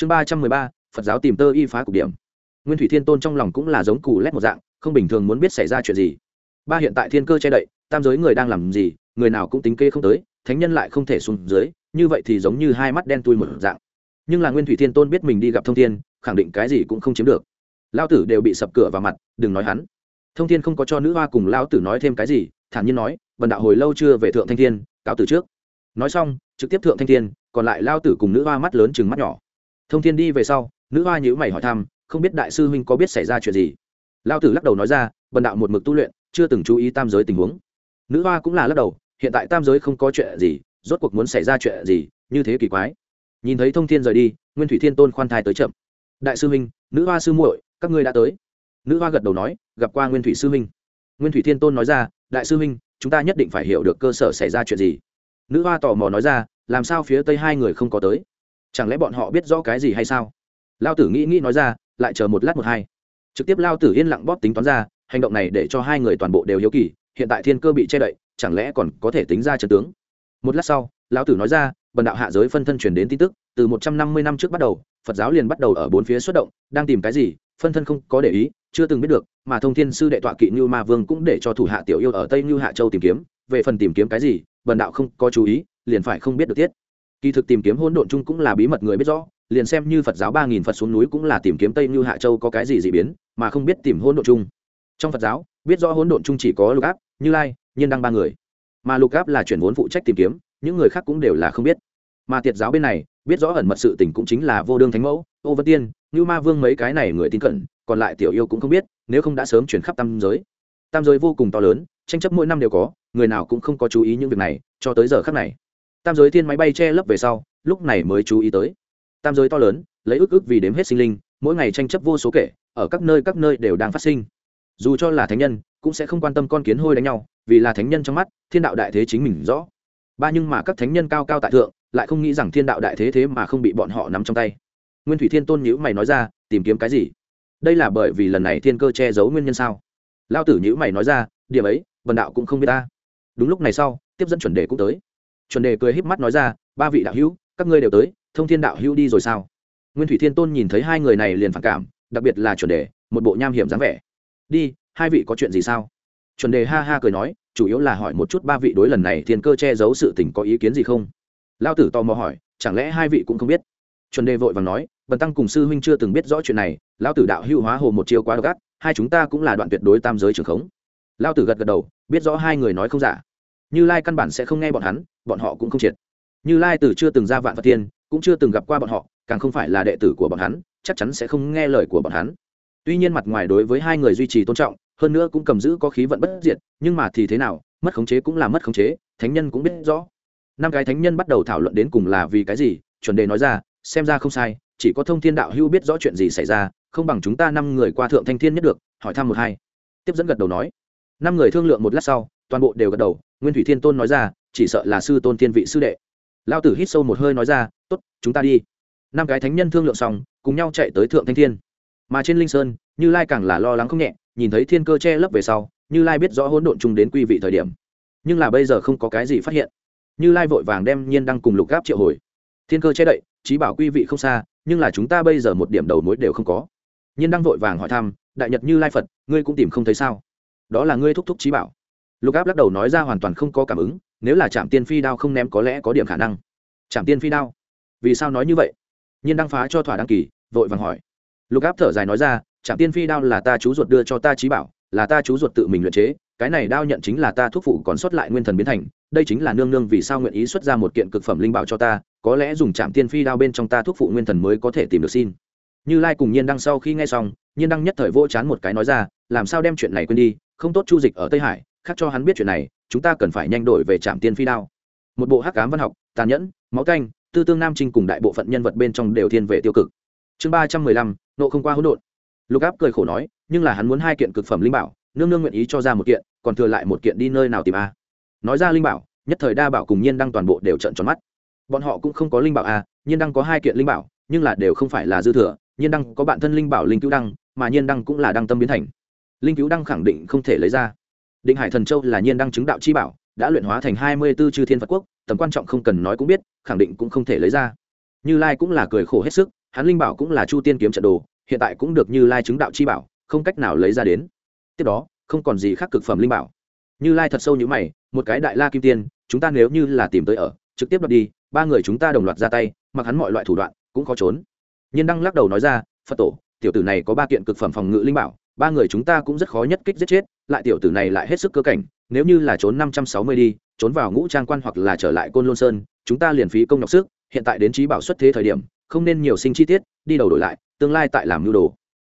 chương ba trăm mười ba, phật giáo tìm tơ y phá cục điểm. Nguyên thủy thiên tôn trong lòng cũng là giống cù lét một dạng, không bình thường muốn biết xảy ra chuyện gì. Ba hiện tại thiên cơ che đậy, tam giới người đang làm gì, người nào cũng tính kê không tới, thánh nhân lại không thể xuống dưới, như vậy thì giống như hai mắt đen tui một dạng. Nhưng là nguyên thủy thiên tôn biết mình đi gặp thông thiên, khẳng định cái gì cũng không chiếm được. Lao tử đều bị sập cửa vào mặt, đừng nói hắn. Thông thiên không có cho nữ hoa cùng lao tử nói thêm cái gì, thản nhiên nói vần đạo hồi lâu chưa về thượng thanh thiên, cáo từ trước. Nói xong, trực tiếp thượng thanh thiên, còn lại lao tử cùng nữ hoa mắt lớn chừng mắt nhỏ thông thiên đi về sau, nữ hoa nhữ mày hỏi thăm, không biết đại sư huynh có biết xảy ra chuyện gì. Lao tử lắc đầu nói ra, bần đạo một mực tu luyện, chưa từng chú ý tam giới tình huống. Nữ hoa cũng là lắc đầu, hiện tại tam giới không có chuyện gì, rốt cuộc muốn xảy ra chuyện gì, như thế kỳ quái. Nhìn thấy thông thiên rời đi, nguyên thủy thiên tôn khoan thai tới chậm. Đại sư huynh, nữ hoa sư muội, các ngươi đã tới. Nữ hoa gật đầu nói, gặp qua nguyên thủy sư huynh. Nguyên thủy thiên tôn nói ra, đại sư huynh, chúng ta nhất định phải hiểu được cơ sở xảy ra chuyện gì. Nữ hoa tò mò nói ra, làm sao phía tây hai người không có tới? Chẳng lẽ bọn họ biết rõ cái gì hay sao? Lao tử nghĩ nghĩ nói ra, lại chờ một lát một hai. Trực tiếp lao tử yên lặng bóp tính toán ra, hành động này để cho hai người toàn bộ đều hiếu kỳ, hiện tại thiên cơ bị che đậy, chẳng lẽ còn có thể tính ra trận tướng? Một lát sau lão tử nói ra, bần đạo hạ giới phân thân truyền đến tin tức, từ một trăm năm mươi năm trước bắt đầu, phật giáo liền bắt đầu ở bốn phía xuất động, đang tìm cái gì, phân thân không có để ý, chưa từng biết được, mà thông thiên sư đệ tọa kỵ như ma vương cũng để cho thủ hạ tiểu yêu ở tây như hạ châu tìm kiếm, về phần tìm kiếm cái gì, bần đạo không có chú ý, liền phải không biết được tiết kỳ thực tìm kiếm hỗn độn chung cũng là bí mật người biết rõ, liền xem như phật giáo ba nghìn phật xuống núi cũng là tìm kiếm tây như hạ châu có cái gì dị biến, mà không biết tìm hỗn độn chung. Trong phật giáo, biết rõ hỗn độn chung chỉ có lục áp, như lai, nhiên đăng ba người. Mà lục áp là chuyển vốn phụ trách tìm kiếm, những người khác cũng đều là không biết. Mà tiệt giáo bên này, biết rõ ẩn mật sự tình cũng chính là vô đương thánh mẫu, ô vân tiên như ma vương mấy cái này người tin cẩn, còn lại tiểu yêu cũng không biết, nếu không đã sớm chuyển khắp tam giới. Tam giới vô cùng to lớn, tranh chấp mỗi năm đều có, người nào cũng không có chú ý những việc này, cho tới giờ khắc này tam giới thiên máy bay che lấp về sau, lúc này mới chú ý tới. Tam giới to lớn, lấy ức ức vì đếm hết sinh linh, mỗi ngày tranh chấp vô số kể, ở các nơi các nơi đều đang phát sinh. Dù cho là thánh nhân, cũng sẽ không quan tâm con kiến hôi đánh nhau, vì là thánh nhân trong mắt, thiên đạo đại thế chính mình rõ. Ba nhưng mà các thánh nhân cao cao tại thượng, lại không nghĩ rằng thiên đạo đại thế thế mà không bị bọn họ nắm trong tay. Nguyên thủy thiên tôn nhữ mày nói ra, tìm kiếm cái gì? Đây là bởi vì lần này thiên cơ che giấu nguyên nhân sao? Lao tử nhữ mày nói ra, điểm ấy, vần đạo cũng không biết ta. Đúng lúc này sau, tiếp dẫn chuẩn đề cũng tới chuẩn đề cười híp mắt nói ra, ba vị đạo hữu, các ngươi đều tới, thông thiên đạo hữu đi rồi sao? Nguyên thủy thiên tôn nhìn thấy hai người này liền phản cảm, đặc biệt là chuẩn đề, một bộ nham hiểm dáng vẻ. Đi, hai vị có chuyện gì sao? Chuẩn đề ha ha cười nói, chủ yếu là hỏi một chút ba vị đối lần này thiên cơ che giấu sự tình có ý kiến gì không? Lao tử tò mò hỏi, chẳng lẽ hai vị cũng không biết? Chuẩn đề vội vàng nói, bần tăng cùng sư huynh chưa từng biết rõ chuyện này lao tử đạo hữu hóa hồ một chiều quá gắt hai chúng ta cũng là đoạn tuyệt đối tam giới trường khống. Lao tử gật gật đầu, biết rõ hai người nói không giả như lai căn bản sẽ không nghe bọn hắn, bọn họ cũng không triệt. Như lai tử chưa từng ra vạn vật tiên cũng chưa từng gặp qua bọn họ, càng không phải là đệ tử của bọn hắn, chắc chắn sẽ không nghe lời của bọn hắn. Tuy nhiên mặt ngoài đối với hai người duy trì tôn trọng, hơn nữa cũng cầm giữ có khí vận bất diệt, nhưng mà thì thế nào, mất khống chế cũng là mất khống chế, thánh nhân cũng biết rõ. Năm cái thánh nhân bắt đầu thảo luận đến cùng là vì cái gì, chuẩn đề nói ra, xem ra không sai, chỉ có thông thiên đạo hưu biết rõ chuyện gì xảy ra, không bằng chúng ta năm người qua thượng thanh thiên nhất được, hỏi thăm một hai. Tiếp dẫn gật đầu nói. Năm người thương lượng một lát sau toàn bộ đều gật đầu, nguyên thủy thiên tôn nói ra, chỉ sợ là sư tôn thiên vị sư đệ. Lao tử hít sâu một hơi nói ra, tốt, chúng ta đi. Năm cái thánh nhân thương lượng xong, cùng nhau chạy tới thượng thanh thiên. Mà trên linh sơn, như lai càng là lo lắng không nhẹ, nhìn thấy thiên cơ che lấp về sau, như lai biết rõ hỗn độn chung đến quy vị thời điểm. Nhưng là bây giờ không có cái gì phát hiện. Như lai vội vàng đem nhiên đăng cùng lục gáp triệu hồi. Thiên cơ che đậy trí bảo quy vị không xa, nhưng là chúng ta bây giờ một điểm đầu mối đều không có. Nhiên đăng vội vàng hỏi thăm, đại nhật như lai phật, ngươi cũng tìm không thấy sao? Đó là ngươi thúc thúc trí bảo lục áp lắc đầu nói ra hoàn toàn không có cảm ứng, nếu là trạm tiên phi đao không ném có lẽ có điểm khả năng. Trạm tiên phi đao? Vì sao nói như vậy? Nhiên đăng phá cho thỏa đăng kỳ, vội vàng hỏi. Lục áp thở dài nói ra trạm tiên phi đao là ta chú ruột đưa cho ta trí bảo, là ta chú ruột tự mình luyện chế, cái này đao nhận chính là ta thuốc phụ còn sót lại nguyên thần biến thành, đây chính là nương nương vì sao nguyện ý xuất ra một kiện cực phẩm linh bảo cho ta, có lẽ dùng trạm tiên phi đao bên trong ta thuốc phụ nguyên thần mới có thể tìm được xin. Như lai cùng nhiên đăng sau khi nghe xong, nhiên đăng nhất thời vô chán một cái nói ra, làm sao đem chuyện này quên đi, không tốt chu dịch ở tây hải khác cho hắn biết chuyện này, chúng ta cần phải nhanh đổi về trạm tiên phi đao. Một bộ hắc cám văn học, tàn nhẫn, máu canh, tư tương nam trinh cùng đại bộ phận nhân vật bên trong đều thiên về tiêu cực. Chương ba trăm mười lăm, nộ không qua hỗn độn. Lục áp cười khổ nói, nhưng là hắn muốn hai kiện cực phẩm linh bảo, nương nương nguyện ý cho ra một kiện, còn thừa lại một kiện đi nơi nào tìm a. Nói ra linh bảo, nhất thời đa bảo cùng nhiên đăng toàn bộ đều trận tròn mắt. Bọn họ cũng không có linh bảo a, nhiên đăng có hai kiện linh bảo, nhưng là đều không phải là dư thừa, nhiên đăng có bản thân linh bảo linh cứu đăng, mà nhiên đăng cũng là đăng tâm biến thành. Linh cứu đăng khẳng định không thể lấy ra định hải thần châu là nhiên đăng chứng đạo chi bảo, đã luyện hóa thành hai mươi b ố chư thiên phật quốc, tầm quan trọng không cần nói cũng biết, khẳng định cũng không thể lấy ra. Như lai cũng là cười khổ hết sức, hắn linh bảo cũng là chu tiên kiếm trận đồ, hiện tại cũng được như lai chứng đạo chi bảo, không cách nào lấy ra đến. Tiếp đó, không còn gì khác cực phẩm linh bảo. Như lai thật sâu như mày, một cái đại la kim tiên, chúng ta nếu như là tìm tới ở, trực tiếp đoạt đi, ba người chúng ta đồng loạt ra tay, mặc hắn mọi loại thủ đoạn, cũng khó trốn. Nhiên đăng lắc đầu nói ra, phật tổ, tiểu tử này có ba kiện cực phẩm phòng ngự linh bảo, ba người chúng ta cũng rất khó nhất kích giết chết lại tiểu tử này lại hết sức cơ cảnh, nếu như là trốn năm trăm sáu mươi đi, trốn vào ngũ trang quan hoặc là trở lại côn lôn sơn, chúng ta liền phí công nhọc sức, hiện tại đến trí bảo xuất thế thời điểm, không nên nhiều sinh chi tiết, đi đầu đổi lại, tương lai tại làm nhu đồ.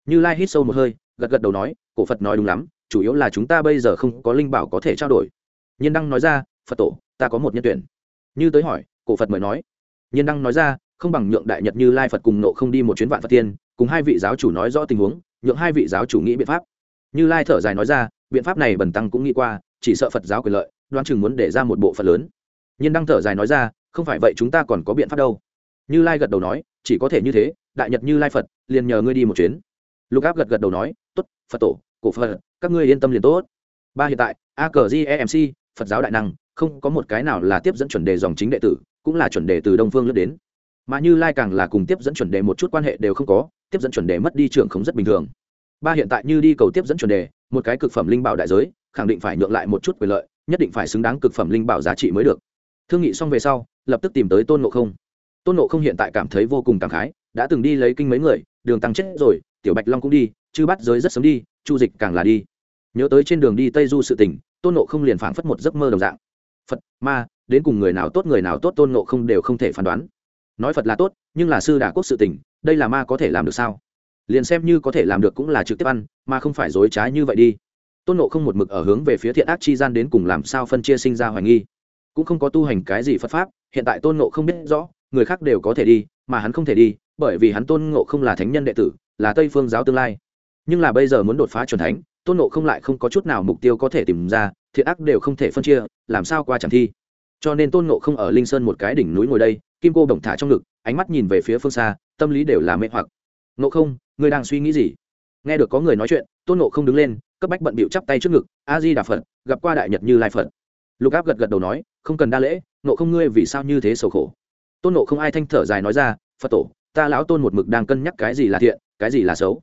Như lai hít sâu một hơi, gật gật đầu nói, cổ phật nói đúng lắm, chủ yếu là chúng ta bây giờ không có linh bảo có thể trao đổi. Nhiên đăng nói ra, phật tổ, ta có một nhân tuyển. Như tới hỏi, cổ phật mới nói, nhiên đăng nói ra, không bằng nhượng đại nhật như lai phật cùng nộ không đi một chuyến vạn phật tiên, cùng hai vị giáo chủ nói rõ tình huống, nhượng hai vị giáo chủ nghĩ biện pháp. Như lai thở dài nói ra biện pháp này bần tăng cũng nghĩ qua, chỉ sợ phật giáo quyền lợi đoan chừng muốn để ra một bộ phận lớn. Nhiên đăng thở dài nói ra, không phải vậy chúng ta còn có biện pháp đâu. Như lai gật đầu nói, chỉ có thể như thế, đại nhật như lai phật, liền nhờ ngươi đi một chuyến. Lục áp gật gật đầu nói t ố t phật tổ, cổ phật, các ngươi yên tâm liền tốt. Ba hiện tại, a cờ c, phật giáo đại năng, không có một cái nào là tiếp dẫn chuẩn đề dòng chính đệ tử, cũng là chuẩn đề từ đông phương lướt đến. Mà như lai càng là cùng tiếp dẫn chuẩn đề một chút quan hệ đều không có, tiếp dẫn chuẩn đề mất đi trưởng không rất bình thường. Ba hiện tại như đi cầu tiếp dẫn chuẩn đề một cái cực phẩm linh bảo đại giới, khẳng định phải nhượng lại một chút quyền lợi, nhất định phải xứng đáng cực phẩm linh bảo giá trị mới được. Thương nghị xong về sau, lập tức tìm tới tôn ngộ không. Tôn ngộ không hiện tại cảm thấy vô cùng cảm khái, đã từng đi lấy kinh mấy người, đường tăng chết rồi, tiểu bạch long cũng đi, chư bắt giới rất sớm đi, chu dịch càng là đi. Nhớ tới trên đường đi tây du sự tỉnh tôn ngộ không liền phảng phất một giấc mơ đồng dạng. Phật, ma, đến cùng người nào tốt, người nào tốt tôn ngộ không đều không thể phán đoán. Nói phật là tốt, nhưng là sư đà quốc sự tỉnh đây là ma có thể làm được sao? Liền xem như có thể làm được cũng là trực tiếp ăn, mà không phải dối trái như vậy đi. Tôn nộ không một mực ở hướng về phía thiện ác chi gian đến cùng làm sao phân chia sinh ra hoài nghi. Cũng không có tu hành cái gì phật pháp, hiện tại tôn nộ không biết rõ, người khác đều có thể đi, mà hắn không thể đi, bởi vì hắn tôn ngộ không là thánh nhân đệ tử, là tây phương giáo tương lai. Nhưng là bây giờ muốn đột phá c thánh, tôn nộ không lại không có chút nào mục tiêu có thể tìm ra, thiện ác đều không thể phân chia, làm sao qua chẳng thi. Cho nên tôn nộ không ở linh sơn một cái đỉnh núi ngồi đây, kim cô bổng thả trong ngực, ánh mắt nhìn về phía phương xa, tâm lý đều là mê hoặc. Nộ không ngươi đang suy nghĩ gì? Nghe được có người nói chuyện, tôn nộ không đứng lên, cấp bách bận bịu chắp tay trước ngực a di đà phật, gặp qua đại nhật như lai phật. Lục áp gật gật đầu nói, không cần đa lễ nộ không ngươi vì sao như thế sầu khổ? Tôn nộ không ai thanh thở dài nói ra, phật tổ, ta lão tôn một mực đang cân nhắc cái gì là thiện, cái gì là xấu.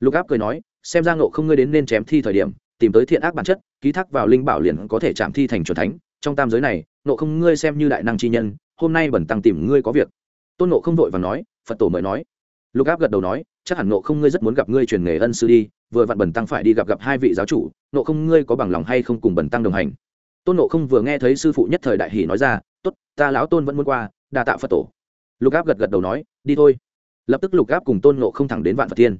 Lục áp cười nói, xem ra nộ không ngươi đến nên chém thi thời điểm, tìm tới thiện ác bản chất, ký thác vào linh bảo liền có thể chạm thi thành c thánh. Trong tam giới này nộ không ngươi xem như đại năng chi nhân, hôm nay bẩn tăng tìm ngươi có việc. Tôn nộ không vội và nói, phật tổ mời nói lục áp gật đầu nói, chắc hẳn nộ không ngươi rất muốn gặp ngươi truyền nghề ân sư đi, vừa vặn bẩn tăng phải đi gặp gặp hai vị giáo chủ nộ không ngươi có bằng lòng hay không cùng bẩn tăng đồng hành? Tôn nộ không vừa nghe thấy sư phụ nhất thời đại hỷ nói ra, tốt, ta lão tôn vẫn muốn qua, đa tạ phật tổ. Lục áp gật gật đầu nói, đi thôi. Lập tức lục áp cùng tôn nộ không thẳng đến vạn phật tiên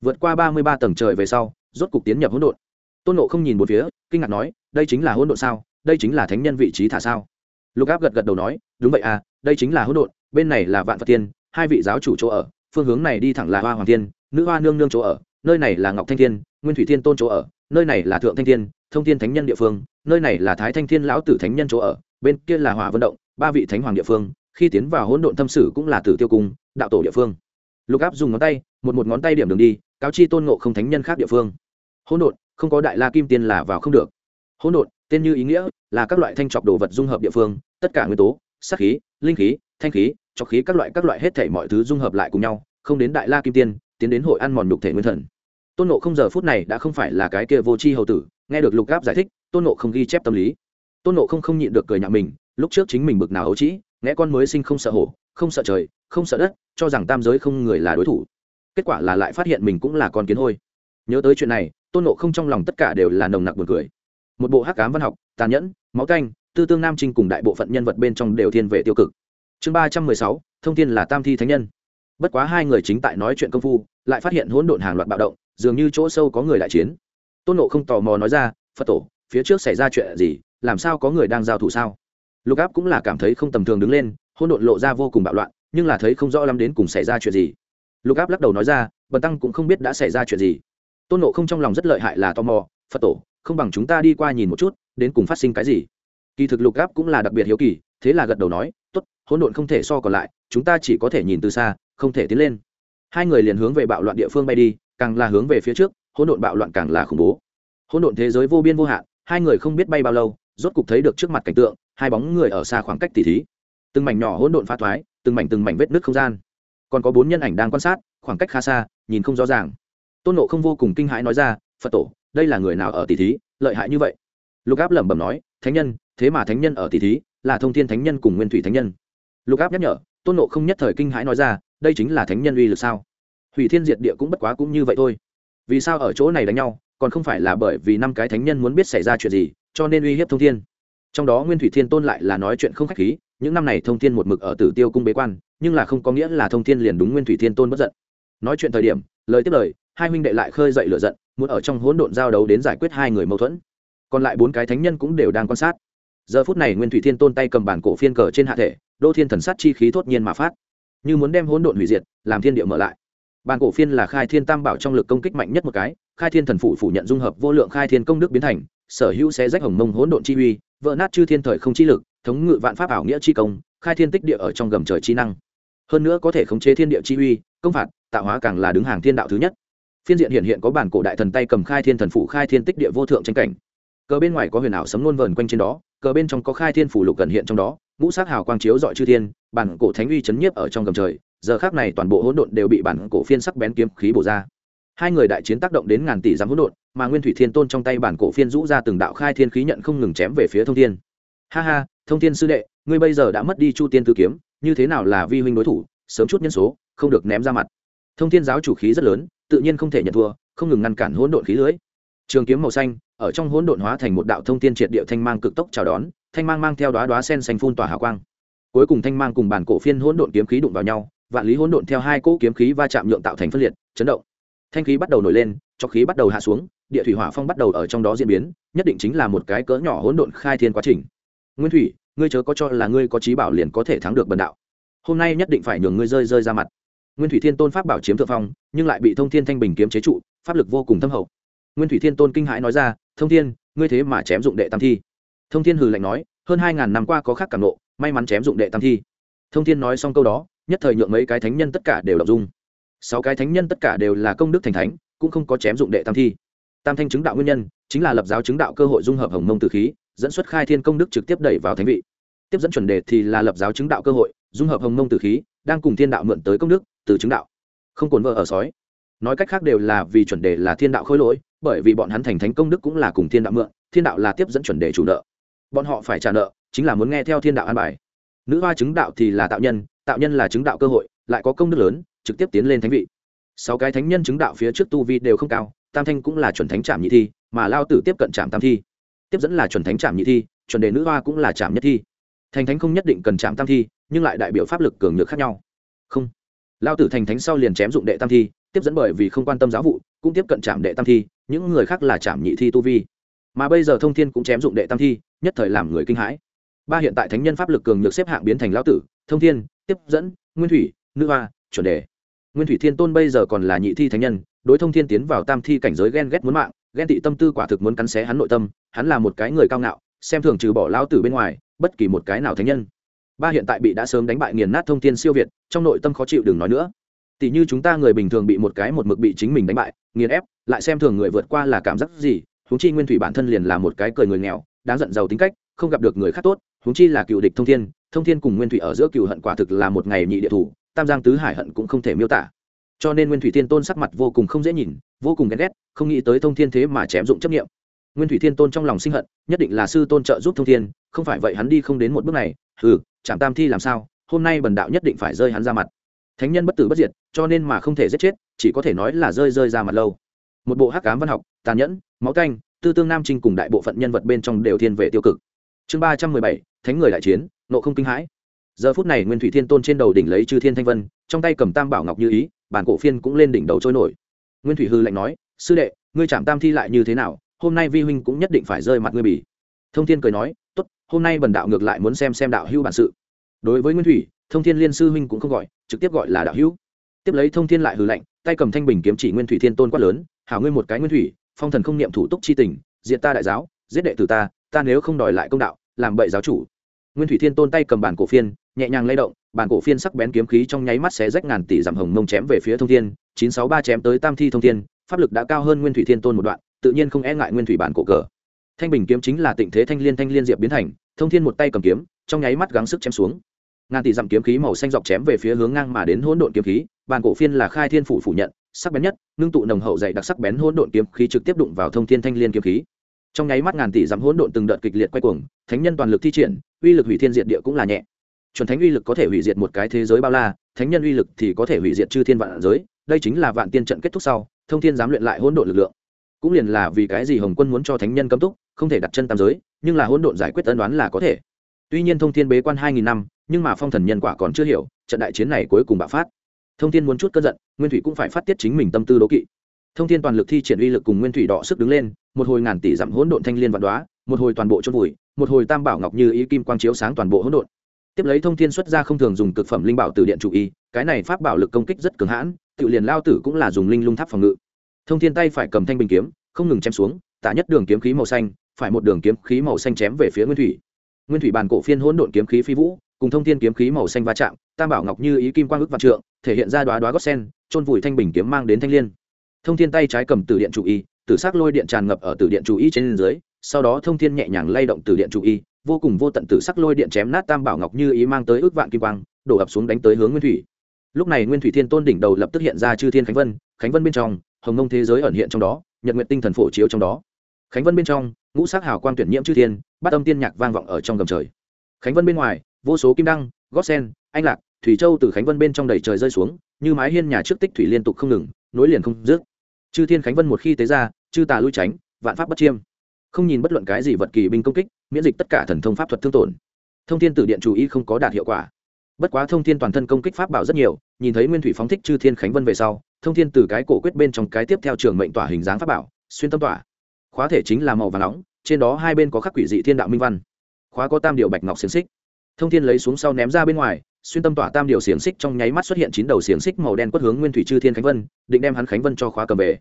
vượt qua ba mươi ba tầng trời về sau, rốt cục tiến nhập hỗn độn. Tôn nộ không nhìn một phía, kinh ngạc nói, đây chính là hỗn độn sao? Đây chính là thánh nhân vị trí thả sao? Lục áp gật gật đầu nói, đúng vậy à đây chính là hỗn độn, bên này là vạn phật tiên hai vị giáo chủ chỗ ở phương hướng này đi thẳng là hoa hoàng thiên, nữ hoa nương nương chỗ ở nơi này là ngọc thanh thiên nguyên thủy thiên tôn chỗ ở nơi này là thượng thanh thiên thông thiên thánh nhân địa phương nơi này là thái thanh thiên lão tử thánh nhân chỗ ở bên kia là hỏa vận động ba vị thánh hoàng địa phương khi tiến vào hỗn độn thâm sử cũng là tử tiêu cung đạo tổ địa phương. Lục áp dùng ngón tay một một ngón tay điểm đường đi cáo chi tôn ngộ không thánh nhân khác địa phương. Hỗn độn không có đại la kim tiên là vào không được. Hỗn độn tên như ý nghĩa là các loại thanh trọc đồ vật dung hợp địa phương tất cả nguyên tố sắc khí linh khí thanh khí trọc khí các loại các loại hết thể mọi thứ dung hợp lại cùng nhau không đến đại la kim tiên, tiến đến hội ăn mòn nhục thể nguyên thần. Tôn nộ không giờ phút này đã không phải là cái kia vô tri hầu tử, nghe được lục gáp giải thích, tôn nộ không ghi chép tâm lý. Tôn nộ không không nhịn được cười nhạo mình, lúc trước chính mình bực nào ấu trĩ, nghe con mới sinh không sợ hổ, không sợ trời, không sợ đất, cho rằng tam giới không người là đối thủ. Kết quả là lại phát hiện mình cũng là con kiến hôi. Nhớ tới chuyện này, tôn nộ không trong lòng tất cả đều là nồng nặc buồn cười. Một bộ hắc cám văn học, tàn nhẫn, máu canh, tư tương nam trinh cùng đại bộ phận nhân vật bên trong đều thiên về tiêu cực. Chương ba trăm mười sáu, thông tin là tam thi thánh nhân bất quá hai người chính tại nói chuyện công phu, lại phát hiện hỗn độn hàng loạt bạo động, dường như chỗ sâu có người đại chiến. Tôn nộ không tò mò nói ra, phật tổ, phía trước xảy ra chuyện gì? Làm sao có người đang giao thủ sao? Lục áp cũng là cảm thấy không tầm thường đứng lên, hỗn độn lộ ra vô cùng bạo loạn, nhưng là thấy không rõ lắm đến cùng xảy ra chuyện gì. Lục áp lắc đầu nói ra, bần tăng cũng không biết đã xảy ra chuyện gì. Tôn nộ không trong lòng rất lợi hại là tò mò, phật tổ, không bằng chúng ta đi qua nhìn một chút, đến cùng phát sinh cái gì? Kỳ thực lục áp cũng là đặc biệt hiếu kỳ, thế là gật đầu nói, tốt, hỗn độn không thể so còn lại, chúng ta chỉ có thể nhìn từ xa không thể tiến lên. Hai người liền hướng về bạo loạn địa phương bay đi, càng là hướng về phía trước, hỗn độn bạo loạn càng là khủng bố. Hỗn độn thế giới vô biên vô hạn, hai người không biết bay bao lâu, rốt cục thấy được trước mặt cảnh tượng, hai bóng người ở xa khoảng cách tỉ thí. Từng mảnh nhỏ hỗn độn phá thoái, từng mảnh từng mảnh vết nước không gian. Còn có bốn nhân ảnh đang quan sát, khoảng cách khá xa, nhìn không rõ ràng. Tôn nộ không vô cùng kinh hãi nói ra, phật tổ, đây là người nào ở tỷ thí? Lợi hại như vậy. Lục áp lẩm bẩm nói, thánh nhân, thế mà thánh nhân ở tỷ thí, là thông thiên thánh nhân cùng nguyên thủy thánh nhân. Lục áp nhắc nhở, tôn nộ không nhất thời kinh hãi nói ra đây chính là thánh nhân uy lực sao? Hủy thiên diệt địa cũng bất quá cũng như vậy thôi. Vì sao ở chỗ này đánh nhau, còn không phải là bởi vì năm cái thánh nhân muốn biết xảy ra chuyện gì, cho nên uy hiếp thông thiên? Trong đó nguyên thủy thiên tôn lại là nói chuyện không khách khí, những năm này thông thiên một mực ở tử tiêu cung bế quan, nhưng là không có nghĩa là thông thiên liền đúng nguyên thủy thiên tôn bất giận. Nói chuyện thời điểm, lời tiếp lời, hai huynh đệ lại khơi dậy lửa giận, muốn ở trong hỗn độn giao đấu đến giải quyết hai người mâu thuẫn. Còn lại bốn cái thánh nhân cũng đều đang quan sát. Giờ phút này nguyên thủy thiên tôn tay cầm bản cổ phiên cờ trên hạ thể, đô thiên thần sát chi khí thốt nhiên mà phát như muốn đem hỗn độn hủy diệt, làm thiên địa mở lại. Bản cổ phiên là khai thiên tam bảo trong lực công kích mạnh nhất một cái, khai thiên thần phủ phủ nhận dung hợp vô lượng khai thiên công đức biến thành, sở hữu sẽ rách hồng mông hỗn độn chi uy, vỡ nát chư thiên thời không chi lực, thống ngự vạn pháp ảo nghĩa chi công, khai thiên tích địa ở trong gầm trời chi năng. Hơn nữa có thể khống chế thiên địa chi uy, công phạt, tạo hóa càng là đứng hàng thiên đạo thứ nhất. Phiên diện hiện hiện có bản cổ đại thần tay cầm khai thiên thần phủ khai thiên tích địa vô thượng tranh cảnh. Cờ bên ngoài có huyền ảo sấm luôn vờn quanh trên đó, cờ bên trong có khai thiên phủ lục gần hiện trong đó ngũ sát hào quang chiếu dọi chư thiên, bản cổ thánh uy chấn nhiếp ở trong gầm trời, giờ khác này toàn bộ hỗn độn đều bị bản cổ phiên sắc bén kiếm khí bổ ra. Hai người đại chiến tác động đến ngàn tỷ giám hỗn độn, mà nguyên thủy thiên tôn trong tay bản cổ phiên rũ ra từng đạo khai thiên khí nhận không ngừng chém về phía thông thiên. Ha ha, thông thiên sư đệ, ngươi bây giờ đã mất đi chu tiên tư kiếm, như thế nào là vi huynh đối thủ, sớm chút nhân số, không được ném ra mặt. Thông thiên giáo chủ khí rất lớn, tự nhiên không thể nhận thua, không ngừng ngăn cản hỗn độn khí lưới. Trường kiếm màu xanh, ở trong hỗn độn hóa thành một đạo thông thiên triệt địa thanh mang cực tốc chào đón thanh mang mang theo đoá đoá sen xanh phun tỏa hào quang. Cuối cùng thanh mang cùng bản cổ phiên hỗn độn kiếm khí đụng vào nhau, vạn lý hỗn độn theo hai cỗ kiếm khí va chạm nhượng tạo thành phân liệt, chấn động. Thanh khí bắt đầu nổi lên, cho khí bắt đầu hạ xuống, địa thủy hỏa phong bắt đầu ở trong đó diễn biến, nhất định chính là một cái cỡ nhỏ hỗn độn khai thiên quá trình. Nguyên thủy, ngươi chớ có cho là ngươi có trí bảo liền có thể thắng được bần đạo. Hôm nay nhất định phải nhường ngươi rơi rơi ra mặt. Nguyên thủy thiên tôn pháp bảo chiếm thượng phong, nhưng lại bị thông thiên thanh bình kiếm chế trụ, pháp lực vô cùng thâm hậu. Nguyên thủy thiên tôn kinh hãi nói ra, thông thiên, ngươi thế mà chém dụng đệ tam thi thông thiên hừ lạnh nói, hơn hai ngàn năm qua có khác cảm nộ, may mắn chém dụng đệ tam thi. Thông thiên nói xong câu đó, nhất thời nhượng mấy cái thánh nhân tất cả đều đọc dung. Sáu cái thánh nhân tất cả đều là công đức thành thánh, cũng không có chém dụng đệ tam thi. Tam thanh chứng đạo nguyên nhân, chính là lập giáo chứng đạo cơ hội dung hợp hồng mông từ khí, dẫn xuất khai thiên công đức trực tiếp đẩy vào thánh vị. Tiếp dẫn chuẩn đề thì là lập giáo chứng đạo cơ hội, dung hợp hồng mông từ khí, đang cùng thiên đạo mượn tới công đức, từ chứng đạo. Không cồn vợ ở sói. Nói cách khác đều là vì chuẩn đề là thiên đạo khôi lỗi, bởi vì bọn hắn thành thánh công đức cũng là cùng thiên đạo mượn, thiên đạo là tiếp dẫn chuẩn đề chủ nợ bọn họ phải trả nợ, chính là muốn nghe theo thiên đạo an bài. Nữ hoa chứng đạo thì là tạo nhân tạo nhân là chứng đạo cơ hội, lại có công đức lớn, trực tiếp tiến lên thánh vị. Sáu cái thánh nhân chứng đạo phía trước tu vi đều không cao, tam thanh cũng là chuẩn thánh trạm nhị thi, mà lao tử tiếp cận trạm tam thi. Tiếp dẫn là chuẩn thánh trạm nhị thi, chuẩn đề nữ hoa cũng là trạm nhất thi. Thành thánh không nhất định cần trạm tam thi, nhưng lại đại biểu pháp lực cường nhược khác nhau. Không. Lao tử thành thánh sau liền chém dụng đệ tam thi, tiếp dẫn bởi vì không quan tâm giáo vụ, cũng tiếp cận trạm đệ tam thi, những người khác là trạm nhị thi tu vi. Mà bây giờ thông thiên cũng chém dụng đệ tam thi nhất thời làm người kinh hãi. Ba hiện tại thánh nhân pháp lực cường nhược xếp hạng biến thành lão tử, thông thiên, tiếp dẫn, nguyên thủy, nữ hoa, chuẩn đề. Nguyên thủy thiên tôn bây giờ còn là nhị thi thánh nhân, đối thông thiên tiến vào tam thi cảnh giới ghen ghét muốn mạng, ghen tị tâm tư quả thực muốn cắn xé hắn nội tâm, hắn là một cái người cao ngạo, xem thường trừ bỏ lão tử bên ngoài, bất kỳ một cái nào thánh nhân. Ba hiện tại bị đã sớm đánh bại nghiền nát thông thiên siêu việt, trong nội tâm khó chịu đừng nói nữa. Tỷ như chúng ta người bình thường bị một cái một mực bị chính mình đánh bại, nghiền ép, lại xem thường người vượt qua là cảm giác gì, huống chi nguyên thủy bản thân liền là một cái cười người nghèo đáng giận giàu tính cách, không gặp được người khác tốt, huống chi là cựu địch thông thiên thông thiên cùng nguyên thủy ở giữa cựu hận quả thực là một ngày nhị địa thủ, tam giang tứ hải hận cũng không thể miêu tả. Cho nên nguyên thủy thiên tôn sắc mặt vô cùng không dễ nhìn, vô cùng ghen ghét, không nghĩ tới thông thiên thế mà chém dụng chấp nghiệm nguyên thủy thiên tôn trong lòng sinh hận, nhất định là sư tôn trợ giúp thông thiên, không phải vậy hắn đi không đến một bước này ừ chạm tam thi làm sao, hôm nay bần đạo nhất định phải rơi hắn ra mặt. Thánh nhân bất tử bất diệt, cho nên mà không thể giết chết, chỉ có thể nói là rơi rơi ra mặt lâu. Một bộ hắc cám văn học, tàn nhẫn, máu canh tư tương nam trinh cùng đại bộ phận nhân vật bên trong đều thiên về tiêu cực. Chương ba trăm mười bảy, thánh người đại chiến, nộ không kinh hãi. Giờ phút này nguyên thủy thiên tôn trên đầu đỉnh lấy chư thiên thanh vân, trong tay cầm tam bảo ngọc như ý, bản cổ phiên cũng lên đỉnh đầu trôi nổi. Nguyên thủy hư lạnh nói, sư đệ, ngươi chạm tam thi lại như thế nào? Hôm nay vi huynh cũng nhất định phải rơi mặt ngươi bỉ thông thiên cười nói, tốt, hôm nay bần đạo ngược lại muốn xem xem đạo hữu bản sự. Đối với nguyên thủy, thông thiên liên sư huynh cũng không gọi, trực tiếp gọi là đạo hữu. Tiếp lấy thông thiên lại hư lạnh, tay cầm thanh bình kiếm chỉ nguyên thủy thiên tôn quát lớn, hảo ngươi một cái nguyên thủy phong thần không niệm thủ túc chi tình diện ta đại giáo, giết đệ tử ta ta nếu không đòi lại công đạo, làm bậy giáo chủ. Nguyên thủy thiên tôn tay cầm bản cổ phiên, nhẹ nhàng lay động, bản cổ phiên sắc bén kiếm khí trong nháy mắt xé rách ngàn tỷ dặm hồng mông chém về phía thông thiên, chín sáu ba chém tới tam thi thông thiên, pháp lực đã cao hơn nguyên thủy thiên tôn một đoạn, tự nhiên không e ngại nguyên thủy bản cổ cờ. Thanh bình kiếm chính là tịnh thế thanh liên thanh liên diệp biến thành, thông thiên một tay cầm kiếm, trong nháy mắt gắng sức chém xuống. Ngàn tỷ dặm kiếm khí màu xanh dọc chém về phía hướng ngang mà đến hỗn độn kiếm khí, bản cổ phiên là khai thiên phủ phủ nhận sắc bén nhất, ngưng tụ nồng hậu dày đặc sắc bén hỗn độn kiếm khí trực tiếp đụng vào thông thiên thanh liên kiếm khí. Trong nháy mắt ngàn tỷ dặm hỗn độn từng đợt kịch liệt quay cuồng, thánh nhân toàn lực thi triển, uy lực hủy thiên diệt địa cũng là nhẹ. Chuẩn thánh uy lực có thể hủy diệt một cái thế giới bao la, thánh nhân uy lực thì có thể hủy diệt chư thiên vạn giới, đây chính là vạn tiên trận kết thúc sau, thông thiên dám luyện lại hỗn độn lực lượng. Cũng liền là vì cái gì hồng quân muốn cho thánh nhân cấm túc, không thể đặt chân tam giới, nhưng là hỗn độn giải quyết ân đoán là có thể. Tuy nhiên thông thiên bế quan hai nghìn năm, nhưng mà phong thần nhân quả còn chưa hiểu, trận đại chiến này cuối cùng bạo phát thông thiên muốn chút cơn giận, nguyên thủy cũng phải phát tiết chính mình tâm tư đố kỵ. Thông thiên toàn lực thi triển uy lực cùng nguyên thủy đọ sức đứng lên, một hồi ngàn tỷ dặm hỗn độn thanh liên vạn đoá một hồi toàn bộ chôn vùi, một hồi tam bảo ngọc như ý kim quang chiếu sáng toàn bộ hỗn độn. Tiếp lấy thông thiên xuất ra không thường dùng cực phẩm linh bảo từ điện chủ y, cái này pháp bảo lực công kích rất cường hãn tự liền lao tử cũng là dùng linh lung tháp phòng ngự. Thông thiên tay phải cầm thanh bình kiếm, không ngừng chém xuống, tả nhất đường kiếm khí màu xanh, phải một đường kiếm khí màu xanh chém về phía nguyên thủy. Nguyên thủy bàn cổ phiên hỗn độn kiếm khí phi vũ, cùng thông thiên kiếm khí màu xanh va chạm, tam bảo ngọc như ý kim quang ức vạn trượng thể hiện ra đoá đoá gót sen trôn vùi thanh bình kiếm mang đến thanh liên. Thông thiên tay trái cầm từ điện chủ y, tử sắc lôi điện tràn ngập ở từ điện chủ y trên dưới, sau đó thông thiên nhẹ nhàng lay động từ điện chủ y, vô cùng vô tận tử sắc lôi điện chém nát tam bảo ngọc như ý mang tới ước vạn kim quang, đổ ập xuống đánh tới hướng nguyên thủy. Lúc này nguyên thủy thiên tôn đỉnh đầu lập tức hiện ra chư thiên khánh vân khánh vân bên trong, hồng ngông thế giới ẩn hiện trong đó, nhật nguyện tinh thần phổ chiếu trong đó. Khánh vân bên trong, ngũ sắc hào quang tuyển nhiễm chư thiên bắt âm tiên nhạc vang vọng ở trong gầm trời. Khánh vân bên ngoài, vô số kim đăng, gót sen, anh lạc thủy châu từ khánh vân bên trong đầy trời rơi xuống, như mái hiên nhà trước tích thủy liên tục không ngừng, nối liền không dứt. Chư thiên khánh vân một khi tế ra, chư tà lui tránh, vạn pháp bất chiêm. Không nhìn bất luận cái gì vật kỳ binh công kích, miễn dịch tất cả thần thông pháp thuật thương tổn. Thông thiên tử điện chủ ý không có đạt hiệu quả. Bất quá thông thiên toàn thân công kích pháp bảo rất nhiều, nhìn thấy nguyên thủy phóng thích chư thiên khánh vân về sau, thông thiên từ cái cổ quyết bên trong cái tiếp theo trường mệnh tỏa hình dáng pháp bảo, xuyên tâm tỏa. Khóa thể chính là màu vàng nóng, trên đó hai bên có khắc quỷ dị thiên đạo minh văn. Khóa có tam điều bạch ngọc xiềng xích. Thông thiên lấy xuống sau ném ra bên ngoài xuyên tâm tỏa tam điều xiềng xích trong nháy mắt xuất hiện chín đầu xiềng xích màu đen quất hướng nguyên thủy chư thiên khánh vân, định đem hắn khánh vân cho khóa cầm về.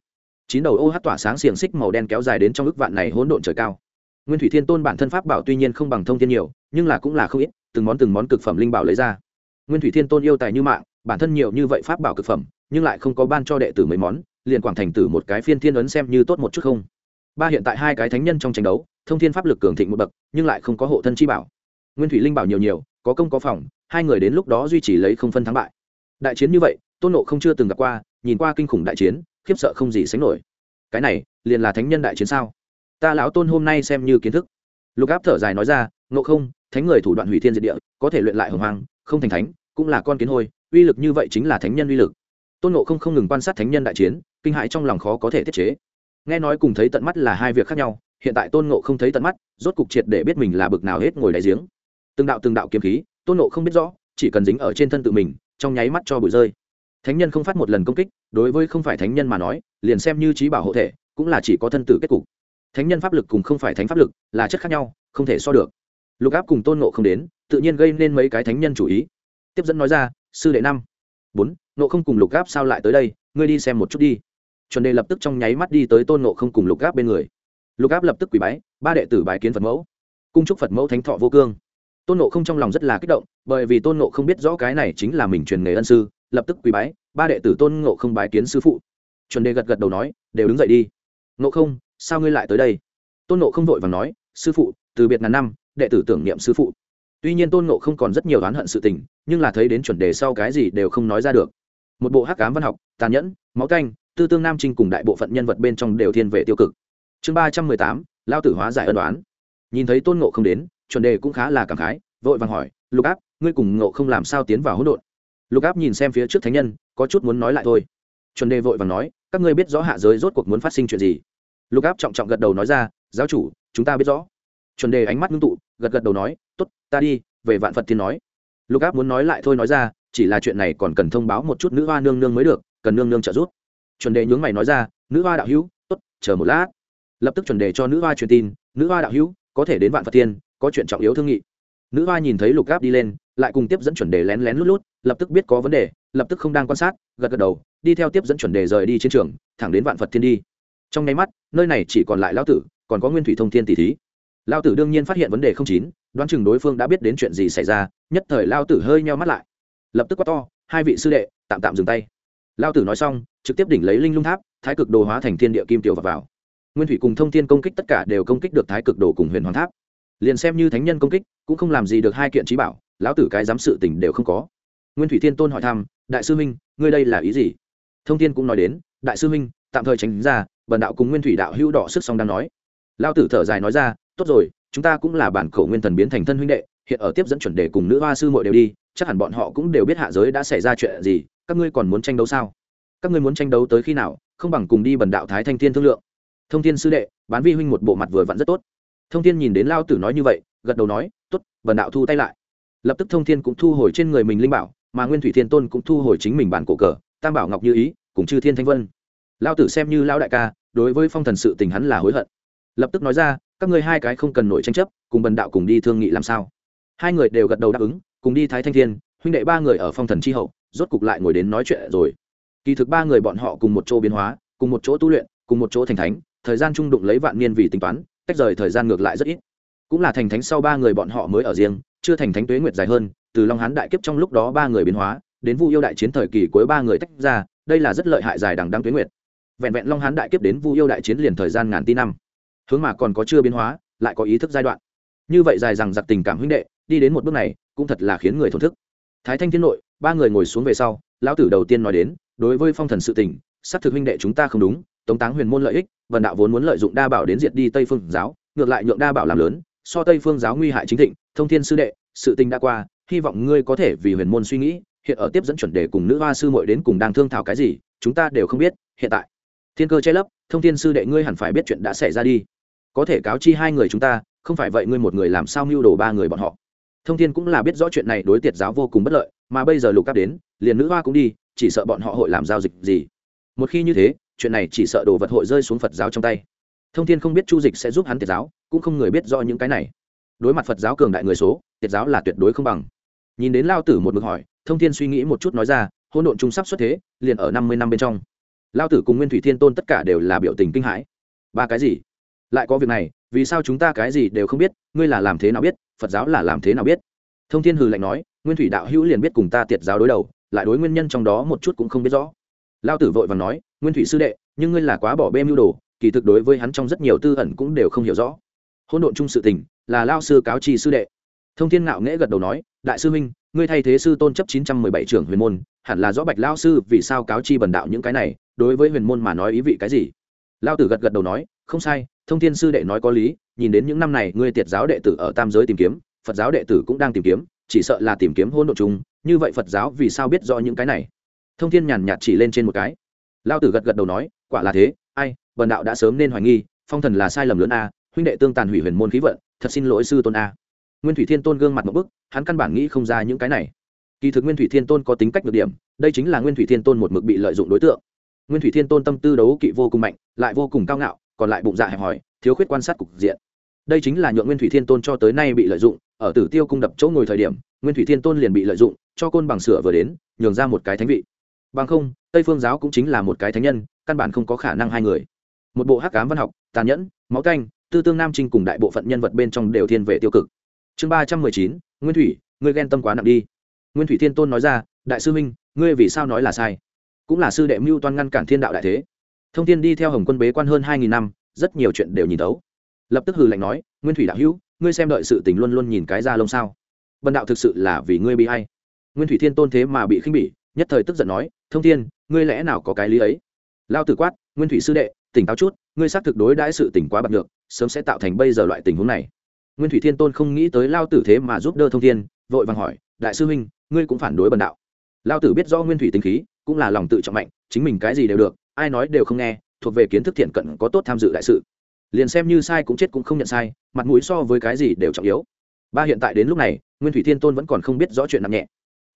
Chín đầu ô hát tỏa sáng xiềng xích màu đen kéo dài đến trong ức vạn này hỗn độn trời cao. Nguyên thủy thiên tôn bản thân pháp bảo tuy nhiên không bằng thông thiên nhiều, nhưng là cũng là không ít, từng món từng món cực phẩm linh bảo lấy ra. Nguyên thủy thiên tôn yêu tài như mạng, bản thân nhiều như vậy pháp bảo cực phẩm, nhưng lại không có ban cho đệ tử mấy món, liền quảng thành tử một cái phiên thiên ấn xem như tốt một chút không. Ba hiện tại hai cái thánh nhân trong tranh đấu, thông thiên pháp lực cường thịnh một bậc, nhưng lại không có hộ thân chi bảo. Nguyên thủy linh bảo nhiều nhiều, có công có phòng hai người đến lúc đó duy trì lấy không phân thắng bại. Đại chiến như vậy, tôn nộ không chưa từng gặp qua, nhìn qua kinh khủng đại chiến, khiếp sợ không gì sánh nổi. Cái này, liền là thánh nhân đại chiến sao? Ta lão tôn hôm nay xem như kiến thức. Lục áp thở dài nói ra nộ không, thánh người thủ đoạn hủy thiên diệt địa, có thể luyện lại hồng hoàng không thành thánh, cũng là con kiến hôi, uy lực như vậy chính là thánh nhân uy lực. Tôn nộ không không ngừng quan sát thánh nhân đại chiến, kinh hãi trong lòng khó có thể tiết chế. Nghe nói cùng thấy tận mắt là hai việc khác nhau, hiện tại tôn nộ không thấy tận mắt, rốt cục triệt để biết mình là bực nào hết ngồi đại giếng. Từng đạo từng đạo kiếm khí tôn nộ không biết rõ, chỉ cần dính ở trên thân tự mình, trong nháy mắt cho bụi rơi. Thánh nhân không phát một lần công kích, đối với không phải thánh nhân mà nói, liền xem như trí bảo hộ thể, cũng là chỉ có thân tử kết cục. Thánh nhân pháp lực cùng không phải thánh pháp lực là chất khác nhau, không thể so được. Lục áp cùng tôn nộ không đến, tự nhiên gây nên mấy cái thánh nhân chủ ý. Tiếp dẫn nói ra, sư đệ năm. Bốn, nộ không cùng lục áp sao lại tới đây? Ngươi đi xem một chút đi. Chuẩn đề lập tức trong nháy mắt đi tới tôn nộ không cùng lục áp bên người. Lục áp lập tức quỳ bái, ba đệ tử bái kiến phật mẫu. Cung chúc phật mẫu thánh thọ vô cương tôn nộ không trong lòng rất là kích động, bởi vì tôn nộ không biết rõ cái này chính là mình truyền nghề ân sư, lập tức quỳ bái, ba đệ tử tôn ngộ không bái kiến sư phụ. Chuẩn đề gật gật đầu nói, đều đứng dậy đi. Ngộ không, sao ngươi lại tới đây? Tôn ngộ không vội và nói, sư phụ, từ biệt ngàn năm, đệ tử tưởng niệm sư phụ. Tuy nhiên tôn ngộ không còn rất nhiều oán hận sự tình, nhưng là thấy đến chuẩn đề sau cái gì đều không nói ra được. Một bộ hắc cám văn học, tàn nhẫn, máu canh, tư tương nam trinh cùng đại bộ phận nhân vật bên trong đều thiên về tiêu cực. Chương ba trăm mười tám, lao tử hóa giải ân đoán nhìn thấy tôn ngộ không đến chuẩn đề cũng khá là cảm khái, vội vàng hỏi, lục áp, ngươi cùng ngộ không làm sao tiến vào hỗn độn? Lục áp nhìn xem phía trước thánh nhân, có chút muốn nói lại thôi. Chuẩn đề vội vàng nói, các ngươi biết rõ hạ giới rốt cuộc muốn phát sinh chuyện gì? Lục áp trọng trọng gật đầu nói ra, giáo chủ, chúng ta biết rõ. Chuẩn đề ánh mắt ngưng tụ, gật gật đầu nói t ố t ta đi, về vạn phật thiên nói. Lục áp muốn nói lại thôi nói ra, chỉ là chuyện này còn cần thông báo một chút nữ hoa nương nương mới được, cần nương nương trợ giúp. Chuẩn đề nhướng mày nói ra, nữ hoa đạo hữu t ố t chờ một lát. Lập tức chuẩn đề cho nữ hoa truyền tin, nữ hoa đạo hữu, có thể đến vạn phật thiên có chuyện trọng yếu thương nghị. Nữ hoa nhìn thấy lục áp đi lên lại cùng tiếp dẫn chuẩn đề lén lén lút lút lập tức biết có vấn đề lập tức không đang quan sát gật gật đầu đi theo tiếp dẫn chuẩn đề rời đi chiến trường thẳng đến vạn phật thiên đi. Trong nháy mắt nơi này chỉ còn lại lão tử còn có nguyên thủy thông thiên tỷ thí. Lao tử đương nhiên phát hiện vấn đề không chín đoán chừng đối phương đã biết đến chuyện gì xảy ra nhất thời lao tử hơi nheo mắt lại. Lập tức quát to hai vị sư đệ tạm tạm dừng tay. Lao tử nói xong trực tiếp đỉnh lấy linh lung tháp thái cực đồ hóa thành thiên địa kim tiểu vào, vào. nguyên thủy cùng thông thiên công kích tất cả đều công kích được thái cực đồ cùng huyền hoàng tháp liền xem như thánh nhân công kích, cũng không làm gì được hai kiện trí bảo, lão tử cái dám sự tình đều không có. Nguyên thủy thiên tôn hỏi thăm, đại sư minh ngươi đây là ý gì? Thông thiên cũng nói đến, đại sư minh tạm thời tránh ra, bần đạo cùng nguyên thủy đạo hữu đỏ sức song đang nói. Lao tử thở dài nói ra, tốt rồi, chúng ta cũng là bản khẩu nguyên thần biến thành thân huynh đệ, hiện ở tiếp dẫn chuẩn đề cùng nữ hoa sư muội đều đi, chắc hẳn bọn họ cũng đều biết hạ giới đã xảy ra chuyện gì, các ngươi còn muốn tranh đấu sao? Các ngươi muốn tranh đấu tới khi nào, không bằng cùng đi bần đạo thái thanh thiên thương lượng. Thông thiên sư đệ, bán vi huynh một bộ mặt vừa vặn rất tốt thông thiên nhìn đến lao tử nói như vậy, gật đầu nói, tốt bần đạo thu tay lại. Lập tức thông thiên cũng thu hồi trên người mình linh bảo, mà nguyên thủy thiên tôn cũng thu hồi chính mình bản cổ cờ, tam bảo ngọc như ý, cùng chư thiên thanh vân. Lao tử xem như lao đại ca, đối với phong thần sự tình hắn là hối hận. Lập tức nói ra, các ngươi hai cái không cần nổi tranh chấp, cùng bần đạo cùng đi thương nghị làm sao? Hai người đều gật đầu đáp ứng, cùng đi thái thanh thiên, huynh đệ ba người ở phong thần tri hậu, rốt cục lại ngồi đến nói chuyện rồi. Kỳ thực ba người bọn họ cùng một chỗ biến hóa, cùng một chỗ tu luyện, cùng một chỗ thành thánh, thời gian trung đụng lấy vạn niên vì tính toán tách rời thời gian ngược lại rất ít. Cũng là thành thánh sau ba người bọn họ mới ở riêng, chưa thành thánh tuế nguyệt dài hơn, từ long hán đại kiếp trong lúc đó ba người biến hóa, đến vu yêu đại chiến thời kỳ cuối ba người tách ra, đây là rất lợi hại dài đằng đăng tuế nguyệt. Vẹn vẹn long hán đại kiếp đến vu yêu đại chiến liền thời gian ngàn tỷ năm. Hướng mà còn có chưa biến hóa, lại có ý thức giai đoạn. Như vậy dài rằng giặc tình cảm huynh đệ, đi đến một bước này, cũng thật là khiến người thổn thức. Thái thanh thiên nội, ba người ngồi xuống về sau, lão tử đầu tiên nói đến, đối với phong thần sự tình, xác thực huynh đệ chúng ta không đúng tống táng huyền môn lợi ích, vần đạo vốn muốn lợi dụng đa bảo đến diệt đi tây phương giáo, ngược lại nhượng đa bảo làm lớn, so tây phương giáo nguy hại chính thịnh, thông thiên sư đệ, sự tình đã qua, hy vọng ngươi có thể vì huyền môn suy nghĩ, hiện ở tiếp dẫn chuẩn đề cùng nữ hoa sư muội đến cùng đang thương thảo cái gì, chúng ta đều không biết, hiện tại. Thiên cơ che lấp, thông thiên sư đệ ngươi hẳn phải biết chuyện đã xảy ra đi. Có thể cáo chi hai người chúng ta, không phải vậy ngươi một người làm sao mưu đồ ba người bọn họ. Thông thiên cũng là biết rõ chuyện này đối tiệt giáo vô cùng bất lợi, mà bây giờ lục cáp đến, liền nữ hoa cũng đi, chỉ sợ bọn họ hội làm giao dịch gì. Một khi như thế chuyện này chỉ sợ đồ vật hội rơi xuống phật giáo trong tay. Thông thiên không biết chu dịch sẽ giúp hắn tiệt giáo, cũng không người biết rõ những cái này. Đối mặt phật giáo cường đại người số, tiệt giáo là tuyệt đối không bằng. Nhìn đến lao tử một mực hỏi, thông thiên suy nghĩ một chút nói ra hôn độn trung sắp xuất thế, liền ở năm mươi năm bên trong. Lao tử cùng nguyên thủy thiên tôn tất cả đều là biểu tình kinh hãi. Ba cái gì? Lại có việc này, vì sao chúng ta cái gì đều không biết, ngươi là làm thế nào biết, phật giáo là làm thế nào biết? Thông thiên hừ lạnh nói, nguyên thủy đạo hữu liền biết cùng ta tiệt giáo đối đầu, lại đối nguyên nhân trong đó một chút cũng không biết rõ lao tử vội và nói nguyên thủy sư đệ nhưng ngươi là quá bỏ bê mưu đồ kỳ thực đối với hắn trong rất nhiều tư ẩn cũng đều không hiểu rõ. Hôn độn chung sự tình là lao sư cáo trì sư đệ. Thông thiên ngạo nghễ gật đầu nói đại sư minh, ngươi thay thế sư tôn chấp chín trăm mười bảy trưởng huyền môn hẳn là rõ bạch lao sư vì sao cáo chi bần đạo những cái này đối với huyền môn mà nói ý vị cái gì? Lao tử gật gật đầu nói không sai thông thiên sư đệ nói có lý nhìn đến những năm này ngươi tiệt giáo đệ tử ở tam giới tìm kiếm phật giáo đệ tử cũng đang tìm kiếm chỉ sợ là tìm kiếm hôn độn chung như vậy phật giáo vì sao biết rõ những cái này? Thông thiên nhàn nhạt chỉ lên trên một cái. Lao tử gật gật đầu nói, quả là thế, ai vần đạo đã sớm nên hoài nghi, phong thần là sai lầm lớn a, huynh đệ tương tàn hủy huyền môn khí vận, thật xin lỗi sư tôn a. Nguyên thủy thiên tôn gương mặt một bức, hắn căn bản nghĩ không ra những cái này. Kỳ thực nguyên thủy thiên tôn có tính cách được điểm, đây chính là nguyên thủy thiên tôn một mực bị lợi dụng đối tượng. Nguyên thủy thiên tôn tâm tư đấu kỵ vô cùng mạnh, lại vô cùng cao ngạo, còn lại bụng dạ hẹp hòi, thiếu khuyết quan sát cục diện. Đây chính là nhượng nguyên thủy thiên tôn cho tới nay bị lợi dụng, ở tử tiêu cung đập chỗ ngồi thời điểm, nguyên thủy thiên tôn liền bị lợi dụng, cho côn bằng sửa vừa đến, nhường ra một cái thánh vị bằng không, tây phương giáo cũng chính là một cái thánh nhân, căn bản không có khả năng hai người. Một bộ hắc cám văn học, tàn nhẫn, máu canh tư tương nam trinh cùng đại bộ phận nhân vật bên trong đều thiên về tiêu cực. Chương ba trăm mười chín, nguyên thủy, ngươi ghen tâm quá nặng đi. Nguyên thủy thiên tôn nói ra, đại sư minh, ngươi vì sao nói là sai? Cũng là sư đệ mưu toan ngăn cản thiên đạo đại thế. Thông tin đi theo hồng quân bế quan hơn hai nghìn năm, rất nhiều chuyện đều nhìn tấu lập tức hừ lạnh nói, nguyên thủy đạo hữu, ngươi xem đợi sự tình luôn luôn nhìn cái ra lông sao? Bần đạo thực sự là vì ngươi bị hay nguyên thủy thiên tôn thế mà bị khinh bỉ nhất thời tức giận nói, thông thiên, ngươi lẽ nào có cái lý ấy? Lao tử quát, nguyên thủy sư đệ, tỉnh táo chút, ngươi xác thực đối đãi sự tỉnh quá bật được sớm sẽ tạo thành bây giờ loại tình huống này. Nguyên thủy thiên tôn không nghĩ tới lao tử thế mà giúp đỡ thông thiên, vội vàng hỏi, đại sư huynh, ngươi cũng phản đối bần đạo? Lao tử biết rõ nguyên thủy tính khí, cũng là lòng tự trọng mạnh, chính mình cái gì đều được, ai nói đều không nghe, thuộc về kiến thức thiện cận có tốt tham dự đại sự. Liền xem như sai cũng chết cũng không nhận sai, mặt mũi so với cái gì đều trọng yếu. Ba hiện tại đến lúc này, nguyên thủy thiên tôn vẫn còn không biết rõ chuyện nặng nhẹ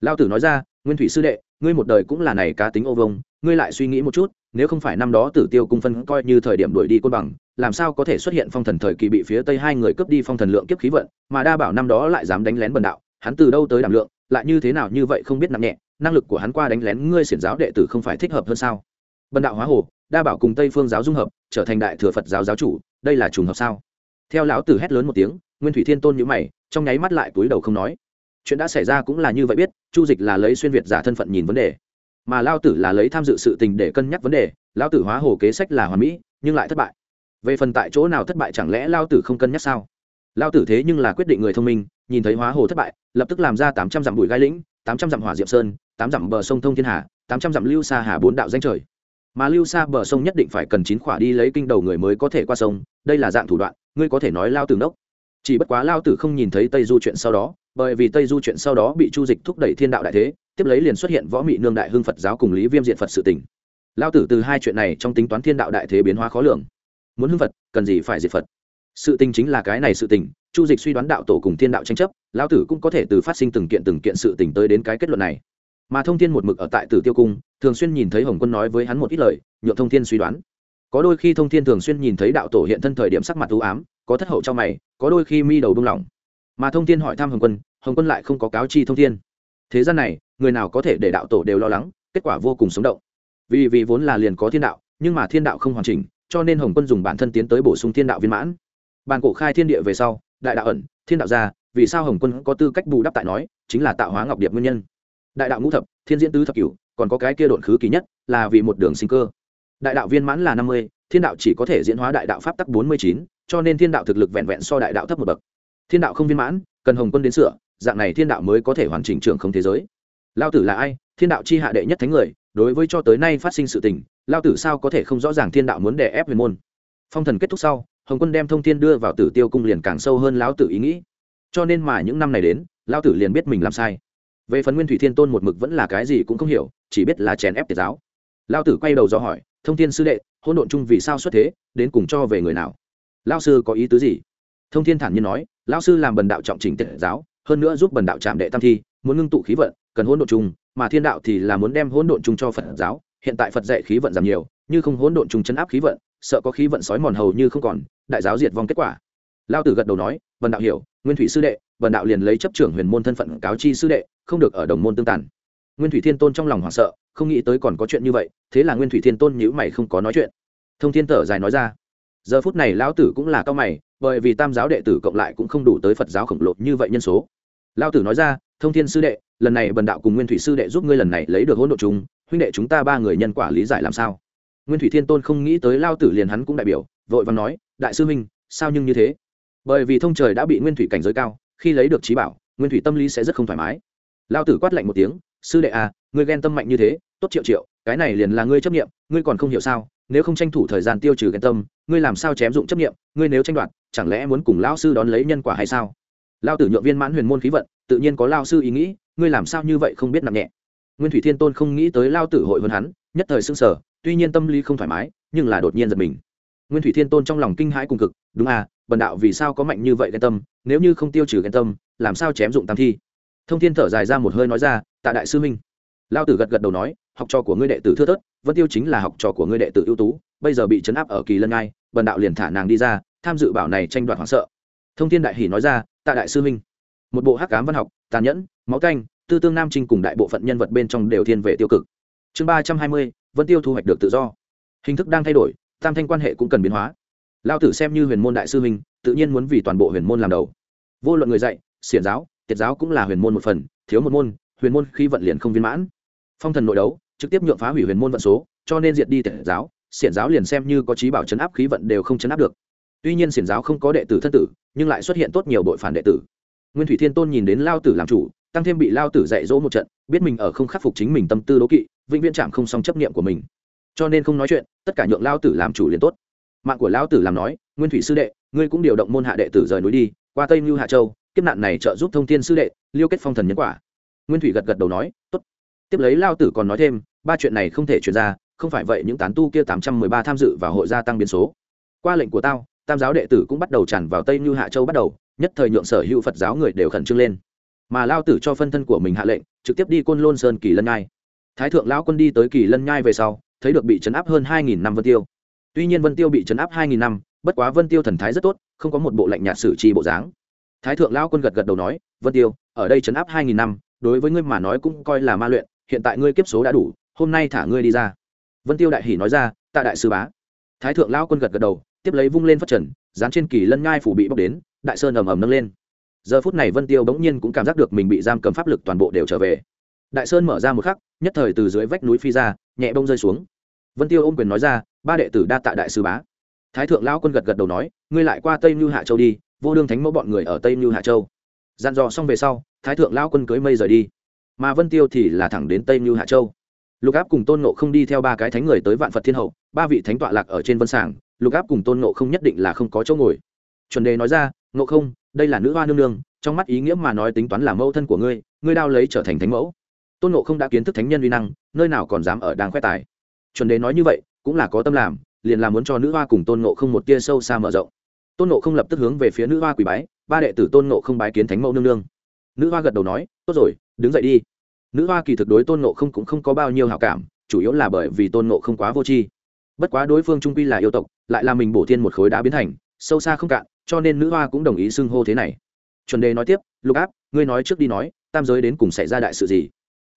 lao tử nói ra, nguyên thủy sư đệ, ngươi một đời cũng là này cá tính ô vông, ngươi lại suy nghĩ một chút, nếu không phải năm đó tử tiêu cung phân coi như thời điểm đuổi đi côn bằng, làm sao có thể xuất hiện phong thần thời kỳ bị phía tây hai người cướp đi phong thần lượng kiếp khí vận, mà đa bảo năm đó lại dám đánh lén bần đạo, hắn từ đâu tới đảm lượng, lại như thế nào như vậy không biết nặng nhẹ, năng lực của hắn qua đánh lén ngươi xiển giáo đệ tử không phải thích hợp hơn sao? Bần đạo hóa hồ, đa bảo cùng tây phương giáo dung hợp, trở thành đại thừa phật giáo giáo chủ, đây là trùng hợp sao? Theo lão tử hét lớn một tiếng, nguyên thủy thiên tôn nhữ mày, trong nháy mắt lại túi đầu không nói chuyện đã xảy ra cũng là như vậy biết chu dịch là lấy xuyên việt giả thân phận nhìn vấn đề. Mà lao tử là lấy tham dự sự tình để cân nhắc vấn đề lao tử hóa hồ kế sách là hoàn mỹ nhưng lại thất bại. Về phần tại chỗ nào thất bại chẳng lẽ lao tử không cân nhắc sao? Lao tử thế nhưng là quyết định người thông minh nhìn thấy hóa hồ thất bại lập tức làm ra tám trăm dặm bụi gai lĩnh tám trăm dặm hỏa diệm sơn tám dặm bờ sông thông thiên hà tám trăm dặm lưu xa hà bốn đạo danh trời. Mà lưu xa bờ sông nhất định phải cần chín khỏa đi lấy kinh đầu người mới có thể qua sông đây là dạng thủ đoạn ngươi có thể nói lao tử nốc, chỉ bất quá lao tử không nhìn thấy tây du chuyện sau đó bởi vì tây du chuyện sau đó bị chu dịch thúc đẩy thiên đạo đại thế, tiếp lấy liền xuất hiện võ mị nương đại hưng phật giáo cùng lý viêm diện phật sự tỉnh lao tử từ hai chuyện này trong tính toán thiên đạo đại thế biến hóa khó lường. Muốn hưng phật, cần gì phải diệt phật? Sự tình chính là cái này sự tình, chu dịch suy đoán đạo tổ cùng thiên đạo tranh chấp, lao tử cũng có thể từ phát sinh từng kiện từng kiện sự tình tới đến cái kết luận này. Mà thông thiên một mực ở tại tử tiêu cung, thường xuyên nhìn thấy hồng quân nói với hắn một ít lời, nhượng thông thiên suy đoán. Có đôi khi thông thiên thường xuyên nhìn thấy đạo tổ hiện thân thời điểm sắc mặt ưu ám, có thất hậu trong mày, có đôi khi mi đầu buông lỏng mà thông thiên hỏi thăm hồng quân hồng quân lại không có cáo chi thông thiên. Thế gian này, người nào có thể để đạo tổ đều lo lắng, kết quả vô cùng sống động. Vì vì vốn là liền có thiên đạo, nhưng mà thiên đạo không hoàn chỉnh, cho nên hồng quân dùng bản thân tiến tới bổ sung thiên đạo viên mãn. Bàn cổ khai thiên địa về sau, đại đạo ẩn, thiên đạo ra, vì sao hồng quân có tư cách bù đắp tại nói, chính là tạo hóa ngọc điệp nguyên nhân. Đại đạo ngũ thập, thiên diễn tứ thập cửu, còn có cái kia độn khứ kỳ nhất, là vì một đường sinh cơ. Đại đạo viên mãn là năm mươi, thiên đạo chỉ có thể diễn hóa đại đạo pháp tắc bốn mươi chín, cho nên thiên đạo thực lực vẹn vẹn so đại đạo thấp một bậc thiên đạo không viên mãn, cần hồng quân đến sửa, dạng này thiên đạo mới có thể hoàn chỉnh trường không thế giới. Lao tử là ai? Thiên đạo chi hạ đệ nhất thánh người, đối với cho tới nay phát sinh sự tình, lao tử sao có thể không rõ ràng thiên đạo muốn đè ép huyền môn? Phong thần kết thúc sau, hồng quân đem thông thiên đưa vào tử tiêu cung liền càng sâu hơn lão tử ý nghĩ. Cho nên mà những năm này đến, lao tử liền biết mình làm sai. Về phần nguyên thủy thiên tôn một mực vẫn là cái gì cũng không hiểu, chỉ biết là chèn ép tiệt giáo. Lao tử quay đầu do hỏi, thông thiên sư đệ hôn độn chung vì sao xuất thế, đến cùng cho về người nào? Lao sư có ý tứ gì? Thông thiên thản nhiên nói Lão sư làm bần đạo trọng trình tiệt giáo, hơn nữa giúp bần đạo trạm đệ tam thi, muốn ngưng tụ khí vận, cần hỗn độn chung, mà thiên đạo thì là muốn đem hỗn độn chung cho phật giáo. Hiện tại phật dạy khí vận giảm nhiều, như không hỗn độn chung chấn áp khí vận, sợ có khí vận sói mòn hầu như không còn, đại giáo diệt vong kết quả. Lao tử gật đầu nói vần đạo hiểu, nguyên thủy sư đệ vần đạo liền lấy chấp trưởng huyền môn thân phận cáo chi sư đệ, không được ở đồng môn tương tàn. Nguyên thủy thiên tôn trong lòng hoảng sợ, không nghĩ tới còn có chuyện như vậy, thế là nguyên thủy thiên tôn nhữ mày không có nói chuyện. Thông thiên thở dài nói ra, giờ phút này lão tử cũng là cao mày bởi vì tam giáo đệ tử cộng lại cũng không đủ tới phật giáo khổng lồ như vậy nhân số. Lão tử nói ra, thông thiên sư đệ, lần này bần đạo cùng nguyên thủy sư đệ giúp ngươi lần này lấy được hỗn độ chúng huynh đệ chúng ta ba người nhân quả lý giải làm sao? Nguyên thủy thiên tôn không nghĩ tới lao tử liền hắn cũng đại biểu, vội vàng nói, đại sư huynh, sao nhưng như thế? Bởi vì thông trời đã bị nguyên thủy cảnh giới cao, khi lấy được trí bảo, nguyên thủy tâm lý sẽ rất không thoải mái. Lao tử quát lạnh một tiếng, sư đệ à ngươi ghen tâm mạnh như thế, tốt triệu triệu, cái này liền là ngươi chấp nghiệm ngươi còn không hiểu sao, nếu không tranh thủ thời gian tiêu trừ ghen tâm, ngươi làm sao chém dụng chấp nghiệm ngươi nếu tranh đoạt chẳng lẽ muốn cùng lão sư đón lấy nhân quả hay sao? Lao tử nhượng viên mãn huyền môn khí vận tự nhiên có lao sư ý nghĩ ngươi làm sao như vậy không biết nặng nhẹ? Nguyên thủy thiên tôn không nghĩ tới lao tử hội hơn hắn nhất thời s sờ, sở tuy nhiên tâm lý không thoải mái nhưng là đột nhiên giật mình. Nguyên thủy thiên tôn trong lòng kinh hãi cùng cực đúng à bần đạo vì sao có mạnh như vậy ghen tâm nếu như không tiêu trừ ghen tâm làm sao chém dụng tam thi? Thông thiên thở dài ra một hơi nói ra tạ đại sư minh lao tử gật gật đầu nói học trò của ngươi đệ tử thưa thớt vẫn tiêu chính là học trò của ngươi đệ tử ưu tú bây giờ bị chấn áp ở kỳ lân ngai bần đạo liền thả nàng đi ra tham dự bảo này tranh đoạt hoảng sợ. Thông thiên đại hỷ nói ra, tạ đại sư minh. Một bộ hắc cám văn học, tàn nhẫn, máu canh, tư tương nam trinh cùng đại bộ phận nhân vật bên trong đều thiên về tiêu cực. Chương ba trăm hai mươi, vân tiêu thu hoạch được tự do. Hình thức đang thay đổi, tam thanh quan hệ cũng cần biến hóa. Lao tử xem như huyền môn đại sư minh, tự nhiên muốn vì toàn bộ huyền môn làm đầu. Vô luận người dạy, xiển giáo, tiệt giáo cũng là huyền môn một phần, thiếu một môn, huyền môn khi vận liền không viên mãn. Phong thần nội đấu, trực tiếp nhượng phá hủy huyền môn vận số, cho nên diệt đi tiệt giáo, xiển giáo liền xem như có trí bảo chấn áp khí vận đều không chấn áp được tuy nhiên xiển giáo không có đệ tử thân tử, nhưng lại xuất hiện tốt nhiều đội phản đệ tử. Nguyên thủy thiên tôn nhìn đến lao tử làm chủ, tăng thêm bị lao tử dạy dỗ một trận, biết mình ở không khắc phục chính mình tâm tư đố kỵ, vĩnh viễn chạm không xong chấp niệm của mình. Cho nên không nói chuyện, tất cả nhượng lao tử làm chủ liền tốt. Mạng của lao tử làm nói, nguyên thủy sư đệ, ngươi cũng điều động môn hạ đệ tử rời núi đi, qua tây mưu hạ châu, kiếp nạn này trợ giúp thông thiên sư đệ, liêu kết phong thần nhân quả. Nguyên thủy gật gật đầu nói, tốt. Tiếp lấy lao tử còn nói thêm, ba chuyện này không thể chuyển ra, không phải vậy những tán tu kia tám trăm mười ba tham dự vào hội gia tăng biến số. Qua lệnh của tao tam giáo đệ tử cũng bắt đầu tràn vào tây như hạ châu bắt đầu, nhất thời nhượng sở hữu phật giáo người đều khẩn trương lên. Mà lao tử cho phân thân của mình hạ lệnh, trực tiếp đi côn lôn sơn kỳ lân nhai. Thái thượng lão quân đi tới kỳ lân nhai về sau, thấy được bị chấn áp hơn hai nghìn năm vân tiêu. Tuy nhiên vân tiêu bị chấn áp hai nghìn năm, bất quá vân tiêu thần thái rất tốt, không có một bộ lệnh nhạt sử trì bộ dáng. Thái thượng lão quân gật gật đầu nói, vân tiêu, ở đây chấn áp hai nghìn năm, đối với ngươi mà nói cũng coi là ma luyện, hiện tại ngươi kiếp số đã đủ, hôm nay thả ngươi đi ra. Vân tiêu đại hỉ nói ra, tạ đại sư bá. Thái thượng lão quân gật gật đầu tiếp lấy vung lên phát trần, dán trên kỳ lân nhai phủ bị bóc đến, đại sơn ầm ầm nâng lên. Giờ phút này vân tiêu bỗng nhiên cũng cảm giác được mình bị giam cầm pháp lực toàn bộ đều trở về. Đại sơn mở ra một khắc, nhất thời từ dưới vách núi phi ra, nhẹ bông rơi xuống. Vân tiêu ôm quyền nói ra, ba đệ tử đa tạ đại sư bá. Thái thượng lão quân gật gật đầu nói, ngươi lại qua tây như hạ châu đi, vô đương thánh mẫu bọn người ở tây như hạ châu. Dặn dò xong về sau, thái thượng lao quân cưới mây rời đi. Mà vân tiêu thì là thẳng đến tây như hạ châu. Lục áp cùng tôn nộ không đi theo ba cái thánh người tới vạn phật thiên hậu, ba vị thánh tọa lạc ở trên vân sàng lục áp cùng tôn nộ không nhất định là không có chỗ ngồi. Chuẩn đề nói ra nộ không, đây là nữ hoa nương nương, trong mắt ý nghĩa mà nói tính toán là mẫu thân của ngươi ngươi đao lấy trở thành thánh mẫu. Tôn nộ không đã kiến thức thánh nhân uy năng, nơi nào còn dám ở đang khoe tài. Chuẩn đề nói như vậy, cũng là có tâm làm, liền là muốn cho nữ hoa cùng tôn nộ không một tia sâu xa mở rộng. Tôn nộ không lập tức hướng về phía nữ hoa quỳ bái, ba đệ tử tôn nộ không bái kiến thánh mẫu nương nương. Nữ hoa gật đầu nói, tốt rồi, đứng dậy đi. Nữ hoa kỳ thực đối tôn nộ không cũng không có bao nhiêu hảo cảm, chủ yếu là bởi vì tôn nộ không quá vô tri. Bất quá đối phương trung quy là yêu tộc lại là mình bổ thiên một khối đá biến thành, sâu xa không cạn, cho nên nữ hoa cũng đồng ý xưng hô thế này. Chuẩn đề nói tiếp, lục áp, ngươi nói trước đi nói, tam giới đến cùng xảy ra đại sự gì?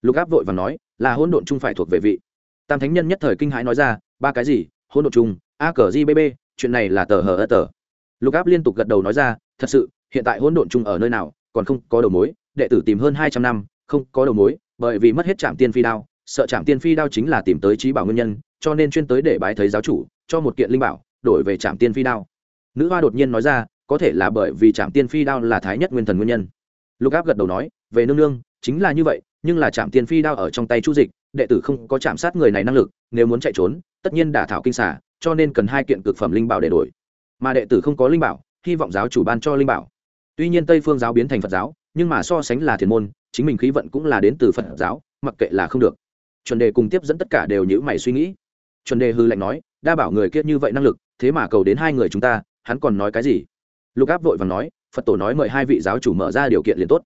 Lục áp vội và nói, là hỗn độn chung phải thuộc về vị. Tam thánh nhân nhất thời kinh hãi nói ra, ba cái gì? Hỗn độn chung, a cờ gbb chuyện này là tờ hờ ơ tờ. Lục áp liên tục gật đầu nói ra, thật sự, hiện tại hỗn độn chung ở nơi nào, còn không có đầu mối, đệ tử tìm hơn hai trăm năm, không có đầu mối, bởi vì mất hết trạm tiên phi đao, sợ trạm tiên phi đao chính là tìm tới trí bảo nguyên nhân, cho nên chuyên tới để bái thấy giáo chủ cho một kiện linh bảo, đổi về trạm tiên phi đao. Nữ hoa đột nhiên nói ra, có thể là bởi vì trạm tiên phi đao là thái nhất nguyên thần nguyên nhân. Lục áp gật đầu nói, về nương nương, chính là như vậy, nhưng là trạm tiên phi đao ở trong tay chu dịch, đệ tử không có chạm sát người này năng lực, nếu muốn chạy trốn, tất nhiên đả thảo kinh xả cho nên cần hai kiện cực phẩm linh bảo để đổi. Mà đệ tử không có linh bảo, hy vọng giáo chủ ban cho linh bảo. Tuy nhiên tây phương giáo biến thành phật giáo, nhưng mà so sánh là thiền môn, chính mình khí vận cũng là đến từ phật giáo, mặc kệ là không được. Chuẩn đề cùng tiếp dẫn tất cả đều nhữ mày suy nghĩ. Chuẩn đề hư lạnh nói đa bảo người kia như vậy năng lực, thế mà cầu đến hai người chúng ta, hắn còn nói cái gì? Lục áp vội và nói, phật tổ nói mời hai vị giáo chủ mở ra điều kiện liền tốt.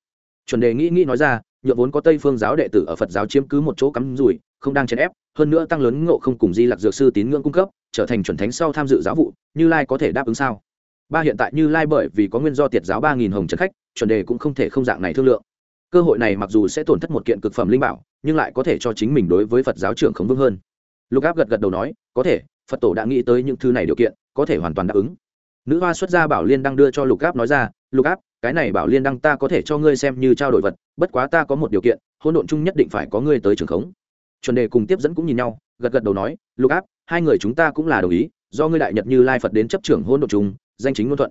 Chuẩn đề nghĩ nghĩ nói ra nhựa vốn có tây phương giáo đệ tử ở phật giáo chiếm cứ một chỗ cắm rủi, không đang chèn ép, hơn nữa tăng lớn ngộ không cùng di lạc dược sư tín ngưỡng cung cấp, trở thành chuẩn thánh sau tham dự giáo vụ, như lai có thể đáp ứng sao? Ba hiện tại như lai bởi vì có nguyên do tiệt giáo ba nghìn hồng trần khách, chuẩn đề cũng không thể không dạng này thương lượng. Cơ hội này mặc dù sẽ tổn thất một kiện cực phẩm linh bảo, nhưng lại có thể cho chính mình đối với phật giáo trưởng khống vương hơn lục áp gật gật đầu nói, có thể, phật tổ đã nghĩ tới những thứ này điều kiện, có thể hoàn toàn đáp ứng. Nữ hoa xuất gia bảo liên đang đưa cho lục áp nói ra, lục áp, cái này bảo liên đăng ta có thể cho ngươi xem như trao đổi vật, bất quá ta có một điều kiện, hỗn độn chung nhất định phải có ngươi tới trường khống. Chuẩn đề cùng tiếp dẫn cũng nhìn nhau, gật gật đầu nói, lục áp, hai người chúng ta cũng là đồng ý, do ngươi đại nhật như lai phật đến chấp trưởng hỗn độn chung, danh chính ngôn thuận.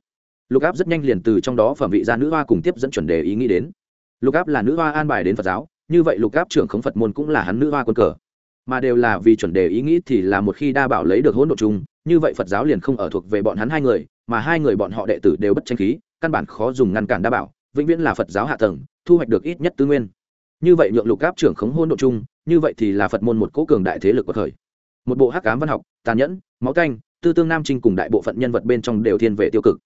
Lục áp rất nhanh liền từ trong đó phẩm vị ra nữ hoa cùng tiếp dẫn chuẩn đề ý nghĩ đến. Lục áp là nữ hoa an bài đến phật giáo, như vậy lục áp trưởng khống phật môn cũng là hắn nữ hoa quân cờ mà đều là vì chuẩn đề ý nghĩ thì là một khi đa bảo lấy được hỗn độ chung, như vậy phật giáo liền không ở thuộc về bọn hắn hai người, mà hai người bọn họ đệ tử đều bất tranh khí, căn bản khó dùng ngăn cản đa bảo, vĩnh viễn là phật giáo hạ tầng, thu hoạch được ít nhất tư nguyên. Như vậy nhượng lục áp trưởng khống hôn độ chung, như vậy thì là phật môn một cố cường đại thế lực của thời. Một bộ hắc cám văn học, tàn nhẫn, máu canh, tư tương nam trinh cùng đại bộ phận nhân vật bên trong đều thiên về tiêu cực.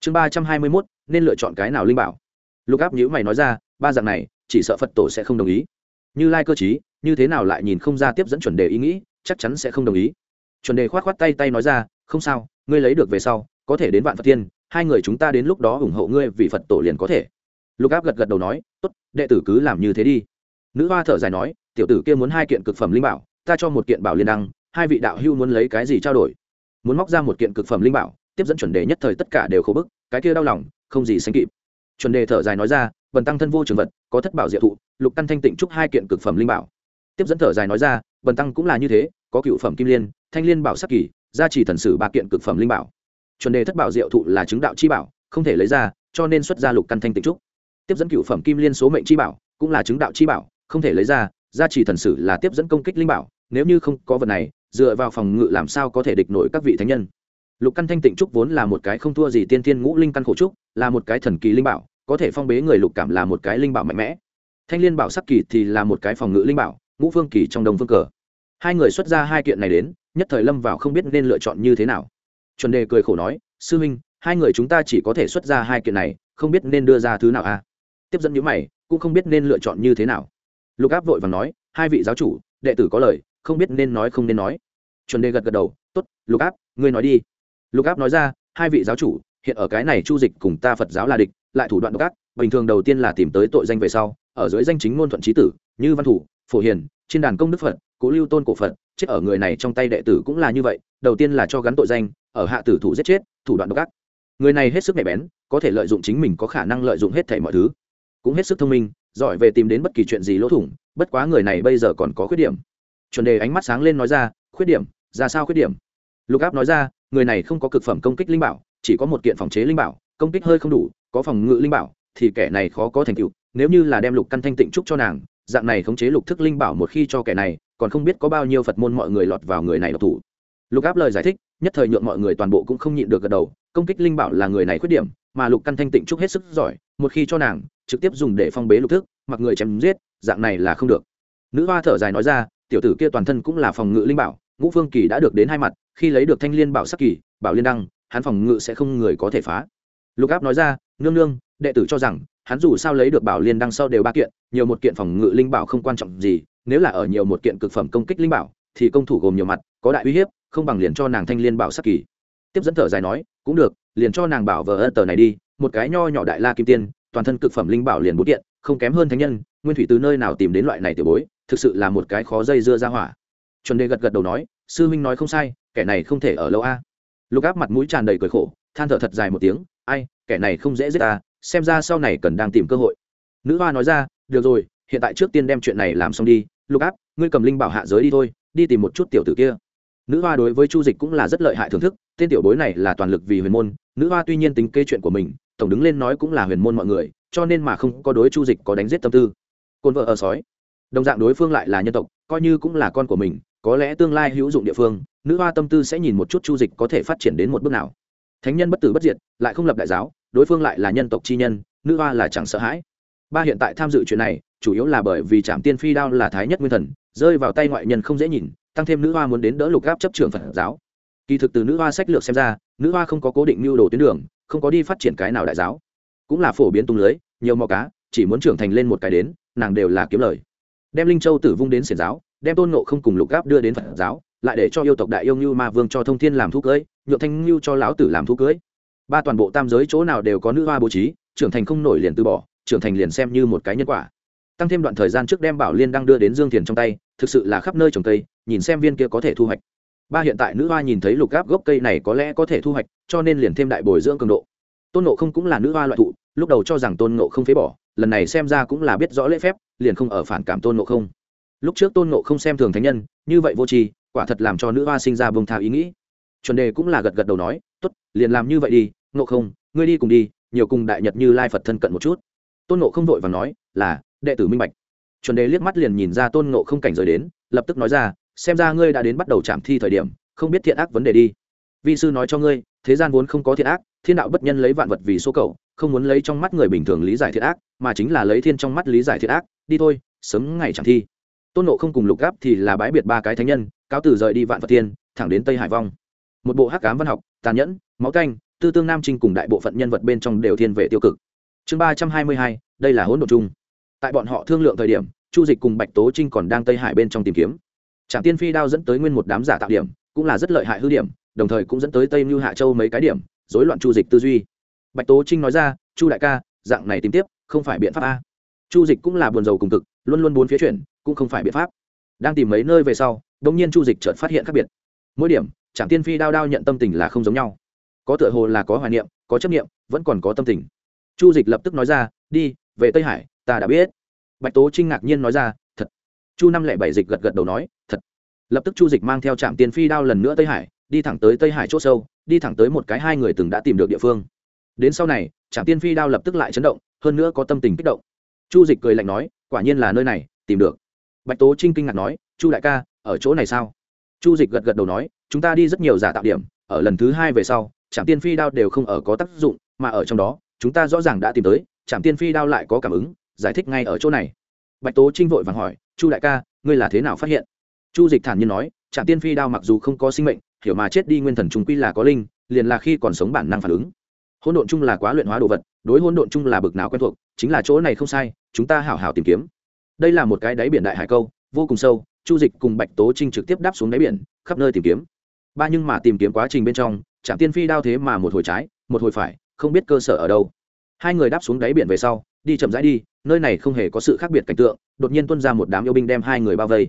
Chương ba trăm hai mươi mốt, nên lựa chọn cái nào linh bảo? Lục áp nhữ mày nói ra, ba dạng này, chỉ sợ phật tổ sẽ không đồng ý như lai cơ chí như thế nào lại nhìn không ra tiếp dẫn chuẩn đề ý nghĩ, chắc chắn sẽ không đồng ý. Chuẩn đề khoát khoát tay tay nói ra, không sao, ngươi lấy được về sau, có thể đến vạn phật tiên hai người chúng ta đến lúc đó ủng hộ ngươi vì phật tổ liền có thể. Lục áp gật gật đầu nói, tốt, đệ tử cứ làm như thế đi. Nữ hoa thở dài nói, tiểu tử kia muốn hai kiện cực phẩm linh bảo, ta cho một kiện bảo liên đăng, hai vị đạo hưu muốn lấy cái gì trao đổi? Muốn móc ra một kiện cực phẩm linh bảo, tiếp dẫn chuẩn đề nhất thời tất cả đều khổ bức, cái kia đau lòng, không gì sánh kịp. Chuẩn đề thở dài nói ra, bần tăng thân vô trường vật có thất bảo diệu thụ, lục căn thanh tịnh trúc hai kiện cực phẩm linh bảo. Tiếp dẫn thở dài nói ra, bần tăng cũng là như thế, có cựu phẩm kim liên, thanh liên bảo sắc kỳ, gia trì thần sử ba kiện cực phẩm linh bảo. Chuẩn đề thất bảo diệu thụ là chứng đạo chi bảo, không thể lấy ra, cho nên xuất ra lục căn thanh tịnh trúc. Tiếp dẫn cựu phẩm kim liên số mệnh chi bảo, cũng là chứng đạo chi bảo, không thể lấy ra, gia trì thần sử là tiếp dẫn công kích linh bảo, nếu như không có vật này, dựa vào phòng ngự làm sao có thể địch nổi các vị thánh nhân. Lục căn thanh tịnh trúc vốn là một cái không thua gì tiên thiên ngũ linh căn khổ trúc, là một cái thần kỳ linh bảo có thể phong bế người lục cảm là một cái linh bảo mạnh mẽ. Thanh liên bảo sắc kỳ thì là một cái phòng ngự linh bảo, ngũ phương kỳ trong đồng phương cờ. Hai người xuất ra hai kiện này đến, nhất thời lâm vào không biết nên lựa chọn như thế nào. Chuẩn đề cười khổ nói, sư minh hai người chúng ta chỉ có thể xuất ra hai kiện này, không biết nên đưa ra thứ nào a à? tiếp dẫn nhữ mày, cũng không biết nên lựa chọn như thế nào. Lục áp vội và nói, hai vị giáo chủ, đệ tử có lời, không biết nên nói không nên nói. Chuẩn đề gật gật đầu t ố t lục áp, ngươi nói đi. Lục áp nói ra, hai vị giáo chủ, hiện ở cái này chu dịch cùng ta phật giáo là địch lại thủ đoạn độc ác, bình thường đầu tiên là tìm tới tội danh về sau, ở dưới danh chính ngôn thuận trí tử, như văn thủ, phổ hiền trên đàn công đức phật, cố lưu tôn cổ phật, chết ở người này trong tay đệ tử cũng là như vậy, đầu tiên là cho gắn tội danh, ở hạ tử thủ giết chết, thủ đoạn độc ác. Người này hết sức nhạy bén, có thể lợi dụng chính mình có khả năng lợi dụng hết thảy mọi thứ. Cũng hết sức thông minh, giỏi về tìm đến bất kỳ chuyện gì lỗ thủng, bất quá người này bây giờ còn có khuyết điểm. Chuẩn đề ánh mắt sáng lên nói ra, khuyết điểm? Ra sao khuyết điểm? Lục áp nói ra, người này không có cực phẩm công kích linh bảo, chỉ có một kiện phòng chế linh bảo, công kích hơi không đủ có phòng ngự linh bảo, thì kẻ này khó có thành tựu. Nếu như là đem lục căn thanh tịnh trúc cho nàng, dạng này khống chế lục thức linh bảo một khi cho kẻ này, còn không biết có bao nhiêu phật môn mọi người lọt vào người này độc thủ. Lục áp lời giải thích, nhất thời nhượng mọi người toàn bộ cũng không nhịn được gật đầu, công kích linh bảo là người này khuyết điểm, mà lục căn thanh tịnh trúc hết sức giỏi, một khi cho nàng, trực tiếp dùng để phong bế lục thức, mặc người chém giết, dạng này là không được. Nữ hoa thở dài nói ra, tiểu tử kia toàn thân cũng là phòng ngự linh bảo, ngũ phương kỳ đã được đến hai mặt, khi lấy được thanh liên bảo sắc kỳ, bảo liên đăng, hắn phòng ngự sẽ không người có thể phá. Lục áp nói ra nương nương, đệ tử cho rằng, hắn dù sao lấy được bảo liên đăng sau đều ba kiện, nhiều một kiện phòng ngự linh bảo không quan trọng gì, nếu là ở nhiều một kiện cực phẩm công kích linh bảo, thì công thủ gồm nhiều mặt, có đại uy hiếp, không bằng liền cho nàng thanh liên bảo sắc kỳ. Tiếp dẫn thở dài nói, cũng được, liền cho nàng bảo vờ ân tờ này đi, một cái nho nhỏ đại la kim tiên, toàn thân cực phẩm linh bảo liền bút kiện, không kém hơn thánh nhân, nguyên thủy từ nơi nào tìm đến loại này tiểu bối, thực sự là một cái khó dây dưa ra hỏa. Chuẩn đề gật gật đầu nói, sư minh nói không sai, kẻ này không thể ở lâu a. Lục áp mặt mũi tràn đầy cười khổ, than thở thật dài một tiếng ai, kẻ này không dễ giết ta, xem ra sau này cần đang tìm cơ hội. Nữ hoa nói ra, được rồi, hiện tại trước tiên đem chuyện này làm xong đi, lục áp, ngươi cầm linh bảo hạ giới đi thôi, đi tìm một chút tiểu tử kia. Nữ hoa đối với chu dịch cũng là rất lợi hại thưởng thức, tên tiểu bối này là toàn lực vì huyền môn, nữ hoa tuy nhiên tính kê chuyện của mình, tổng đứng lên nói cũng là huyền môn mọi người, cho nên mà không có đối chu dịch có đánh giết tâm tư. Côn vợ ở sói. Đồng dạng đối phương lại là nhân tộc, coi như cũng là con của mình, có lẽ tương lai hữu dụng địa phương, nữ hoa tâm tư sẽ nhìn một chút chu dịch có thể phát triển đến một bước nào thánh nhân bất tử bất diệt, lại không lập đại giáo, đối phương lại là nhân tộc chi nhân, nữ hoa là chẳng sợ hãi. Ba hiện tại tham dự chuyện này, chủ yếu là bởi vì trạm tiên phi đao là thái nhất nguyên thần, rơi vào tay ngoại nhân không dễ nhìn, tăng thêm nữ hoa muốn đến đỡ lục gáp chấp trường phật giáo. Kỳ thực từ nữ hoa sách lược xem ra, nữ hoa không có cố định mưu đồ tuyến đường, không có đi phát triển cái nào đại giáo. Cũng là phổ biến tung lưới, nhiều mò cá, chỉ muốn trưởng thành lên một cái đến, nàng đều là kiếm lời. Đem linh châu tử vung đến xiển giáo, đem tôn nộ không cùng lục gáp đưa đến phật giáo lại để cho yêu tộc đại yêu như ma vương cho thông thiên làm thu cưới nhựa thanh như cho lão tử làm thu cưới. Ba toàn bộ tam giới chỗ nào đều có nữ hoa bố trí, trưởng thành không nổi liền từ bỏ, trưởng thành liền xem như một cái nhân quả. Tăng thêm đoạn thời gian trước đem bảo liên đang đưa đến dương thiền trong tay, thực sự là khắp nơi trồng cây, nhìn xem viên kia có thể thu hoạch. Ba hiện tại nữ hoa nhìn thấy lục gáp gốc cây này có lẽ có thể thu hoạch, cho nên liền thêm đại bồi dưỡng cường độ. Tôn nộ không cũng là nữ hoa loại thụ, lúc đầu cho rằng tôn nộ không phế bỏ, lần này xem ra cũng là biết rõ lễ phép, liền không ở phản cảm tôn nộ không. Lúc trước tôn nộ không xem thường thánh nhân, như vậy vô tri quả thật làm cho nữ hoa sinh ra bông thao ý nghĩ. Chuẩn đề cũng là gật gật đầu nói t ố t liền làm như vậy đi nộ không, ngươi đi cùng đi, nhiều cùng đại nhật như lai phật thân cận một chút. Tôn nộ không vội và nói, là, đệ tử minh bạch. Chuẩn đề liếc mắt liền nhìn ra tôn nộ không cảnh rời đến, lập tức nói ra, xem ra ngươi đã đến bắt đầu chạm thi thời điểm, không biết thiện ác vấn đề đi. Vi sư nói cho ngươi, thế gian vốn không có thiện ác, thiên đạo bất nhân lấy vạn vật vì số cầu không muốn lấy trong mắt người bình thường lý giải thiện ác, mà chính là lấy thiên trong mắt lý giải thiện ác, đi thôi, sớm ngày chẳng thi. Tôn nộ không cùng lục gáp thì là bái biệt ba cái thánh nhân cáo từ rời đi vạn vật tiên thẳng đến tây hải vong. Một bộ hắc cám văn học, tàn nhẫn, máu canh, tư tương nam trinh cùng đại bộ phận nhân vật bên trong đều thiên về tiêu cực. Chương ba trăm hai mươi hai, đây là hỗn độ chung. Tại bọn họ thương lượng thời điểm, chu dịch cùng bạch tố trinh còn đang tây hải bên trong tìm kiếm. Trạm tiên phi đao dẫn tới nguyên một đám giả tạo điểm, cũng là rất lợi hại hư điểm, đồng thời cũng dẫn tới tây mưu hạ châu mấy cái điểm, rối loạn chu dịch tư duy. Bạch tố trinh nói ra, chu đại ca, dạng này tìm tiếp, không phải biện pháp a. Chu dịch cũng là buồn rầu cùng cực, luôn luôn bốn phía chuyển, cũng không phải biện pháp đang tìm mấy nơi về sau đông nhiên chu dịch chợt phát hiện khác biệt. Mỗi điểm trạm tiên phi đao đao nhận tâm tình là không giống nhau. Có tựa hồ là có hoài niệm, có chấp niệm, vẫn còn có tâm tình. Chu dịch lập tức nói ra, đi, về tây hải, ta đã biết. Bạch tố trinh ngạc nhiên nói ra, thật. Chu năm lẻ bảy dịch gật gật đầu nói, thật. Lập tức chu dịch mang theo trạm tiên phi đao lần nữa tây hải, đi thẳng tới tây hải c h ỗ sâu, đi thẳng tới một cái hai người từng đã tìm được địa phương. Đến sau này trạm tiên phi đao lập tức lại chấn động, hơn nữa có tâm tình kích động. Chu dịch cười lạnh nói, quả nhiên là nơi này, tìm được bạch tố trinh kinh ngạc nói, chu đại ca, ở chỗ này sao? Chu dịch gật gật đầu nói, chúng ta đi rất nhiều giả tạo điểm, ở lần thứ hai về sau, trạm tiên phi đao đều không ở có tác dụng, mà ở trong đó, chúng ta rõ ràng đã tìm tới, trạm tiên phi đao lại có cảm ứng, giải thích ngay ở chỗ này. Bạch tố trinh vội vàng hỏi, chu đại ca, ngươi là thế nào phát hiện? Chu dịch thản nhiên nói, trạm tiên phi đao mặc dù không có sinh mệnh, hiểu mà chết đi nguyên thần chúng quy là có linh, liền là khi còn sống bản năng phản ứng. Hỗn độn chung là quá luyện hóa đồ vật, đối hỗn độn chung là bực nào quen thuộc, chính là chỗ này không sai, chúng ta hảo hảo tìm kiếm đây là một cái đáy biển đại hải câu, vô cùng sâu, chu dịch cùng bạch tố trinh trực tiếp đáp xuống đáy biển, khắp nơi tìm kiếm. Ba nhưng mà tìm kiếm quá trình bên trong, trạm tiên phi đao thế mà một hồi trái, một hồi phải, không biết cơ sở ở đâu. Hai người đáp xuống đáy biển về sau, đi chậm rãi đi, nơi này không hề có sự khác biệt cảnh tượng, đột nhiên tuân ra một đám yêu binh đem hai người bao vây.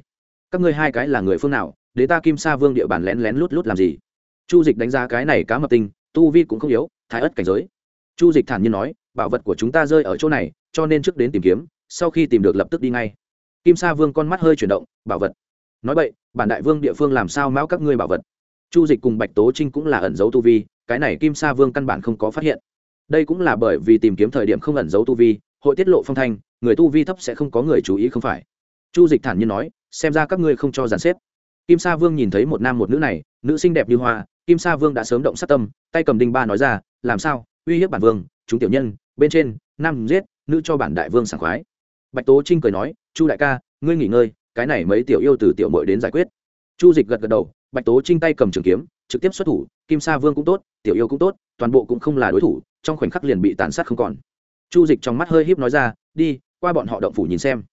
Các ngươi hai cái là người phương nào, đế ta kim sa vương địa bàn lén lén lút lút làm gì? Chu dịch đánh giá cái này cá mập tinh, tu vi cũng không yếu, thái ất cảnh giới. Chu dịch thản nhiên nói, bảo vật của chúng ta rơi ở chỗ này, cho nên trước đến tìm kiếm sau khi tìm được lập tức đi ngay. Kim sa vương con mắt hơi chuyển động, bảo vật. Nói vậy bản đại vương địa phương làm sao mão các ngươi bảo vật? Chu dịch cùng bạch tố trinh cũng là ẩn dấu tu vi, cái này kim sa vương căn bản không có phát hiện. Đây cũng là bởi vì tìm kiếm thời điểm không ẩn giấu tu vi, hội tiết lộ phong thanh, người tu vi thấp sẽ không có người chú ý không phải. Chu dịch thản nhiên nói, xem ra các ngươi không cho dàn xếp. Kim sa vương nhìn thấy một nam một nữ này, nữ xinh đẹp như hoa, kim sa vương đã sớm động sát tâm, tay cầm đinh ba nói ra, làm sao? Uy hiếp bản vương, chúng tiểu nhân, bên trên, nam giết, nữ cho bản đại vương sảng khoái bạch tố trinh cười nói, chu đại ca, ngươi nghỉ ngơi, cái này mấy tiểu yêu từ tiểu mội đến giải quyết. Chu dịch gật gật đầu, bạch tố trinh tay cầm trường kiếm, trực tiếp xuất thủ, kim sa vương cũng tốt, tiểu yêu cũng tốt, toàn bộ cũng không là đối thủ, trong khoảnh khắc liền bị tàn sát không còn. Chu dịch trong mắt hơi híp nói ra, đi, qua bọn họ động phủ nhìn xem.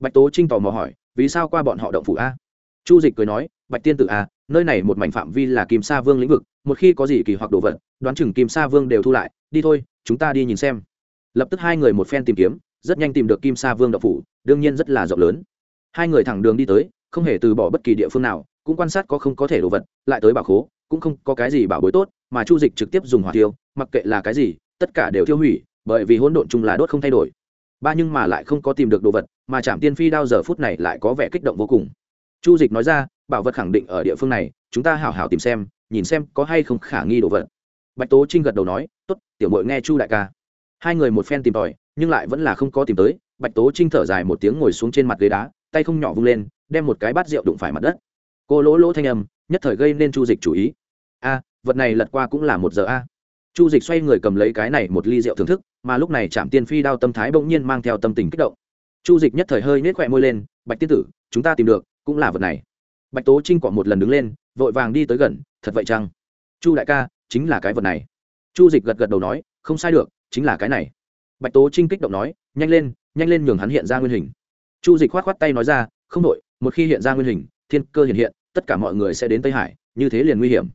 Bạch tố trinh tò mò hỏi, vì sao qua bọn họ động phủ a? Chu dịch cười nói, bạch tiên tử a, nơi này một mảnh phạm vi là kim sa vương lĩnh vực, một khi có gì kỳ hoặc đồ vật, đoán chừng kim sa vương đều thu lại, đi thôi, chúng ta đi nhìn xem. Lập tức hai người một phen tìm kiếm rất nhanh tìm được kim sa vương đậu phủ, đương nhiên rất là rộng lớn. Hai người thẳng đường đi tới, không hề từ bỏ bất kỳ địa phương nào, cũng quan sát có không có thể đồ vật, lại tới bảo khố, cũng không có cái gì bảo bối tốt, mà chu dịch trực tiếp dùng hỏa tiêu mặc kệ là cái gì, tất cả đều tiêu hủy, bởi vì hỗn độn chung là đốt không thay đổi. Ba nhưng mà lại không có tìm được đồ vật, mà trạm tiên phi đao giờ phút này lại có vẻ kích động vô cùng. Chu dịch nói ra, bảo vật khẳng định ở địa phương này, chúng ta hảo hảo tìm xem, nhìn xem có hay không khả nghi đồ vật. Bạch tố trinh gật đầu nói t ố t tiểu mội nghe chu đại ca. Hai người một phen tìm tòi nhưng lại vẫn là không có tìm tới, bạch tố trinh thở dài một tiếng ngồi xuống trên mặt ghế đá, tay không nhỏ vung lên, đem một cái bát rượu đụng phải mặt đất. Cô lỗ lỗ thanh âm, nhất thời gây nên chu dịch chủ ý. A, vật này lật qua cũng là một giờ a. Chu dịch xoay người cầm lấy cái này một ly rượu thưởng thức, mà lúc này trạm tiên phi đao tâm thái bỗng nhiên mang theo tâm tình kích động. Chu dịch nhất thời hơi nết khỏe môi lên, bạch tiên tử, chúng ta tìm được, cũng là vật này. Bạch tố trinh quọ một lần đứng lên, vội vàng đi tới gần, thật vậy chăng? Chu đại ca, chính là cái vật này. Chu dịch gật gật đầu nói, không sai được, chính là cái này bạch tố trinh kích động nói, nhanh lên nhanh lên nhường hắn hiện ra nguyên hình. Chu dịch k h o á t k h o á t tay nói ra, không đội một khi hiện ra nguyên hình, thiên cơ hiện hiện, tất cả mọi người sẽ đến tây hải, như thế liền nguy hiểm.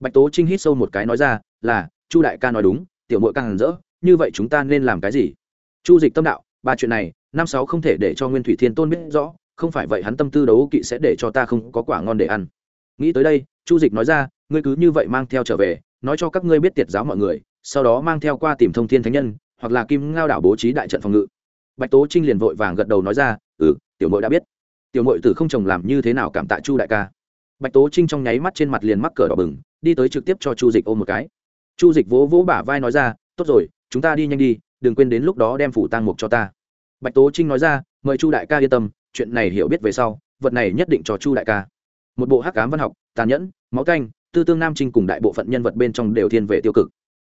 Bạch tố trinh hít sâu một cái nói ra, là, chu đại ca nói đúng, tiểu mội càng rỡ, như vậy chúng ta nên làm cái gì? Chu dịch tâm đạo, ba chuyện này, năm sáu không thể để cho nguyên thủy thiên tôn biết rõ, không phải vậy hắn tâm tư đấu kỵ sẽ để cho ta không có quả ngon để ăn. Nghĩ tới đây, chu dịch nói ra, ngươi cứ như vậy mang theo trở về, nói cho các ngươi biết tiệt giáo mọi người, sau đó mang theo qua tìm thông thiên thánh nhân hoặc là kim ngao đảo bố trí đại trận phòng ngự. Bạch tố trinh liền vội vàng gật đầu nói ra ừ tiểu mội đã biết. Tiểu mội tử không chồng làm như thế nào cảm tạ chu đại ca. Bạch tố trinh trong nháy mắt trên mặt liền mắc cờ đỏ bừng, đi tới trực tiếp cho chu dịch ôm một cái. Chu dịch vỗ vỗ bả vai nói ra, tốt rồi, chúng ta đi nhanh đi, đừng quên đến lúc đó đem phủ tang mục cho ta. Bạch tố trinh nói ra, mời chu đại ca yên tâm, chuyện này hiểu biết về sau, vật này nhất định cho chu đại ca. Một bộ hắc cám văn học, tàn nhẫn, máu canh, tư tương nam trinh cùng đại bộ phận nhân vật bên trong đều thiên về tiêu cực.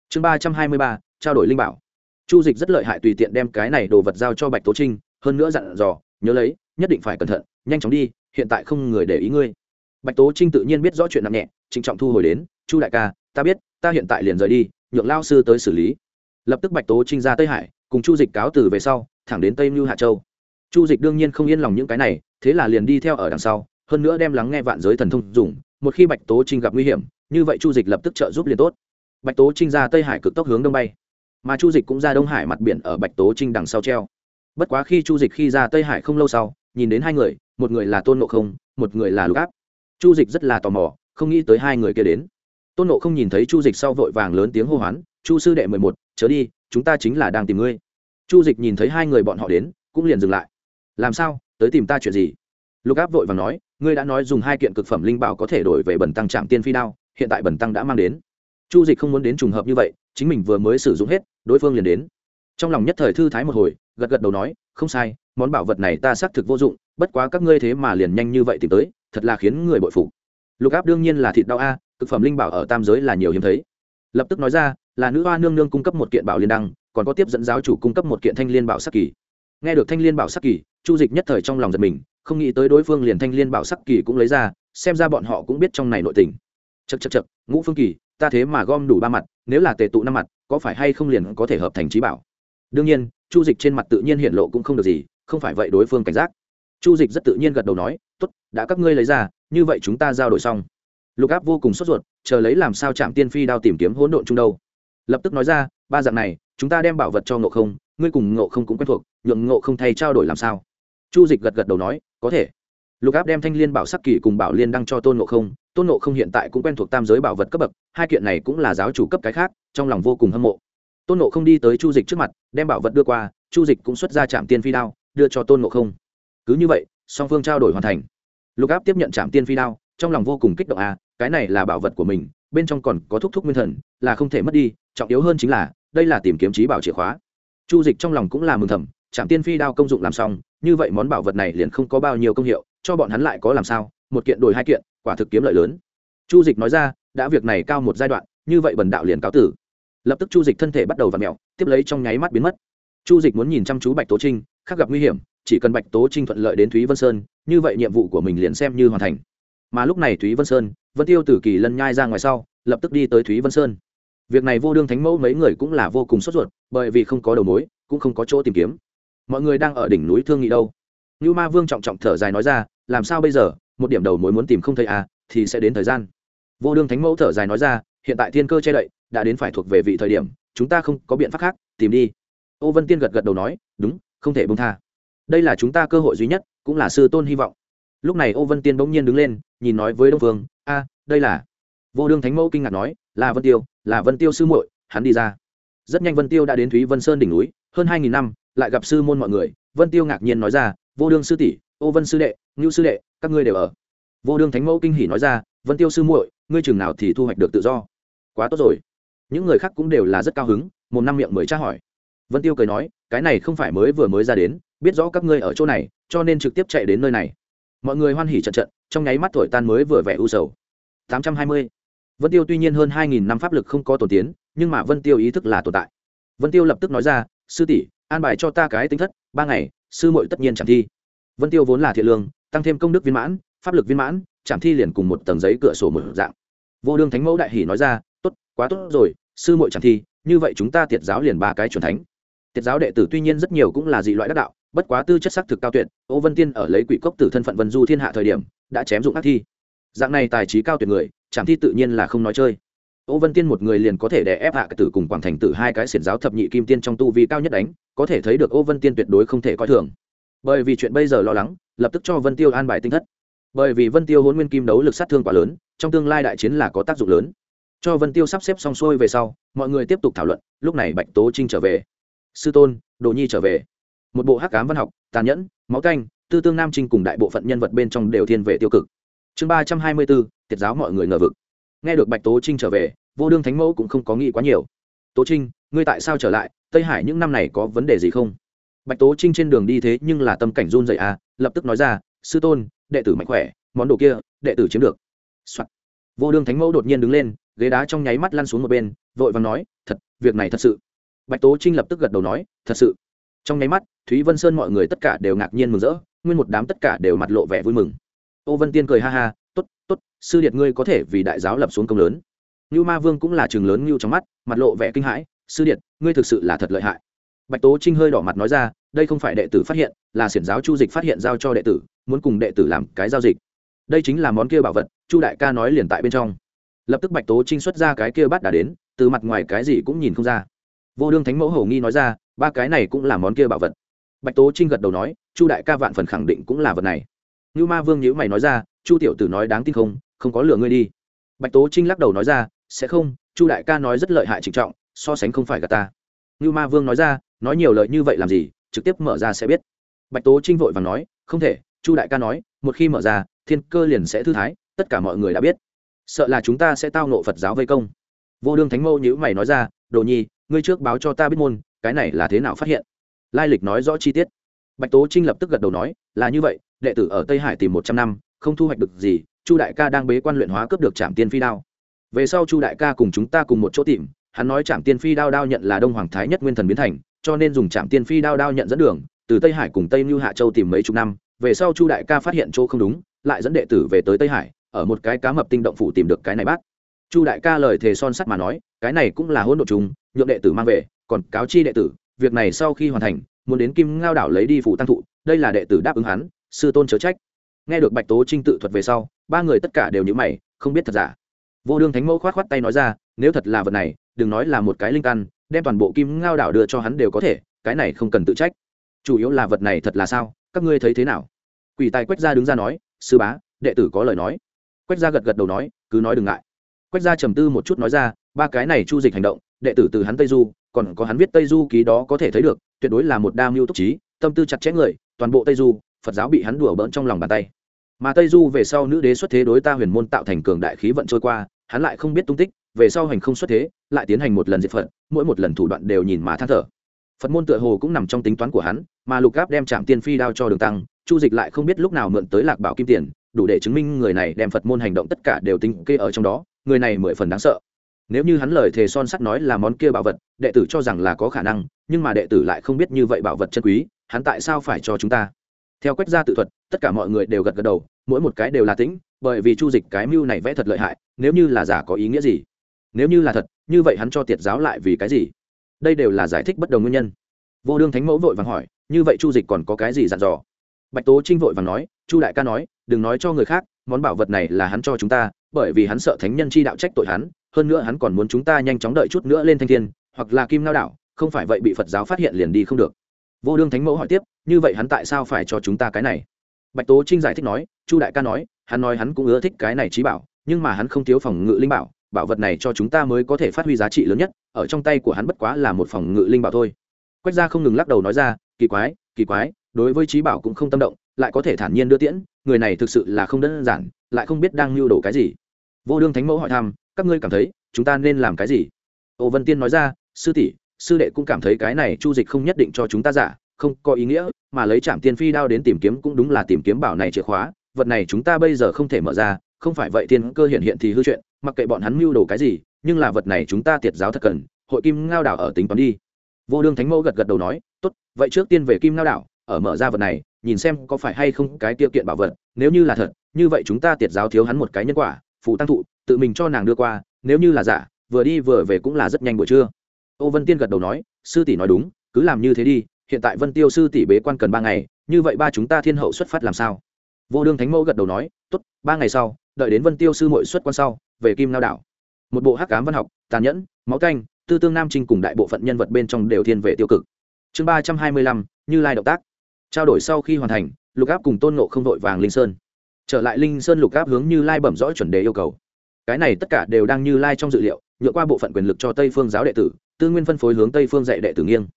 Chương ba trăm hai mươi ba, trao đổi linh bảo chu dịch rất lợi hại tùy tiện đem cái này đồ vật giao cho bạch tố trinh, hơn nữa dặn dò, nhớ lấy, nhất định phải cẩn thận, nhanh chóng đi, hiện tại không người để ý ngươi. Bạch tố trinh tự nhiên biết rõ chuyện nặng nhẹ, trịnh trọng thu hồi đến, chu đại ca, ta biết, ta hiện tại liền rời đi, nhượng lao sư tới xử lý. Lập tức bạch tố trinh ra tây hải, cùng chu dịch cáo từ về sau, thẳng đến tây mưu hạ châu. Chu dịch đương nhiên không yên lòng những cái này, thế là liền đi theo ở đằng sau, hơn nữa đem lắng nghe vạn giới thần thông dùng, một khi bạch tố trinh gặp nguy hiểm, như vậy chu dịch lập tức trợ giúp liền tốt. Bạch tố trinh ra tây hải cực tốc hướng đông bay mà chu dịch cũng ra đông hải mặt biển ở bạch tố trinh đằng sau treo. Bất quá khi chu dịch khi ra tây hải không lâu sau, nhìn đến hai người, một người là tôn nộ không, một người là lục áp. Chu dịch rất là tò mò, không nghĩ tới hai người kia đến. Tôn nộ không nhìn thấy chu dịch sau vội vàng lớn tiếng hô hoán, chu sư đệ mười một, chớ đi, chúng ta chính là đang tìm ngươi. Chu dịch nhìn thấy hai người bọn họ đến, cũng liền dừng lại. Làm sao, tới tìm ta chuyện gì? Lục áp vội vàng nói, ngươi đã nói dùng hai kiện cực phẩm linh bảo có thể đổi về bẩn tăng trạm tiên phi đao, hiện tại bẩn tăng đã mang đến. Chu dịch không muốn đến trùng hợp như vậy, chính mình vừa mới sử dụng hết đối phương liền đến. Trong lòng nhất thời thư thái một hồi, gật gật đầu nói, không sai, món bảo vật này ta xác thực vô dụng, bất quá các ngươi thế mà liền nhanh như vậy tìm tới, thật là khiến người bội phục. Lục áp đương nhiên là thịt đau a, thực phẩm linh bảo ở tam giới là nhiều hiếm thấy. Lập tức nói ra, là nữ hoa nương nương cung cấp một kiện bảo liên đăng, còn có tiếp dẫn giáo chủ cung cấp một kiện thanh liên bảo sắc kỳ. Nghe được thanh liên bảo sắc kỳ, chu dịch nhất thời trong lòng giật mình, không nghĩ tới đối phương liền thanh liên bảo sắc kỳ cũng lấy ra, xem ra bọn họ cũng biết trong này nội tình. Chật chật chật ngũ phương kỳ, ta thế mà gom đủ ba mặt, nếu là tề tụ năm mặt có phải hay không liền có thể hợp thành trí bảo? Đương nhiên, chu dịch trên mặt tự nhiên hiện lộ cũng không được gì, không phải vậy đối phương cảnh giác. Chu dịch rất tự nhiên gật đầu nói t ố t đã các ngươi lấy ra, như vậy chúng ta giao đổi xong. Lục áp vô cùng sốt ruột, chờ lấy làm sao chạm tiên phi đao tìm kiếm hỗn độn chung đâu? Lập tức nói ra, ba dạng này, chúng ta đem bảo vật cho ngộ không, ngươi cùng ngộ không cũng quen thuộc, nhượng ngộ không thay trao đổi làm sao? Chu dịch gật gật đầu nói, có thể. Lục áp đem thanh liên bảo sắc kỳ cùng bảo liên đăng cho tôn ngộ không tôn Nộ không hiện tại cũng quen thuộc tam giới bảo vật cấp bậc, hai kiện này cũng là giáo chủ cấp cái khác, trong lòng vô cùng hâm mộ. Tôn Nộ không đi tới chu dịch trước mặt, đem bảo vật đưa qua, chu dịch cũng xuất ra trạm tiên phi đao, đưa cho tôn Nộ không. Cứ như vậy, song phương trao đổi hoàn thành. Lục áp tiếp nhận trạm tiên phi đao, trong lòng vô cùng kích động à cái này là bảo vật của mình, bên trong còn có thúc thúc nguyên thần, là không thể mất đi, trọng yếu hơn chính là, đây là tìm kiếm trí bảo chìa khóa. Chu dịch trong lòng cũng là mừng thầm trạm tiên phi đao công dụng làm xong, như vậy món bảo vật này liền không có bao nhiêu công hiệu, cho bọn hắn lại có làm sao, một kiện đổi hai kiện quả thực kiếm lợi lớn. Chu dịch nói ra, đã việc này cao một giai đoạn, như vậy bần đạo liền cáo tử. Lập tức chu dịch thân thể bắt đầu v ặ mẹo tiếp lấy trong nháy mắt biến mất. Chu dịch muốn nhìn chăm chú bạch tố trinh, khác gặp nguy hiểm, chỉ cần bạch tố trinh thuận lợi đến thúy vân sơn, như vậy nhiệm vụ của mình liền xem như hoàn thành. Mà lúc này thúy vân sơn, vân tiêu tử kỳ lân nhai ra ngoài sau, lập tức đi tới thúy vân sơn. Việc này vô đương thánh mẫu mấy người cũng là vô cùng sốt ruột, bởi vì không có đầu mối, cũng không có chỗ tìm kiếm. Mọi người đang ở đỉnh núi thương nghị đâu. Như ma vương trọng trọng thở dài nói ra, làm sao bây giờ? Một điểm đầu mối muốn tìm không thấy à thì sẽ đến thời gian. Vô đương thánh mẫu thở dài nói ra, hiện tại thiên cơ che đậy, đã đến phải thuộc về vị thời điểm, chúng ta không có biện pháp khác, tìm đi. Ô vân tiên gật gật đầu nói, đúng, không thể bông tha. Đây là chúng ta cơ hội duy nhất, cũng là sư tôn hy vọng. Lúc này ô vân tiên bỗng nhiên đứng lên, nhìn nói với đông phương a, đây là vô đương thánh mẫu kinh ngạc nói, là vân tiêu, là vân tiêu sư muội, hắn đi ra. Rất nhanh vân tiêu đã đến thúy vân sơn đỉnh núi, hơn hai nghìn năm, lại gặp sư môn mọi người. Vân tiêu ngạc nhiên nói ra, vô đương sư tỷ ô vân sư đệ, ngưu sư đệ, các ngươi đều ở. Vô đương thánh mẫu kinh hỉ nói ra, vân tiêu sư muội, ngươi chừng nào thì thu hoạch được tự do? Quá tốt rồi. Những người khác cũng đều là rất cao hứng, một năm miệng mới tra hỏi. Vân tiêu cười nói, cái này không phải mới vừa mới ra đến, biết rõ các ngươi ở chỗ này, cho nên trực tiếp chạy đến nơi này. Mọi người hoan hỉ trận trận, trong nháy mắt thổi tan mới vừa vẻ u sầu. Tám trăm hai mươi. Vân tiêu tuy nhiên hơn hai nghìn năm pháp lực không có tổn tiến, nhưng mà vân tiêu ý thức là tồn tại. Vân tiêu lập tức nói ra, sư tỷ, an bài cho ta cái tính thất, ba ngày, sư muội tất nhiên chẳng thi vân tiêu vốn là thiện lương, tăng thêm công đức viên mãn, pháp lực viên mãn, chạm thi liền cùng một tầng giấy cửa sổ một dạng. Vô đương thánh mẫu đại hỷ nói ra, tốt, quá tốt rồi, sư muội chạm thi, như vậy chúng ta tiệt giáo liền ba cái chuẩn thánh. Tiệt giáo đệ tử tuy nhiên rất nhiều cũng là dị loại đắc đạo, bất quá tư chất sắc thực cao tuyệt, ô vân tiên ở lấy quỷ cốc tử thân phận vân du thiên hạ thời điểm, đã chém dụng ác thi. Dạng này tài trí cao tuyệt người, chạm thi tự nhiên là không nói chơi. Ô vân tiên một người liền có thể đè ép hạ tử cùng quảng thành tử hai cái xiển giáo thập nhị kim tiên trong tu vi cao nhất đánh, có thể thấy được ô vân tiên tuyệt đối không thể coi thường bởi vì chuyện bây giờ lo lắng, lập tức cho vân tiêu an bài tinh thất. Bởi vì vân tiêu hôn nguyên kim đấu lực sát thương quá lớn, trong tương lai đại chiến là có tác dụng lớn. Cho vân tiêu sắp xếp xong xuôi về sau, mọi người tiếp tục thảo luận, lúc này bạch tố trinh trở về. Sư tôn, đồ nhi trở về. Một bộ hắc cám văn học, tàn nhẫn, máu canh, tư tương nam trinh cùng đại bộ phận nhân vật bên trong đều thiên về tiêu cực. Chương ba trăm hai mươi bốn, tiết giáo mọi người ngờ vực. Nghe được bạch tố trinh trở về, vô đương thánh mẫu cũng không có nghĩ quá nhiều. Tố trinh, ngươi tại sao trở lại? Tây hải những năm này có vấn đề gì không? Bạch tố trinh trên đường đi thế nhưng là tâm cảnh run dậy à lập tức nói ra, sư tôn, đệ tử mạnh khỏe, món đồ kia, đệ tử chiếm được、Soạn. vô đương thánh mẫu đột nhiên đứng lên, ghế đá trong nháy mắt lăn xuống một bên, vội và nói, thật, việc này thật sự. Bạch tố trinh lập tức gật đầu nói, thật sự. Trong nháy mắt, thúy vân sơn mọi người tất cả đều ngạc nhiên mừng rỡ, nguyên một đám tất cả đều mặt lộ vẻ vui mừng. Ô vân tiên cười ha ha t ố t t ố t sư điện ngươi có thể vì đại giáo lập xuống công lớn. Ngưu ma vương cũng là trường lớn ngưu trong mắt, mặt lộ vẻ kinh hãi, sư điện ngươi thực sự là thật lợi hại bạch tố trinh hơi đỏ mặt nói ra, đây không phải đệ tử phát hiện, là xiển giáo chu dịch phát hiện giao cho đệ tử, muốn cùng đệ tử làm cái giao dịch. Đây chính là món kia bảo vật, chu đại ca nói liền tại bên trong. Lập tức bạch tố trinh xuất ra cái kia bắt đã đến, từ mặt ngoài cái gì cũng nhìn không ra. Vô đương thánh mẫu hầu nghi nói ra, ba cái này cũng là món kia bảo vật. Bạch tố trinh gật đầu nói, chu đại ca vạn phần khẳng định cũng là vật này. Như ma vương nhữ mày nói ra, chu tiểu tử nói đáng tin không không có lừa ngươi đi. Bạch tố trinh lắc đầu nói ra, sẽ không, chu đại ca nói rất lợi hại trịnh trọng, so sánh không phải gà ta. Như ma vương nói ra nói nhiều lời như vậy làm gì, trực tiếp mở ra sẽ biết. Bạch tố trinh vội và nói, không thể, chu đại ca nói, một khi mở ra, thiên cơ liền sẽ thư thái, tất cả mọi người đã biết. Sợ là chúng ta sẽ tao nộ phật giáo vây công. Vô đương thánh Mẫu nhữ mày nói ra, đồ nhi, ngươi trước báo cho ta biết môn, cái này là thế nào phát hiện? Lai lịch nói rõ chi tiết. Bạch tố trinh lập tức gật đầu nói, là như vậy, đệ tử ở tây hải tìm một trăm năm, không thu hoạch được gì, chu đại ca đang bế quan luyện hóa cướp được trạm tiên phi đao. Về sau chu đại ca cùng chúng ta cùng một chỗ tìm, hắn nói trạm tiên phi đao đao nhận là đông hoàng thái nhất nguyên thần biến thành cho nên dùng trạm tiên phi đao đao nhận dẫn đường, từ tây hải cùng tây mưu hạ châu tìm mấy chục năm, về sau chu đại ca phát hiện chỗ không đúng, lại dẫn đệ tử về tới tây hải, ở một cái cá mập tinh động phủ tìm được cái này bác chu đại ca lời thề son sắt mà nói, cái này cũng là hỗn độ chúng nhượng đệ tử mang về, còn cáo chi đệ tử, việc này sau khi hoàn thành, muốn đến kim ngao đảo lấy đi phủ tăng thụ, đây là đệ tử đáp ứng hắn, sư tôn chớ trách. Nghe được bạch tố trinh tự thuật về sau, ba người tất cả đều nhữ mày, không biết thật giả. Vô đương thánh mẫu khoát khoát tay nói ra, nếu thật là vật này, đừng nói là một cái linh căn đem toàn bộ kim ngao đảo đưa cho hắn đều có thể, cái này không cần tự trách. Chủ yếu là vật này thật là sao, các ngươi thấy thế nào? Quỷ tài quách gia đứng ra nói, sư bá, đệ tử có lời nói. Quách gia gật gật đầu nói, cứ nói đừng ngại. Quách gia trầm tư một chút nói ra, ba cái này chu dịch hành động, đệ tử từ hắn tây du, còn có hắn viết tây du ký đó có thể thấy được, tuyệt đối là một đa mưu túc trí, tâm tư chặt chẽ người, toàn bộ tây du, phật giáo bị hắn đùa bỡn trong lòng bàn tay. Mà tây du về sau nữ đế xuất thế đối ta huyền môn tạo thành cường đại khí vận trôi qua, hắn lại không biết tung tích về sau hành không xuất thế, lại tiến hành một lần diệt phật, mỗi một lần thủ đoạn đều nhìn mà than thở. Phật môn tựa hồ cũng nằm trong tính toán của hắn, mà lục gáp đem trạm tiên phi đao cho đường tăng, chu dịch lại không biết lúc nào mượn tới lạc bảo kim tiền, đủ để chứng minh người này đem phật môn hành động tất cả đều tính kê ở trong đó, người này mười phần đáng sợ. Nếu như hắn lời thề son sắt nói là món kia bảo vật, đệ tử cho rằng là có khả năng, nhưng mà đệ tử lại không biết như vậy bảo vật chân quý, hắn tại sao phải cho chúng ta? Theo quách gia tự thuật, tất cả mọi người đều gật gật đầu, mỗi một cái đều là tĩnh, bởi vì chu dịch cái mưu này vẽ thật lợi hại, nếu như là giả có ý nghĩa gì? Nếu như là thật, như vậy hắn cho tiệt giáo lại vì cái gì? Đây đều là giải thích bất đồng nguyên nhân. Vô đương thánh mẫu vội vàng hỏi, như vậy chu dịch còn có cái gì dặn dò? Bạch tố trinh vội vàng nói, chu đại ca nói, đừng nói cho người khác, món bảo vật này là hắn cho chúng ta, bởi vì hắn sợ thánh nhân chi đạo trách tội hắn, hơn nữa hắn còn muốn chúng ta nhanh chóng đợi chút nữa lên thanh thiên, hoặc là kim lao đạo, không phải vậy bị phật giáo phát hiện liền đi không được. Vô đương thánh mẫu hỏi tiếp, như vậy hắn tại sao phải cho chúng ta cái này? Bạch tố trinh giải thích nói, chu đại ca nói, hắn nói hắn cũng ưa thích cái này trí bảo, nhưng mà hắn không thiếu phòng ngự linh bảo bảo vật này cho chúng ta mới có thể phát huy giá trị lớn nhất, ở trong tay của hắn bất quá là một phòng ngự linh bảo thôi. Quách gia không ngừng lắc đầu nói ra, kỳ quái kỳ quái, đối với trí bảo cũng không tâm động, lại có thể thản nhiên đưa tiễn, người này thực sự là không đơn giản, lại không biết đang lưu đồ cái gì. Vô đương thánh mẫu hỏi thăm, các ngươi cảm thấy chúng ta nên làm cái gì? Ô vân tiên nói ra, sư tỷ, sư đệ cũng cảm thấy cái này chu dịch không nhất định cho chúng ta giả, không có ý nghĩa, mà lấy trạm tiên phi đao đến tìm kiếm cũng đúng là tìm kiếm bảo này chìa khóa vật này chúng ta bây giờ không thể mở ra, không phải vậy tiên cơ hiện hiện thì hư chuyện, mặc kệ bọn hắn mưu đồ cái gì, nhưng là vật này chúng ta tiệt giáo thật cần, hội kim ngao đảo ở tính toán đi. Vô đương thánh mẫu gật gật đầu nói, tốt, vậy trước tiên về kim ngao đảo, ở mở ra vật này, nhìn xem có phải hay không cái tiêu kiện bảo vật, nếu như là thật, như vậy chúng ta tiệt giáo thiếu hắn một cái nhân quả phụ tăng thụ, tự mình cho nàng đưa qua, nếu như là giả, vừa đi vừa về cũng là rất nhanh buổi trưa. Ô vân tiên gật đầu nói, sư tỷ nói đúng, cứ làm như thế đi, hiện tại vân tiêu sư tỷ bế quan cần ba ngày, như vậy ba chúng ta thiên hậu xuất phát làm sao? Vô đương thánh mẫu gật đầu nói, tốt, ba ngày sau, đợi đến vân tiêu sư mội xuất quan sau, về kim lao đảo. Một bộ hắc cám văn học, tàn nhẫn, máu canh, tư tương nam trinh cùng đại bộ phận nhân vật bên trong đều thiên về tiêu cực. Chương ba trăm hai mươi lăm, như lai động tác. Trao đổi sau khi hoàn thành, lục áp cùng tôn nộ không đội vàng linh sơn. Trở lại linh sơn, lục áp hướng như lai bẩm rõ chuẩn đề yêu cầu. Cái này tất cả đều đang như lai trong dự liệu, nhựa qua bộ phận quyền lực cho tây phương giáo đệ tử, tư nguyên phân phối hướng tây phương dạy đệ tử nghiêng.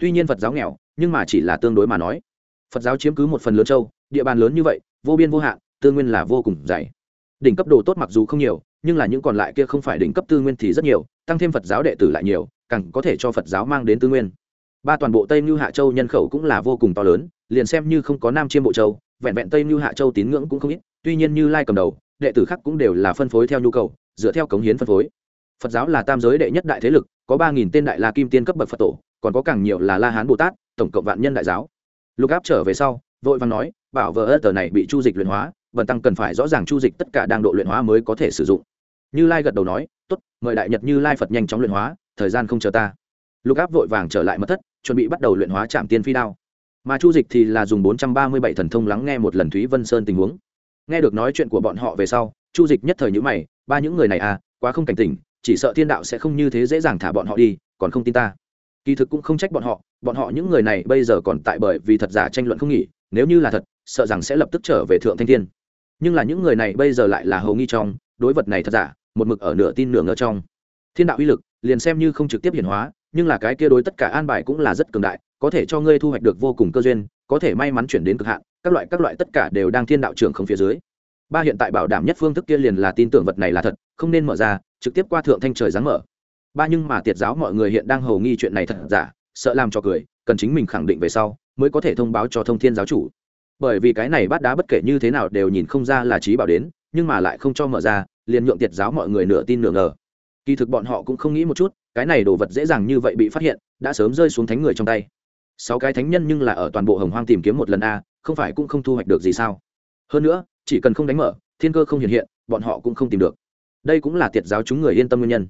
Tuy nhiên phật giáo nghèo, nhưng mà chỉ là tương đối mà nói phật giáo chiếm cứ một phần lớn châu, địa bàn lớn như vậy, vô biên vô hạn, tư nguyên là vô cùng dày. Đỉnh cấp đồ tốt mặc dù không nhiều, nhưng là những còn lại kia không phải đỉnh cấp tư nguyên thì rất nhiều, tăng thêm phật giáo đệ tử lại nhiều, càng có thể cho phật giáo mang đến tư nguyên. Ba toàn bộ tây mưu hạ châu nhân khẩu cũng là vô cùng to lớn, liền xem như không có nam chiêm bộ châu, vẹn vẹn tây mưu hạ châu tín ngưỡng cũng không ít, tuy nhiên như lai cầm đầu, đệ tử khác cũng đều là phân phối theo nhu cầu, dựa theo cống hiến phân phối. Phật giáo là tam giới đệ nhất đại thế lực, có ba nghìn tên đại la kim tiên cấp bậc phật tổ, còn có càng nhiều là la hán bồ tát, tổng cộng vạn nhân đại giáo lục áp trở về sau, vội vàng nói, bảo vờ ớt tờ này bị chu dịch luyện hóa vần tăng cần phải rõ ràng chu dịch tất cả đang độ luyện hóa mới có thể sử dụng. Như lai gật đầu nói t ố t mời đại nhật như lai phật nhanh chóng luyện hóa, thời gian không chờ ta. Lục áp vội vàng trở lại mất thất, chuẩn bị bắt đầu luyện hóa trạm tiên phi đao. Mà chu dịch thì là dùng bốn trăm ba mươi bảy thần thông lắng nghe một lần thúy vân sơn tình huống. Nghe được nói chuyện của bọn họ về sau, chu dịch nhất thời nhữ mày, ba những người này à quá không cảnh tỉnh, chỉ sợ thiên đạo sẽ không như thế dễ dàng thả bọn họ đi, còn không tin ta kỳ thực cũng không trách bọn họ bọn họ những người này bây giờ còn tại bởi vì thật giả tranh luận không nghỉ, nếu như là thật, sợ rằng sẽ lập tức trở về thượng thanh thiên. Nhưng là những người này bây giờ lại là hầu nghi trong, đối vật này thật giả, một mực ở nửa tin nửa ngờ trong. Thiên đạo uy lực, liền xem như không trực tiếp hiển hóa, nhưng là cái kia đối tất cả an bài cũng là rất cường đại, có thể cho ngươi thu hoạch được vô cùng cơ duyên, có thể may mắn chuyển đến cực hạn, các loại các loại tất cả đều đang thiên đạo trưởng không phía dưới. Ba hiện tại bảo đảm nhất phương thức kia liền là tin tưởng vật này là thật, không nên mở ra, trực tiếp qua thượng thanh trời giáng mở ba nhưng mà tiệt giáo mọi người hiện đang hầu nghi chuyện này thật giả, sợ làm cho cười, cần chính mình khẳng định về sau, mới có thể thông báo cho thông thiên giáo chủ. Bởi vì cái này bát đá bất kể như thế nào đều nhìn không ra là trí bảo đến, nhưng mà lại không cho mở ra, liền nhượng tiệt giáo mọi người nửa tin nửa ngờ. Kỳ thực bọn họ cũng không nghĩ một chút, cái này đồ vật dễ dàng như vậy bị phát hiện, đã sớm rơi xuống thánh người trong tay. Sáu cái thánh nhân nhưng là ở toàn bộ hồng hoang tìm kiếm một lần a, không phải cũng không thu hoạch được gì sao? Hơn nữa, chỉ cần không đánh mở, thiên cơ không hiện hiện, bọn họ cũng không tìm được. Đây cũng là tiệt giáo chúng người yên tâm nguyên nhân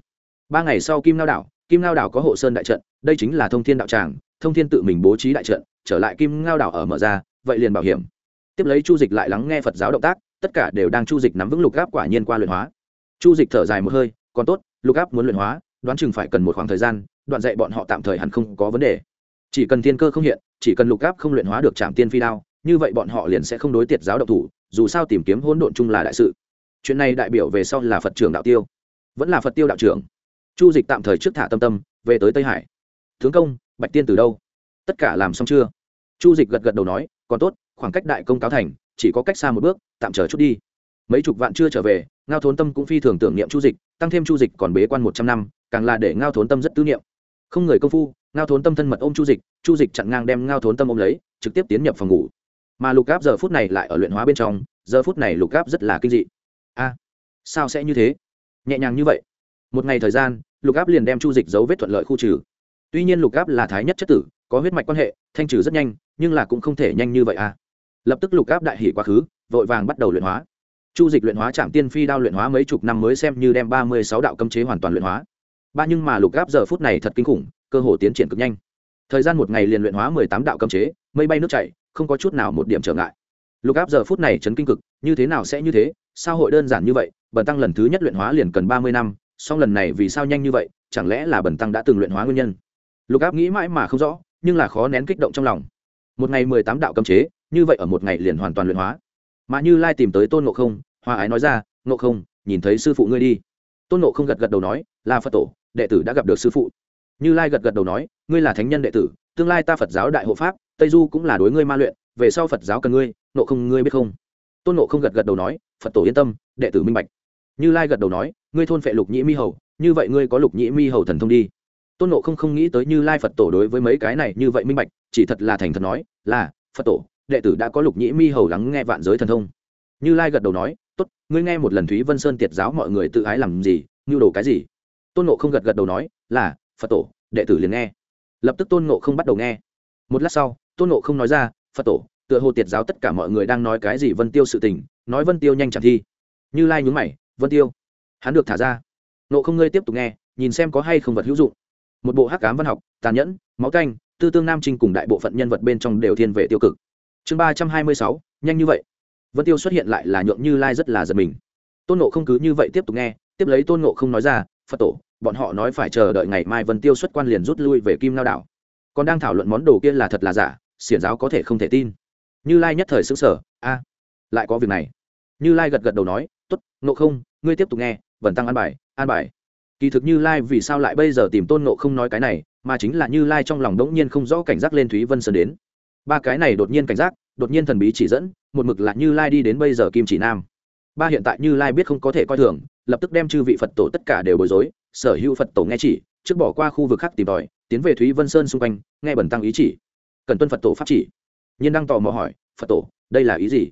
ba ngày sau kim lao đảo, kim lao đảo có hộ sơn đại trận, đây chính là thông thiên đạo tràng, thông thiên tự mình bố trí đại trận, trở lại kim ngao đảo ở mở ra, vậy liền bảo hiểm. Tiếp lấy chu dịch lại lắng nghe phật giáo động tác, tất cả đều đang chu dịch nắm vững lục gáp quả nhiên qua luyện hóa. Chu dịch thở dài một hơi, còn tốt, lục áp muốn luyện hóa, đoán chừng phải cần một khoảng thời gian, đoạn dạy bọn họ tạm thời hẳn không có vấn đề. Chỉ cần thiên cơ không hiện, chỉ cần lục áp không luyện hóa được trạm tiên phi đao, như vậy bọn họ liền sẽ không đối tiệt giáo độc thủ, dù sao tìm kiếm hỗn độn chung là đại sự. Chuyện này đại biểu về sau là phật trưởng đạo tiêu, vẫn là phật tiêu đạo trưởng chu dịch tạm thời trước thả tâm tâm, về tới tây hải. Tướng công, bạch tiên từ đâu? Tất cả làm xong chưa? Chu dịch gật gật đầu nói, còn tốt, khoảng cách đại công cáo thành, chỉ có cách xa một bước, tạm chờ chút đi. Mấy chục vạn chưa trở về, ngao thốn tâm cũng phi thường tưởng niệm chu dịch, tăng thêm chu dịch còn bế quan một trăm năm, càng là để ngao thốn tâm rất tư niệm. Không người công phu, ngao thốn tâm thân mật ôm chu dịch chu dịch chặn ngang đem ngao thốn tâm ôm lấy, trực tiếp tiến nhập phòng ngủ. Mà lục gáp giờ phút này lại ở luyện hóa bên trong, giờ phút này lục gáp rất là kinh dị. A, sao sẽ như thế? Nhẹ nhàng như vậy. Một ngày thời gian lục áp liền đem chu dịch dấu vết thuận lợi khu trừ. Tuy nhiên lục áp là thái nhất chất tử, có huyết mạch quan hệ, thanh trừ rất nhanh, nhưng là cũng không thể nhanh như vậy a lập tức lục áp đại hỉ quá khứ, vội vàng bắt đầu luyện hóa. Chu dịch luyện hóa trạm tiên phi đao luyện hóa mấy chục năm mới xem như đem ba mươi sáu đạo cấm chế hoàn toàn luyện hóa. Ba nhưng mà lục Áp giờ phút này thật kinh khủng, cơ hồ tiến triển cực nhanh. Thời gian một ngày liền luyện hóa mười tám đạo cấm chế, mây bay nước chảy, không có chút nào một điểm trở ngại. Lục áp giờ phút này chấn kinh cực, như thế nào sẽ như thế, sao hội đơn giản như vậy, bần tăng lần thứ nhất luyện hóa liền cần ba mươi năm song lần này vì sao nhanh như vậy, chẳng lẽ là bần tăng đã từng luyện hóa nguyên nhân? Lục áp nghĩ mãi mà không rõ, nhưng là khó nén kích động trong lòng. Một ngày mười tám đạo cấm chế, như vậy ở một ngày liền hoàn toàn luyện hóa. Mà như lai tìm tới tôn ngộ không, hoa ái nói ra, ngộ không, nhìn thấy sư phụ ngươi đi. Tôn ngộ không gật gật đầu nói, là phật tổ, đệ tử đã gặp được sư phụ. Như lai gật gật đầu nói, ngươi là thánh nhân đệ tử, tương lai ta phật giáo đại hộ pháp, tây du cũng là đối ngươi ma luyện, về sau phật giáo cần ngươi nộ không ngươi biết không? Tôn nộ không gật gật đầu nói, phật tổ yên tâm, đệ tử minh bạch. Như lai gật đầu nói ngươi thôn phệ lục nhĩ mi hầu, như vậy ngươi có lục nhĩ mi hầu thần thông đi. Tôn nộ không không nghĩ tới như lai phật tổ đối với mấy cái này như vậy minh bạch, chỉ thật là thành thật nói, là, phật tổ, đệ tử đã có lục nhĩ mi hầu lắng nghe vạn giới thần thông. Như lai gật đầu nói, tốt, ngươi nghe một lần thúy vân sơn tiệt giáo mọi người tự ái làm gì nhu đồ cái gì? Tôn nộ không gật gật đầu nói, là, phật tổ, đệ tử liền nghe. Lập tức tôn nộ không bắt đầu nghe. Một lát sau, tôn nộ không nói ra, phật tổ, tựa hồ tiệt giáo tất cả mọi người đang nói cái gì vân tiêu sự tình, nói vân tiêu nhanh chẳng thi. Như lai nhún mày, vân tiêu hắn được thả ra. Nộ không ngươi tiếp tục nghe, nhìn xem có hay không vật hữu dụng. Một bộ hắc cám văn học, tàn nhẫn, máu canh, tư tương nam trinh cùng đại bộ phận nhân vật bên trong đều thiên về tiêu cực. Chương ba trăm hai mươi sáu, nhanh như vậy. Vân tiêu xuất hiện lại là nhượng như lai rất là giật mình. Tôn nộ không cứ như vậy tiếp tục nghe, tiếp lấy tôn nộ không nói ra, phật tổ, bọn họ nói phải chờ đợi ngày mai vân tiêu xuất quan liền rút lui về kim lao đảo. Còn đang thảo luận món đồ kia là thật là giả, xiển giáo có thể không thể tin. Như lai nhất thời xứng sở a, lại có việc này. Như lai gật gật đầu nói t ố t nộ không, ngươi tiếp tục nghe vần tăng an bài an bài. Kỳ thực như lai vì sao lại bây giờ tìm tôn nộ không nói cái này, mà chính là như lai trong lòng đống nhiên không rõ cảnh giác lên thúy vân sơn đến. Ba cái này đột nhiên cảnh giác, đột nhiên thần bí chỉ dẫn, một mực là như lai đi đến bây giờ kim chỉ nam. Ba hiện tại như lai biết không có thể coi thường, lập tức đem chư vị phật tổ tất cả đều bối rối, sở hữu phật tổ nghe chỉ, trước bỏ qua khu vực khác tìm tòi, tiến về thúy vân sơn xung quanh, nghe bẩn tăng ý chỉ. Cần tuân phật tổ pháp chỉ. Nhân đang tò mò hỏi, phật tổ, đây là ý gì?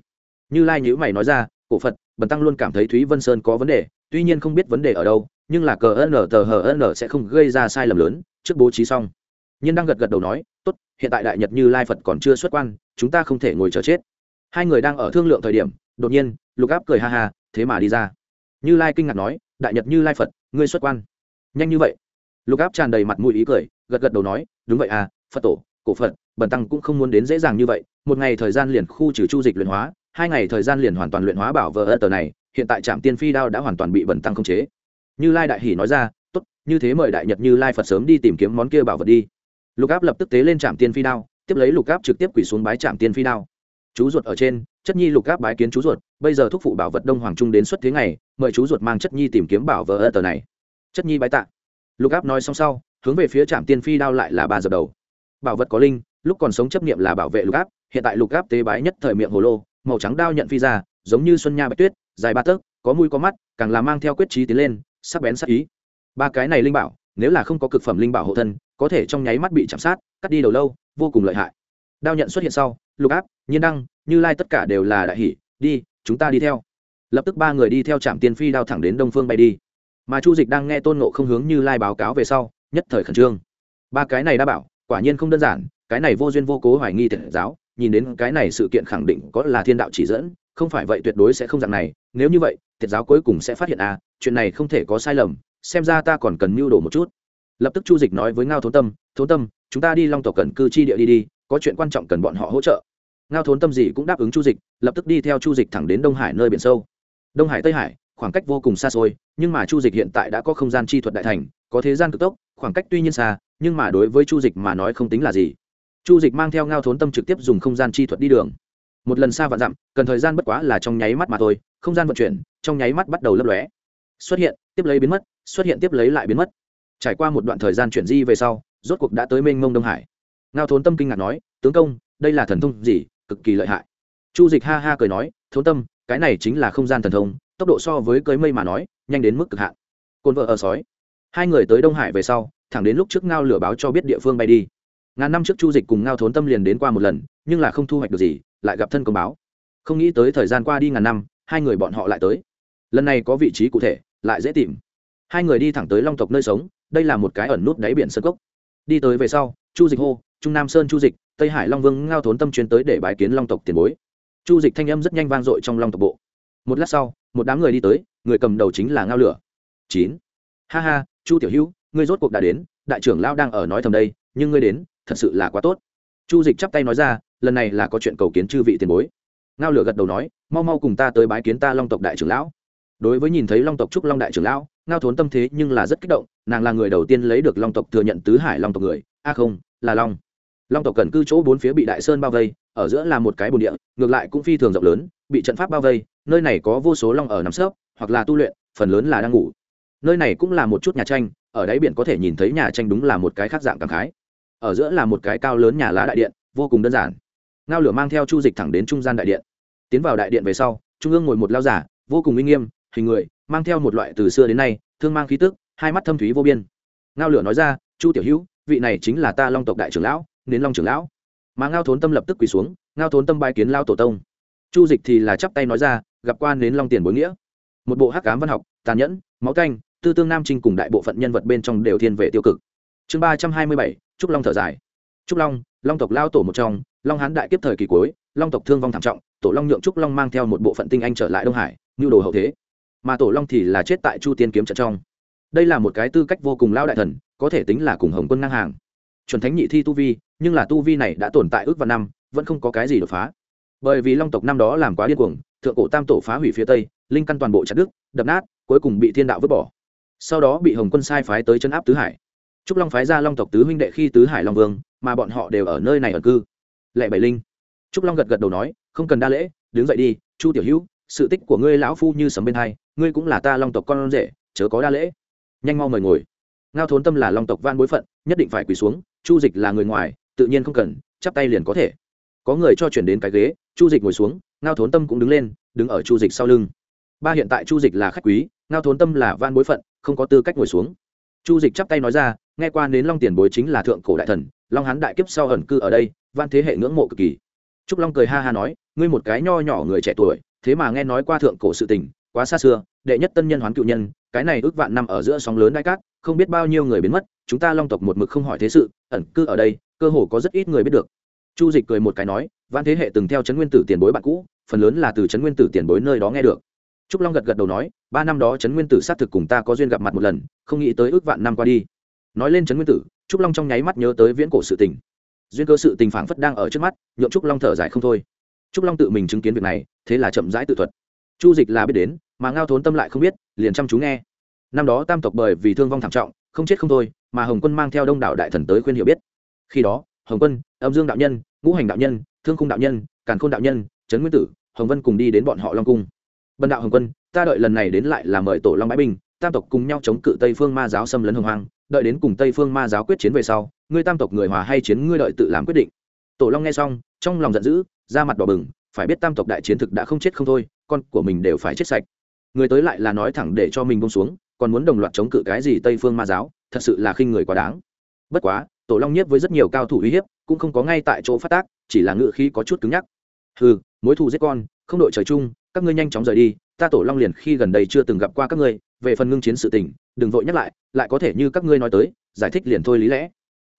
Như lai nhữ mày nói ra, cổ phật, bần tăng luôn cảm thấy thúy vân sơn có vấn đề tuy nhiên không biết vấn đề ở đâu, nhưng là cờ n tờ hờ n sẽ không gây ra sai lầm lớn, trước bố trí xong. Nhiên đang gật gật đầu nói, tốt, hiện tại đại nhật như lai phật còn chưa xuất quan, chúng ta không thể ngồi chờ chết. Hai người đang ở thương lượng thời điểm, đột nhiên, lục áp cười ha ha, thế mà đi ra. Như lai kinh ngạc nói, đại nhật như lai phật, ngươi xuất quan? Nhanh như vậy. Lục áp tràn đầy mặt mũi ý cười, gật gật đầu nói, đúng vậy à phật tổ, cổ phật, bần tăng cũng không muốn đến dễ dàng như vậy, một ngày thời gian liền khu trừ chu dịch luyện hóa hai ngày thời gian liền hoàn toàn luyện hóa bảo vợ ân tờ này, hiện tại trạm tiên phi đao đã hoàn toàn bị bẩn tăng không chế. Như lai đại hỷ nói ra, tốt, như thế mời đại nhật như lai phật sớm đi tìm kiếm món kia bảo vật đi. Lục áp lập tức tế lên trạm tiên phi đao, tiếp lấy lục áp trực tiếp quỷ xuống bái trạm tiên phi đao. Chú ruột ở trên, chất nhi lục áp bái kiến chú ruột, bây giờ thúc phụ bảo vật đông hoàng trung đến xuất thế ngày, mời chú ruột mang chất nhi tìm kiếm bảo vợ ân tờ này. Chất nhi bái tạ. Lục áp nói xong sau, hướng về phía trạm tiên phi đao lại là ba giờ đầu. Bảo vật có linh, lúc còn sống chấp niệm là bảo vệ lục áp, hiện tại lục áp tế bái nhất thời miệng hồ lô màu trắng đao nhận phi ra, giống như xuân nha bạch tuyết, dài ba tấc, có mũi có mắt, càng là mang theo quyết trí tiến lên, sắc bén sắc ý. Ba cái này linh bảo, nếu là không có cực phẩm linh bảo hộ thân, có thể trong nháy mắt bị chạm sát, cắt đi đầu lâu, vô cùng lợi hại. Đao nhận xuất hiện sau, lục áp, nhiên đăng, như lai tất cả đều là đại hỷ, đi, chúng ta đi theo. Lập tức ba người đi theo trạm tiên phi đao thẳng đến đông phương bay đi. Mà chu dịch đang nghe tôn nộ không hướng như lai báo cáo về sau, nhất thời khẩn trương. Ba cái này đã bảo, quả nhiên không đơn giản, cái này vô duyên vô cố hoài nghi thiện giáo nhìn đến cái này sự kiện khẳng định có là thiên đạo chỉ dẫn, không phải vậy tuyệt đối sẽ không dạng này, nếu như vậy, thiệt giáo cuối cùng sẽ phát hiện à chuyện này không thể có sai lầm, xem ra ta còn cần mưu đồ một chút. Lập tức chu dịch nói với ngao thốn tâm thốn tâm, chúng ta đi long tộc cần cư chi địa đi đi, có chuyện quan trọng cần bọn họ hỗ trợ. Ngao thốn tâm gì cũng đáp ứng chu dịch, lập tức đi theo chu dịch thẳng đến đông hải nơi biển sâu. Đông hải, tây hải, khoảng cách vô cùng xa xôi, nhưng mà chu dịch hiện tại đã có không gian chi thuật đại thành, có thế gian cực tốc, khoảng cách tuy nhiên xa, nhưng mà đối với chu dịch mà nói không tính là gì chu dịch mang theo ngao thốn tâm trực tiếp dùng không gian chi thuật đi đường. Một lần xa vạn dặm, cần thời gian bất quá là trong nháy mắt mà thôi, không gian vận chuyển, trong nháy mắt bắt đầu lấp lóe. Xuất hiện, tiếp lấy biến mất, xuất hiện tiếp lấy lại biến mất. Trải qua một đoạn thời gian chuyển di về sau, rốt cuộc đã tới mênh mông đông hải. Ngao thốn tâm kinh ngạc nói, tướng công, đây là thần thông gì, cực kỳ lợi hại. Chu dịch ha ha cười nói, thốn tâm, cái này chính là không gian thần thông, tốc độ so với cưới mây mà nói, nhanh đến mức cực hạn. Cồn vợ ở sói. Hai người tới đông hải về sau, thẳng đến lúc trước ngao lửa báo cho biết địa phương bay đi ngàn năm trước chu dịch cùng ngao thốn tâm liền đến qua một lần, nhưng là không thu hoạch được gì, lại gặp thân công báo. Không nghĩ tới thời gian qua đi ngàn năm, hai người bọn họ lại tới. Lần này có vị trí cụ thể, lại dễ tìm. Hai người đi thẳng tới long tộc nơi sống, đây là một cái ẩn nút đáy biển sơn cốc. Đi tới về sau, chu dịch hô, trung nam sơn chu dịch, tây hải long vương, ngao thốn tâm chuyến tới để bái kiến long tộc tiền bối. Chu dịch thanh âm rất nhanh vang dội trong long tộc bộ. Một lát sau, một đám người đi tới, người cầm đầu chính là ngao lửa. Chín. Ha ha, chu tiểu hữu, ngươi rốt cuộc đã đến, đại trưởng lao đang ở nói thầm đây, nhưng ngươi đến thật sự là quá tốt. Chu dịch chắp tay nói ra, lần này là có chuyện cầu kiến chư vị tiền bối. Ngao lửa gật đầu nói, mau mau cùng ta tới bái kiến ta long tộc đại trưởng lão. Đối với nhìn thấy long tộc trúc long đại trưởng lão, ngao thốn tâm thế nhưng là rất kích động, nàng là người đầu tiên lấy được long tộc thừa nhận tứ hải long tộc người, a không, là long. Long tộc cần cư chỗ bốn phía bị đại sơn bao vây, ở giữa là một cái bồn địa, ngược lại cũng phi thường rộng lớn, bị trận pháp bao vây, nơi này có vô số long ở nằm sớp hoặc là tu luyện, phần lớn là đang ngủ. Nơi này cũng là một chút nhà tranh, ở đáy biển có thể nhìn thấy nhà tranh đúng là một cái khác dạng cảm khái ở giữa là một cái cao lớn nhà lá đại điện, vô cùng đơn giản. Ngao lửa mang theo chu dịch thẳng đến trung gian đại điện. Tiến vào đại điện về sau, trung ương ngồi một lao giả, vô cùng uy nghiêm, hình người, mang theo một loại từ xưa đến nay, thương mang khí tức, hai mắt thâm thúy vô biên. Ngao lửa nói ra, chu tiểu hữu, vị này chính là ta long tộc đại trưởng lão, nến long trưởng lão. Mà ngao thốn tâm lập tức quỳ xuống, ngao thốn tâm bài kiến lao tổ tông. Chu dịch thì là chắp tay nói ra, gặp quan đến long tiền bối nghĩa. Một bộ hắc cám văn học, tàn nhẫn, máu canh, tư tương nam trinh cùng đại bộ phận nhân vật bên trong đều thiên về tiêu cực. Chương ba trăm hai mươi bảy trúc long thở dài. Trúc long long tộc lao tổ một trong, long hán đại kiếp thời kỳ cuối, long tộc thương vong thảm trọng, tổ long nhượng trúc long mang theo một bộ phận tinh anh trở lại đông hải nhu đồ hậu thế. Mà tổ long thì là chết tại chu tiên kiếm trận trong. Đây là một cái tư cách vô cùng lao đại thần, có thể tính là cùng hồng quân ngang hàng. Chuẩn thánh nhị thi tu vi, nhưng là tu vi này đã tồn tại ước và năm, vẫn không có cái gì đột phá. Bởi vì long tộc năm đó làm quá điên cuồng, thượng cổ tam tổ phá hủy phía tây, linh căn toàn bộ chặt đức đập nát, cuối cùng bị thiên đạo vứt bỏ. Sau đó bị hồng quân sai phái tới chân áp tứ hải trúc long phái ra long tộc tứ huynh đệ khi tứ hải long vương, mà bọn họ đều ở nơi này ở cư. Lệ bảy linh. Trúc long gật gật đầu nói, không cần đa lễ, đứng dậy đi, chu tiểu hữu, sự tích của ngươi lão phu như sấm bên hai, ngươi cũng là ta long tộc con rể, chớ có đa lễ. Nhanh mau mời ngồi. Ngao thốn tâm là long tộc van bối phận, nhất định phải quỳ xuống, chu dịch là người ngoài, tự nhiên không cần, chắp tay liền có thể. Có người cho chuyển đến cái ghế, chu dịch ngồi xuống, ngao thốn tâm cũng đứng lên, đứng ở chu dịch sau lưng. Ba hiện tại chu dịch là khách quý, ngao thốn tâm là van bối phận, không có tư cách ngồi xuống chu dịch chắp tay nói ra, nghe quan đến long tiền bối chính là thượng cổ đại thần, long hán đại kiếp sau ẩn cư ở đây van thế hệ ngưỡng mộ cực kỳ. Trúc long cười ha ha nói, ngươi một cái nho nhỏ người trẻ tuổi, thế mà nghe nói qua thượng cổ sự tình, quá xa xưa, đệ nhất tân nhân hoán cựu nhân, cái này ước vạn năm ở giữa sóng lớn đại cát, không biết bao nhiêu người biến mất, chúng ta long tộc một mực không hỏi thế sự, ẩn cư ở đây, cơ hồ có rất ít người biết được. Chu dịch cười một cái nói văn thế hệ từng theo trấn nguyên tử tiền bối bạn cũ, phần lớn là từ trấn nguyên tử tiền bối nơi đó nghe được trúc long gật gật đầu nói, ba năm đó trấn nguyên tử xác thực cùng ta có duyên gặp mặt một lần, không nghĩ tới ước vạn năm qua đi. Nói lên trấn nguyên tử, trúc long trong nháy mắt nhớ tới viễn cổ sự tình. Duyên cơ sự tình phảng phất đang ở trước mắt, nhượng trúc long thở dài không thôi. Trúc long tự mình chứng kiến việc này, thế là chậm rãi tự thuật. Chu dịch là biết đến, mà ngao thốn tâm lại không biết, liền chăm chú nghe. Năm đó tam tộc bởi vì thương vong thảm trọng, không chết không thôi, mà hồng quân mang theo đông đảo đại thần tới khuyên hiểu biết. Khi đó, hồng quân, âm dương đạo nhân, ngũ hành đạo nhân, thương khung đạo nhân, càn khôn đạo nhân, trấn nguyên tử, hồng vân cùng đi đến bọn họ long cung bần đạo hồng quân, ta đợi lần này đến lại là mời tổ long bãi binh, tam tộc cùng nhau chống cự tây phương ma giáo xâm lấn hồng hoang, đợi đến cùng tây phương ma giáo quyết chiến về sau, ngươi tam tộc người hòa hay chiến ngươi đợi tự làm quyết định. Tổ long nghe xong, trong lòng giận dữ ra mặt đỏ bừng, phải biết tam tộc đại chiến thực đã không chết không thôi, con của mình đều phải chết sạch. Người tới lại là nói thẳng để cho mình bông xuống, còn muốn đồng loạt chống cự cái gì tây phương ma giáo, thật sự là khinh người quá đáng. Bất quá, tổ long nhiếp với rất nhiều cao thủ uy hiếp, cũng không có ngay tại chỗ phát tác, chỉ là ngự khí có chút cứng nhắc. Ừ mối thù giết con, không đội trời chung, các ngươi nhanh chóng rời đi, ta tổ long liền khi gần đây chưa từng gặp qua các ngươi, về phần ngưng chiến sự tình, đừng vội nhắc lại lại có thể như các ngươi nói tới, giải thích liền thôi lý lẽ.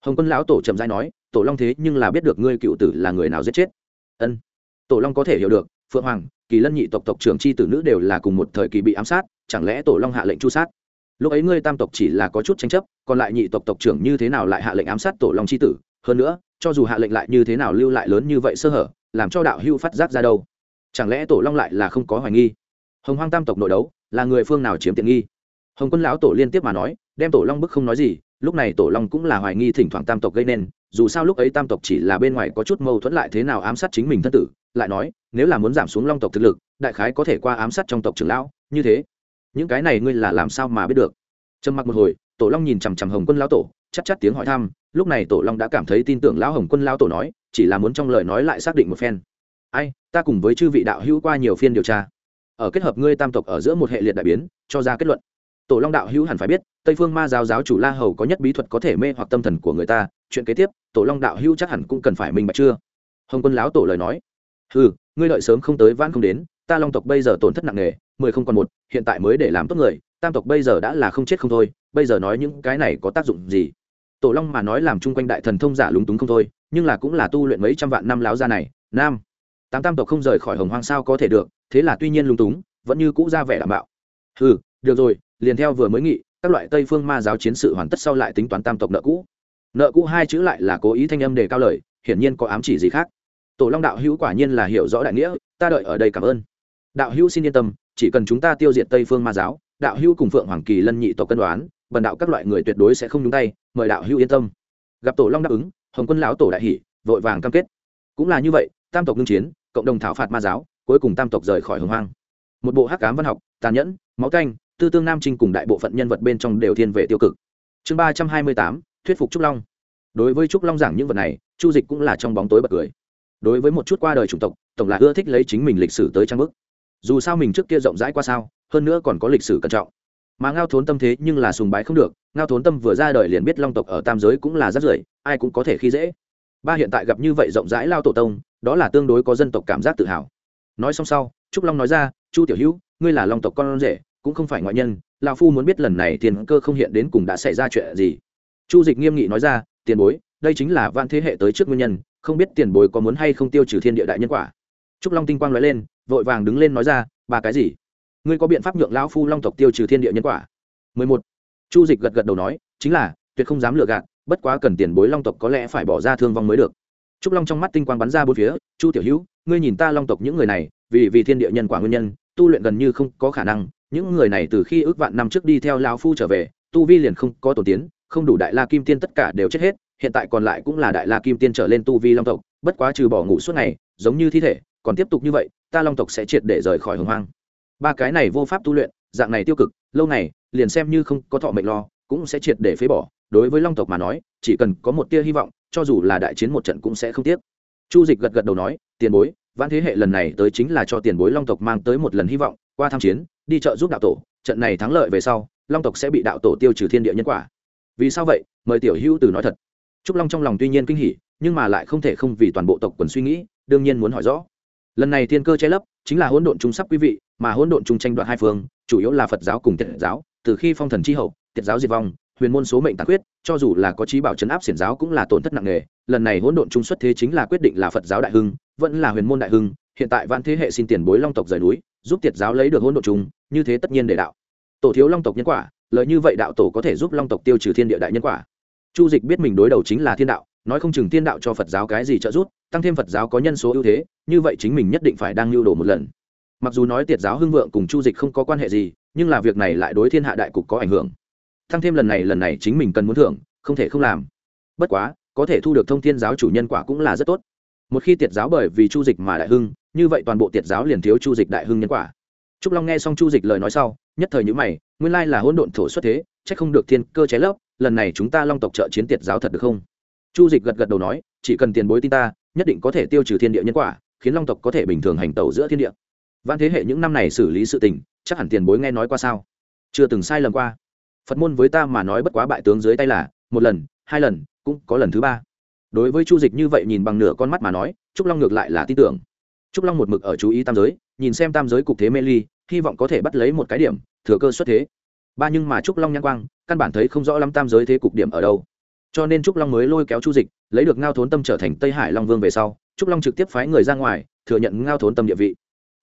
Hồng quân lão tổ trầm dai nói, tổ long thế nhưng là biết được ngươi cựu tử là người nào giết chết. Ân, tổ long có thể hiểu được, phượng hoàng, kỳ lân nhị tộc tộc trưởng c h i tử nữ đều là cùng một thời kỳ bị ám sát, chẳng lẽ tổ long hạ lệnh chu sát? Lúc ấy ngươi tam tộc chỉ là có chút tranh chấp, còn lại nhị tộc tộc trưởng như thế nào lại hạ lệnh ám sát tổ long c h i tử? Hơn nữa, cho dù hạ lệnh lại như thế nào lưu lại lớn như vậy sơ hở làm cho đạo hưu phát giác ra đâu? Chẳng lẽ tổ long lại là không có hoài nghi? Hồng hoang tam tộc nội đấu, là người phương nào chiếm tiện nghi? Hồng quân lão tổ liên tiếp mà nói, đem tổ long bức không nói gì, lúc này tổ long cũng là hoài nghi thỉnh thoảng tam tộc gây nên, dù sao lúc ấy tam tộc chỉ là bên ngoài có chút mâu thuẫn lại thế nào ám sát chính mình thân tử, lại nói, nếu là muốn giảm xuống long tộc thực lực, đại khái có thể qua ám sát trong tộc trưởng lão, như thế. Những cái này ngươi là làm sao mà biết được? Trầm mặc một hồi, tổ long nhìn chằm chằm hồng quân lão tổ chắc chắc tiếng hỏi thăm, lúc này tổ long đã cảm thấy tin tưởng lão hồng quân lão tổ nói, chỉ là muốn trong lời nói lại xác định một phen. Ai, ta cùng với chư vị đạo hữu qua nhiều phiên điều tra. Ở kết hợp ngươi tam tộc ở giữa một hệ liệt đại biến, cho ra kết luận. Tổ long đạo hữu hẳn phải biết, tây phương ma giáo giáo chủ la hầu có nhất bí thuật có thể mê hoặc tâm thần của người ta, chuyện kế tiếp, tổ long đạo hữu chắc hẳn cũng cần phải minh bạch chưa? Hồng quân lão tổ lời nói. Ừ ngươi đợi sớm không tới van không đến, ta long tộc bây giờ tổn thất nặng nề, mười không còn một, hiện tại mới để làm tốt người, tam tộc bây giờ đã là không chết không thôi bây giờ nói những cái này có tác dụng gì? Tổ long mà nói làm chung quanh đại thần thông giả lúng túng không thôi, nhưng là cũng là tu luyện mấy trăm vạn năm láo ra này, nam. Tám tam tộc không rời khỏi hồng hoang sao có thể được, thế là tuy nhiên lúng túng, vẫn như cũ ra vẻ đảm bảo. Ừ được rồi, liền theo vừa mới nghị, các loại tây phương ma giáo chiến sự hoàn tất sau lại tính toán tam tộc nợ cũ. Nợ cũ hai chữ lại là cố ý thanh âm đề cao lời, hiển nhiên có ám chỉ gì khác. Tổ long đạo hữu quả nhiên là hiểu rõ đại nghĩa, ta đợi ở đây cảm ơn. Đạo hữu xin yên tâm, chỉ cần chúng ta tiêu diệt tây phương ma giáo, đạo hữu cùng phượng hoàng kỳ lân nhị tộc cân đoán bần đạo các loại người tuyệt đối sẽ không nhúng tay, mời đạo hữu yên tâm. Gặp tổ long đáp ứng, hồng quân lão tổ đại hỷ vội vàng cam kết. Cũng là như vậy, tam tộc ngưng chiến, cộng đồng thảo phạt ma giáo, cuối cùng tam tộc rời khỏi hồng hoang. Một bộ hắc cám văn học, tàn nhẫn, máu canh, tư tương nam trinh cùng đại bộ phận nhân vật bên trong đều thiên về tiêu cực. Chương ba trăm hai mươi tám, thuyết phục trúc long. Đối với trúc long giảng những vật này, chu dịch cũng là trong bóng tối bật cười. Đối với một chút qua đời chủng tộc, tổng là ưa thích lấy chính mình lịch sử tới trang bức. Dù sao mình trước kia rộng rãi qua sao, hơn nữa còn có lịch sử cẩn trọng mà ngao thốn tâm thế nhưng là sùng bái không được, ngao thốn tâm vừa ra đời liền biết long tộc ở tam giới cũng là rất rưởi, ai cũng có thể khi dễ. Ba hiện tại gặp như vậy rộng rãi lao tổ tông, đó là tương đối có dân tộc cảm giác tự hào. Nói xong sau, trúc long nói ra, chu tiểu hữu, ngươi là long tộc con rể, cũng không phải ngoại nhân lao phu muốn biết lần này tiền cơ không hiện đến cùng đã xảy ra chuyện gì. Chu dịch nghiêm nghị nói ra, tiền bối, đây chính là van thế hệ tới trước nguyên nhân, không biết tiền bối có muốn hay không tiêu trừ thiên địa đại nhân quả. Trúc long tinh quang nói lên, vội vàng đứng lên nói ra, ba cái gì? Ngươi có biện pháp nhượng lão phu long tộc tiêu trừ thiên địa nhân quả? 11. chu dịch gật gật đầu nói, chính là, tuyệt không dám lừa gạt, bất quá cần tiền bối long tộc có lẽ phải bỏ ra thương vong mới được. Trúc long trong mắt tinh quang bắn ra bốn phía, chu tiểu hữu, ngươi nhìn ta long tộc những người này, vì vì thiên địa nhân quả nguyên nhân, tu luyện gần như không có khả năng, những người này từ khi ước vạn năm trước đi theo lão phu trở về, tu vi liền không có tổ tiến, không đủ đại la kim tiên tất cả đều chết hết, hiện tại còn lại cũng là đại la kim tiên trở lên tu vi long tộc, bất quá trừ bỏ ngủ suốt ngày, giống như thi thể, còn tiếp tục như vậy, ta long tộc sẽ triệt để rời khỏi hồng hoang ba cái này vô pháp tu luyện, dạng này tiêu cực, lâu này liền xem như không có thọ mệnh lo, cũng sẽ triệt để phế bỏ. Đối với long tộc mà nói, chỉ cần có một tia hy vọng, cho dù là đại chiến một trận cũng sẽ không tiếc. Chu dịch gật gật đầu nói, tiền bối, vãn thế hệ lần này tới chính là cho tiền bối long tộc mang tới một lần hy vọng, qua tham chiến, đi chợ giúp đạo tổ. Trận này thắng lợi về sau, long tộc sẽ bị đạo tổ tiêu trừ thiên địa nhân quả. Vì sao vậy? Mời tiểu hữu từ nói thật. Trúc long trong lòng tuy nhiên kinh hỉ, nhưng mà lại không thể không vì toàn bộ tộc quần suy nghĩ, đương nhiên muốn hỏi rõ lần này thiên cơ che lấp, chính là hỗn độn trung sắp quý vị, mà hỗn độn trung tranh đoạt hai phương, chủ yếu là phật giáo cùng tiệt giáo, từ khi phong thần chi hậu, tiệt giáo diệt vong, huyền môn số mệnh tàn quyết cho dù là có trí bảo chấn áp xiển giáo cũng là tổn thất nặng nề. Lần này hỗn độn trung xuất thế chính là quyết định là phật giáo đại hưng, vẫn là huyền môn đại hưng, hiện tại vạn thế hệ xin tiền bối long tộc rời núi, giúp tiệt giáo lấy được hỗn độn trung như thế tất nhiên để đạo. Tổ thiếu long tộc nhân quả lợi như vậy đạo tổ có thể giúp long tộc tiêu trừ thiên địa đại nhân quả. Chu dịch biết mình đối đầu chính là thiên đạo, nói không chừng thiên đạo cho phật giáo cái gì trợ giúp tăng thêm phật giáo có nhân số ưu thế, như vậy chính mình nhất định phải đang lưu đồ một lần. Mặc dù nói tiệt giáo hưng vượng cùng chu dịch không có quan hệ gì, nhưng là việc này lại đối thiên hạ đại cục có ảnh hưởng. Tăng thêm lần này lần này chính mình cần muốn thưởng, không thể không làm. Bất quá, có thể thu được thông thiên giáo chủ nhân quả cũng là rất tốt. Một khi tiệt giáo bởi vì chu dịch mà đại hưng, như vậy toàn bộ tiệt giáo liền thiếu chu dịch đại hưng nhân quả. Trúc long nghe xong chu dịch lời nói sau, nhất thời nhữ mày, nguyên lai là hỗn độn thổ xuất thế c h ắ c không được thiên cơ trái lấp, lần này chúng ta long tộc trợ chiến tiệt giáo thật được không? Chu dịch gật gật đầu nói, chỉ cần tiền bối tin ta nhất định có thể tiêu trừ thiên địa nhân quả, khiến long tộc có thể bình thường hành tẩu giữa thiên địa. Văn thế hệ những năm này xử lý sự tình, chắc hẳn tiền bối nghe nói qua sao? Chưa từng sai lầm qua. Phật môn với ta mà nói bất quá bại tướng dưới tay là, một lần, hai lần, cũng có lần thứ ba. Đối với chu dịch như vậy nhìn bằng nửa con mắt mà nói, trúc long ngược lại là tin tưởng. Trúc long một mực ở chú ý tam giới, nhìn xem tam giới cục thế mê ly, hy vọng có thể bắt lấy một cái điểm, thừa cơ xuất thế. Ba nhưng mà trúc long nhãn quang, căn bản thấy không rõ lắm tam giới thế cục điểm ở đâu. Cho nên trúc long mới lôi kéo chu dịch lấy được ngao thốn tâm trở thành tây hải long vương về sau, trúc long trực tiếp phái người ra ngoài, thừa nhận ngao thốn tâm địa vị.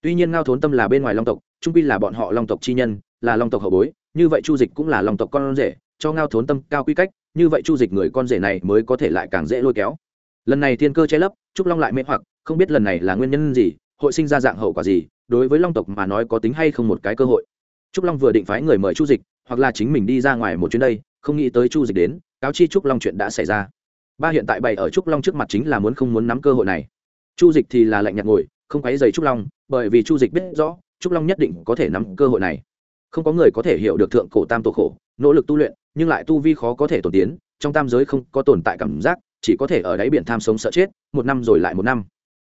Tuy nhiên ngao thốn tâm là bên ngoài long tộc, trung pi là bọn họ long tộc chi nhân, là long tộc hậu bối, như vậy chu dịch cũng là long tộc con rể, cho ngao thốn tâm cao quy cách, như vậy chu dịch người con rể này mới có thể lại càng dễ lôi kéo. Lần này thiên cơ che lấp, trúc long lại mê hoặc, không biết lần này là nguyên nhân gì, hội sinh ra dạng hậu quả gì, đối với long tộc mà nói có tính hay không một cái cơ hội. Trúc long vừa định phái người mời chu dịch, hoặc là chính mình đi ra ngoài một chuyến đây, không nghĩ tới chu dịch đến, cáo chi trúc long chuyện đã xảy ra ba hiện tại bày ở trúc long trước mặt chính là muốn không muốn nắm cơ hội này. Chu dịch thì là lạnh nhạt ngồi, không quấy dày trúc long, bởi vì chu dịch biết rõ, trúc long nhất định có thể nắm cơ hội này. Không có người có thể hiểu được thượng cổ tam tổ khổ, nỗ lực tu luyện, nhưng lại tu vi khó có thể tổ tiến, trong tam giới không có tồn tại cảm giác, chỉ có thể ở đáy biển tham sống sợ chết, một năm rồi lại một năm.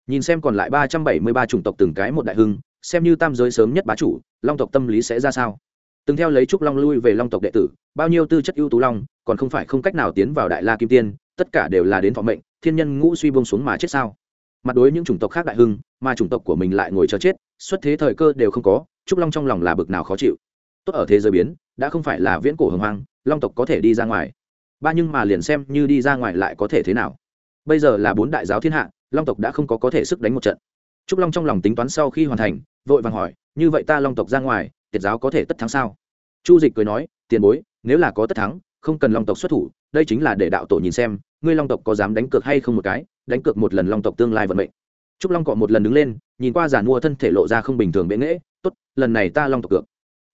Nhìn xem còn lại ba trăm bảy mươi ba chủng tộc từng cái một đại hưng, xem như tam giới sớm nhất bá chủ, long tộc tâm lý sẽ ra sao? Từng theo lấy trúc long lui về long tộc đệ tử, bao nhiêu tư chất ưu tú long, còn không phải không cách nào tiến vào đại la kim tiên tất cả đều là đến thọ mệnh, thiên nhân ngũ suy bông xuống mà chết sao? Mặt đối những chủng tộc khác đại hưng, mà chủng tộc của mình lại ngồi chờ chết, xuất thế thời cơ đều không có, trúc long trong lòng là bực nào khó chịu. Tốt ở thế giới biến, đã không phải là viễn cổ hồng hoang, long tộc có thể đi ra ngoài. Ba nhưng mà liền xem như đi ra ngoài lại có thể thế nào. Bây giờ là bốn đại giáo thiên hạ, long tộc đã không có có thể sức đánh một trận. Trúc long trong lòng tính toán sau khi hoàn thành, vội vàng hỏi, như vậy ta long tộc ra ngoài, tiệt giáo có thể tất thắng sao? Chu dịch cười nói, tiền bối, nếu là có tất thắng, không cần long tộc xuất thủ đây chính là để đạo tổ nhìn xem, ngươi long tộc có dám đánh cược hay không một cái, đánh cược một lần long tộc tương lai vận mệnh. Trúc long cọ một lần đứng lên, nhìn qua giàn mua thân thể lộ ra không bình thường bệ nghễ, tốt, lần này ta long tộc cược.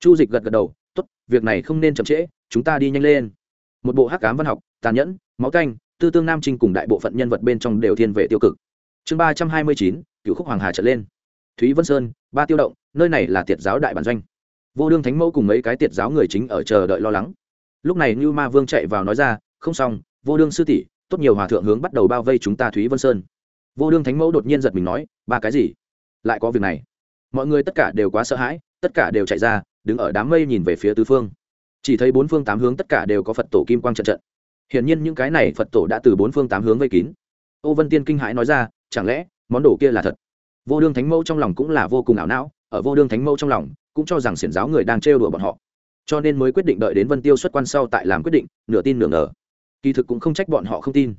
Chu dịch gật gật đầu, tốt, việc này không nên chậm trễ, chúng ta đi nhanh lên. Một bộ hắc cám văn học, tàn nhẫn, máu canh tư tương nam trinh cùng đại bộ phận nhân vật bên trong đều thiên về tiêu cực. Chương ba trăm hai mươi chín cựu khúc hoàng hà trở lên. Thúy vân sơn, ba tiêu động, nơi này là tiệt giáo đại bản doanh. Vô đương thánh mẫu cùng mấy cái tiệt giáo người chính ở chờ đợi lo lắng. Lúc này như ma vương chạy vào nói ra không xong, vô đương sư tỷ, tốt nhiều hòa thượng hướng bắt đầu bao vây chúng ta thúy vân sơn. Vô đương thánh mẫu đột nhiên giật mình nói, ba cái gì? Lại có việc này. Mọi người tất cả đều quá sợ hãi, tất cả đều chạy ra, đứng ở đám mây nhìn về phía tứ phương. Chỉ thấy bốn phương tám hướng tất cả đều có phật tổ kim quang trận trận. Hiển nhiên những cái này phật tổ đã từ bốn phương tám hướng vây kín. Ô vân tiên kinh hãi nói ra, chẳng lẽ, món đồ kia là thật? Vô đương thánh mẫu trong lòng cũng là vô cùng ảo não, ở vô đương thánh mẫu trong lòng, cũng cho rằng xiển giáo người đang trêu đùa bọn họ. Cho nên mới quyết định đợi đến vân tiêu xuất quan sau tại làm quyết định, nửa tin nửa ngờ kỳ thực cũng không trách bọn họ không tin.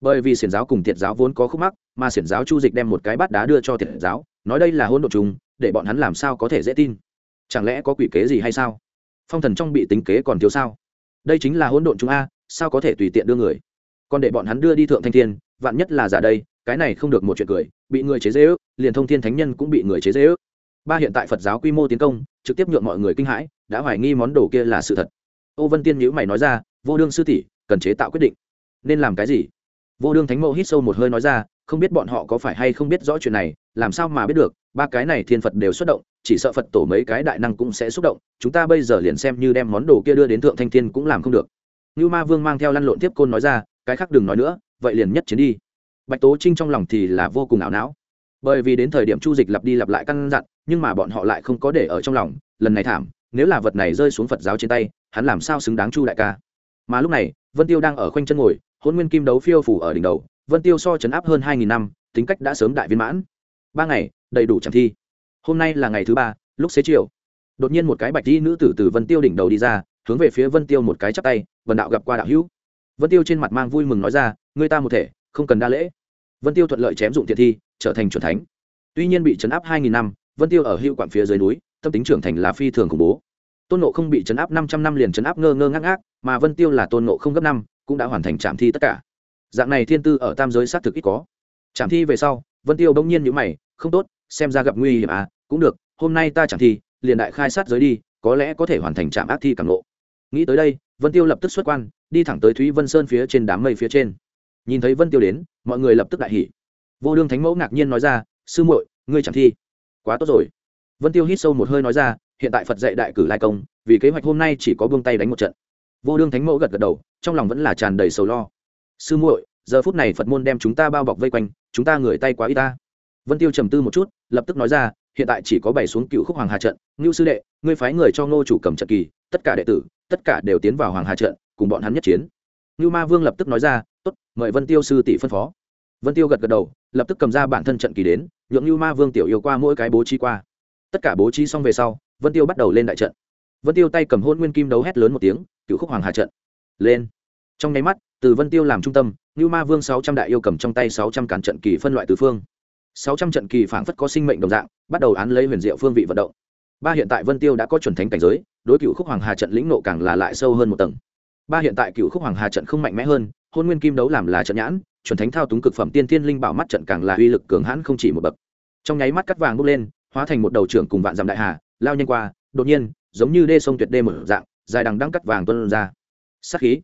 Bởi vì xiển giáo cùng thiệt giáo vốn có khúc mắc, mà xiển giáo chu dịch đem một cái bát đá đưa cho thiệt giáo, nói đây là hôn đ ộ chung để bọn hắn làm sao có thể dễ tin? Chẳng lẽ có quỷ kế gì hay sao? Phong thần trong bị tính kế còn thiếu sao? Đây chính là hỗn độn chúng a, sao có thể tùy tiện đưa người? Còn để bọn hắn đưa đi thượng thanh thiên, vạn nhất là giả đây, cái này không được một chuyện cười, bị người chế dễ ước, liền thông thiên thánh nhân cũng bị người chế dễ ước. Ba hiện tại phật giáo quy mô tiến công, trực tiếp nhượng mọi người kinh hãi, đã hoài nghi món đồ kia là sự thật. Ô vân tiên nhữ mày nói ra, vô đương sư tỷ cần chế tạo quyết định. Nên làm cái gì? Vô đương thánh mẫu hít sâu một hơi nói ra, không biết bọn họ có phải hay không biết rõ chuyện này, làm sao mà biết được, ba cái này thiên phật đều xuất động, chỉ sợ phật tổ mấy cái đại năng cũng sẽ xúc động, chúng ta bây giờ liền xem như đem món đồ kia đưa đến thượng thanh thiên cũng làm không được. Như ma vương mang theo lăn lộn tiếp côn nói ra, cái khác đừng nói nữa, vậy liền nhất chiến đi. Bạch tố trinh trong lòng thì là vô cùng ảo não. Bởi vì đến thời điểm chu dịch lặp đi lặp lại căn dặn, nhưng mà bọn họ lại không có để ở trong lòng, lần này thảm, nếu là vật này rơi xuống phật giáo trên tay, hắn làm sao xứng đáng chu đại ca? Mà lúc này vân tiêu đang ở khoanh chân ngồi hôn nguyên kim đấu phiêu phủ ở đỉnh đầu, vân tiêu so chấn áp hơn hai nghìn năm, tính cách đã sớm đại viên mãn. Ba ngày, đầy đủ chẳng thi. Hôm nay là ngày thứ ba, lúc xế chiều. Đột nhiên một cái bạch đi nữ tử từ vân tiêu đỉnh đầu đi ra, hướng về phía vân tiêu một cái chắp tay vần đạo gặp qua đạo hữu. Vân tiêu trên mặt mang vui mừng nói ra người ta một thể, không cần đa lễ. Vân tiêu thuận lợi chém dụng thiệt thi, trở thành c thánh. Tuy nhiên bị chấn áp hai nghìn năm, vân tiêu ở hữu quản phía dưới núi, tâm tính trưởng thành là phi thường khủng bố tôn nộ không bị chấn áp năm trăm năm liền chấn áp ngơ ngơ ngác ngác, mà vân tiêu là tôn nộ không gấp năm, cũng đã hoàn thành trạm thi tất cả. Dạng này thiên tư ở tam giới xác thực ít có. Trạm thi về sau, vân tiêu bỗng nhiên nhữ mày, không tốt, xem ra gặp nguy hiểm à cũng được, hôm nay ta trạm thi, liền đại khai sát giới đi, có lẽ có thể hoàn thành trạm ác thi càng lộ. Nghĩ tới đây, vân tiêu lập tức xuất quan, đi thẳng tới thúy vân sơn phía trên đám mây phía trên. Nhìn thấy vân tiêu đến, mọi người lập tức đại hỉ. Vô đương thánh mẫu ngạc nhiên nói ra, sư muội, ngươi trạm thi, quá tốt rồi. Vân tiêu hít sâu một hơi nói ra hiện tại phật dạy đại cử lai công, vì kế hoạch hôm nay chỉ có buông tay đánh một trận. Vô đương thánh mẫu gật gật đầu, trong lòng vẫn là tràn đầy sầu lo. Sư muội, giờ phút này phật môn đem chúng ta bao bọc vây quanh, chúng ta người tay quá y ta. Vân tiêu trầm tư một chút, lập tức nói ra, hiện tại chỉ có bảy xuống cựu khúc hoàng hà trận, ngưu sư đệ, ngươi phái người cho ngô chủ cầm trận kỳ, tất cả đệ tử, tất cả đều tiến vào hoàng hà trận, cùng bọn hắn nhất chiến. Ngưu ma vương lập tức nói ra, tốt, mời vân tiêu sư tỷ phân phó. Vân tiêu gật gật đầu, lập tức cầm ra bản thân trận kỳ đến, nhượng ngưu ma vương tiểu yêu qua mỗi cái bố trí qua. Tất cả bố trí xong về sau vân tiêu bắt đầu lên đại trận. Vân tiêu tay cầm hôn nguyên kim đấu hét lớn một tiếng, cựu khúc hoàng hà trận. Lên. Trong nháy mắt, từ vân tiêu làm trung tâm ngưu ma vương sáu trăm đại yêu cầm trong tay sáu trăm cản trận kỳ phân loại tứ phương. Sáu trăm trận kỳ phảng phất có sinh mệnh đồng dạng, bắt đầu án lấy huyền diệu phương vị vận động. Ba hiện tại vân tiêu đã có chuẩn thánh cảnh giới, đối cựu khúc hoàng hà trận lĩnh nộ càng là lại sâu hơn một tầng. Ba hiện tại cựu khúc hoàng hà trận không mạnh mẽ hơn, hôn nguyên kim đấu làm là trận nhãn, chuẩn thánh thao túng cực phẩm tiên thiên linh bảo mắt trận càng là uy lực cường hãn không chỉ một bậc. Trong nháy mắt cắt vàng bốc lên, hóa thành một đầu trưởng cùng vạn dặm đại hà lao nhanh qua, đột nhiên, giống như đê sông tuyệt đê mở dạng, dài đằng đăng cắt vàng tuân ra. Sắc khí,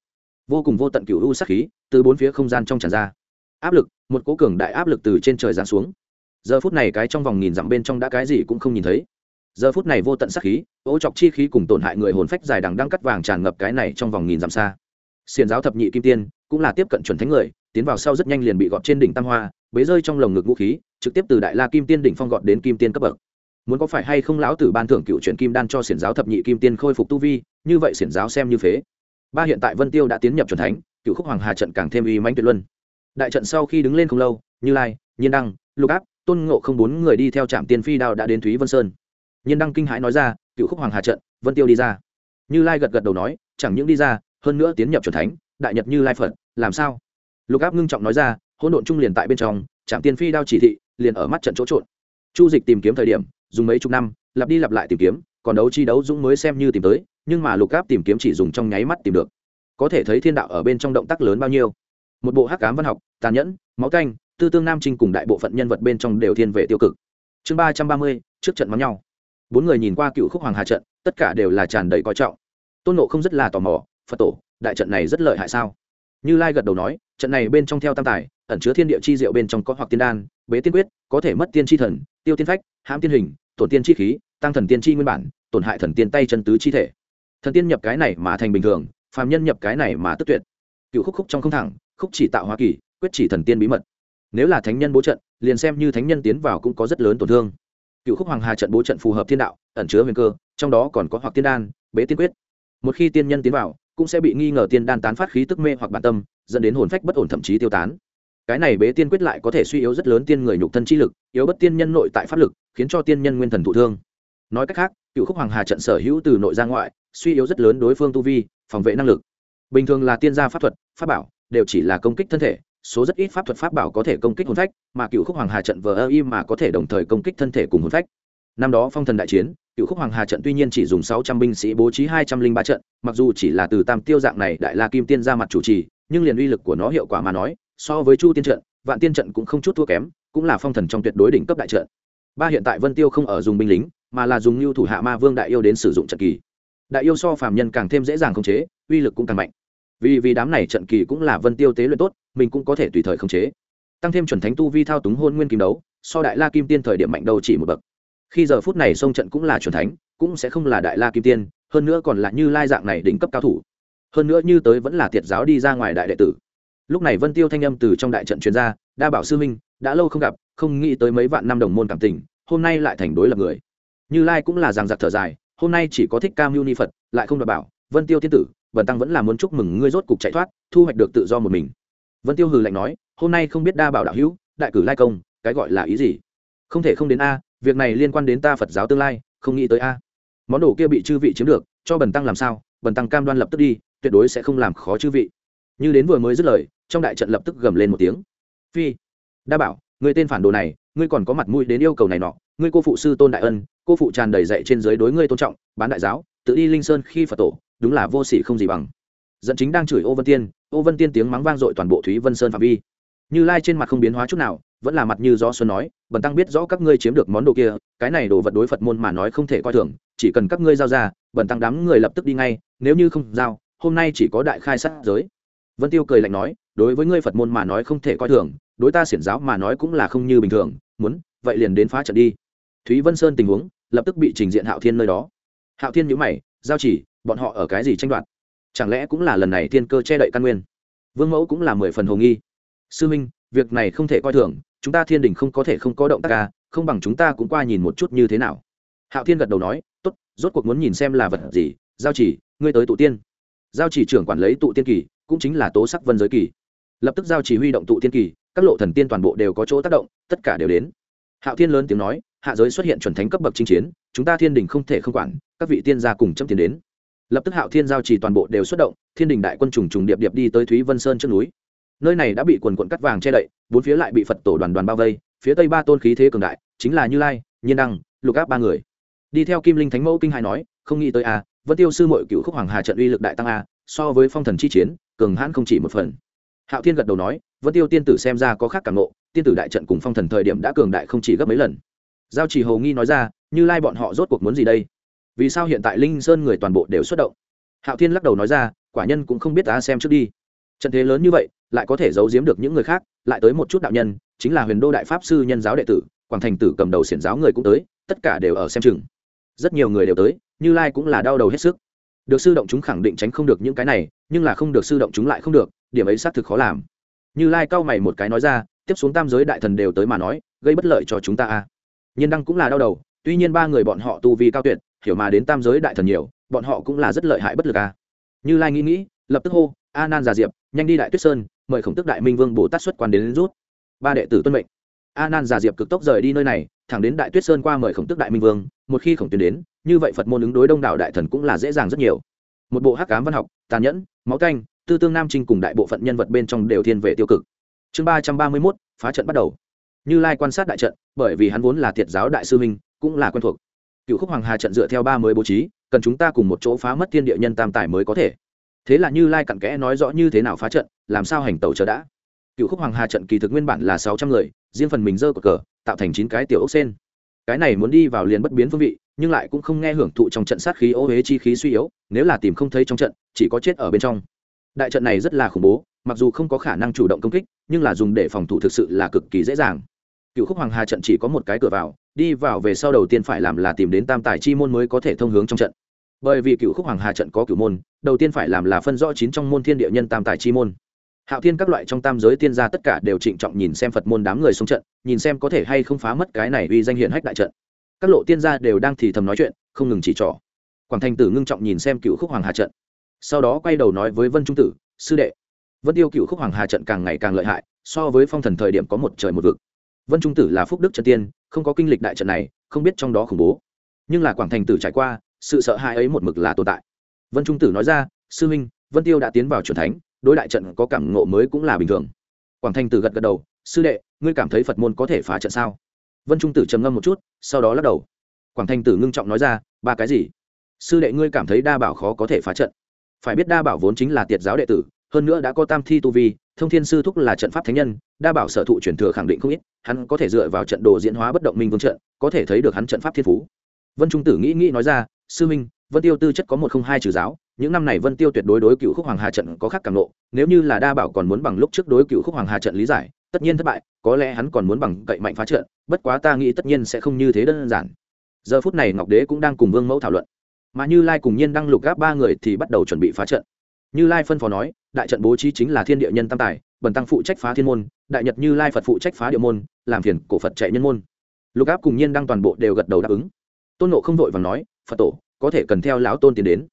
vô cùng vô tận cựu u sắc khí, từ bốn phía không gian trong tràn ra. Áp lực, một cố cường đại áp lực từ trên trời giáng xuống. Giờ phút này cái trong vòng nghìn dặm bên trong đã cái gì cũng không nhìn thấy. Giờ phút này vô tận sắc khí, ô chọc chi khí cùng tổn hại người hồn phách dài đằng đang cắt vàng tràn ngập cái này trong vòng nghìn dặm xa. Xiền giáo thập nhị kim tiên, cũng là tiếp cận chuẩn thánh người, tiến vào sau rất nhanh liền bị gọt trên đỉnh tam hoa, bế rơi trong lồng ngực vũ khí, trực tiếp từ đại la kim tiên đỉnh phong gọt đến kim tiên cấp bậc muốn có phải hay không lão tử ban thưởng cựu truyện kim đan cho xiển giáo thập nhị kim tiên khôi phục tu vi, như vậy xiển giáo xem như phế. Ba hiện tại vân tiêu đã tiến nhập c thánh, cựu khúc hoàng hà trận càng thêm uy mãnh tuyệt luân. Đại trận sau khi đứng lên không lâu, như lai, nhiên đăng, lục áp, tôn ngộ không bốn người đi theo trạm tiên phi đao đã đến thúy vân sơn. Nhiên đăng kinh hãi nói ra, cựu khúc hoàng hà trận, vân tiêu đi ra. Như lai gật gật đầu nói, chẳng những đi ra, hơn nữa tiến nhập c thánh, đại nhật như lai phật, làm sao? Lục áp ngưng trọng nói ra, hỗn độn trung liền tại bên trong trạm tiên phi đao chỉ thị, liền ở mắt trận chỗ trộn. Chu dịch tìm kiếm thời điểm dùng mấy chục năm, lặp đi lặp lại tìm kiếm, còn đấu chi đấu dũng mới xem như tìm tới, nhưng mà lục áp tìm kiếm chỉ dùng trong nháy mắt tìm được. Có thể thấy thiên đạo ở bên trong động tác lớn bao nhiêu. Một bộ hắc cám văn học, tàn nhẫn, máu canh, tư tương nam trinh cùng đại bộ phận nhân vật bên trong đều thiên về tiêu cực. Chương ba trăm ba mươi, trước trận mắng nhau. Bốn người nhìn qua cựu khúc hoàng hà trận, tất cả đều là tràn đầy coi trọng. Tôn nộ không rất là tò mò, phật tổ, đại trận này rất lợi hại sao? Như lai gật đầu nói, trận này bên trong theo tam tài, ẩn chứa thiên địa chi diệu bên trong có hoặc tiên đan, bế tiên quyết, có thể mất tiên chi thần, tiêu tiên phách hãm tiên hình, tổn tiên chi khí, tăng thần tiên chi nguyên bản, tổn hại thần tiên tay chân tứ chi thể. Thần tiên nhập cái này mà thành bình thường, phàm nhân nhập cái này mà tức tuyệt. Cựu khúc khúc trong không thẳng, khúc chỉ tạo hoa kỳ, quyết chỉ thần tiên bí mật. Nếu là thánh nhân bố trận, liền xem như thánh nhân tiến vào cũng có rất lớn tổn thương. Cựu khúc hoàng hà trận bố trận phù hợp thiên đạo, ẩn chứa huyền cơ, trong đó còn có hoặc tiên đan, bế tiên quyết. Một khi tiên nhân tiến vào, cũng sẽ bị nghi ngờ tiên đan tán phát khí tức mê hoặc bản tâm, dẫn đến hồn phách bất ổn thậm chí tiêu tán cái này bế tiên quyết lại có thể suy yếu rất lớn tiên người nhục thân chi lực, yếu bất tiên nhân nội tại pháp lực, khiến cho tiên nhân nguyên thần thụ thương. Nói cách khác, cựu khúc hoàng hà trận sở hữu từ nội ra ngoại, suy yếu rất lớn đối phương tu vi, phòng vệ năng lực. Bình thường là tiên gia pháp thuật, pháp bảo, đều chỉ là công kích thân thể, số rất ít pháp thuật pháp bảo có thể công kích hồn phách, mà cựu khúc hoàng hà trận vờ ơ im mà có thể đồng thời công kích thân thể cùng hồn phách. Năm đó phong thần đại chiến, cựu khúc hoàng hà trận tuy nhiên chỉ dùng sáu trăm binh sĩ bố trí hai trăm linh ba trận, mặc dù chỉ là từ tam tiêu dạng này đại la kim tiên ra mặt chủ trì, nhưng liền uy lực của nó hiệu quả mà nói so với chu tiên trận, vạn tiên trận cũng không chút thua kém, cũng là phong thần trong tuyệt đối đỉnh cấp đại trận. Ba hiện tại vân tiêu không ở dùng binh lính, mà là dùng lưu thủ hạ ma vương đại yêu đến sử dụng trận kỳ. Đại yêu so phàm nhân càng thêm dễ dàng khống chế, uy lực cũng càng mạnh. Vì vì đám này trận kỳ cũng là vân tiêu tế luyện tốt, mình cũng có thể tùy thời khống chế. Tăng thêm chuẩn thánh tu vi thao túng hôn nguyên kim đấu, so đại la kim tiên thời điểm mạnh đầu chỉ một bậc. Khi giờ phút này sông trận cũng là chuẩn thánh, cũng sẽ không là đại la kim tiên, hơn nữa còn là như lai dạng này đỉnh cấp cao thủ. Hơn nữa như tới vẫn là tiệt giáo đi ra ngoài đại đệ tử lúc này vân tiêu thanh âm từ trong đại trận chuyên gia đa bảo sư minh đã lâu không gặp, không nghĩ tới mấy vạn năm đồng môn cảm tình, hôm nay lại thành đối lập người. Như lai cũng là giằng giặc thở dài, hôm nay chỉ có thích cam mưu ni phật, lại không đảm bảo, vân tiêu tiên tử vần tăng vẫn là muốn chúc mừng ngươi rốt cục chạy thoát, thu hoạch được tự do một mình. Vân tiêu hừ lạnh nói, hôm nay không biết đa bảo đạo hữu, đại cử lai công, cái gọi là ý gì? Không thể không đến a, việc này liên quan đến ta phật giáo tương lai, không nghĩ tới a. Món đồ kia bị chư vị chiếm được, cho bần tăng làm sao? Bần tăng cam đoan lập tức đi, tuyệt đối sẽ không làm khó chư vị như đến vừa mới dứt lời, trong đại trận lập tức gầm lên một tiếng. Phi, đa bảo, người tên phản đồ này, ngươi còn có mặt mũi đến yêu cầu này nọ. Ngươi cô phụ sư tôn đại ân, cô phụ tràn đầy dạy trên dưới đối ngươi tôn trọng, bán đại giáo, tự đi linh sơn khi phật tổ, đúng là vô sỉ không gì bằng. Dẫn chính đang chửi ô vân tiên, ô vân tiên tiếng mắng vang dội toàn bộ thúy vân sơn phạm vi. Như lai trên mặt không biến hóa chút nào, vẫn là mặt như gió xuân nói, bần tăng biết rõ các ngươi chiếm được món đồ kia, cái này đồ vật đối phật môn mà nói không thể coi thường, chỉ cần các ngươi giao ra, bần tăng đám người lập tức đi ngay, nếu như không giao, hôm nay chỉ có đại khai sát giới vân tiêu cười lạnh nói, đối với ngươi phật môn mà nói không thể coi thường, đối ta xiển giáo mà nói cũng là không như bình thường, muốn, vậy liền đến phá trận đi. Thúy vân sơn tình huống, lập tức bị trình diện hạo thiên nơi đó. Hạo thiên nhữ mày, giao chỉ, bọn họ ở cái gì tranh đoạt? Chẳng lẽ cũng là lần này thiên cơ che đậy căn nguyên? Vương mẫu cũng là mười phần hồ nghi. Sư minh, việc này không thể coi thường, chúng ta thiên đình không có thể không có động tác ca không bằng chúng ta cũng qua nhìn một chút như thế nào. Hạo thiên gật đầu nói t ố t rốt cuộc muốn nhìn xem là vật gì, giao chỉ, ngươi tới tụ tiên. Giao chỉ trưởng quản lấy tụ tiên kỳ cũng chính là tố sắc vân giới kỳ. Lập tức giao chỉ huy động tụ thiên kỳ, các lộ thần tiên toàn bộ đều có chỗ tác động, tất cả đều đến. Hạo thiên lớn tiếng nói, hạ giới xuất hiện chuẩn thánh cấp bậc chinh chiến, chúng ta thiên đình không thể không quản, các vị tiên gia cùng châm tiền đến. Lập tức hạo thiên giao chỉ toàn bộ đều xuất động, thiên đình đại quân trùng trùng điệp điệp đi tới thúy vân sơn trước núi. Nơi này đã bị quần quận cắt vàng che đậy, bốn phía lại bị phật tổ đoàn đoàn bao vây, phía tây ba tôn khí thế cường đại, chính là như lai, nhiên đăng, lục áp ba người. Đi theo kim linh thánh mẫu kinh hai nói, không nghĩ tới a vẫn tiêu sư mội cựu khúc hoàng hà trận uy lực đại tăng a, so với phong thần chi chiến cường hãn không chỉ một phần. Hạo thiên gật đầu nói vẫn tiêu tiên tử xem ra có khác cảm nộ tiên tử đại trận cùng phong thần thời điểm đã cường đại không chỉ gấp mấy lần. Giao chỉ hầu nghi nói ra, như lai bọn họ rốt cuộc muốn gì đây? Vì sao hiện tại linh sơn người toàn bộ đều xuất động? Hạo thiên lắc đầu nói ra, quả nhân cũng không biết ta xem trước đi. Trận thế lớn như vậy, lại có thể giấu giếm được những người khác, lại tới một chút đạo nhân, chính là huyền đô đại pháp sư nhân giáo đệ tử, quảng thành tử cầm đầu xiển giáo người cũng tới, tất cả đều ở xem chừng. Rất nhiều người đều tới, như lai cũng là đau đầu hết sức được sư động chúng khẳng định tránh không được những cái này nhưng là không được sư động chúng lại không được điểm ấy xác thực khó làm. Như lai cau mày một cái nói ra tiếp xuống tam giới đại thần đều tới mà nói gây bất lợi cho chúng ta a. Nhân đăng cũng là đau đầu tuy nhiên ba người bọn họ tu vi cao tuyệt hiểu mà đến tam giới đại thần nhiều bọn họ cũng là rất lợi hại bất lực a. Như lai nghĩ nghĩ lập tức hô a nan già diệp nhanh đi đại tuyết sơn mời khổng tức đại minh vương bồ tát xuất quan đến, đến rút. Ba đệ tử tuân mệnh a nan già diệp cực tốc rời đi nơi này, thẳng đến đại tuyết sơn qua mời khổng tức đại minh vương, một khi khổng tuyến đến, như vậy phật môn ứng đối đông đảo đại thần cũng là dễ dàng rất nhiều. Một bộ hắc cám văn học, tàn nhẫn, máu canh, tư tương nam trinh cùng đại bộ phận nhân vật bên trong đều thiên về tiêu cực. Chương ba trăm ba mươi mốt, phá trận bắt đầu. Như lai quan sát đại trận, bởi vì hắn vốn là thiệt giáo đại sư minh cũng là quen thuộc. Cựu khúc hoàng hà trận dựa theo ba mới bố trí, cần chúng ta cùng một chỗ phá mất thiên địa nhân tam tài mới có thể. Thế là như lai cặn kẽ nói rõ như thế nào phá trận, làm sao hành tàu chờ đã. Cựu khúc hoàng hà trận kỳ thực nguyên bản là sáu trăm người riêng phần mình dơ cờ cờ, tạo thành chín cái tiểu ốc sen. Cái này muốn đi vào liền bất biến phương vị, nhưng lại cũng không nghe hưởng thụ trong trận sát khí ô huế chi khí suy yếu, nếu là tìm không thấy trong trận, chỉ có chết ở bên trong. Đại trận này rất là khủng bố, mặc dù không có khả năng chủ động công kích, nhưng là dùng để phòng thủ thực sự là cực kỳ dễ dàng. Cựu khúc hoàng hà trận chỉ có một cái cửa vào, đi vào về sau đầu tiên phải làm là tìm đến tam tài chi môn mới có thể thông hướng trong trận. Bởi vì cựu khúc hoàng hà trận có cựu môn, đầu tiên phải làm là phân rõ chín trong môn thiên địa nhân tam tài chi môn hạo thiên các loại trong tam giới tiên gia tất cả đều trịnh trọng nhìn xem phật môn đám người xuống trận, nhìn xem có thể hay không phá mất cái này uy danh hiện hách đại trận. Các lộ tiên gia đều đang thì thầm nói chuyện, không ngừng chỉ trỏ. Quảng thành tử ngưng trọng nhìn xem cựu khúc hoàng hà trận. Sau đó quay đầu nói với vân trung tử, sư đệ, vân tiêu cựu khúc hoàng hà trận càng ngày càng lợi hại, so với phong thần thời điểm có một trời một vực. Vân trung tử là phúc đức trần tiên, không có kinh lịch đại trận này, không biết trong đó khủng bố. Nhưng là quảng thành tử trải qua, sự sợ hãi ấy một mực là tồn tại. Vân trung tử nói ra, sư huynh vân tiêu đã tiến vào c thánh đối đại trận có cảm ngộ mới cũng là bình thường. Quảng Thanh tử gật gật đầu, sư đệ, ngươi cảm thấy phật môn có thể phá trận sao? Vân trung tử trầm ngâm một chút, sau đó lắc đầu. Quảng Thanh tử ngưng trọng nói ra, ba cái gì? Sư đệ ngươi cảm thấy đa bảo khó có thể phá trận? Phải biết đa bảo vốn chính là tiệt giáo đệ tử, hơn nữa đã có tam thi tu vi, thông thiên sư thúc là trận pháp thánh nhân, đa bảo sở thụ truyền thừa khẳng định không ít, hắn có thể dựa vào trận đồ diễn hóa bất động minh vương trận, có thể thấy được hắn trận pháp thiên phú. Vân trung tử nghĩ nghĩ nói ra, sư minh, vân tiêu tư chất có một không hai trừ giáo những năm này vân tiêu tuyệt đối đối cựu khúc hoàng hà trận có khác càng lộ, nếu như là đa bảo còn muốn bằng lúc trước đối cựu khúc hoàng hà trận lý giải, tất nhiên thất bại, có lẽ hắn còn muốn bằng cậy mạnh phá trận, bất quá ta nghĩ tất nhiên sẽ không như thế đơn giản. Giờ phút này ngọc đế cũng đang cùng vương mẫu thảo luận. Mà như lai cùng nhiên đang lục gáp ba người thì bắt đầu chuẩn bị phá trận. Như lai phân phó nói, đại trận bố trí chính là thiên địa nhân tam tài, bần tăng phụ trách phá thiên môn, đại nhật như lai phật phụ trách phá địa môn, làm phiền cổ phật chạy nhân môn. Lục áp cùng nhiên đang toàn bộ đều gật đầu đáp ứng. Tôn nộ không vội và nói, phật tổ, có thể cần theo lão tôn tiến đến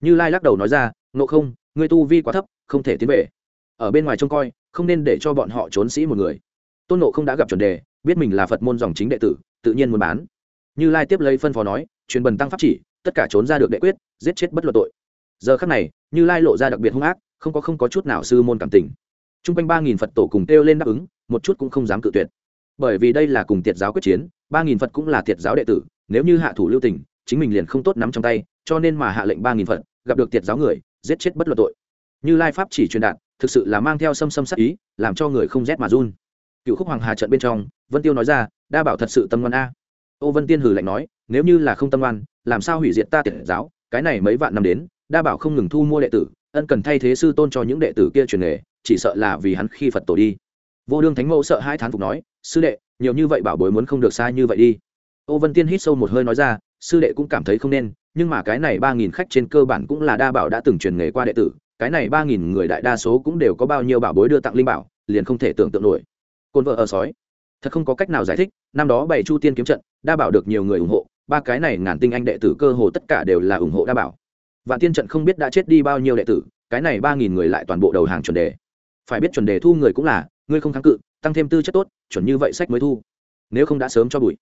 như lai lắc đầu nói ra nộ không người tu vi quá thấp, không thể tiến về. Ở bên ngoài trông coi, không nên để cho bọn họ trốn sĩ một người. Tôn nộ không đã gặp chuẩn đề, biết mình là phật môn dòng chính đệ tử, tự nhiên muốn bán. Như lai tiếp lấy phân phó nói, truyền bần tăng pháp chỉ, tất cả trốn ra được đệ quyết, giết chết bất luận tội. Giờ khắc này, như lai lộ ra đặc biệt hung ác, không có không có chút nào sư môn cảm tình. T r u n g quanh ba nghìn phật tổ cùng kêu lên đáp ứng, một chút cũng không dám cự tuyệt. Bởi vì đây là cùng tiệt giáo quyết chiến, ba nghìn phật cũng là tiệt giáo đệ tử, nếu như hạ thủ lưu tình, chính mình liền không tốt nắm trong tay cho nên mà hạ lệnh ba nghìn phật, gặp được tiệt giáo người, giết chết bất luận tội. Như lai pháp chỉ truyền đạt, thực sự là mang theo xâm xâm sắc ý, làm cho người không rét mà run. Cựu khúc hoàng hà trận bên trong, vân tiêu nói ra, đa bảo thật sự tâm ngoan a. Ô vân tiên hử lạnh nói, nếu như là không tâm ngoan, làm sao hủy diệt ta tiệt giáo? Cái này mấy vạn năm đến, đa bảo không ngừng thu mua đệ tử, ân cần thay thế sư tôn cho những đệ tử kia truyền nghề, chỉ sợ là vì hắn khi phật tổ đi. Vô đương thánh mẫu sợ hai thán phục nói, sư đệ, nhiều như vậy bảo bối muốn không được sai như vậy đi. Ô vân tiên hít sâu một hơi nói ra, sư đệ cũng cảm thấy không nên nhưng mà cái này ba nghìn khách trên cơ bản cũng là đa bảo đã từng truyền nghề qua đệ tử, cái này ba nghìn người đại đa số cũng đều có bao nhiêu bảo bối đưa tặng linh bảo, liền không thể tưởng tượng nổi. Côn vợ ở sói. Thật không có cách nào giải thích, năm đó bảy chu tiên kiếm trận, đa bảo được nhiều người ủng hộ, ba cái này ngàn tinh anh đệ tử cơ hồ tất cả đều là ủng hộ đa bảo. Vạn tiên trận không biết đã chết đi bao nhiêu đệ tử, cái này ba nghìn người lại toàn bộ đầu hàng chuẩn đề. Phải biết chuẩn đề thu người cũng là, ngươi không kháng cự, tăng thêm tư chất tốt, chuẩn như vậy sách mới thu. Nếu không đã sớm cho bụi.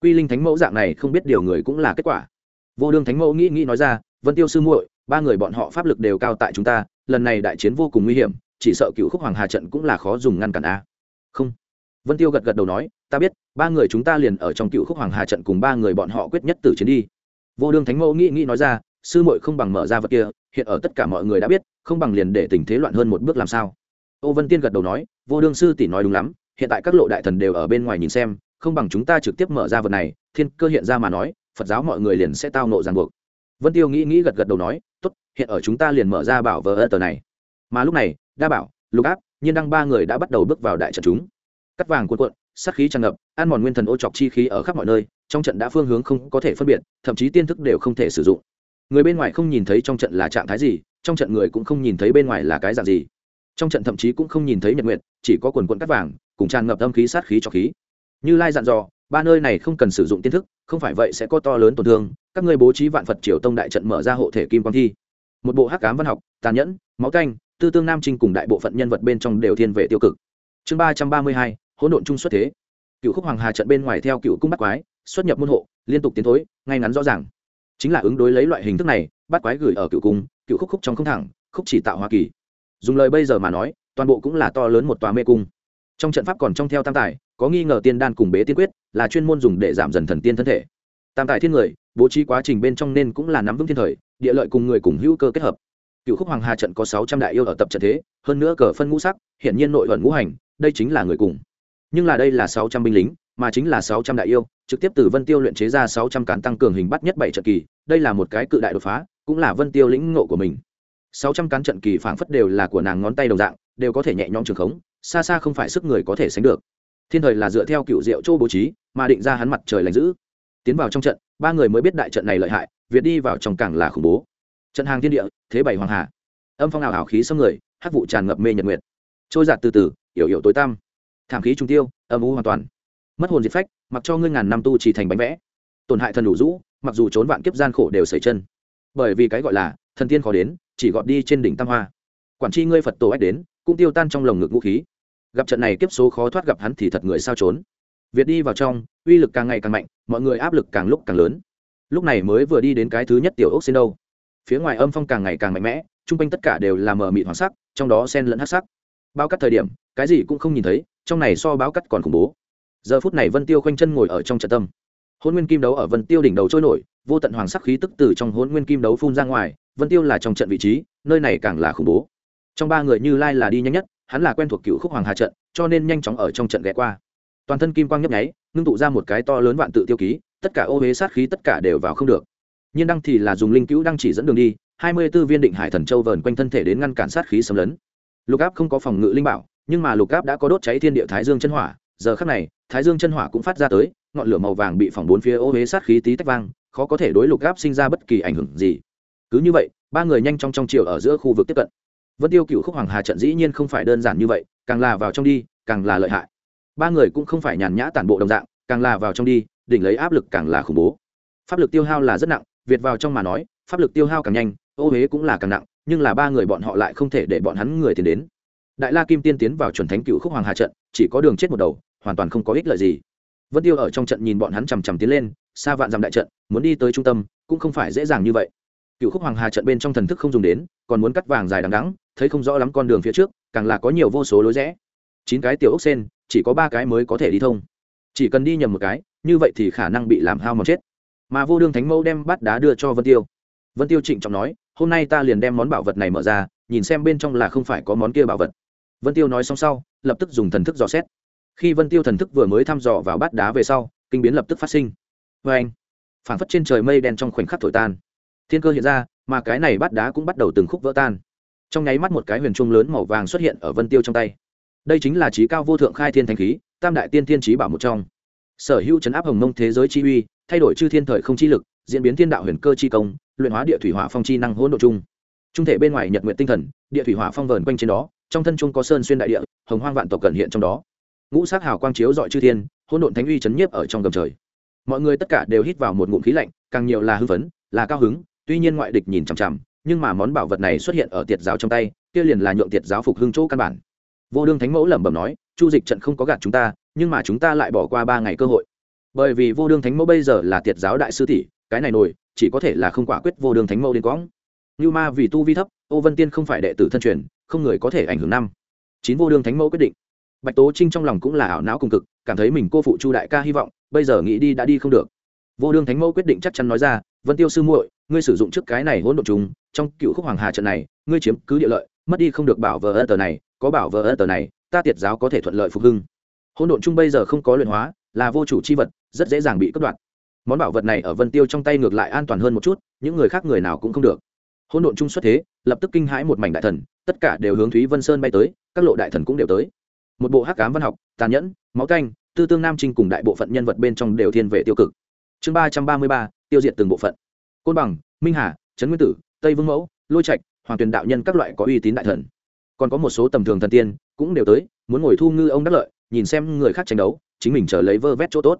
Quy linh thánh mẫu dạng này không biết điều người cũng là kết quả vô đương thánh mẫu nghĩ nghĩ nói ra, vân tiêu sư muội, ba người bọn họ pháp lực đều cao tại chúng ta, lần này đại chiến vô cùng nguy hiểm, chỉ sợ cựu khúc hoàng hà trận cũng là khó dùng ngăn cản a. Không. Vân tiêu gật gật đầu nói, ta biết, ba người chúng ta liền ở trong cựu khúc hoàng hà trận cùng ba người bọn họ quyết nhất tử chiến đi. Vô đương thánh mẫu nghĩ nghĩ nói ra, sư muội không bằng mở ra vật kia, hiện ở tất cả mọi người đã biết, không bằng liền để tình thế loạn hơn một bước làm sao. Ô vân tiên gật đầu nói, vô đương sư tỷ nói đúng lắm, hiện tại các lộ đại thần đều ở bên ngoài nhìn xem, không bằng chúng ta trực tiếp mở ra vật này, thiên cơ hiện ra mà nói phật giáo mọi người liền sẽ tao nộ ràng buộc. Vân tiêu nghĩ nghĩ gật gật đầu nói, tốt, hiện ở chúng ta liền mở ra bảo vờ ơ tờ này. Mà lúc này, đa bảo, lục áp, nhiên đăng ba người đã bắt đầu bước vào đại trận chúng. Cắt vàng cuộn cuộn, sát khí tràn ngập, ăn mòn nguyên thần ô chọc chi khí ở khắp mọi nơi, trong trận đã phương hướng không có thể phân biệt, thậm chí tiên thức đều không thể sử dụng. Người bên ngoài không nhìn thấy trong trận là trạng thái gì, trong trận người cũng không nhìn thấy bên ngoài là cái dạng gì. Trong trận thậm chí cũng không nhìn thấy nhật nguyện chỉ có quần quận cắt vàng, cùng tràn ngập âm khí, sát khí cho khí. Như lai dặn dò ba nơi này không cần sử dụng tiên thức, không phải vậy sẽ có to lớn tổn thương, các ngươi bố trí vạn phật triều tông đại trận mở ra hộ thể kim quang thi. Một bộ hắc cám văn học, tàn nhẫn, máu canh tư tương nam trinh cùng đại bộ phận nhân vật bên trong đều thiên về tiêu cực. Chương ba trăm ba mươi hai, hỗn độn chung xuất thế. Cựu khúc hoàng hà trận bên ngoài theo cựu cung bắt quái, xuất nhập môn hộ, liên tục tiến thối, ngay ngắn rõ ràng. Chính là ứng đối lấy loại hình thức này, bắt quái gửi ở cựu cung, cựu khúc khúc trong không thẳng, khúc chỉ tạo hoa kỳ. Dùng lời bây giờ mà nói, toàn bộ cũng là to lớn một tòa mê cung. Trong trận pháp còn trong theo tam tài có nghi ngờ tiên đan cùng bế tiên quyết, là chuyên môn dùng để giảm dần thần tiên thân thể. Tam tài thiên người, bố trí quá trình bên trong nên cũng là nắm vững thiên thời, địa lợi cùng người cùng hữu cơ kết hợp. Cựu khúc hoàng hà trận có sáu trăm đại yêu ở tập trận thế, hơn nữa cờ phân ngũ sắc hiện nhiên nội luận ngũ hành, đây chính là người cùng. Nhưng là đây là sáu trăm binh lính, mà chính là sáu trăm đại yêu, trực tiếp từ vân tiêu luyện chế ra sáu trăm cán tăng cường hình bắt nhất bảy trận kỳ, đây là một cái cự đại đột phá, cũng là vân tiêu lĩnh ngộ của mình. Sáu trăm cán trận kỳ phảng phất đều là của nàng ngón tay đồng dạng, đều có thể nhẹ nhõm trường khống, xa xa không phải sức người có thể sánh được thiên thời là dựa theo cựu diệu châu bố trí, mà định ra hắn mặt trời lành giữ tiến vào trong trận, ba người mới biết đại trận này lợi hại, việt đi vào trong cảng là khủng bố. Trận hàng thiên địa, thế bảy hoàng hà. Âm phong ảo ảo khí xâm người hát vụ tràn ngập mê nhật nguyệt. Trôi giạt từ từ, yểu yểu tối tăm. Thảm khí trung tiêu, âm u hoàn toàn. Mất hồn diệt phách, mặc cho ngươi ngàn năm tu chỉ thành bánh vẽ. Tổn hại thần đủ rũ, mặc dù trốn vạn kiếp gian khổ đều xảy chân. Bởi vì cái gọi là, thần tiên khó đến, chỉ gọt đi trên đỉnh tam hoa. Quản tri ngươi phật tổ ách đến, cũng tiêu tan trong lồng ngực vũ khí gặp trận này kiếp số khó thoát gặp hắn thì thật người sao trốn. Việt đi vào trong, uy lực càng ngày càng mạnh, mọi người áp lực càng lúc càng lớn. Lúc này mới vừa đi đến cái thứ nhất tiểu ốc xin đâu. Phía ngoài âm phong càng ngày càng mạnh mẽ, chung quanh tất cả đều là mờ mịt hoàng sắc, trong đó sen lẫn hát sắc. Bao cắt thời điểm, cái gì cũng không nhìn thấy, trong này so báo cắt còn khủng bố. Giờ phút này vân tiêu khoanh chân ngồi ở trong trận tâm. Hôn nguyên kim đấu ở vân tiêu đỉnh đầu trôi nổi, vô tận hoàng sắc khí tức từ trong hôn nguyên kim đấu phun ra ngoài, vân tiêu là trong trận vị trí, nơi này càng là khủng bố. Trong ba người như lai là đi nhanh nhất hắn là quen thuộc cựu khúc hoàng hà trận, cho nên nhanh chóng ở trong trận ghé qua. Toàn thân kim quang nhấp nháy, ngưng tụ ra một cái to lớn vạn tự tiêu ký, tất cả ô huế sát khí tất cả đều vào không được. Nhiên đăng thì là dùng linh cứu đăng chỉ dẫn đường đi, hai mươi b ố viên định hải thần châu vờn quanh thân thể đến ngăn cản sát khí xâm lấn. Lục áp không có phòng ngự linh bảo, nhưng mà lục áp đã có đốt cháy thiên địa thái dương chân hỏa, giờ khắc này, thái dương chân hỏa cũng phát ra tới, ngọn lửa màu vàng bị phỏng bốn phía ô huế sát khí tí tách vang, khó có thể đối lục áp sinh ra bất kỳ ảnh hưởng gì. Cứ như vậy, ba người nhanh trong trong chiều ở giữa khu vực tiếp cận vân tiêu cựu khúc hoàng hà trận dĩ nhiên không phải đơn giản như vậy, càng là vào trong đi, càng là lợi hại. Ba người cũng không phải nhàn nhã tản bộ đồng dạng, càng là vào trong đi, đỉnh lấy áp lực càng là khủng bố. Pháp lực tiêu hao là rất nặng, việt vào trong mà nói, pháp lực tiêu hao càng nhanh, ô huế cũng là càng nặng, nhưng là ba người bọn họ lại không thể để bọn hắn người tiến đến. Đại la kim tiên tiến vào chuẩn thánh cựu khúc hoàng hà trận, chỉ có đường chết một đầu, hoàn toàn không có ích lợi gì. Vân tiêu ở trong trận nhìn bọn hắn chằm chằm tiến lên, xa vạn dặm đại trận, muốn đi tới trung tâm, cũng không phải dễ dàng như vậy. Cựu khúc hoàng hà trận bên trong thần thức không dùng đến, còn muốn cắt vàng dài đằng đắng thấy không rõ lắm con đường phía trước, càng là có nhiều vô số lối rẽ. Chín cái tiểu ốc sen, chỉ có ba cái mới có thể đi thông. Chỉ cần đi nhầm một cái, như vậy thì khả năng bị làm hao mòn chết. Mà vô đương thánh mẫu đem bát đá đưa cho vân tiêu. Vân tiêu trịnh trọng nói, hôm nay ta liền đem món bảo vật này mở ra, nhìn xem bên trong là không phải có món kia bảo vật. Vân tiêu nói xong sau, lập tức dùng thần thức dò xét. Khi vân tiêu thần thức vừa mới thăm dò vào bát đá về sau, kinh biến lập tức phát sinh. Vê anh, phảng phất trên trời mây đen trong khoảnh khắc thổi tan. Thiên cơ hiện ra, mà cái này bát đá cũng bắt đầu từng khúc vỡ tan trong nháy mắt một cái huyền trung lớn màu vàng xuất hiện ở vân tiêu trong tay. Đây chính là trí cao vô thượng khai thiên thanh khí, tam đại tiên thiên trí bảo một trong. Sở hữu chấn áp hồng mông thế giới chi uy, thay đổi chư thiên thời không chi lực, diễn biến thiên đạo huyền cơ chi công, luyện hóa địa thủy hỏa phong chi năng hỗn độ chung. Trung thể bên ngoài nhật nguyện tinh thần, địa thủy hỏa phong vờn quanh trên đó, trong thân trung có sơn xuyên đại địa, hồng hoang vạn tộc cận hiện trong đó. Ngũ sắc hào quang chiếu dọi chư thiên, hỗn độn thánh uy chấn nhiếp ở trong gầm trời. Mọi người tất cả đều hít vào một ngụm khí lạnh, càng nhiều là hưng phấn, là cao hứng, tuy nhiên ngoại địch nhìn chằm chằm nhưng mà món bảo vật này xuất hiện ở tiệt giáo trong tay, kia liền là nhượng tiệt giáo phục hưng chỗ căn bản. Vô đương thánh mẫu lẩm bẩm nói, chu dịch trận không có gạt chúng ta, nhưng mà chúng ta lại bỏ qua ba ngày cơ hội. Bởi vì vô đương thánh mẫu bây giờ là tiệt giáo đại sư tỷ, cái này nổi, chỉ có thể là không quả quyết vô đương thánh mẫu đến quõng như ma vì tu vi thấp, ô vân tiên không phải đệ tử thân truyền, không người có thể ảnh hưởng năm. Chín vô đương thánh mẫu quyết định. Bạch tố trinh trong lòng cũng là ảo não cùng cực, cảm thấy mình cô phụ chu đại ca hy vọng, bây giờ nghĩ đi đã đi không được. Vô đương thánh mẫu quyết định chắc chắn nói ra vân tiêu sư muội, ngươi sử dụng trước cái này hỗn độn chúng trong cựu khúc hoàng hà trận này, ngươi chiếm cứ địa lợi, mất đi không được bảo vờ ân tờ này, có bảo vờ ân tờ này, ta tiệt giáo có thể thuận lợi phục hưng. Hỗn độn chung bây giờ không có luyện hóa, là vô chủ chi vật, rất dễ dàng bị cất đoạt. Món bảo vật này ở vân tiêu trong tay ngược lại an toàn hơn một chút, những người khác người nào cũng không được. Hỗn độn chung xuất thế, lập tức kinh hãi một mảnh đại thần, tất cả đều hướng thúy vân sơn bay tới, các lộ đại thần cũng đều tới. Một bộ hắc cám văn học, tàn nhẫn, máu canh, tư tương nam trinh cùng đại bộ phận nhân vật bên trong đều thiên về tiêu cực chương ba trăm ba mươi ba, tiêu diệt từng bộ phận. Côn bằng, minh hà, trấn nguyên tử, tây vương mẫu, lôi trạch, hoàng tuyền đạo nhân các loại có uy tín đại thần. Còn có một số tầm thường thần tiên cũng đều tới, muốn ngồi thu ngư ông đắc lợi, nhìn xem người khác tranh đấu, chính mình chờ lấy vơ vét chỗ tốt.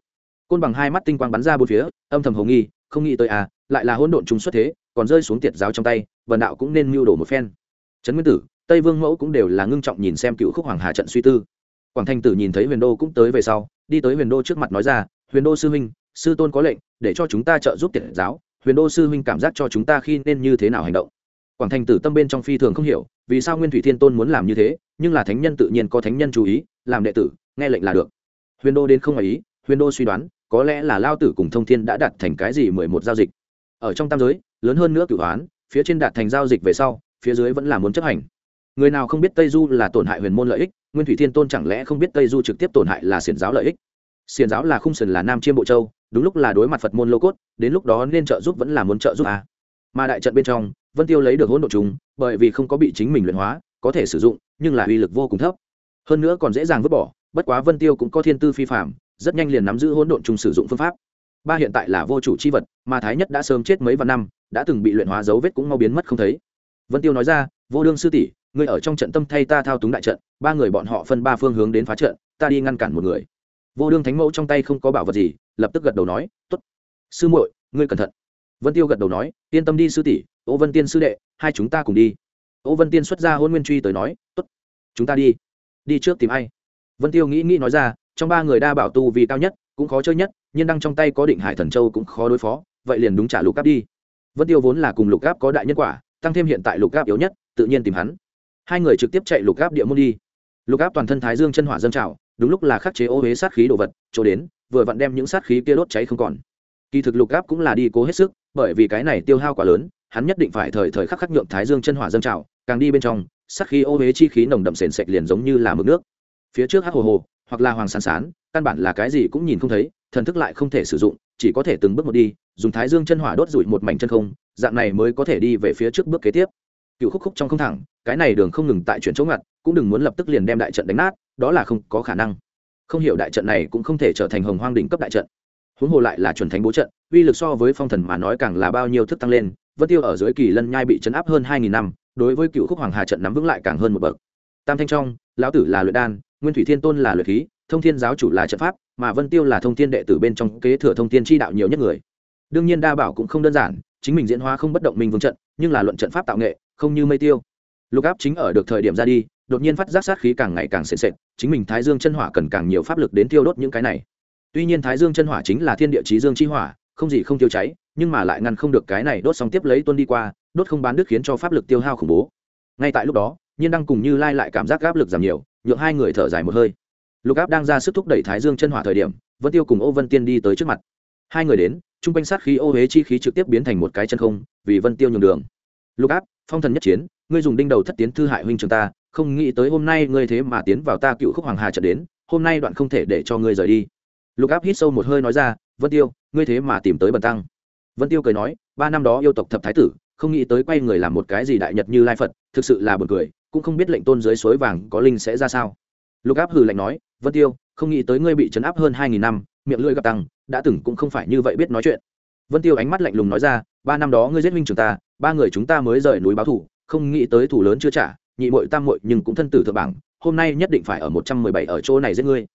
Côn bằng hai mắt tinh quang bắn ra bốn phía, âm thầm hồng nghi, không nghĩ tới à lại là hỗn độn chúng xuất thế, còn rơi xuống tiệt giáo trong tay, vần đạo cũng nên mưu đồ một phen. Trấn nguyên tử, tây vương mẫu cũng đều là ngưng trọng nhìn xem cựu khúc hoàng hà trận suy tư. Quảng thanh tử nhìn thấy huyền đô cũng tới về sau, đi tới huyền đô trước mặt nói ra, huyền đô sư huynh sư tôn có lệnh, để cho chúng ta trợ giúp tiện giáo, huyền đô sư huynh cảm giác cho chúng ta khi nên như thế nào hành động. Quảng thanh tử tâm bên trong phi thường không hiểu, vì sao nguyên thủy thiên tôn muốn làm như thế, nhưng là thánh nhân tự nhiên có thánh nhân chú ý, làm đệ tử, nghe lệnh là được. Huyền đô đến không ngoài ý, huyền đô suy đoán, có lẽ là lao tử cùng thông thiên đã đạt thành cái gì mười một giao dịch. Ở trong tam giới, lớn hơn nữa cửu hoán, phía trên đạt thành giao dịch về sau, phía dưới vẫn là muốn chấp hành. Người nào không biết tây du là tổn hại huyền môn lợi ích, nguyên thủy thiên tôn chẳng lẽ không biết tây du trực tiếp tổn hại là xiển giáo lợi ích? Xiền giáo là khung sườn là nam chiêm bộ châu, đúng lúc là đối mặt phật môn lô cốt, đến lúc đó nên trợ giúp vẫn là muốn trợ giúp à. mà đại trận bên trong, vân tiêu lấy được hỗn độ chúng bởi vì không có bị chính mình luyện hóa, có thể sử dụng, nhưng là uy lực vô cùng thấp. Hơn nữa còn dễ dàng vứt bỏ, bất quá vân tiêu cũng có thiên tư phi phạm rất nhanh liền nắm giữ hỗn độn chung sử dụng phương pháp. Ba hiện tại là vô chủ c h i vật, mà thái nhất đã sớm chết mấy vạn năm, đã từng bị luyện hóa dấu vết cũng mau biến mất không thấy. Vân tiêu nói ra, vô đương sư tỷ người ở trong trận tâm thay ta thao túng đại trận, ba người bọn họ phân ba phương hướng đến phá trận, ta đi ngăn cản một người vô đương thánh mẫu trong tay không có bảo vật gì, lập tức gật đầu nói t ố t sư muội, ngươi cẩn thận. Vân tiêu gật đầu nói, yên tâm đi sư tỷ, ô vân tiên sư đệ, hai chúng ta cùng đi. Ô vân tiên xuất ra hôn nguyên truy tới nói t ố t chúng ta đi. Đi trước tìm ai? Vân tiêu nghĩ nghĩ nói ra, trong ba người đa bảo tu vì cao nhất, cũng khó chơi nhất nhưng đăng trong tay có định hải thần châu cũng khó đối phó, vậy liền đúng trả lục gáp đi. Vân tiêu vốn là cùng lục gáp có đại nhân quả, tăng thêm hiện tại lục gáp yếu nhất, tự nhiên tìm hắn. Hai người trực tiếp chạy lục gáp địa môn đi. Lục áp toàn thân thái dương chân hỏa Dân trào đúng lúc là khắc chế ô huế sát khí đồ vật, chỗ đến, vừa vặn đem những sát khí kia đốt cháy không còn. Kỳ thực lục áp cũng là đi cố hết sức, bởi vì cái này tiêu hao quá lớn, hắn nhất định phải thời thời khắc khắc nhượng thái dương chân hỏa dâng trào, càng đi bên trong, sát khí ô huế chi khí nồng đậm sền sệt liền giống như là mực nước. Phía trước hắc hồ hồ, hoặc là hoàng sán sán, căn bản là cái gì cũng nhìn không thấy, thần thức lại không thể sử dụng, chỉ có thể từng bước một đi, dùng thái dương chân hỏa đốt rủi một mảnh chân không, dạng này mới có thể đi về phía trước bước kế tiếp. Cựu khúc khúc trong không thẳng, cái này đường không ngừng tại chuyển chỗ ngặt, cũng đừng muốn lập tức liền đem đại trận đánh nát đó là không có khả năng. Không hiểu đại trận này cũng không thể trở thành hồng hoang đỉnh cấp đại trận. Huống hồ lại là chuẩn thánh bố trận, uy lực so với phong thần mà nói càng là bao nhiêu thức tăng lên, vân tiêu ở dưới kỳ lân nhai bị chấn áp hơn hai nghìn năm, đối với cựu khúc hoàng hà trận nắm vững lại càng hơn một bậc. Tam thanh trong, lão tử là luyện đan, nguyên thủy thiên tôn là luyện khí, thông thiên giáo chủ là trận pháp, mà vân tiêu là thông thiên đệ tử bên trong kế thừa thông thiên tri đạo nhiều nhất người. Đương nhiên đa bảo cũng không đơn giản, chính mình diễn hóa không bất động minh vương trận, nhưng là luận trận pháp tạo nghệ, không như mây tiêu. Lục áp chính ở được thời điểm ra đi đột nhiên phát giác sát khí càng ngày càng sệt sệt, chính mình thái dương chân hỏa cần càng nhiều pháp lực đến tiêu đốt những cái này. Tuy nhiên thái dương chân hỏa chính là thiên địa chí dương chi hỏa, không gì không tiêu cháy, nhưng mà lại ngăn không được cái này đốt xong tiếp lấy tuân đi qua, đốt không bán đứt khiến cho pháp lực tiêu hao khủng bố. Ngay tại lúc đó, nhiên đang cùng như lai lại cảm giác áp lực giảm nhiều, nhượng hai người thở dài một hơi. Lục áp đang ra sức thúc đẩy thái dương chân hỏa thời điểm, vân tiêu cùng ô vân tiên đi tới trước mặt. Hai người đến, chung quanh sát khí ô huế chi khí trực tiếp biến thành một cái chân không, vì vân tiêu nhường đường. Lục áp, phong thần nhất chiến, ngươi dùng đinh đầu thất tiến thư hại huynh trường ta không nghĩ tới hôm nay ngươi thế mà tiến vào ta cựu khúc hoàng hà trận đến, hôm nay đoạn không thể để cho ngươi rời đi. Lục áp hít sâu một hơi nói ra, vân tiêu, ngươi thế mà tìm tới bần tăng. Vân tiêu cười nói, ba năm đó yêu tộc thập thái tử, không nghĩ tới quay người làm một cái gì đại nhật như lai phật, thực sự là b u ồ n cười, cũng không biết lệnh tôn dưới suối vàng có linh sẽ ra sao. Lục áp hừ lạnh nói, vân tiêu, không nghĩ tới ngươi bị chấn áp hơn hai nghìn năm, miệng lưỡi gặp tăng, đã từng cũng không phải như vậy biết nói chuyện. Vân tiêu ánh mắt lạnh lùng nói ra, ba năm đó ngươi giết minh trường ta, ba người chúng ta mới rời núi báo thủ, không nghĩ tới thủ lớn chưa trả nhị mội tam mội nhưng cũng thân tử thượng bảng, hôm nay nhất định phải ở một trăm mười bảy ở chỗ này giết ngươi.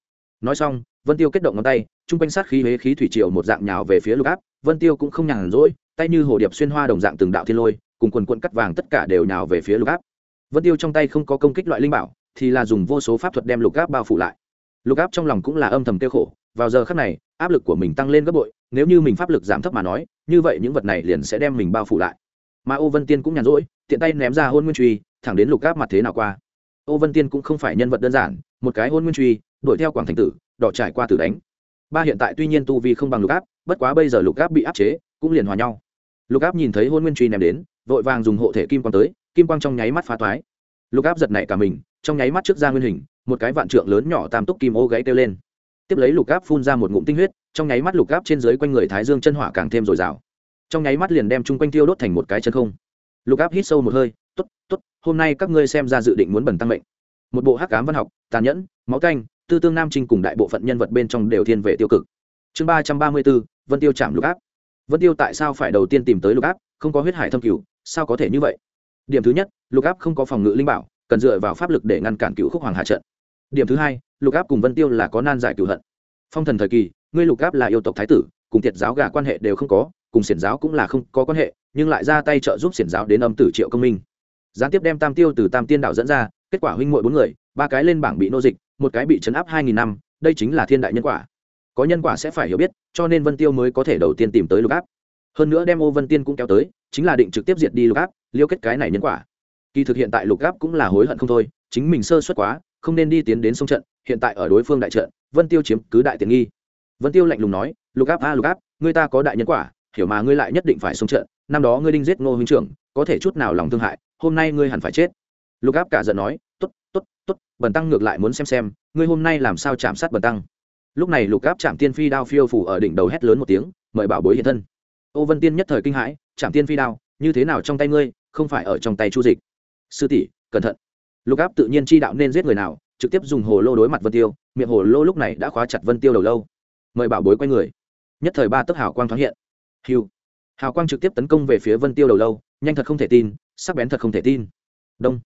Nói xong, vân tiêu kết động ngón tay, chung quanh sát khí huế khí thủy triều một dạng nhào về phía lục áp, vân tiêu cũng không nhàn rỗi, tay như hồ điệp xuyên hoa đồng dạng từng đạo thiên lôi, cùng quần quận cắt vàng tất cả đều nhào về phía lục áp. Vân tiêu trong tay không có công kích loại linh bảo, thì là dùng vô số pháp thuật đem lục áp bao phủ lại. Lục áp trong lòng cũng là âm thầm tiêu khổ, vào giờ khắc này, áp lực của mình tăng lên gấp bội, nếu như mình pháp lực giảm thấp mà nói, như vậy những vật này liền sẽ đem mình bao phủ lại. Mà ô vân tiên cũng nhàn rỗi, tiện tay ném ra hôn nguyên truy thẳng đến lục gáp mặt thế nào qua. Ô vân tiên cũng không phải nhân vật đơn giản, một cái hôn nguyên truy, đuổi theo quảng thành tử, đỏ trải qua tử đánh. Ba hiện tại tuy nhiên tu vi không bằng lục áp bất quá bây giờ lục áp bị áp chế, cũng liền hòa nhau. Lục áp nhìn thấy hôn nguyên truy ném đến, vội vàng dùng hộ thể kim quang tới, kim quang trong nháy mắt phá toái. Lục áp giật nảy cả mình, trong nháy mắt trước ra nguyên hình, một cái vạn trượng lớn nhỏ tam túc kim ô gáy kêu lên. Tiếp lấy lục áp phun ra một ngụm tinh huyết, trong nháy mắt lục áp trên dưới quanh người thái dương chân hỏa càng thêm dồi dào. Trong nháy mắt liền đem chung quanh tiêu đốt thành một cái chân không. Lục áp hít sâu một hơi t ố t t ố t hôm nay các ngươi xem ra dự định muốn bẩn tăng mệnh. Một bộ hắc cám văn học, tàn nhẫn, máu canh, tư tương nam trinh cùng đại bộ phận nhân vật bên trong đều thiên về tiêu cực. Chương ba trăm ba mươi b ố vân tiêu chạm lục áp. Vân tiêu tại sao phải đầu tiên tìm tới lục áp? Không có huyết hải thâm cửu, sao có thể như vậy? Điểm thứ nhất, lục áp không có phòng ngự linh bảo, cần dựa vào pháp lực để ngăn cản cựu khúc hoàng hạ trận. Điểm thứ hai, lục áp cùng vân tiêu là có nan giải cửu hận. Phong thần thời kỳ, ngươi lục áp là yêu tộc thái tử, cùng thiệt giáo gà quan hệ đều không có, cùng xiển giáo cũng là không có quan hệ, nhưng lại ra tay trợ giúp xiển giáo đến âm tử triệu công minh gián tiếp đem tam tiêu từ tam tiên đạo dẫn ra, kết quả huynh muội bốn người, ba cái lên bảng bị nô dịch, một cái bị chấn áp hai nghìn năm, đây chính là thiên đại nhân quả. Có nhân quả sẽ phải hiểu biết, cho nên vân tiêu mới có thể đầu tiên tìm tới lục áp. Hơn nữa đem ô vân tiên cũng kéo tới, chính là định trực tiếp diệt đi lục áp, liêu kết cái này nhân quả. Kỳ thực hiện tại lục áp cũng là hối hận không thôi, chính mình sơ suất quá, không nên đi tiến đến sông trận, hiện tại ở đối phương đại trận, vân tiêu chiếm cứ đại tiện nghi. Vân tiêu lạnh lùng nói, lục áp, a, lục áp, ngươi ta có đại nhân quả, hiểu mà ngươi lại nhất định phải sông trận, năm đó ngươi đinh giết ngô huynh trưởng, có thể chút nào lòng thương hại hôm nay ngươi hẳn phải chết. Lục áp cả giận nói t ố t t ố t t ố t bần tăng ngược lại muốn xem xem, ngươi hôm nay làm sao chạm sát bần tăng? Lúc này lục áp chạm tiên phi đao phiêu phủ ở đỉnh đầu hét lớn một tiếng, mời bảo bối hiện thân. Ô vân tiên nhất thời kinh hãi chạm tiên phi đao, như thế nào trong tay ngươi, không phải ở trong tay chu dịch? Sư tỷ, cẩn thận. Lục áp tự nhiên chi đạo nên giết người nào, trực tiếp dùng hồ lô đối mặt vân tiêu, miệng hồ lô lúc này đã khóa chặt vân tiêu đầu lâu. Mời bảo bối quay người. Nhất thời ba tấc hào quang thoáng hiện. Hiu hào quang trực tiếp tấn công về phía vân tiêu đầu lâu, nhanh thật không thể tin sắc bén thật không thể tin. Đông.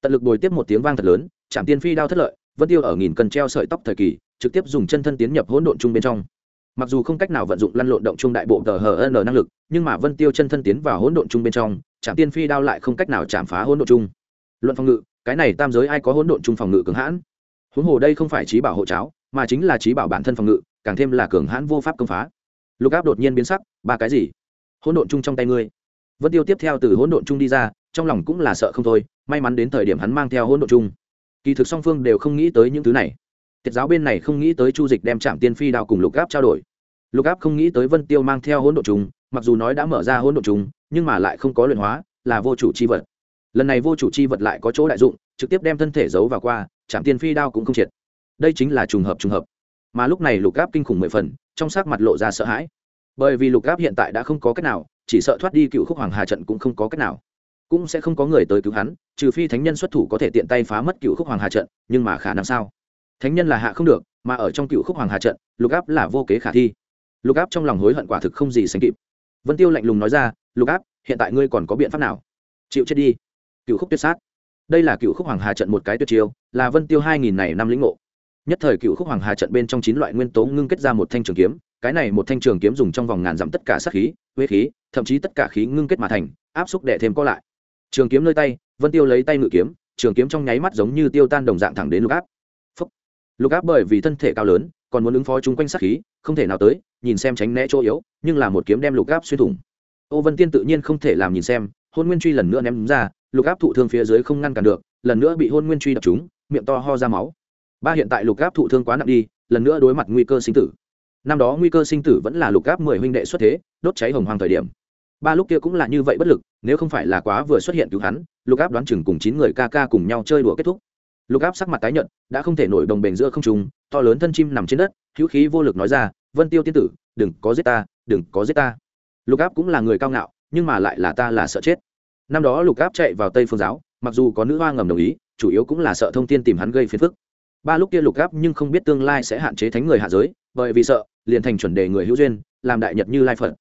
Tận lực bồi tiếp một tiếng vang thật lớn chạm tiên phi đao thất lợi, vân tiêu ở nghìn cần treo sợi tóc thời kỳ, trực tiếp dùng chân thân tiến nhập hỗn độn chung bên trong. Mặc dù không cách nào vận dụng lăn lộn động chung đại bộ tờ n năng lực, nhưng mà vân tiêu chân thân tiến vào hỗn độn chung bên trong chạm tiên phi đao lại không cách nào chạm phá hỗn độn chung. Luận phòng ngự, cái này tam giới ai có hỗn độn chung phòng ngự cường hãn? Huống hồ đây không phải trí bảo hộ cháo, mà chính là trí bảo bản thân phòng ngự, càng thêm là cường hãn vô pháp công phá. Lục áp đột nhiên biến sắc, ba cái gì? Hỗn độn chung trong tay ngươi vân tiêu tiếp theo từ hỗn độn chung đi ra trong lòng cũng là sợ không thôi may mắn đến thời điểm hắn mang theo hỗn độn chung. Kỳ thực song phương đều không nghĩ tới những thứ này. Tiết giáo bên này không nghĩ tới chu dịch đem trạm tiên phi đao cùng lục áp trao đổi. Lục áp không nghĩ tới vân tiêu mang theo hỗn độn chung, mặc dù nói đã mở ra hỗn độn chung, nhưng mà lại không có luyện hóa là vô chủ c h i vật. Lần này vô chủ c h i vật lại có chỗ đại dụng trực tiếp đem thân thể giấu vào qua trạm tiên phi đao cũng không triệt. Đây chính là trùng hợp trùng hợp. Mà lúc này lục áp kinh khủng mười phần trong sắc mặt lộ ra sợ hãi. Bởi vì lục áp hiện tại đã không có cách nào chỉ sợ thoát đi cựu khúc hoàng hà trận cũng không có cách nào. Cũng sẽ không có người tới cứu hắn, trừ phi thánh nhân xuất thủ có thể tiện tay phá mất cựu khúc hoàng hà trận, nhưng mà khả năng sao? Thánh nhân là hạ không được, mà ở trong cựu khúc hoàng hà trận, lục áp là vô kế khả thi. Lục áp trong lòng hối hận quả thực không gì sánh kịp. Vân tiêu lạnh lùng nói ra, lục áp, hiện tại ngươi còn có biện pháp nào? Chịu chết đi. Cựu khúc tuyệt sát. Đây là cựu khúc hoàng hà trận một cái tuyệt chiêu, là vân tiêu hai nghìn này năm lĩnh ngộ. Nhất thời cựu khúc hoàng hà trận bên trong chín loại nguyên tố ngưng kết ra một thanh trường kiếm, cái này một thanh trường kiếm dùng trong vòng ngàn dặm tất cả sát khí huế khí thậm chí tất cả khí ngưng kết mà thành, áp xúc để thêm có lại. Trường kiếm nơi tay, vân tiêu lấy tay ngự kiếm, trường kiếm trong nháy mắt giống như tiêu tan đồng dạng thẳng đến lục áp. Phúc. lục áp bởi vì thân thể cao lớn, còn muốn ứng phó chúng quanh sát khí, không thể nào tới, nhìn xem tránh né chỗ yếu, nhưng là một kiếm đem lục áp xuyên thủng. Ô vân tiên tự nhiên không thể làm nhìn xem, hôn nguyên truy lần nữa ném ra, lục áp thụ thương phía dưới không ngăn cản được, lần nữa bị hôn nguyên truy đập trúng, miệng to ho ra máu. Ba hiện tại lục áp thụ thương quá nặng đi, lần nữa đối mặt nguy cơ sinh tử. Năm đó nguy cơ sinh tử vẫn là lục áp mười huynh đệ xuất thế, đốt cháy hồng hoàng thời điểm ba lúc kia cũng là như vậy bất lực, nếu không phải là quá vừa xuất hiện cứu hắn, lục áp đoán chừng cùng chín người ca ca cùng nhau chơi đùa kết thúc. Lục áp sắc mặt tái nhợt, đã không thể nổi đồng bền giữa không trùng to lớn thân chim nằm trên đất, hữu khí vô lực nói ra, vân tiêu tiên tử, đừng có giết ta, đừng có giết ta. Lục áp cũng là người cao ngạo, nhưng mà lại là ta là sợ chết. Năm đó lục áp chạy vào tây phương giáo, mặc dù có nữ hoa ngầm đồng ý, chủ yếu cũng là sợ thông tin tìm hắn gây phiền phức. Ba lúc kia lục áp nhưng không biết tương lai sẽ hạn chế thánh người hạ giới, bởi vì sợ, liền thành chuẩn đề người hữu duyên, làm đại nhật như lai phật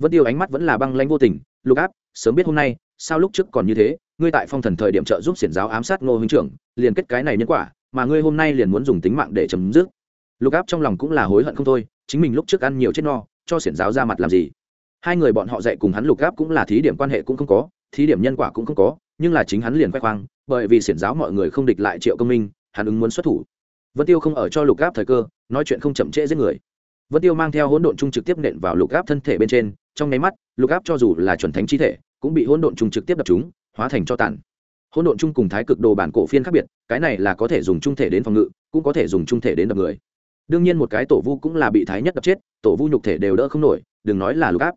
vân tiêu ánh mắt vẫn là băng lãnh vô tình, lục áp, sớm biết hôm nay, sao lúc trước còn như thế, ngươi tại phong thần thời điểm trợ giúp xiển giáo ám sát ngô huynh trưởng, liền kết cái này nhân quả, mà ngươi hôm nay liền muốn dùng tính mạng để chấm dứt. Lục áp trong lòng cũng là hối hận không thôi, chính mình lúc trước ăn nhiều chết no, cho xiển giáo ra mặt làm gì? Hai người bọn họ dạy cùng hắn lục áp cũng là thí điểm quan hệ cũng không có, thí điểm nhân quả cũng không có, nhưng là chính hắn liền khoe khoang, bởi vì xiển giáo mọi người không địch lại triệu công minh, hắn ứng muốn xuất thủ. Vân tiêu không ở cho lục áp thời cơ, nói chuyện không chậm trễ giết người. Vân tiêu mang theo hỗn độn chung trực tiếp nện vào lục áp thân thể bên trên trong nháy mắt, lục áp cho dù là chuẩn thánh chi thể, cũng bị hỗn độn chung trực tiếp đập chúng, hóa thành cho tàn. Hỗn độn chung cùng thái cực đồ bản cổ phiên khác biệt, cái này là có thể dùng trung thể đến phòng ngự, cũng có thể dùng trung thể đến đập người. Đương nhiên một cái tổ vu cũng là bị thái nhất đập chết, tổ vu nhục thể đều đỡ không nổi, đừng nói là lục áp.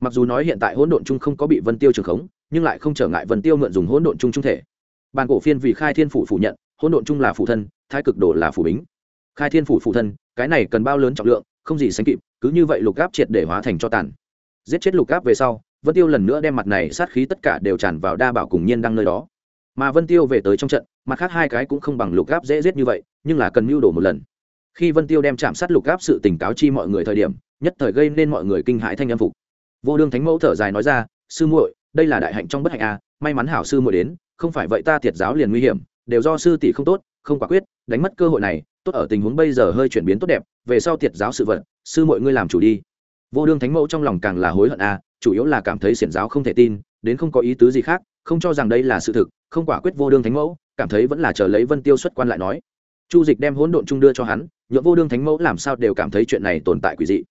Mặc dù nói hiện tại hỗn độn chung không có bị vân tiêu trường khống, nhưng lại không trở ngại vân tiêu mượn dùng hỗn độn chung trung thể. Bản cổ phiên vì khai thiên phủ phủ nhận, hỗn độn chung là phủ thân, thái cực đồ là phủ bính. Khai thiên phủ phủ thân, cái này cần bao lớn trọng lượng, không gì sánh kịp, cứ như vậy lục áp triệt để hóa thành cho tàn giết chết lục áp về sau, vân tiêu lần nữa đem mặt này sát khí tất cả đều tràn vào đa bảo cùng nhiên đăng nơi đó. Mà vân tiêu về tới trong trận, mặt khác hai cái cũng không bằng lục áp dễ giết như vậy, nhưng là cần mưu đồ một lần. Khi vân tiêu đem chạm sát lục áp sự tỉnh cáo chi mọi người thời điểm, nhất thời gây nên mọi người kinh hãi thanh âm phục. Vô đương thánh mẫu thở dài nói ra, sư muội, đây là đại hạnh trong bất hạnh a may mắn hảo sư muội đến, không phải vậy ta thiệt giáo liền nguy hiểm, đều do sư tỷ không tốt, không quả quyết, đánh mất cơ hội này, tốt ở tình huống bây giờ hơi chuyển biến tốt đẹp, về sau thiệt giáo sự vật, sư muội ngươi làm chủ đi vô đương thánh mẫu trong lòng càng là hối hận a chủ yếu là cảm thấy xiển giáo không thể tin, đến không có ý tứ gì khác, không cho rằng đây là sự thực, không quả quyết vô đương thánh mẫu, cảm thấy vẫn là chờ lấy vân tiêu xuất quan lại nói. Chu dịch đem hỗn độn trung đưa cho hắn nhựa vô đương thánh mẫu làm sao đều cảm thấy chuyện này tồn tại quỷ dị.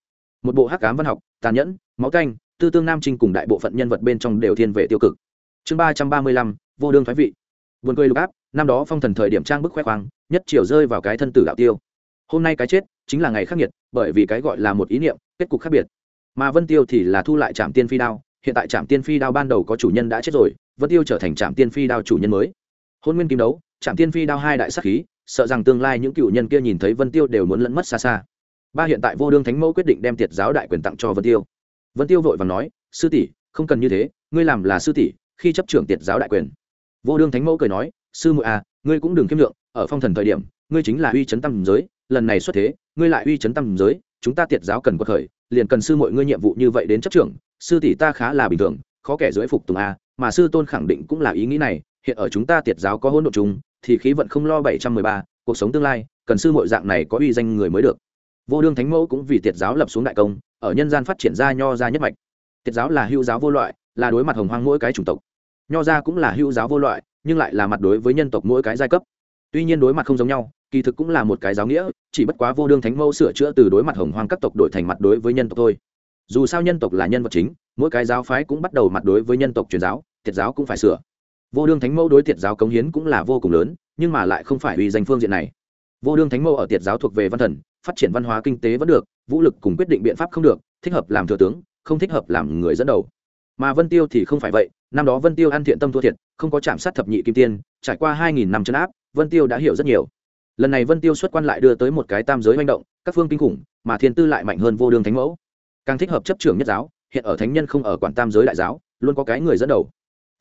Một bộ hắc cám văn học, tàn nhẫn, máu canh, tư tương nam trinh cùng đại bộ phận nhân vật bên trong đều thiên về tiêu cực. Chương ba trăm ba mươi lăm, vô đương thoái vị. Vườn cười lục áp, năm đó phong thần thời điểm trang bức khoe khoang, nhất chiều rơi vào cái thân tử đạo tiêu. Hôm nay cái chết chính là ngày khắc nghiệt bởi vì cái gọi là một ý niệm, kết cục khác biệt. Mà vân tiêu thì là thu lại trạm tiên phi đao, hiện tại trạm tiên phi đao ban đầu có chủ nhân đã chết rồi, vân tiêu trở thành trạm tiên phi đao chủ nhân mới. Hôn nguyên kim đấu trạm tiên phi đao hai đại sắc khí, sợ rằng tương lai những cựu nhân kia nhìn thấy vân tiêu đều muốn lẫn mất xa xa. Ba hiện tại vô đương thánh mẫu quyết định đem tiệt giáo đại quyền tặng cho vân tiêu. Vân tiêu vội và nói, sư tỷ, không cần như thế, ngươi làm là sư tỷ, khi chấp trưởng tiệt giáo đại quyền. Vô đương thánh mẫu cười nói, sư muội à ngươi cũng đừng kiêm lượng, ở phong thần thời điểm, ngươi chính là uy chấn tâm giới lần này xuất thế, ngươi lại uy chấn tâm giới, chúng ta tiệt giáo cần quật khởi, liền cần sư muội ngươi nhiệm vụ như vậy đến chấp trưởng, sư tỷ ta khá là bình thường, khó kẻ dưới phục tùng a, mà sư tôn khẳng định cũng là ý nghĩ này, hiện ở chúng ta tiệt giáo có hỗn độ chung, thì khí vận không lo bảy trăm mười ba, cuộc sống tương lai, cần sư muội dạng này có uy danh người mới được. Vô đương thánh mẫu cũng vì tiệt giáo lập xuống đại công, ở nhân gian phát triển ra nho ra nhất mạch. Tiệt giáo là hữu giáo vô loại, là đối mặt hồng hoang mỗi cái chủng tộc. Nho ra cũng là hữu giáo vô loại, nhưng lại là mặt đối với nhân tộc mỗi cái giai cấp. Tuy nhiên đối mặt không giống nhau kỳ thực cũng là một cái giáo nghĩa, chỉ bất quá vô đương thánh mẫu sửa chữa từ đối mặt hồng hoang các tộc đổi thành mặt đối với nhân tộc thôi. Dù sao nhân tộc là nhân vật chính, mỗi cái giáo phái cũng bắt đầu mặt đối với nhân tộc truyền giáo, thiệt giáo cũng phải sửa. Vô đương thánh mẫu đối thiệt giáo cống hiến cũng là vô cùng lớn, nhưng mà lại không phải uy danh phương diện này. Vô đương thánh mẫu ở thiệt giáo thuộc về văn thần, phát triển văn hóa kinh tế vẫn được, vũ lực cùng quyết định biện pháp không được, thích hợp làm thừa tướng, không thích hợp làm người dẫn đầu. Mà vân tiêu thì không phải vậy, năm đó vân tiêu ăn thiện tâm thua thiệt, không có chạm sát thập nhị kim tiên, trải qua hai nghìn năm chân áp, vân tiêu đã hiểu rất nhiều lần này vân tiêu xuất quan lại đưa tới một cái tam giới manh động, các phương kinh khủng, mà thiên tư lại mạnh hơn vô đường thánh mẫu. Càng thích hợp chấp trưởng nhất giáo, hiện ở thánh nhân không ở quản tam giới đại giáo, luôn có cái người dẫn đầu.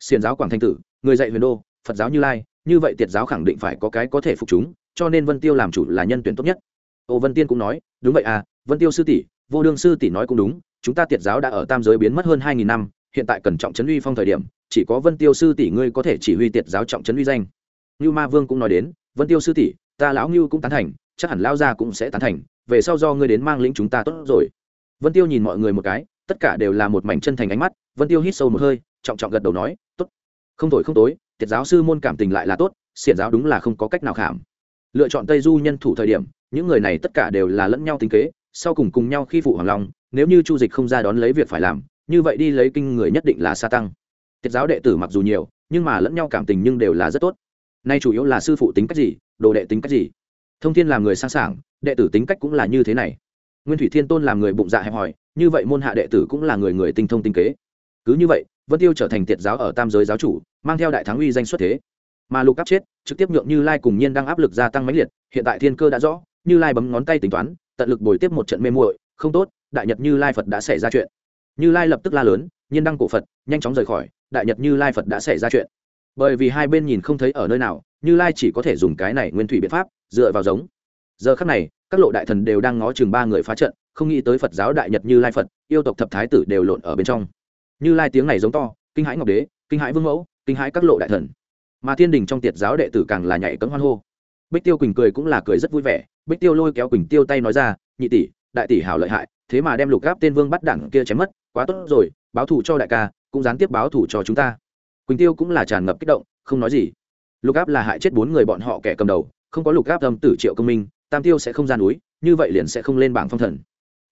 Xiền giáo quảng thanh tử, người dạy huyền đô, phật giáo như lai, như vậy tiệt giáo khẳng định phải có cái có thể phục chúng, cho nên vân tiêu làm chủ là nhân tuyển tốt nhất. Ô vân tiên cũng nói, đúng vậy à vân tiêu sư tỷ, vô đương sư tỷ nói cũng đúng, chúng ta tiệt giáo đã ở tam giới biến mất hơn hai nghìn năm, hiện tại cần trọng trấn uy phong thời điểm, chỉ có vân tiêu sư tỷ ngươi có thể chỉ huy tiệt giáo trọng trấn uy danh. Như ma vương cũng nói đến, vân tiêu sư tỷ ta lão ngưu cũng tán thành, chắc hẳn lao gia cũng sẽ tán thành, về sau do ngươi đến mang lĩnh chúng ta tốt rồi. Vân tiêu nhìn mọi người một cái, tất cả đều là một mảnh chân thành ánh mắt, vân tiêu hít sâu một hơi, trọng trọng gật đầu nói, tốt. Không thổi không tối, tiệt giáo sư môn cảm tình lại là tốt, xiển giáo đúng là không có cách nào khảm. Lựa chọn tây du nhân thủ thời điểm, những người này tất cả đều là lẫn nhau tính kế, sau cùng cùng nhau khi phụ hoàng long, nếu như chu dịch không ra đón lấy việc phải làm, như vậy đi lấy kinh người nhất định là sa tăng. Tiết giáo đệ tử mặc dù nhiều, nhưng mà lẫn nhau cảm tình nhưng đều là rất tốt. Nay chủ yếu là sư phụ tính cách gì đồ đệ tính cách gì? Thông thiên làm người sang sảng, đệ tử tính cách cũng là như thế này. Nguyên thủy thiên tôn làm người bụng dạ hẹp hòi, như vậy môn hạ đệ tử cũng là người người tinh thông tinh kế. Cứ như vậy, vân tiêu trở thành tiệt giáo ở tam giới giáo chủ, mang theo đại thắng uy danh xuất thế. Mà lục áp chết, trực tiếp nhượng như lai cùng nhiên đang áp lực gia tăng mãnh liệt, hiện tại thiên cơ đã rõ, như lai bấm ngón tay tính toán, tận lực bồi tiếp một trận mê muội, không tốt, đại nhật như lai phật đã xảy ra chuyện. Như lai lập tức la lớn, nhiên đăng cổ phật, nhanh chóng rời khỏi, đại nhật như lai phật đã xảy ra chuyện. Bởi vì hai bên nhìn không thấy ở nơi nào như lai chỉ có thể dùng cái này nguyên thủy biện pháp, dựa vào giống. Giờ khắc này, các lộ đại thần đều đang ngó chừng ba người phá trận, không nghĩ tới phật giáo đại nhật như lai phật, yêu tộc thập thái tử đều lộn ở bên trong. Như lai tiếng này giống to, kinh hãi ngọc đế, kinh hãi vương mẫu, kinh hãi các lộ đại thần. Mà thiên đình trong tiệt giáo đệ tử càng là nhảy cấm hoan hô. Bích tiêu quỳnh cười cũng là cười rất vui vẻ, bích tiêu lôi kéo quỳnh tiêu tay nói ra, nhị tỷ, đại tỷ hảo lợi hại, thế mà đem lục gáp tên vương bắt đẳng kia chém mất, quá tốt rồi, báo thù cho đại ca, cũng gián tiếp báo thù cho chúng ta. Quỳnh tiêu cũng là tràn ngập kích động, không nói gì lục áp là hại chết bốn người bọn họ kẻ cầm đầu, không có lục áp âm tử triệu công minh, tam tiêu sẽ không ra núi, như vậy liền sẽ không lên bảng phong thần.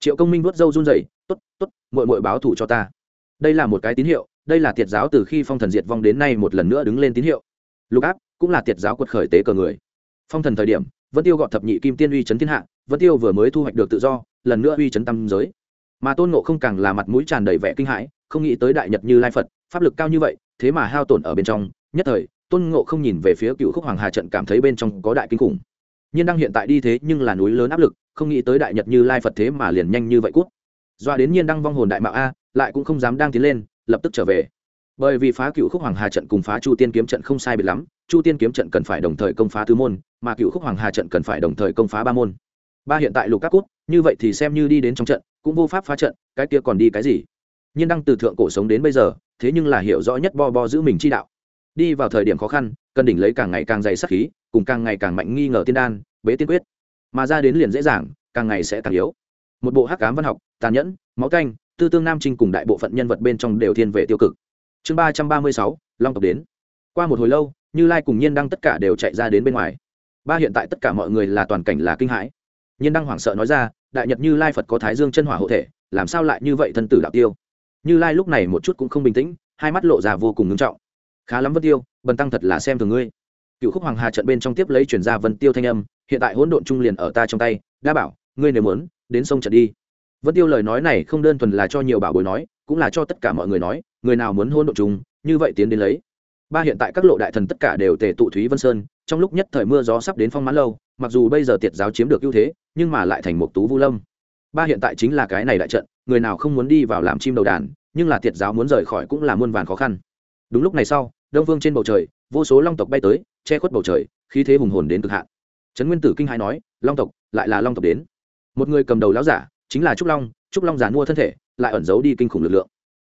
Triệu công minh vuốt râu run rẩy, tốt tốt mội mội báo thù cho ta. Đây là một cái tín hiệu, đây là tiệt giáo từ khi phong thần diệt vong đến nay một lần nữa đứng lên tín hiệu. Lục áp cũng là tiệt giáo quật khởi tế cờ người. Phong thần thời điểm, vân tiêu gọn thập nhị kim tiên uy chấn thiên hạ, vân tiêu vừa mới thu hoạch được tự do, lần nữa uy chấn tâm giới. Mà tôn nộ không càng là mặt mũi tràn đầy vẻ kinh hãi, không nghĩ tới đại nhật như lai phật, pháp lực cao như vậy, thế mà hao tổn ở bên trong, nhất thời tôn ngộ không nhìn về phía cựu khúc hoàng hà trận cảm thấy bên trong có đại kinh khủng. Nhiên Đăng hiện tại đi thế nhưng là núi lớn áp lực, không nghĩ tới đại nhật như lai phật thế mà liền nhanh như vậy cút. Doa đến nhiên đăng vong hồn đại mạo a, lại cũng không dám đang tiến lên, lập tức trở về. Bởi vì phá cựu khúc hoàng hà trận cùng phá chu tiên kiếm trận không sai biệt lắm, chu tiên kiếm trận cần phải đồng thời công phá tứ môn, mà cựu khúc hoàng hà trận cần phải đồng thời công phá ba môn. Ba hiện tại lục các cút, như vậy thì xem như đi đến trong trận, cũng vô pháp phá trận, cái kia còn đi cái gì? Nhiên đăng từ thượng cổ sống đến bây giờ, thế nhưng là hiểu rõ nhất bo bo giữ mình chi đạo đi vào thời điểm khó khăn, cần đỉnh lấy càng ngày càng dày sắc khí, cùng càng ngày càng mạnh nghi ngờ tiên đan, bế tiên quyết. Mà ra đến liền dễ dàng, càng ngày sẽ càng yếu. Một bộ hắc cám văn học, tàn nhẫn, máu canh tư tương nam trinh cùng đại bộ phận nhân vật bên trong đều thiên về tiêu cực. Chương ba trăm ba mươi sáu, long tộc đến. Qua một hồi lâu, như lai cùng nhiên đăng tất cả đều chạy ra đến bên ngoài. Ba hiện tại tất cả mọi người là toàn cảnh là kinh hãi. Nhiên đăng hoảng sợ nói ra, đại nhật như lai phật có thái dương chân hỏa hộ thể, làm sao lại như vậy thân tử đạo tiêu? Như lai lúc này một chút cũng không bình tĩnh, hai mắt lộ ra vô cùng ngưng trọng khá lắm vân tiêu bần tăng thật là xem thường ngươi. Cựu khúc hoàng hà trận bên trong tiếp lấy chuyển ra vân tiêu thanh âm hiện tại hỗn độn trung liền ở ta trong tay đa bảo ngươi nếu muốn đến sông trận đi. Vân tiêu lời nói này không đơn thuần là cho nhiều bảo bối nói cũng là cho tất cả mọi người nói người nào muốn hỗn độn trung, như vậy tiến đến lấy. Ba hiện tại các lộ đại thần tất cả đều tề tụ thúy vân sơn trong lúc nhất thời mưa gió sắp đến phong mãn lâu mặc dù bây giờ tiệt giáo chiếm được ưu thế nhưng mà lại thành một tú vu lâm. Ba hiện tại chính là cái này đại trận người nào không muốn đi vào làm chim đầu đàn nhưng là tiệt giáo muốn rời khỏi cũng là muôn vàn khó khăn đúng lúc này sau, đông vương trên bầu trời, vô số long tộc bay tới, che khuất bầu trời khi thế hùng hồn đến cực hạn. Trấn nguyên tử kinh hai nói, long tộc, lại là long tộc đến. Một người cầm đầu lão giả, chính là trúc long trúc long giả mua thân thể, lại ẩn giấu đi kinh khủng lực lượng.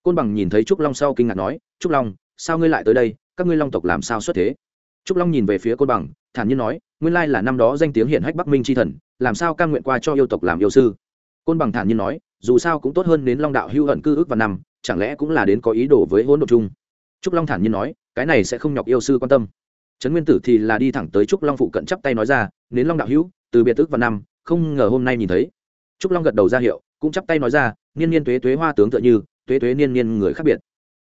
Côn bằng nhìn thấy trúc long sau kinh ngạc nói, trúc long, sao ngươi lại tới đây? Các ngươi long tộc làm sao xuất thế? Trúc long nhìn về phía côn bằng, thản nhiên nói, nguyên lai là năm đó danh tiếng hiển hách bắc minh c thần, làm sao cam nguyện qua cho yêu tộc làm yêu sư? Côn bằng thản nhiên nói, dù sao cũng tốt hơn đến long đạo hưu hận cư ước và năm, chẳng lẽ cũng là đến có ý đồ với hỗn độ chung trúc long thản nhiên nói, cái này sẽ không nhọc yêu sư quan tâm. Trấn nguyên tử thì là đi thẳng tới trúc long phụ cận chắp tay nói ra đến long đạo hữu, từ biệt ước và năm, không ngờ hôm nay nhìn thấy. Trúc long gật đầu ra hiệu, cũng chắp tay nói ra, niên niên tuế tuế hoa tướng tựa như, tuế tuế niên niên người khác biệt.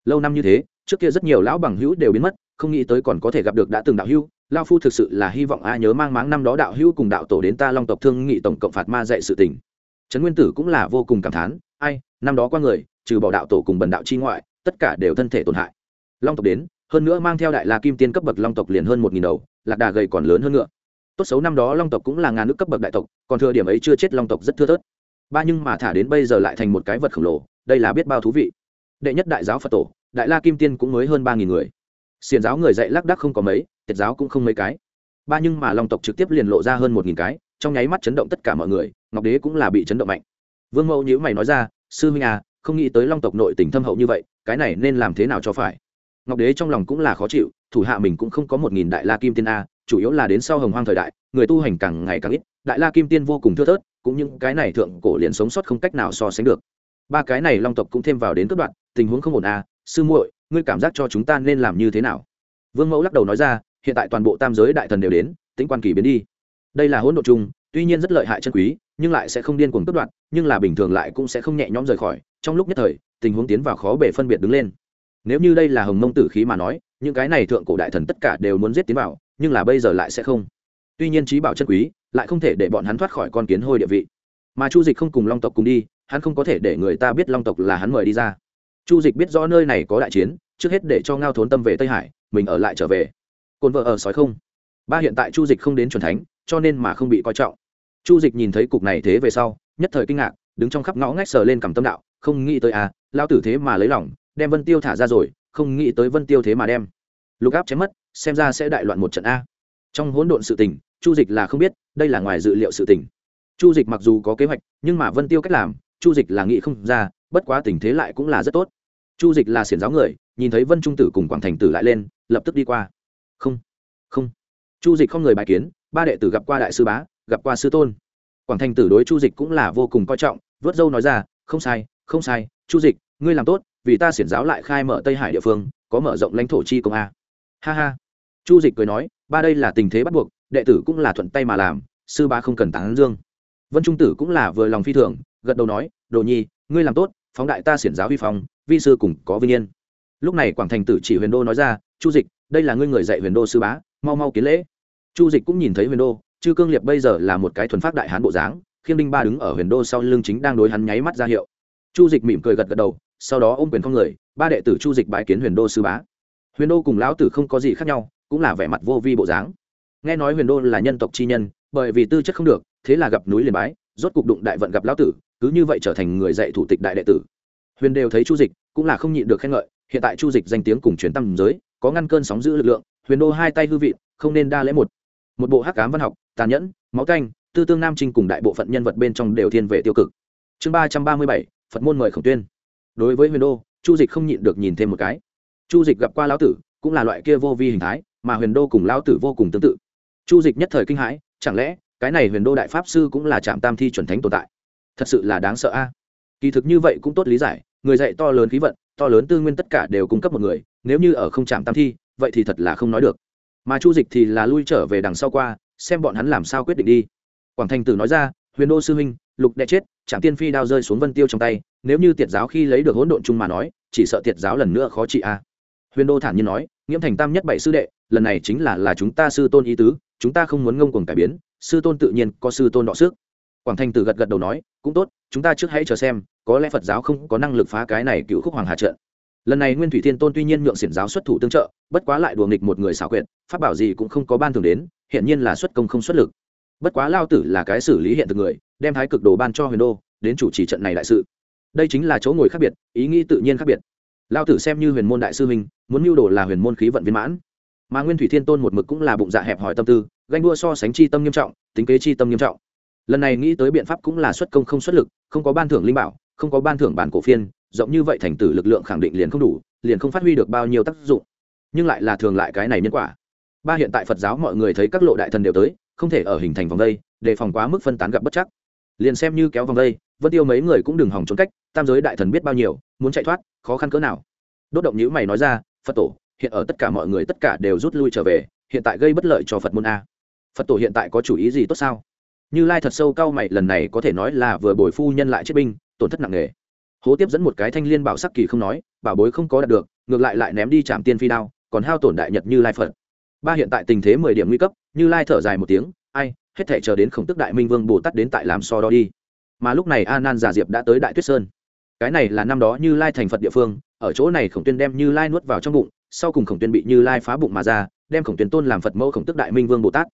Lâu năm như thế, trước kia rất nhiều lão bằng hữu đều biến mất, không nghĩ tới còn có thể gặp được đã từng đạo hữu. Lao phu thực sự là hy vọng ai nhớ mang máng năm đó đạo hữu cùng đạo tổ đến ta long tộc thương nghị tổng cộng phạt ma dạy sự tình. Trấn nguyên tử cũng là vô cùng cảm thán, ai, năm đó qua người, trừ bỏ đạo tổ cùng bần đạo chi ngoại, tất cả đều thân thể tổn hại long tộc đến, hơn nữa mang theo đại la kim tiên cấp bậc long tộc liền hơn một nghìn đầu, lạc đà gầy còn lớn hơn nữa tốt xấu năm đó long tộc cũng là ngàn nước cấp bậc đại tộc, còn thừa điểm ấy chưa chết long tộc rất thưa thớt. Ba nhưng mà thả đến bây giờ lại thành một cái vật khổng lồ, đây là biết bao thú vị. Đệ nhất đại giáo phật tổ, đại la kim tiên cũng mới hơn ba nghìn người. Xiền giáo người dạy lác đắc không có mấy, tiệt giáo cũng không mấy cái. Ba nhưng mà long tộc trực tiếp liền lộ ra hơn một nghìn cái, trong nháy mắt chấn động tất cả mọi người, ngọc đế cũng là bị chấn động mạnh. Vương mẫu nhữ mày nói ra, sư huynh à không nghĩ tới long tộc nội tình thâm hậu như vậy, cái này nên làm thế nào cho phải? Ngọc đế trong lòng cũng là khó chịu, thủ hạ mình cũng không có một nghìn đại la kim tiên a, chủ yếu là đến sau hồng hoang thời đại, người tu hành càng ngày càng ít, đại la kim tiên vô cùng thưa thớt, cũng những cái này thượng cổ liền sống sót không cách nào so sánh được. Ba cái này long tộc cũng thêm vào đến cất đoạn tình huống không ổn a, sư muội, ngươi cảm giác cho chúng ta nên làm như thế nào? Vương mẫu lắc đầu nói ra, hiện tại toàn bộ tam giới đại thần đều đến, tính quan kỳ biến đi. Đây là hỗn độ chung, tuy nhiên rất lợi hại chân quý, nhưng lại sẽ không điên cuồng cất đoạn nhưng là bình thường lại cũng sẽ không nhẹ nhõm rời khỏi. Trong lúc nhất thời, tình huống tiến vào khó bể phân biệt đứng lên nếu như đây là hồng mông tử khí mà nói, những cái này thượng cổ đại thần tất cả đều muốn giết tiến vào, nhưng là bây giờ lại sẽ không. Tuy nhiên trí bảo chân quý, lại không thể để bọn hắn thoát khỏi con kiến hôi địa vị. Mà chu dịch không cùng long tộc cùng đi, hắn không có thể để người ta biết long tộc là hắn mời đi ra. Chu dịch biết rõ nơi này có đại chiến, trước hết để cho ngao thốn tâm về tây hải, mình ở lại trở về. Cồn vợ ở sói không. Ba hiện tại chu dịch không đến c thánh, cho nên mà không bị coi trọng. Chu dịch nhìn thấy cục này thế về sau, nhất thời kinh ngạc, đứng trong khắp ngõ ngách sờ lên cầm tâm đạo, không nghĩ tới à lao tử thế mà lấy lòng đem vân tiêu thả ra rồi, không nghĩ tới vân tiêu thế mà đem. Lục áp chém mất, xem ra sẽ đại loạn một trận a. Trong hỗn độn sự tình, chu dịch là không biết, đây là ngoài dự liệu sự tình. Chu dịch mặc dù có kế hoạch, nhưng mà vân tiêu cách làm, chu dịch là nghĩ không ra, bất quá tình thế lại cũng là rất tốt. Chu dịch là xiển giáo người, nhìn thấy vân trung tử cùng quảng thành tử lại lên, lập tức đi qua. Không không. Chu dịch không người bài kiến, ba đệ tử gặp qua đại sư bá, gặp qua sư tôn. Quảng thành tử đối chu dịch cũng là vô cùng coi trọng, vớt dâu nói ra, không sai không sai, chu dịch, ngươi làm tốt vì ta xiển giáo lại khai mở tây hải địa phương, có mở rộng lãnh thổ chi công a. Ha ha. Chu dịch cười nói, ba đây là tình thế bắt buộc, đệ tử cũng là thuận tay mà làm, sư ba không cần tán dương. Vân trung tử cũng là vừa lòng phi thường, gật đầu nói, đồ nhi, ngươi làm tốt, phóng đại ta xiển giáo vi phong, vi sư cùng có vinh yên. Lúc này quảng thành tử chỉ huyền đô nói ra, chu dịch, đây là ngươi người dạy huyền đô sư bá, mau mau kiến lễ. Chu dịch cũng nhìn thấy huyền đô, chư cương liệt bây giờ là một cái thuần phát đại hán bộ dáng, khiêm đinh ba đứng ở huyền đô sau lưng chính đang đối hắn nháy mắt ra hiệu. Chu dịch mỉm cười gật gật đầu sau đó ôm quyền không người, ba đệ tử chu dịch bái kiến huyền đô sư bá. Huyền đô cùng lão tử không có gì khác nhau, cũng là vẻ mặt vô vi bộ dáng. Nghe nói huyền đô là nhân tộc chi nhân, bởi vì tư chất không được, thế là gặp núi liền bái, rốt cục đụng đại vận gặp lão tử, cứ như vậy trở thành người dạy thủ tịch đại đệ tử. Huyền đều thấy chu dịch, cũng là không nhịn được khen ngợi, hiện tại chu dịch danh tiếng cùng truyền tâm giới, có ngăn cơn sóng giữ lực lượng, huyền đô hai tay hư vị không nên đa lễ một. Một bộ hắc cám văn học, tàn nhẫn, máu canh, tư tương nam trinh cùng đại bộ phận nhân vật bên trong đều thiên về tiêu cực. Chương ba trăm ba mươi bảy, phật môn mời khổng tuyên đối với huyền đô, chu dịch không nhịn được nhìn thêm một cái. Chu dịch gặp qua lão tử, cũng là loại kia vô vi hình thái, mà huyền đô cùng lão tử vô cùng tương tự. Chu dịch nhất thời kinh hãi, chẳng lẽ, cái này huyền đô đại pháp sư cũng là trạm tam thi chuẩn thánh tồn tại? Thật sự là đáng sợ a. Kỳ thực như vậy cũng tốt lý giải, người dạy to lớn khí vận, to lớn tư nguyên tất cả đều cung cấp một người, nếu như ở không trạm tam thi, vậy thì thật là không nói được. Mà chu dịch thì là lui trở về đằng sau qua, xem bọn hắn làm sao quyết định đi. Quảng thành tử nói ra, huyền đô sư huynh, lục đệ chết, trạm tiên phi đao rơi xuống vân tiêu trong tay nếu như tiệt giáo khi lấy được hỗn độn chung mà nói, chỉ sợ tiệt giáo lần nữa khó trị a. Huyền đô thản nhiên nói, nghiễm thành tam nhất bảy sư đệ, lần này chính là là chúng ta sư tôn ý tứ, chúng ta không muốn ngông cuồng cải biến, sư tôn tự nhiên có sư tôn đọ sức. Quảng Thanh tử gật gật đầu nói, cũng tốt, chúng ta trước hãy chờ xem, có lẽ phật giáo không có năng lực phá cái này cựu khúc hoàng hà trận. Lần này nguyên thủy thiên tôn tuy nhiên nhượng xiển giáo xuất thủ tương trợ, bất quá lại đùa nghịch một người xảo quyệt, pháp bảo gì cũng không có ban thường đến hiện nhiên là xuất công không xuất lực. Bất quá lao tử là cái xử lý hiện thực người, đem thái cực đồ ban cho huyền đô, đến chủ trì trận này đại sự đây chính là chỗ ngồi khác biệt, ý nghĩ tự nhiên khác biệt. Lao tử xem như huyền môn đại sư huynh, muốn mưu đồ là huyền môn khí vận viên mãn. Mà nguyên thủy thiên tôn một mực cũng là bụng dạ hẹp hỏi tâm tư, ganh đua so sánh chi tâm nghiêm trọng, tính kế chi tâm nghiêm trọng. Lần này nghĩ tới biện pháp cũng là xuất công không xuất lực, không có ban thưởng linh bảo, không có ban thưởng bản cổ phiên, rộng như vậy thành tử lực lượng khẳng định liền không đủ, liền không phát huy được bao nhiêu tác dụng. Nhưng lại là thường lại cái này nhân quả. Ba hiện tại phật giáo mọi người thấy các lộ đại thần đều tới, không thể ở hình thành vòng đây để phòng quá mức phân tán gặp bất chắc. Liền xem như kéo vòng đây vân tiêu mấy người cũng đừng hòng trốn cách, tam giới đại thần biết bao nhiêu, muốn chạy thoát, khó khăn cỡ nào. Đốt động nhữ mày nói ra, phật tổ, hiện ở tất cả mọi người tất cả đều rút lui trở về, hiện tại gây bất lợi cho phật môn a. Phật tổ hiện tại có chủ ý gì tốt sao? Như lai thật sâu cao mày, lần này có thể nói là vừa bồi phu nhân lại chết binh, tổn thất nặng nề. Hố tiếp dẫn một cái thanh liên bảo sắc kỳ không nói, bảo bối không có đạt được, ngược lại lại ném đi chạm tiên phi đao, còn hao tổn đại nhật như lai phật. Ba hiện tại tình thế mười điểm nguy cấp, như lai thở dài một tiếng, ai, hết thể chờ đến khổng tức đại minh vương bồ tát đến tại làm so đo đi mà lúc này a nan giả diệp đã tới đại tuyết sơn. Cái này là năm đó như lai thành phật địa phương, ở chỗ này khổng tuyên đem như lai nuốt vào trong bụng, sau cùng khổng tuyên bị như lai phá bụng mà ra, đem khổng tuyên tôn làm phật mẫu khổng tức đại minh vương bồ tát.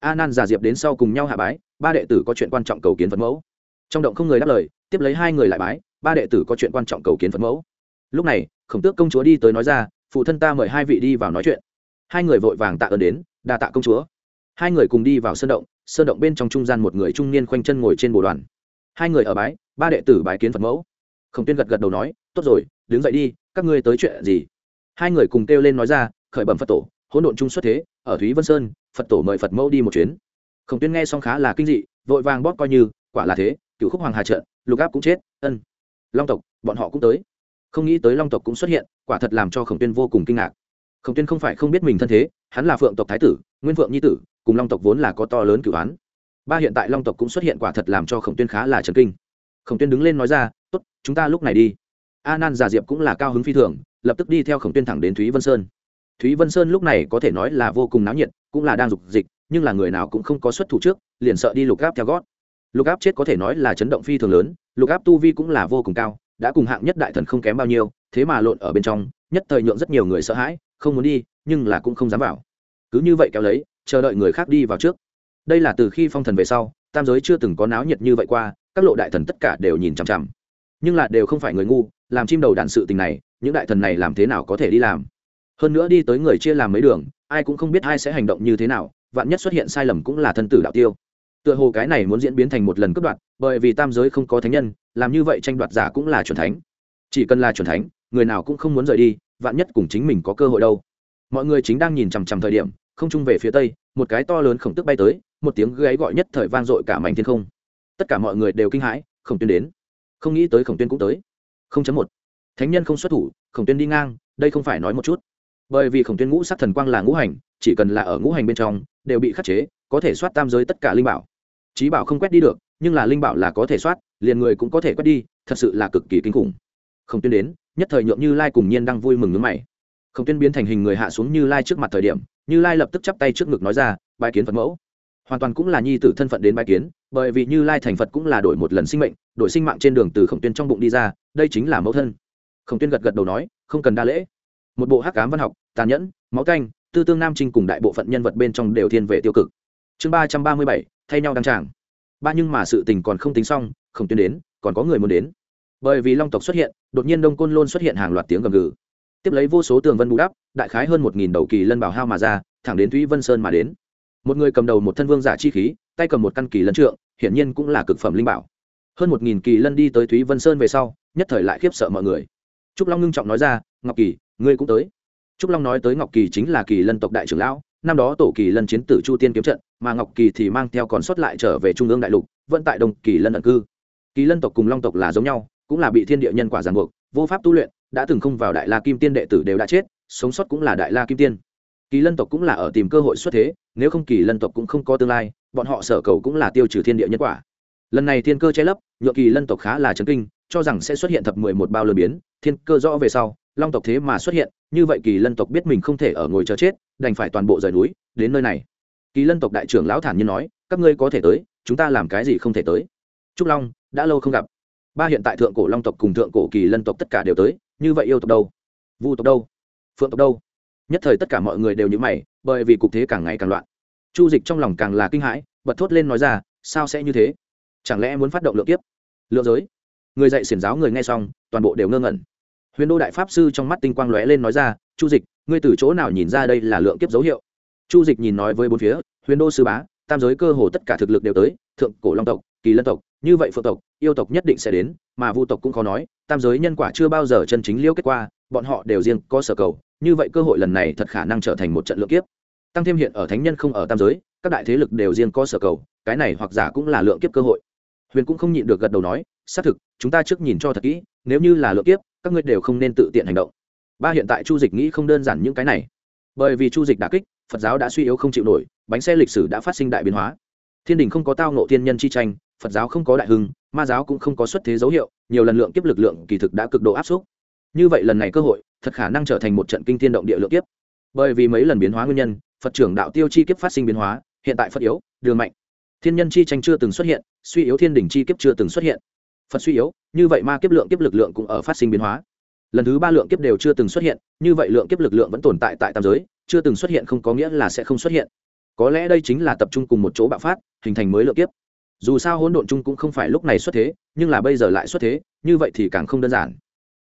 A nan giả diệp đến sau cùng nhau hạ bái, ba đệ tử có chuyện quan trọng cầu kiến phật mẫu. Trong động không người đáp lời, tiếp lấy hai người lại bái, ba đệ tử có chuyện quan trọng cầu kiến phật mẫu. Lúc này, khổng tước công chúa đi tới nói ra, phụ thân ta mời hai vị đi vào nói chuyện. Hai người vội vàng tạ ơn đến, đa tạ công chúa. Hai người cùng đi vào sơn động sơn động bên trong trung gian một người trung niên khoanh chân ngồi trên bồ đoàn hai người ở bái, ba đệ tử bái kiến phật mẫu. Khổng tuyên gật gật đầu nói, tốt rồi, đứng dậy đi, các ngươi tới chuyện gì? Hai người cùng kêu lên nói ra, khởi bẩm phật tổ, hỗn độn trung xuất thế, ở thúy vân sơn, phật tổ mời phật mẫu đi một chuyến. Khổng tuyên nghe xong khá là kinh dị, vội vàng bóp coi như, quả là thế cựu khúc hoàng hà trợ lục áp cũng chết, ân, long tộc, bọn họ cũng tới. Không nghĩ tới long tộc cũng xuất hiện, quả thật làm cho khổng tuyên vô cùng kinh ngạc. Khổng tuyên không phải không biết mình thân thế, hắn là phượng tộc thái tử, nguyên phượng nhi tử, cùng long tộc vốn là có to lớn cửu án ba hiện tại long tộc cũng xuất hiện quả thật làm cho khổng tuyên khá là trần kinh. Khổng tuyên đứng lên nói ra, tốt, chúng ta lúc này đi. A nan già diệp cũng là cao hứng phi thường, lập tức đi theo khổng tuyên thẳng đến thúy vân sơn. Thúy vân sơn lúc này có thể nói là vô cùng náo nhiệt, cũng là đang dục dịch, nhưng là người nào cũng không có xuất thủ trước, liền sợ đi lục gáp theo gót. Lục áp chết có thể nói là chấn động phi thường lớn, lục áp tu vi cũng là vô cùng cao, đã cùng hạng nhất đại thần không kém bao nhiêu, thế mà lộn ở bên trong, nhất thời nhượng rất nhiều người sợ hãi, không muốn đi, nhưng là cũng không dám vào. Cứ như vậy kéo lấy, chờ đợi người khác đi vào trước đây là từ khi phong thần về sau, tam giới chưa từng có náo nhiệt như vậy qua, các lộ đại thần tất cả đều nhìn chằm chằm. Nhưng là đều không phải người ngu, làm chim đầu đàn sự tình này, những đại thần này làm thế nào có thể đi làm? Hơn nữa đi tới người chia làm mấy đường, ai cũng không biết ai sẽ hành động như thế nào, vạn nhất xuất hiện sai lầm cũng là thân tử đạo tiêu. Tựa hồ cái này muốn diễn biến thành một lần cướp đoạt, bởi vì tam giới không có thánh nhân, làm như vậy tranh đoạt giả cũng là c thánh. Chỉ cần là c thánh, người nào cũng không muốn rời đi, vạn nhất cùng chính mình có cơ hội đâu. Mọi người chính đang nhìn chằm chằm thời điểm, không chung về phía tây, một cái to lớn khổng tức bay tới một tiếng gáy gọi nhất thời vang dội cả mảnh thiên không. Tất cả mọi người đều kinh hãi, khổng tuyên đến. Không nghĩ tới khổng tuyên cũng tới. Không chấm một. Thánh nhân không xuất thủ, khổng tuyên đi ngang, đây không phải nói một chút. Bởi vì khổng tuyên ngũ sắc thần quang là ngũ hành, chỉ cần là ở ngũ hành bên trong, đều bị khắc chế, có thể soát tam giới tất cả linh bảo. Trí bảo không quét đi được, nhưng là linh bảo là có thể soát, liền người cũng có thể quét đi, thật sự là cực kỳ kinh khủng. Không tuyên đến, nhất thời nhượng như lai cùng nhiên đang vui mừng nước mày. Không tuyên biến thành hình người hạ xuống như lai trước mặt thời điểm, như lai lập tức chắp tay trước ngực nói ra bài kiến phật mẫu hoàn toàn cũng là nhi tử thân phận đến bài kiến, bởi vì như lai thành phật cũng là đổi một lần sinh mệnh, đổi sinh mạng trên đường từ khổng tuyên trong bụng đi ra, đây chính là mẫu thân. Khổng tuyên gật gật đầu nói, không cần đa lễ. Một bộ hắc cám văn học, tàn nhẫn, máu canh, tư tương nam trinh cùng đại bộ phận nhân vật bên trong đều thiên về tiêu cực. Chương ba trăm ba mươi bảy, thay nhau đăng tràng. Ba nhưng mà sự tình còn không tính xong không tuyên đến, còn có người muốn đến. Bởi vì long tộc xuất hiện, đột nhiên đông côn lôn xuất hiện hàng loạt tiếng gầm gừ. Tiếp lấy vô số tường vân bù đắp, đại khái hơn một nghìn đầu kỳ lân bảo hao mà ra, thẳng đến thúy vân sơn mà đến một người cầm đầu một thân vương giả chi khí, tay cầm một căn kỳ lân trượng, hiển nhiên cũng là cực phẩm linh bảo. Hơn một nghìn kỳ lân đi tới thúy vân sơn về sau, nhất thời lại khiếp sợ mọi người. Trúc long ngưng trọng nói ra, ngọc kỳ, ngươi cũng tới. Trúc long nói tới ngọc kỳ chính là kỳ lân tộc đại trưởng lão, năm đó tổ kỳ lân chiến tử chu tiên kiếm trận, mà ngọc kỳ thì mang theo còn sót lại trở về trung ương đại lục, vẫn tại đông kỳ lân ẩn cư. Kỳ lân tộc cùng long tộc là giống nhau, cũng là bị thiên địa nhân quả giàn buộc, vô pháp tu luyện, đã từng không vào đại la kim tiên đệ tử đều đã chết, sống sót cũng là đại la kim tiên kỳ lân tộc cũng là ở tìm cơ hội xuất thế, nếu không kỳ lân tộc cũng không có tương lai, bọn họ sở cầu cũng là tiêu trừ thiên địa nhân quả. Lần này thiên cơ che lấp nhựa kỳ lân tộc khá là chấn kinh, cho rằng sẽ xuất hiện thập mười một bao lừa biến, thiên cơ rõ về sau, long tộc thế mà xuất hiện, như vậy kỳ lân tộc biết mình không thể ở ngồi chờ chết, đành phải toàn bộ rời núi, đến nơi này. Kỳ lân tộc đại trưởng lão thản nhiên nói, các ngươi có thể tới, chúng ta làm cái gì không thể tới. Trúc long, đã lâu không gặp. Ba hiện tại thượng cổ long tộc cùng thượng cổ kỳ lân tộc tất cả đều tới, như vậy yêu tộc đâu? Vu tộc đâu? Phượng tộc đâu? Nhất thời tất cả mọi người đều như mày, bởi vì cục thế càng ngày càng loạn. Chu dịch trong lòng càng là kinh hãi, bật thốt lên nói ra, sao sẽ như thế? Chẳng lẽ muốn phát động lượng kiếp? Lượng giới? Người dạy xiển giáo người nghe xong, toàn bộ đều ngơ ngẩn. Huyền đô đại pháp sư trong mắt tinh quang lóe lên nói ra, chu dịch, ngươi từ chỗ nào nhìn ra đây là lượng kiếp dấu hiệu? Chu dịch nhìn nói với bốn phía, huyền đô sư bá, tam giới cơ hồ tất cả thực lực đều tới, thượng cổ long tộc, kỳ lân tộc, như vậy phượng tộc, yêu tộc nhất định sẽ đến, mà vu tộc cũng khó nói, tam giới nhân quả chưa bao giờ chân chính liêu kết quả bọn họ đều riêng có sở cầu, như vậy cơ hội lần này thật khả năng trở thành một trận lượng kiếp. Tăng thêm hiện ở thánh nhân không ở tam giới, các đại thế lực đều riêng có sở cầu, cái này hoặc giả cũng là lượng kiếp cơ hội. Huyền cũng không nhịn được gật đầu nói, xác thực, chúng ta trước nhìn cho thật kỹ, nếu như là lượng kiếp, các ngươi đều không nên tự tiện hành động. Ba hiện tại chu dịch nghĩ không đơn giản những cái này. Bởi vì chu dịch đã kích, phật giáo đã suy yếu không chịu nổi, bánh xe lịch sử đã phát sinh đại biến hóa. Thiên đình không có tao nộ thiên nhân chi tranh, phật giáo không có đại hưng, ma giáo cũng không có xuất thế dấu hiệu, nhiều lần lượng kiếp lực lượng kỳ thực đã cực độ áp suất như vậy lần này cơ hội, thật khả năng trở thành một trận kinh thiên động địa lượng kiếp. Bởi vì mấy lần biến hóa nguyên nhân, phật trưởng đạo tiêu chi kiếp phát sinh biến hóa, hiện tại phật yếu, đường mạnh. Thiên nhân chi tranh chưa từng xuất hiện, suy yếu thiên đình chi kiếp chưa từng xuất hiện. Phật suy yếu, như vậy ma kiếp lượng kiếp lực lượng cũng ở phát sinh biến hóa. Lần thứ ba lượng kiếp đều chưa từng xuất hiện, như vậy lượng kiếp lực lượng vẫn tồn tại tại tam giới, chưa từng xuất hiện không có nghĩa là sẽ không xuất hiện. Có lẽ đây chính là tập trung cùng một chỗ bạo phát, hình thành mới lượng kiếp. Dù sao hỗn độn chung cũng không phải lúc này xuất thế, nhưng là bây giờ lại xuất thế, như vậy thì càng không đơn giản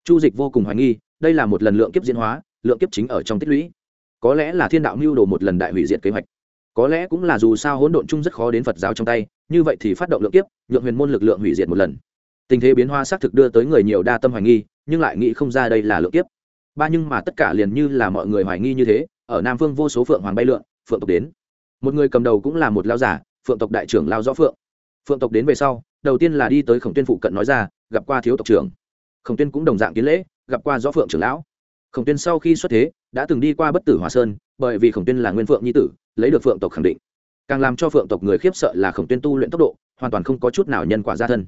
chu dịch vô cùng hoài nghi, đây là một lần lượng kiếp diễn hóa, lượng kiếp chính ở trong tích lũy. Có lẽ là thiên đạo mưu đồ một lần đại hủy diệt kế hoạch. Có lẽ cũng là dù sao hỗn độn chung rất khó đến phật giáo trong tay, như vậy thì phát động lượng kiếp, nhượng huyền môn lực lượng hủy diệt một lần. Tình thế biến hóa xác thực đưa tới người nhiều đa tâm hoài nghi, nhưng lại nghĩ không ra đây là lượng kiếp. Ba nhưng mà tất cả liền như là mọi người hoài nghi như thế, ở nam phương vô số phượng hoàng bay lượn, phượng tộc đến. Một người cầm đầu cũng là một lao giả, phượng tộc đại trưởng lao rõ phượng. Phượng tộc đến về sau, đầu tiên là đi tới khổng tuyên phụ cận nói ra, gặp qua thiếu tộc trưởng khổng tuyên cũng đồng dạng kiến lễ, gặp qua Do phượng trưởng lão. Khổng tuyên sau khi xuất thế, đã từng đi qua bất tử hòa sơn, bởi vì khổng tuyên là nguyên phượng nhi tử, lấy được phượng tộc khẳng định. Càng làm cho phượng tộc người khiếp sợ là khổng tuyên tu luyện tốc độ, hoàn toàn không có chút nào nhân quả gia thân.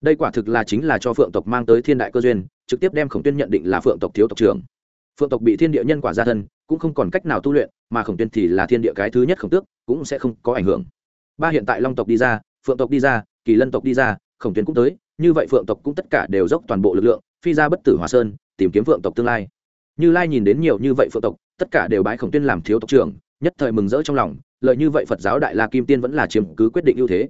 Đây quả thực là chính là cho phượng tộc mang tới thiên đại cơ duyên, trực tiếp đem khổng tuyên nhận định là phượng tộc thiếu tộc trưởng. Phượng tộc bị thiên địa nhân quả gia thân, cũng không còn cách nào tu luyện, mà khổng tuyên thì là thiên địa cái thứ nhất khổng tước, cũng sẽ không có ảnh hưởng. Ba hiện tại long tộc đi ra, phượng tộc đi ra, kỳ lân tộc đi ra, khổng tuyên cũng tới như vậy phượng tộc cũng tất cả đều dốc toàn bộ lực lượng, phi ra bất tử hòa sơn, tìm kiếm phượng tộc tương lai. Như lai nhìn đến nhiều như vậy phượng tộc, tất cả đều bái khổng tuyên làm thiếu tộc trưởng, nhất thời mừng rỡ trong lòng, lợi như vậy phật giáo đại la kim tiên vẫn là chiếm cứ quyết định ưu thế.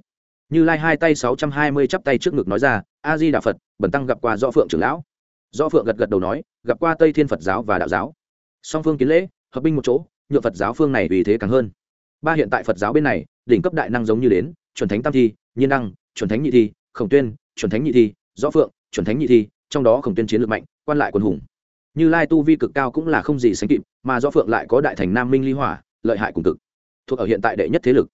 Như lai hai tay sáu trăm hai mươi chắp tay trước ngực nói ra, a di đà phật bẩn tăng gặp qua do phượng trưởng lão. Do phượng gật gật đầu nói, gặp qua tây thiên phật giáo và đạo giáo. Song phương kiến lễ, hợp binh một chỗ nhựa phật giáo phương này vì thế càng hơn. Ba hiện tại phật giáo bên này, đỉnh cấp đại năng giống như đến, chuẩn thánh tam thi, nhiên năng, chuẩn thánh nhị thi khổng tuyên, chuẩn thánh nhị thi do phượng, chuẩn thánh nhị thi, trong đó khổng tuyên chiến lược mạnh, quan lại quân hùng. Như lai tu vi cực cao cũng là không gì sánh kịp, mà do phượng lại có đại thành nam minh ly hỏa, lợi hại cùng cực. Thuộc ở hiện tại đệ nhất thế lực.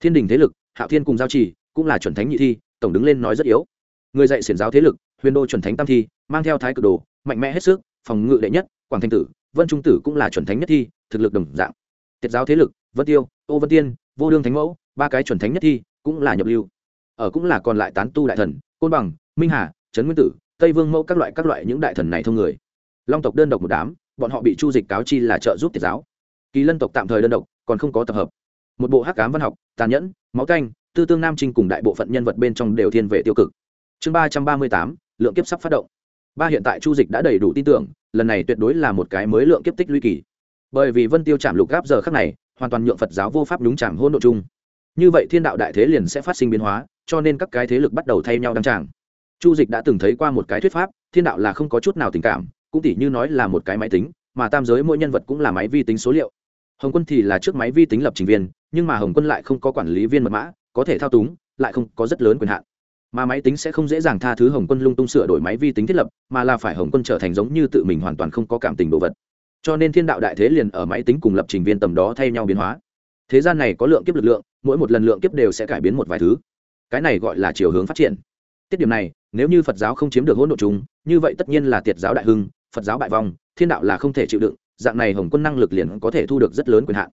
Thiên đình thế lực, hạo thiên cùng giao trì, cũng là chuẩn thánh nhị thi, tổng đứng lên nói rất yếu. Người dạy xiển giáo thế lực, huyền đô chuẩn thánh tam thi, mang theo thái cực đồ, mạnh mẽ hết sức, phòng ngự đệ nhất, quảng thanh tử, vân trung tử cũng là chuẩn thánh nhất thi, thực lực đồng dạng. Tiết giáo thế lực, vân tiêu, ô vân tiên, vô đương thánh mẫu, ba cái chuẩn thánh nhất thi, cũng là nhập lưu ở cũng là còn lại tán tu đại thần, côn bằng, minh hà, trấn nguyên tử, tây vương mẫu các loại các loại những đại thần này thông người. Long tộc đơn độc một đám, bọn họ bị chu dịch cáo chi là trợ giúp tiệt giáo. Kỳ lân tộc tạm thời đơn độc, còn không có tập hợp. Một bộ hắc cám văn học, tàn nhẫn, máu canh, tư tương nam trinh cùng đại bộ phận nhân vật bên trong đều thiên về tiêu cực. Chương ba trăm ba mươi tám, lượng kiếp sắp phát động. Ba hiện tại chu dịch đã đầy đủ tin tưởng, lần này tuyệt đối là một cái mới lượng kiếp tích lũy kỳ. Bởi vì vân tiêu chạm lục gáp giờ khắc này, hoàn toàn nhượng phật giáo vô pháp đúng chạm hôn nội chung như vậy thiên đạo đại thế liền sẽ phát sinh biến hóa, cho nên các cái thế lực bắt đầu thay nhau đăng tràng. Chu dịch đã từng thấy qua một cái thuyết pháp, thiên đạo là không có chút nào tình cảm, cũng tỉ như nói là một cái máy tính, mà tam giới mỗi nhân vật cũng là máy vi tính số liệu. Hồng quân thì là trước máy vi tính lập trình viên, nhưng mà hồng quân lại không có quản lý viên mật mã, có thể thao túng, lại không có rất lớn quyền hạn. Mà máy tính sẽ không dễ dàng tha thứ hồng quân lung tung sửa đổi máy vi tính thiết lập, mà là phải hồng quân trở thành giống như tự mình hoàn toàn không có cảm tình đồ vật. Cho nên thiên đạo đại thế liền ở máy tính cùng lập trình viên tầm đó thay nhau biến hóa. Thế gian này có lượng kiếp lực lượng mỗi một lần lượng kiếp đều sẽ cải biến một vài thứ. Cái này gọi là chiều hướng phát triển. Tiết điểm này nếu như phật giáo không chiếm được hỗn độ chúng, như vậy tất nhiên là tiệt giáo đại hưng phật giáo bại vong thiên đạo là không thể chịu đựng dạng này hồng quân năng lực liền có thể thu được rất lớn quyền hạn.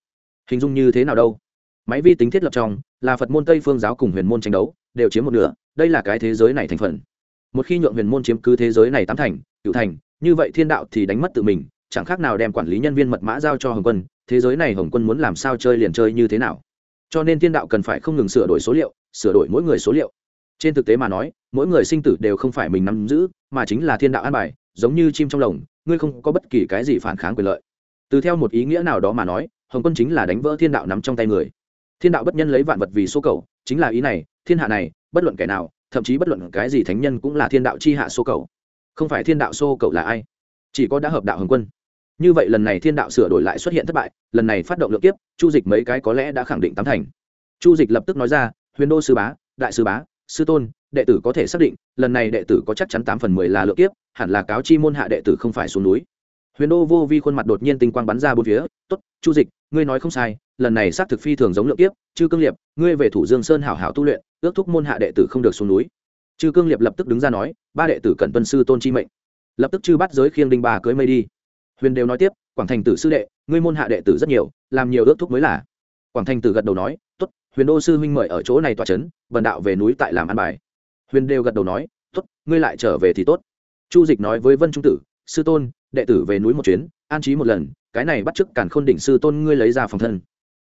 Hình dung như thế nào đâu? Máy vi tính thiết lập trong là phật môn tây phương giáo cùng huyền môn tranh đấu đều chiếm một nửa đây là cái thế giới này thành phần. Một khi nhượng huyền môn chiếm cứ thế giới này tám thành cựu thành như vậy thiên đạo thì đánh mất tự mình chẳng khác nào đem quản lý nhân viên mật mã giao cho hồng quân thế giới này hồng quân muốn làm sao chơi liền chơi như thế nào? Cho nên thiên đạo cần phải không ngừng sửa đổi số liệu, sửa đổi mỗi người số liệu. Trên thực tế mà nói, mỗi người sinh tử đều không phải mình nắm giữ, mà chính là thiên đạo an bài, giống như chim trong lồng, ngươi không có bất kỳ cái gì phản kháng quyền lợi. Từ theo một ý nghĩa nào đó mà nói, hồng quân chính là đánh vỡ thiên đạo nắm trong tay người. Thiên đạo bất nhân lấy vạn vật vì số cầu, chính là ý này, thiên hạ này, bất luận kẻ nào, thậm chí bất luận cái gì thánh nhân cũng là thiên đạo chi hạ số cầu. Không phải thiên đạo số cầu là ai, chỉ có đã hợp đạo hồng quân như vậy lần này thiên đạo sửa đổi lại xuất hiện thất bại, lần này phát động lượng kiếp, chu dịch mấy cái có lẽ đã khẳng định tám thành. Chu dịch lập tức nói ra, huyền đô sư bá, đại sư bá, sư tôn, đệ tử có thể xác định, lần này đệ tử có chắc chắn tám phần mười là lượng kiếp, hẳn là cáo chi môn hạ đệ tử không phải xuống núi. Huyền đô vô vi khuôn mặt đột nhiên tinh quang bắn ra bốn phía t ố t chu dịch, ngươi nói không sai, lần này xác thực phi thường giống lượng kiếp, chư cương liệp, ngươi về thủ dương sơn hảo hảo tu luyện, ước thúc môn hạ đệ tử không được xuống núi. Chư cương liệp lập tức đứng ra nói, ba đệ tử cần tuân sư tôn chi mệnh. Lập tức chư bắt giới khiêng đinh bà cưới mây đi huyền đều nói tiếp, quảng thành tử sư đệ, ngươi môn hạ đệ tử rất nhiều, làm nhiều ước thúc mới là. Quảng thành tử gật đầu nói t ố t huyền đô sư huynh mời ở chỗ này tòa c h ấ n vần đạo về núi tại làm ăn bài. Huyền đều gật đầu nói t ố t ngươi lại trở về thì tốt. Chu dịch nói với vân trung tử, sư tôn, đệ tử về núi một chuyến, an trí một lần, cái này bắt chước cản khôn đỉnh sư tôn ngươi lấy ra phòng thân.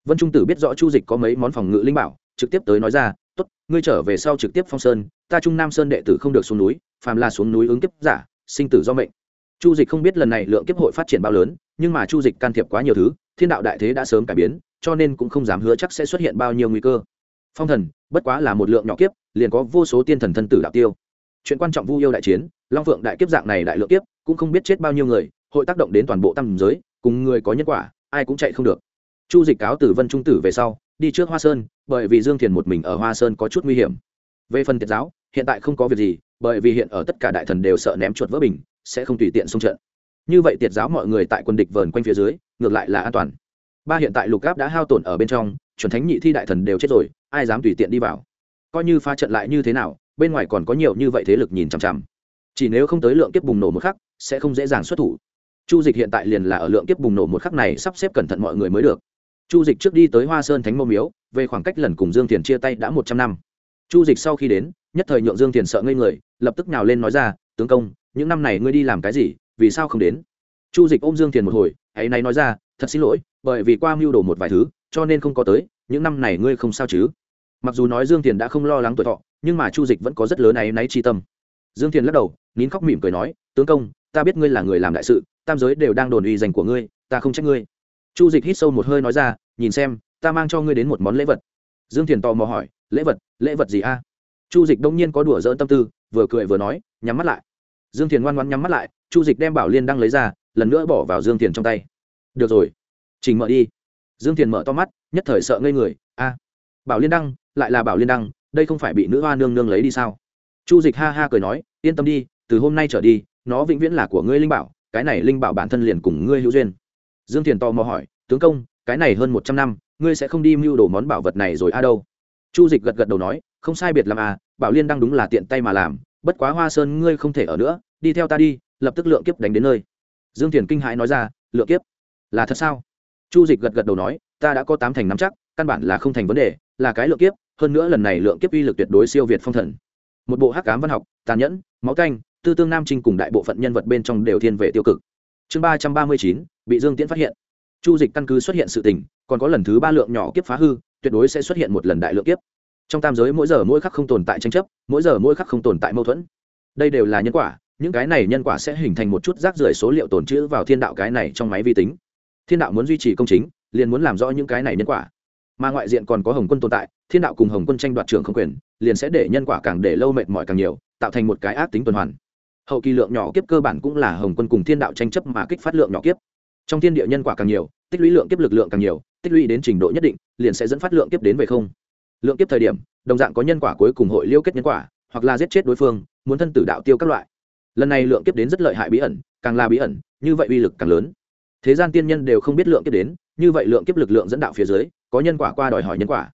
Vân trung tử biết rõ chu dịch có mấy món phòng ngự linh bảo, trực tiếp tới nói ra t ố t ngươi trở về sau trực tiếp phong sơn, ta trung nam sơn đệ tử không được xuống núi, phàm là xuống núi ứng kiếp giả, sinh tử do mệnh chu dịch không biết lần này lượng kiếp hội phát triển bao lớn, nhưng mà chu dịch can thiệp quá nhiều thứ, thiên đạo đại thế đã sớm cải biến, cho nên cũng không dám hứa chắc sẽ xuất hiện bao nhiêu nguy cơ. Phong thần, bất quá là một lượng nhỏ kiếp, liền có vô số tiên thần thân tử đạo tiêu. Chuyện quan trọng vu yêu đại chiến, long phượng đại kiếp dạng này đại lượng kiếp, cũng không biết chết bao nhiêu người, hội tác động đến toàn bộ tam giới, cùng người có nhân quả, ai cũng chạy không được. Chu dịch cáo từ vân trung tử về sau, đi trước hoa sơn, bởi vì dương thiền một mình ở hoa sơn có chút nguy hiểm. Về phần tiệt giáo, hiện tại không có việc gì bởi vì hiện ở tất cả đại thần đều sợ ném chuột vỡ bình, sẽ không tùy tiện xung trận. Như vậy tiệt giáo mọi người tại quân địch vờn quanh phía dưới, ngược lại là an toàn. Ba hiện tại lục gáp đã hao tổn ở bên trong, chuẩn thánh nhị thi đại thần đều chết rồi, ai dám tùy tiện đi vào? Coi như phá trận lại như thế nào, bên ngoài còn có nhiều như vậy thế lực nhìn chằm chằm. Chỉ nếu không tới lượng kiếp bùng nổ một khắc, sẽ không dễ dàng xuất thủ. Chu dịch hiện tại liền là ở lượng kiếp bùng nổ một khắc này sắp xếp cẩn thận mọi người mới được. Chu dịch trước đi tới hoa sơn thánh mô miếu, về khoảng cách lần cùng dương thiền chia tay đã một trăm năm. Chu dịch sau khi đến nhất thời nhượng dương thiền sợ ngây người, lập tức nào lên nói ra, tướng công, những năm này ngươi đi làm cái gì, vì sao không đến? Chu dịch ôm dương thiền một hồi hãy nay nói ra, thật xin lỗi, bởi vì qua mưu đồ một vài thứ, cho nên không có tới, những năm này ngươi không sao chứ? Mặc dù nói dương thiền đã không lo lắng tuổi thọ, nhưng mà chu dịch vẫn có rất lớn áy náy chi tâm. Dương thiền lắc đầu, nín khóc mỉm cười nói, tướng công, ta biết ngươi là người làm đại sự, tam giới đều đang đồn uy dành của ngươi, ta không trách ngươi. Chu dịch hít sâu một hơi nói ra, nhìn xem, ta mang cho ngươi đến một món lễ vật. Dương thiền tò mò hỏi, lễ vật lễ vật gì a? Chu dịch đông nhiên có đùa dỡn tâm tư, vừa cười vừa nói, nhắm mắt lại. Dương thiền ngoan ngoan nhắm mắt lại, chu dịch đem bảo liên đăng lấy ra, lần nữa bỏ vào dương thiền trong tay. Được rồi chỉnh mở đi. Dương thiền mở to mắt, nhất thời sợ ngây người, a, bảo liên đăng, lại là bảo liên đăng, đây không phải bị nữ hoa nương nương lấy đi sao? Chu dịch ha ha cười nói, yên tâm đi, từ hôm nay trở đi, nó vĩnh viễn là của ngươi linh bảo, cái này linh bảo bản thân liền cùng ngươi hữu duyên. Dương thiền to mò hỏi, tướng công, cái này hơn một trăm năm, ngươi sẽ không đi mưu đồ món bảo vật này rồi a đâu? Chu dịch gật gật đầu nói không sai biệt làm à bảo liên đang đúng là tiện tay mà làm, bất quá hoa sơn ngươi không thể ở nữa, đi theo ta đi, lập tức lượng kiếp đánh đến nơi. Dương thiền kinh hãi nói ra, lượng kiếp? Là thật sao? Chu dịch gật gật đầu nói, ta đã có tám thành nắm chắc, căn bản là không thành vấn đề, là cái lượng kiếp, hơn nữa lần này lượng kiếp uy lực tuyệt đối siêu việt phong thần. Một bộ hắc cám văn học, tàn nhẫn, máu canh, tư tương nam trinh cùng đại bộ phận nhân vật bên trong đều thiên về tiêu cực. Chương ba trăm ba mươi chín, bị dương tiễn phát hiện. Chu dịch căn cứ xuất hiện sự tình, còn có lần thứ ba lượng nhỏ kiếp phá hư, tuyệt đối sẽ xuất hiện một lần đại lượng kiếp trong tam giới mỗi giờ mỗi khắc không tồn tại tranh chấp, mỗi giờ mỗi khắc không tồn tại mâu thuẫn. Đây đều là nhân quả, những cái này nhân quả sẽ hình thành một chút rác rưởi số liệu tồn trữ vào thiên đạo cái này trong máy vi tính. Thiên đạo muốn duy trì công chính, liền muốn làm rõ những cái này nhân quả. Mà ngoại diện còn có hồng quân tồn tại, thiên đạo cùng hồng quân tranh đoạt trường không quyền, liền sẽ để nhân quả càng để lâu mệt mỏi càng nhiều, tạo thành một cái ác tính tuần hoàn. Hậu kỳ lượng nhỏ kiếp cơ bản cũng là hồng quân cùng thiên đạo tranh chấp mà kích phát lượng nhỏ kiếp. Trong thiên địa nhân quả càng nhiều, tích lũy lượng kiếp lực lượng càng nhiều, tích lũy đến trình độ nhất định, liền sẽ dẫn phát lượng kiếp đến về không lượng kiếp thời điểm, đồng dạng có nhân quả cuối cùng hội liêu kết nhân quả, hoặc là giết chết đối phương, muốn thân tử đạo tiêu các loại. Lần này lượng kiếp đến rất lợi hại bí ẩn, càng là bí ẩn, như vậy uy lực càng lớn. Thế gian tiên nhân đều không biết lượng kiếp đến, như vậy lượng kiếp lực lượng dẫn đạo phía dưới, có nhân quả qua đòi hỏi nhân quả.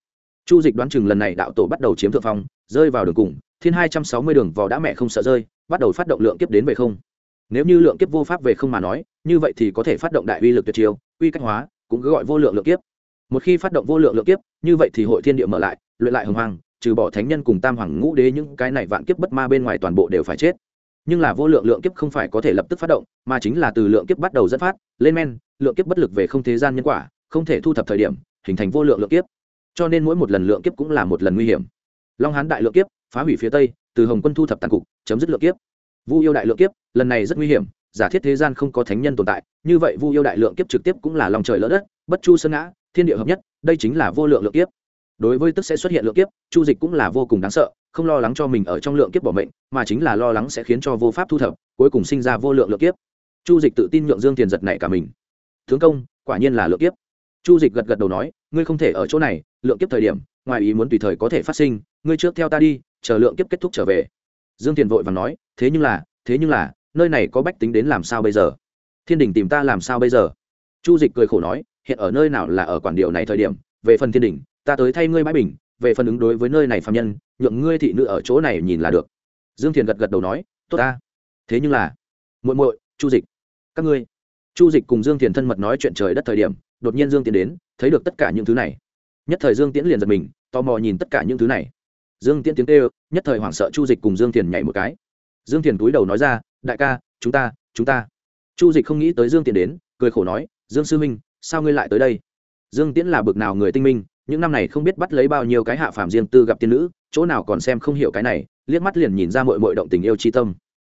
Chu dịch đoán chừng lần này đạo tổ bắt đầu chiếm thượng phong, rơi vào đường cùng, thiên hai trăm sáu mươi đường vò đã mẹ không sợ rơi, bắt đầu phát động lượng kiếp đến về không. Nếu như lượng kiếp vô pháp về không mà nói, như vậy thì có thể phát động đại uy lực tuyệt chiêu, uy cách hóa, cũng cứ gọi vô lượng lượng kiếp một khi phát động vô lượng lượng kiếp, như vậy thì hội thiên địa mở lại, luyện lại hồng hoàng trừ bỏ thánh nhân cùng tam hoàng ngũ đế những cái này vạn kiếp bất ma bên ngoài toàn bộ đều phải chết. Nhưng là vô lượng lượng kiếp không phải có thể lập tức phát động, mà chính là từ lượng kiếp bắt đầu dẫn phát, lên men, lượng kiếp bất lực về không thế gian nhân quả, không thể thu thập thời điểm, hình thành vô lượng lượng kiếp. Cho nên mỗi một lần lượng kiếp cũng là một lần nguy hiểm. Long hán đại lượng kiếp, phá hủy phía tây, từ hồng quân thu thập tàn cục, chấm dứt lượng kiếp. Vu yêu đại lượng kiếp, lần này rất nguy hiểm, giả thiết thế gian không có thánh nhân tồn tại, như vậy vu yêu đại lượng kiếp trực tiếp cũng là lòng trời lỡ đất, bất chu sơn ngã thiên địa hợp nhất, đây chính là vô lượng lượng kiếp. Đối với tức sẽ xuất hiện lượng kiếp, chu dịch cũng là vô cùng đáng sợ, không lo lắng cho mình ở trong lượng kiếp bỏ mệnh, mà chính là lo lắng sẽ khiến cho vô pháp thu thập, cuối cùng sinh ra vô lượng lượng kiếp. Chu dịch tự tin nhượng dương tiền giật này cả mình. Tướng công, quả nhiên là lượng kiếp. Chu dịch gật gật đầu nói, ngươi không thể ở chỗ này, lượng kiếp thời điểm, ngoài ý muốn tùy thời có thể phát sinh, ngươi trước theo ta đi, chờ lượng kiếp kết thúc trở về. Dương tiền vội và nói, thế nhưng là, thế nhưng là, nơi này có bách tính đến làm sao bây giờ? Thiên đình tìm ta làm sao bây giờ? Chu dịch cười khổ nói hiện ở nơi nào là ở quản điều này thời điểm, về phần thiên đình, ta tới thay ngươi bãi bình, về phần ứng đối với nơi này phạm nhân, nhượng ngươi thị nữ ở chỗ này nhìn là được. Dương thiền gật gật đầu nói, tốt ta. Thế nhưng là, muội muội, chu dịch, các ngươi. Chu dịch cùng dương thiền thân mật nói chuyện trời đất thời điểm, đột nhiên dương tiến đến, thấy được tất cả những thứ này. Nhất thời dương tiễn liền giật mình, tò mò nhìn tất cả những thứ này. Dương tiễn tiếng kêu, nhất thời hoảng sợ chu dịch cùng dương thiền nhảy một cái. Dương thiền túi đầu nói ra, đại ca, chúng ta chúng ta. Chu dịch không nghĩ tới dương tiễn đến, cười khổ nói, dương sư minh sao ngươi lại tới đây? Dương tiễn là bực nào người tinh minh, những năm này không biết bắt lấy bao nhiêu cái hạ phàm riêng tư gặp tiên nữ, chỗ nào còn xem không hiểu cái này, liếc mắt liền nhìn ra mội mội động tình yêu chi tâm.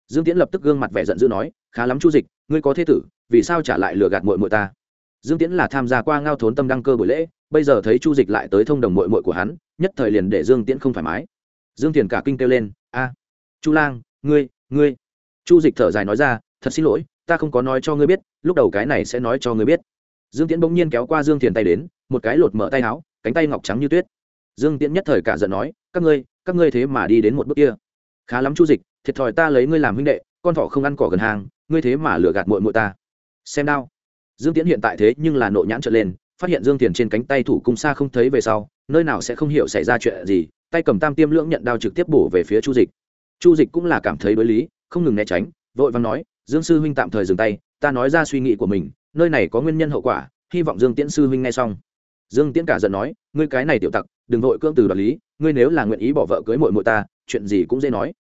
Dương tiễn lập tức gương mặt vẻ giận dữ nói, khá lắm chu dịch, ngươi có thế tử, vì sao trả lại lừa gạt mội mội ta? Dương tiễn là tham gia qua ngao thốn tâm đăng cơ buổi lễ, bây giờ thấy chu dịch lại tới thông đồng mội mội của hắn, nhất thời liền để dương tiễn không thoải mái. Dương tiền cả kinh kêu lên, a, chu lang, ngươi ngươi. Chu dịch thở dài nói ra, thật xin lỗi, ta không có nói cho ngươi biết, lúc đầu cái này sẽ nói cho ngươi biết dương tiễn bỗng nhiên kéo qua dương Thiền tay đến, một cái lột mở tay áo, cánh tay ngọc trắng như tuyết. Dương tiễn nhất thời cả giận nói, các ngươi các ngươi thế mà đi đến một bước kia. Khá lắm chu dịch, thiệt thòi ta lấy ngươi làm huynh đệ, con thỏ không ăn cỏ gần hàng, ngươi thế mà lừa gạt mội mội ta. Xem đao. Dương tiễn hiện tại thế nhưng là nộ nhãn trở lên, phát hiện dương Thiền trên cánh tay thủ cung xa không thấy về sau, nơi nào sẽ không hiểu xảy ra chuyện gì, tay cầm tam tiêm lưỡng nhận đao trực tiếp bổ về phía chu dịch. Chu dịch cũng là cảm thấy đối lý, không ngừng né tránh, vội vàng nói, dương sư huynh tạm thời dừng tay, ta nói ra suy nghĩ của mình nơi này có nguyên nhân hậu quả, hy vọng dương tiễn sư huynh nghe xong. Dương tiễn cả giận nói, ngươi cái này tiểu tặc, đừng vội cưỡng từ đoạt lý, ngươi nếu là nguyện ý bỏ vợ cưới mội mội ta, chuyện gì cũng dễ nói.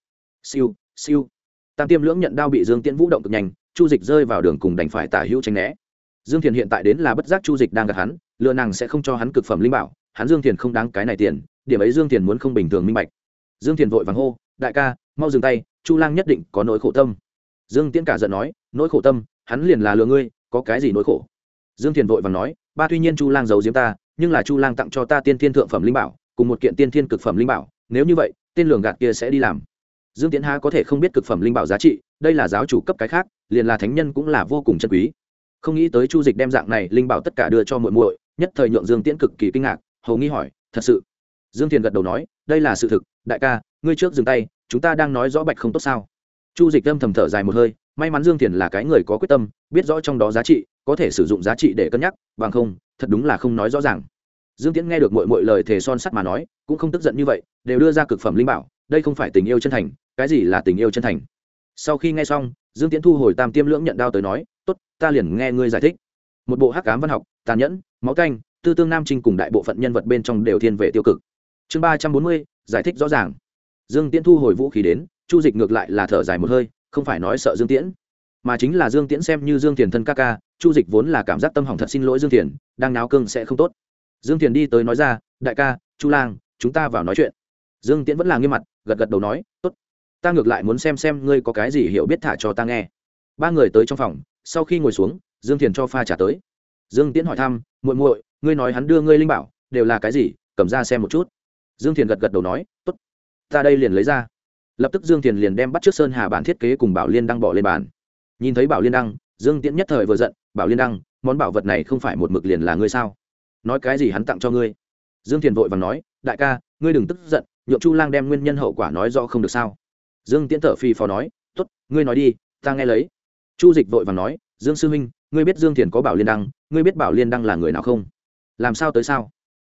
Siêu siêu. Tam tiêm lưỡng nhận đao bị dương tiễn vũ động cực nhanh, chu dịch rơi vào đường cùng đành phải tả hữu tranh né. Dương thiền hiện tại đến là bất giác chu dịch đang gặp hắn, lừa nàng sẽ không cho hắn cực phẩm linh bảo, hắn dương thiền không đáng cái này tiền, điểm ấy dương thiền muốn không bình thường minh bạch. Dương thiền vội vàng hô, đại ca, mau dừng tay, chu lang nhất định có nỗi khổ tâm. Dương tiễn cả giận nói, nỗi khổ tâm, hắn liền là lừa ngươi có cái gì nỗi khổ? Dương thiền vội vàng nói, ba tuy nhiên chu lang giấu diếm ta, nhưng là chu lang tặng cho ta tiên thiên thượng phẩm linh bảo, cùng một kiện tiên thiên cực phẩm linh bảo, nếu như vậy, tên lường gạt kia sẽ đi làm. Dương tiến há có thể không biết cực phẩm linh bảo giá trị, đây là giáo chủ cấp cái khác, liền là thánh nhân cũng là vô cùng chân quý. Không nghĩ tới chu dịch đem dạng này linh bảo tất cả đưa cho muội muội, nhất thời nhượng dương tiễn cực kỳ kinh ngạc, hầu nghi hỏi, thật sự? Dương thiền gật đầu nói, đây là sự thực, đại ca, ngươi trước dừng tay, chúng ta đang nói rõ bạch không tốt sao? Chu dịch âm thầm thở dài một hơi may mắn dương thiền là cái người có quyết tâm, biết rõ trong đó giá trị, có thể sử dụng giá trị để cân nhắc, bằng không, thật đúng là không nói rõ ràng. Dương tiễn nghe được mọi mọi lời thề son sắt mà nói, cũng không tức giận như vậy, đều đưa ra cực phẩm linh bảo, đây không phải tình yêu chân thành, cái gì là tình yêu chân thành? Sau khi nghe xong, dương tiễn thu hồi tam tiêm lưỡng nhận đao tới nói, tốt, ta liền nghe ngươi giải thích. Một bộ hắc cám văn học, tàn nhẫn, máu canh, tư tương nam trinh cùng đại bộ phận nhân vật bên trong đều thiên về tiêu cực. Chương ba trăm bốn mươi, giải thích rõ ràng. Dương tiễn thu hồi vũ khí đến, chu dịch ngược lại là thở dài một hơi không phải nói sợ dương tiễn, mà chính là dương tiễn xem như dương tiền thân ca ca, chu dịch vốn là cảm giác tâm hỏng thật xin lỗi dương tiền đang náo cương sẽ không tốt. Dương tiền đi tới nói ra, đại ca, chu lang, chúng ta vào nói chuyện. Dương tiễn vẫn là nghiêm mặt, gật gật đầu nói, tốt, ta ngược lại muốn xem xem ngươi có cái gì hiểu biết thả cho ta nghe. Ba người tới trong phòng, sau khi ngồi xuống, dương thiền cho pha trả tới. Dương tiễn hỏi thăm, muội muội, ngươi nói hắn đưa ngươi linh bảo, đều là cái gì? Cầm ra xem một chút. Dương thiền gật gật đầu nói, tốt, ta đây liền lấy ra lập tức dương thiền liền đem bắt trước sơn hà bản thiết kế cùng bảo liên đăng bỏ lên bàn. Nhìn thấy bảo liên đăng, dương tiễn nhất thời vừa giận, bảo liên đăng, món bảo vật này không phải một mực liền là ngươi sao? Nói cái gì hắn tặng cho ngươi? Dương thiền vội và nói, đại ca, ngươi đừng tức giận, nhượng chu lang đem nguyên nhân hậu quả nói rõ không được sao? Dương tiễn thở phi phò nói t ố t ngươi nói đi, ta nghe lấy. Chu dịch vội và nói, dương sư huynh, ngươi biết dương thiền có bảo liên đăng, ngươi biết bảo liên đăng là người nào không? Làm sao tới sao?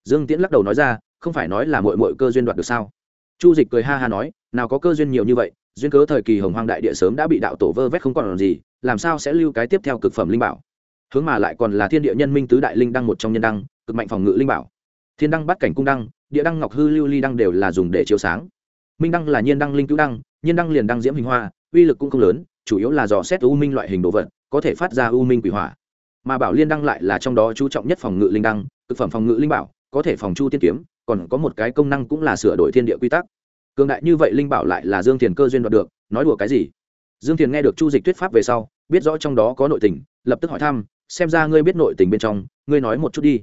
Dương tiễn lắc đầu nói ra, không phải nói là mội mội cơ duyên đoạt được sao? Chu dịch cười ha ha nói, nào có cơ duyên nhiều như vậy, duyên cớ thời kỳ hồng hoang đại địa sớm đã bị đạo tổ vơ vét không còn làm gì, làm sao sẽ lưu cái tiếp theo cực phẩm linh bảo? Hướng mà lại còn là thiên địa nhân minh tứ đại linh đăng một trong nhân đăng, cực mạnh phòng ngự linh bảo. Thiên đăng bắt cảnh cung đăng, địa đăng ngọc hư lưu ly đăng đều là dùng để chiếu sáng. Minh đăng là nhiên đăng linh cứu đăng, nhiên đăng liền đăng diễm hình hoa, uy lực cũng không lớn, chủ yếu là dò xét u minh loại hình đồ vật, có thể phát ra u minh quỷ hỏa. Mà bảo liên đăng lại là trong đó chú trọng nhất phòng ngự linh đăng, cực phẩm phòng ngự linh bảo, có thể phòng chu tiên kiếm còn có một cái công năng cũng là sửa đổi thiên địa quy tắc. Cường đại như vậy linh bảo lại là dương thiền cơ duyên đoạt được, nói đùa cái gì? Dương thiền nghe được chu dịch thuyết pháp về sau, biết rõ trong đó có nội tình, lập tức hỏi thăm, xem ra ngươi biết nội tình bên trong, ngươi nói một chút đi.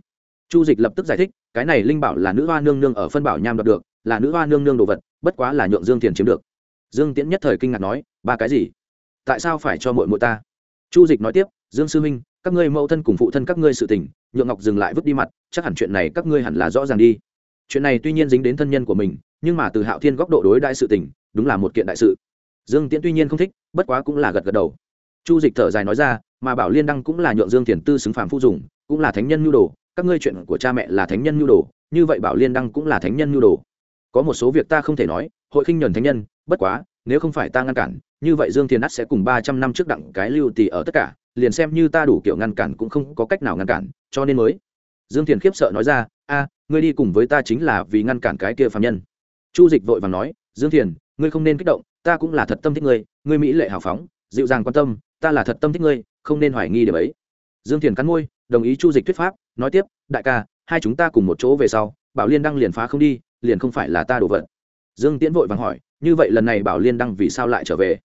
Chu dịch lập tức giải thích, cái này linh bảo là nữ hoa nương nương ở phân bảo nham đoạt được, là nữ hoa nương nương đồ vật, bất quá là nhượng dương thiền chiếm được. Dương tiễn nhất thời kinh ngạc nói, ba cái gì? Tại sao phải cho mội mội ta? Chu dịch nói tiếp, dương sư minh các ngươi mẫu thân cùng phụ thân các ngươi sự tình, nhượng ngọc dừng lại vứt đi mặt, chắc hẳn chuyện này các ngươi hẳn là rõ ràng đi chuyện này tuy nhiên dính đến thân nhân của mình, nhưng mà từ hạo thiên góc độ đối đại sự tình, đúng là một kiện đại sự. Dương tiễn tuy nhiên không thích, bất quá cũng là gật gật đầu. Chu dịch thở dài nói ra, mà bảo liên đăng cũng là nhượng dương thiền tư xứng phạm phu dùng, cũng là thánh nhân nhu đồ, các ngươi chuyện của cha mẹ là thánh nhân nhu đồ, như vậy bảo liên đăng cũng là thánh nhân nhu đồ. Có một số việc ta không thể nói, hội khinh nhuần thánh nhân, bất quá, nếu không phải ta ngăn cản, như vậy dương thiền ắt sẽ cùng ba trăm năm trước đặng cái lưu tỷ ở tất cả, liền xem như ta đủ kiểu ngăn cản cũng không có cách nào ngăn cản, cho nên mới dương thiền khiếp sợ nói ra, a, ngươi đi cùng với ta chính là vì ngăn cản cái kia phạm nhân. Chu dịch vội vàng nói, dương thiền, ngươi không nên kích động, ta cũng là thật tâm thích ngươi ngươi mỹ lệ hào phóng, dịu dàng quan tâm, ta là thật tâm thích ngươi, không nên hoài nghi điều ấy. Dương thiền cắn môi, đồng ý chu dịch thuyết pháp, nói tiếp, đại ca, hai chúng ta cùng một chỗ về sau, bảo liên đăng liền phá không đi, liền không phải là ta đổ vật. Dương tiễn vội vàng hỏi, như vậy lần này bảo liên đăng vì sao lại trở về?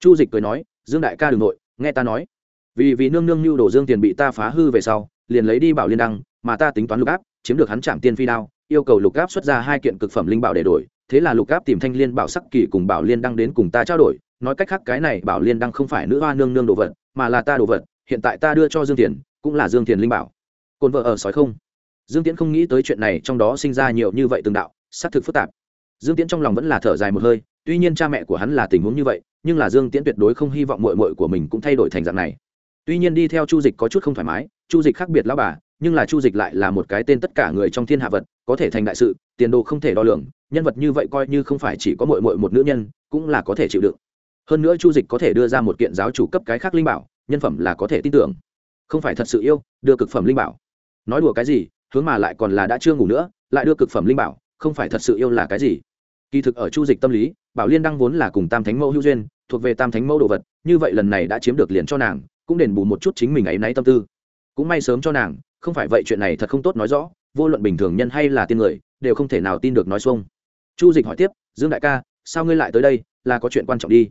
Chu dịch cười nói, dương đại ca đ ừ n g nội, nghe ta nói vì vì nương nương nhu đồ dương tiền bị ta phá hư về sau, liền lấy đi bảo liên đăng, mà ta tính toán lục áp, chiếm được hắn chạm tiên phi đao, yêu cầu lục áp xuất ra hai kiện cực phẩm linh bảo để đổi, thế là lục áp tìm thanh liên bảo sắc kỳ cùng bảo liên đăng đến cùng ta trao đổi, nói cách khác cái này bảo liên đăng không phải nữ hoa nương nương đồ vật, mà là ta đồ vật, hiện tại ta đưa cho dương tiền cũng là dương tiền linh bảo. Cồn vợ ở sói không? Dương tiễn không nghĩ tới chuyện này, trong đó sinh ra nhiều như vậy từng đạo, xác thực phức tạp. Dương tiễn trong lòng vẫn là thở dài một hơi, tuy nhiên cha mẹ của hắn là tình huống như vậy, nhưng là dương tiễn tuyệt đối không hy vọng mội mội của mình cũng thay đổi thành dạng này tuy nhiên đi theo chu dịch có chút không thoải mái, chu dịch khác biệt lão bà, nhưng là chu dịch lại là một cái tên tất cả người trong thiên hạ vật, có thể thành đại sự, tiền đồ không thể đo lường, nhân vật như vậy coi như không phải chỉ có mội mội một nữ nhân, cũng là có thể chịu đựng. Hơn nữa chu dịch có thể đưa ra một kiện giáo chủ cấp cái khác linh bảo, nhân phẩm là có thể tin tưởng. Không phải thật sự yêu, đưa cực phẩm linh bảo. Nói đùa cái gì, hướng mà lại còn là đã chưa ngủ nữa, lại đưa cực phẩm linh bảo, không phải thật sự yêu là cái gì. Kỳ thực ở chu dịch tâm lý, bảo liên đăng vốn là cùng tam thánh mẫu hữu duyên, thuộc về tam thánh mẫu đồ vật, như vậy lần này đã chiếm được liền cho nàng cũng đền bù một chút chính mình ấy náy tâm tư. Cũng may sớm cho nàng, không phải vậy chuyện này thật không tốt nói rõ, vô luận bình thường nhân hay là tiên người, đều không thể nào tin được nói xuông. Chu dịch hỏi tiếp, dương đại ca, sao ngươi lại tới đây, là có chuyện quan trọng đi?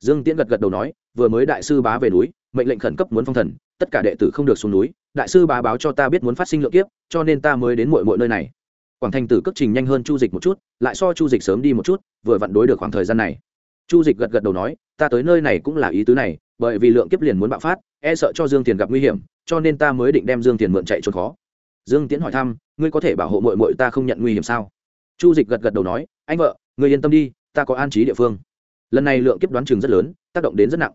Dương tiễn gật gật đầu nói, vừa mới đại sư bá về núi, mệnh lệnh khẩn cấp muốn phong thần, tất cả đệ tử không được xuống núi, đại sư bá báo cho ta biết muốn phát sinh lượng kiếp, cho nên ta mới đến mọi mọi nơi này. Quảng thành tử cất trình nhanh hơn chu dịch một chút, lại so chu dịch sớm đi một chút, vừa vặn đối được khoảng thời gian này. Chu dịch gật gật đầu nói, ta tới nơi này cũng là ý tứ này bởi vì lượng kiếp liền muốn bạo phát e sợ cho dương tiền gặp nguy hiểm, cho nên ta mới định đem dương tiền mượn chạy trốn khó. Dương tiến hỏi thăm, ngươi có thể bảo hộ mội mội ta không nhận nguy hiểm sao? Chu dịch gật gật đầu nói, anh vợ, ngươi yên tâm đi, ta có an trí địa phương. Lần này lượng kiếp đoán chừng rất lớn, tác động đến rất nặng.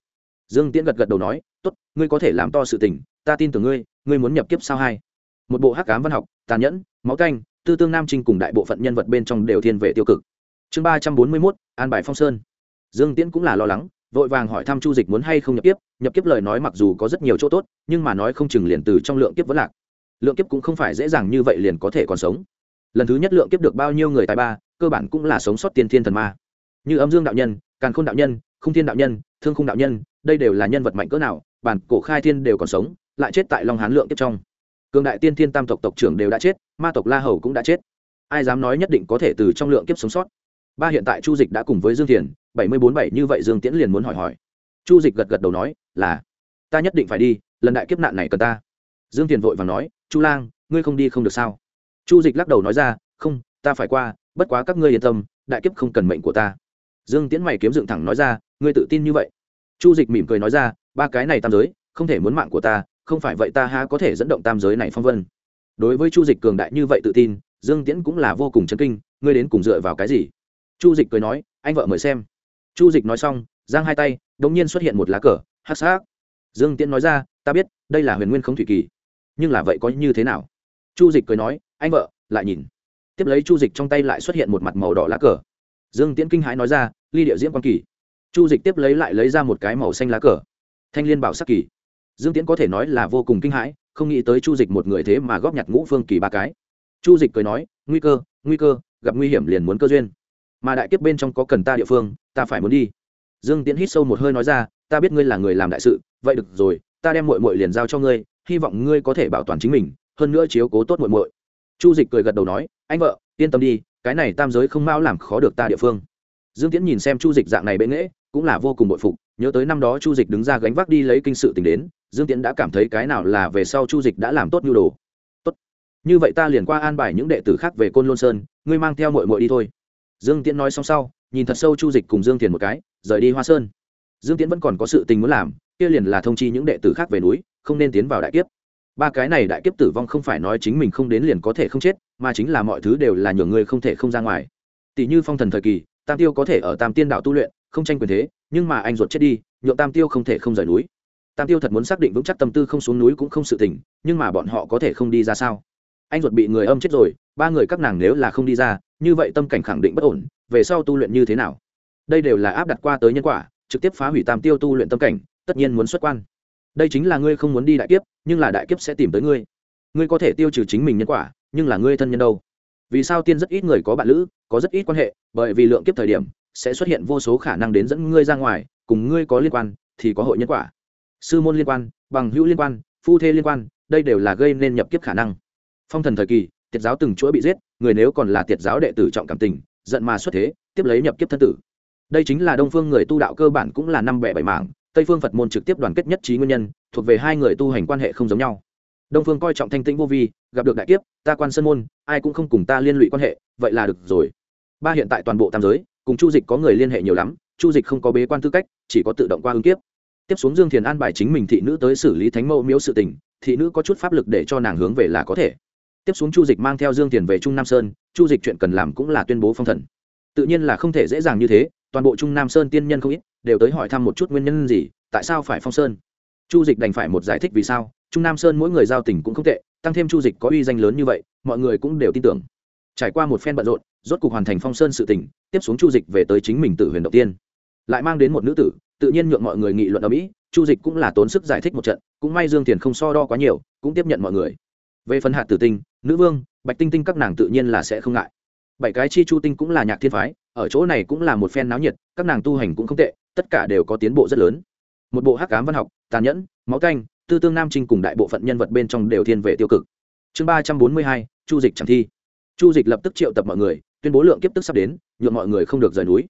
Dương tiễn gật gật đầu nói, tốt, ngươi có thể làm to sự tình, ta tin tưởng ngươi ngươi muốn nhập kiếp sao hai? Một bộ hắc cám văn học, tàn nhẫn, máu canh, tư tương nam trinh cùng đại bộ phận nhân vật bên trong đều thiên về tiêu cực. Chương ba trăm bốn mươi mốt, an bài phong sơn. Dương tiễn cũng là lo lắng vội vàng hỏi thăm chu dịch muốn hay không nhập kiếp. Nhập kiếp lời nói mặc dù có rất nhiều chỗ tốt, nhưng mà nói không chừng liền từ trong lượng kiếp vẫn lạc. Lượng kiếp cũng không phải dễ dàng như vậy liền có thể còn sống. Lần thứ nhất lượng kiếp được bao nhiêu người tài ba, cơ bản cũng là sống sót tiên thiên thần ma. Như âm dương đạo nhân, càn khôn đạo nhân không thiên đạo nhân, thương khung đạo nhân, đây đều là nhân vật mạnh cỡ nào, bản cổ khai thiên đều còn sống, lại chết tại long hán lượng kiếp trong. Cường đại tiên thiên tam tộc tộc trưởng đều đã chết, ma tộc la hầu cũng đã chết. Ai dám nói nhất định có thể từ trong lượng kiếp sống sót? Ba hiện tại chu dịch đã cùng với dương thiền, bảy mươi bốn bảy như vậy dương tiễn liền muốn hỏi hỏi. Chu dịch gật gật đầu nói, là, ta nhất định phải đi, lần đại kiếp nạn này cần ta. Dương thiền vội và nói, chu lang, ngươi không đi không được sao? Chu dịch lắc đầu nói ra, không, ta phải qua, bất quá các ngươi yên tâm, đại kiếp không cần mệnh của ta. Dương tiễn mày kiếm dựng thẳng nói ra, ngươi tự tin như vậy. Chu dịch mỉm cười nói ra, ba cái này tam giới, không thể muốn mạng của ta, không phải vậy ta há có thể dẫn động tam giới này phong vân. Đối với chu dịch cường đại như vậy tự tin, dương tiễn cũng là vô cùng chấn kinh, ngươi đến cùng dựa vào cái gì? Chu dịch cười nói, anh vợ mời xem. Chu dịch nói xong, giang hai tay đ ỗ n g nhiên xuất hiện một lá cờ hát xác dương tiễn nói ra, ta biết, đây là huyền nguyên không thủy kỳ, nhưng là vậy có như thế nào? Chu dịch cười nói, anh vợ, lại nhìn. Tiếp lấy chu dịch trong tay lại xuất hiện một mặt màu đỏ lá cờ. Dương tiễn kinh hãi nói ra, ly địa diễm quan kỳ. Chu dịch tiếp lấy lại lấy ra một cái màu xanh lá cờ. Thanh liên bảo sắc kỳ. Dương tiễn có thể nói là vô cùng kinh hãi, không nghĩ tới chu dịch một người thế mà góp nhặt ngũ phương kỳ ba cái. Chu dịch cười nói, nguy cơ nguy cơ, gặp nguy hiểm liền muốn cơ duyên mà đại kiếp bên trong có cần ta địa phương, ta phải muốn đi. Dương tiễn hít sâu một hơi nói ra, ta biết ngươi là người làm đại sự, vậy được rồi, ta đem mội mội liền giao cho ngươi, hy vọng ngươi có thể bảo toàn chính mình, hơn nữa chiếu cố tốt mội mội chu dịch cười gật đầu nói, anh vợ, yên tâm đi, cái này tam giới không mão làm khó được ta địa phương. Dương tiễn nhìn xem chu dịch dạng này bệ nghễ, cũng là vô cùng bội phục, nhớ tới năm đó chu dịch đứng ra gánh vác đi lấy kinh sự t đến, dương tiễn đã cảm thấy cái nào là về sau chu dịch đã làm tốt nhu đồ. Tốt. Như vậy ta liền qua an bài những đệ tử khác về côn lôn sơn, ngươi mang theo mội mội đi thôi dương tiễn nói xong sau, nhìn thật sâu chu dịch cùng dương thiền một cái, rời đi hoa sơn. Dương tiễn vẫn còn có sự tình muốn làm, kia liền là thông chi những đệ tử khác về núi, không nên tiến vào đại kiếp. Ba cái này đại kiếp tử vong không phải nói chính mình không đến liền có thể không chết, mà chính là mọi thứ đều là nhường người không thể không ra ngoài. Tỷ như phong thần thời kỳ, tam tiêu có thể ở tam tiên đạo tu luyện, không tranh quyền thế, nhưng mà anh ruột chết đi, nhượng tam tiêu không thể không rời núi. Tam tiêu thật muốn xác định vững chắc tâm tư không xuống núi cũng không sự tỉnh nhưng mà bọn họ có thể không đi ra sao? Anh ruột bị người âm chết rồi, ba người các nàng nếu là không đi ra, như vậy tâm cảnh khẳng định bất ổn, về sau tu luyện như thế nào? Đây đều là áp đặt qua tới nhân quả, trực tiếp phá hủy tam tiêu tu luyện tâm cảnh, tất nhiên muốn xuất quan. Đây chính là ngươi không muốn đi đại kiếp, nhưng là đại kiếp sẽ tìm tới ngươi. Ngươi có thể tiêu trừ chính mình nhân quả, nhưng là ngươi thân nhân đâu? Vì sao tiên rất ít người có bạn lữ, có rất ít quan hệ, bởi vì lượng kiếp thời điểm, sẽ xuất hiện vô số khả năng đến dẫn ngươi ra ngoài, cùng ngươi có liên quan, thì có hội nhân quả. Sư môn liên quan, bằng hữu liên quan, phu thê liên quan, đây đều là gây nên nhập kiếp khả năng phong thần thời kỳ tiệt giáo từng chuỗi bị giết, người nếu còn là tiệt giáo đệ tử trọng cảm tình, giận mà xuất thế, tiếp lấy nhập kiếp thân tử. Đây chính là đông phương người tu đạo cơ bản cũng là năm bẻ bảy mảng, tây phương phật môn trực tiếp đoàn kết nhất trí nguyên nhân, thuộc về hai người tu hành quan hệ không giống nhau. Đông phương coi trọng thanh tĩnh vô vi, gặp được đại kiếp, ta quan sơn môn, ai cũng không cùng ta liên lụy quan hệ, vậy là được rồi. Ba hiện tại toàn bộ tam giới, cùng chu dịch có người liên hệ nhiều lắm, chu dịch không có bế quan tư cách, chỉ có tự động qua ứng kiếp. Tiếp xuống dương thiền an bài chính mình thị nữ tới xử lý thánh mẫu miếu sự tình, thị nữ có chút pháp lực để cho nàng hướng về là có thể tiếp xuống chu dịch mang theo dương tiền về trung nam sơn, chu dịch chuyện cần làm cũng là tuyên bố phong thần. Tự nhiên là không thể dễ dàng như thế, toàn bộ trung nam sơn tiên nhân không ít đều tới hỏi thăm một chút nguyên nhân gì, tại sao phải phong sơn. Chu dịch đành phải một giải thích vì sao, trung nam sơn mỗi người giao tình cũng không tệ, tăng thêm chu dịch có uy danh lớn như vậy, mọi người cũng đều tin tưởng. Trải qua một phen bận rộn, rốt cuộc hoàn thành phong sơn sự tỉnh tiếp xuống chu dịch về tới chính mình tự huyền đầu tiên. Lại mang đến một nữ tử, tự nhiên nhượng mọi người nghị luận ở mỹ, chu dịch cũng là tốn sức giải thích một trận, cũng may dương tiền không so đo quá nhiều, cũng tiếp nhận mọi người về phần hạt tử tinh, nữ vương, bạch tinh tinh các nàng tự nhiên là sẽ không ngại. Bảy cái chi chu tinh cũng là nhạc thiên phái, ở chỗ này cũng là một phen náo nhiệt, các nàng tu hành cũng không tệ, tất cả đều có tiến bộ rất lớn. Một bộ hắc cám văn học, tàn nhẫn, máu canh, tư tương nam trinh cùng đại bộ phận nhân vật bên trong đều thiên về tiêu cực. Chương ba trăm bốn mươi hai, chu dịch chẳng thi. Chu dịch lập tức triệu tập mọi người, tuyên bố lượng kiếp tức sắp đến, nhượng mọi người không được rời núi.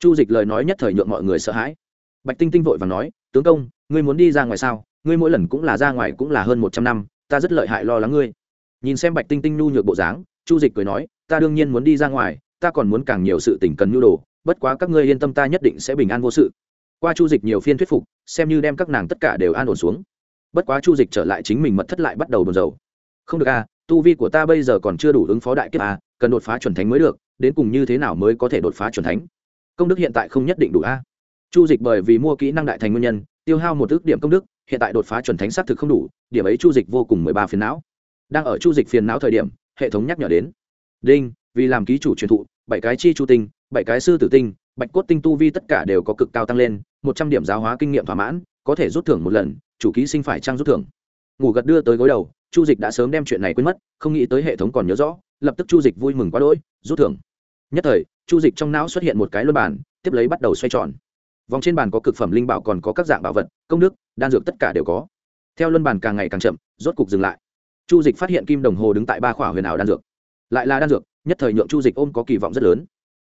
Chu dịch lời nói nhất thời nhượng mọi người sợ hãi. Bạch tinh tinh vội và nói, tướng công, ngươi muốn đi ra ngoài sao? Ngươi mỗi lần cũng là ra ngoài cũng là hơn một trăm năm ta rất lợi hại lo lắng ngươi. Nhìn xem bạch tinh tinh nhu nhược bộ dáng, chu dịch cười nói, ta đương nhiên muốn đi ra ngoài, ta còn muốn càng nhiều sự tình cần nhu đồ, bất quá các ngươi yên tâm ta nhất định sẽ bình an vô sự. Qua chu dịch nhiều phiên thuyết phục, xem như đem các nàng tất cả đều an ổn xuống. Bất quá chu dịch trở lại chính mình mật thất lại bắt đầu buồn rầu. Không được a tu vi của ta bây giờ còn chưa đủ ứng phó đại kiếp a cần đột phá chuẩn thánh mới được, đến cùng như thế nào mới có thể đột phá chuẩn thánh? Công đức hiện tại không nhất định đủ a chu dịch bởi vì mua kỹ năng đại thành nguyên nhân, tiêu hao một ước điểm công đức hiện tại đột phá chuẩn thánh xác thực không đủ điểm ấy chu dịch vô cùng mười ba phiền não. Đang ở chu dịch phiền não thời điểm hệ thống nhắc nhở đến. Đinh vì làm ký chủ truyền thụ bảy cái chi chu tinh bảy cái sư tử tinh bạch cốt tinh tu vi tất cả đều có cực cao tăng lên một trăm điểm giáo hóa kinh nghiệm thỏa mãn có thể rút thưởng một lần chủ ký sinh phải trang rút thưởng. Ngủ gật đưa tới gối đầu chu dịch đã sớm đem chuyện này quên mất không nghĩ tới hệ thống còn nhớ rõ lập tức chu dịch vui mừng quá đỗi rút thưởng. Nhất thời chu dịch trong não xuất hiện một cái luân bản, tiếp lấy bắt đầu xoay tròn vòng trên bàn có cực phẩm linh bảo còn có các dạng bảo vật, công đức, đan dược tất cả đều có. Theo luân bàn càng ngày càng chậm, rốt cục dừng lại. Chu dịch phát hiện kim đồng hồ đứng tại ba khỏa huyền ảo đan dược. Lại là đan dược, nhất thời nhượng chu dịch ôm có kỳ vọng rất lớn.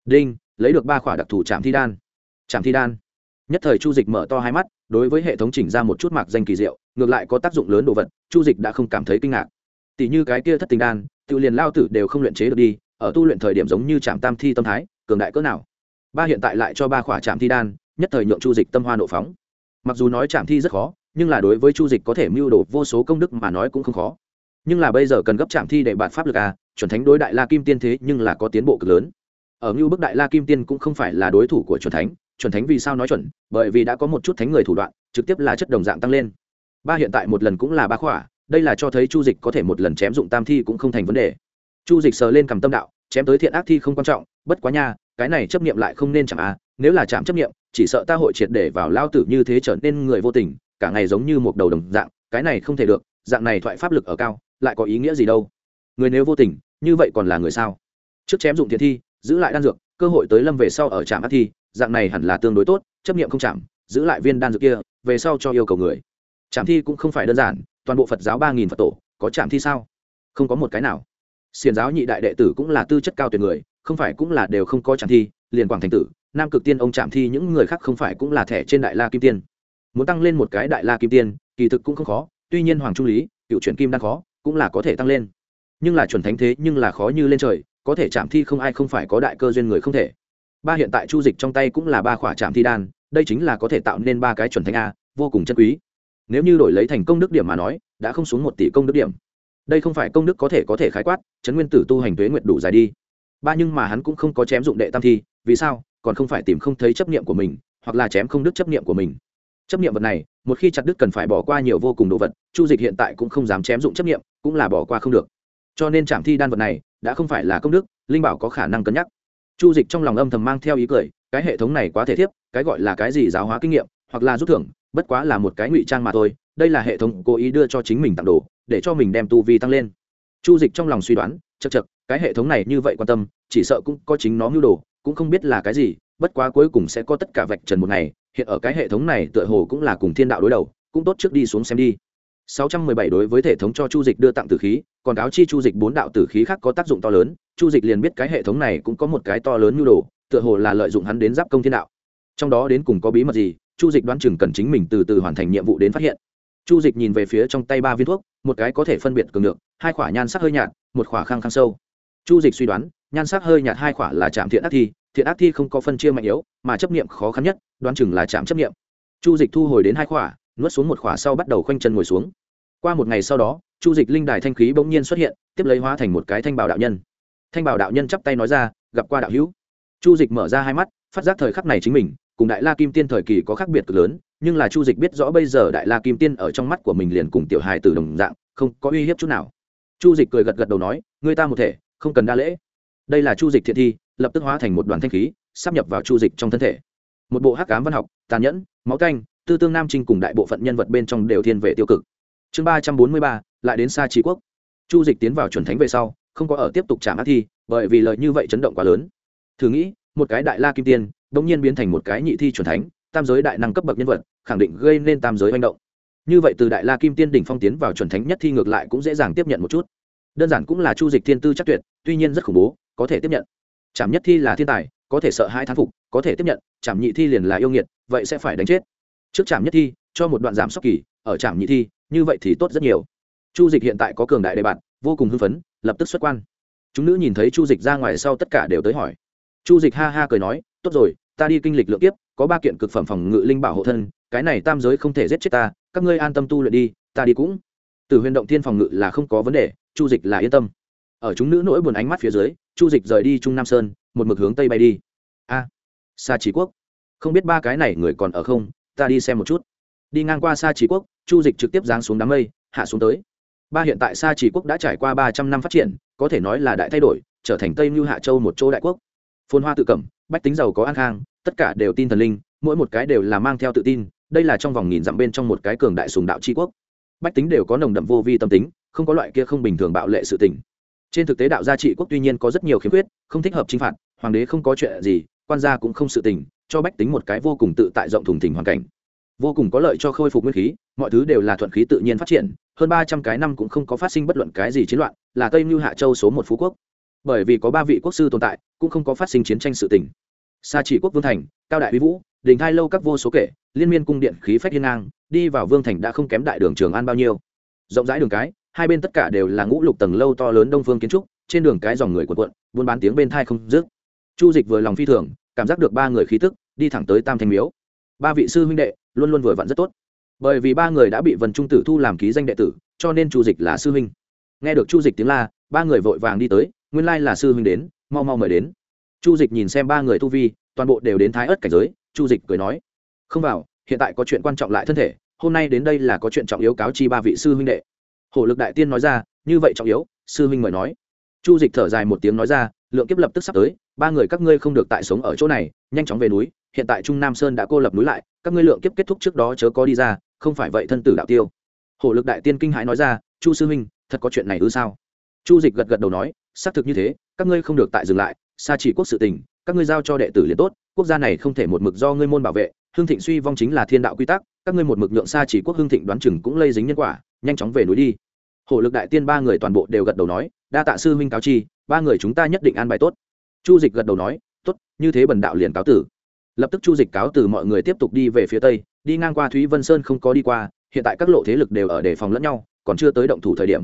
Đinh, lấy được ba khỏa đặc thù trạm thi đan. Trạm thi đan. Nhất thời chu dịch mở to hai mắt, đối với hệ thống chỉnh ra một chút mạc danh kỳ diệu, ngược lại có tác dụng lớn đồ vật, chu dịch đã không cảm thấy kinh ngạc. Tỷ như cái kia thất tình đan tự liền lao tử đều không luyện chế được đi, ở tu luyện thời điểm giống như trạm tam thi tâm thái, cường đại cỡ nào. Ba hiện tại lại cho ba khỏa trạm thi đan nhất thời nhượng chu dịch tâm hoa nộ phóng. Mặc dù nói trạm thi rất khó, nhưng là đối với chu dịch có thể mưu đồ vô số công đức mà nói cũng không khó. Nhưng là bây giờ cần gấp trạm thi để bạn pháp lực à chuẩn thánh đối đại la kim tiên thế nhưng là có tiến bộ cực lớn. Ở ngưu bức đại la kim tiên cũng không phải là đối thủ của chuẩn thánh chuẩn thánh vì sao nói chuẩn? Bởi vì đã có một chút thánh người thủ đoạn, trực tiếp là chất đồng dạng tăng lên. Ba hiện tại một lần cũng là ba khỏa, đây là cho thấy chu dịch có thể một lần chém dụng tam thi cũng không thành vấn đề. Chu dịch sờ lên cầm tâm đạo, chém tới thiện ác thi không quan trọng, bất quá nha, cái này chấp nghiệm lại không nên chẳng à nếu là chạm chấp nghiệm chỉ sợ ta hội triệt để vào lao tử như thế trở nên người vô tình, cả ngày giống như một đầu đồng dạng, cái này không thể được, dạng này thoại pháp lực ở cao, lại có ý nghĩa gì đâu? Người nếu vô tình, như vậy còn là người sao? Trước chém dụng thiện thi, giữ lại đan dược, cơ hội tới lâm về sau ở trạm ác thi, dạng này hẳn là tương đối tốt, chấp nghiệm không chạm, giữ lại viên đan dược kia, về sau cho yêu cầu người. Trạm thi cũng không phải đơn giản, toàn bộ phật giáo ba nghìn phật tổ, có trạm thi sao? Không có một cái nào. Xiền giáo nhị đại đệ tử cũng là tư chất cao tuyệt người, không phải cũng là đều không có trạm thi liền quảng thành tử, nam cực tiên ông chạm thi những người khác không phải cũng là thẻ trên đại la kim tiên. Muốn tăng lên một cái đại la kim tiên, kỳ thực cũng không khó, tuy nhiên hoàng trung lý, cựu truyện kim đang khó, cũng là có thể tăng lên. Nhưng là chuẩn thánh thế nhưng là khó như lên trời, có thể chạm thi không ai không phải có đại cơ duyên người không thể. Ba hiện tại chu dịch trong tay cũng là ba khỏa chạm thi đan, đây chính là có thể tạo nên ba cái chuẩn thánh a, vô cùng chân quý. Nếu như đổi lấy thành công đức điểm mà nói, đã không xuống một tỷ công đức điểm. Đây không phải công đức có thể có thể khái quát, chấn nguyên tử tu hành tuế nguyện đủ dài đi. Ba nhưng mà hắn cũng không có chém dụng đệ tam thi vì sao, còn không phải tìm không thấy chấp niệm của mình, hoặc là chém không đứt chấp niệm của mình. Chấp niệm vật này, một khi chặt đứt cần phải bỏ qua nhiều vô cùng đồ vật, chu dịch hiện tại cũng không dám chém dụng chấp niệm, cũng là bỏ qua không được. Cho nên trạm thi đan vật này, đã không phải là công đức, linh bảo có khả năng cân nhắc. Chu dịch trong lòng âm thầm mang theo ý cười, cái hệ thống này quá thể thiếp, cái gọi là cái gì giáo hóa kinh nghiệm, hoặc là rút thưởng, bất quá là một cái ngụy trang mà thôi, đây là hệ thống cố ý đưa cho chính mình tặng đồ, để cho mình đem tu vi tăng lên. Chu dịch trong lòng suy đoán chật chật cái hệ thống này như vậy quan tâm, chỉ sợ cũng có chính nó mưu đồ cũng không biết là cái gì, bất quá cuối cùng sẽ có tất cả vạch trần một ngày, hiện ở cái hệ thống này tựa hồ cũng là cùng thiên đạo đối đầu, cũng tốt trước đi xuống xem đi. 617 đối với hệ thống cho chu dịch đưa tặng tử khí, còn cáo chi chu dịch bốn đạo tử khí khác có tác dụng to lớn, chu dịch liền biết cái hệ thống này cũng có một cái to lớn nhu đồ, tựa hồ là lợi dụng hắn đến giáp công thiên đạo. Trong đó đến cùng có bí mật gì, chu dịch đoán chừng cần chính mình từ từ hoàn thành nhiệm vụ đến phát hiện. Chu dịch nhìn về phía trong tay ba viên thuốc, một cái có thể phân biệt cường được hai khỏa nhan sắc hơi nhạt, một khỏa khang khang sâu. Chu dịch suy đoán nhan sắc hơi nhạt hai khỏa là chạm thiện ác thi, thiện ác thi không có phân chia mạnh yếu, mà chấp nghiệm khó khăn nhất, đoán chừng là chạm chấp nghiệm chu dịch thu hồi đến hai khỏa, nuốt xuống một khỏa sau bắt đầu khoanh chân ngồi xuống. Qua một ngày sau đó, chu dịch linh đài thanh khí bỗng nhiên xuất hiện, tiếp lấy hóa thành một cái thanh bảo đạo nhân. Thanh bảo đạo nhân chắp tay nói ra, gặp qua đạo hữu. Chu dịch mở ra hai mắt, phát giác thời khắc này chính mình, cùng đại la kim tiên thời kỳ có khác biệt cực lớn, nhưng là chu dịch biết rõ bây giờ đại la kim tiên ở trong mắt của mình liền cùng tiểu hài từ đồng dạng, không có uy hiếp chút nào. Chu dịch cười gật gật đầu nói người ta một thể, không cần đa lễ đây là chu dịch thiện thi, lập tức hóa thành một đoàn thanh khí sắp nhập vào chu dịch trong thân thể. Một bộ hắc cám văn học, tàn nhẫn, máu canh tư tương nam trinh cùng đại bộ phận nhân vật bên trong đều thiên về tiêu cực. Chương ba trăm bốn mươi ba, lại đến xa trí quốc. Chu dịch tiến vào chuẩn thánh về sau, không có ở tiếp tục trả ác thi, bởi vì lợi như vậy chấn động quá lớn. Thử nghĩ, một cái đại la kim tiên đ ỗ n g nhiên biến thành một cái nhị thi chuẩn thánh, tam giới đại năng cấp bậc nhân vật, khẳng định gây nên tam giới manh động. Như vậy từ đại la kim tiên đỉnh phong tiến vào chuẩn thánh nhất thi ngược lại cũng dễ dàng tiếp nhận một chút. Đơn giản cũng là chu dịch thiên tư chắc tuyệt, tuy nhiên rất khủng bố có thể tiếp nhận. Chảm nhất thi là thiên tài, có thể sợ hai thán phục, có thể tiếp nhận chảm nhị thi liền là yêu nghiệt, vậy sẽ phải đánh chết. Trước chảm nhất thi, cho một đoạn giảm sốc kỳ, ở chảm nhị thi, như vậy thì tốt rất nhiều. Chu dịch hiện tại có cường đại đề bạn, vô cùng hưng phấn, lập tức xuất quan. Chúng nữ nhìn thấy chu dịch ra ngoài sau tất cả đều tới hỏi. Chu dịch ha ha cười nói, tốt rồi, ta đi kinh lịch lượng tiếp có ba kiện cực phẩm phòng ngự linh bảo hộ thân, cái này tam giới không thể giết chết ta, các ngươi an tâm tu luyện đi, ta đi cũng. Từ huyền động thiên phòng ngự là không có vấn đề, chu dịch là yên tâm. Ở chúng nữ nỗi buồn ánh mắt phía dưới chu dịch rời đi trung nam sơn một mực hướng tây bay đi. A à, xa chỉ quốc. Không biết ba cái này người còn ở không? Ta đi xem một chút. Đi ngang qua xa chỉ quốc chu dịch trực tiếp giáng xuống đám mây hạ xuống tới. Ba hiện tại xa chỉ quốc đã trải qua ba trăm năm phát triển có thể nói là đại thay đổi trở thành tây mưu hạ châu một châu đại quốc. Phôn hoa tự cẩm bách tính giàu có an khang tất cả đều tin thần linh mỗi một cái đều là mang theo tự tin đây là trong vòng nghìn dặm bên trong một cái cường đại sùng đạo tri quốc. Bách tính đều có nồng đậm vô vi tâm tính không có loại kia không bình thường bạo lệ sự tình trên thực tế đạo gia trị quốc tuy nhiên có rất nhiều khiếm khuyết, không thích hợp chinh phạt, hoàng đế không có chuyện gì, quan gia cũng không sự tình, cho bách tính một cái vô cùng tự tại rộng thùng thình hoàn cảnh. Vô cùng có lợi cho khôi phục nguyên khí, mọi thứ đều là thuận khí tự nhiên phát triển, hơn ba trăm cái năm cũng không có phát sinh bất luận cái gì chiến loạn, là tây mưu hạ châu số một phú quốc. Bởi vì có ba vị quốc sư tồn tại, cũng không có phát sinh chiến tranh sự tình. Xa chỉ quốc vương thành, cao đại huy vũ, đình thai lâu các vô số kể, liên miên cung điện khí phách hiên ngang, đi vào vương thành đã không kém đại đường trường an bao nhiêu. Rộng rãi đường cái hai bên tất cả đều là ngũ lục tầng lâu to lớn đông phương kiến trúc, trên đường cái dòng người cuộn quận buôn bán tiếng bên thai không dứt. Chu dịch vừa lòng phi thường, cảm giác được ba người khí tức, đi thẳng tới tam thanh miếu. Ba vị sư huynh đệ luôn luôn vừa vặn rất tốt. Bởi vì ba người đã bị vần trung tử thu làm ký danh đệ tử, cho nên chu dịch là sư huynh. Nghe được chu dịch tiếng la, ba người vội vàng đi tới, nguyên lai là sư huynh đến, mau mau mời đến. Chu dịch nhìn xem ba người tu vi, toàn bộ đều đến thái ớt cảnh giới, chu dịch cười nói, không vào, hiện tại có chuyện quan trọng lại thân thể, hôm nay đến đây là có chuyện trọng yếu cáo chi ba vị sư huynh đệ hổ lực đại tiên nói ra, như vậy trọng yếu? Sư huynh mời nói. Chu dịch thở dài một tiếng nói ra, lượng kiếp lập tức sắp tới, ba người các ngươi không được tại sống ở chỗ này, nhanh chóng về núi, hiện tại trung nam sơn đã cô lập núi lại, các ngươi lượng kiếp kết thúc trước đó chớ có đi ra, không phải vậy thân tử đạo tiêu. Hổ lực đại tiên kinh hãi nói ra, chu sư huynh thật có chuyện này ư sao? Chu dịch gật gật đầu nói, xác thực như thế, các ngươi không được tại dừng lại, xa chỉ quốc sự tình, các ngươi giao cho đệ tử liền tốt, quốc gia này không thể một mực do ngươi môn bảo vệ hương thịnh suy vong chính là thiên đạo quy tắc, các ngươi một mực nhượng xa chỉ quốc hương thịnh đoán chừng cũng lây dính nhân quả nhanh chóng về núi đi. Hổ lực đại tiên ba người toàn bộ đều gật đầu nói, đa tạ sư huynh cáo chi, ba người chúng ta nhất định an bài tốt. Chu dịch gật đầu nói, tốt, như thế bần đạo liền cáo tử. Lập tức chu dịch cáo từ mọi người tiếp tục đi về phía tây, đi ngang qua thúy vân sơn không có đi qua, hiện tại các lộ thế lực đều ở đề phòng lẫn nhau, còn chưa tới động thủ thời điểm.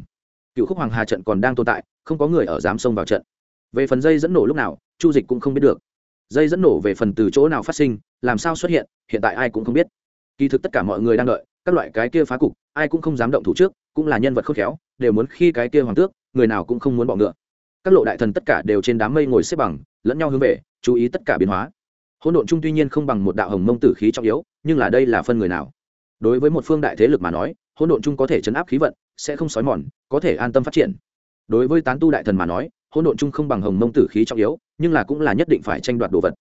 Cựu khúc hoàng hà trận còn đang tồn tại, không có người ở dám xông vào trận. Về phần dây dẫn nổ lúc nào, chu dịch cũng không biết được. Dây dẫn nổ về phần từ chỗ nào phát sinh, làm sao xuất hiện hiện tại ai cũng không biết. Kỳ thực tất cả mọi người đang đợi các loại cái kia phá cục, ai cũng không dám động thủ trước, cũng là nhân vật khôn khéo, đều muốn khi cái kia hoàng tước, người nào cũng không muốn bọ ngựa. Các lộ đại thần tất cả đều trên đám mây ngồi xếp bằng, lẫn nhau hướng về, chú ý tất cả biến hóa. Hỗn độn chung tuy nhiên không bằng một đạo hồng mông tử khí trọng yếu, nhưng là đây là phân người nào? Đối với một phương đại thế lực mà nói, hỗn độn chung có thể chấn áp khí vận, sẽ không xói mòn, có thể an tâm phát triển. Đối với tán tu đại thần mà nói, hỗn độn chung không bằng hồng mông tử khí trọng yếu, nhưng là cũng là nhất định phải tranh đoạt đồ vật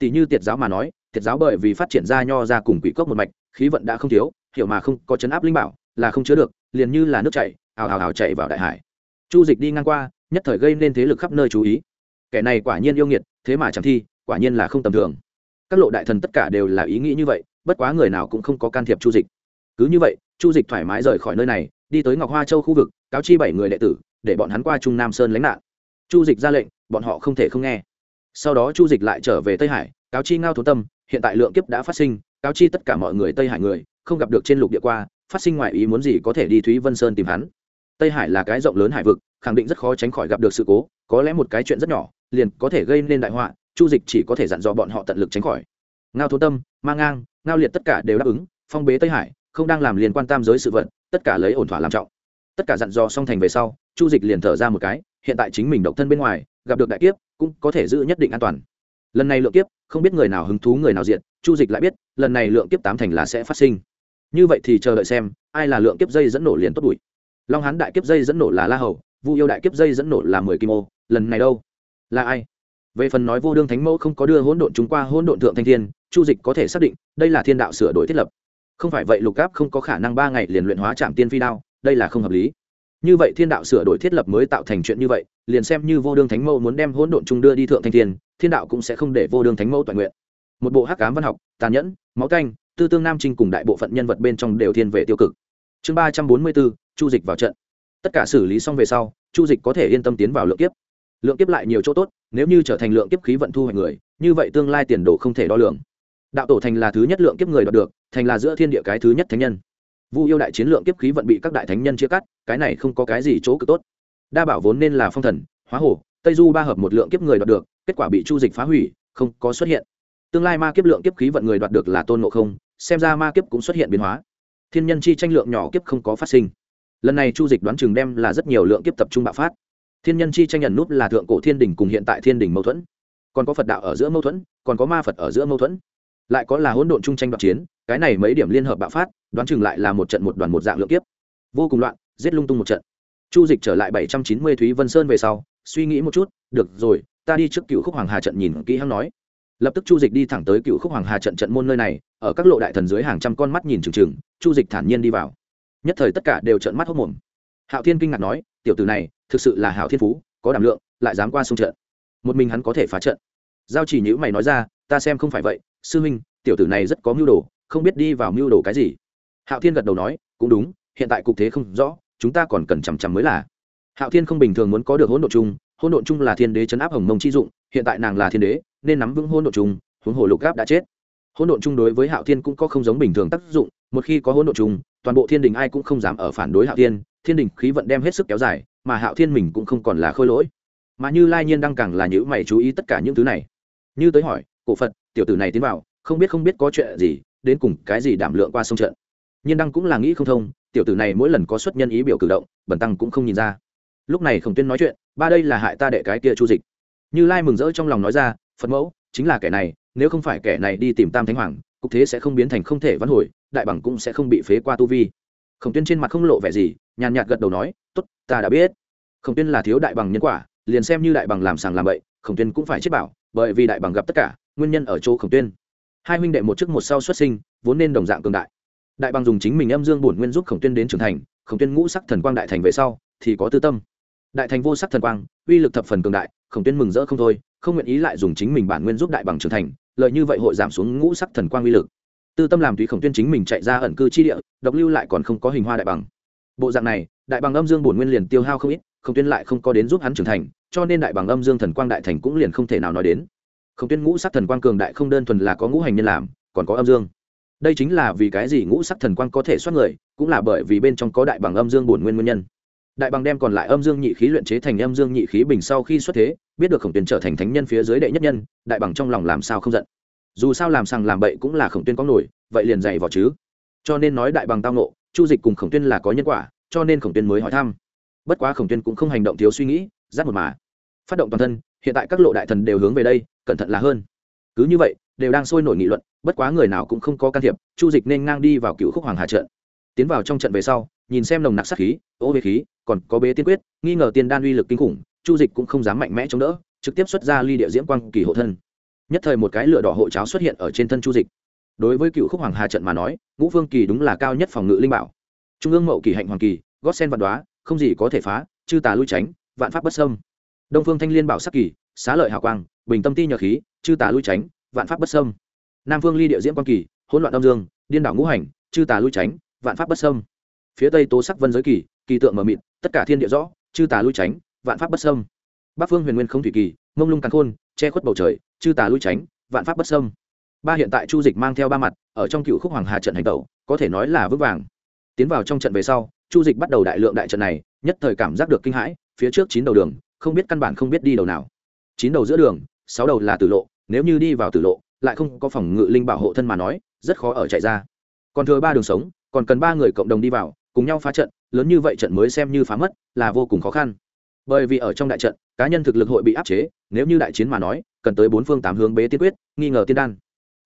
tỷ như tiệt giáo mà nói, tiệt giáo bởi vì phát triển ra nho ra cùng quỷ cốc một mạch, khí vận đã không thiếu, hiểu mà không có chấn áp linh bảo, là không chứa được, liền như là nước chảy, ào ào ào chạy vào đại hải. Chu dịch đi ngang qua, nhất thời gây nên thế lực khắp nơi chú ý. Kẻ này quả nhiên yêu nghiệt, thế mà chẳng thi, quả nhiên là không tầm thường. Các lộ đại thần tất cả đều là ý nghĩ như vậy, bất quá người nào cũng không có can thiệp chu dịch. Cứ như vậy, chu dịch thoải mái rời khỏi nơi này, đi tới ngọc hoa châu khu vực, cáo chi bảy người đệ tử, để bọn hắn qua trung nam sơn lánh nạn. Chu dịch ra lệnh, bọn họ không thể không nghe sau đó chu dịch lại trở về tây hải, cáo chi ngao thố tâm, hiện tại lượng kiếp đã phát sinh, cáo chi tất cả mọi người tây hải người, không gặp được trên lục địa qua, phát sinh ngoại ý muốn gì có thể đi thúy vân sơn tìm hắn. Tây hải là cái rộng lớn hải vực, khẳng định rất khó tránh khỏi gặp được sự cố, có lẽ một cái chuyện rất nhỏ, liền có thể gây nên đại họa, chu dịch chỉ có thể dặn dò bọn họ tận lực tránh khỏi. Ngao thố tâm mang ngang, ngao liệt tất cả đều đáp ứng, phong bế tây hải, không đang làm liên quan tam giới sự vật, tất cả lấy ổn thỏa làm trọng. Tất cả dặn dò xong thành về sau, chu dịch liền thở ra một cái, hiện tại chính mình độc thân bên ngoài, gặp được đại kiếp cũng có thể giữ nhất định an toàn. Lần này lượng kiếp, không biết người nào hứng thú người nào diện chu dịch lại biết, lần này lượng kiếp tám thành là sẽ phát sinh. Như vậy thì chờ đợi xem, ai là lượng kiếp dây dẫn nổ liền tốt đuổi. long hán đại kiếp dây dẫn nổ là la hầu, vu yêu đại kiếp dây dẫn nổ là mười kim ô, lần này đâu? Là ai? Về phần nói vô đương thánh mẫu không có đưa hỗn độn chúng qua hỗn độn thượng thanh thiên, chu dịch có thể xác định, đây là thiên đạo sửa đổi thiết lập. Không phải vậy lục gáp không có khả năng ba ngày liền luyện hóa trạm tiên phi đao, đây là không hợp lý như vậy thiên đạo sửa đổi thiết lập mới tạo thành chuyện như vậy, liền xem như vô đương thánh mẫu muốn đem hỗn độn trung đưa đi thượng thanh thiên thiên đạo cũng sẽ không để vô đương thánh mẫu toàn nguyện. Một bộ hắc cám văn học, tàn nhẫn, máu canh, tư tương nam trinh cùng đại bộ phận nhân vật bên trong đều thiên về tiêu cực. Chương ba trăm bốn mươi bốn, chu dịch vào trận. Tất cả xử lý xong về sau, chu dịch có thể yên tâm tiến vào lượng kiếp. Lượng kiếp lại nhiều chỗ tốt, nếu như trở thành lượng kiếp khí vận thu hoạch người, như vậy tương lai tiền đồ không thể đo lường. Đạo tổ thành là thứ nhất lượng kiếp người đoạt được, thành là giữa thiên địa cái thứ nhất thánh nhân vu yêu đại chiến lượng kiếp khí vận bị các đại thánh nhân chia cắt, cái này không có cái gì chỗ cực tốt. Đa bảo vốn nên là phong thần, hóa hổ, tây du ba hợp một lượng kiếp người đoạt được, kết quả bị chu dịch phá hủy, không có xuất hiện. Tương lai ma kiếp lượng kiếp khí vận người đoạt được là tôn ngộ không, xem ra ma kiếp cũng xuất hiện biến hóa. Thiên nhân chi tranh lượng nhỏ kiếp không có phát sinh. Lần này chu dịch đoán chừng đem là rất nhiều lượng kiếp tập trung bạo phát. Thiên nhân chi tranh nhận nút là thượng cổ thiên đình cùng hiện tại thiên đình mâu thuẫn. Còn có phật đạo ở giữa mâu thuẫn, còn có ma phật ở giữa mâu thuẫn. Lại có là hỗn độn chung tranh đoạt chiến cái này mấy điểm liên hợp bạo phát, đoán chừng lại là một trận một đoàn một dạng lượng kiếp. Vô cùng loạn, giết lung tung một trận. Chu dịch trở lại bảy trăm chín mươi thúy vân sơn về sau, suy nghĩ một chút, được rồi, ta đi trước cựu khúc hoàng hà trận nhìn kỹ hắn nói. Lập tức chu dịch đi thẳng tới cựu khúc hoàng hà trận trận môn nơi này, ở các lộ đại thần dưới hàng trăm con mắt nhìn trừng trừng chu dịch thản nhiên đi vào. Nhất thời tất cả đều trận mắt hốc mồm hạo thiên kinh ngạc nói, tiểu tử này, thực sự là hạo thiên phú, có đảm lượng, lại dám qua sông trận. Một mình hắn có thể phá trận. Giao chỉ nhữ mày nói ra, ta xem không phải vậy, sư huynh, tiểu tử này rất có mưu đồ không biết đi vào mưu đồ cái gì. Hạo thiên gật đầu nói, cũng đúng, hiện tại cục thế không rõ, chúng ta còn cần chằm chằm mới là. Hạo thiên không bình thường muốn có được hỗn độn chung hỗn độn chung là thiên đế chấn áp hồng mông chi dụng, hiện tại nàng là thiên đế, nên nắm vững hỗn độn chung huống hồ lục gáp đã chết. Hỗn độn chung đối với hạo thiên cũng có không giống bình thường tác dụng, một khi có hỗn độn chung toàn bộ thiên đình ai cũng không dám ở phản đối hạo thiên thiên đình khí vận đem hết sức kéo dài, mà hạo thiên mình cũng không còn là khôi lỗi. Mà như lai nhiên đang càng là những mày chú ý tất cả những thứ này. Như tới hỏi, cổ phật, tiểu tử này tiến vào, không biết không biết có chuyện gì đến cùng cái gì đảm lượng qua sông trận. Nhiên đăng cũng là nghĩ không thông, tiểu tử này mỗi lần có xuất nhân ý biểu cử động bẩn tăng cũng không nhìn ra. Lúc này khổng tuyên nói chuyện, ba đây là hại ta đệ cái kia chu dịch. Như lai mừng rỡ trong lòng nói ra, phật mẫu, chính là kẻ này, nếu không phải kẻ này đi tìm tam thánh hoàng, cục thế sẽ không biến thành không thể vãn hồi, đại bằng cũng sẽ không bị phế qua tu vi. Khổng tuyên trên mặt không lộ vẻ gì, nhàn nhạt gật đầu nói, tốt, ta đã biết. Khổng tuyên là thiếu đại bằng nhân quả, liền xem như đại bằng làm sàng làm bậy, khổng tuyên cũng phải chết bảo, bởi vì đại bằng gặp tất cả, nguyên nhân ở chỗ khổng tuyên hai huynh đệ một trước một sau xuất sinh, vốn nên đồng dạng cường đại. Đại bằng dùng chính mình âm dương bổn nguyên giúp khổng tuyên đến trưởng thành, khổng tuyên ngũ sắc thần quang đại thành về sau, thì có tư tâm. Đại thành vô sắc thần quang, uy lực thập phần cường đại, khổng tuyên mừng rỡ không thôi, không nguyện ý lại dùng chính mình bản nguyên giúp đại bằng trưởng thành lợi như vậy hội giảm xuống ngũ sắc thần quang uy lực. Tư tâm làm tùy khổng tuyên chính mình chạy ra ẩn cư chi địa, độc lưu lại còn không có hình hoa đại bằng. Bộ dạng này, đại bằng âm dương bổn nguyên liền tiêu hao không ít, khổng tuyên lại không có đến giúp hắn trưởng thành, cho nên đại bằng âm dương thần quang đại thành cũng liền không thể nào nói đến khổng tuyên ngũ sắc thần quang cường đại không đơn thuần là có ngũ hành nhân làm, còn có âm dương. Đây chính là vì cái gì ngũ sắc thần quang có thể xoát người, cũng là bởi vì bên trong có đại bằng âm dương bổn nguyên nguyên nhân. Đại bằng đem còn lại âm dương nhị khí luyện chế thành âm dương nhị khí bình sau khi xuất thế, biết được khổng tuyên trở thành thánh nhân phía dưới đệ nhất nhân, đại bằng trong lòng làm sao không giận. Dù sao làm sằng làm bậy cũng là khổng tuyên có nổi, vậy liền dạy vào chứ. Cho nên nói đại bằng tao nộ chu dịch cùng khổng tuyên là có nhân quả, cho nên khổng tuyên mới hỏi thăm. Bất quá khổng tuyên cũng không hành động thiếu suy nghĩ giáp một mà. Phát động toàn thân hiện tại các lộ đại thần đều hướng về đây, cẩn thận là hơn. Cứ như vậy, đều đang sôi nổi nghị luận, bất quá người nào cũng không có can thiệp, chu dịch nên ngang đi vào cựu khúc hoàng hà trận. Tiến vào trong trận về sau, nhìn xem nồng nặc sát khí, ô về khí, còn có bế tiên quyết, nghi ngờ tiên đan uy lực kinh khủng, chu dịch cũng không dám mạnh mẽ chống đỡ, trực tiếp xuất ra ly địa diễm quang kỳ hộ thân. Nhất thời một cái lửa đỏ hộ cháo xuất hiện ở trên thân chu dịch. Đối với cựu khúc hoàng hà trận mà nói, ngũ phương kỳ đúng là cao nhất phòng ngự linh bảo. Trung ương mậu kỳ hạnh hoàng kỳ, gót sen văn đoá không gì có thể phá, chư tà lui tránh, vạn pháp bất sâm đông phương thanh liên bảo sắc kỳ, xá lợi hào quang, bình tâm ti nhờ khí, chư tà lui tránh, vạn pháp bất sâm nam phương ly địa diễm quang kỳ, hỗn loạn đông dương, điên đảo ngũ hành, chư tà lui tránh, vạn pháp bất sâm phía tây tố sắc vân giới kỳ kỳ tượng mờ mịt, tất cả thiên địa rõ, chư tà lui tránh, vạn pháp bất sâm bắc phương huyền nguyên không thủy kỳ, mông lung càn khôn, che khuất bầu trời, chư tà lui tránh, vạn pháp bất sâm ba hiện tại chu dịch mang theo ba mặt, ở trong cựu khúc hoàng hà trận hành tẩu, có thể nói là vững vàng. Tiến vào trong trận về sau, chu dịch bắt đầu đại lượng đại trận này, nhất thời cảm giác được kinh hãi, phía trước chín đầu đường không biết căn bản không biết đi đầu nào. Chín đầu giữa đường, sáu đầu là tử lộ, nếu như đi vào tử lộ, lại không có phòng ngự linh bảo hộ thân mà nói, rất khó ở chạy ra. Còn thừa ba đường sống, còn cần ba người cộng đồng đi vào, cùng nhau phá trận, lớn như vậy trận mới xem như phá mất, là vô cùng khó khăn. Bởi vì ở trong đại trận, cá nhân thực lực hội bị áp chế, nếu như đại chiến mà nói, cần tới bốn phương tám hướng bế tiên quyết, nghi ngờ tiên đan.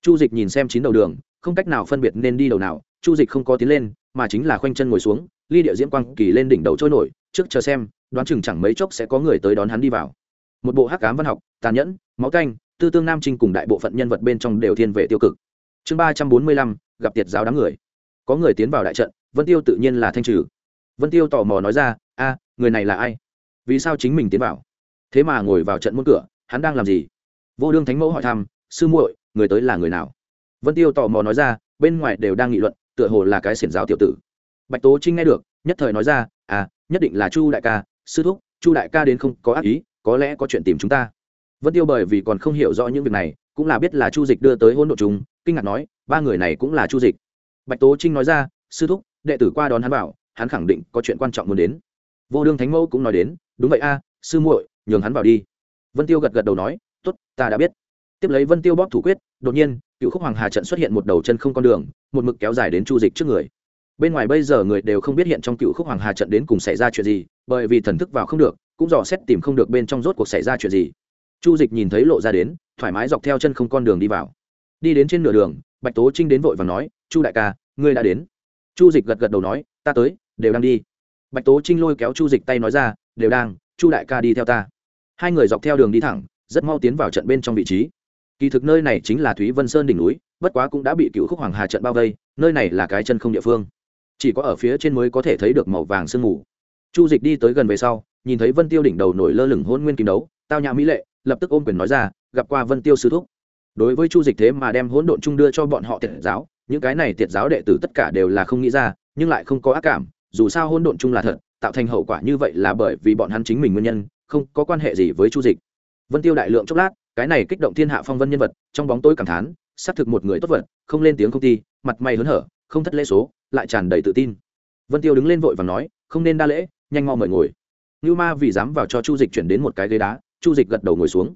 Chu dịch nhìn xem chín đầu đường, không cách nào phân biệt nên đi đầu nào, chu dịch không có tiến lên, mà chính là khoanh chân ngồi xuống, ly địa diễm quang kỳ lên đỉnh đầu trôi nổi, trước chờ xem đoán chừng chẳng mấy chốc sẽ có người tới đón hắn đi vào. Một bộ hắc cám văn học, tàn nhẫn, máu canh, tư tương nam trinh cùng đại bộ phận nhân vật bên trong đều thiên về tiêu cực. Chương ba trăm bốn mươi lăm, gặp tiệt giáo đám người. Có người tiến vào đại trận, vân tiêu tự nhiên là thanh trừ. Vân tiêu tò mò nói ra, a, người này là ai? Vì sao chính mình tiến vào? Thế mà ngồi vào trận muôn cửa, hắn đang làm gì? Vô đương thánh mẫu hỏi thăm, sư muội, người tới là người nào? Vân tiêu tò mò nói ra, bên ngoài đều đang nghị luận, tựa hồ là cái xiển giáo tiểu tử. Bạch tố trinh nghe được, nhất thời nói ra à nhất định là chu đại ca sư thúc, chu đại ca đến không có ác ý, có lẽ có chuyện tìm chúng ta. Vân tiêu bởi vì còn không hiểu rõ những việc này, cũng là biết là chu dịch đưa tới hôn độ chúng, kinh ngạc nói, ba người này cũng là chu dịch. Bạch tố trinh nói ra, sư thúc, đệ tử qua đón hắn bảo, hắn khẳng định có chuyện quan trọng muốn đến. Vô đương thánh mẫu cũng nói đến, đúng vậy a, sư muội, nhường hắn vào đi. Vân tiêu gật gật đầu nói t ố t ta đã biết. Tiếp lấy vân tiêu bóp thủ quyết, đột nhiên, cựu khúc hoàng hà trận xuất hiện một đầu chân không con đường, một mực kéo dài đến chu dịch trước người bên ngoài bây giờ người đều không biết hiện trong cựu khúc hoàng hà trận đến cùng xảy ra chuyện gì, bởi vì thần thức vào không được, cũng dò xét tìm không được bên trong rốt cuộc xảy ra chuyện gì. Chu dịch nhìn thấy lộ ra đến, thoải mái dọc theo chân không con đường đi vào. Đi đến trên nửa đường, bạch tố trinh đến vội và nói, chu đại ca, ngươi đã đến. Chu dịch gật gật đầu nói, ta tới, đều đang đi. Bạch tố trinh lôi kéo chu dịch tay nói ra, đều đang, chu đại ca đi theo ta. Hai người dọc theo đường đi thẳng, rất mau tiến vào trận bên trong vị trí. Kỳ thực nơi này chính là thúy vân sơn đỉnh núi, bất quá cũng đã bị cựu khúc hoàng hà trận bao vây, nơi này là cái chân không địa phương chỉ có ở phía trên mới có thể thấy được màu vàng sương mù. Chu dịch đi tới gần về sau, nhìn thấy vân tiêu đỉnh đầu nổi lơ lửng hôn nguyên kim đấu, tao nhã mỹ lệ, lập tức ôm quyền nói ra, gặp qua vân tiêu sư thúc. Đối với chu dịch thế mà đem hỗn độn chung đưa cho bọn họ tiệt giáo, những cái này tiệt giáo đệ tử tất cả đều là không nghĩ ra, nhưng lại không có ác cảm, dù sao hỗn độn chung là thật, tạo thành hậu quả như vậy là bởi vì bọn hắn chính mình nguyên nhân, không có quan hệ gì với chu dịch. Vân tiêu đại lượng chốc lát, cái này kích động thiên hạ phong vân nhân vật, trong bóng tối cảm thán, xác thực một người tốt vật, không lên tiếng công ty mặt mày hớn hở, không thất lễ số lại tràn đầy tự tin. Vân tiêu đứng lên vội và nói, không nên đa lễ, nhanh mau mời ngồi. Như ma vì dám vào cho chu dịch chuyển đến một cái ghế đá, chu dịch gật đầu ngồi xuống.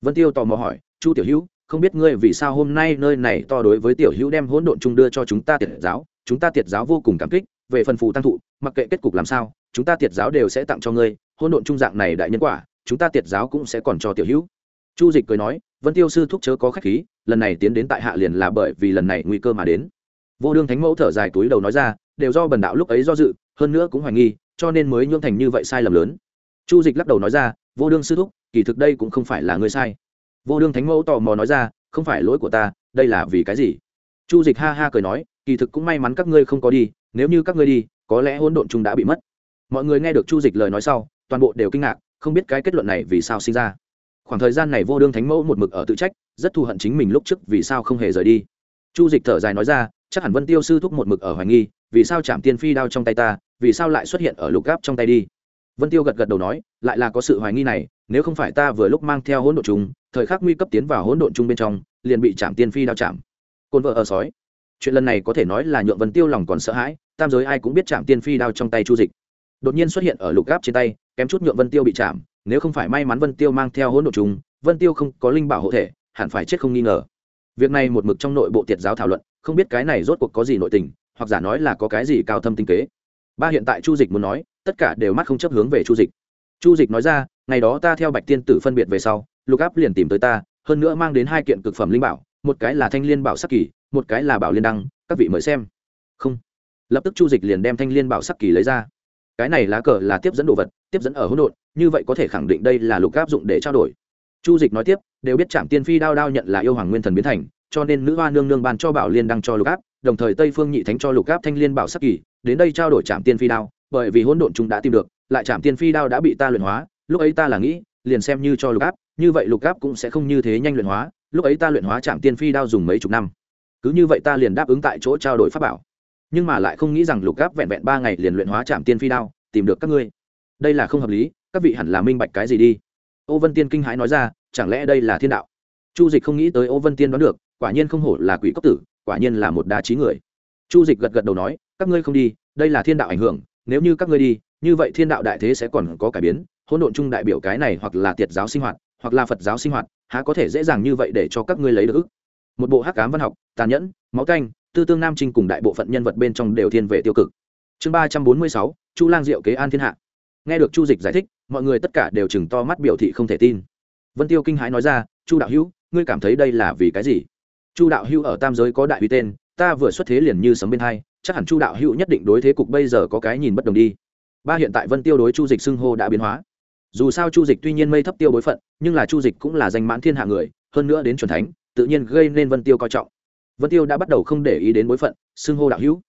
Vân tiêu tò mò hỏi, chu tiểu hữu, không biết ngươi vì sao hôm nay nơi này to đối với tiểu hữu đem hỗn độn chung đưa cho chúng ta tiệt giáo? Chúng ta tiệt giáo vô cùng cảm kích, về phần phù tăng thụ, mặc kệ kết cục làm sao, chúng ta tiệt giáo đều sẽ tặng cho ngươi, hỗn độn trung dạng này đại nhân quả, chúng ta tiệt giáo cũng sẽ còn cho tiểu hữu. Chu dịch cười nói, vân tiêu sư thúc chớ có khách khí, lần này tiến đến tại hạ liền là bởi vì lần này nguy cơ mà đến vô đương thánh mẫu thở dài túi đầu nói ra, đều do bần đạo lúc ấy do dự, hơn nữa cũng hoài nghi, cho nên mới nhưỡng thành như vậy sai lầm lớn. Chu dịch lắc đầu nói ra, vô đương sư thúc, kỳ thực đây cũng không phải là ngươi sai. Vô đương thánh mẫu tò mò nói ra, không phải lỗi của ta, đây là vì cái gì? Chu dịch ha ha cười nói, kỳ thực cũng may mắn các ngươi không có đi, nếu như các ngươi đi, có lẽ hỗn độn chúng đã bị mất. Mọi người nghe được chu dịch lời nói sau, toàn bộ đều kinh ngạc, không biết cái kết luận này vì sao sinh ra. Khoảng thời gian này vô đương thánh mẫu một mực ở tự trách, rất thù hận chính mình lúc trước vì sao không hề rời đi. Chu dịch thở dài nói ra chắc hẳn vân tiêu sư thúc một mực ở hoài nghi, vì sao chạm tiên phi đao trong tay ta, vì sao lại xuất hiện ở lục gáp trong tay đi? Vân tiêu gật gật đầu nói, lại là có sự hoài nghi này, nếu không phải ta vừa lúc mang theo hỗn độn chúng thời khắc nguy cấp tiến vào hỗn độn chung bên trong, liền bị chạm tiên phi đao chạm. Côn vợ ở sói. Chuyện lần này có thể nói là nhượng vân tiêu lòng còn sợ hãi, tam giới ai cũng biết chạm tiên phi đao trong tay chu dịch. Đột nhiên xuất hiện ở lục gáp trên tay, kém chút nhượng vân tiêu bị chạm, nếu không phải may mắn vân tiêu mang theo hỗn độn chúng vân tiêu không có linh bảo hộ thể, hẳn phải chết không nghi ngờ. Việc này một mực trong nội bộ tiệt giáo thảo luận không biết cái này rốt cuộc có gì nội tình, hoặc giả nói là có cái gì cao thâm tinh kế. Ba hiện tại chu dịch muốn nói, tất cả đều mắt không chấp hướng về chu dịch. Chu dịch nói ra, ngày đó ta theo bạch tiên tử phân biệt về sau, lục áp liền tìm tới ta, hơn nữa mang đến hai kiện cực phẩm linh bảo, một cái là thanh liên bảo sắc kỳ, một cái là bảo liên đăng, các vị mời xem. Không. Lập tức chu dịch liền đem thanh liên bảo sắc kỳ lấy ra. Cái này lá cờ là tiếp dẫn đồ vật, tiếp dẫn ở hỗn độn, như vậy có thể khẳng định đây là lục áp dụng để trao đổi. Chu dịch nói tiếp, đều biết trạm tiên phi đao đao nhận là yêu hoàng nguyên thần biến thành cho nên nữ hoa nương nương ban cho bảo liên đăng cho lục áp, đồng thời tây phương nhị thánh cho lục áp thanh liên bảo sắc kỳ, đến đây trao đổi trạm tiên phi đao, bởi vì hỗn độn chúng đã tìm được, lại trạm tiên phi đao đã bị ta luyện hóa, lúc ấy ta là nghĩ, liền xem như cho lục áp, như vậy lục áp cũng sẽ không như thế nhanh luyện hóa, lúc ấy ta luyện hóa trạm tiên phi đao dùng mấy chục năm. Cứ như vậy ta liền đáp ứng tại chỗ trao đổi pháp bảo. Nhưng mà lại không nghĩ rằng lục áp vẹn vẹn ba ngày liền luyện hóa trạm tiên phi đao, tìm được các ngươi. Đây là không hợp lý, các vị hẳn là minh bạch cái gì đi. Ô vân tiên kinh hãi nói ra, chẳng lẽ đây là thiên đạo? Chu dịch không nghĩ tới ô vân tiên đoán được quả nhiên không hổ là quỷ cốc tử, quả nhiên là một đa trí người. Chu dịch gật gật đầu nói, các ngươi không đi, đây là thiên đạo ảnh hưởng, nếu như các ngươi đi, như vậy thiên đạo đại thế sẽ còn có cải biến, hỗn độn chung đại biểu cái này hoặc là tiệt giáo sinh hoạt, hoặc là phật giáo sinh hoạt, há có thể dễ dàng như vậy để cho các ngươi lấy được ức một bộ hắc cám văn học, tàn nhẫn, máu canh, tư tương nam trinh cùng đại bộ phận nhân vật bên trong đều thiên về tiêu cực. Chương ba trăm bốn mươi sáu, chu lang diệu kế an thiên hạ. Nghe được chu dịch giải thích, mọi người tất cả đều chừng to mắt biểu thị không thể tin. Vân tiêu kinh hãi nói ra, chu đạo hữu, ngươi cảm thấy đây là vì cái gì? Chu đạo hữu ở tam giới có đại uy tên, ta vừa xuất thế liền như sấm bên hai, chắc hẳn chu đạo hữu nhất định đối thế cục bây giờ có cái nhìn bất đồng đi. Ba hiện tại vân tiêu đối chu dịch xưng hô đã biến hóa. Dù sao chu dịch tuy nhiên mây thấp tiêu bối phận, nhưng là chu dịch cũng là danh mãn thiên hạ người, hơn nữa đến c thánh, tự nhiên gây nên vân tiêu coi trọng. Vân tiêu đã bắt đầu không để ý đến bối phận, xưng hô đạo hữu.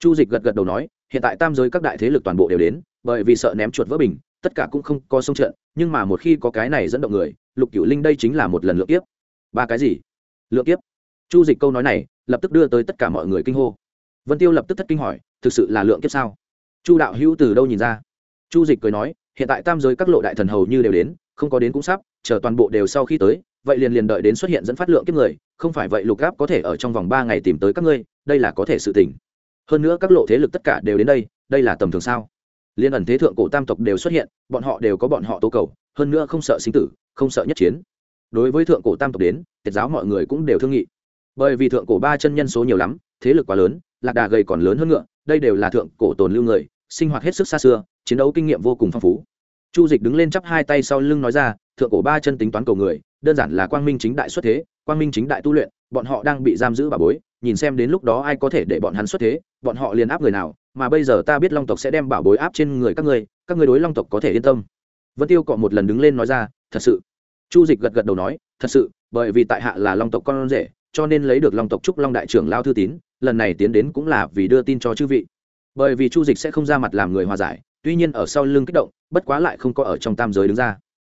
Chu dịch gật gật đầu nói, hiện tại tam giới các đại thế lực toàn bộ đều đến, bởi vì sợ ném chuột vỡ bình, tất cả cũng không có sông trận, nhưng mà một khi có cái này dẫn động người, lục cửu linh đây chính là một lần lượt tiếp ba cái gì? Lượt tiếp chu dịch câu nói này lập tức đưa tới tất cả mọi người kinh hô. Vân tiêu lập tức thất kinh hỏi, thực sự là lượng kiếp sao? Chu đạo hữu từ đâu nhìn ra? Chu dịch cười nói, hiện tại tam giới các lộ đại thần hầu như đều đến, không có đến cũng sắp, chờ toàn bộ đều sau khi tới, vậy liền liền đợi đến xuất hiện dẫn phát lượng kiếp người, không phải vậy lục gáp có thể ở trong vòng ba ngày tìm tới các ngươi, đây là có thể sự tỉnh hơn nữa các lộ thế lực tất cả đều đến đây đây là tầm thường sao? Liên ẩn thế thượng cổ tam tộc đều xuất hiện, bọn họ đều có bọn họ tố cầu, hơn nữa không sợ sinh tử, không sợ nhất chiến. Đối với thượng cổ tam tộc đến tiết giáo mọi người cũng đều thương nghị bởi vì thượng cổ ba chân nhân số nhiều lắm, thế lực quá lớn, lạc đà gầy còn lớn hơn ngựa, đây đều là thượng cổ tồn lưu người, sinh hoạt hết sức xa xưa, chiến đấu kinh nghiệm vô cùng phong phú. Chu dịch đứng lên chắp hai tay sau lưng nói ra, thượng cổ ba chân tính toán cầu người, đơn giản là quang minh chính đại xuất thế, quang minh chính đại tu luyện, bọn họ đang bị giam giữ bà bối, nhìn xem đến lúc đó ai có thể để bọn hắn xuất thế, bọn họ liền áp người nào, mà bây giờ ta biết long tộc sẽ đem bảo bối áp trên người các ngươi các ngươi đối long tộc có thể yên tâm. Vân tiêu cọ một lần đứng lên nói ra, thật sự. Chu dịch gật gật đầu nói, thật sự, bởi vì tại hạ là long tộc con rể cho nên lấy được long tộc trúc long đại trưởng lao thư tín, lần này tiến đến cũng là vì đưa tin cho chư vị. Bởi vì chu dịch sẽ không ra mặt làm người hòa giải, tuy nhiên ở sau lưng kích động, bất quá lại không có ở trong tam giới đứng ra.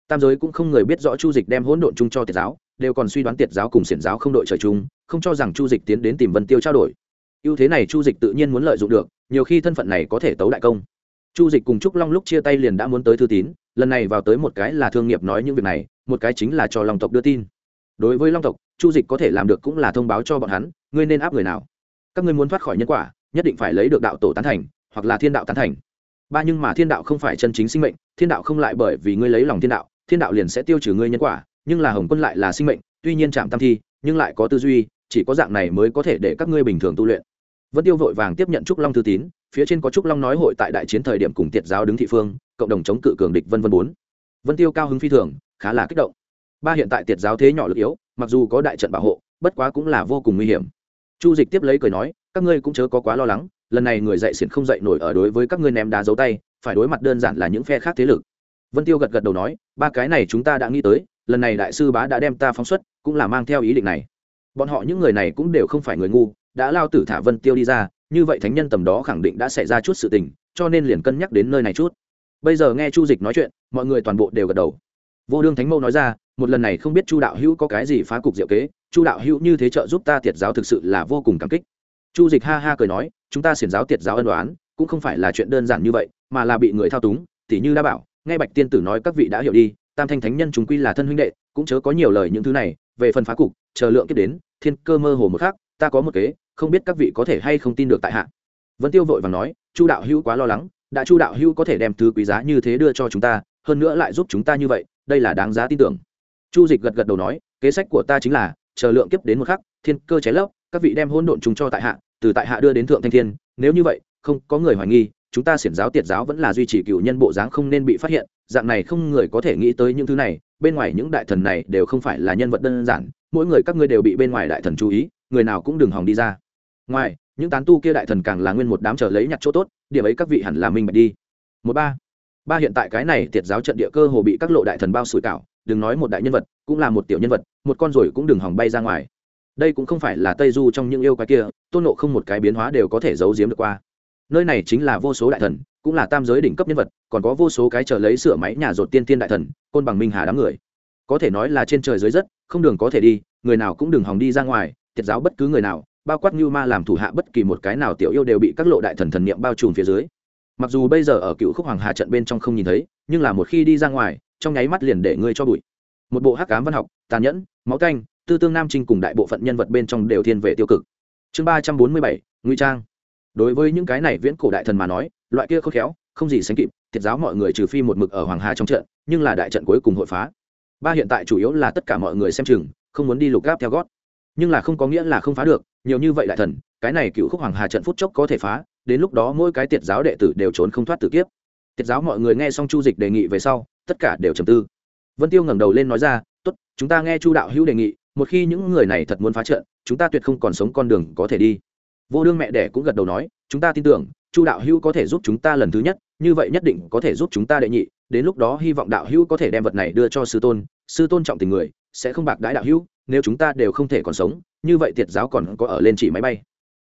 Tam giới cũng không người biết rõ chu dịch đem hỗn độn chung cho tiệt giáo, đều còn suy đoán tiệt giáo cùng xiển giáo không đội trời chung, không cho rằng chu dịch tiến đến tìm vân tiêu trao đổi. Ưu thế này chu dịch tự nhiên muốn lợi dụng được, nhiều khi thân phận này có thể tấu đại công. Chu dịch cùng trúc long lúc chia tay liền đã muốn tới thư tín, lần này vào tới một cái là thương nghiệp nói những việc này, một cái chính là cho long tộc đưa tin đối với long tộc, chu dịch có thể làm được cũng là thông báo cho bọn hắn, ngươi nên áp người nào? Các ngươi muốn thoát khỏi nhân quả, nhất định phải lấy được đạo tổ tán thành, hoặc là thiên đạo tán thành. Ba nhưng mà thiên đạo không phải chân chính sinh mệnh, thiên đạo không lại bởi vì ngươi lấy lòng thiên đạo thiên đạo liền sẽ tiêu trừ ngươi nhân quả, nhưng là hồng quân lại là sinh mệnh, tuy nhiên chạm tam thi, nhưng lại có tư duy, chỉ có dạng này mới có thể để các ngươi bình thường tu luyện. Vẫn tiêu vội vàng tiếp nhận trúc long thư tín, phía trên có trúc long nói hội tại đại chiến thời điểm cùng tiệt giáo đứng thị phương, cộng đồng chống cự cường địch vân vân bốn. Vân tiêu cao hứng phi thường, khá là kích động ba hiện tại tiệt giáo thế nhỏ lực yếu, mặc dù có đại trận bảo hộ, bất quá cũng là vô cùng nguy hiểm. Chu dịch tiếp lấy cười nói, các ngươi cũng chớ có quá lo lắng, lần này người dạy xiển không dạy nổi ở đối với các ngươi ném đá dấu tay, phải đối mặt đơn giản là những phe khác thế lực. Vân tiêu gật gật đầu nói, ba cái này chúng ta đã nghĩ tới, lần này đại sư bá đã đem ta phóng xuất, cũng là mang theo ý định này. Bọn họ những người này cũng đều không phải người ngu, đã lao tử thả vân tiêu đi ra, như vậy thánh nhân tầm đó khẳng định đã xảy ra chút sự tình, cho nên liền cân nhắc đến nơi này chút. Bây giờ nghe chu dịch nói chuyện, mọi người toàn bộ đều gật đầu. Vô đương thánh mâu nói ra một lần này không biết chu đạo hữu có cái gì phá cục diệu kế, chu đạo hữu như thế trợ giúp ta tiệt giáo thực sự là vô cùng cảm kích. Chu dịch ha ha cười nói, chúng ta xiển giáo tiệt giáo ân đoán cũng không phải là chuyện đơn giản như vậy, mà là bị người thao túng, tỉ như đã bảo, nghe bạch tiên tử nói các vị đã hiểu đi, tam thanh thánh nhân chúng quy là thân huynh đệ, cũng chớ có nhiều lời những thứ này, về phần phá cục, chờ lượng kiếp đến, thiên cơ mơ hồ một khác ta có một kế, không biết các vị có thể hay không tin được tại hạ. Vẫn tiêu vội và nói, chu đạo hữu quá lo lắng, đã chu đạo hữu có thể đem thứ quý giá như thế đưa cho chúng ta, hơn nữa lại giúp chúng ta như vậy, đây là đáng giá tin tưởng chu dịch gật gật đầu nói, kế sách của ta chính là, chờ lượng kiếp đến một khắc, thiên cơ cháy lấp, các vị đem hôn độn chúng cho tại hạ, từ tại hạ đưa đến thượng thanh thiên, nếu như vậy, không có người hoài nghi, chúng ta xiển giáo tiệt giáo vẫn là duy trì cựu nhân bộ dáng không nên bị phát hiện, dạng này không người có thể nghĩ tới những thứ này, bên ngoài những đại thần này đều không phải là nhân vật đơn giản, mỗi người các ngươi đều bị bên ngoài đại thần chú ý, người nào cũng đừng hòng đi ra. Ngoài, những tán tu kia đại thần càng là nguyên một đám chờ lấy nhặt chỗ tốt, điểm ấy các vị hẳn là minh bạch đi. Một ba. Ba hiện tại cái này tiệt giáo trận địa cơ hồ bị các lộ đại thần bao sủi cảo đừng nói một đại nhân vật, cũng là một tiểu nhân vật, một con rồi cũng đừng hỏng bay ra ngoài. Đây cũng không phải là tây du trong những yêu quái kia, tôn nộ không một cái biến hóa đều có thể giấu giếm được qua. Nơi này chính là vô số đại thần, cũng là tam giới đỉnh cấp nhân vật, còn có vô số cái chờ lấy sửa máy nhà rột tiên tiên đại thần, côn bằng minh hà đám người. Có thể nói là trên trời dưới đất không đường có thể đi, người nào cũng đừng hòng đi ra ngoài Thiệt giáo bất cứ người nào, bao quát như ma làm thủ hạ bất kỳ một cái nào tiểu yêu đều bị các lộ đại thần thần niệm bao trùm phía dưới. Mặc dù bây giờ ở cựu khúc hoàng hà trận bên trong không nhìn thấy, nhưng là một khi đi ra ngoài trong nháy mắt liền để ngươi cho bụi. Một bộ hắc cám văn học, tàn nhẫn, máu canh, tư tương nam trinh cùng đại bộ phận nhân vật bên trong đều thiên về tiêu cực. Chương ba trăm bốn mươi bảy nguy trang. Đối với những cái này viễn cổ đại thần mà nói, loại kia khôn khéo, không gì sánh kịp, thiệt giáo mọi người trừ phi một mực ở hoàng hà trong trận, nhưng là đại trận cuối cùng hội phá. Ba hiện tại chủ yếu là tất cả mọi người xem chừng, không muốn đi lục gáp theo gót. Nhưng là không có nghĩa là không phá được, nhiều như vậy đại thần, cái này cựu khúc hoàng hà trận phút chốc có thể phá, đến lúc đó mỗi cái tiệt giáo đệ tử đều trốn không thoát tử kiếp tiệt giáo mọi người nghe xong chu dịch đề nghị về sau, tất cả đều trầm tư. Vân tiêu ngẩng đầu lên nói ra, tốt, chúng ta nghe chu đạo hữu đề nghị, một khi những người này thật muốn phá trận, chúng ta tuyệt không còn sống con đường có thể đi. Vô đương mẹ đẻ cũng gật đầu nói, chúng ta tin tưởng, chu đạo hữu có thể giúp chúng ta lần thứ nhất, như vậy nhất định có thể giúp chúng ta đệ nhị, đến lúc đó hy vọng đạo hữu có thể đem vật này đưa cho sư tôn sư tôn trọng tình người, sẽ không bạc đãi đạo hữu, nếu chúng ta đều không thể còn sống, như vậy tiệt giáo còn có ở lên chỉ máy bay.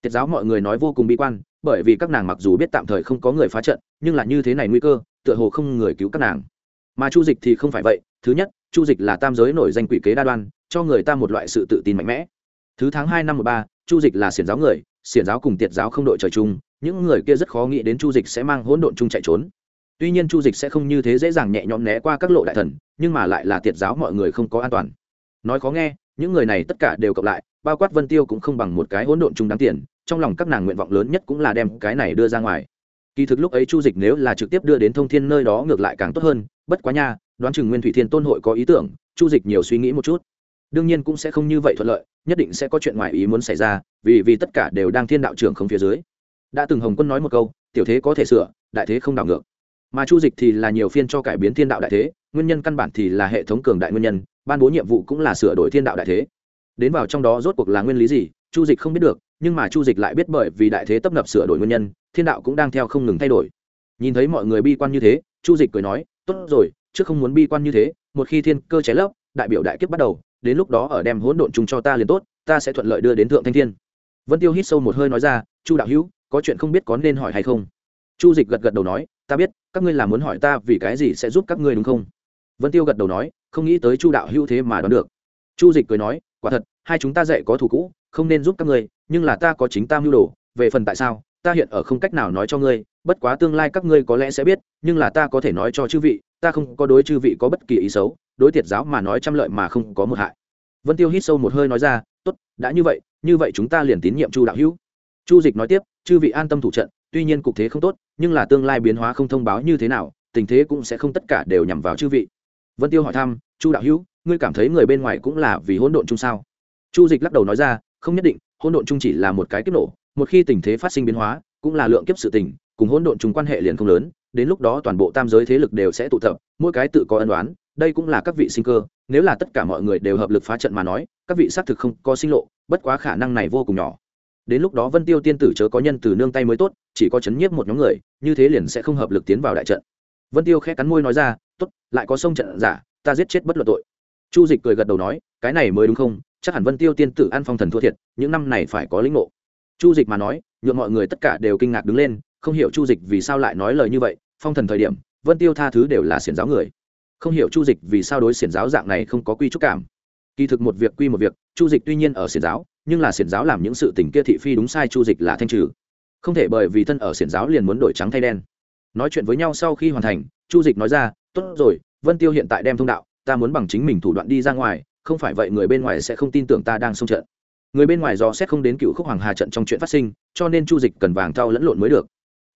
Tiệt giáo mọi người nói vô cùng bi quan bởi vì các nàng mặc dù biết tạm thời không có người phá trận, nhưng là như thế này nguy cơ, tựa hồ không người cứu các nàng. Mà chu dịch thì không phải vậy, thứ nhất, chu dịch là tam giới nổi danh quỷ kế đa đoan, cho người ta một loại sự tự tin mạnh mẽ. Thứ tháng hai năm một ba, chu dịch là xiển giáo người, xiển giáo cùng tiệt giáo không đội trời chung, những người kia rất khó nghĩ đến chu dịch sẽ mang hỗn độn chung chạy trốn. Tuy nhiên chu dịch sẽ không như thế dễ dàng nhẹ nhõm né qua các lộ đại thần, nhưng mà lại là tiệt giáo mọi người không có an toàn. Nói khó nghe, những người này tất cả đều cộng lại, bao quát vân tiêu cũng không bằng một cái hỗn độn chung đáng tiền trong lòng các nàng nguyện vọng lớn nhất cũng là đem cái này đưa ra ngoài. Kỳ thực lúc ấy chu dịch nếu là trực tiếp đưa đến thông thiên nơi đó ngược lại càng tốt hơn, bất quá nha, đoán chừng nguyên thủy thiên tôn hội có ý tưởng, chu dịch nhiều suy nghĩ một chút. Đương nhiên cũng sẽ không như vậy thuận lợi, nhất định sẽ có chuyện ngoài ý muốn xảy ra, vì vì tất cả đều đang thiên đạo trưởng không phía dưới. Đã từng hồng quân nói một câu, tiểu thế có thể sửa, đại thế không đảo ngược. Mà chu dịch thì là nhiều phiên cho cải biến thiên đạo đại thế, nguyên nhân căn bản thì là hệ thống cường đại nguyên nhân, ban bố nhiệm vụ cũng là sửa đổi thiên đạo đại thế. Đến vào trong đó rốt cuộc là nguyên lý gì, chu dịch không biết được nhưng mà chu dịch lại biết bởi vì đại thế tấp nập sửa đổi nguyên nhân, thiên đạo cũng đang theo không ngừng thay đổi. Nhìn thấy mọi người bi quan như thế, chu dịch cười nói, tốt rồi, trước không muốn bi quan như thế, một khi thiên cơ cháy lấp, đại biểu đại kiếp bắt đầu, đến lúc đó ở đem hỗn độn chung cho ta liền tốt, ta sẽ thuận lợi đưa đến thượng thanh thiên. Vân tiêu hít sâu một hơi nói ra, chu đạo hữu, có chuyện không biết có nên hỏi hay không? Chu dịch gật gật đầu nói, ta biết, các ngươi là muốn hỏi ta vì cái gì sẽ giúp các ngươi đúng không? Vân tiêu gật đầu nói, không nghĩ tới chu đạo hữu thế mà đoán được. Chu dịch cười nói, quả thật, hai chúng ta dạy có thù cũ không nên giúp các ngươi, nhưng là ta có chính ta mưu đồ, về phần tại sao, ta hiện ở không cách nào nói cho ngươi, bất quá tương lai các ngươi có lẽ sẽ biết, nhưng là ta có thể nói cho chư vị, ta không có đối chư vị có bất kỳ ý xấu, đối tiệt giáo mà nói trăm lợi mà không có một hại. Vân tiêu hít sâu một hơi nói ra, tốt, đã như vậy như vậy chúng ta liền tín nhiệm chu đạo hữu. Chu dịch nói tiếp, chư vị an tâm thủ trận, tuy nhiên cục thế không tốt, nhưng là tương lai biến hóa không thông báo như thế nào, tình thế cũng sẽ không tất cả đều nhằm vào chư vị. Vân tiêu hỏi thăm, chu đạo hữu, ngươi cảm thấy người bên ngoài cũng là vì hỗn độn chung sao? Chu dịch lắc đầu nói ra không nhất định, hỗn độn chung chỉ là một cái kiếp nổ, một khi tình thế phát sinh biến hóa, cũng là lượng kiếp sự tình, cùng hỗn độn chung quan hệ liền không lớn, đến lúc đó toàn bộ tam giới thế lực đều sẽ tụ tập, mỗi cái tự có ân đoán đây cũng là các vị sinh cơ, nếu là tất cả mọi người đều hợp lực phá trận mà nói, các vị xác thực không có sinh lộ, bất quá khả năng này vô cùng nhỏ. Đến lúc đó vân tiêu tiên tử chớ có nhân từ nương tay mới tốt, chỉ có chấn nhiếp một nhóm người, như thế liền sẽ không hợp lực tiến vào đại trận. Vân tiêu khẽ cắn môi nói ra, tốt, lại có sông trận giả, ta giết chết bất luận tội. Chu dịch cười gật đầu nói, cái này mới đúng không? Chắc hẳn vân tiêu tiên tử ăn phong thần thua thiệt, những năm này phải có lĩnh ngộ. Chu dịch mà nói nhuộm mọi người tất cả đều kinh ngạc đứng lên, không hiểu chu dịch vì sao lại nói lời như vậy, phong thần thời điểm, vân tiêu tha thứ đều là xiển giáo người. Không hiểu chu dịch vì sao đối xiển giáo dạng này không có quy trúc cảm. Kỳ thực một việc quy một việc, chu dịch tuy nhiên ở xiển giáo, nhưng là xiển giáo làm những sự tình kia thị phi đúng sai chu dịch là thanh trừ. Không thể bởi vì thân ở xiển giáo liền muốn đổi trắng thay đen. Nói chuyện với nhau sau khi hoàn thành, chu dịch nói ra, tốt rồi, vân tiêu hiện tại đem thông đạo, ta muốn bằng chính mình thủ đoạn đi ra ngoài không phải vậy người bên ngoài sẽ không tin tưởng ta đang xông trận. Người bên ngoài do xét không đến cựu khúc hoàng hà trận trong chuyện phát sinh, cho nên chu dịch cần vàng thau lẫn lộn mới được.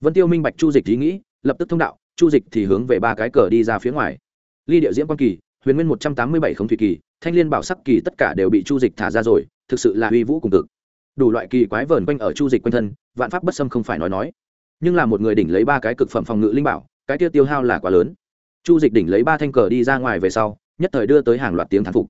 Vân tiêu minh bạch chu dịch ý nghĩ, lập tức thông đạo, chu dịch thì hướng về ba cái cờ đi ra phía ngoài. Ly địa diễm quan kỳ, huyền nguyên một trăm tám mươi bảy không thủy kỳ, thanh liên bảo sắc kỳ tất cả đều bị chu dịch thả ra rồi, thực sự là uy vũ cùng cực. Đủ loại kỳ quái vờn quanh ở chu dịch quanh thân, vạn pháp bất xâm không phải nói nói. Nhưng là một người đỉnh lấy ba cái cực phẩm phòng ngự linh bảo, cái tiêu tiêu hao là quá lớn. Chu dịch đỉnh lấy ba thanh cờ đi ra ngoài về sau, nhất thời đưa tới hàng loạt tiếng thán phục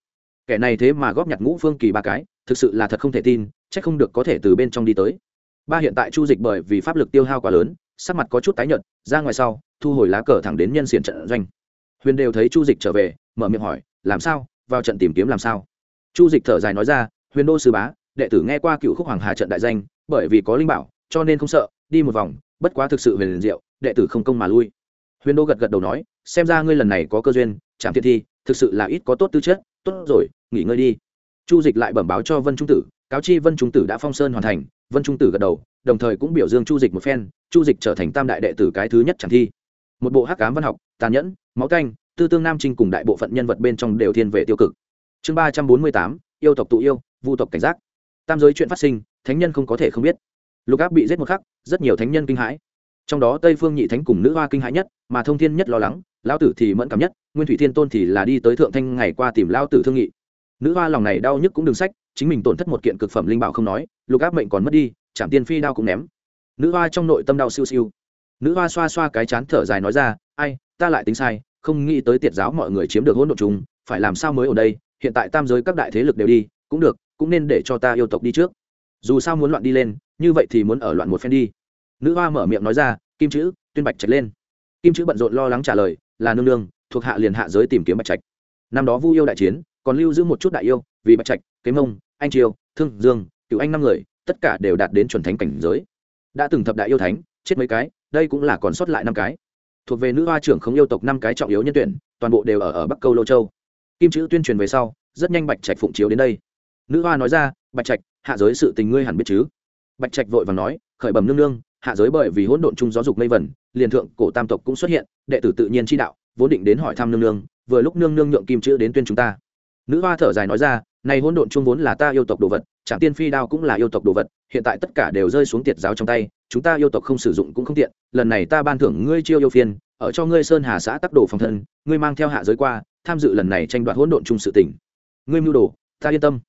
kẻ này thế mà góp nhặt ngũ phương kỳ ba cái, thực sự là thật không thể tin c h ắ c không được có thể từ bên trong đi tới. Ba hiện tại chu dịch bởi vì pháp lực tiêu hao quá lớn, sắc mặt có chút tái nhợt, ra ngoài sau, thu hồi lá cờ thẳng đến nhân xiển trận doanh. Huyền đều thấy chu dịch trở về, mở miệng hỏi, làm sao? Vào trận tìm kiếm làm sao? Chu dịch thở dài nói ra, huyền đô sư bá, đệ tử nghe qua cựu khúc hoàng hà trận đại danh, bởi vì có linh bảo, cho nên không sợ, đi một vòng, bất quá thực sự huyền liền diệu, đệ tử không công mà lui. Huyền đô gật gật đầu nói, xem ra ngươi lần này có cơ duyên chạm thiệt thi, thực sự là ít có tốt tư chất, tốt rồi nghỉ ngơi đi. Chu dịch lại bẩm báo cho vân trung tử, cáo chi vân trung tử đã phong sơn hoàn thành. Vân trung tử gật đầu, đồng thời cũng biểu dương chu dịch một phen, chu dịch trở thành tam đại đệ tử cái thứ nhất chẳng thi. Một bộ hắc cám văn học, tàn nhẫn, máu canh, tư tương nam trinh cùng đại bộ phận nhân vật bên trong đều thiên về tiêu cực. Chương ba trăm bốn mươi tám, yêu tộc tụ yêu, vu tộc cảnh giác. Tam giới chuyện phát sinh, thánh nhân không có thể không biết. Lục áp bị giết một khắc, rất nhiều thánh nhân kinh hãi. Trong đó tây phương nhị thánh cùng nữ hoa kinh hãi nhất, mà thông thiên nhất lo lắng, lão tử thì mẫn cảm nhất, nguyên thủy thiên tôn thì là đi tới thượng thanh ngày qua tìm lão tử thương nghị nữ hoa lòng này đau nhức cũng đừng sách, chính mình tổn thất một kiện cực phẩm linh bảo không nói, lục áp mệnh còn mất đi, chạm tiên phi đao cũng ném. Nữ hoa trong nội tâm đau siêu siêu. Nữ hoa xoa xoa cái chán thở dài nói ra, ai, ta lại tính sai, không nghĩ tới tiệt giáo mọi người chiếm được hỗn độn chúng phải làm sao mới ở đây? Hiện tại tam giới các đại thế lực đều đi, cũng được, cũng nên để cho ta yêu tộc đi trước. Dù sao muốn loạn đi lên, như vậy thì muốn ở loạn một phen đi. Nữ hoa mở miệng nói ra, kim chữ, tuyên bạch trạch lên. Kim chữ bận rộn lo lắng trả lời, là nương nương, thuộc hạ liền hạ giới tìm kiếm bạch trạch. Năm đó vu yêu đại chiến còn lưu giữ một chút đại yêu, vì bạch trạch, kế mông, anh triều, thương dương cựu anh năm người, tất cả đều đạt đến chuẩn thánh cảnh giới. Đã từng thập đại yêu thánh, chết mấy cái, đây cũng là còn sót lại năm cái. Thuộc về nữ hoa trưởng không yêu tộc năm cái trọng yếu nhân tuyển, toàn bộ đều ở ở bắc câu lô châu. Kim chữ tuyên truyền về sau, rất nhanh bạch trạch phụng chiếu đến đây. Nữ hoa nói ra, bạch trạch, hạ giới sự tình ngươi hẳn biết chứ? Bạch trạch vội và nói, khởi bẩm nương nương, hạ giới bởi vì hỗn độn chung giáo dục mây vẩn liền thượng cổ tam tộc cũng xuất hiện, đệ tử tự nhiên chi đạo, vốn định đến hỏi thăm nương nương, vừa lúc nương nương nhượng kim chữ đến tuyên chúng ta nữ hoa thở dài nói ra, này hỗn độn chung vốn là ta yêu tộc đồ vật trạm tiên phi đao cũng là yêu tộc đồ vật, hiện tại tất cả đều rơi xuống tiệt giáo trong tay, chúng ta yêu tộc không sử dụng cũng không tiện, lần này ta ban thưởng ngươi chiêu yêu phiên, ở cho ngươi sơn hà xã tắc đồ phòng thân, ngươi mang theo hạ giới qua, tham dự lần này tranh đoạt hỗn độn chung sự tỉnh ngươi mưu đồ, ta yên tâm.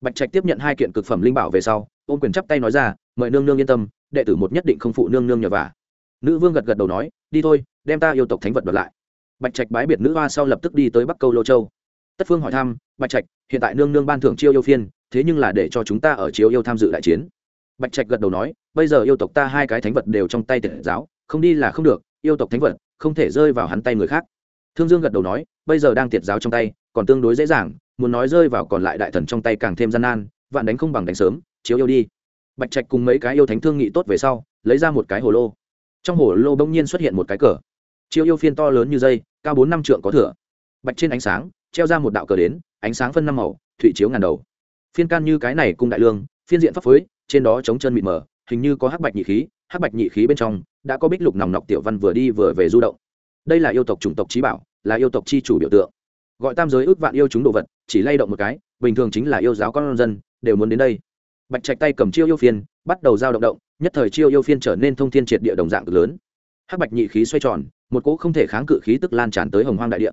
Bạch trạch tiếp nhận hai kiện cực phẩm linh bảo về sau, ôm quyền chắp tay nói ra, mời nương nương yên tâm, đệ tử một nhất định không phụ nương nương nhờ vả. Nữ vương gật gật đầu nói, đi thôi, đem ta yêu tộc thánh vật đoạt lại. Bạch trạch bái biệt nữ hoa sau lập tức đi tới bắc câu lô châu tất phương hỏi thăm, bạch trạch, hiện tại nương nương ban thưởng chiêu yêu phiên, thế nhưng là để cho chúng ta ở chiêu yêu tham dự đại chiến. Bạch trạch gật đầu nói, bây giờ yêu tộc ta hai cái thánh vật đều trong tay tiệt giáo, không đi là không được, yêu tộc thánh vật, không thể rơi vào hắn tay người khác. Thương dương gật đầu nói, bây giờ đang tiệt giáo trong tay, còn tương đối dễ dàng, muốn nói rơi vào còn lại đại thần trong tay càng thêm gian nan, vạn đánh không bằng đánh sớm chiếu yêu đi. Bạch trạch cùng mấy cái yêu thánh thương nghị tốt về sau, lấy ra một cái hồ lô. Trong hồ lô bỗng nhiên xuất hiện một cái cờ. Chiếu yêu phiên to lớn như dây, cao bốn năm trượng có thửa. Bạch trên ánh sáng treo ra một đạo cờ đến, ánh sáng phân năm màu thụy chiếu ngàn đầu. Phiên can như cái này cung đại lương, phiên diện pháp phối, trên đó chống chân mịt mờ, hình như có hắc bạch nhị khí, hắc bạch nhị khí bên trong đã có bích lục nòng nọc tiểu văn vừa đi vừa về du động. Đây là yêu tộc chủng tộc trí bảo, là yêu tộc chi chủ biểu tượng. Gọi tam giới ước vạn yêu chúng đồ vật, chỉ lay động một cái, bình thường chính là yêu giáo con dân, đều muốn đến đây. Bạch trạch tay cầm chiêu yêu phiên, bắt đầu giao động động, nhất thời chiêu yêu phiên trở nên thông thiên triệt địa đồng dạng cực lớn. Hắc bạch nhị khí xoay tròn, một cỗ không thể kháng cự khí tức lan tràn tới hồng hoang đại địa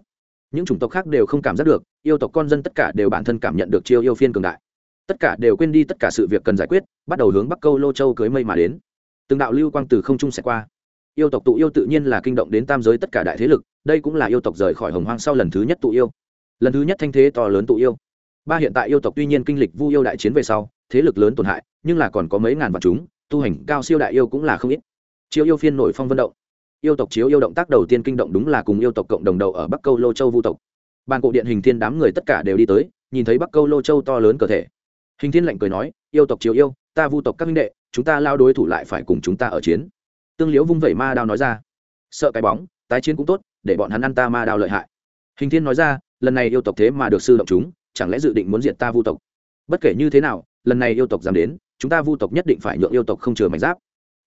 những chủng tộc khác đều không cảm giác được, yêu tộc con dân tất cả đều bản thân cảm nhận được chiêu yêu phiên cường đại. Tất cả đều quên đi tất cả sự việc cần giải quyết, bắt đầu hướng bắc câu lô châu cưới mây mà đến. Từng đạo lưu quang từ không trung sẽ qua. Yêu tộc tụ yêu tự nhiên là kinh động đến tam giới tất cả đại thế lực, đây cũng là yêu tộc rời khỏi hồng hoang sau lần thứ nhất tụ yêu. Lần thứ nhất thanh thế to lớn tụ yêu. Ba hiện tại yêu tộc tuy nhiên kinh lịch vu yêu đại chiến về sau, thế lực lớn tổn hại, nhưng là còn có mấy ngàn vật chúng, tu hành cao siêu đại yêu cũng là không ít. Chiêu yêu phiên nổi phong vân động yêu tộc chiếu yêu động tác đầu tiên kinh động đúng là cùng yêu tộc cộng đồng đầu ở bắc câu lô châu vu tộc. Bàn cổ điện hình thiên đám người tất cả đều đi tới, nhìn thấy bắc câu lô châu to lớn cơ thể. Hình thiên lạnh cười nói, yêu tộc chiếu yêu, ta vu tộc các minh đệ, chúng ta lao đối thủ lại phải cùng chúng ta ở chiến. Tương liễu vung vẩy ma đao nói ra, sợ cái bóng, tái chiến cũng tốt, để bọn hắn ăn ta ma đao lợi hại. Hình thiên nói ra, lần này yêu tộc thế mà được sư động chúng, chẳng lẽ dự định muốn diệt ta vu tộc? Bất kể như thế nào, lần này yêu tộc dám đến, chúng ta vu tộc nhất định phải nhượng yêu tộc không chừa mảnh giáp.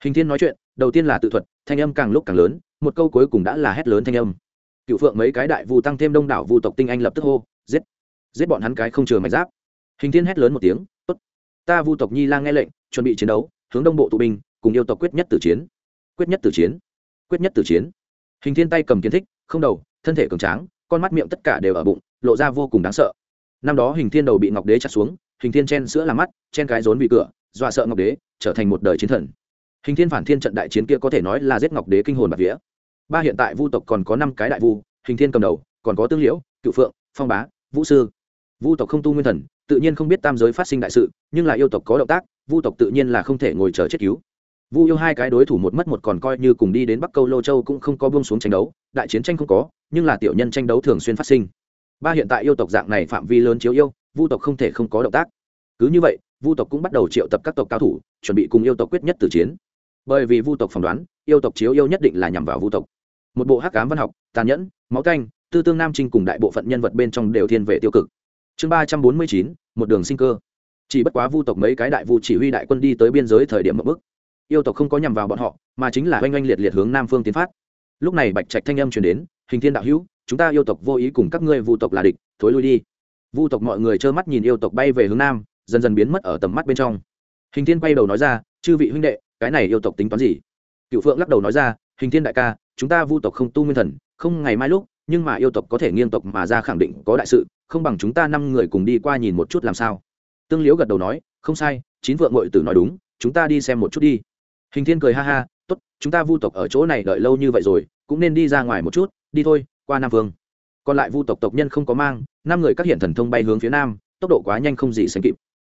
Hình thiên nói chuyện đầu tiên là tự thuật, thanh âm càng lúc càng lớn, một câu cuối cùng đã là hét lớn thanh âm. Cựu phượng mấy cái đại vu tăng thêm đông đảo vu tộc tinh anh lập tức hô, giết giết bọn hắn cái không chừa mạch giáp. Hình thiên hét lớn một tiếng, tốt, ta vu tộc nhi lang nghe lệnh, chuẩn bị chiến đấu, hướng đông bộ tụ binh, cùng yêu tộc quyết nhất tử chiến, quyết nhất tử chiến, quyết nhất tử chiến. Hình thiên tay cầm kiến thích, không đầu, thân thể cường tráng, con mắt miệng tất cả đều ở bụng, lộ ra vô cùng đáng sợ. Năm đó hình thiên đầu bị ngọc đế chặt xuống, hình thiên chen sữa làm mắt, chen cái rốn vì cửa, dọa sợ ngọc đế, trở thành một đời chiến thần hình thiên phản thiên trận đại chiến kia có thể nói là giết ngọc đế kinh hồn bạc vía. Ba hiện tại vu tộc còn có năm cái đại vu, hình thiên cầm đầu, còn có tương liễu, cựu phượng, phong bá, vũ sư. Vu tộc không tu nguyên thần, tự nhiên không biết tam giới phát sinh đại sự, nhưng là yêu tộc có động tác, vu tộc tự nhiên là không thể ngồi chờ chết cứu. Vu yêu hai cái đối thủ một mất một còn coi như cùng đi đến bắc câu lô châu cũng không có buông xuống tranh đấu, đại chiến tranh không có, nhưng là tiểu nhân tranh đấu thường xuyên phát sinh. Ba hiện tại yêu tộc dạng này phạm vi lớn chiếu yêu, vu tộc không thể không có động tác. Cứ như vậy, vu tộc cũng bắt đầu triệu tập các tộc cao thủ, chuẩn bị cùng yêu tộc quyết nhất tử chiến bởi vì vu tộc phỏng đoán, yêu tộc chiếu yêu nhất định là nhằm vào vu tộc. Một bộ hắc cám văn học, tàn nhẫn, máu canh, tư tương nam trinh cùng đại bộ phận nhân vật bên trong đều thiên về tiêu cực. Chương ba trăm bốn mươi chín, một đường sinh cơ. Chỉ bất quá vu tộc mấy cái đại vu chỉ huy đại quân đi tới biên giới thời điểm một bức. Yêu tộc không có nhằm vào bọn họ, mà chính là oanh oanh liệt liệt hướng nam phương tiến phát. Lúc này bạch trạch thanh âm chuyển đến, hình thiên đạo hữu, chúng ta yêu tộc vô ý cùng các ngươi vu tộc là địch, thối lui đi. Vu tộc mọi người trơ mắt nhìn yêu tộc bay về hướng nam, dần dần biến mất ở tầm mắt bên trong. Hình thiên quay đầu nói ra, chư vị huynh đệ cái này yêu tộc tính toán gì? Cựu phượng lắc đầu nói ra, hình thiên đại ca, chúng ta vu tộc không tu nguyên thần, không ngày mai lúc, nhưng mà yêu tộc có thể nghiêng tộc mà ra khẳng định có đại sự, không bằng chúng ta năm người cùng đi qua nhìn một chút làm sao. Tương liễu gật đầu nói, không sai, chín vượng ngội tử nói đúng, chúng ta đi xem một chút đi. Hình thiên cười ha ha, tốt, chúng ta vu tộc ở chỗ này đợi lâu như vậy rồi, cũng nên đi ra ngoài một chút, đi thôi, qua nam vương. Còn lại vu tộc tộc nhân không có mang, năm người các hiện thần thông bay hướng phía nam, tốc độ quá nhanh không gì sánh kịp.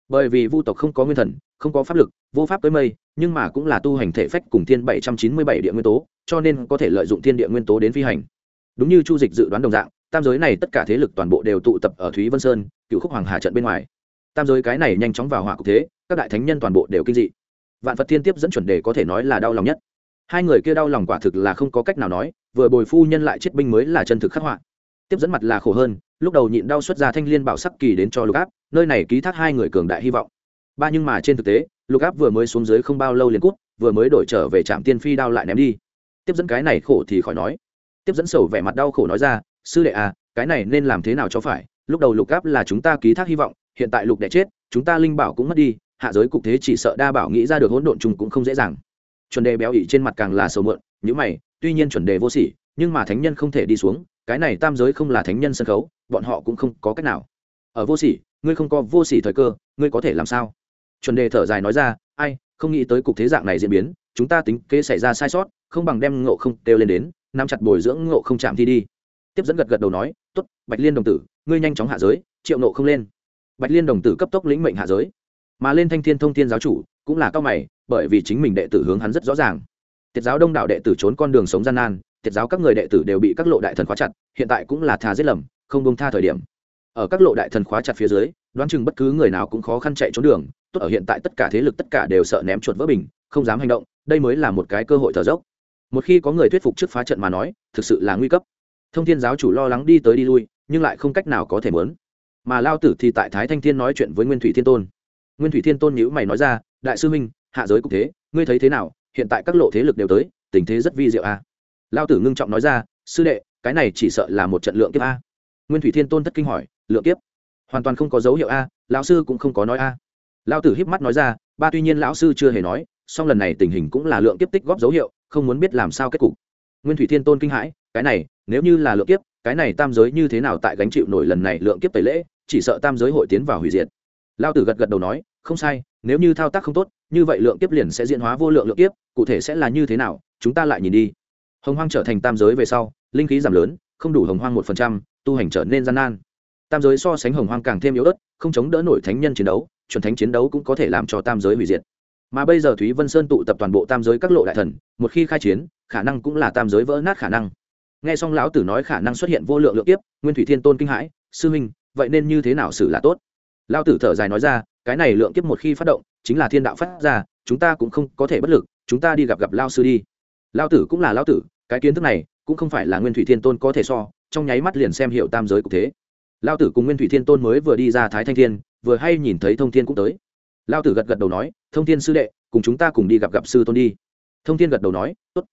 Bởi vì vu tộc không có nguyên thần không có pháp lực, vô pháp tới mây, nhưng mà cũng là tu hành thể phách cùng thiên bảy trăm chín mươi bảy địa nguyên tố, cho nên có thể lợi dụng thiên địa nguyên tố đến phi hành. Đúng như chu dịch dự đoán đồng dạng, tam giới này tất cả thế lực toàn bộ đều tụ tập ở thúy vân sơn, cựu khúc hoàng hà trận bên ngoài. Tam giới cái này nhanh chóng vào hỏa cục thế, các đại thánh nhân toàn bộ đều kinh dị. Vạn phật thiên tiếp dẫn chuẩn đề có thể nói là đau lòng nhất. Hai người kia đau lòng quả thực là không có cách nào nói, vừa bồi phu nhân lại chết binh mới là chân thực khắc họa. Tiếp dẫn mặt là khổ hơn, lúc đầu nhịn đau xuất ra thanh liên bảo sắc kỳ đến cho lục áp, nơi này ký thác hai người cường đại hy vọng ba nhưng mà trên thực tế, lục áp vừa mới xuống dưới không bao lâu liền cút, vừa mới đổi trở về trạm tiên phi đao lại ném đi. Tiếp dẫn cái này khổ thì khỏi nói. Tiếp dẫn sầu vẻ mặt đau khổ nói ra, sư đệ à cái này nên làm thế nào cho phải? Lúc đầu lục áp là chúng ta ký thác hy vọng, hiện tại lục đệ chết, chúng ta linh bảo cũng mất đi, hạ giới cục thế chỉ sợ đa bảo nghĩ ra được hỗn độn chung cũng không dễ dàng. Chuẩn đề béo ị trên mặt càng là sầu mượn những mày, tuy nhiên chuẩn đề vô sỉ, nhưng mà thánh nhân không thể đi xuống, cái này tam giới không là thánh nhân sân khấu, bọn họ cũng không có cách nào. Ở vô sỉ, ngươi không có vô sỉ thời cơ, ngươi có thể làm sao? Chuẩn đề thở dài nói ra, ai, không nghĩ tới cục thế dạng này diễn biến, chúng ta tính kế xảy ra sai sót, không bằng đem ngộ không kêu lên đến, nắm chặt bồi dưỡng ngộ không chạm thi đi. Tiếp dẫn gật gật đầu nói, tốt, bạch liên đồng tử, ngươi nhanh chóng hạ giới, triệu ngộ không lên. Bạch liên đồng tử cấp tốc lĩnh mệnh hạ giới. Mà lên thanh thiên thông thiên giáo chủ cũng là cao mày, bởi vì chính mình đệ tử hướng hắn rất rõ ràng. Tiết giáo đông đảo đệ tử trốn con đường sống gian nan tiết giáo các người đệ tử đều bị các lộ đại thần khóa chặt, hiện tại cũng là thà giết lầm, không bông tha thời điểm. Ở các lộ đại thần khóa chặt phía dưới, đoán chừng bất cứ người nào cũng khó khăn chạy trốn đường tốt, ở hiện tại tất cả thế lực tất cả đều sợ ném chuột vỡ bình, không dám hành động, đây mới là một cái cơ hội thở dốc. Một khi có người thuyết phục trước phá trận mà nói, thực sự là nguy cấp. Thông thiên giáo chủ lo lắng đi tới đi lui, nhưng lại không cách nào có thể mớn mà lao tử thì tại thái thanh thiên nói chuyện với nguyên thủy thiên tôn. Nguyên thủy thiên tôn nhữ mày nói ra, đại sư minh, hạ giới cũng thế, ngươi thấy thế nào? Hiện tại các lộ thế lực đều tới, tình thế rất vi diệu a à? lao tử ngưng trọng nói ra, sư đệ, cái này chỉ sợ là một trận lượng kiếp a. Nguyên thủy thiên tôn thất kinh hỏi, lượng kiếp? Hoàn toàn không có dấu hiệu a, lão sư cũng không có nói a lao tử híp mắt nói ra, ba tuy nhiên lão sư chưa hề nói, song lần này tình hình cũng là lượng kiếp tích góp dấu hiệu, không muốn biết làm sao kết cục. Nguyên thủy thiên tôn kinh hãi, cái này, nếu như là lượng kiếp, cái này tam giới như thế nào tại gánh chịu nổi lần này lượng kiếp tẩy lễ, chỉ sợ tam giới hội tiến vào hủy diệt. Lao tử gật gật đầu nói, không sai, nếu như thao tác không tốt, như vậy lượng kiếp liền sẽ diễn hóa vô lượng lượng kiếp, cụ thể sẽ là như thế nào, chúng ta lại nhìn đi. Hồng hoang trở thành tam giới về sau, linh khí giảm lớn, không đủ hồng hoang một phần trăm, tu hành trở nên gian nan. Tam giới so sánh hồng hoang càng thêm yếu ớt, không chống đỡ nổi thánh nhân chiến đấu chuẩn thánh chiến đấu cũng có thể làm cho tam giới hủy diệt. Mà bây giờ thúy vân sơn tụ tập toàn bộ tam giới các lộ đại thần một khi khai chiến khả năng cũng là tam giới vỡ nát khả năng. Nghe xong lão tử nói khả năng xuất hiện vô lượng lượng tiếp, nguyên thủy thiên tôn kinh hãi sư huynh vậy nên như thế nào xử là tốt? Lão tử thở dài nói ra cái này lượng kiếp một khi phát động chính là thiên đạo phát ra chúng ta cũng không có thể bất lực chúng ta đi gặp gặp lao sư đi. Lao tử cũng là lao tử cái kiến thức này cũng không phải là nguyên thủy thiên tôn có thể so trong nháy mắt liền xem hiệu tam giới cục thế. Lao tử cùng nguyên thủy thiên tôn mới vừa đi ra thái thanh thiên vừa hay nhìn thấy thông thiên cũng tới. Lao tử gật gật đầu nói, thông thiên sư đệ, cùng chúng ta cùng đi gặp gặp sư tôn đi. Thông thiên gật đầu nói, tốt.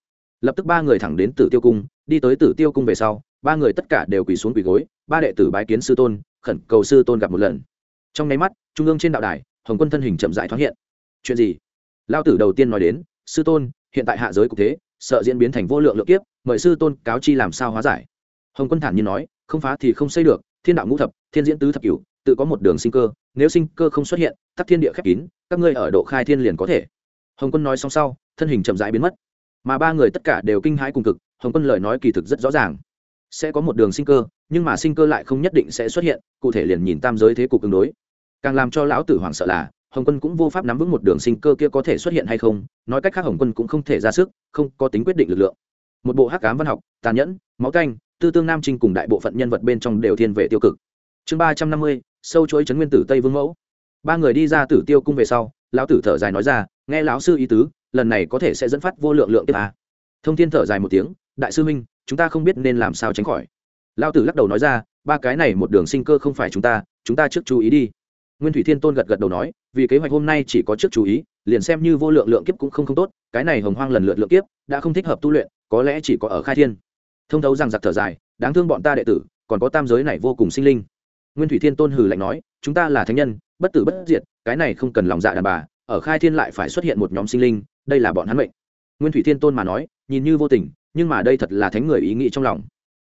Lập tức ba người thẳng đến tử tiêu cung, đi tới tử tiêu cung về sau, ba người tất cả đều quỳ xuống quỳ gối, ba đệ tử bái kiến sư tôn, khẩn cầu sư tôn gặp một lần. Trong nháy mắt, trung ương trên đạo đài, hồng quân thân hình chậm rãi thoáng hiện. Chuyện gì? Lao tử đầu tiên nói đến, sư tôn, hiện tại hạ giới cục thế, sợ diễn biến thành vô lượng lượng kiếp, mời sư tôn cáo chi làm sao hóa giải. Hồng quân thản nhiên nói, không phá thì không xây được, thiên đạo ngũ thập, thiên diễn tứ thập cửu tự có một đường sinh cơ, nếu sinh cơ không xuất hiện, tắc thiên địa khép kín, các ngươi ở độ khai thiên liền có thể. Hồng quân nói xong sau, thân hình chậm rãi biến mất. Mà ba người tất cả đều kinh hãi cùng cực, hồng quân lời nói kỳ thực rất rõ ràng. Sẽ có một đường sinh cơ, nhưng mà sinh cơ lại không nhất định sẽ xuất hiện, cụ thể liền nhìn tam giới thế cục tương đối. Càng làm cho lão tử hoảng sợ là, hồng quân cũng vô pháp nắm vững một đường sinh cơ kia có thể xuất hiện hay không, nói cách khác hồng quân cũng không thể ra sức, không có tính quyết định lực lượng. Một bộ hắc cám văn học, tàn nhẫn, máu canh, tư tương nam trinh cùng đại bộ phận nhân vật bên trong đều thiên về tiêu cực. Chương ba trăm năm mươi sâu chuỗi trấn nguyên tử tây vương mẫu. Ba người đi ra tử tiêu cung về sau, lão tử thở dài nói ra, nghe lão sư ý tứ, lần này có thể sẽ dẫn phát vô lượng lượng tiếp à. thông thiên thở dài một tiếng, đại sư minh, chúng ta không biết nên làm sao tránh khỏi. Lão tử lắc đầu nói ra, ba cái này một đường sinh cơ không phải chúng ta chúng ta trước chú ý đi. Nguyên thủy thiên tôn gật gật đầu nói, vì kế hoạch hôm nay chỉ có trước chú ý, liền xem như vô lượng lượng kiếp cũng không không tốt, cái này hồng hoang lần lượt lượng kiếp, đã không thích hợp tu luyện, có lẽ chỉ có ở khai thiên. Thông thấu rằng giặc thở dài, đáng thương bọn ta đệ tử, còn có tam giới này vô cùng sinh linh nguyên thủy thiên tôn hừ lạnh nói, chúng ta là thánh nhân, bất tử bất diệt, cái này không cần lòng dạ đàn bà, ở khai thiên lại phải xuất hiện một nhóm sinh linh, đây là bọn hắn mệnh. Nguyên thủy thiên tôn mà nói, nhìn như vô tình, nhưng mà đây thật là thánh người ý nghĩ trong lòng.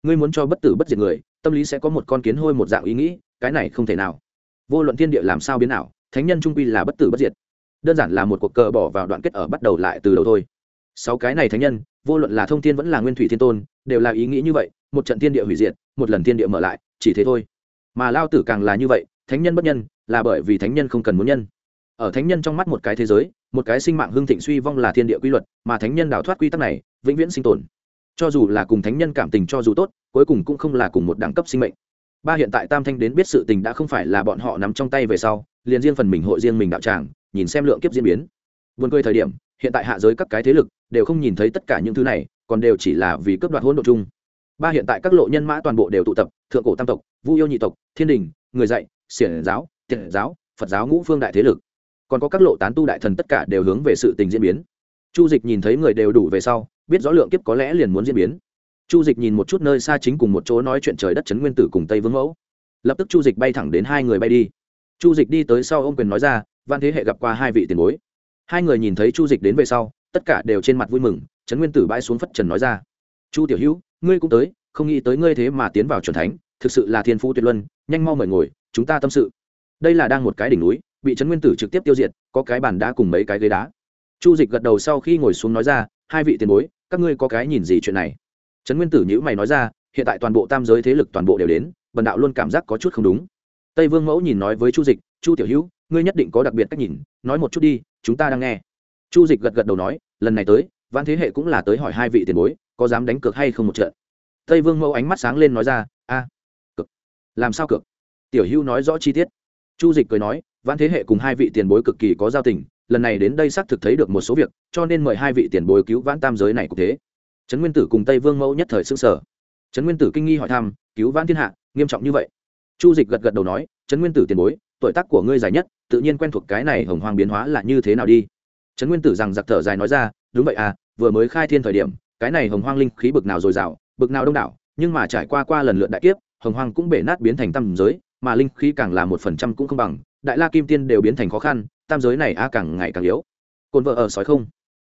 Ngươi muốn cho bất tử bất diệt người, tâm lý sẽ có một con kiến hôi một dạng ý nghĩ, cái này không thể nào. Vô luận thiên địa làm sao biến nào thánh nhân trung quy là bất tử bất diệt. Đơn giản là một cuộc cờ bỏ vào đoạn kết ở bắt đầu lại từ đầu thôi. Sáu cái này thánh nhân, vô luận là thông thiên vẫn là nguyên thủy thiên tôn, đều là ý nghĩ như vậy, một trận thiên địa hủy diệt, một lần thiên địa mở lại, chỉ thế thôi mà lao tử càng là như vậy, thánh nhân bất nhân, là bởi vì thánh nhân không cần muốn nhân. Ở thánh nhân trong mắt một cái thế giới, một cái sinh mạng hưng thịnh suy vong là thiên địa quy luật, mà thánh nhân đào thoát quy tắc này, vĩnh viễn sinh tồn. Cho dù là cùng thánh nhân cảm tình cho dù tốt, cuối cùng cũng không là cùng một đẳng cấp sinh mệnh. Ba hiện tại tam thanh đến biết sự tình đã không phải là bọn họ nắm trong tay về sau, liền riêng phần mình hội riêng mình đạo tràng, nhìn xem lượng kiếp diễn biến. Vườn cười thời điểm, hiện tại hạ giới các cái thế lực đều không nhìn thấy tất cả những thứ này, còn đều chỉ là vì cướp đoạt hỗn độ chung ba hiện tại các lộ nhân mã toàn bộ đều tụ tập, thượng cổ tam tộc, vu yêu nhị tộc, thiên đình, người dạy, xiển giáo tiện giáo, phật giáo ngũ phương đại thế lực. Còn có các lộ tán tu đại thần tất cả đều hướng về sự tình diễn biến. Chu dịch nhìn thấy người đều đủ về sau, biết rõ lượng kiếp có lẽ liền muốn diễn biến. Chu dịch nhìn một chút nơi xa chính cùng một chỗ nói chuyện trời đất chấn nguyên tử cùng tây vương mẫu. Lập tức chu dịch bay thẳng đến hai người bay đi. Chu dịch đi tới sau ô m quyền nói ra văn thế hệ gặp qua hai vị tiền bối. Hai người nhìn thấy chu dịch đến về sau, tất cả đều trên mặt vui mừng trấn nguyên tử bãi xuống phất trần nói ra, chu tiểu hữu ngươi cũng tới, không nghĩ tới ngươi thế mà tiến vào c thánh, thực sự là thiên phú tuyệt luân, nhanh mau mời ngồi, chúng ta tâm sự. Đây là đang một cái đỉnh núi, bị trấn nguyên tử trực tiếp tiêu diệt, có cái bàn đá cùng mấy cái ghế đá. Chu dịch gật đầu sau khi ngồi xuống nói ra, hai vị tiền bối, các ngươi có cái nhìn gì chuyện này? Trấn nguyên tử nhữ mày nói ra, hiện tại toàn bộ tam giới thế lực toàn bộ đều đến, bần đạo luôn cảm giác có chút không đúng. Tây vương mẫu nhìn nói với chu dịch, chu tiểu hữu, ngươi nhất định có đặc biệt cách nhìn, nói một chút đi, chúng ta đang nghe. Chu dịch gật gật đầu nói, lần này tới văn thế hệ cũng là tới hỏi hai vị tiền bối có dám đánh cược hay không một trận? Tây vương mẫu ánh mắt sáng lên nói ra, a cực làm sao cược? Tiểu hữu nói rõ chi tiết. Chu dịch cười nói, vãn thế hệ cùng hai vị tiền bối cực kỳ có giao tình, lần này đến đây xác thực thấy được một số việc, cho nên mời hai vị tiền bối cứu vãn tam giới này cũng thế. Trấn nguyên tử cùng tây vương mẫu nhất thời s ư n g sở trấn nguyên tử kinh nghi hỏi thăm, cứu vãn thiên hạ, nghiêm trọng như vậy? Chu dịch gật gật đầu nói, trấn nguyên tử tiền bối, tuổi tác của ngươi dài nhất, tự nhiên quen thuộc cái này hồng hoàng biến hóa là như thế nào đi? Trấn nguyên tử rằng giặc thở dài nói ra, đúng vậy à vừa mới khai thiên thời điểm cái này hồng hoang linh khí bực nào dồi dào, bực nào đông đảo, nhưng mà trải qua qua lần lượt đại kiếp, hồng hoang cũng bể nát biến thành tam giới, mà linh khí càng là một phần trăm cũng không bằng, đại la kim tiên đều biến thành khó khăn, tam giới này a càng ngày càng yếu. Cồn vợ ở sói không.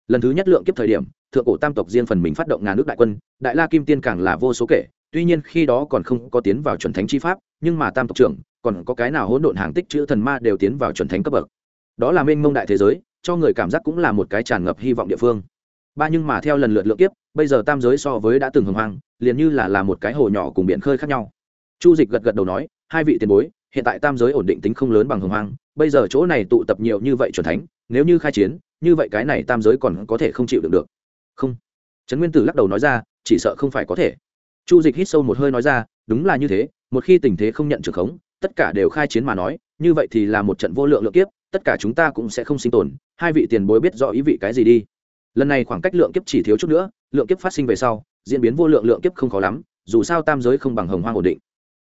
Lần thứ nhất lượng kiếp thời điểm, thượng cổ tam tộc riêng phần mình phát động ngàn nước đại quân, đại la kim tiên càng là vô số kể, tuy nhiên khi đó còn không có tiến vào chuẩn thánh chi pháp, nhưng mà tam tộc trưởng, còn có cái nào hỗn độn hàng tích chữ thần ma đều tiến vào chuẩn thánh cấp bậc. Đó là mênh mông đại thế giới, cho người cảm giác cũng là một cái tràn ngập hy vọng địa phương ba nhưng mà theo lần lượt lượng kiếp, bây giờ tam giới so với đã từng hồng hoang, liền như là là một cái hồ nhỏ cùng biển khơi khác nhau. Chu dịch gật gật đầu nói, hai vị tiền bối, hiện tại tam giới ổn định tính không lớn bằng hồng hoang, bây giờ chỗ này tụ tập nhiều như vậy chuẩn thánh, nếu như khai chiến, như vậy cái này tam giới còn có thể không chịu được được. Không. Trấn nguyên tử lắc đầu nói ra, chỉ sợ không phải có thể. Chu dịch hít sâu một hơi nói ra, đúng là như thế, một khi tình thế không nhận trường khống, tất cả đều khai chiến mà nói, như vậy thì là một trận vô lượng lượng kiếp, tất cả chúng ta cũng sẽ không sinh tồn. Hai vị tiền bối biết rõ ý vị cái gì đi lần này khoảng cách lượng kiếp chỉ thiếu chút nữa, lượng kiếp phát sinh về sau, diễn biến vô lượng lượng kiếp không khó lắm, dù sao tam giới không bằng hồng hoang ổn định.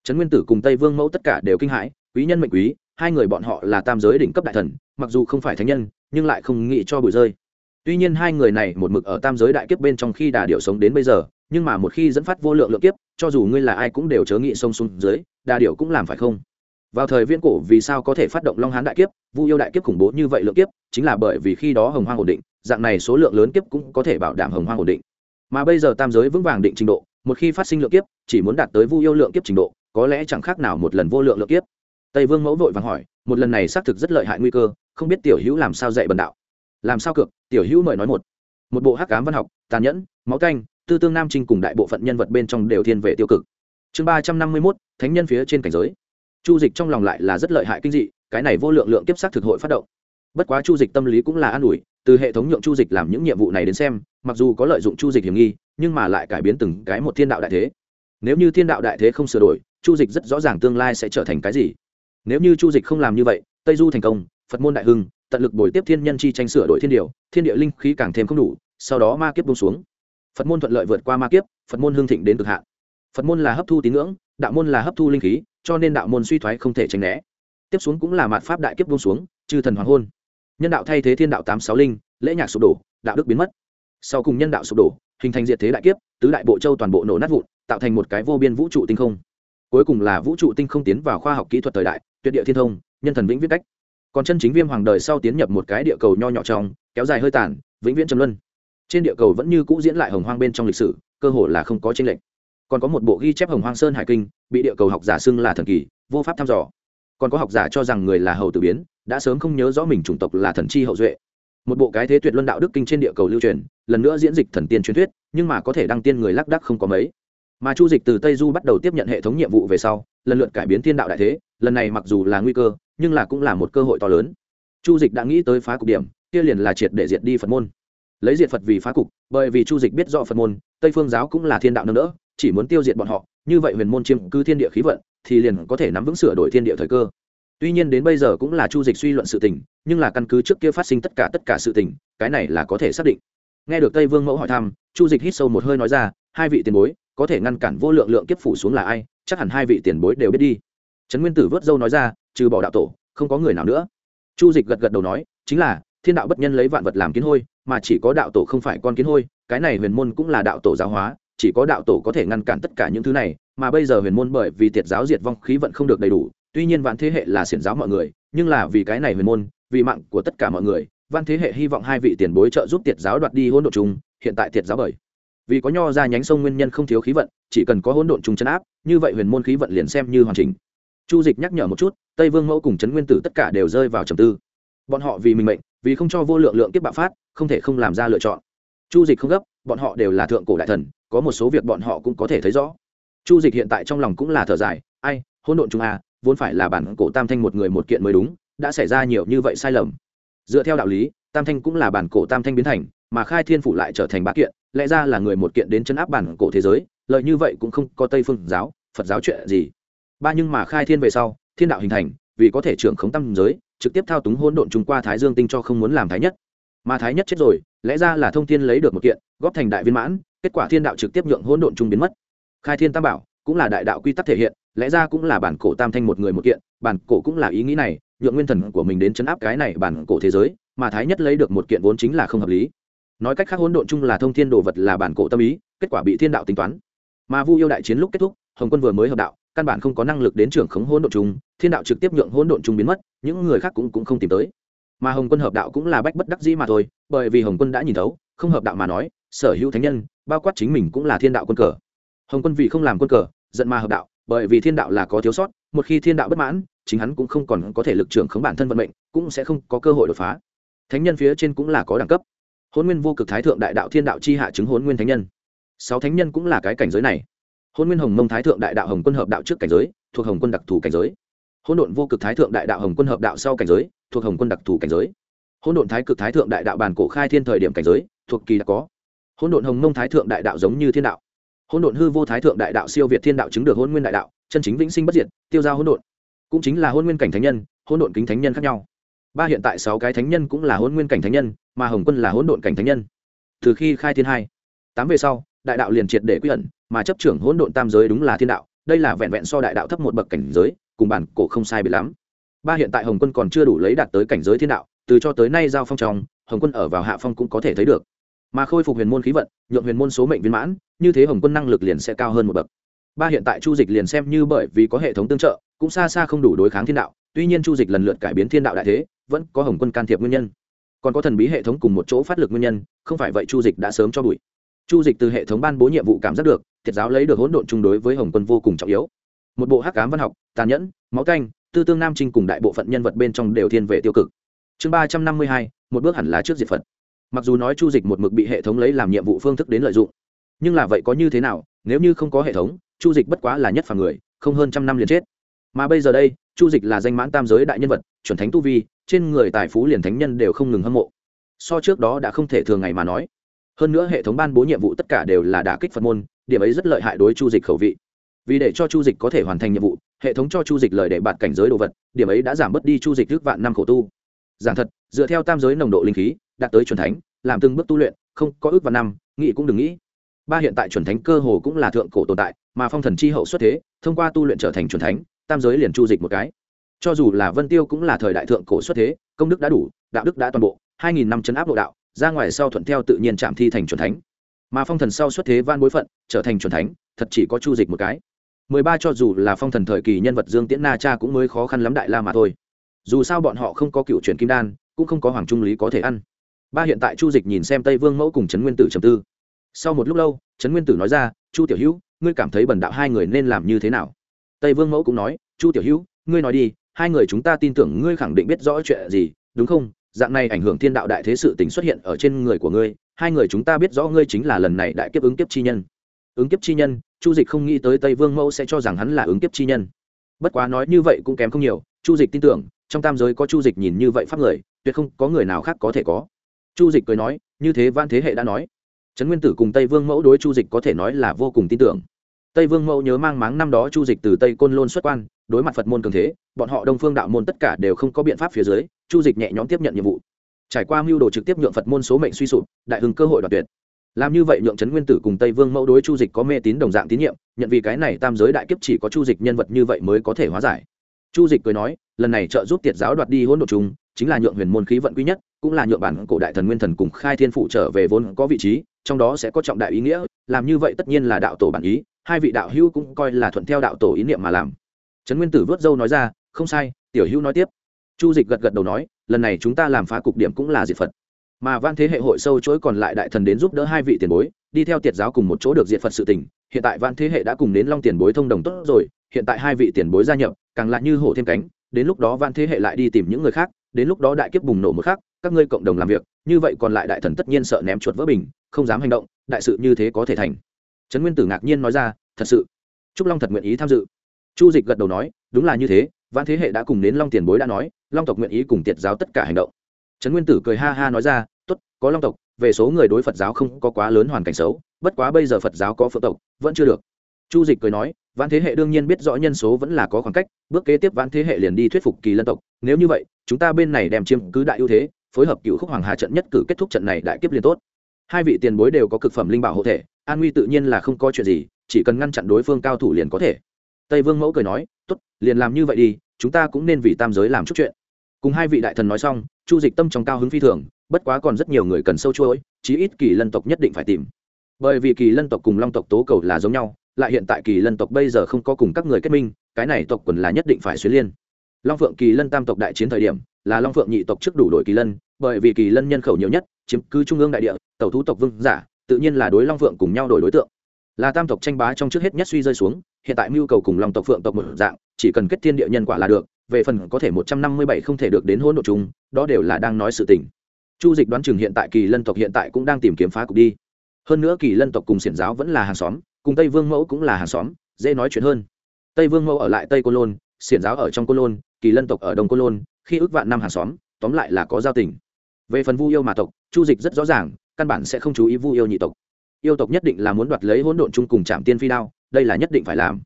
Trấn nguyên tử cùng tây vương mẫu tất cả đều kinh hãi, quý nhân mệnh quý, hai người bọn họ là tam giới đỉnh cấp đại thần, mặc dù không phải thánh nhân, nhưng lại không nghĩ cho bụi rơi. Tuy nhiên hai người này một mực ở tam giới đại kiếp bên trong khi đà điệu sống đến bây giờ, nhưng mà một khi dẫn phát vô lượng lượng kiếp, cho dù ngươi là ai cũng đều chớ nghĩ sông xuống dưới, đà điệu cũng làm phải không? Vào thời viễn cổ vì sao có thể phát động long hán đại kiếp, vu yêu đại kiếp khủng bố như vậy lượng kiếp, chính là bởi vì khi đó hồng hoang ổn định dạng này số lượng lớn kiếp cũng có thể bảo đảm hồng hoang ổn định. Mà bây giờ tam giới vững vàng định trình độ, một khi phát sinh lượng kiếp, chỉ muốn đạt tới vu yêu lượng kiếp trình độ, có lẽ chẳng khác nào một lần vô lượng lượng kiếp. Tây vương mẫu vội vàng hỏi, một lần này xác thực rất lợi hại nguy cơ, không biết tiểu hữu làm sao dạy bần đạo? Làm sao cược, tiểu hữu mời nói một. Một bộ hắc cám văn học, tàn nhẫn, máu canh, tư tương nam trinh cùng đại bộ phận nhân vật bên trong đều thiên về tiêu cực. Chương ba trăm năm mươi mốt, thánh nhân phía trên cảnh giới. Chu dịch trong lòng lại là rất lợi hại kinh dị, cái này vô lượng lượng kiếp xác thực hội phát động. Bất quá chu dịch tâm lý cũng là an ủi từ hệ thống nhượng chu dịch làm những nhiệm vụ này đến xem, mặc dù có lợi dụng chu dịch hiểm nghi, nhưng mà lại cải biến từng cái một thiên đạo đại thế. Nếu như thiên đạo đại thế không sửa đổi, chu dịch rất rõ ràng tương lai sẽ trở thành cái gì. Nếu như chu dịch không làm như vậy, tây du thành công, phật môn đại hưng, tận lực bồi tiếp thiên nhân chi tranh sửa đổi thiên điều, thiên địa linh khí càng thêm không đủ, sau đó ma kiếp bông xuống. Phật môn thuận lợi vượt qua ma kiếp, phật môn hương thịnh đến cực hạn. Phật môn là hấp thu tín ngưỡng, đạo môn là hấp thu linh khí, cho nên đạo môn suy thoái không thể tránh né. Tiếp xuống cũng là mạt pháp đại kiếp bông xuống, chư thần hoàng hôn nhân đạo thay thế thiên đạo tám sáu linh, lễ nhạc sụp đổ, đạo đức biến mất. Sau cùng nhân đạo sụp đổ, hình thành diệt thế đại kiếp, tứ đại bộ châu toàn bộ nổ nát vụn, tạo thành một cái vô biên vũ trụ tinh không. Cuối cùng là vũ trụ tinh không tiến vào khoa học kỹ thuật thời đại, tuyệt địa thiên thông, nhân thần vĩnh viết cách. Còn chân chính viêm hoàng đời sau tiến nhập một cái địa cầu nho nhỏ trong, kéo dài hơi tàn, vĩnh viễn trầm luân. Trên địa cầu vẫn như cũ diễn lại hồng hoang bên trong lịch sử, cơ hồ là không có tranh lệch. Còn có một bộ ghi chép hồng hoang sơn hải kinh, bị địa cầu học giả xưng là thần kỳ, vô pháp thăm dò còn có học giả cho rằng người là hầu tử biến, đã sớm không nhớ rõ mình chủng tộc là thần chi hậu duệ. Một bộ cái thế tuyệt luân đạo đức kinh trên địa cầu lưu truyền, lần nữa diễn dịch thần tiên truyền thuyết, nhưng mà có thể đăng tiên người lác đắc không có mấy. Mà chu dịch từ tây du bắt đầu tiếp nhận hệ thống nhiệm vụ về sau, lần lượt cải biến thiên đạo đại thế, lần này mặc dù là nguy cơ, nhưng là cũng là một cơ hội to lớn. Chu dịch đã nghĩ tới phá cục điểm, kia liền là triệt để diệt đi phật môn. Lấy diệt phật vì phá cục, bởi vì chu dịch biết rõ phật môn, tây phương giáo cũng là thiên đạo nâng đỡ, chỉ muốn tiêu diệt bọn họ, như vậy huyền môn chiếm cư thiên địa khí vận thì liền có thể nắm vững sửa đổi thiên địa thời cơ. Tuy nhiên đến bây giờ cũng là chu dịch suy luận sự tình, nhưng là căn cứ trước kia phát sinh tất cả tất cả sự tình, cái này là có thể xác định. Nghe được tây vương mẫu hỏi thăm, chu dịch hít sâu một hơi nói ra, hai vị tiền bối, có thể ngăn cản vô lượng lượng kiếp phủ xuống là ai, chắc hẳn hai vị tiền bối đều biết đi. Trấn nguyên tử vớt dâu nói ra, trừ bỏ đạo tổ, không có người nào nữa. Chu dịch gật gật đầu nói, chính là, thiên đạo bất nhân lấy vạn vật làm kiến hôi, mà chỉ có đạo tổ không phải con kiến hôi, cái này huyền môn cũng là đạo tổ giáo hóa, chỉ có đạo tổ có thể ngăn cản tất cả những thứ này mà bây giờ huyền môn bởi vì tiệt giáo diệt vong khí vận không được đầy đủ, tuy nhiên vạn thế hệ là xiển giáo mọi người, nhưng là vì cái này huyền môn, vì mạng của tất cả mọi người văn thế hệ hy vọng hai vị tiền bối trợ giúp tiệt giáo đoạt đi hỗn độn chung, hiện tại tiệt giáo bởi. Vì có nho ra nhánh sông nguyên nhân không thiếu khí vận, chỉ cần có hỗn độn chung chấn áp, như vậy huyền môn khí vận liền xem như hoàn chỉnh. Chu dịch nhắc nhở một chút, tây vương mẫu cùng trấn nguyên tử tất cả đều rơi vào trầm tư. Bọn họ vì mình mệnh, vì không cho vô lượng lượng tiếp bạo phát, không thể không làm ra lựa chọn. Chu dịch không gấp, bọn họ đều là thượng cổ đại thần, có một số việc bọn họ cũng có thể thấy rõ chu dịch hiện tại trong lòng cũng là thở dài, ai, hỗn độn chúng a, vốn phải là bản cổ tam thanh một người một kiện mới đúng, đã xảy ra nhiều như vậy sai lầm. Dựa theo đạo lý, tam thanh cũng là bản cổ tam thanh biến thành, mà khai thiên phủ lại trở thành bá kiện, lẽ ra là người một kiện đến chân áp bản cổ thế giới, lợi như vậy cũng không có tây phương giáo, phật giáo chuyện gì. Ba nhưng mà khai thiên về sau, thiên đạo hình thành, vì có thể trưởng khống tâm giới, trực tiếp thao túng hỗn độn chúng qua thái dương tinh cho không muốn làm thái nhất. Mà thái nhất chết rồi, lẽ ra là thông thiên lấy được một kiện, góp thành đại viên mãn, kết quả thiên đạo trực tiếp nhượng hỗn độn chung biến mất khai thiên tam bảo cũng là đại đạo quy tắc thể hiện, lẽ ra cũng là bản cổ tam thanh một người một kiện, bản cổ cũng là ý nghĩ này, nhượng nguyên thần của mình đến chấn áp cái này bản cổ thế giới, mà thái nhất lấy được một kiện vốn chính là không hợp lý. Nói cách khác hỗn độn chung là thông thiên đồ vật là bản cổ tâm ý, kết quả bị thiên đạo tính toán. Mà vu yêu đại chiến lúc kết thúc, hồng quân vừa mới hợp đạo, căn bản không có năng lực đến trưởng khống hỗn độn chung, thiên đạo trực tiếp nhượng hỗn độn chung biến mất, những người khác cũng cũng không tìm tới. Mà hồng quân hợp đạo cũng là bách bất đắc dĩ mà thôi, bởi vì hồng quân đã nhìn thấu, không hợp đạo mà nói, sở hữu thánh nhân, bao quát chính mình cũng là thiên đạo quân cờ hồng quân vì không làm quân cờ, giận mà hợp đạo, bởi vì thiên đạo là có thiếu sót, một khi thiên đạo bất mãn, chính hắn cũng không còn có thể lực trưởng khống bản thân vận mệnh, cũng sẽ không có cơ hội đột phá. Thánh nhân phía trên cũng là có đẳng cấp. Hôn nguyên vô cực thái thượng đại đạo thiên đạo chi hạ chứng hôn nguyên thánh nhân. Sáu thánh nhân cũng là cái cảnh giới này. Hôn nguyên hồng mông thái thượng đại đạo hồng quân hợp đạo trước cảnh giới, thuộc hồng quân đặc thù cảnh giới. Hỗn n vô cực thái thượng đại đạo hồng quân hợp đạo sau cảnh giới, thuộc hồng quân đặc thù cảnh giới. Hỗn n thái cực thái thượng đại đạo bàn cổ khai thiên thời điểm cảnh giới, thuộc kỳ đã có. Hỗn n hồng mông thái thượng đại đạo giống như thiên đạo hỗn độn hư vô thái thượng đại đạo siêu việt thiên đạo chứng được hôn nguyên đại đạo, chân chính vĩnh sinh bất diệt, tiêu giao hỗn độn. Cũng chính là hôn nguyên cảnh thánh nhân, hỗn độn kính thánh nhân khác nhau. Ba hiện tại sáu cái thánh nhân cũng là hôn nguyên cảnh thánh nhân, mà hồng quân là hỗn độn cảnh thánh nhân. Từ khi khai thiên hai, tám về sau, đại đạo liền triệt để quy ẩn, mà chấp trưởng hỗn độn tam giới đúng là thiên đạo, đây là vẹn vẹn so đại đạo thấp một bậc cảnh giới, cùng bản cổ không sai bị lắm. Ba hiện tại hồng quân còn chưa đủ lấy đạt tới cảnh giới thiên đạo, từ cho tới nay giao phong trong, hồng quân ở vào hạ phong cũng có thể thấy được. Mà khôi phục huyền môn khí vận, nhượng huyền môn số mệnh viên mãn như thế hồng quân năng lực liền sẽ cao hơn một bậc. Ba hiện tại chu dịch liền xem như bởi vì có hệ thống tương trợ, cũng xa xa không đủ đối kháng thiên đạo, tuy nhiên chu dịch lần lượt cải biến thiên đạo đại thế, vẫn có hồng quân can thiệp nguyên nhân. Còn có thần bí hệ thống cùng một chỗ phát lực nguyên nhân, không phải vậy chu dịch đã sớm cho bụi. Chu dịch từ hệ thống ban bố nhiệm vụ cảm giác được, thiệt giáo lấy được hỗn độn chung đối với hồng quân vô cùng trọng yếu. Một bộ hắc cám văn học, tàn nhẫn, máu canh, tư tương nam trinh cùng đại bộ phận nhân vật bên trong đều thiên về tiêu cực. Chương ba trăm năm mươi hai, một bước hẳn là trước diệt phật. Mặc dù nói chu dịch một mực bị hệ thống lấy làm nhiệm vụ phương thức đến lợi dụng nhưng là vậy có như thế nào, nếu như không có hệ thống, chu dịch bất quá là nhất phàm người, không hơn trăm năm liền chết. Mà bây giờ đây, chu dịch là danh mãn tam giới đại nhân vật, chuẩn thánh tu vi, trên người tài phú liền thánh nhân đều không ngừng hâm mộ. So trước đó đã không thể thường ngày mà nói. Hơn nữa hệ thống ban bố nhiệm vụ tất cả đều là đả kích phật môn, điểm ấy rất lợi hại đối chu dịch khẩu vị. Vì để cho chu dịch có thể hoàn thành nhiệm vụ, hệ thống cho chu dịch lời để bạt cảnh giới đồ vật, điểm ấy đã giảm bớt đi chu dịch trước vạn năm khổ tu. Giảng thật, dựa theo tam giới nồng độ linh khí, đạt tới chuẩn thánh, làm từng bước tu luyện, không có ước vạn năm, nghĩ cũng đừng nghĩ ba hiện tại chuẩn thánh cơ hồ cũng là thượng cổ tồn tại, mà phong thần chi hậu xuất thế, thông qua tu luyện trở thành chuẩn thánh, tam giới liền chu dịch một cái. Cho dù là vân tiêu cũng là thời đại thượng cổ xuất thế, công đức đã đủ, đạo đức đã toàn bộ, hai nghìn năm chấn áp độ đạo, ra ngoài sau thuận theo tự nhiên chạm thi thành chuẩn thánh. Mà phong thần sau xuất thế van bối phận, trở thành chuẩn thánh, thật chỉ có chu dịch một cái. Mười ba cho dù là phong thần thời kỳ nhân vật dương tiễn na cha cũng mới khó khăn lắm đại la mà thôi. Dù sao bọn họ không có cựu truyền kim đan, cũng không có hoàng trung lý có thể ăn. Ba hiện tại chu dịch nhìn xem tây vương mẫu cùng trấn nguyên tử trầm tư sau một lúc lâu, trấn nguyên tử nói ra, chu tiểu hữu, ngươi cảm thấy bần đạo hai người nên làm như thế nào? Tây vương mẫu cũng nói, chu tiểu hữu, ngươi nói đi, hai người chúng ta tin tưởng ngươi khẳng định biết rõ chuyện gì, đúng không? Dạng này ảnh hưởng thiên đạo đại thế sự tình xuất hiện ở trên người của ngươi, hai người chúng ta biết rõ ngươi chính là lần này đại kiếp ứng kiếp chi nhân. Ứng kiếp chi nhân? Chu dịch không nghĩ tới tây vương mẫu sẽ cho rằng hắn là ứng kiếp chi nhân. Bất quá nói như vậy cũng kém không nhiều, chu dịch tin tưởng, trong tam giới có chu dịch nhìn như vậy pháp người, tuyệt không có người nào khác có thể có. Chu dịch cười nói, như thế van thế hệ đã nói trấn nguyên tử cùng tây vương mẫu đối chu dịch có thể nói là vô cùng tin tưởng. Tây vương mẫu nhớ mang máng năm đó chu dịch từ tây côn lôn xuất quan, đối mặt phật môn cường thế, bọn họ đông phương đạo môn tất cả đều không có biện pháp phía dưới, chu dịch nhẹ nhõm tiếp nhận nhiệm vụ. Trải qua mưu đồ trực tiếp nhượng phật môn số mệnh suy sụp, đại hưng cơ hội đoạt tuyệt. Làm như vậy nhượng trấn nguyên tử cùng tây vương mẫu đối chu dịch có mê tín đồng dạng tín nhiệm, nhận vì cái này tam giới đại kiếp chỉ có chu dịch nhân vật như vậy mới có thể hóa giải. Chu dịch cười nói, lần này trợ giúp tiệt giáo đoạt đi hỗn độ chúng chính là nhượng huyền môn khí vận quý nhất, cũng là nhượng bản cổ đại thần nguyên thần cùng khai thiên phụ trở về vốn có vị trí, trong đó sẽ có trọng đại ý nghĩa, làm như vậy tất nhiên là đạo tổ bản ý, hai vị đạo hữu cũng coi là thuận theo đạo tổ ý niệm mà làm. Trấn nguyên tử vớt dâu nói ra, không sai, tiểu hữu nói tiếp. Chu dịch gật gật đầu nói, lần này chúng ta làm phá cục điểm cũng là diệt phật. Mà van thế hệ hội sâu chuỗi còn lại đại thần đến giúp đỡ hai vị tiền bối, đi theo tiệt giáo cùng một chỗ được diệt phật sự tình. Hiện tại van thế hệ đã cùng đến long tiền bối thông đồng tốt rồi, hiện tại hai vị tiền bối gia nhập, càng lại như hổ thêm cánh, đến lúc đó van thế hệ lại đi tìm những người khác đến lúc đó đại kiếp bùng nổ một khác các ngươi cộng đồng làm việc, như vậy còn lại đại thần tất nhiên sợ ném chuột vỡ bình, không dám hành động, đại sự như thế có thể thành. Trấn nguyên tử ngạc nhiên nói ra, thật sự. Trúc long thật nguyện ý tham dự. Chu dịch gật đầu nói, đúng là như thế văn thế hệ đã cùng đến long tiền bối đã nói, long tộc nguyện ý cùng tiệt giáo tất cả hành động. Trấn nguyên tử cười ha ha nói ra t ố t có long tộc, về số người đối phật giáo không có quá lớn hoàn cảnh xấu, bất quá bây giờ phật giáo có phật tộc, vẫn chưa được chu dịch cười nói Vạn thế hệ đương nhiên biết rõ nhân số vẫn là có khoảng cách, bước kế tiếp Vạn thế hệ liền đi thuyết phục kỳ lân tộc. Nếu như vậy, chúng ta bên này đem chiếm cứ đại ưu thế, phối hợp cựu khúc hoàng hà trận nhất cử kết thúc trận này đại kiếp liền tốt. Hai vị tiền bối đều có cực phẩm linh bảo hộ thể, an nguy tự nhiên là không có chuyện gì, chỉ cần ngăn chặn đối phương cao thủ liền có thể. Tây vương mẫu cười nói t ố t liền làm như vậy đi, chúng ta cũng nên vì tam giới làm chút chuyện. Cùng hai vị đại thần nói xong, chu dịch tâm trong cao hứng phi thường, bất quá còn rất nhiều người cần sâu chuỗi, chí ít kỳ lân tộc nhất định phải tìm bởi vì kỳ lân tộc cùng long tộc tố cầu là giống nhau lại hiện tại kỳ lân tộc bây giờ không có cùng các người kết minh cái này tộc quần là nhất định phải xuyên liên. Long phượng kỳ lân tam tộc đại chiến thời điểm là long phượng nhị tộc trước đủ đội kỳ lân bởi vì kỳ lân nhân khẩu nhiều nhất chiếm cứ trung ương đại địa tàu thú tộc vương giả tự nhiên là đối long phượng cùng nhau đổi đối tượng. Là tam tộc tranh bá trong trước hết nhất suy rơi xuống hiện tại mưu cầu cùng long tộc phượng tộc một dạng chỉ cần kết thiên địa nhân quả là được về phần có thể một trăm năm mươi bảy không thể được đến hỗn độ chúng, đó đều là đang nói sự tình. Chu dịch đoán chừng hiện tại kỳ lân tộc hiện tại cũng đang tìm kiếm phá cục đi hơn nữa kỳ lân tộc cùng xiển giáo vẫn là hàng xóm, cùng tây vương mẫu cũng là hàng xóm, dễ nói chuyện hơn. Tây vương mẫu ở lại tây côn lôn, xiển giáo ở trong côn lôn, kỳ lân tộc ở đông côn lôn, khi ước vạn năm hàng xóm, tóm lại là có giao tình. Về phần vu yêu mà tộc, chu dịch rất rõ ràng, căn bản sẽ không chú ý vu yêu nhị tộc. Yêu tộc nhất định là muốn đoạt lấy hỗn độn chung cùng trạm tiên phi đao, đây là nhất định phải làm.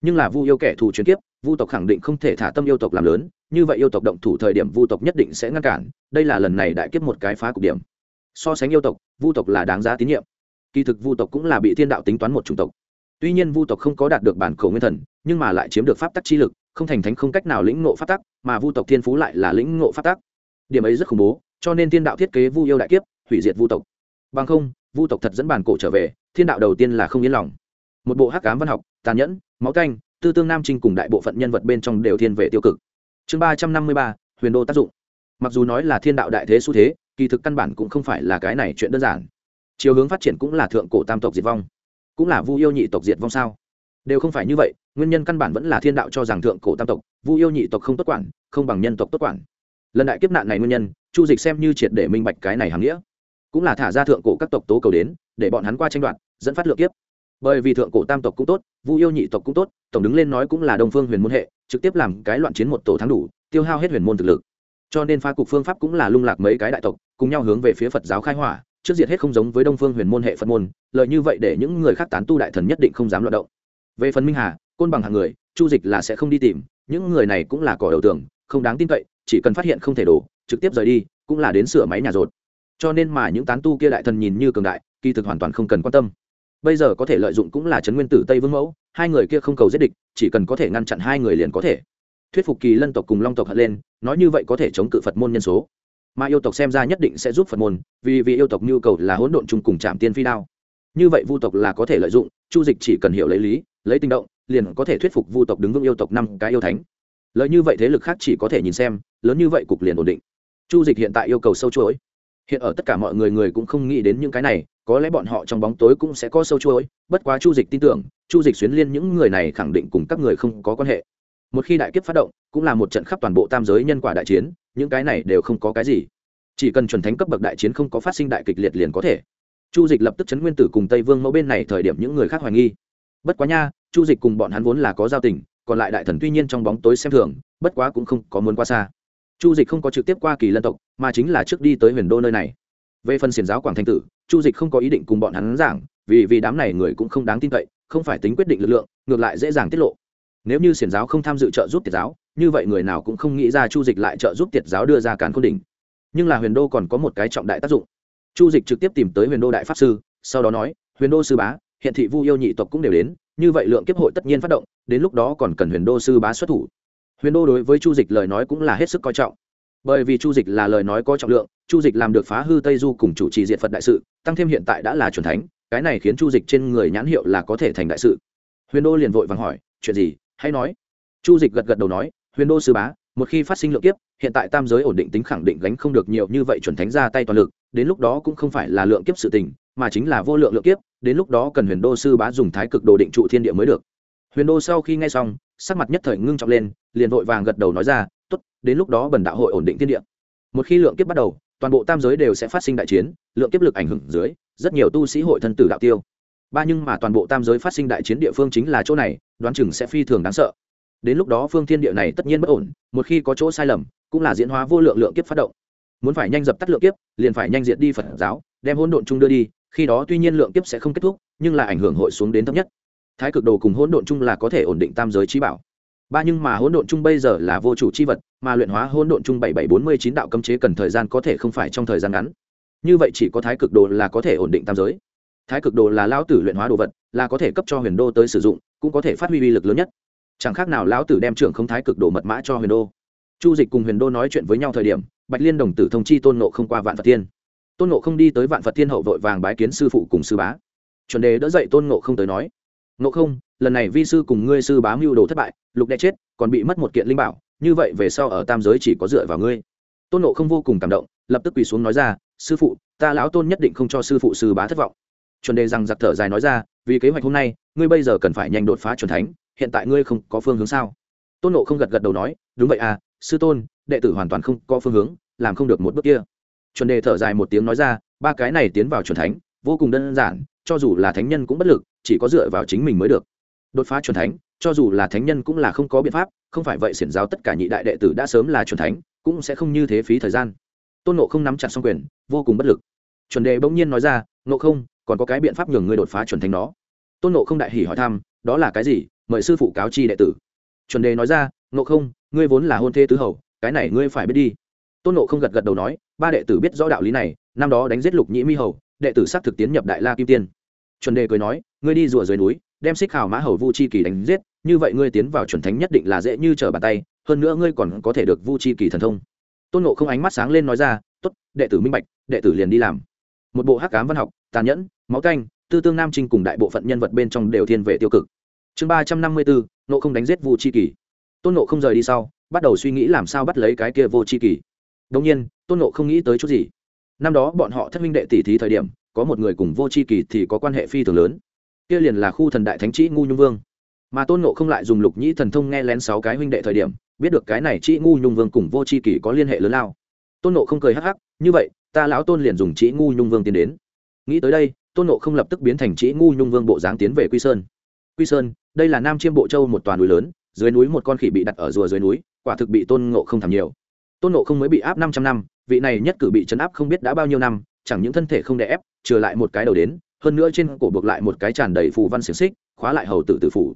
Nhưng là vu yêu kẻ thù truyền kiếp, vu tộc khẳng định không thể thả tâm yêu tộc làm lớn, như vậy yêu tộc động thủ thời điểm vu tộc nhất định sẽ ngăn cản, đây là lần này đại kiếp một cái phá cục điểm. So sánh yêu tộc, vu tộc là đáng giá tín nhiệm kỳ thực vu tộc cũng là bị thiên đạo tính toán một chủng tộc. Tuy nhiên vu tộc không có đạt được bản khẩu nguyên thần, nhưng mà lại chiếm được pháp tắc chi lực, không thành thánh không cách nào lĩnh ngộ pháp tắc, mà vu tộc thiên phú lại là lĩnh ngộ pháp tắc. Điểm ấy rất khủng bố, cho nên thiên đạo thiết kế vu yêu đại kiếp, hủy diệt vu tộc. Bằng không, vu tộc thật dẫn bản cổ trở về, thiên đạo đầu tiên là không yên lòng. Một bộ hắc cám văn học, tàn nhẫn, máu canh, tư tương nam trinh cùng đại bộ phận nhân vật bên trong đều thiên về tiêu cực. Chương ba trăm năm mươi ba, huyền đô tác dụng. Mặc dù nói là thiên đạo đại thế xu thế, kỳ thực căn bản cũng không phải là cái này chuyện đơn giản chiều hướng phát triển cũng là thượng cổ tam tộc diệt vong, cũng là vu yêu nhị tộc diệt vong sao? Đều không phải như vậy, nguyên nhân căn bản vẫn là thiên đạo cho rằng thượng cổ tam tộc, vu yêu nhị tộc không tốt quản, không bằng nhân tộc tốt quản. Lần đại kiếp nạn này nguyên nhân, chu dịch xem như triệt để minh bạch cái này hàm nghĩa, cũng là thả ra thượng cổ các tộc tố cầu đến, để bọn hắn qua tranh đoạt, dẫn phát lượng kiếp. Bởi vì thượng cổ tam tộc cũng tốt, vu yêu nhị tộc cũng tốt, tổng đứng lên nói cũng là đông phương huyền môn hệ, trực tiếp làm cái loạn chiến một tổ thắng đủ, tiêu hao hết huyền môn thực lực. Cho nên phá cục phương pháp cũng là lung lạc mấy cái đại tộc, cùng nhau hướng về phía phật giáo khai hỏa trước diệt hết không giống với đông phương huyền môn hệ phật môn lợi như vậy để những người khác tán tu đại thần nhất định không dám loạt động. Về phần minh hà, côn bằng hàng người, chu dịch là sẽ không đi tìm, những người này cũng là cỏ đầu tường, không đáng tin cậy, chỉ cần phát hiện không thể đổ, trực tiếp rời đi, cũng là đến sửa máy nhà rột. Cho nên mà những tán tu kia đại thần nhìn như cường đại, kỳ thực hoàn toàn không cần quan tâm. Bây giờ có thể lợi dụng cũng là trấn nguyên tử tây vương mẫu, hai người kia không cầu giết địch, chỉ cần có thể ngăn chặn hai người liền có thể. Thuyết phục kỳ lân tộc cùng long tộc hận lên, nói như vậy có thể chống cự phật môn nhân số mà yêu tộc xem ra nhất định sẽ giúp phật môn, vì vì yêu tộc nhu cầu là hỗn độn chung cùng chạm tiên phi đao. Như vậy vu tộc là có thể lợi dụng, chu dịch chỉ cần hiểu lấy lý, lấy tinh động, liền có thể thuyết phục vu tộc đứng vững yêu tộc năm cái yêu thánh. Lợi như vậy thế lực khác chỉ có thể nhìn xem, lớn như vậy cục liền ổn định. Chu dịch hiện tại yêu cầu sâu chuỗi. Hiện ở tất cả mọi người người cũng không nghĩ đến những cái này, có lẽ bọn họ trong bóng tối cũng sẽ có sâu chuỗi, bất quá chu dịch tin tưởng, chu dịch xuyến liên những người này khẳng định cùng các người không có quan hệ. Một khi đại kiếp phát động, cũng là một trận khắp toàn bộ tam giới nhân quả đại chiến những cái này đều không có cái gì. Chỉ cần chuẩn thánh cấp bậc đại chiến không có phát sinh đại kịch liệt liền có thể. Chu dịch lập tức chấn nguyên tử cùng tây vương mẫu bên này thời điểm những người khác hoài nghi. Bất quá nha, chu dịch cùng bọn hắn vốn là có giao tình, còn lại đại thần tuy nhiên trong bóng tối xem thường, bất quá cũng không có muốn qua xa. Chu dịch không có trực tiếp qua kỳ lân tộc, mà chính là trước đi tới huyền đô nơi này. Về phần xiền giáo quảng thanh tử, chu dịch không có ý định cùng bọn hắn giảng, vì vì đám này người cũng không đáng tin cậy, không phải tính quyết định lực lượng, ngược lại dễ dàng tiết lộ nếu như xiển giáo không tham dự trợ giúp tiệt giáo, như vậy người nào cũng không nghĩ ra chu dịch lại trợ giúp tiệt giáo đưa ra cản khôn đỉnh. Nhưng là huyền đô còn có một cái trọng đại tác dụng. Chu dịch trực tiếp tìm tới huyền đô đại pháp sư, sau đó nói, huyền đô sư bá, hiện thị vu yêu nhị tộc cũng đều đến, như vậy lượng kiếp hội tất nhiên phát động, đến lúc đó còn cần huyền đô sư bá xuất thủ. Huyền đô đối với chu dịch lời nói cũng là hết sức coi trọng. Bởi vì chu dịch là lời nói có trọng lượng, chu dịch làm được phá hư tây du cùng chủ trì diện phật đại sự, tăng thêm hiện tại đã là truyền thánh, cái này khiến chu dịch trên người nhãn hiệu là có thể thành đại sự. Huyền đô liền vội vàng hỏi, chuyện gì? Hãy nói. Chu dịch gật gật đầu nói, huyền đô sư bá, một khi phát sinh lượng kiếp, hiện tại tam giới ổn định tính khẳng định gánh không được nhiều như vậy chuẩn thánh ra tay toàn lực, đến lúc đó cũng không phải là lượng kiếp sự tình, mà chính là vô lượng lượng kiếp, đến lúc đó cần huyền đô sư bá dùng thái cực đồ định trụ thiên địa mới được. Huyền đô sau khi nghe xong, sắc mặt nhất thời ngưng trọng lên, liền vội vàng gật đầu nói ra t ố t đến lúc đó bần đạo hội ổn định thiên địa. Một khi lượng kiếp bắt đầu, toàn bộ tam giới đều sẽ phát sinh đại chiến, lượng kiếp lực ảnh hưởng dưới, rất nhiều tu sĩ hội thân tử đạo tiêu. Ba nhưng mà toàn bộ tam giới phát sinh đại chiến địa phương chính là chỗ này đoán chừng sẽ phi thường đáng sợ. Đến lúc đó phương thiên địa này tất nhiên bất ổn, một khi có chỗ sai lầm, cũng là diễn hóa vô lượng lượng kiếp phát động. Muốn phải nhanh dập tắt lượng kiếp, liền phải nhanh diệt đi phật giáo, đem hỗn độn chung đưa đi, khi đó tuy nhiên lượng kiếp sẽ không kết thúc, nhưng là ảnh hưởng hội xuống đến thấp nhất. Thái cực đồ cùng hỗn độn chung là có thể ổn định tam giới trí bảo. Ba nhưng mà hỗn độn chung bây giờ là vô chủ chi vật, mà luyện hóa hỗn độn chung bảy bảy bốn mươi chín đạo cấm chế cần thời gian có thể không phải trong thời gian ngắn. Như vậy chỉ có thái cực đồ là có thể ổn định tam giới thái cực đồ là lão tử luyện hóa đồ vật, là có thể cấp cho huyền đô tới sử dụng, cũng có thể phát huy uy lực lớn nhất. Chẳng khác nào lão tử đem trưởng không thái cực đồ mật mã cho huyền đô. Chu dịch cùng huyền đô nói chuyện với nhau thời điểm, bạch liên đồng tử thông chi tôn nộ không qua vạn phật thiên. Tôn nộ không đi tới vạn phật thiên hậu vội vàng bái kiến sư phụ cùng sư bá. Chuẩn đề đỡ dậy tôn nộ không tới nói nộ không, lần này vi sư cùng ngươi sư bá mưu đồ thất bại, lục đệ chết, còn bị mất một kiện linh bảo, như vậy về sau ở tam giới chỉ có dựa vào ngươi. Tôn nộ không vô cùng cảm động, lập tức quỳ xuống nói ra, sư phụ, ta lão tôn nhất định không cho sư phụ sư bá thất vọng chuẩn đề rằng giặc thở dài nói ra, vì kế hoạch hôm nay, ngươi bây giờ cần phải nhanh đột phá chuẩn thánh, hiện tại ngươi không có phương hướng sao? Tôn nộ không gật gật đầu nói, đúng vậy à sư tôn, đệ tử hoàn toàn không có phương hướng, làm không được một bước kia. Chuẩn đề thở dài một tiếng nói ra, ba cái này tiến vào chuẩn thánh, vô cùng đơn giản, cho dù là thánh nhân cũng bất lực, chỉ có dựa vào chính mình mới được. Đột phá chuẩn thánh, cho dù là thánh nhân cũng là không có biện pháp, không phải vậy xiển giáo tất cả nhị đại đệ tử đã sớm là chuẩn thánh, cũng sẽ không như thế phí thời gian. Tôn nộ không nắm chặt xong quyền, vô cùng bất lực. Chuẩn đề bỗng nhiên nói ra nộ không còn có cái biện pháp nhường ngươi đột phá chuẩn thánh đó tôn nộ không đại hỉ hỏi thăm, đó là cái gì? Mời sư phụ cáo chi đệ tử. Chuẩn đề nói ra nộ không, ngươi vốn là hôn thê tứ hầu, cái này ngươi phải biết đi. Tôn nộ không gật gật đầu nói, ba đệ tử biết rõ đạo lý này, năm đó đánh giết lục nhĩ mi hầu, đệ tử xác thực tiến nhập đại la kim tiên. Chuẩn đề cười nói, ngươi đi rùa dưới núi, đem xích hào mã hầu vu chi kỳ đánh giết, như vậy ngươi tiến vào chuẩn thánh nhất định là dễ như trở bàn tay, hơn nữa ngươi còn có thể được vu chi kỳ thần thông. Tôn nộ không ánh mắt sáng lên nói ra t ố t đệ tử minh bạch, đệ tử liền đi làm một bộ hắc cám văn học, tàn nhẫn, máu canh, tư tương nam trinh cùng đại bộ phận nhân vật bên trong đều thiên về tiêu cực. Chương ba trăm năm mươi bốn nộ không đánh giết vu chi kỳ. Tôn nộ không rời đi sau, bắt đầu suy nghĩ làm sao bắt lấy cái kia vô chi kỳ. Đông nhiên, tôn nộ không nghĩ tới chút gì. Năm đó bọn họ thất minh đệ tỷ thí thời điểm, có một người cùng vô chi kỳ thì có quan hệ phi thường lớn. Kia liền là khu thần đại thánh trĩ ngu nhung vương. Mà tôn nộ không lại dùng lục nhĩ thần thông nghe lén sáu cái huynh đệ thời điểm, biết được cái này trĩ ngu nhung vương cùng vô chi kỳ có liên hệ lớn lao. Tôn nộ không cười hắc hắc, như vậy ta lão tôn liền dùng chỉ ngu nhung vương tiến đến. Nghĩ tới đây, tôn nộ không lập tức biến thành chỉ ngu nhung vương bộ dáng tiến về quy sơn. Quy sơn, đây là nam chiêm bộ châu một toàn núi lớn, dưới núi một con khỉ bị đặt ở rùa dưới núi, quả thực bị tôn nộ không thảm nhiều. Tôn nộ không mới bị áp năm trăm năm, vị này nhất cử bị chấn áp không biết đã bao nhiêu năm, chẳng những thân thể không đè ép, trừ lại một cái đầu đến, hơn nữa trên cổ buộc lại một cái tràn đầy phù văn xiềng xích, khóa lại hầu tử tử phủ.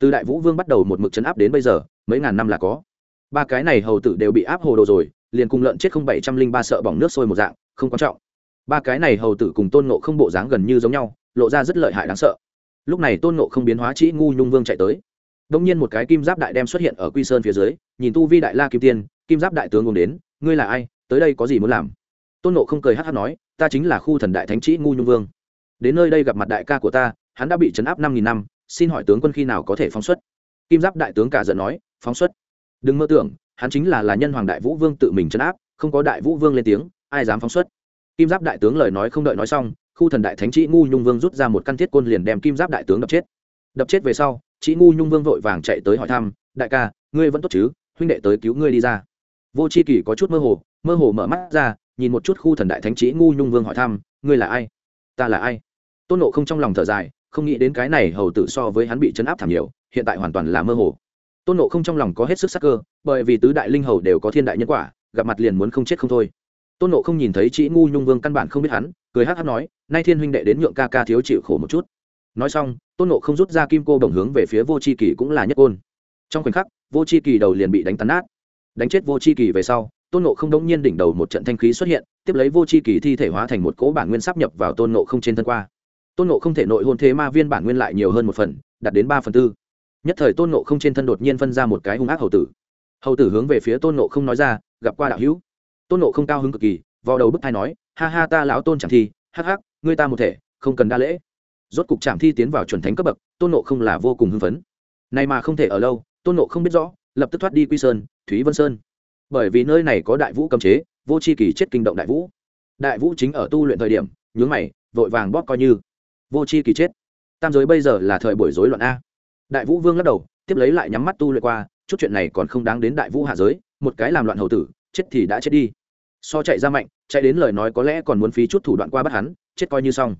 Từ đại vũ vương bắt đầu một mực chấn áp đến bây giờ, mấy ngàn năm là có. Ba cái này hầu tử đều bị áp hồ đồ rồi liền cùng lợn chết không bảy trăm linh ba sợ bỏng nước sôi một dạng, không quan trọng. Ba cái này hầu tử cùng tôn nộ không bộ dáng gần như giống nhau, lộ ra rất lợi hại đáng sợ. Lúc này tôn nộ không biến hóa trĩ ngu nhung vương chạy tới. Đông nhiên một cái kim giáp đại đem xuất hiện ở quy sơn phía dưới, nhìn tu vi đại la kim tiên, kim giáp đại tướng cùng đến, ngươi là ai? Tới đây có gì muốn làm? Tôn nộ không cười hát hát nói, ta chính là khu thần đại thánh trĩ ngu nhung vương. Đến nơi đây gặp mặt đại ca của ta, hắn đã bị chấn áp năm nghìn năm, xin hỏi tướng quân khi nào có thể phóng xuất? Kim giáp đại tướng cả giận nói, phóng xuất. Đừng mơ tưởng hắn chính là là nhân hoàng đại vũ vương tự mình chấn áp, không có đại vũ vương lên tiếng, ai dám phóng xuất. Kim giáp đại tướng lời nói không đợi nói xong, khu thần đại thánh trĩ ngu nhung vương rút ra một căn thiết côn liền đem kim giáp đại tướng đập chết. Đập chết về sau chị ngu nhung vương vội vàng chạy tới hỏi thăm, đại ca, ngươi vẫn tốt chứ? Huynh đệ tới cứu ngươi đi ra. Vô c h i kỷ có chút mơ hồ mơ hồ mở mắt ra, nhìn một chút khu thần đại thánh chị ngu nhung vương hỏi thăm, ngươi là ai? Ta là ai? Tôn nộ không trong lòng thở dài, không nghĩ đến cái này hầu tử so với hắn bị chấn áp thảm nhiều, hiện tại hoàn toàn là mơ hồ tôn nộ không trong lòng có hết sức sắc cơ, bởi vì tứ đại linh hầu đều có thiên đại nhân quả, gặp mặt liền muốn không chết không thôi. Tôn nộ không nhìn thấy chị ngu nhung vương căn bản không biết hắn, cười hát hát nói, nay thiên huynh đệ đến nhượng ca ca thiếu chịu khổ một chút. Nói xong, tôn nộ không rút ra kim cô đồng hướng về phía vô c h i kỳ cũng là nhất côn. Trong khoảnh khắc, vô c h i kỳ đầu liền bị đánh tắn nát. Đánh chết vô c h i kỳ về sau, tôn nộ không đống nhiên đỉnh đầu một trận thanh khí xuất hiện, tiếp lấy vô c h i kỳ thi thể hóa thành một cỗ bản nguyên sắp nhập vào tôn nộ không trên thân qua. Tôn nộ không thể nội hôn thế ma viên bản nguyên lại nhiều hơn một phần, đạt đến ba phần tư nhất thời tôn nộ không trên thân đột nhiên phân ra một cái hung ác hầu tử. Hầu tử hướng về phía tôn nộ không nói ra, gặp qua đạo hữu. Tôn nộ không cao hứng cực kỳ vào đầu bức thai nói, ha ha, ta lão tôn chẳng thi, hắc hắc, ngươi ta một thể, không cần đa lễ. Rốt cục trạm thi tiến vào chuẩn thánh cấp bậc, tôn nộ không là vô cùng hưng phấn. Này mà không thể ở lâu, tôn nộ không biết rõ, lập tức thoát đi quy sơn, thúy vân sơn. Bởi vì nơi này có đại vũ cấm chế, vô c h i kỳ chết kinh động đại vũ. Đại vũ chính ở tu luyện thời điểm, nhướng mày, vội vàng bóp coi như. Vô c h i kỳ chết. Tam giới bây giờ là thời buổi rối loạn a đại vũ vương lắc đầu, tiếp lấy lại nhắm mắt tu luyện qua, chút chuyện này còn không đáng đến đại vũ hạ giới, một cái làm loạn hầu tử, chết thì đã chết đi. So chạy ra mạnh, chạy đến lời nói có lẽ còn muốn phí chút thủ đoạn qua bắt hắn, chết coi như xong.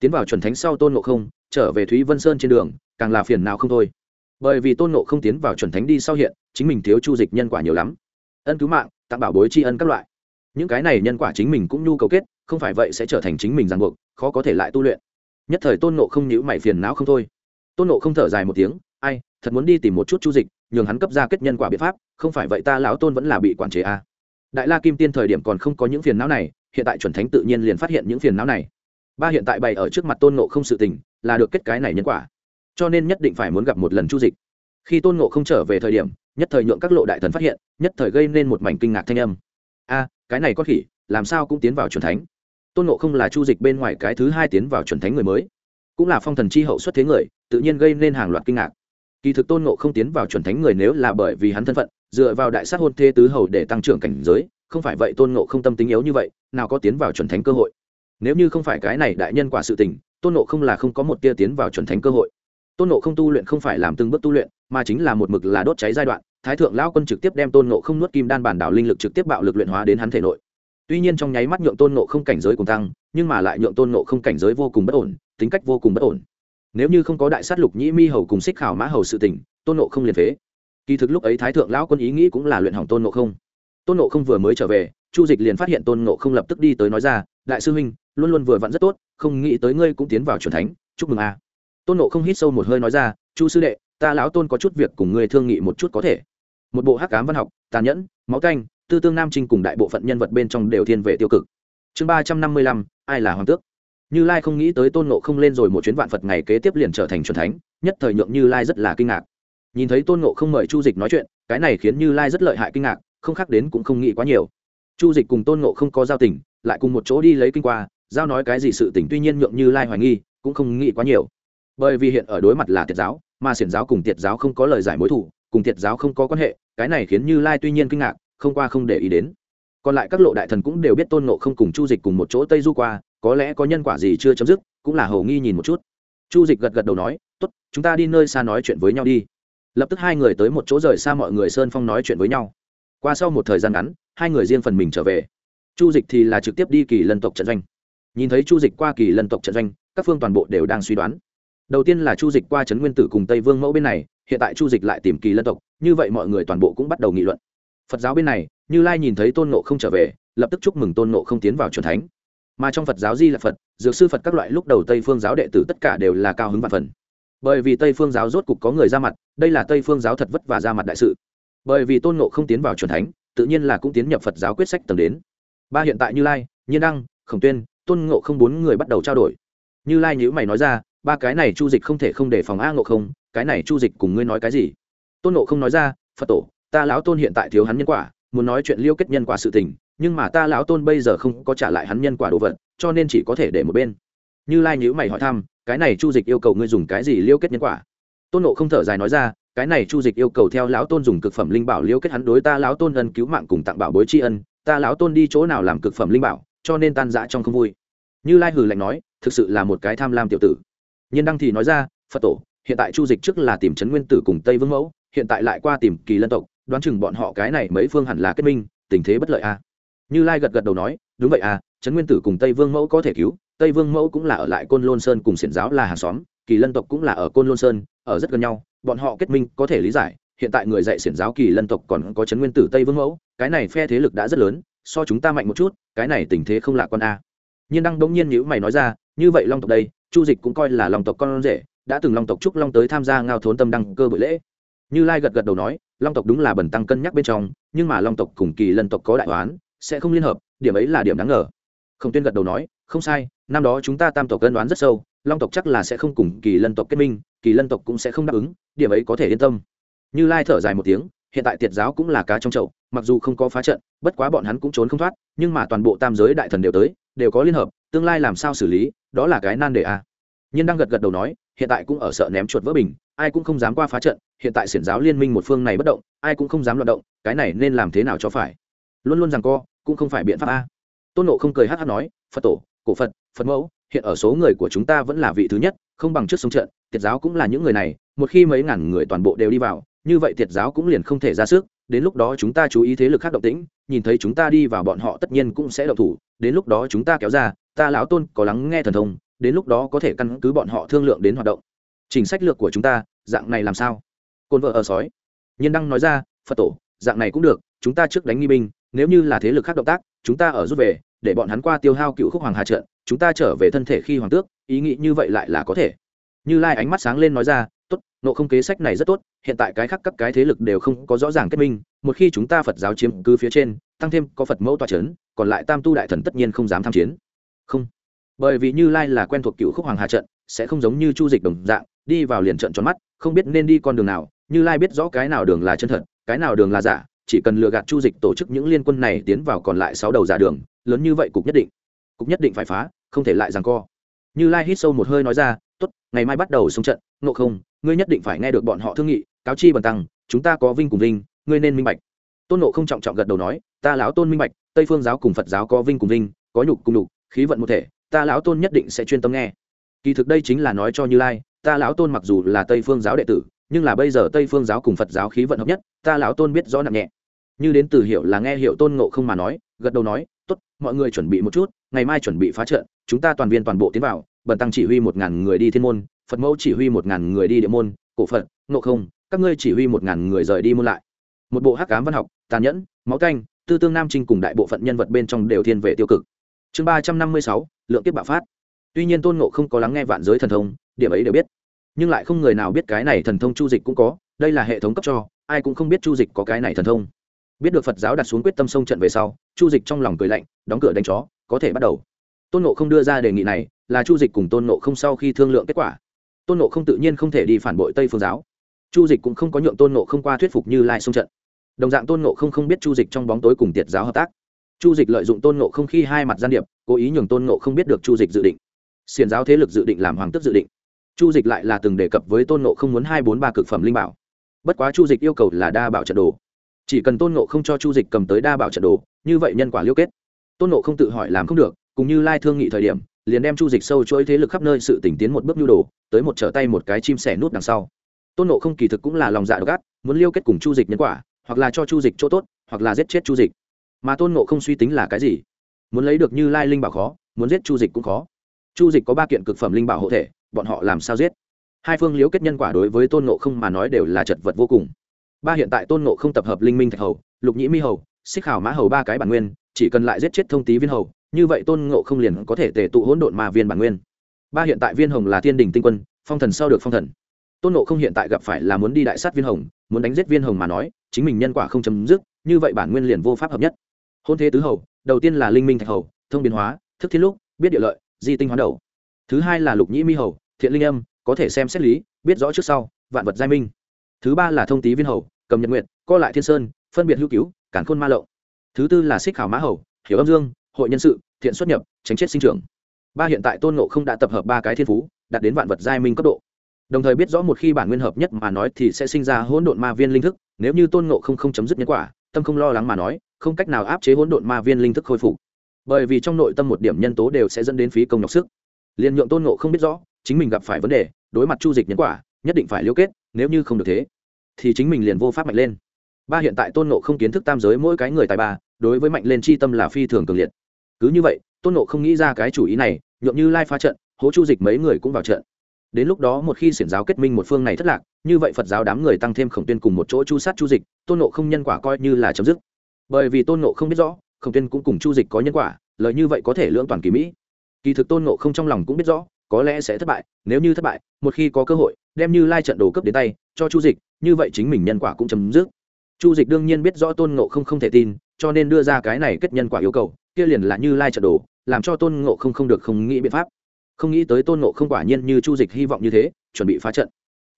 Tiến vào chuẩn thánh sau tôn ngộ không, trở về thúy vân sơn trên đường, càng là phiền nào không thôi. Bởi vì tôn ngộ không tiến vào chuẩn thánh đi sau hiện, chính mình thiếu chu dịch nhân quả nhiều lắm. Ân cứu mạng, tặng bảo bối tri ân các loại. Những cái này nhân quả chính mình cũng nhu cầu kết, không phải vậy sẽ trở thành chính mình ràng buộc, khó có thể lại tu luyện. Nhất thời tôn nộ không nhữ mày phiền não không thôi tôn nộ không thở dài một tiếng, ai, thật muốn đi tìm một chút chu dịch, nhường hắn cấp ra kết nhân quả biện pháp, không phải vậy ta lão tôn vẫn là bị quản chế a. À. đại la kim tiên thời điểm còn không có những phiền não này, hiện tại chuẩn thánh tự nhiên liền phát hiện những phiền não này. Ba hiện tại bày ở trước mặt tôn nộ không sự tình, là được kết cái này nhân quả. Cho nên nhất định phải muốn gặp một lần chu dịch. Khi tôn nộ không trở về thời điểm, nhất thời nhượng các lộ đại thần phát hiện, nhất thời gây nên một mảnh kinh ngạc thanh âm. A, cái này có khỉ, làm sao cũng tiến vào chuẩn thánh? Tôn nộ không là chu dịch bên ngoài cái thứ hai tiến vào chuẩn thánh người mới cũng là phong thần chi hậu xuất thế người, tự nhiên gây nên hàng loạt kinh ngạc. Kỳ thực tôn ngộ không tiến vào chuẩn thánh người nếu là bởi vì hắn thân phận, dựa vào đại sát hôn thê tứ hầu để tăng trưởng cảnh giới, không phải vậy tôn ngộ không tâm tính yếu như vậy, nào có tiến vào chuẩn thánh cơ hội. Nếu như không phải cái này đại nhân quả sự tình, tôn ngộ không là không có một tia tiến vào chuẩn thánh cơ hội. Tôn ngộ không tu luyện không phải làm từng bước tu luyện, mà chính là một mực là đốt cháy giai đoạn, thái thượng lao quân trực tiếp đem tôn ngộ không nuốt kim đan bản đảo linh lực trực tiếp bạo lực luyện hóa đến hắn thể nội. Tuy nhiên trong nháy mắt nhượng tôn ngộ không cảnh giới cùng tăng, nhưng mà lại nhượng tôn ngộ không cảnh giới vô cùng bất ổn tính cách vô cùng bất ổn. Nếu như không có đại sát lục nhĩ mi hầu cùng xích khảo mã hầu sự tình, tôn nộ không liền phế. Kỳ thực lúc ấy thái thượng lão quân ý nghĩ cũng là luyện hỏng tôn nộ không. Tôn nộ không vừa mới trở về, chu dịch liền phát hiện tôn nộ không lập tức đi tới nói ra, đại sư huynh, luôn luôn vừa vặn rất tốt, không nghĩ tới ngươi cũng tiến vào c thánh, chúc mừng a. Tôn nộ không hít sâu một hơi nói ra, chu sư đệ, ta lão tôn có chút việc cùng ngươi thương nghị một chút có thể. Một bộ hắc cám văn học, tàn nhẫn, máu canh, tư tương nam trinh cùng đại bộ phận nhân vật bên trong đều thiên về tiêu cực. Chương ba trăm năm mươi lăm, ai là hoàng tước? Như lai không nghĩ tới tôn nộ không lên rồi một chuyến vạn phật ngày kế tiếp liền trở thành c thánh, nhất thời nhượng như lai rất là kinh ngạc. Nhìn thấy tôn nộ không mời chu dịch nói chuyện, cái này khiến như lai rất lợi hại kinh ngạc, không khác đến cũng không nghĩ quá nhiều. Chu dịch cùng tôn nộ không có giao tình, lại cùng một chỗ đi lấy kinh qua, giao nói cái gì sự tình tuy nhiên nhượng như lai hoài nghi, cũng không nghĩ quá nhiều. Bởi vì hiện ở đối mặt là tiệt giáo, mà xiển giáo cùng tiệt giáo không có lời giải mối thủ cùng tiệt giáo không có quan hệ, cái này khiến như lai tuy nhiên kinh ngạc, không qua không để ý đến. Còn lại các lộ đại thần cũng đều biết tôn nộ không cùng chu dịch cùng một chỗ tây du qua có lẽ có nhân quả gì chưa chấm dứt, cũng là hầu nghi nhìn một chút. Chu dịch gật gật đầu nói, tốt, chúng ta đi nơi xa nói chuyện với nhau đi. Lập tức hai người tới một chỗ rời xa mọi người sơn phong nói chuyện với nhau. Qua sau một thời gian ngắn, hai người riêng phần mình trở về. Chu dịch thì là trực tiếp đi kỳ lân tộc trận doanh. Nhìn thấy chu dịch qua kỳ lân tộc trận doanh, các phương toàn bộ đều đang suy đoán. Đầu tiên là chu dịch qua trấn nguyên tử cùng tây vương mẫu bên này, hiện tại chu dịch lại tìm kỳ lân tộc, như vậy mọi người toàn bộ cũng bắt đầu nghị luận. Phật giáo bên này, như lai nhìn thấy tôn nộ không trở về, lập tức chúc mừng tôn nộ không tiến vào c thánh mà trong phật giáo di là phật, dược sư phật các loại lúc đầu tây phương giáo đệ tử tất cả đều là cao hứng và phần. Bởi vì tây phương giáo rốt cục có người ra mặt, đây là tây phương giáo thật vất và ra mặt đại sự. Bởi vì tôn nộ không tiến vào c thánh, tự nhiên là cũng tiến nhập phật giáo quyết sách tầng đến. Ba hiện tại như lai, nhiên đăng, khổng tuyên, tôn ngộ không bốn người bắt đầu trao đổi. Như lai nhữ mày nói ra, ba cái này chu dịch không thể không để phòng a ngộ không, cái này chu dịch cùng ngươi nói cái gì? Tôn ngộ không nói ra, phật tổ, ta lão tôn hiện tại thiếu hắn nhân quả, muốn nói chuyện liêu kết nhân quả sự tình nhưng mà ta lão tôn bây giờ không có trả lại hắn nhân quả đồ vật, cho nên chỉ có thể để một bên. Như lai nhữ mày hỏi thăm, cái này chu dịch yêu cầu ngươi dùng cái gì liêu kết nhân quả? Tôn nộ không thở dài nói ra, cái này chu dịch yêu cầu theo lão tôn dùng cực phẩm linh bảo liêu kết hắn đối ta lão tôn ân cứu mạng cùng tặng bảo bối tri ân, ta lão tôn đi chỗ nào làm cực phẩm linh bảo, cho nên tan dã trong không vui. Như lai hừ lạnh nói, thực sự là một cái tham lam tiểu tử. Nhân đăng thì nói ra, phật tổ, hiện tại chu dịch trước là tìm trấn nguyên tử cùng tây vương mẫu, hiện tại lại qua tìm kỳ lân tộc, đoán chừng bọn họ cái này mấy phương hẳn là kết minh, tình thế bất lợi a à như lai gật gật đầu nói, đúng vậy à trấn nguyên tử cùng tây vương mẫu có thể cứu, tây vương mẫu cũng là ở lại côn lôn sơn cùng xiển giáo là hàng xóm, kỳ lân tộc cũng là ở côn lôn sơn, ở rất gần nhau, bọn họ kết minh có thể lý giải, hiện tại người dạy xiển giáo kỳ lân tộc còn có trấn nguyên tử tây vương mẫu, cái này phe thế lực đã rất lớn, so chúng ta mạnh một chút, cái này tình thế không lạ con a à. nhiên đăng bỗng nhiên nhữ mày nói ra, như vậy long tộc đây, chu dịch cũng coi là long tộc con rể, đã từng long tộc trúc long tới tham gia ngao thốn tâm đăng cơ buổi lễ như lai gật gật đầu nói, long tộc đúng là bẩn tăng cân nhắc bên trong, nhưng mà long tộc cùng kỳ lân tộc có đại oán sẽ không liên hợp, điểm ấy là điểm đáng ngờ. Khổng tuyên gật đầu nói, không sai, năm đó chúng ta tam tộc cân đoán rất sâu, long tộc chắc là sẽ không cùng kỳ lân tộc kết minh, kỳ lân tộc cũng sẽ không đáp ứng, điểm ấy có thể yên tâm. Như lai thở dài một tiếng, hiện tại tiệt giáo cũng là cá trong chậu, mặc dù không có phá trận, bất quá bọn hắn cũng trốn không thoát, nhưng mà toàn bộ tam giới đại thần đều tới, đều có liên hợp, tương lai làm sao xử lý, đó là cái nan đề a. À. nhiên đang gật gật đầu nói, hiện tại cũng ở sợ ném chuột vỡ bình, ai cũng không dám qua phá trận, hiện tại xiển giáo liên minh một phương này bất động, ai cũng không dám loạt động, cái này nên làm thế nào cho phải? Luôn luôn rằng co, cũng không phải biện pháp a. Tôn nộ không cười hát hát nói, phật tổ, cổ phật phật mẫu, hiện ở số người của chúng ta vẫn là vị thứ nhất, không bằng trước sông trận, tiệt giáo cũng là những người này, một khi mấy ngàn người toàn bộ đều đi vào, như vậy tiệt giáo cũng liền không thể ra sức, đến lúc đó chúng ta chú ý thế lực khác động tĩnh, nhìn thấy chúng ta đi vào bọn họ tất nhiên cũng sẽ động thủ, đến lúc đó chúng ta kéo ra, ta lão tôn có lắng nghe thần thông, đến lúc đó có thể căn cứ bọn họ thương lượng đến hoạt động. Chính sách lược của chúng ta, dạng này làm sao? Côn vợ ở sói. Nhân đăng nói ra, phật tổ, dạng này cũng được, chúng ta trước đánh nghi binh nếu như là thế lực khác động tác, chúng ta ở rút về, để bọn hắn qua tiêu hao cựu khúc hoàng hà trận, chúng ta trở về thân thể khi hoàng tước, ý nghĩ như vậy lại là có thể. Như lai ánh mắt sáng lên nói ra, tốt, nộ không kế sách này rất tốt, hiện tại cái khác các cái thế lực đều không có rõ ràng kết minh, một khi chúng ta phật giáo chiếm cứ phía trên, tăng thêm có phật mẫu tòa c h ấ n còn lại tam tu đại thần tất nhiên không dám tham chiến. Không. Bởi vì như lai là quen thuộc cựu khúc hoàng hà trận, sẽ không giống như chu dịch đồng dạng, đi vào liền trận tròn mắt, không biết nên đi con đường nào. Như lai biết rõ cái nào đường là chân thật, cái nào đường là giả chỉ cần lừa gạt chu dịch tổ chức những liên quân này tiến vào còn lại sáu đầu giả đường, lớn như vậy cục nhất định, cục nhất định phải phá, không thể lại rằng co. Như lai hít sâu một hơi nói ra, tốt, ngày mai bắt đầu xung trận nộ không, ngươi nhất định phải nghe được bọn họ thương nghị, cáo chi bần tăng, chúng ta có vinh cùng vinh, ngươi nên minh bạch. Tôn nộ không trọng trọng gật đầu nói, ta lão tôn minh bạch, tây phương giáo cùng phật giáo có vinh cùng vinh, có nhục cùng nhục, khí vận một thể, ta lão tôn nhất định sẽ chuyên tâm nghe. Kỳ thực đây chính là nói cho như lai, ta lão tôn mặc dù là tây phương giáo đệ tử, nhưng là bây giờ tây phương giáo cùng phật giáo khí vận hợp nhất, ta lão tôn biết rõ nặng nhẹ như đến từ hiệu là nghe hiệu tôn ngộ không mà nói, gật đầu nói, tốt, mọi người chuẩn bị một chút, ngày mai chuẩn bị phá trận, chúng ta toàn viên toàn bộ tiến vào, bần tăng chỉ huy một ngàn người đi thiên môn, phật mẫu chỉ huy một ngàn người đi địa môn, cổ phật, ngộ không, các ngươi chỉ huy một ngàn người rời đi muôn lại. Một bộ hắc cám văn học, tàn nhẫn, máu canh, tư tương nam trinh cùng đại bộ phận nhân vật bên trong đều thiên về tiêu cực. Chương ba trăm năm mươi sáu, lượng tiếp bạo phát. Tuy nhiên tôn ngộ không có lắng nghe vạn giới thần thông, điểm ấy đều biết. Nhưng lại không người nào biết cái này thần thông chu dịch cũng có, đây là hệ thống cấp cho, ai cũng không biết chu dịch có cái này thần thông biết được phật giáo đặt xuống quyết tâm sông trận về sau, chu dịch trong lòng cười lạnh, đóng cửa đánh chó, có thể bắt đầu. Tôn nộ không đưa ra đề nghị này, là chu dịch cùng tôn nộ không sau khi thương lượng kết quả. Tôn nộ không tự nhiên không thể đi phản bội tây phương giáo. Chu dịch cũng không có nhượng tôn nộ không qua thuyết phục như lai sông trận. Đồng dạng tôn nộ không không biết chu dịch trong bóng tối cùng tiệt giáo hợp tác. Chu dịch lợi dụng tôn nộ không khi hai mặt gian điệp, cố ý nhường tôn nộ không biết được chu dịch dự định. Xiền giáo thế lực dự định làm hoàng tức dự định. Chu dịch lại là từng đề cập với tôn nộ không muốn hai bốn ba cực phẩm linh bảo. Bất quá chu dịch yêu cầu là đa bảo trận đồ chỉ cần tôn nộ không cho chu dịch cầm tới đa bảo trận đồ, như vậy nhân quả liêu kết. Tôn nộ không tự hỏi làm không được cũng như lai thương nghị thời điểm, liền đem chu dịch sâu chuỗi thế lực khắp nơi sự tỉnh tiến một bước nhu đồ, tới một trở tay một cái chim sẻ nút đằng sau. Tôn nộ không kỳ thực cũng là lòng dạ độc ác, muốn liêu kết cùng chu dịch nhân quả, hoặc là cho chu dịch chỗ tốt, hoặc là giết chết chu dịch. Mà tôn nộ không suy tính là cái gì? Muốn lấy được như lai linh bảo khó, muốn giết chu dịch cũng khó. Chu dịch có ba kiện cực phẩm linh bảo hộ thể, bọn họ làm sao giết? Hai phương liêu kết nhân quả đối với tôn nộ không mà nói đều là chật vật vô cùng ba hiện tại tôn nộ không tập hợp linh minh thạch hầu, lục nhĩ mi hầu, xích khảo mã hầu ba cái bản nguyên, chỉ cần lại giết chết thông tý viên hầu, như vậy tôn ngộ không liền có thể tể tụ hỗn độn mà viên bản nguyên. Ba hiện tại viên hồng là thiên đình tinh quân, phong thần sau được phong thần. Tôn ngộ không hiện tại gặp phải là muốn đi đại sát viên hồng, muốn đánh giết viên hồng mà nói, chính mình nhân quả không chấm dứt, như vậy bản nguyên liền vô pháp hợp nhất. Hôn thế tứ hầu, đầu tiên là linh minh thạch hầu, thông biến hóa, thức thiên lúc, biết địa lợi, di tinh hoán đầu. Thứ hai là lục nhĩ mi hầu, thiện linh âm, có thể xem xét lý, biết rõ trước sau, vạn vật giai minh thứ ba là thông tý viên hầu, cầm nhật nguyện co lại thiên sơn, phân biệt hữu cứu cản khôn ma lậu thứ tư là xích khảo mã hầu, hiểu âm dương, hội nhân sự, thiện xuất nhập, tránh chết sinh trưởng. Ba hiện tại tôn ngộ không đã tập hợp ba cái thiên phú, đạt đến vạn vật giai minh cấp độ. Đồng thời biết rõ một khi bản nguyên hợp nhất mà nói thì sẽ sinh ra hỗn độn ma viên linh thức, nếu như tôn ngộ không không chấm dứt nhân quả, tâm không lo lắng mà nói, không cách nào áp chế hỗn độn ma viên linh thức khôi phục. Bởi vì trong nội tâm một điểm nhân tố đều sẽ dẫn đến phí công nhọc sức. Liền nhượng tôn ngộ không biết rõ, chính mình gặp phải vấn đề, đối mặt chu dịch nhân quả, nhất định phải liêu kết nếu như không được thế, thì chính mình liền vô pháp mạnh lên. Ba hiện tại tôn ngộ không kiến thức tam giới mỗi cái người tài ba, đối với mạnh lên chi tâm là phi thường cường liệt. Cứ như vậy, tôn ngộ không nghĩ ra cái chủ ý này, nhượng như lai pha trận, hố chu dịch mấy người cũng vào trận. Đến lúc đó một khi xiển giáo kết minh một phương này thất lạc, như vậy phật giáo đám người tăng thêm khổng tuyên cùng một chỗ chu sát chu dịch, tôn nộ không nhân quả coi như là chấm dứt. Bởi vì tôn nộ không biết rõ, khổng tuyên cũng cùng chu dịch có nhân quả, lời như vậy có thể lưỡng toàn kỳ mỹ. Kỳ thực tôn nộ không trong lòng cũng biết rõ có lẽ sẽ thất bại, nếu như thất bại, một khi có cơ hội, đem như lai trận đồ cấp đến tay, cho chu dịch, như vậy chính mình nhân quả cũng chấm dứt. Chu dịch đương nhiên biết rõ tôn ngộ không không thể tin, cho nên đưa ra cái này kết nhân quả yêu cầu, kia liền là như lai trận đồ, làm cho tôn ngộ không không được không nghĩ biện pháp. Không nghĩ tới tôn ngộ không quả nhiên như chu dịch hy vọng như thế, chuẩn bị phá trận.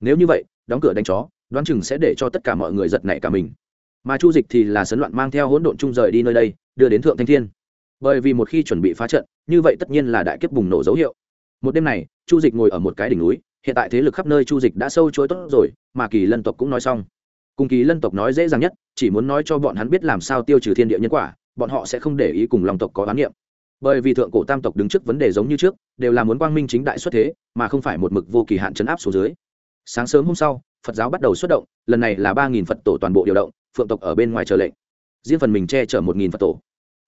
Nếu như vậy, đóng cửa đánh chó, đoán chừng sẽ để cho tất cả mọi người giật nảy cả mình. Mà chu dịch thì là sấn loạn mang theo hỗn độn chung rời đi nơi đây, đưa đến thượng thanh thiên. Bởi vì một khi chuẩn bị phá trận, như vậy tất nhiên là đại kiếp bùng nổ dấu hiệu một đêm này, chu dịch ngồi ở một cái đỉnh núi, hiện tại thế lực khắp nơi chu dịch đã sâu chối tốt rồi, mà kỳ lân tộc cũng nói xong. Cùng kỳ lân tộc nói dễ dàng nhất, chỉ muốn nói cho bọn hắn biết làm sao tiêu trừ thiên địa nhân quả, bọn họ sẽ không để ý cùng lòng tộc có oán niệm. Bởi vì thượng cổ tam tộc đứng trước vấn đề giống như trước, đều là muốn quang minh chính đại xuất thế, mà không phải một mực vô kỳ hạn chấn áp số dưới. Sáng sớm hôm sau, phật giáo bắt đầu xuất động, lần này là ba nghìn phật tổ toàn bộ điều động, phượng tộc ở bên ngoài chờ lệnh. Riêng phần mình che chở một nghìn phật tổ.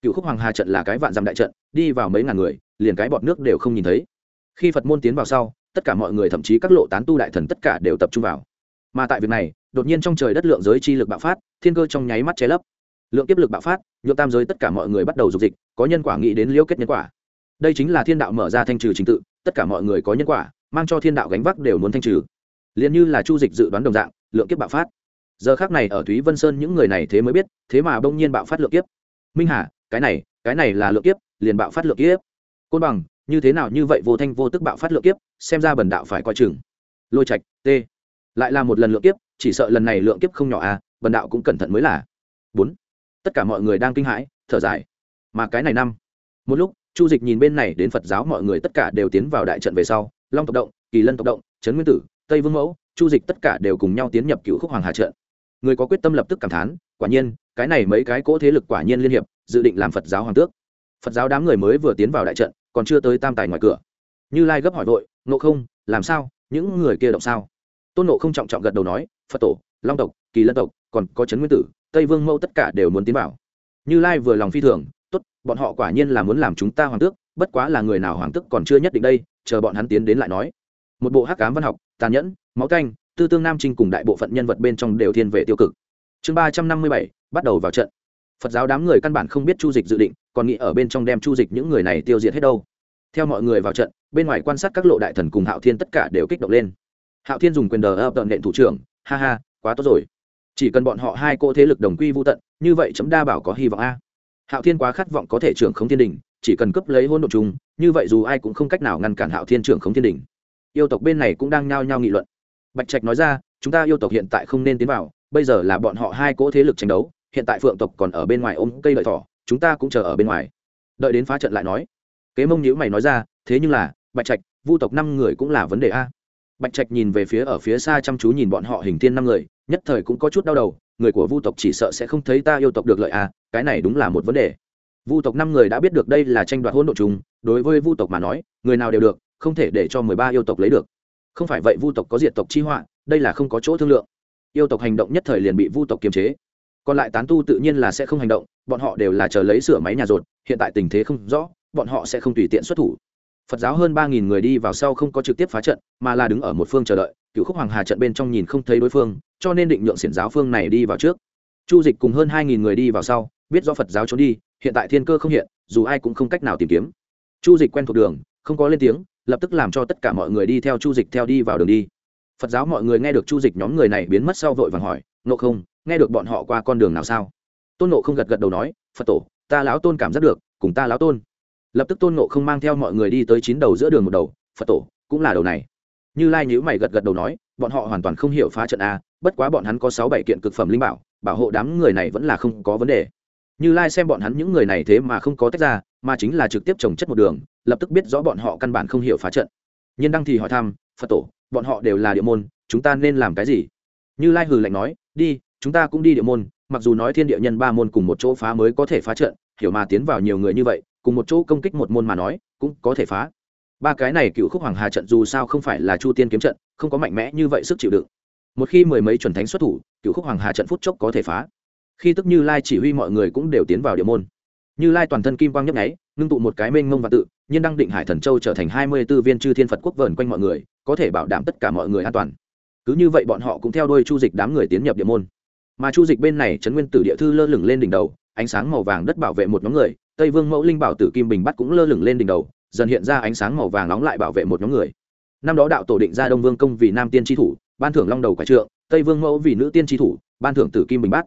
Cựu khúc hoàng hà trận là cái vạn dặm đại trận, đi vào mấy ngàn người, liền cái bọt nước đều không nhìn thấy khi phật môn tiến vào sau, tất cả mọi người, thậm chí các lộ tán tu đại thần tất cả đều tập trung vào. Mà tại việc này, đột nhiên trong trời đất lượng giới chi lực bạo phát, thiên cơ trong nháy mắt che lấp. Lượng kiếp lực bạo phát nhuộm tam giới tất cả mọi người bắt đầu dục dịch, có nhân quả nghĩ đến liễu kết nhân quả. Đây chính là thiên đạo mở ra thanh trừ trình tự, tất cả mọi người có nhân quả, mang cho thiên đạo gánh vác đều muốn thanh trừ. Liền như là chu dịch dự đoán đồng dạng, lượng kiếp bạo phát. Giờ khác này ở thúy vân sơn những người này thế mới biết, thế mà bỗng nhiên bạo phát lượng kiếp. Minh hà, cái này cái này là lượng kiếp, liền bạo phát lượng kiếp. Côn bằng như thế nào như vậy vô thanh vô tức bạo phát lượng kiếp, xem ra bần đạo phải coi chừng. Lôi trạch, t. Lại là một lần lượng kiếp, chỉ sợ lần này lượng kiếp không nhỏ à bần đạo cũng cẩn thận mới là. Bốn. Tất cả mọi người đang kinh hãi, thở dài. Mà cái này năm. Một lúc, chu dịch nhìn bên này đến phật giáo mọi người tất cả đều tiến vào đại trận về sau, long tộc động, kỳ lân tộc động, trấn nguyên tử, tây vương mẫu, chu dịch tất cả đều cùng nhau tiến nhập cựu khúc hoàng hà trận. Người có quyết tâm lập tức cảm thán, quả nhiên, cái này mấy cái cỗ thế lực quả nhiên liên hiệp, dự định làm phật giáo hoàng tước. Phật giáo đám người mới vừa tiến vào đại trận còn chưa tới tam tài ngoài cửa. Như lai gấp hỏi vội nộ không, làm sao? Những người kia động sao? Tôn nộ không trọng trọng gật đầu nói, phật tổ, long tộc, kỳ lân tộc, còn có trấn nguyên tử, tây vương mẫu tất cả đều muốn tiến vào. Như lai vừa lòng phi thường, tốt, bọn họ quả nhiên là muốn làm chúng ta hoàng tước, bất quá là người nào hoàng tước còn chưa nhất định đây, chờ bọn hắn tiến đến lại nói. Một bộ hắc cám văn học, tàn nhẫn, máu canh, tư tương nam trinh cùng đại bộ phận nhân vật bên trong đều thiên về tiêu cực. Chương ba trăm năm mươi bảy, bắt đầu vào trận phật giáo đám người căn bản không biết chu dịch dự định, còn nghĩ ở bên trong đem chu dịch những người này tiêu diệt hết đâu. Theo mọi người vào trận, bên ngoài quan sát các lộ đại thần cùng hạo thiên tất cả đều kích động lên. Hạo thiên dùng quyền đờ ập tận nện thủ trưởng, ha ha, quá tốt rồi. Chỉ cần bọn họ hai cô thế lực đồng quy vô tận, như vậy chấm đa bảo có hy vọng a. Hạo thiên quá khát vọng có thể trưởng không thiên đình, chỉ cần cấp lấy hôn đ ộ chung, như vậy dù ai cũng không cách nào ngăn cản hạo thiên trưởng không thiên đình. Yêu tộc bên này cũng đang nhao nhao nghị luận. Bạch trạch nói ra, chúng ta yêu tộc hiện tại không nên tiến vào, bây giờ là bọn họ hai cỗ thế lực tranh đấu hiện tại phượng tộc còn ở bên ngoài ôm cây lợi thỏ, chúng ta cũng chờ ở bên ngoài. Đợi đến phá trận lại nói. Kế mông nhữ mày nói ra, thế nhưng là, bạch trạch, vu tộc năm người cũng là vấn đề a. Bạch trạch nhìn về phía ở phía xa chăm chú nhìn bọn họ hình thiên năm người, nhất thời cũng có chút đau đầu, người của vu tộc chỉ sợ sẽ không thấy ta yêu tộc được lợi a, cái này đúng là một vấn đề. Vu tộc năm người đã biết được đây là tranh đoạt hôn độ chung đối với vu tộc mà nói, người nào đều được, không thể để cho mười ba yêu tộc lấy được. Không phải vậy vu tộc có diệt tộc chi họa, đây là không có chỗ thương lượng. Yêu tộc hành động nhất thời liền bị vu tộc kiềm chế còn lại tán tu tự nhiên là sẽ không hành động, bọn họ đều là chờ lấy sửa máy nhà rột, hiện tại tình thế không rõ, bọn họ sẽ không tùy tiện xuất thủ. Phật giáo hơn ba nghìn người đi vào sau không có trực tiếp phá trận, mà là đứng ở một phương chờ đợi cựu khúc hoàng hà trận bên trong nhìn không thấy đối phương, cho nên định nhượng xiển giáo phương này đi vào trước. Chu dịch cùng hơn hai nghìn người đi vào sau, biết do phật giáo trốn đi, hiện tại thiên cơ không hiện, dù ai cũng không cách nào tìm kiếm. Chu dịch quen thuộc đường, không có lên tiếng, lập tức làm cho tất cả mọi người đi theo chu dịch theo đi vào đường đi phật giáo mọi người nghe được chu dịch nhóm người này biến mất sau vội vàng hỏi nộ không, nghe được bọn họ qua con đường nào sao? Tôn nộ không gật gật đầu nói, phật tổ, ta lão tôn cảm giác được, cùng ta lão tôn. Lập tức tôn nộ không mang theo mọi người đi tới chín đầu giữa đường một đầu, phật tổ, cũng là đầu này. Như lai nhữ mày gật gật đầu nói, bọn họ hoàn toàn không hiểu phá trận a, bất quá bọn hắn có sáu bảy kiện cực phẩm linh bảo bảo hộ đám người này vẫn là không có vấn đề. Như lai xem bọn hắn những người này thế mà không có tách ra, mà chính là trực tiếp trồng chất một đường, lập tức biết rõ bọn họ căn bản không hiểu phá trận nhân đăng thì hỏi thăm, phật tổ, bọn họ đều là địa môn, chúng ta nên làm cái gì? Như lai hừ lạnh nói, đi, chúng ta cũng đi địa môn, mặc dù nói thiên địa nhân ba môn cùng một chỗ phá mới có thể phá trận, hiểu mà tiến vào nhiều người như vậy, cùng một chỗ công kích một môn mà nói, cũng có thể phá. Ba cái này cựu khúc hoàng hà trận dù sao không phải là chu tiên kiếm trận, không có mạnh mẽ như vậy sức chịu đựng. Một khi mười mấy chuẩn thánh xuất thủ, cựu khúc hoàng hà trận phút chốc có thể phá. Khi tức như lai chỉ huy mọi người cũng đều tiến vào địa môn. Như lai toàn thân kim quang nhấp nháy ngưng tụ một cái mênh mông và tự, nhiên đăng định hải thần châu trở thành hai mươi b ố viên chư thiên phật quốc vờn quanh mọi người, có thể bảo đảm tất cả mọi người an toàn. Cứ như vậy bọn họ cũng theo đôi chu dịch đám người tiến nhập địa môn. Mà chu dịch bên này, trấn nguyên tử địa thư lơ lửng lên đỉnh đầu, ánh sáng màu vàng đất bảo vệ một nhóm người, tây vương mẫu linh bảo tử kim bình bắt cũng lơ lửng lên đỉnh đầu, dần hiện ra ánh sáng màu vàng nóng lại bảo vệ một nhóm người. Năm đó đạo tổ định ra đông vương công vì nam tiên tri thủ, ban thưởng long đầu quả trượng, tây vương mẫu vì nữ tiên tri thủ, ban thưởng tử kim bình bắt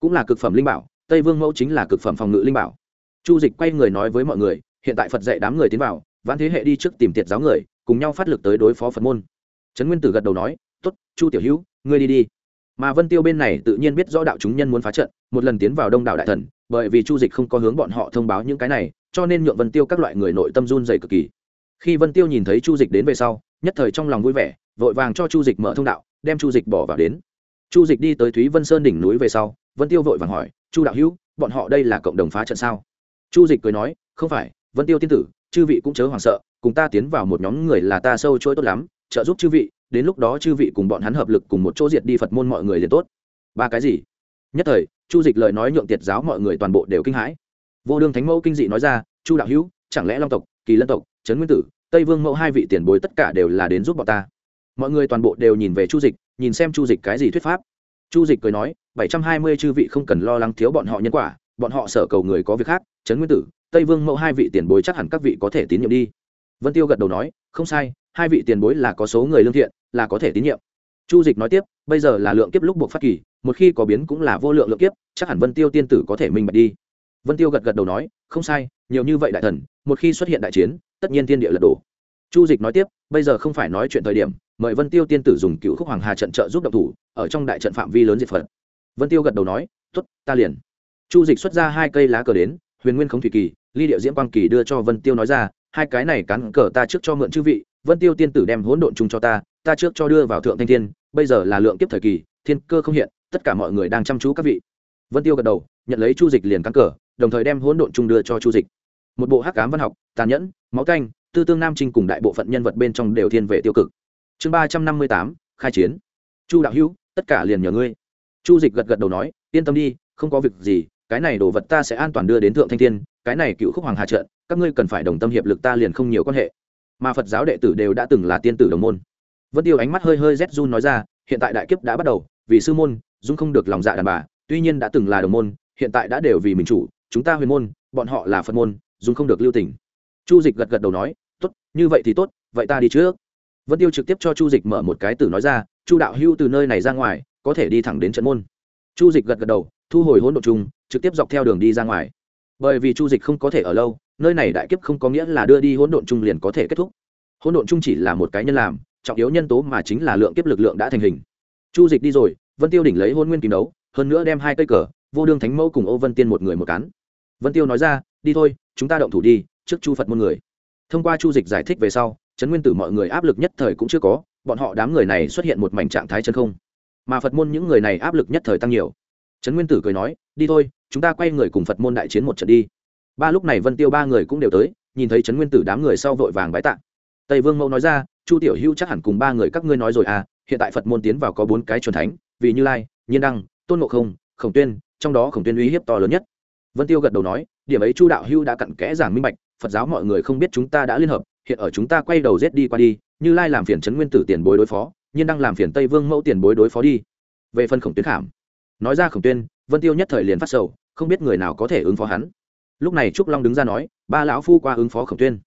cũng là cực phẩm linh bảo, tây vương mẫu chính là cực phẩm phòng ngự linh bảo chu dịch quay người nói với mọi người, hiện tại phật dạy đám người tiến vào, vãn thế hệ đi trước tìm tiệt giáo người, cùng nhau phát lực tới đối phó phật môn. Trấn nguyên tử gật đầu nói t ố t chu tiểu hữu, ngươi đi đi. Mà vân tiêu bên này tự nhiên biết rõ đạo chúng nhân muốn phá trận, một lần tiến vào đông đảo đại thần, bởi vì chu dịch không có hướng bọn họ thông báo những cái này, cho nên nhượng vân tiêu các loại người nội tâm run dày cực kỳ. Khi vân tiêu nhìn thấy chu dịch đến về sau, nhất thời trong lòng vui vẻ, vội vàng cho chu dịch mở thông đạo, đem chu dịch bỏ vào đến. Chu dịch đi tới thúy vân sơn đỉnh núi về sau, vân tiêu vội vàng hỏi, chu đạo hữu, bọn họ đây là cộng đồng phá trận sao? Chu dịch cười nói, không phải, vân tiêu tiên tử, chư vị cũng chớ hoảng sợ, cùng ta tiến vào một nhóm người là ta sâu trôi tốt lắm, trợ giúp chư vị, đến lúc đó chư vị cùng bọn hắn hợp lực cùng một chỗ diệt đi phật môn mọi người liền tốt. Ba cái gì? Nhất thời, chu dịch lời nói nhượng tiệt giáo mọi người toàn bộ đều kinh hãi. Vô đương thánh mẫu kinh dị nói ra, chu đạo hữu, chẳng lẽ long tộc, kỳ lân tộc, trấn nguyên tử, tây vương mẫu hai vị tiền bối tất cả đều là đến giúp bọn ta? Mọi người toàn bộ đều nhìn về chu dịch, nhìn xem chu dịch cái gì thuyết pháp. Chu dịch cười nói, bảy trăm hai mươi chư vị không cần lo lắng thiếu bọn họ nhân quả bọn họ sở cầu người có việc khác, trấn nguyên tử, tây vương mẫu hai vị tiền bối chắc hẳn các vị có thể tín nhiệm đi. Vân tiêu gật đầu nói, không sai, hai vị tiền bối là có số người lương thiện, là có thể tín nhiệm. Chu dịch nói tiếp, bây giờ là lượng kiếp lúc buộc phát kỳ, một khi có biến cũng là vô lượng lượng kiếp, chắc hẳn vân tiêu tiên tử có thể minh bạch đi. Vân tiêu gật gật đầu nói, không sai, nhiều như vậy đại thần, một khi xuất hiện đại chiến, tất nhiên tiên địa lật đổ. Chu dịch nói tiếp, bây giờ không phải nói chuyện thời điểm, mời vân tiêu tiên tử dùng cựu khúc hoàng hà trận trợ giúp độc thủ, ở trong đại trận phạm vi lớn diệt phật. Vân tiêu gật đầu nói t ố t ta liền chu dịch xuất ra hai cây lá cờ đến, huyền nguyên không thủy kỳ, ly điệu diễm quang kỳ đưa cho vân tiêu nói ra, hai cái này cắn cờ ta trước cho mượn chư vị, vân tiêu tiên tử đem hỗn độn chung cho ta ta trước cho đưa vào thượng thanh thiên, bây giờ là lượng kiếp thời kỳ, thiên cơ không hiện, tất cả mọi người đang chăm chú các vị. Vân tiêu gật đầu, nhận lấy chu dịch liền cắn cờ, đồng thời đem hỗn độn chung đưa cho chu dịch. Một bộ hắc cám văn học, tàn nhẫn, máu canh, tư tương nam trinh cùng đại bộ phận nhân vật bên trong đều thiên về tiêu cực. Chương ba trăm năm mươi tám, khai chiến. Chu đạo hữu, tất cả liền nhờ ngươi. Chu dịch gật gật đầu nói, yên tâm đi, không có việc gì cái này đồ vật ta sẽ an toàn đưa đến thượng thanh thiên, cái này cựu khúc hoàng hà trận, các ngươi cần phải đồng tâm hiệp lực ta liền không nhiều quan hệ. Mà phật giáo đệ tử đều đã từng là tiên tử đồng môn. Vân tiêu ánh mắt hơi hơi rét run nói ra, hiện tại đại kiếp đã bắt đầu, vì sư môn, dung không được lòng dạ đàn bà, tuy nhiên đã từng là đồng môn, hiện tại đã đều vì mình chủ, chúng ta huyền môn, bọn họ là phật môn, dung không được lưu tình. Chu dịch gật gật đầu nói, tốt, như vậy thì tốt, vậy ta đi trước. Vân tiêu trực tiếp cho chu dịch mở một cái tử nói ra, chu đạo hưu từ nơi này ra ngoài, có thể đi thẳng đến trận môn. Chu dịch gật gật đầu thu hồi hỗn độ chung, trực tiếp dọc theo đường đi ra ngoài. Bởi vì chu dịch không có thể ở lâu, nơi này đại kiếp không có nghĩa là đưa đi hỗn độn chung liền có thể kết thúc. Hỗn độn chung chỉ là một cái nhân làm, trọng yếu nhân tố mà chính là lượng kiếp lực lượng đã thành hình. Chu dịch đi rồi, vân tiêu đỉnh lấy hôn nguyên kìm đấu, hơn nữa đem hai cây cờ, vô đương thánh mẫu cùng ô vân tiên một người một cắn. vân tiêu nói ra, đi thôi, chúng ta động thủ đi, trước chu phật môn người. Thông qua chu dịch giải thích về sau chấn nguyên tử mọi người áp lực nhất thời cũng chưa có, bọn họ đám người này xuất hiện một mảnh trạng thái chân không. Mà phật môn những người này áp lực nhất thời tăng nhiều trấn nguyên tử cười nói, đi thôi, chúng ta quay người cùng phật môn đại chiến một trận đi. Ba lúc này vân tiêu ba người cũng đều tới, nhìn thấy trấn nguyên tử đám người sau vội vàng bái tạ. Tây vương mẫu nói ra, chu tiểu hữu chắc hẳn cùng ba người các ngươi nói rồi à hiện tại phật môn tiến vào có bốn cái c thánh, vì như lai, nhiên đăng, tôn ngộ không, khổng tuyên, trong đó khổng tuyên uy hiếp to lớn nhất. Vân tiêu gật đầu nói, điểm ấy chu đạo hữu đã cặn kẽ giảng minh bạch, phật giáo mọi người không biết chúng ta đã liên hợp, hiện ở chúng ta quay đầu rết đi qua đi, như lai làm phiền trấn nguyên tử tiền bối đối phó, nhiên đăng làm phiền tây vương mẫu tiền bối đối phó đi. Về phần khổng tuyến khảm nói ra khổng tuyên, vân tiêu nhất thời liền phát sầu, không biết người nào có thể ứng phó hắn. Lúc này trúc long đứng ra nói, ba lão phu qua ứng phó khổng tuyên.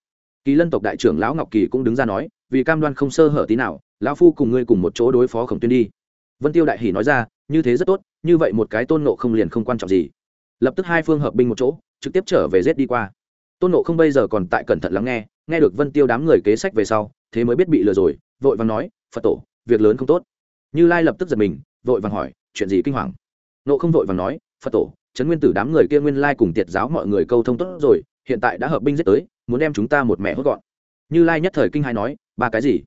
Kỳ lân tộc đại trưởng lão ngọc kỳ cũng đứng ra nói, vì cam đoan không sơ hở tí nào, lão phu cùng ngươi cùng một chỗ đối phó khổng tuyên đi. Vân tiêu đại hỉ nói ra, như thế rất tốt, như vậy một cái tôn nộ không liền không quan trọng gì. Lập tức hai phương hợp binh một chỗ, trực tiếp trở về rết đi qua. Tôn nộ không bây giờ còn tại cẩn thận lắng nghe nghe được vân tiêu đám người kế sách về sau, thế mới biết bị lừa rồi, vội vàng nói, phật tổ, việc lớn không tốt. Như lai lập tức giật mình, vội vàng hỏi, chuyện gì kinh hoàng? Nộ không vội và nói, phật tổ, trấn nguyên tử đám người kia nguyên lai cùng tiệt giáo mọi người câu thông tốt rồi, hiện tại đã hợp binh giết tới, muốn đem chúng ta một mẹ hốt gọn. Như lai nhất thời kinh hai nói, ba cái gì?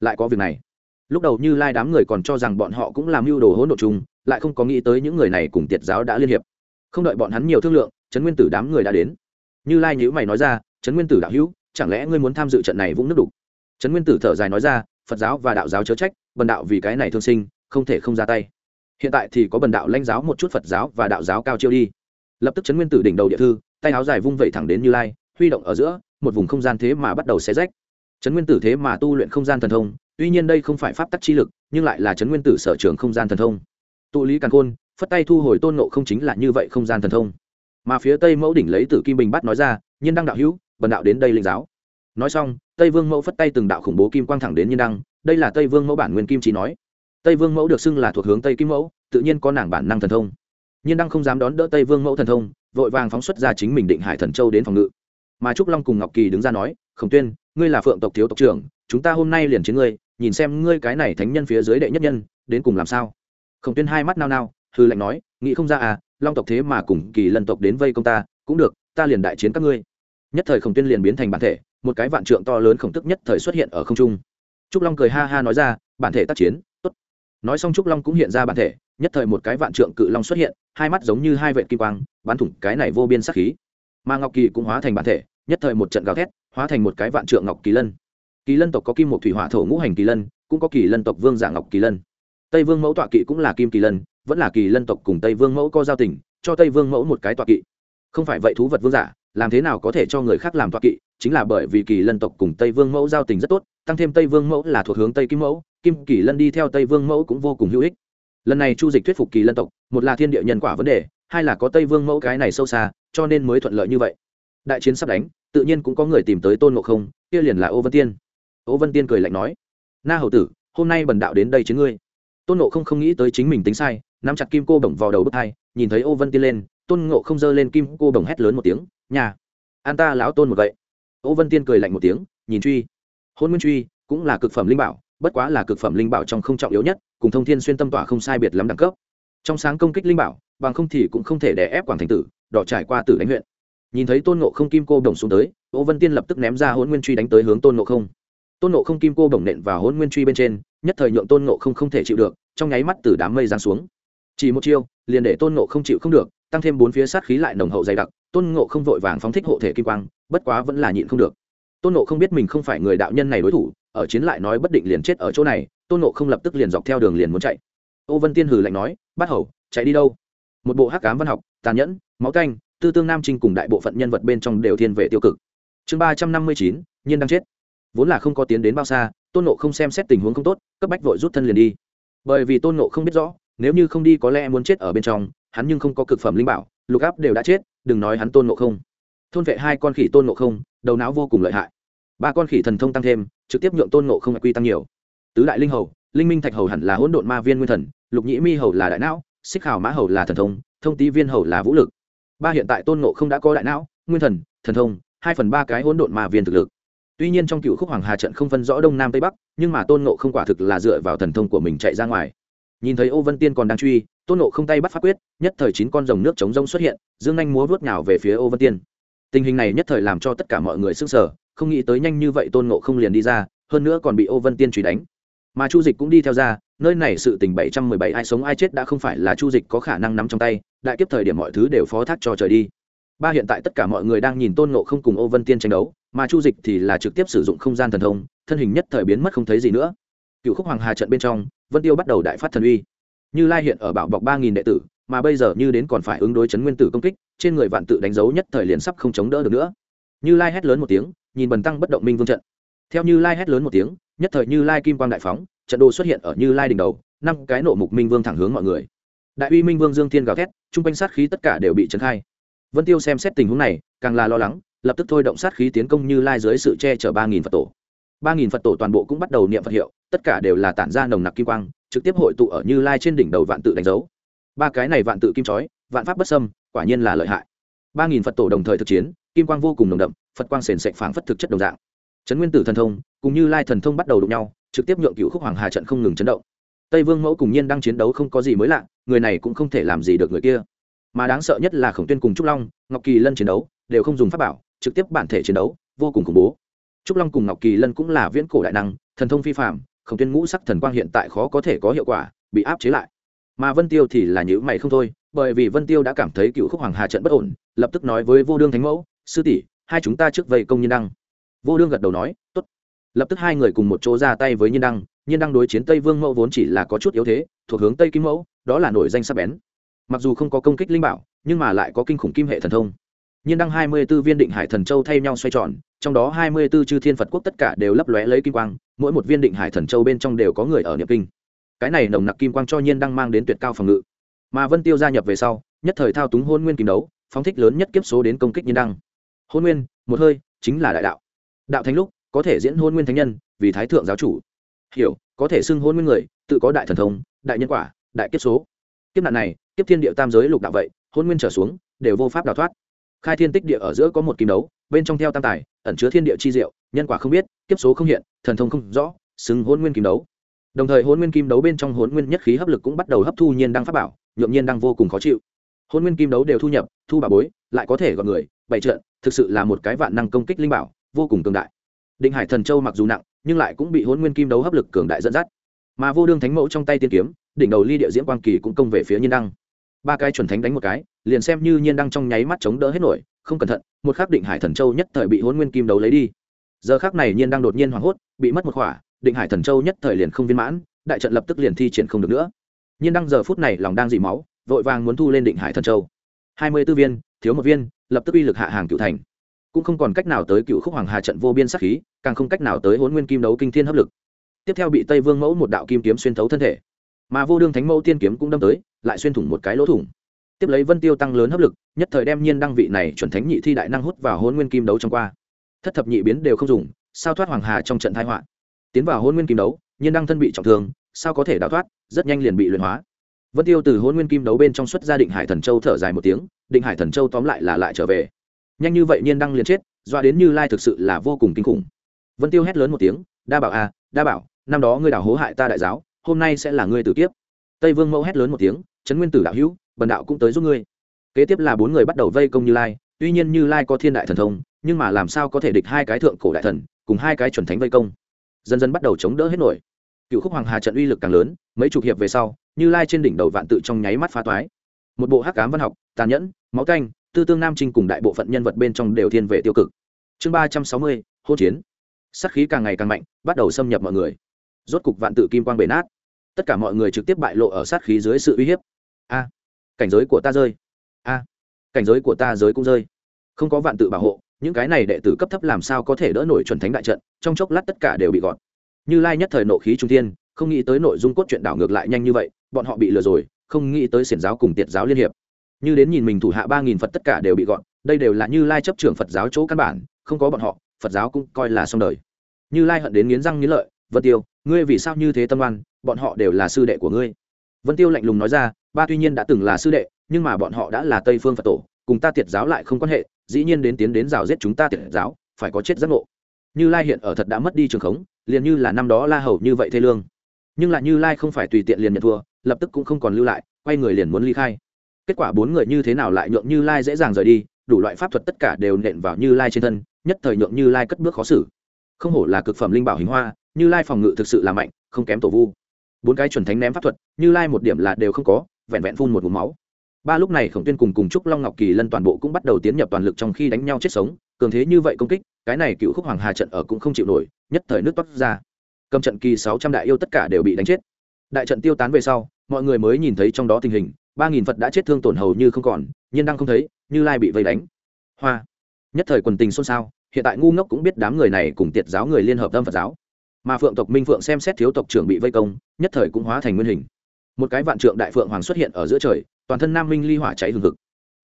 Lại có việc này? Lúc đầu như lai đám người còn cho rằng bọn họ cũng làm mưu đồ hỗn độ chung, lại không có nghĩ tới những người này cùng tiệt giáo đã liên hiệp. Không đợi bọn hắn nhiều thương lượng, trấn nguyên tử đám người đã đến. Như lai nhữ mày nói ra, trấn nguyên tử đạo hữu, chẳng lẽ ngươi muốn tham dự trận này vũng nước đục? Trấn nguyên tử thở dài nói ra, phật giáo và đạo giáo chớ trách, bần đạo vì cái này thương sinh, không thể không ra tay hiện tại thì có bần đạo lãnh giáo một chút phật giáo và đạo giáo cao chiêu đi. Lập tức chấn nguyên tử đỉnh đầu địa thư, tay áo dài vung vẩy thẳng đến như lai, huy động ở giữa, một vùng không gian thế mà bắt đầu xé rách. Chấn nguyên tử thế mà tu luyện không gian thần thông, tuy nhiên đây không phải pháp tắc chi lực, nhưng lại là chấn nguyên tử sở trường không gian thần thông. Tụ lý càn khôn, phất tay thu hồi tôn nộ không chính là như vậy không gian thần thông. Mà phía tây mẫu đỉnh lấy tử kim bình bắt nói ra, nhiên đăng đạo hữu, bần đạo đến đây linh giáo. Nói xong, tây vương mẫu phất tay từng đạo khủng bố kim quang thẳng đến nhiên đăng, đây là tây vương mẫu bản nguyên kim chỉ nói tây vương mẫu được xưng là thuộc hướng tây kim mẫu, tự nhiên có nàng bản năng thần thông. Nhiên đăng không dám đón đỡ tây vương mẫu thần thông, vội vàng phóng xuất ra chính mình định hải thần châu đến phòng ngự. Mà trúc long cùng ngọc kỳ đứng ra nói, khổng tuyên, ngươi là phượng tộc thiếu tộc trưởng, chúng ta hôm nay liền chiến ngươi, nhìn xem ngươi cái này thánh nhân phía dưới đệ nhất nhân, đến cùng làm sao? Khổng tuyên hai mắt nao nao hư lệnh nói, nghĩ không ra à long tộc thế mà cùng kỳ lân tộc đến vây công ta, cũng được, ta liền đại chiến các ngươi. Nhất thời khổng tuyên liền biến thành bản thể, một cái vạn trượng to lớn khổng tức nhất thời xuất hiện ở không trung. Trúc long cười ha ha nói ra, bản thể tác chiến, tốt nói xong trúc long cũng hiện ra bản thể, nhất thời một cái vạn trượng cự long xuất hiện, hai mắt giống như hai vệ kim quang, bắn thủng cái này vô biên sắc khí. Mà ngọc kỳ cũng hóa thành bản thể, nhất thời một trận gào thét, hóa thành một cái vạn trượng ngọc kỳ lân. Kỳ lân tộc có kim một thủy hỏa thổ ngũ hành kỳ lân, cũng có kỳ lân tộc vương giả ngọc kỳ lân. Tây vương mẫu tọa kỵ cũng là kim kỳ lân, vẫn là kỳ lân tộc cùng tây vương mẫu có giao tình, cho tây vương mẫu một cái tọa kỵ. Không phải vậy thú vật vương giả, làm thế nào có thể cho người khác làm tọa kỵ, chính là bởi vì kỳ lân tộc cùng tây vương mẫu giao tình rất tốt, tăng thêm tây vương mẫu là thuộc hướng tây kim mẫu kim kỳ lân đi theo tây vương mẫu cũng vô cùng hữu ích. Lần này chu dịch thuyết phục kỳ lân tộc, một là thiên địa nhân quả vấn đề, hai là có tây vương mẫu cái này sâu xa, cho nên mới thuận lợi như vậy. Đại chiến sắp đánh, tự nhiên cũng có người tìm tới tôn ngộ không, kia liền là ô vân tiên. Ô vân tiên cười lạnh nói, na hầu tử, hôm nay bần đạo đến đây chứ ngươi. Tôn ngộ không không nghĩ tới chính mình tính sai, nắm chặt kim cô bổng vào đầu bức hai, nhìn thấy ô vân tiên lên, tôn ngộ không giơ lên kim cô bổng hét lớn một tiếng, nhà, an ta lão tôn một vậy ô vân tiên cười lạnh một tiếng, nhìn truy. Hôn nguyên truy cũng là cực phẩm linh bảo bất quá là cực phẩm linh bảo trong không trọng yếu nhất, cùng thông thiên xuyên tâm tỏa không sai biệt lắm đẳng cấp. Trong sáng công kích linh bảo, bằng không thì cũng không thể đè ép quảng thành tử, đỏ trải qua tử đánh huyện. Nhìn thấy tôn nộ không kim cô đồng xuống tới, ô vân tiên lập tức ném ra hôn nguyên truy đánh tới hướng tôn nộ không. Tôn nộ không kim cô đồng nện vào hôn nguyên truy bên trên, nhất thời nhượng tôn nộ không không thể chịu được, trong nháy mắt từ đám mây giáng xuống. Chỉ một chiêu, liền để tôn nộ không chịu không được, tăng thêm bốn phía sát khí lại nồng hậu dày đặc, tôn nộ không vội vàng phóng thích hộ thể kim quang, bất quá vẫn là nhịn không được. Tôn nộ không biết mình không phải người đạo nhân này đối thủ ở chiến lại nói bất định liền chết ở chỗ này, tôn nộ không lập tức liền dọc theo đường liền muốn chạy. Ô vân tiên hử lạnh nói bắt hầu, chạy đi đâu? Một bộ hắc cám văn học, tàn nhẫn, máu canh, tư tương nam trinh cùng đại bộ phận nhân vật bên trong đều thiên về tiêu cực. Chương ba trăm năm mươi chín, nhiên đang chết. Vốn là không có tiến đến bao xa, tôn nộ không xem xét tình huống không tốt, cấp bách vội rút thân liền đi. Bởi vì tôn nộ không biết rõ, nếu như không đi có lẽ muốn chết ở bên trong, hắn nhưng không có cực phẩm linh bảo, lục áp đều đã chết, đừng nói hắn tôn nộ không. Thôn vệ hai con khỉ tôn nộ không, đầu não vô cùng lợi hại ba con khỉ thần thông tăng thêm, trực tiếp nhượng tôn nộ không quy tăng nhiều. Tứ đại linh hầu, linh minh thạch hầu hẳn là hỗn độn ma viên nguyên thần, lục nhĩ mi hầu là đại não, xích hào mã hầu là thần thông thông tý viên hầu là vũ lực. Ba hiện tại tôn nộ không đã có đại não, nguyên thần thần thông, hai phần ba cái hỗn độn ma viên thực lực. Tuy nhiên trong cựu khúc hoàng hà trận không phân rõ đông nam tây bắc, nhưng mà tôn nộ không quả thực là dựa vào thần thông của mình chạy ra ngoài. Nhìn thấy ô vân tiên còn đang truy, tôn nộ không tay bắt phát quyết, nhất thời chín con rồng nước chống rông xuất hiện, dương anh múa vuốt nhào về phía ô vân tiên. Tình hình này nhất thời làm cho tất cả mọi người s ư n g sở không nghĩ tới nhanh như vậy tôn ngộ không liền đi ra, hơn nữa còn bị ô vân tiên truy đánh. Mà chu dịch cũng đi theo ra, nơi này sự tình bảy trăm mười bảy ai sống ai chết đã không phải là chu dịch có khả năng nắm trong tay, đại kiếp thời điểm mọi thứ đều phó thác cho trời đi. Ba hiện tại tất cả mọi người đang nhìn tôn ngộ không cùng ô vân tiên tranh đấu, mà chu dịch thì là trực tiếp sử dụng không gian thần thông, thân hình nhất thời biến mất không thấy gì nữa. Cựu khúc hoàng hà trận bên trong, vân tiêu bắt đầu đại phát thần uy. Như lai hiện ở bảo bọc ba nghìn đệ tử, mà bây giờ như đến còn phải ứng đối chấn nguyên tử công kích, trên người vạn tự đánh dấu nhất thời liền sắp không chống đỡ được nữa. Như lai hét lớn một tiếng nhìn bần tăng bất động minh vương trận. Theo như lai hét lớn một tiếng, nhất thời như lai kim quang đại phóng, trận đồ xuất hiện ở như lai đỉnh đầu, năm cái nộ mục minh vương thẳng hướng mọi người. Đại uy minh vương dương thiên gào thét, chung quanh sát khí tất cả đều bị trấn khai. Vân tiêu xem xét tình huống này, càng là lo lắng, lập tức thôi động sát khí tiến công như lai dưới sự che chở ba nghìn phật tổ. ba nghìn phật tổ toàn bộ cũng bắt đầu niệm phật hiệu, tất cả đều là tản ra nồng nặc kim quang, trực tiếp hội tụ ở như lai trên đỉnh đầu vạn tự đánh dấu. Ba cái này vạn tự kim chói, vạn pháp bất sâm quả nhiên là lợi hại. ba nghìn phật tổ đồng thời thực chiến, kim quang vô cùng nồng đậm phật quang sền sạch phảng phất thực chất đồng dạng trấn nguyên tử thần thông cùng như lai thần thông bắt đầu đụng nhau trực tiếp nhượng cựu khúc hoàng hà trận không ngừng chấn động tây vương mẫu cùng nhiên đang chiến đấu không có gì mới lạ người này cũng không thể làm gì được người kia mà đáng sợ nhất là khổng tuyên cùng trúc long ngọc kỳ lân chiến đấu đều không dùng pháp bảo trực tiếp bản thể chiến đấu vô cùng khủng bố trúc long cùng ngọc kỳ lân cũng là viễn cổ đại năng thần thông phi phạm khổng tuyên ngũ sắc thần quang hiện tại khó có thể có hiệu quả bị áp chế lại mà vân tiêu thì là nhữ mày không thôi bởi vì vân tiêu đã cảm thấy cựu khúc hoàng hà trận bất ổn lập tức nói với vô đương thánh mẫu sư tỷ hai chúng ta trước vây công nhiên đăng vô đương gật đầu nói t ố t lập tức hai người cùng một chỗ ra tay với nhiên đăng nhiên đăng đối chiến tây vương mẫu vốn chỉ là có chút yếu thế thuộc hướng tây kim mẫu đó là nổi danh sắc bén mặc dù không có công kích linh bảo nhưng mà lại có kinh khủng kim hệ thần thông nhiên đăng hai mươi b ố viên định hải thần châu thay nhau xoay tròn trong đó hai mươi b ố chư thiên phật quốc tất cả đều lấp lóe lấy kim quang mỗi một viên định hải thần châu bên trong đều có người ở niệm kinh cái này nồng nặc kim quang cho nhiên đăng mang đến tuyệt cao phòng ngự mà vân tiêu gia nhập về sau nhất thời thao túng hôn nguyên kim đấu phóng thích lớn nhất kiếp số đến công kích nhiên đăng hôn nguyên, một hơi, chính là đại đạo. Đạo thánh lúc, có thể diễn hôn nguyên thánh nhân, vì thái thượng giáo chủ. Hiểu, có thể xưng hôn nguyên người, tự có đại thần thông, đại nhân quả, đại kiếp số. Kiếp nạn này, kiếp thiên địa tam giới lục đạo vậy, hôn nguyên trở xuống, đều vô pháp đào thoát. Khai thiên tích địa ở giữa có một kim đấu, bên trong theo tam tài, ẩn chứa thiên địa chi diệu, nhân quả không biết, kiếp số không hiện, thần thông không rõ, xưng hôn nguyên kim đấu. Đồng thời hôn nguyên kim đấu bên trong hôn nguyên nhất khí hấp lực cũng bắt đầu hấp thu nhiên đang pháp bảo nhuộm nhiên đang vô cùng khó chịu. Hôn nguyên kim đấu đều thu nhập, thu bà bối, lại có thể gọi người, bày trợn thực sự là một cái vạn năng công kích linh bảo, vô cùng cường đại. Định hải thần châu mặc dù nặng, nhưng lại cũng bị hôn nguyên kim đấu hấp lực cường đại dẫn dắt. Mà vô đương thánh mẫu trong tay tiên kiếm, đỉnh đầu ly địa diễn quang kỳ cũng công về phía nhiên đăng. Ba cái chuẩn thánh đánh một cái, liền xem như nhiên đăng trong nháy mắt chống đỡ hết nổi, không cẩn thận, một khắc định hải thần châu nhất thời bị hôn nguyên kim đấu lấy đi. Giờ khác này nhiên đăng đột nhiên hoảng hốt, bị mất một khỏa, định hải thần châu nhất thời liền không viên mãn, đại trận lập tức liền thi triển không được nữa. Nhiên đăng giờ phút này lòng đang dỉ máu, vội vàng muốn thu lên định hải thần châu. Hai mươi b ố viên, thiếu một viên lập tức uy lực hạ hàng cựu thành. Cũng không còn cách nào tới cựu khúc hoàng hà trận vô biên sắc khí, càng không cách nào tới hôn nguyên kim đấu kinh thiên hấp lực. Tiếp theo bị tây vương mẫu một đạo kim kiếm xuyên thấu thân thể. Mà vô đương thánh mẫu tiên kiếm cũng đâm tới, lại xuyên thủng một cái lỗ thủng. Tiếp lấy vân tiêu tăng lớn hấp lực, nhất thời đem nhiên đăng vị này chuẩn thánh nhị thi đại năng hút vào hôn nguyên kim đấu trong qua. Thất thập nhị biến đều không dùng, sao thoát hoàng hà trong trận thái họa? Tiến vào hôn nguyên kim đấu, nhiên đăng thân bị trọng thương, sao có thể đào thoát? Rất nhanh liền bị luyện hóa vân tiêu từ hôn nguyên kim đấu bên trong xuất ra định hải thần châu thở dài một tiếng, định hải thần châu tóm lại là lại trở về. Nhanh như vậy nhiên đăng liền chết doa đến như lai thực sự là vô cùng kinh khủng. Vân tiêu hét lớn một tiếng, đa bảo à đa bảo, năm đó ngươi đào hố hại ta đại giáo, hôm nay sẽ là ngươi tử tiếp tây vương mẫu hét lớn một tiếng trấn nguyên tử đạo hữu, bần đạo cũng tới giúp ngươi. Kế tiếp là bốn người bắt đầu vây công như lai, tuy nhiên như lai có thiên đại thần thông, nhưng mà làm sao có thể địch hai cái thượng cổ đại thần, cùng hai cái chuẩn thánh vây công. Dần dần bắt đầu chống đỡ hết nổi cựu khúc hoàng hà trận uy lực càng lớn, mấy chục hiệp về sau, như lai trên đỉnh đầu vạn tự trong nháy mắt phá toái. Một bộ hắc cám văn học, tàn nhẫn, máu canh tư tương nam trinh cùng đại bộ phận nhân vật bên trong đều thiên về tiêu cực. Chương ba trăm sáu mươi hôn chiến. Sắc khí càng ngày càng mạnh, bắt đầu xâm nhập mọi người. Rốt cục vạn tự kim quang bể nát. Tất cả mọi người trực tiếp bại lộ ở sát khí dưới sự uy hiếp. A, cảnh giới của ta rơi. A, cảnh giới của ta giới cũng rơi. Không có vạn tự bảo hộ, những cái này đệ tử cấp thấp làm sao có thể đỡ nổi chuẩn thánh đại trận, trong chốc lát tất cả đều bị gọn như lai nhất thời nộ khí trung thiên, không nghĩ tới nội dung cốt truyện đảo ngược lại nhanh như vậy, bọn họ bị lừa rồi, không nghĩ tới xiển giáo cùng tiệt giáo liên hiệp. Như đến nhìn mình thủ hạ ba nghìn phật tất cả đều bị gọn, đây đều là như lai chấp trưởng phật giáo chỗ căn bản, không có bọn họ, phật giáo cũng coi là xong đời. Như lai hận đến nghiến răng nghiến lợi, vân tiêu, ngươi vì sao như thế tâm oan, bọn họ đều là sư đệ của ngươi. Vân tiêu lạnh lùng nói ra, ba tuy nhiên đã từng là sư đệ, nhưng mà bọn họ đã là tây phương phật tổ, cùng ta tiệt giáo lại không quan hệ, dĩ nhiên đến tiến đến rào giết chúng ta tiệt giáo, phải có chết giác ngộ. Như lai hiện ở thật đã mất đi trường khống liền như là năm đó la hầu như vậy thê lương. Nhưng lại như lai không phải tùy tiện liền nhận thua, lập tức cũng không còn lưu lại, quay người liền muốn ly khai. Kết quả bốn người như thế nào lại nhượng như lai dễ dàng rời đi, đủ loại pháp thuật tất cả đều nện vào như lai trên thân, nhất thời nhượng như lai cất bước khó xử. Không hổ là cực phẩm linh bảo hình hoa, như lai phòng ngự thực sự là mạnh, không kém tổ vu. Bốn cái chuẩn thánh ném pháp thuật, như lai một điểm là đều không có, vẹn vẹn phun một vùng máu. Ba lúc này khổng tuyên cùng cùng trúc long ngọc kỳ lân toàn bộ cũng bắt đầu tiến nhập toàn lực trong khi đánh nhau chết sống, cường thế như vậy công kích cái này cựu khúc hoàng hà trận ở cũng không chịu nổi, nhất thời nước toát ra. Cầm trận kỳ sáu trăm đại yêu tất cả đều bị đánh chết. Đại trận tiêu tán về sau, mọi người mới nhìn thấy trong đó tình hình, ba nghìn phật đã chết thương tổn hầu như không còn, nhiên đang không thấy, như lai bị vây đánh. Hoa. Nhất thời quần tình xôn xao, hiện tại ngu ngốc cũng biết đám người này cùng tiệt giáo người liên hợp tâm phật giáo. Mà phượng tộc minh phượng xem xét thiếu tộc trưởng bị vây công, nhất thời cũng hóa thành nguyên hình. Một cái vạn trượng đại phượng hoàng xuất hiện ở giữa trời, toàn thân nam minh ly hỏa cháy hừng hực.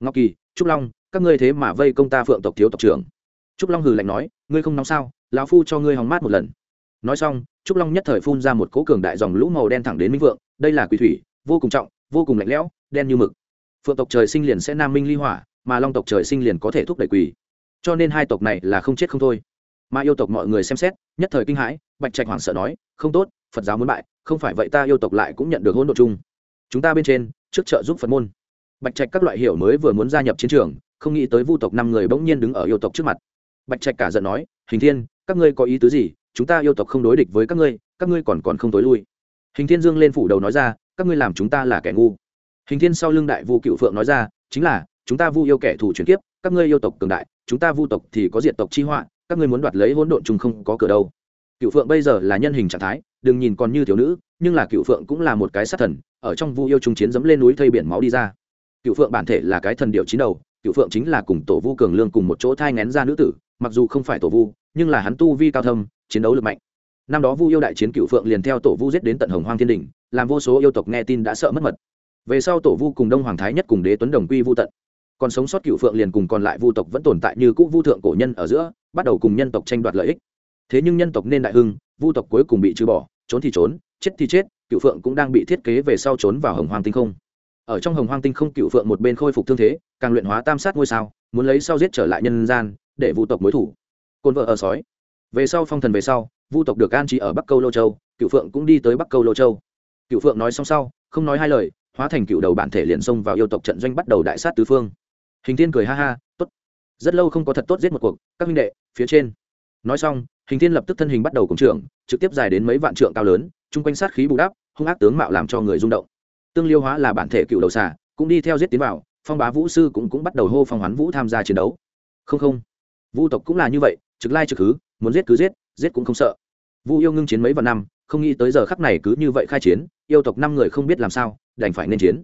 Ngọc kỳ, trúc long, các ngươi thế mà vây công ta phượng tộc thiếu tộc trưởng trúc long hừ lạnh nói, ngươi không nóng sao? Lão phu cho ngươi hóng mát một lần. Nói xong, trúc long nhất thời phun ra một cỗ cường đại dòng lũ màu đen thẳng đến minh vượng, đây là quỷ thủy, vô cùng trọng, vô cùng lạnh lẽo, đen như mực. Phượng tộc trời sinh liền sẽ nam minh ly hỏa, mà long tộc trời sinh liền có thể thúc đẩy quỷ. Cho nên hai tộc này là không chết không thôi. Mà yêu tộc mọi người xem xét, nhất thời kinh hãi, bạch trạch hoảng sợ nói, không tốt, phật giáo muốn bại, không phải vậy ta yêu tộc lại cũng nhận được hỗn độ chung. Chúng ta bên trên, trước trợ giúp phật môn. Bạch trạch các loại hiểu mới vừa muốn gia nhập chiến trường, không nghĩ tới vu tộc năm người bỗng nhiên đứng ở yêu tộc trước mặt bạch trạch cả giận nói, hình thiên, các ngươi có ý tứ gì? Chúng ta yêu tộc không đối địch với các ngươi các ngươi còn còn không tối lui. Hình thiên dương lên phủ đầu nói ra, các ngươi làm chúng ta là kẻ ngu. Hình thiên sau lưng đại vu cựu phượng nói ra, chính là, chúng ta vu yêu kẻ thù chuyển kiếp, các ngươi yêu tộc cường đại, chúng ta vu tộc thì có diện tộc chi họa, các ngươi muốn đoạt lấy hỗn độn chung không có cửa đâu. Cựu phượng bây giờ là nhân hình trạng thái, đừng nhìn còn như thiếu nữ, nhưng là cựu phượng cũng là một cái sát thần, ở trong vu yêu trung chiến dẫm lên núi thây biển máu đi ra. Cựu phượng bản thể là cái thần điệu chín đầu, cựu phượng chính là cùng tổ vu cường lương cùng một chỗ thai ngén ra nữ tử mặc dù không phải tổ vu, nhưng là hắn tu vi cao thâm, chiến đấu lực mạnh. Năm đó vu yêu đại chiến cựu phượng liền theo tổ vu giết đến tận hồng hoang thiên đình làm vô số yêu tộc nghe tin đã sợ mất mật. Về sau tổ vu cùng đông hoàng thái nhất cùng đế tuấn đồng quy vu tận. Còn sống sót cựu phượng liền cùng còn lại vu tộc vẫn tồn tại như cũ vu thượng cổ nhân ở giữa, bắt đầu cùng nhân tộc tranh đoạt lợi ích. Thế nhưng nhân tộc nên đại hưng, vu tộc cuối cùng bị trừ bỏ, trốn thì trốn, chết thì chết cựu phượng cũng đang bị thiết kế về sau trốn vào hồng hoang tinh không. Ở trong hồng hoang tinh không cựu phượng một bên khôi phục thương thế, càng luyện hóa tam sát ngôi sao, muốn lấy sau giết trở lại nhân gian để vu tộc mối thủ. Côn vợ ở sói. Về sau phong thần về sau vu tộc được an trí ở bắc câu lô châu cựu phượng cũng đi tới bắc câu lô châu. Cựu phượng nói xong sau không nói hai lời hóa thành cựu đầu bản thể liền xông vào yêu tộc trận doanh bắt đầu đại sát tứ phương. Hình thiên cười ha ha tốt. Rất lâu không có thật tốt giết một cuộc các minh đệ phía trên. Nói xong hình thiên lập tức thân hình bắt đầu cùng trưởng, trực tiếp dài đến mấy vạn trượng cao lớn chung quanh sát khí bù đắp hung ác tướng mạo làm cho người rung động. Tương liêu hóa là bản thể cựu đầu xà cũng đi theo giết tiến vào phong bá vũ sư cũng cũng bắt đầu hô phong hoán vũ tham gia chiến đấu. Không không vu tộc cũng là như vậy trực lai trực khứ, muốn giết cứ giết giết cũng không sợ. Vu yêu ngưng chiến mấy vạn năm không nghĩ tới giờ khắc này cứ như vậy khai chiến yêu tộc năm người không biết làm sao đành phải nên chiến.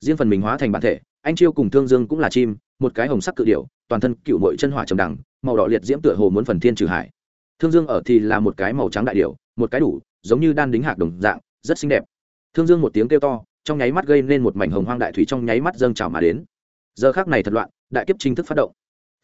Riêng phần mình hóa thành bản thể anh chiêu cùng thương dương cũng là chim một cái hồng sắc cự điệu toàn thân cựu mội chân hỏa trầm đẳng màu đỏ liệt diễm tựa hồ muốn phần thiên trừ hải. Thương dương ở thì là một cái màu trắng đại điệu một cái đủ giống như đan đính hạc đồng dạng rất xinh đẹp. Thương dương một tiếng kêu to trong nháy mắt gây nên một mảnh hồng hoang đại thủy trong nháy mắt dâng trào mà đến. Giờ khác này thật loạn đại kiếp chính thức phát động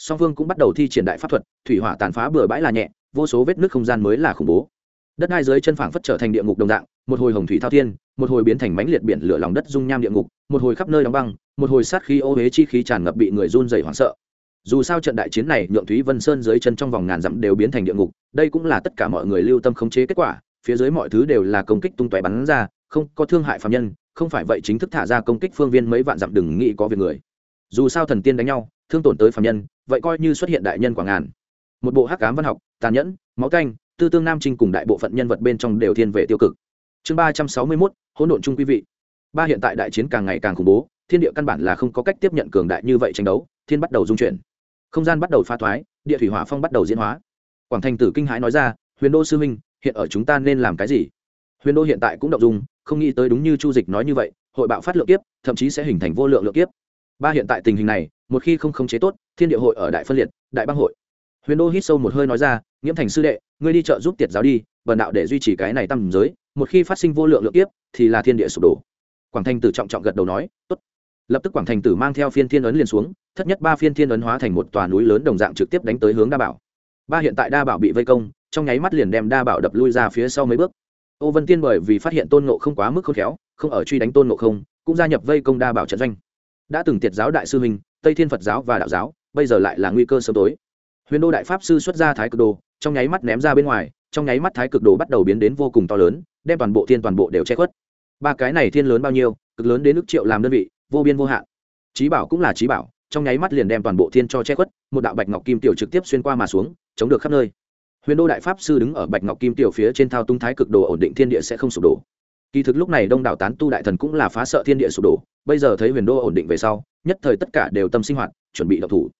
song phương cũng bắt đầu thi triển đại pháp thuật, thủy hỏa tàn phá bừa bãi là nhẹ, vô số vết nước không gian mới là khủng bố. Đất hai dưới chân phảng phất trở thành địa ngục đồng dạng, một hồi hồng thủy thao thiên, một hồi biến thành mánh liệt biển lửa lòng đất dung nham địa ngục, một hồi khắp nơi đóng băng, một hồi sát khí ô huế chi khí tràn ngập bị người run dày hoảng sợ. Dù sao trận đại chiến này, nhượng thúy vân sơn dưới chân trong vòng ngàn dặm đều biến thành địa ngục, đây cũng là tất cả mọi người lưu tâm khống chế kết quả, phía dưới mọi thứ đều là công kích tung tóe bắn ra, không có thương hại phạm nhân, không phải vậy chính thức thả ra công kích phương viên mấy vạn dặm đừng nghĩ có việc người. Dù sao thần tiên đánh nhau thương tổn tới phạm nhân, vậy coi như xuất hiện đại nhân quảng ngàn. Một bộ hắc cám văn học, tàn nhẫn, máu canh, tư tương nam trinh cùng đại bộ phận nhân vật bên trong đều thiên về tiêu cực. Chương ba trăm sáu mươi mốt, hỗn độn chung quý vị. Ba hiện tại đại chiến càng ngày càng khủng bố, thiên địa căn bản là không có cách tiếp nhận cường đại như vậy tranh đấu, thiên bắt đầu dung chuyển. Không gian bắt đầu pha thoái, địa thủy hỏa phong bắt đầu diễn hóa. Quảng thành tử kinh hãi nói ra, huyền đô sư minh hiện ở chúng ta nên làm cái gì? Huyền đô hiện tại cũng động dung, không nghĩ tới đúng như chu dịch nói như vậy, hội bạo phát lượng kiếp, thậm chí sẽ hình thành vô lượng lượng kiếp. Ba hiện tại tình hình này một khi không khống chế tốt, thiên địa hội ở đại phân liệt, đại bang hội. Huyền đô hít sâu một hơi nói ra, nghiễm thành sư đệ, ngươi đi chợ giúp tiệt giáo đi, bần đạo để duy trì cái này tầm giới, một khi phát sinh vô lượng lượng tiếp thì là thiên địa sụp đổ. Quảng thành tử trọng trọng gật đầu nói, tốt. Lập tức quảng thành tử mang theo phiên thiên ấn liền xuống, thất nhất ba phiên thiên ấn hóa thành một tòa núi lớn đồng dạng trực tiếp đánh tới hướng đa bảo. Ba hiện tại đa bảo bị vây công, trong nháy mắt liền đem đa bảo đập lui ra phía sau mấy bước. Ô vân tiên bởi vì phát hiện tôn nộ không quá mức khôn khéo, không ở truy đánh tôn nộ không, cũng gia nhập vây công đa bảo trận doanh. Đã từng tiệt giáo đại sư huynh tây thiên phật giáo và đạo giáo, bây giờ lại là nguy cơ sớm tối. Huyền đô đại pháp sư xuất ra thái cực đồ, trong nháy mắt ném ra bên ngoài, trong nháy mắt thái cực đồ bắt đầu biến đến vô cùng to lớn, đem toàn bộ thiên toàn bộ đều che khuất. Ba cái này thiên lớn bao nhiêu, cực lớn đến ước triệu làm đơn vị, vô biên vô hạn. Trí bảo cũng là trí bảo, trong nháy mắt liền đem toàn bộ thiên cho che khuất, một đạo bạch ngọc kim tiểu trực tiếp xuyên qua mà xuống, chống được khắp nơi. Huyền đô đại pháp sư đứng ở bạch ngọc kim tiểu phía trên thao tung thái cực đồ ổn định thiên địa sẽ không sụp đổ. Kỳ thực lúc này đông đảo tán tu đại thần cũng là phá sợ thiên địa sụp đổ bây giờ thấy huyền đô ổn định về sau, nhất thời tất cả đều tâm sinh hoạt, chuẩn bị đậu thủ.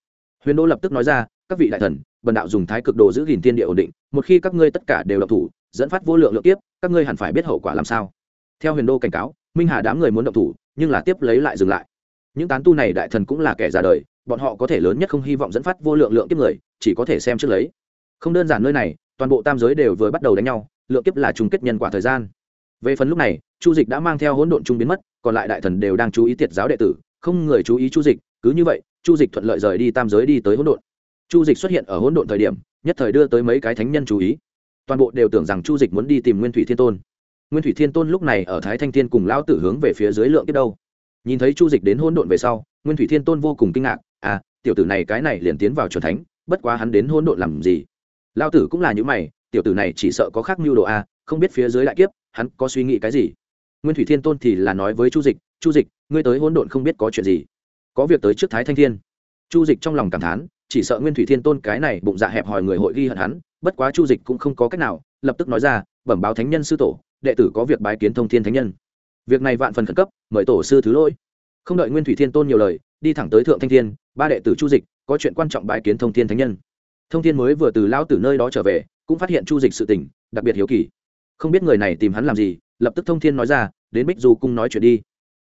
Huyền đô lập tức nói ra, các vị đại thần, bần đạo dùng thái cực đồ giữ gìn thiên địa ổn định, một khi các ngươi tất cả đều đậu thủ, dẫn phát vô lượng lượng tiếp các ngươi hẳn phải biết hậu quả làm sao. Theo huyền đô cảnh cáo, minh hà đám người muốn động thủ, nhưng là tiếp lấy lại dừng lại. Những tán tu này đại thần cũng là kẻ già đời, bọn họ có thể lớn nhất không hy vọng dẫn phát vô lượng lượng kiếp người, chỉ có thể xem trước lấy. Không đơn giản nơi này, toàn bộ tam giới đều vừa bắt đầu đánh nhau, lượng kiếp là chung kết nhân quả thời gian. Về phần lúc này, chu dịch đã mang theo hỗn độn chung biến mất còn lại đại thần đều đang chú ý tiệt giáo đệ tử, không người chú ý chu dịch, cứ như vậy, chu dịch thuận lợi rời đi tam giới đi tới hỗn độn. Chu dịch xuất hiện ở hỗn độn thời điểm, nhất thời đưa tới mấy cái thánh nhân chú ý. Toàn bộ đều tưởng rằng chu dịch muốn đi tìm nguyên thủy thiên tôn. Nguyên thủy thiên tôn lúc này ở thái thanh thiên cùng lão tử hướng về phía dưới lượng kiếp đâu. Nhìn thấy chu dịch đến hỗn độn về sau, nguyên thủy thiên tôn vô cùng kinh ngạc à tiểu tử này cái này liền tiến vào trần thánh, bất quá hắn đến hỗn độn làm gì? Lão tử cũng là những mày, tiểu tử này chỉ sợ có khác mưu đồ a không biết phía dưới đại kiếp, hắn có suy nghĩ cái gì? Nguyên thủy thiên tôn thì là nói với chu dịch chu dịch, ngươi tới hỗn độn không biết có chuyện gì. Có việc tới trước thái thanh thiên. Chu dịch trong lòng cảm thán, chỉ sợ nguyên thủy thiên tôn cái này bụng dạ hẹp hòi người hội ghi hận hắn, bất quá chu dịch cũng không có cách nào, lập tức nói ra, bẩm báo thánh nhân sư tổ, đệ tử có việc bái kiến thông thiên thánh nhân. Việc này vạn phần khẩn cấp, mời tổ sư thứ lỗi. Không đợi nguyên thủy thiên tôn nhiều lời, đi thẳng tới thượng thanh thiên, ba đệ tử chu dịch, có chuyện quan trọng bái kiến thông thiên thánh nhân. Thông thiên mới vừa từ lao tử nơi đó trở về, cũng phát hiện chu dịch sự tình, đặc biệt hiếu kỳ. Không biết người này tìm hắn làm gì lập tức thông thiên nói ra, đến bích du cung nói chuyện đi.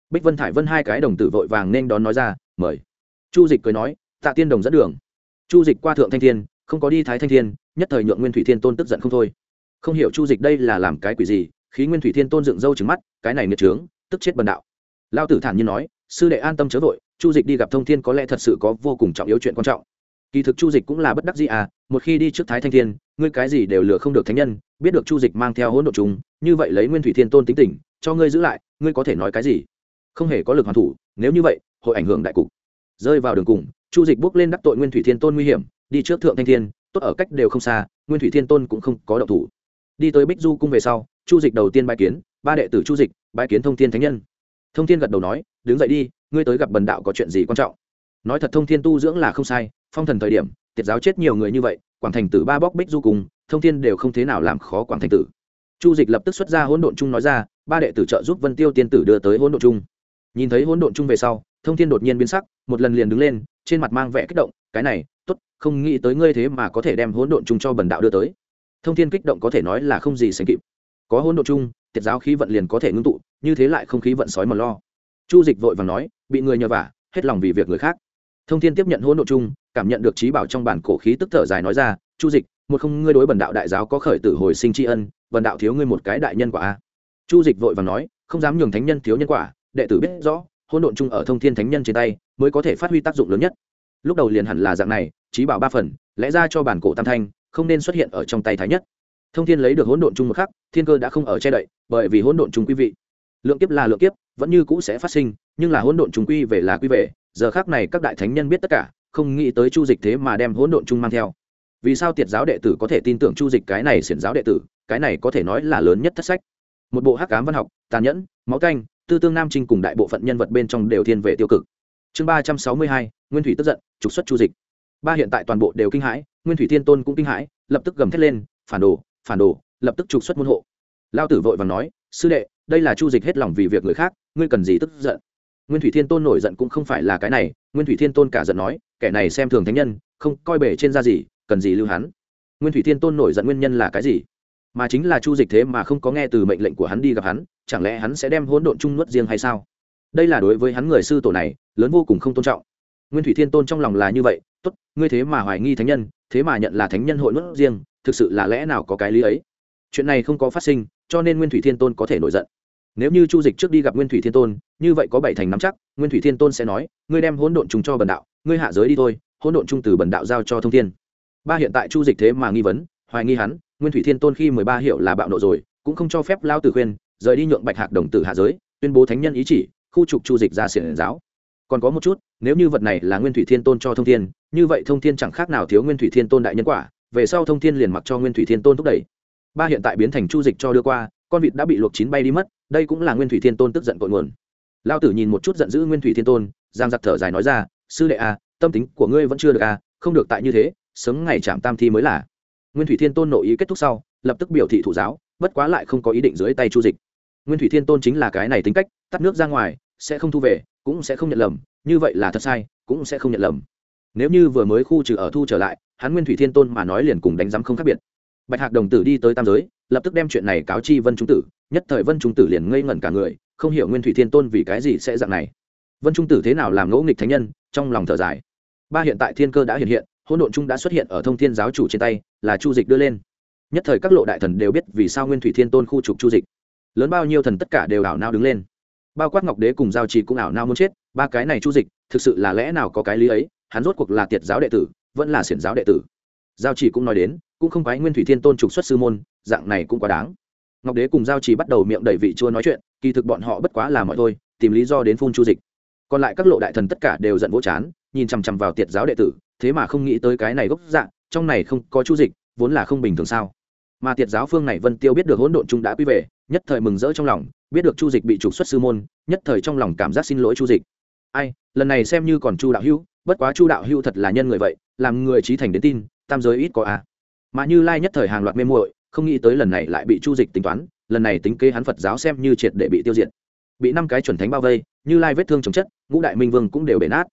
Bích vân thải vân hai cái đồng tử vội vàng nên đón nói ra, mời. Chu dịch cười nói, tạ tiên đồng dẫn đường. Chu dịch qua thượng thanh thiên, không có đi thái thanh thiên, nhất thời nhượng nguyên thủy thiên tôn tức giận không thôi. Không hiểu chu dịch đây là làm cái quỷ gì, khí nguyên thủy thiên tôn dựng râu trứng mắt, cái này nghiệt trướng, tức chết bần đạo. Lao tử thản nhiên nói, sư đệ an tâm chớ vội, chu dịch đi gặp thông thiên có lẽ thật sự có vô cùng trọng yếu chuyện quan trọng kỳ thực chu dịch cũng là bất đắc gì à một khi đi trước thái thanh thiên, ngươi cái gì đều lừa không được thánh nhân, biết được chu dịch mang theo hỗn độ chúng, như vậy lấy nguyên thủy thiên tôn tính tình, cho ngươi giữ lại, ngươi có thể nói cái gì? Không hề có lực hoàn thủ, nếu như vậy, hội ảnh hưởng đại cục. Rơi vào đường cùng, chu dịch bước lên đắc tội nguyên thủy thiên tôn nguy hiểm, đi trước thượng thanh thiên, tốt ở cách đều không xa, nguyên thủy thiên tôn cũng không có động thủ. Đi tới bích du cung về sau, chu dịch đầu tiên bài kiến, ba đệ tử chu dịch bài kiến thông thiên thánh nhân. Thông thiên gật đầu nói, đứng dậy đi, ngươi tới gặp bần đạo có chuyện gì quan trọng? Nói thật thông thiên tu dưỡng là không sai phong thần thời điểm, tiệt giáo chết nhiều người như vậy, quảng thành tử ba bóc bích du cùng, thông thiên đều không thế nào làm khó quảng thành tử. Chu dịch lập tức xuất ra hỗn độn chung nói ra, ba đệ tử trợ giúp vân tiêu tiên tử đưa tới hỗn độn chung. Nhìn thấy hỗn độn chung về sau, thông thiên đột nhiên biến sắc, một lần liền đứng lên, trên mặt mang vẻ kích động, cái này, tốt, không nghĩ tới ngươi thế mà có thể đem hỗn độn chung cho bần đạo đưa tới. Thông thiên kích động có thể nói là không gì sánh kịp. Có hỗn độn chung, tiệt giáo khí vận liền có thể ngưng tụ, như thế lại không khí vận sói mòn lo. Chu dịch vội vàng nói, bị người nhờ vả, hết lòng vì việc người khác. Thông thiên tiếp nhận hỗn độn chung cảm nhận được trí bảo trong bản cổ khí tức thở dài nói ra, chu dịch, một không ngươi đối bần đạo đại giáo có khởi tử hồi sinh tri ân, bần đạo thiếu ngươi một cái đại nhân quả a. Chu dịch vội vàng nói, không dám nhường thánh nhân thiếu nhân quả, đệ tử biết rõ, hỗn độn chung ở thông thiên thánh nhân trên tay mới có thể phát huy tác dụng lớn nhất. Lúc đầu liền hẳn là dạng này, trí bảo ba phần, lẽ ra cho bản cổ tam thanh, không nên xuất hiện ở trong tay thái nhất. Thông thiên lấy được hỗn độn chung một khắc, thiên cơ đã không ở che đậy, bởi vì hỗn độn chung quý vị. Lượng kiếp là lượng kiếp, vẫn như cũ sẽ phát sinh, nhưng là hỗn độn chung quy về là quy về, giờ khác này các đại thánh nhân biết tất cả không nghĩ tới chu dịch thế mà đem hỗn độn chung mang theo. Vì sao tiệt giáo đệ tử có thể tin tưởng chu dịch cái này xiển giáo đệ tử, cái này có thể nói là lớn nhất thất sách. Một bộ hắc cám văn học, tàn nhẫn, máu canh, tư tương nam trinh cùng đại bộ phận nhân vật bên trong đều thiên về tiêu cực. Chương ba trăm sáu mươi hai, nguyên thủy tức giận, trục xuất chu dịch. Ba hiện tại toàn bộ đều kinh hãi, nguyên thủy thiên tôn cũng kinh hãi, lập tức gầm thét lên, phản đồ phản đồ, lập tức trục xuất môn hộ. Lao tử vội và nói, sư đệ, đây là chu dịch hết lòng vì việc người khác, ngươi cần gì tức giận? Nguyên thủy thiên tôn nổi giận cũng không phải là cái này, nguyên thủy thiên tôn cả giận nói kẻ này xem thường thánh nhân, không coi bể trên da gì, cần gì lưu hắn? Nguyên thủy thiên tôn nổi giận nguyên nhân là cái gì? Mà chính là chu dịch thế mà không có nghe từ mệnh lệnh của hắn đi gặp hắn, chẳng lẽ hắn sẽ đem hỗn độn chung nuốt riêng hay sao? Đây là đối với hắn người sư tổ này, lớn vô cùng không tôn trọng. Nguyên thủy thiên tôn trong lòng là như vậy, tốt, ngươi thế mà hoài nghi thánh nhân, thế mà nhận là thánh nhân hội nuốt riêng, thực sự là lẽ nào có cái lý ấy? Chuyện này không có phát sinh, cho nên nguyên thủy thiên tôn có thể nổi giận. Nếu như chu dịch trước đi gặp nguyên thủy thiên tôn, như vậy có bảy thành nắm chắc, nguyên thủy thiên tôn sẽ nói, ngươi đem hỗn độn chung cho bần đạo ngươi hạ giới đi thôi, hỗn độn trung từ bần đạo giao cho thông thiên. Ba hiện tại chu dịch thế mà nghi vấn, hoài nghi hắn, nguyên thủy thiên tôn khi mười ba hiệu là bạo nộ rồi, cũng không cho phép lao tử khuyên, rời đi nhượng bạch hạc đồng tử hạ giới, tuyên bố thánh nhân ý chỉ, khu trục chu dịch ra xiển giáo. Còn có một chút, nếu như vật này là nguyên thủy thiên tôn cho thông thiên, như vậy thông thiên chẳng khác nào thiếu nguyên thủy thiên tôn đại nhân quả, về sau thông thiên liền mặc cho nguyên thủy thiên tôn thúc đẩy. Ba hiện tại biến thành chu dịch cho đưa qua, con vịt đã bị luộc chín bay đi mất, đây cũng là nguyên thủy thiên tôn tức giận cội nguồn. Lao tử nhìn một chút giận dữ nguyên thủy thiên tôn, giang giặc thở dài nói ra sư đệ a à, tâm tính của ngươi vẫn chưa được a à, không được tại như thế sớm ngày chạm tam thi mới là. Nguyên thủy thiên tôn nội ý kết thúc sau lập tức biểu thị thủ giáo bất quá lại không có ý định dưới tay chu dịch. Nguyên thủy thiên tôn chính là cái này tính cách tắt nước ra ngoài sẽ không thu về cũng sẽ không nhận lầm như vậy là thật sai cũng sẽ không nhận lầm. Nếu như vừa mới khu trừ ở thu trở lại hắn nguyên thủy thiên tôn mà nói liền cùng đánh giám không khác biệt. Bạch hạc đồng tử đi tới tam giới lập tức đem chuyện này cáo chi vân trung tử nhất thời vân trung tử liền ngây ngẩn cả người không hiểu nguyên thủy thiên tôn vì cái gì sẽ dạng này vân trung tử thế nào làm ngỗ nghịch thánh nhân, trong lòng thở dài. Ba hiện tại thiên cơ đã hiện hiện, hỗn độn trung đã xuất hiện ở thông thiên giáo chủ trên tay, là chu dịch đưa lên. Nhất thời các lộ đại thần đều biết vì sao nguyên thủy thiên tôn khu trục chu dịch. Lớn bao nhiêu thần tất cả đều ảo nao đứng lên. Bao quát ngọc đế cùng giao trì cũng ảo nao muốn chết, ba cái này chu dịch, thực sự là lẽ nào có cái lý ấy, hắn rốt cuộc là tiệt giáo đệ tử, vẫn là xiển giáo đệ tử. Giao trì cũng nói đến, cũng không phải nguyên thủy thiên tôn trục xuất sư môn, dạng này cũng quá đáng. Ngọc đế cùng giao trì bắt đầu miệng đầy vị chua nói chuyện, kỳ thực bọn họ bất quá là mọi thôi, tìm lý do đến phun chu dịch còn lại các lộ đại thần tất cả đều giận vỗ chán, nhìn chằm chằm vào tiệt giáo đệ tử, thế mà không nghĩ tới cái này gốc dạng, trong này không có chu dịch, vốn là không bình thường sao? Mà tiệt giáo phương này vân tiêu biết được hỗn độn trung đã quy về, nhất thời mừng rỡ trong lòng, biết được chu dịch bị trục xuất sư môn, nhất thời trong lòng cảm giác xin lỗi chu dịch. Ai, lần này xem như còn chu đạo hữu, bất quá chu đạo hữu thật là nhân người vậy, làm người trí thành đến tin, tam giới ít có a. À. mà như lai nhất thời hàng loạt mê muội, không nghĩ tới lần này lại bị chu dịch tính toán, lần này tính kế hắn phật giáo xem như triệt để bị tiêu diệt. Bị năm cái chuẩn thánh bao vây như lai vết thương chồng chất, ngũ đại minh vương cũng đều bể nát.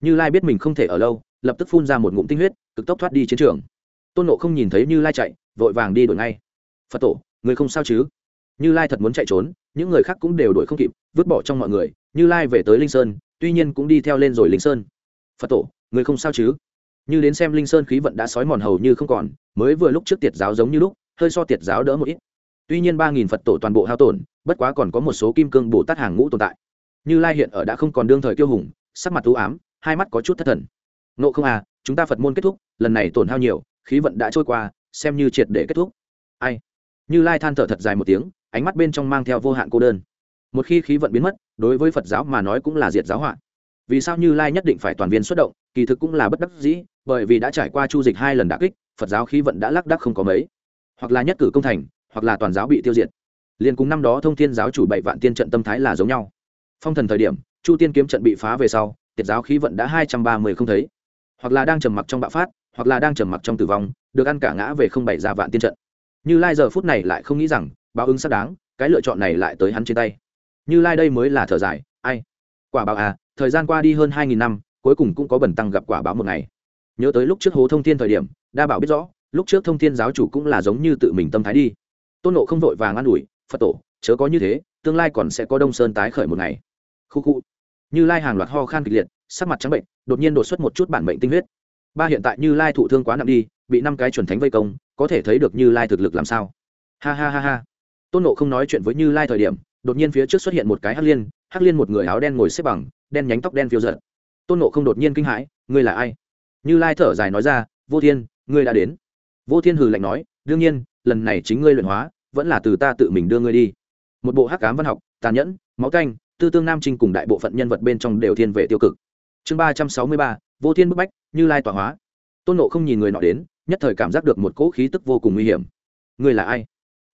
Như lai biết mình không thể ở lâu, lập tức phun ra một ngụm tinh huyết, cực tốc thoát đi chiến trường. Tôn nộ không nhìn thấy như lai chạy, vội vàng đi đuổi ngay. Phật tổ, người không sao chứ? Như lai thật muốn chạy trốn, những người khác cũng đều đuổi không kịp, vứt bỏ trong mọi người, như lai về tới linh sơn, tuy nhiên cũng đi theo lên rồi linh sơn. Phật tổ, người không sao chứ? Như đến xem linh sơn khí vận đã sói mòn hầu như không còn, mới vừa lúc trước tiệt giáo giống như lúc, hơi so tiệt giáo đỡ một ít. Tuy nhiên ba nghìn phật tổ toàn bộ hao tổn, bất quá còn có một số kim cương bồ tát hàng ngũ tồn tại như lai hiện ở đã không còn đương thời kiêu hùng, sắc mặt u ám, hai mắt có chút thất thần. Nộ không à chúng ta phật môn kết thúc, lần này tổn hao nhiều, khí vận đã trôi qua, xem như triệt để kết thúc. Ai? Như lai than thở thật dài một tiếng, ánh mắt bên trong mang theo vô hạn cô đơn. Một khi khí vận biến mất, đối với phật giáo mà nói cũng là diệt giáo họa. Vì sao như lai nhất định phải toàn viên xuất động, kỳ thực cũng là bất đắc dĩ, bởi vì đã trải qua chu dịch hai lần đả kích, phật giáo khí vận đã lác đắc không có mấy. Hoặc là nhất cử công thành, hoặc là toàn giáo bị tiêu diệt. Liền cùng năm đó thông thiên giáo chủ bảy vạn tiên trận tâm thái là giống nhau phong thần thời điểm, chu tiên kiếm trận bị phá về sau, tiệt giáo khí vận đã hai trăm ba mươi không thấy. Hoặc là đang trầm mặc trong bạo phát, hoặc là đang trầm mặc trong tử vong, được ăn cả ngã về không bảy ra vạn tiên trận. Như lai giờ phút này lại không nghĩ rằng, báo ứng xác đáng, cái lựa chọn này lại tới hắn trên tay. Như lai đây mới là thở dài, ai? Quả báo à thời gian qua đi hơn hai nghìn năm, cuối cùng cũng có bẩn tăng gặp quả báo một ngày. Nhớ tới lúc trước hố thông thiên thời điểm, đa bảo biết rõ, lúc trước thông thiên giáo chủ cũng là giống như tự mình tâm thái đi. Tôn nộ không vội vàng an ủi, phật tổ, chớ có như thế tương lai còn sẽ có đông sơn tái khởi một ngày. Khu khu. Như lai hàng loạt ho khan kịch liệt, sắc mặt trắng bệnh, đột nhiên đột xuất một chút bản bệnh tinh huyết. Ba hiện tại như lai thụ thương quá nặng đi, bị năm cái chuẩn thánh vây công, có thể thấy được như lai thực lực làm sao. Ha ha ha ha. Tôn nộ không nói chuyện với như lai thời điểm, đột nhiên phía trước xuất hiện một cái hắc liên hắc liên một người áo đen ngồi xếp bằng, đen nhánh tóc đen phiêu giận tôn nộ không đột nhiên kinh hãi, ngươi là ai? Như lai thở dài nói ra, vô thiên, ngươi đã đến. Vô thiên hừ lạnh nói, đương nhiên, lần này chính ngươi luyện hóa, vẫn là từ ta tự mình đưa ngươi đi một bộ hắc cám văn học, tàn nhẫn, máu canh, tư tương nam trinh cùng đại bộ phận nhân vật bên trong đều thiên về tiêu cực. Chương ba trăm sáu mươi ba, vô thiên bức bách, như lai tọa hóa. Tôn nộ không nhìn người nọ đến, nhất thời cảm giác được một cỗ khí tức vô cùng nguy hiểm. Ngươi là ai?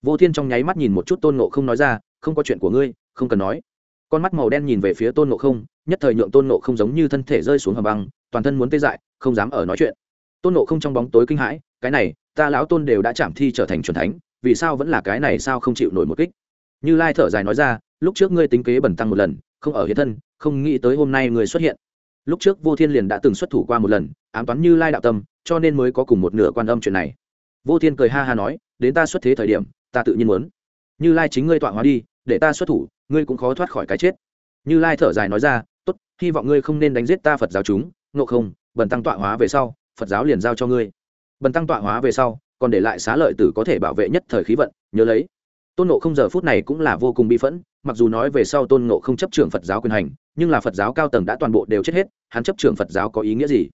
Vô thiên trong nháy mắt nhìn một chút tôn nộ không nói ra, không có chuyện của ngươi, không cần nói. Con mắt màu đen nhìn về phía tôn nộ không, nhất thời nhượng tôn nộ không giống như thân thể rơi xuống hầm băng, toàn thân muốn tê dại, không dám ở nói chuyện. Tôn nộ không trong bóng tối kinh hãi, cái này, ta lão tôn đều đã chạm thi trở thành c thánh, vì sao vẫn là cái này sao không chịu nổi một kích? Như lai thở dài nói ra, lúc trước ngươi tính kế bẩn tăng một lần, không ở hiện thân, không nghĩ tới hôm nay ngươi xuất hiện. Lúc trước vô thiên liền đã từng xuất thủ qua một lần, ám toán như lai đạo tâm, cho nên mới có cùng một nửa quan âm chuyện này. Vô thiên cười ha ha nói, đến ta xuất thế thời điểm, ta tự nhiên muốn. Như lai chính ngươi tọa hóa đi, để ta xuất thủ, ngươi cũng khó thoát khỏi cái chết. Như lai thở dài nói ra, tốt, hy vọng ngươi không nên đánh giết ta phật giáo chúng nộ không bần tăng tọa hóa về sau, phật giáo liền giao cho ngươi. Bần tăng tọa hóa về sau, còn để lại xá lợi tử có thể bảo vệ nhất thời khí vận, nhớ lấy tôn nộ không giờ phút này cũng là vô cùng bi phẫn, mặc dù nói về sau tôn nộ không chấp trưởng phật giáo quyền hành, nhưng là phật giáo cao tầng đã toàn bộ đều chết hết, hắn chấp trưởng phật giáo có ý nghĩa gì?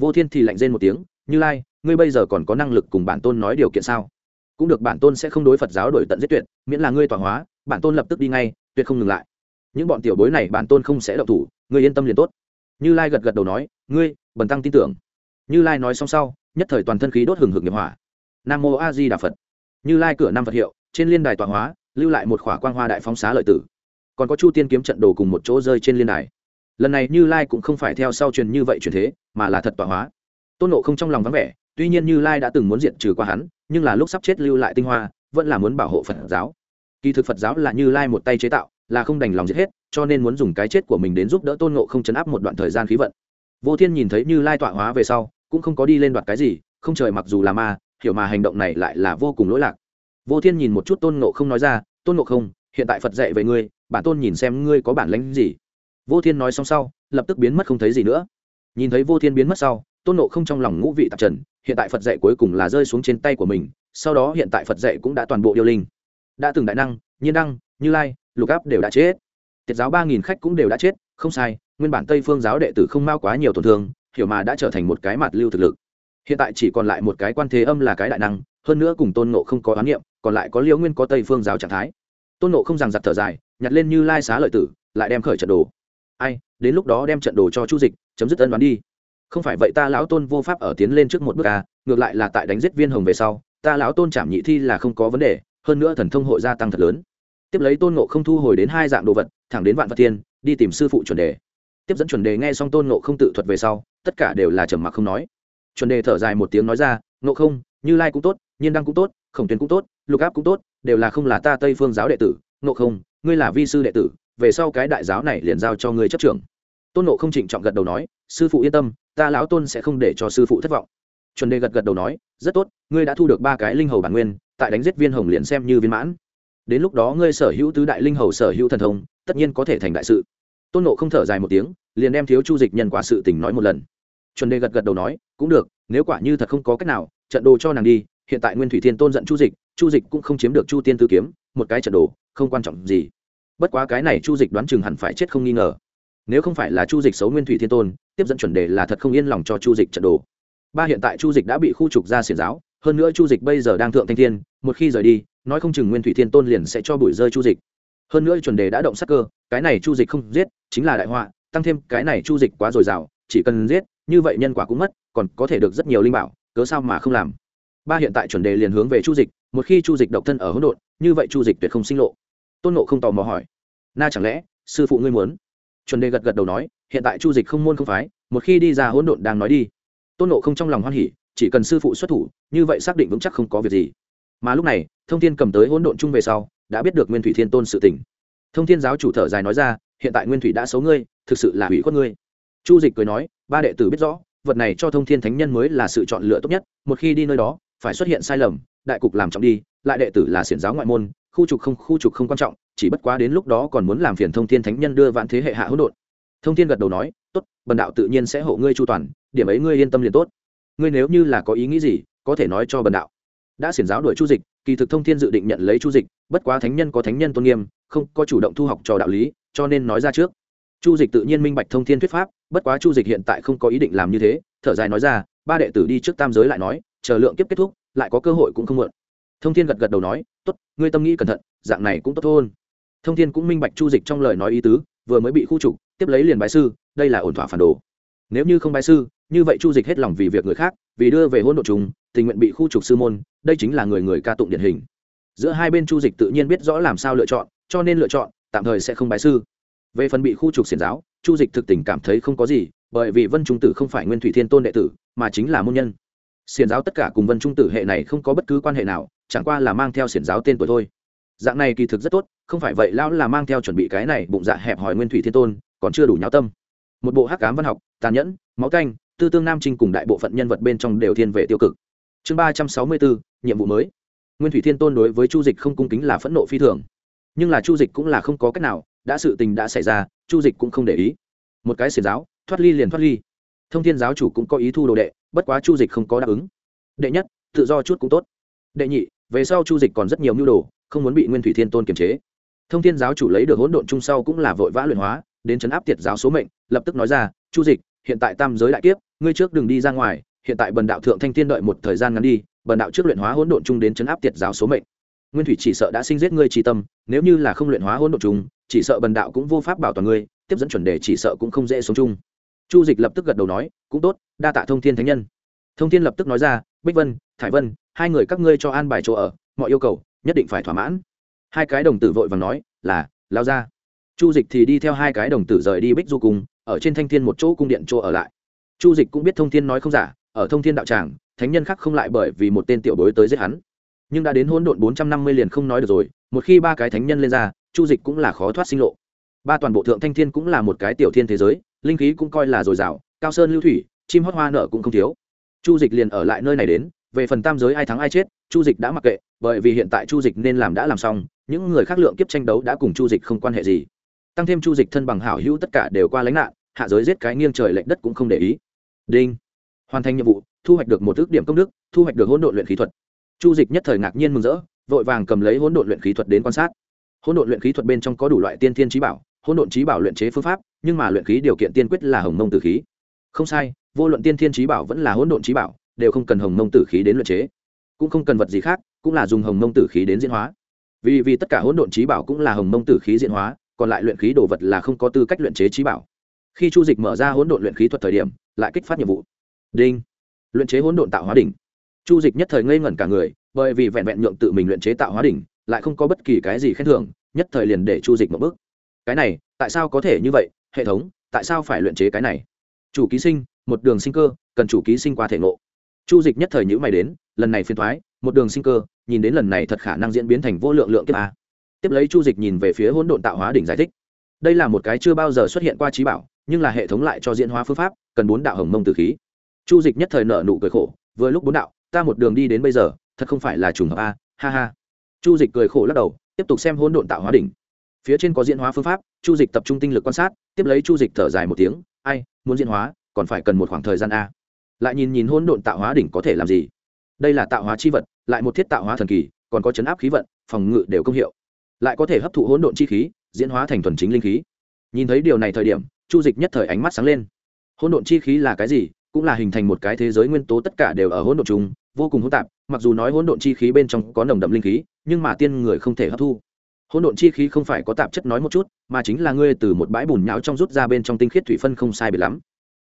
Vô thiên thì lạnh rên một tiếng, như lai, ngươi bây giờ còn có năng lực cùng bản tôn nói điều kiện sao? Cũng được, bản tôn sẽ không đối phật giáo đổi tận giết tuyệt, miễn là ngươi tỏa hóa, bản tôn lập tức đi ngay, tuyệt không ngừng lại. Những bọn tiểu bối này bản tôn không sẽ động thủ, ngươi yên tâm liền tốt. Như lai gật gật đầu nói, ngươi, bần tăng tin tưởng. Như lai nói xong sau, nhất thời toàn thân khí đốt hừng hực nghiệp hỏa. Nam mô a di đà phật. Như lai cửa năm phật hiệu trên liên đài tọa hóa, lưu lại một khỏa quang hoa đại phóng xá lợi tử. Còn có chu tiên kiếm trận đồ cùng một chỗ rơi trên liên đài. Lần này như lai cũng không phải theo sau truyền như vậy truyền thế, mà là thật tọa hóa. Tôn nộ không trong lòng vắng vẻ, tuy nhiên như lai đã từng muốn diện trừ qua hắn, nhưng là lúc sắp chết lưu lại tinh hoa, vẫn là muốn bảo hộ phật giáo. Kỳ thực phật giáo là như lai một tay chế tạo, là không đành lòng giết hết, cho nên muốn dùng cái chết của mình đến giúp đỡ tôn nộ không chấn áp một đoạn thời gian khí vận. Vô thiên nhìn thấy như lai tọa hóa về sau, cũng không có đi lên đoạt cái gì, không trời mặc dù là ma, hiểu mà hành động này lại là vô cùng lỗi lạc vô thiên nhìn một chút tôn nộ không nói ra, tôn nộ không, hiện tại phật dạy về ngươi, bản tôn nhìn xem ngươi có bản lánh gì. Vô thiên nói xong sau, lập tức biến mất không thấy gì nữa. Nhìn thấy vô thiên biến mất sau, tôn nộ không trong lòng ngũ vị tạp trần, hiện tại phật dạy cuối cùng là rơi xuống trên tay của mình, sau đó hiện tại phật dạy cũng đã toàn bộ yêu linh. Đã từng đại năng, nhiên đăng, như lai, lục áp đều đã chết. Tiết giáo ba nghìn khách cũng đều đã chết, không sai, nguyên bản tây phương giáo đệ tử không mau quá nhiều tổn thương, hiểu mà đã trở thành một cái mặt lưu thực lực. Hiện tại chỉ còn lại một cái quan thế âm là cái đại năng, hơn nữa cùng tôn nộ không có oán niệm còn lại có liễu nguyên có tây phương giáo trạng thái. Tôn nộ không rằng giặt thở dài, nhặt lên như lai xá lợi tử, lại đem khởi trận đồ. Ai, đến lúc đó đem trận đồ cho chu dịch, chấm dứt ân đoán đi. Không phải vậy ta lão tôn vô pháp ở tiến lên trước một bước à ngược lại là tại đánh giết viên hồng về sau, ta lão tôn chạm nhị thi là không có vấn đề, hơn nữa thần thông hội gia tăng thật lớn. Tiếp lấy tôn nộ không thu hồi đến hai dạng đồ vật, thẳng đến vạn vật tiên đi tìm sư phụ chuẩn đề. Tiếp dẫn chuẩn đề nghe xong tôn nộ không tự thuật về sau, tất cả đều là trầm mặc không nói. Chuẩn đề thở dài một tiếng nói ra nộ không, như lai cũng tốt, nhiên đăng cũng tốt, khổng tuyến cũng tốt lục áp cũng tốt, đều là không là ta tây phương giáo đệ tử nộ không, ngươi là vi sư đệ tử, về sau cái đại giáo này liền giao cho ngươi chấp trưởng. Tôn nộ không trịnh trọng gật đầu nói, sư phụ yên tâm, ta lão tôn sẽ không để cho sư phụ thất vọng. Chuẩn đề gật gật đầu nói, rất tốt, ngươi đã thu được ba cái linh hầu bản nguyên, tại đánh giết viên hồng liền xem như viên mãn. Đến lúc đó ngươi sở hữu tứ đại linh hầu sở hữu thần thông, tất nhiên có thể thành đại sự. Tôn nộ không thở dài một tiếng, liền đem thiếu chu dịch nhân quả sự tình nói một lần. Chuẩn đề gật gật đầu nói, cũng được, nếu quả như thật không có cách nào, trận đồ cho nàng đi hiện tại nguyên thủy thiên tôn giận chu dịch chu dịch cũng không chiếm được chu tiên tư kiếm, một cái trận đồ, không quan trọng gì. Bất quá cái này chu dịch đoán chừng hẳn phải chết không nghi ngờ. Nếu không phải là chu dịch xấu nguyên thủy thiên tôn, tiếp dẫn chuẩn đề là thật không yên lòng cho chu dịch trận đồ. Ba hiện tại chu dịch đã bị khu trục ra xiển giáo, hơn nữa chu dịch bây giờ đang thượng thanh thiên, một khi rời đi, nói không chừng nguyên thủy thiên tôn liền sẽ cho bụi rơi chu dịch. Hơn nữa chuẩn đề đã động sắc cơ, cái này chu dịch không giết, chính là đại họa, tăng thêm cái này chu dịch quá dồi dào, chỉ cần giết, như vậy nhân quả cũng mất, còn có thể được rất nhiều linh bảo, cớ sao mà không làm? Ba hiện tại chuẩn đề liền hướng về chu dịch, một khi chu dịch độc thân ở hỗn độn, như vậy chu dịch tuyệt không sinh lộ. Tôn nộ không tò mò hỏi, na chẳng lẽ, sư phụ ngươi muốn? Chuẩn đề gật gật đầu nói, hiện tại chu dịch không môn không phái, một khi đi ra hỗn độn đang nói đi. Tôn nộ không trong lòng hoan hỉ, chỉ cần sư phụ xuất thủ, như vậy xác định vững chắc không có việc gì. Mà lúc này, thông thiên cầm tới hỗn độn chung về sau, đã biết được nguyên thủy thiên tôn sự tỉnh thông thiên giáo chủ thở dài nói ra, hiện tại nguyên thủy đã xấu ngươi, thực sự là hủy khuất ngươi. Chu dịch cười nói, ba đệ tử biết rõ, vật này cho thông thiên thánh nhân mới là sự chọn lựa tốt nhất, một khi đi nơi đó phải xuất hiện sai lầm, đại cục làm trọng đi, lại đệ tử là xiển giáo ngoại môn, khu trục không, khu trục không quan trọng, chỉ bất quá đến lúc đó còn muốn làm phiền thông thiên thánh nhân đưa vạn thế hệ hạ hỗn độn. Thông thiên gật đầu nói, tốt, bần đạo tự nhiên sẽ hộ ngươi chu toàn, điểm ấy ngươi yên tâm liền tốt. Ngươi nếu như là có ý nghĩ gì, có thể nói cho bần đạo. Đã xiển giáo đuổi chu dịch, kỳ thực thông thiên dự định nhận lấy chu dịch, bất quá thánh nhân có thánh nhân tôn nghiêm, không có chủ động thu học trò đạo lý, cho nên nói ra trước. Chu dịch tự nhiên minh bạch thông thiên thuyết pháp, bất quá chu dịch hiện tại không có ý định làm như thế, thở dài nói ra, ba đệ tử đi trước tam giới lại nói chờ lượng kiếp kết thúc, lại có cơ hội cũng không muộn. Thông thiên gật gật đầu nói, tốt, ngươi tâm nghĩ cẩn thận, dạng này cũng tốt thôn thông thiên cũng minh bạch chu dịch trong lời nói ý tứ, vừa mới bị khu trục, tiếp lấy liền bái sư, đây là ổn thỏa phản đồ. Nếu như không bái sư, như vậy chu dịch hết lòng vì việc người khác, vì đưa về hôn độn chúng tình nguyện bị khu trục sư môn, đây chính là người người ca tụng điển hình. Giữa hai bên chu dịch tự nhiên biết rõ làm sao lựa chọn, cho nên lựa chọn, tạm thời sẽ không bái sư. Về phần bị khu trục xiển giáo, chu dịch thực tình cảm thấy không có gì, bởi vì vân trung tử không phải nguyên thủy thiên tôn đệ tử, mà chính là môn nhân xiển giáo tất cả cùng vân trung tử hệ này không có bất cứ quan hệ nào, chẳng qua là mang theo xiển giáo tên tuổi thôi. Dạng này kỳ thực rất tốt, không phải vậy lão là mang theo chuẩn bị cái này bụng dạ hẹp hòi nguyên thủy thiên tôn, còn chưa đủ nháo tâm. Một bộ hắc cám văn học, tàn nhẫn, máu canh, tư tương nam trinh cùng đại bộ phận nhân vật bên trong đều thiên về tiêu cực. Chương ba trăm sáu mươi bốn nhiệm vụ mới. Nguyên thủy thiên tôn đối với chu dịch không cung kính là phẫn nộ phi thường. Nhưng là chu dịch cũng là không có cách nào, đã sự tình đã xảy ra, chu dịch cũng không để ý. Một cái xiển giáo, thoát ly liền thoát ly. Thông thiên giáo chủ cũng có ý thu đồ đệ bất quá chu dịch không có đáp ứng. Đệ nhất, tự do chút cũng tốt. Đệ nhị, về sau chu dịch còn rất nhiều mưu đồ, không muốn bị nguyên thủy thiên tôn kiềm chế. Thông thiên giáo chủ lấy được hỗn độn chung sau cũng là vội vã luyện hóa, đến chấn áp tiệt giáo số mệnh, lập tức nói ra, chu dịch, hiện tại tam giới đại kiếp, ngươi trước đừng đi ra ngoài, hiện tại bần đạo thượng thanh thiên đợi một thời gian ngắn đi, bần đạo trước luyện hóa hỗn độn chung đến chấn áp tiệt giáo số mệnh. Nguyên thủy chỉ sợ đã sinh giết ngươi trí tâm, nếu như là không luyện hóa hỗn độn chung, chỉ sợ bần đạo cũng vô pháp bảo toàn ngươi, tiếp dẫn chuẩn đề chỉ sợ cũng không dễ sống chung chu dịch lập tức gật đầu nói, cũng tốt, đa tạ thông thiên thánh nhân. Thông thiên lập tức nói ra, bích vân, thải vân, hai người các ngươi cho an bài chỗ ở, mọi yêu cầu nhất định phải thỏa mãn. Hai cái đồng tử vội và nói, là, lao ra. Chu dịch thì đi theo hai cái đồng tử rời đi bích du cùng ở trên thanh thiên một chỗ cung điện chỗ ở lại. Chu dịch cũng biết thông thiên nói không giả, ở thông thiên đạo tràng, thánh nhân khác không lại bởi vì một tên tiểu bối tới giết hắn. Nhưng đã đến hỗn độn bốn trăm năm mươi liền không nói được rồi, một khi ba cái thánh nhân lên ra, chu dịch cũng là khó thoát sinh lộ. Ba toàn bộ thượng thanh thiên cũng là một cái tiểu thiên thế giới linh khí cũng coi là dồi dào, cao sơn lưu thủy, chim hót hoa nở cũng không thiếu. Chu dịch liền ở lại nơi này đến, về phần tam giới ai thắng ai chết, chu dịch đã mặc kệ, bởi vì hiện tại chu dịch nên làm đã làm xong, những người khác lượng kiếp tranh đấu đã cùng chu dịch không quan hệ gì. Tăng thêm chu dịch thân bằng hảo hữu tất cả đều qua lánh nạn, hạ giới giết cái nghiêng trời lệnh đất cũng không để ý. Đinh. Hoàn thành nhiệm vụ, thu hoạch được một ước điểm công đức, thu hoạch được hỗn độn luyện khí thuật. Chu dịch nhất thời ngạc nhiên mừng rỡ, vội vàng cầm lấy hỗn độn luyện khí thuật đến quan sát. Hỗn độn luyện khí thuật bên trong có đủ loại tiên thiên trí bảo hỗn độn trí bảo luyện chế phương pháp, nhưng mà luyện khí điều kiện tiên quyết là hồng mông tử khí. Không sai, vô luận tiên thiên trí bảo vẫn là hỗn độn trí bảo, đều không cần hồng mông tử khí đến luyện chế. Cũng không cần vật gì khác, cũng là dùng hồng mông tử khí đến diễn hóa. Vì vì tất cả hỗn độn trí bảo cũng là hồng mông tử khí diễn hóa, còn lại luyện khí đồ vật là không có tư cách luyện chế trí bảo. Khi chu dịch mở ra hỗn độn luyện khí thuật thời điểm, lại kích phát nhiệm vụ. Đinh. Luyện chế hỗn độn tạo hóa đỉnh. Chu dịch nhất thời ngây ngẩn cả người, bởi vì vẹn vẹn nhượng tự mình luyện chế tạo hóa đỉnh, lại không có bất kỳ cái gì khen thưởng, nhất thời liền để chu dịch một bước cái này, tại sao có thể như vậy? Hệ thống, tại sao phải luyện chế cái này? Chủ ký sinh, một đường sinh cơ, cần chủ ký sinh qua thể ngộ. Chu dịch nhất thời nhữ mày đến, lần này phiền thoái, một đường sinh cơ, nhìn đến lần này thật khả năng diễn biến thành vô lượng lượng kiếp a. Tiếp lấy chu dịch nhìn về phía hỗn độn tạo hóa đỉnh giải thích. Đây là một cái chưa bao giờ xuất hiện qua trí bảo, nhưng là hệ thống lại cho diễn hóa phương pháp, cần bốn đạo hồng mông tử khí. Chu dịch nhất thời nợ nụ cười khổ, vừa lúc bốn đạo, ta một đường đi đến bây giờ, thật không phải là trùng hợp a, ha ha. Chu dịch cười khổ lắc đầu, tiếp tục xem hỗn độn tạo hóa đỉnh phía trên có diễn hóa phương pháp, chu dịch tập trung tinh lực quan sát, tiếp lấy chu dịch thở dài một tiếng, ai, muốn diễn hóa, còn phải cần một khoảng thời gian a. Lại nhìn nhìn hỗn độn tạo hóa đỉnh có thể làm gì? Đây là tạo hóa chi vật, lại một thiết tạo hóa thần kỳ, còn có chấn áp khí vận, phòng ngự đều công hiệu. Lại có thể hấp thụ hỗn độn chi khí, diễn hóa thành thuần chính linh khí. Nhìn thấy điều này thời điểm, chu dịch nhất thời ánh mắt sáng lên. Hỗn độn chi khí là cái gì? Cũng là hình thành một cái thế giới nguyên tố tất cả đều ở hỗn độn chung, vô cùng hỗn tạp, mặc dù nói hỗn độn chi khí bên trong có nồng đậm linh khí, nhưng mà tiên người không thể hấp thu hỗn độn chi khí không phải có tạp chất nói một chút, mà chính là ngươi từ một bãi bùn nhão trong rút ra bên trong tinh khiết thủy phân không sai biệt lắm.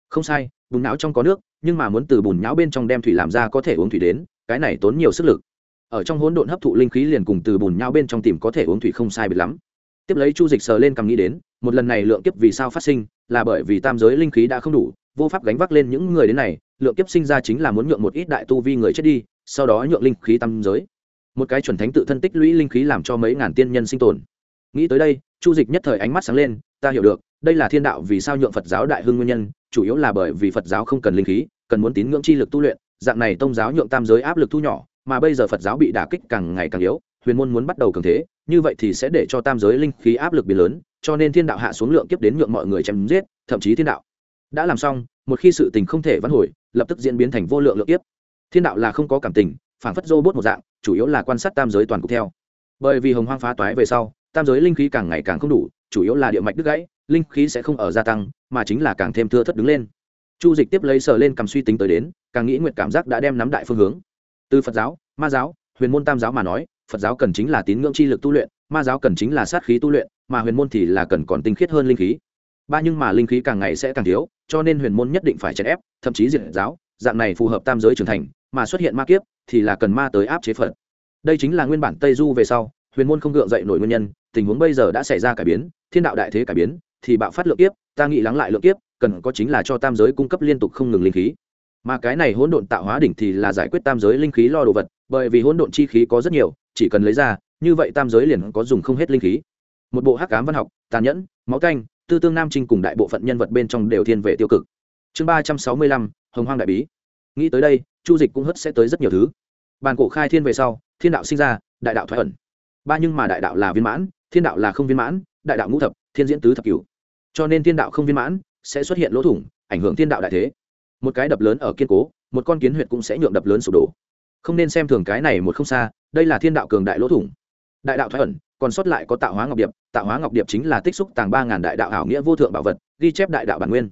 Không sai, bùn nhão trong có nước, nhưng mà muốn từ bùn nhão bên trong đem thủy làm ra có thể uống thủy đến, cái này tốn nhiều sức lực. Ở trong hỗn độn hấp thụ linh khí liền cùng từ bùn nhão bên trong tìm có thể uống thủy không sai biệt lắm. Tiếp lấy chu dịch sờ lên cầm nghĩ đến, một lần này lượng kiếp vì sao phát sinh, là bởi vì tam giới linh khí đã không đủ, vô pháp gánh vác lên những người đến này, lượng kiếp sinh ra chính là muốn nhượng một ít đại tu vi người chết đi, sau đó nhượng linh khí tam giới một cái chuẩn thánh tự thân tích lũy linh khí làm cho mấy ngàn tiên nhân sinh tồn. Nghĩ tới đây, chu dịch nhất thời ánh mắt sáng lên, ta hiểu được, đây là thiên đạo vì sao nhượng phật giáo đại hưng nguyên nhân, chủ yếu là bởi vì phật giáo không cần linh khí, cần muốn tín ngưỡng chi lực tu luyện, dạng này tông giáo nhượng tam giới áp lực thu nhỏ, mà bây giờ phật giáo bị đả kích càng ngày càng yếu, huyền môn muốn bắt đầu cường thế, như vậy thì sẽ để cho tam giới linh khí áp lực biến lớn, cho nên thiên đạo hạ xuống lượng kiếp đến nhượng mọi người chém giết, thậm chí thiên đạo. Đã làm xong, một khi sự tình không thể vãn hồi, lập tức diễn biến thành vô lượng lượng kiếp. Thiên đạo là không có cảm tình phản phất robot một dạng, chủ yếu là quan sát tam giới toàn cục theo. Bởi vì hồng hoang phá toái về sau, tam giới linh khí càng ngày càng không đủ, chủ yếu là địa mạch đứt gãy, linh khí sẽ không ở gia tăng, mà chính là càng thêm thưa thất đứng lên. Chu dịch tiếp lấy sờ lên cầm suy tính tới đến, càng nghĩ nguyện cảm giác đã đem nắm đại phương hướng. Từ phật giáo, ma giáo, huyền môn tam giáo mà nói, phật giáo cần chính là tín ngưỡng chi lực tu luyện, ma giáo cần chính là sát khí tu luyện, mà huyền môn thì là cần còn tinh khiết hơn linh khí. Ba nhưng mà linh khí càng ngày sẽ càng thiếu, cho nên huyền môn nhất định phải chèn ép, thậm chí diệt giáo, dạng này phù hợp tam giới trưởng thành, mà xuất hiện ma kiếp thì là cần ma tới áp chế phật. Đây chính là nguyên bản tây du về sau, huyền môn không gượng dậy nổi nguyên nhân, tình huống bây giờ đã xảy ra cải biến, thiên đạo đại thế cải biến, thì bạo phát lượng kiếp, ta nghĩ lắng lại lượng kiếp, cần có chính là cho tam giới cung cấp liên tục không ngừng linh khí. Mà cái này hỗn độn tạo hóa đỉnh thì là giải quyết tam giới linh khí lo đồ vật, bởi vì hỗn độn chi khí có rất nhiều, chỉ cần lấy ra, như vậy tam giới liền có dùng không hết linh khí. Một bộ hắc cám văn học, tàn nhẫn, máu canh, tư tương nam trinh cùng đại bộ phận nhân vật bên trong đều thiên về tiêu cực. Chương ba trăm sáu mươi lăm, hồng hoang đại bí. Nghĩ tới đây, chu dịch cũng hất sẽ tới rất nhiều thứ bàn cổ khai thiên về sau, thiên đạo sinh ra, đại đạo thoái ẩn. Ba nhưng mà đại đạo là viên mãn, thiên đạo là không viên mãn, đại đạo ngũ thập, thiên diễn tứ thập cửu. Cho nên thiên đạo không viên mãn sẽ xuất hiện lỗ thủng, ảnh hưởng thiên đạo đại thế. Một cái đập lớn ở kiên cố, một con kiến huyệt cũng sẽ nhượng đập lớn sụp đổ. Không nên xem thường cái này một không xa, đây là thiên đạo cường đại lỗ thủng. Đại đạo thoái ẩn, còn sót lại có tạo hóa ngọc điệp, tạo hóa ngọc điệp chính là tích xúc tàng ba ngàn đại đạo ảo nghĩa vô thượng bảo vật, ghi chép đại đạo bản nguyên.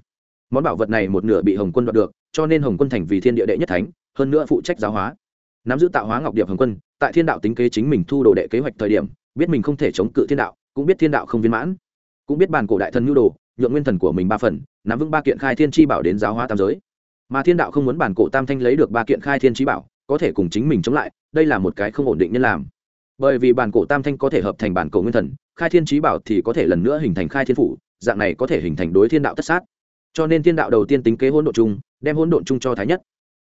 Món bảo vật này một nửa bị hồng quân đoạt được, cho nên hồng quân thành vì thiên địa đệ nhất thánh, hơn nữa phụ trách giáo hóa nắm giữ tạo hóa ngọc điệp hồng quân, tại thiên đạo tính kế chính mình thu đồ đệ kế hoạch thời điểm, biết mình không thể chống cự thiên đạo, cũng biết thiên đạo không viên mãn. Cũng biết bàn cổ đại thần nhu đồ, nhượng nguyên thần của mình ba phần, nắm vững ba kiện khai thiên chi bảo đến giáo hóa tam giới. Mà thiên đạo không muốn bản cổ tam thanh lấy được ba kiện khai thiên chi bảo, có thể cùng chính mình chống lại, đây là một cái không ổn định nhân làm. Bởi vì bản cổ tam thanh có thể hợp thành bản cổ nguyên thần, khai thiên trí bảo thì có thể lần nữa hình thành khai thiên phủ, dạng này có thể hình thành đối thiên đạo tất sát. Cho nên thiên đạo đầu tiên tính kế hỗn độn chung, đem hỗn độn chung cho thái nhất.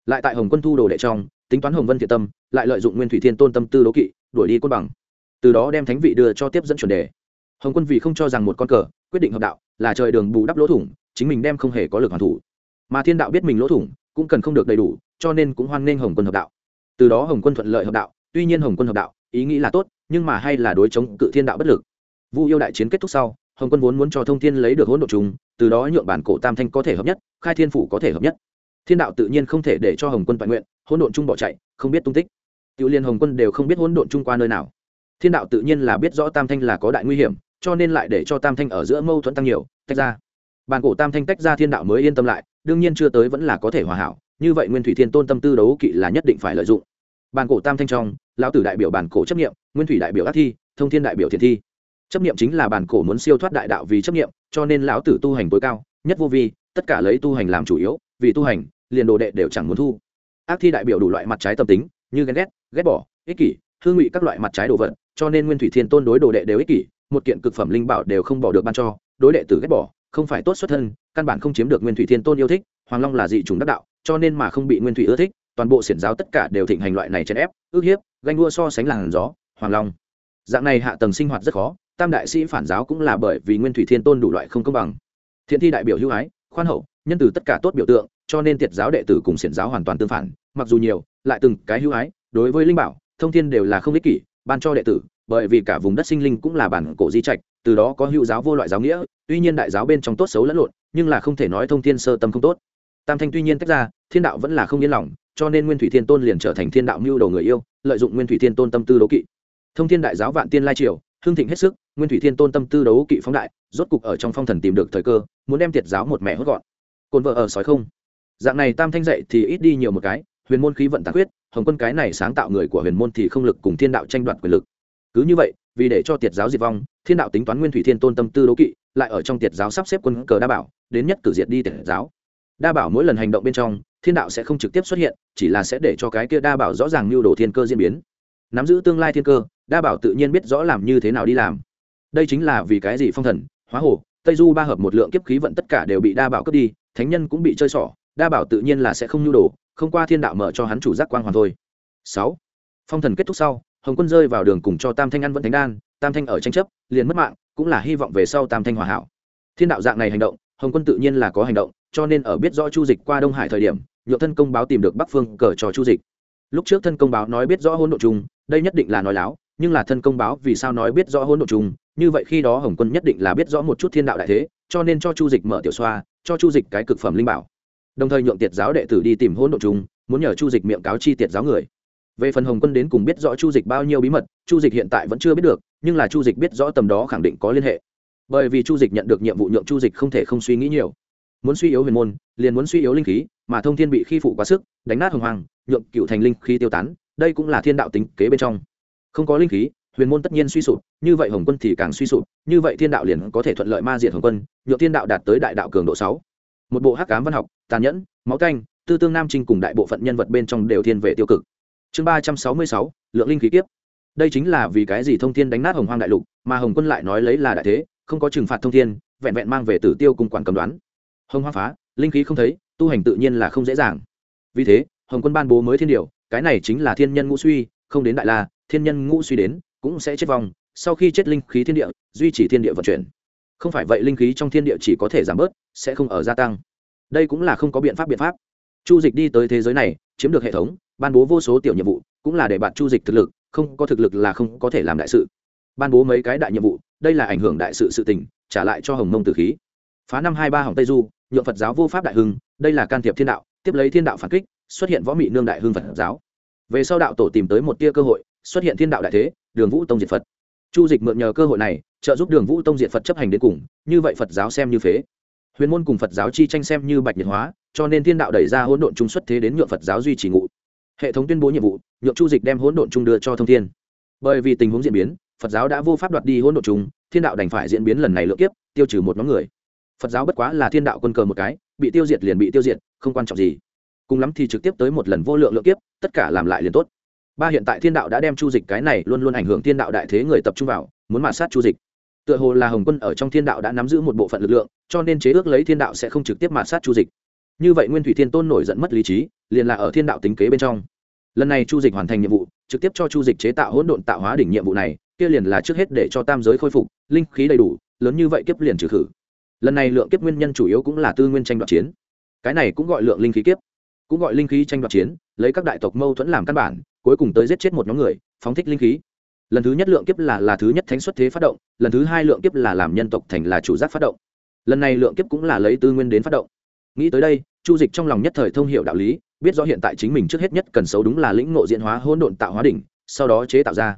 Lại tại hồng quân thu đồ đệ trong tính toán hồng vân thiện tâm, lại lợi dụng nguyên thủy thiên tôn tâm tư đố kỵ, đuổi đi côn bằng. Từ đó đem thánh vị đưa cho tiếp dẫn chuẩn đề. Hồng quân vì không cho rằng một con cờ, quyết định hợp đạo, là trời đường bù đắp lỗ thủng, chính mình đem không hề có lực hoàn thủ. Mà thiên đạo biết mình lỗ thủng, cũng cần không được đầy đủ, cho nên cũng hoan nghênh hồng quân hợp đạo. Từ đó hồng quân thuận lợi hợp đạo, tuy nhiên hồng quân hợp đạo, ý nghĩ là tốt, nhưng mà hay là đối chống cự thiên đạo bất lực. Vu yêu đại chiến kết thúc sau, hồng quân vốn muốn cho thông thiên lấy được hỗn độ chúng từ đó nhượng bản cổ tam thanh có thể hợp nhất, khai thiên phủ có thể hợp nhất thiên đạo tự nhiên không thể để cho hồng quân toàn nguyện hỗn độn chung bỏ chạy, không biết tung tích. Tiểu liên hồng quân đều không biết hỗn độn chung qua nơi nào. Thiên đạo tự nhiên là biết rõ tam thanh là có đại nguy hiểm, cho nên lại để cho tam thanh ở giữa mâu thuẫn tăng nhiều, tách ra. Bàn cổ tam thanh tách ra thiên đạo mới yên tâm lại, đương nhiên chưa tới vẫn là có thể hòa hảo, như vậy nguyên thủy thiên tôn tâm tư đấu kỵ là nhất định phải lợi dụng. Bàn cổ tam thanh trong, lão tử đại biểu bàn cổ chấp nghiệm nguyên thủy đại biểu ác thi, thông thiên đại biểu thiện thi. Chấp nghiệm chính là bàn cổ muốn siêu thoát đại đạo vì chấp nghiệm cho nên lão tử tu hành tối cao, nhất vô vi, tất cả lấy tu hành làm chủ yếu vì tu hành, liền đồ đệ đều chẳng muốn thu. Ác thi đại biểu đủ loại mặt trái tâm tính, như ghen ghét ghét bỏ, ích kỷ, hương ngụy các loại mặt trái đồ vật, cho nên nguyên thủy thiên tôn đối đồ đệ đều ích kỷ, một kiện cực phẩm linh bảo đều không bỏ được ban cho, đối đệ tử ghét bỏ, không phải tốt xuất thân, căn bản không chiếm được nguyên thủy thiên tôn yêu thích, hoàng long là dị chủng đắc đạo, cho nên mà không bị nguyên thủy ưa thích, toàn bộ xiển giáo tất cả đều thịnh hành loại này chèn ép, ước hiếp, ganh đua so sánh làn gió, hoàng long. Dạng này hạ tầng sinh hoạt rất khó, tam đại sĩ phản giáo cũng là bởi vì nguyên thủy thiên tôn đủ loại không công bằng. Thiện thi đại biểu hữu ái, khoan hậu nhân từ tất cả tốt biểu tượng, cho nên tiệt giáo đệ tử cùng xiển giáo hoàn toàn tương phản, mặc dù nhiều, lại từng cái hữu ái, đối với linh bảo, thông thiên đều là không ích kỷ, ban cho đệ tử, bởi vì cả vùng đất sinh linh cũng là bản cổ di trạch, từ đó có hữu giáo vô loại giáo nghĩa, tuy nhiên đại giáo bên trong tốt xấu lẫn lộn, nhưng là không thể nói thông thiên sơ tâm không tốt. Tam thanh tuy nhiên tách ra, thiên đạo vẫn là không yên lòng, cho nên nguyên thủy thiên tôn liền trở thành thiên đạo mưu đầu người yêu, lợi dụng nguyên thủy thiên tôn tâm tư đấu kỵ. Thông thiên đại giáo vạn tiên lai triều, hưng thịnh hết sức, nguyên thủy thiên tôn tâm tư đấu kỵ phóng đại, rốt cục ở trong phong thần tìm được thời cơ, muốn đem tiệt giáo một mẹ hốt gọn cồn vợ ở sói không? Dạng này tam thanh dạy thì ít đi nhiều một cái, huyền môn khí vận tàn quyết hồng quân cái này sáng tạo người của huyền môn thì không lực cùng thiên đạo tranh đoạt quyền lực. Cứ như vậy, vì để cho tiệt giáo diệt vong, thiên đạo tính toán nguyên thủy thiên tôn tâm tư đố kỵ, lại ở trong tiệt giáo sắp xếp quân cờ đa bảo, đến nhất cử diệt đi tiệt giáo. Đa bảo mỗi lần hành động bên trong, thiên đạo sẽ không trực tiếp xuất hiện, chỉ là sẽ để cho cái kia đa bảo rõ ràng mưu đồ thiên cơ diễn biến. Nắm giữ tương lai thiên cơ, đa bảo tự nhiên biết rõ làm như thế nào đi làm. Đây chính là vì cái gì phong thần, hóa hồ tây du ba hợp một lượng kiếp khí vận tất cả đều bị đa bảo cướp đi thánh nhân cũng bị chơi xỏ, đa bảo tự nhiên là sẽ không nhu đồ, không qua thiên đạo mở cho hắn chủ giác quang hoàn thôi. Sáu, phong thần kết thúc sau, hồng quân rơi vào đường cùng cho tam thanh ăn vẫn thánh đan, tam thanh ở tranh chấp, liền mất mạng, cũng là hy vọng về sau tam thanh hòa hảo. Thiên đạo dạng này hành động, hồng quân tự nhiên là có hành động, cho nên ở biết rõ chu dịch qua đông hải thời điểm, nhượng thân công báo tìm được bắc phương cờ cho chu dịch. Lúc trước thân công báo nói biết rõ hỗn độ chung đây nhất định là nói láo, nhưng là thân công báo vì sao nói biết rõ hỗn độ chung như vậy khi đó hồng quân nhất định là biết rõ một chút thiên đạo đại thế, cho nên cho chu dịch mở tiểu xoa cho chu dịch cái cực phẩm linh bảo. Đồng thời nhượng tiệt giáo đệ tử đi tìm hỗn độ chung muốn nhờ chu dịch miệng cáo chi tiệt giáo người. Về phần hồng quân đến cùng biết rõ chu dịch bao nhiêu bí mật, chu dịch hiện tại vẫn chưa biết được, nhưng là chu dịch biết rõ tầm đó khẳng định có liên hệ. Bởi vì chu dịch nhận được nhiệm vụ nhượng chu dịch không thể không suy nghĩ nhiều. Muốn suy yếu huyền môn, liền muốn suy yếu linh khí, mà thông thiên bị khi phụ quá sức, đánh nát hồng hoàng, nhượng cựu thành linh khí tiêu tán, đây cũng là thiên đạo tính kế bên trong. Không có linh khí huyền môn tất nhiên suy sụp, như vậy hồng quân thì càng suy sụp, như vậy thiên đạo liền có thể thuận lợi ma diệt hồng quân nhựa thiên đạo đạt tới đại đạo cường độ sáu. Một bộ hắc cám văn học, tàn nhẫn, máu canh, tư tương nam trinh cùng đại bộ phận nhân vật bên trong đều thiên về tiêu cực. Chương ba trăm sáu mươi sáu, lượng linh khí kiếp. Đây chính là vì cái gì thông thiên đánh nát hồng hoang đại lục, mà hồng quân lại nói lấy là đại thế, không có trừng phạt thông thiên, vẹn vẹn mang về tử tiêu cùng quản cầm đoán. Hồng hoang phá, linh khí không thấy, tu hành tự nhiên là không dễ dàng. Vì thế, hồng quân ban bố mới thiên điều, cái này chính là thiên nhân ngũ suy, không đến đại la, thiên nhân ngũ suy đến cũng sẽ chết vong, sau khi chết linh khí thiên địa, duy trì thiên địa vận chuyển. Không phải vậy linh khí trong thiên địa chỉ có thể giảm bớt, sẽ không ở gia tăng. Đây cũng là không có biện pháp biện pháp. Chu dịch đi tới thế giới này, chiếm được hệ thống, ban bố vô số tiểu nhiệm vụ, cũng là để bạn chu dịch thực lực, không có thực lực là không có thể làm đại sự. Ban bố mấy cái đại nhiệm vụ, đây là ảnh hưởng đại sự sự tình, trả lại cho hồng mông tử khí. Phá năm hai ba hỏng tây du nhuộm phật giáo vô pháp đại hưng, đây là can thiệp thiên đạo, tiếp lấy thiên đạo phản kích, xuất hiện võ mị nương đại hưng phật giáo. Về sau đạo tổ tìm tới một tia cơ hội xuất hiện thiên đạo đại thế, đường vũ tông diệt phật. Chu dịch mượn nhờ cơ hội này, trợ giúp đường vũ tông diệt phật chấp hành đến cùng, như vậy phật giáo xem như phế. Huyền môn cùng phật giáo chi tranh xem như bạch nhiệt hóa, cho nên thiên đạo đẩy ra hỗn độn trung xuất thế đến nhượng phật giáo duy trì ngụ. Hệ thống tuyên bố nhiệm vụ, nhượng chu dịch đem hỗn độn trung đưa cho thông thiên. Bởi vì tình huống diễn biến, phật giáo đã vô pháp đoạt đi hỗn độn trung thiên đạo đành phải diễn biến lần này lựa kiếp, tiêu trừ một nhóm người. Phật giáo bất quá là thiên đạo quân cờ một cái, bị tiêu diệt liền bị tiêu diệt, không quan trọng gì. Cùng lắm thì trực tiếp tới một lần vô lượng lượng kiếp, tất cả làm lại liền tốt ba hiện tại thiên đạo đã đem chu dịch cái này luôn luôn ảnh hưởng thiên đạo đại thế người tập trung vào, muốn mạt sát chu dịch. Tựa hồ là hồng quân ở trong thiên đạo đã nắm giữ một bộ phận lực lượng, cho nên chế ước lấy thiên đạo sẽ không trực tiếp mạt sát chu dịch. Như vậy nguyên thủy thiên tôn nổi giận mất lý trí, liền là ở thiên đạo tính kế bên trong. Lần này chu dịch hoàn thành nhiệm vụ, trực tiếp cho chu dịch chế tạo hỗn độn tạo hóa đỉnh nhiệm vụ này, kia liền là trước hết để cho tam giới khôi phục, linh khí đầy đủ, lớn như vậy kiếp liền trừ khử. Lần này lượng kiếp nguyên nhân chủ yếu cũng là tư nguyên tranh đoạt chiến. Cái này cũng gọi lượng linh khí kiếp. Cũng gọi linh khí tranh đoạt chiến, lấy các đại tộc mâu thuẫn làm căn bản cuối cùng tới giết chết một nhóm người, phóng thích linh khí. Lần thứ nhất lượng kiếp là là thứ nhất thánh xuất thế phát động, lần thứ hai lượng kiếp là làm nhân tộc thành là chủ giác phát động. Lần này lượng kiếp cũng là lấy tư nguyên đến phát động. Nghĩ tới đây, chu dịch trong lòng nhất thời thông hiệu đạo lý, biết rõ hiện tại chính mình trước hết nhất cần xấu đúng là lĩnh ngộ diễn hóa hỗn độn tạo hóa đỉnh, sau đó chế tạo ra.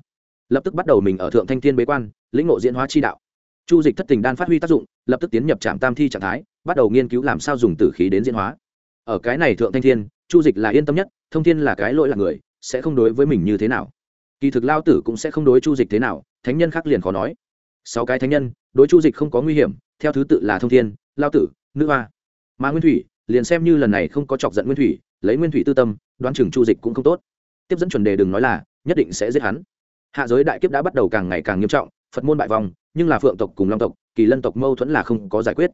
Lập tức bắt đầu mình ở thượng thanh thiên bế quan, lĩnh ngộ diễn hóa chi đạo. Chu dịch thất tình đan phát huy tác dụng, lập tức tiến nhập trạm tam thi trạng thái, bắt đầu nghiên cứu làm sao dùng tử khí đến diễn hóa. Ở cái này thượng thanh thiên, chu dịch là yên tâm nhất, thông thiên là cái lỗi là người sẽ không đối với mình như thế nào. Kỳ thực lao tử cũng sẽ không đối chu dịch thế nào, thánh nhân khác liền khó nói. Sáu cái thánh nhân, đối chu dịch không có nguy hiểm, theo thứ tự là thông thiên, lao tử, nữ hoa. Mà nguyên thủy, liền xem như lần này không có chọc giận nguyên thủy, lấy nguyên thủy tư tâm, đoán chừng chu dịch cũng không tốt. Tiếp dẫn chuẩn đề đừng nói là, nhất định sẽ giết hắn. Hạ giới đại kiếp đã bắt đầu càng ngày càng nghiêm trọng, phật môn bại vòng nhưng là phượng tộc cùng long tộc, kỳ lân tộc mâu thuẫn là không có giải quyết.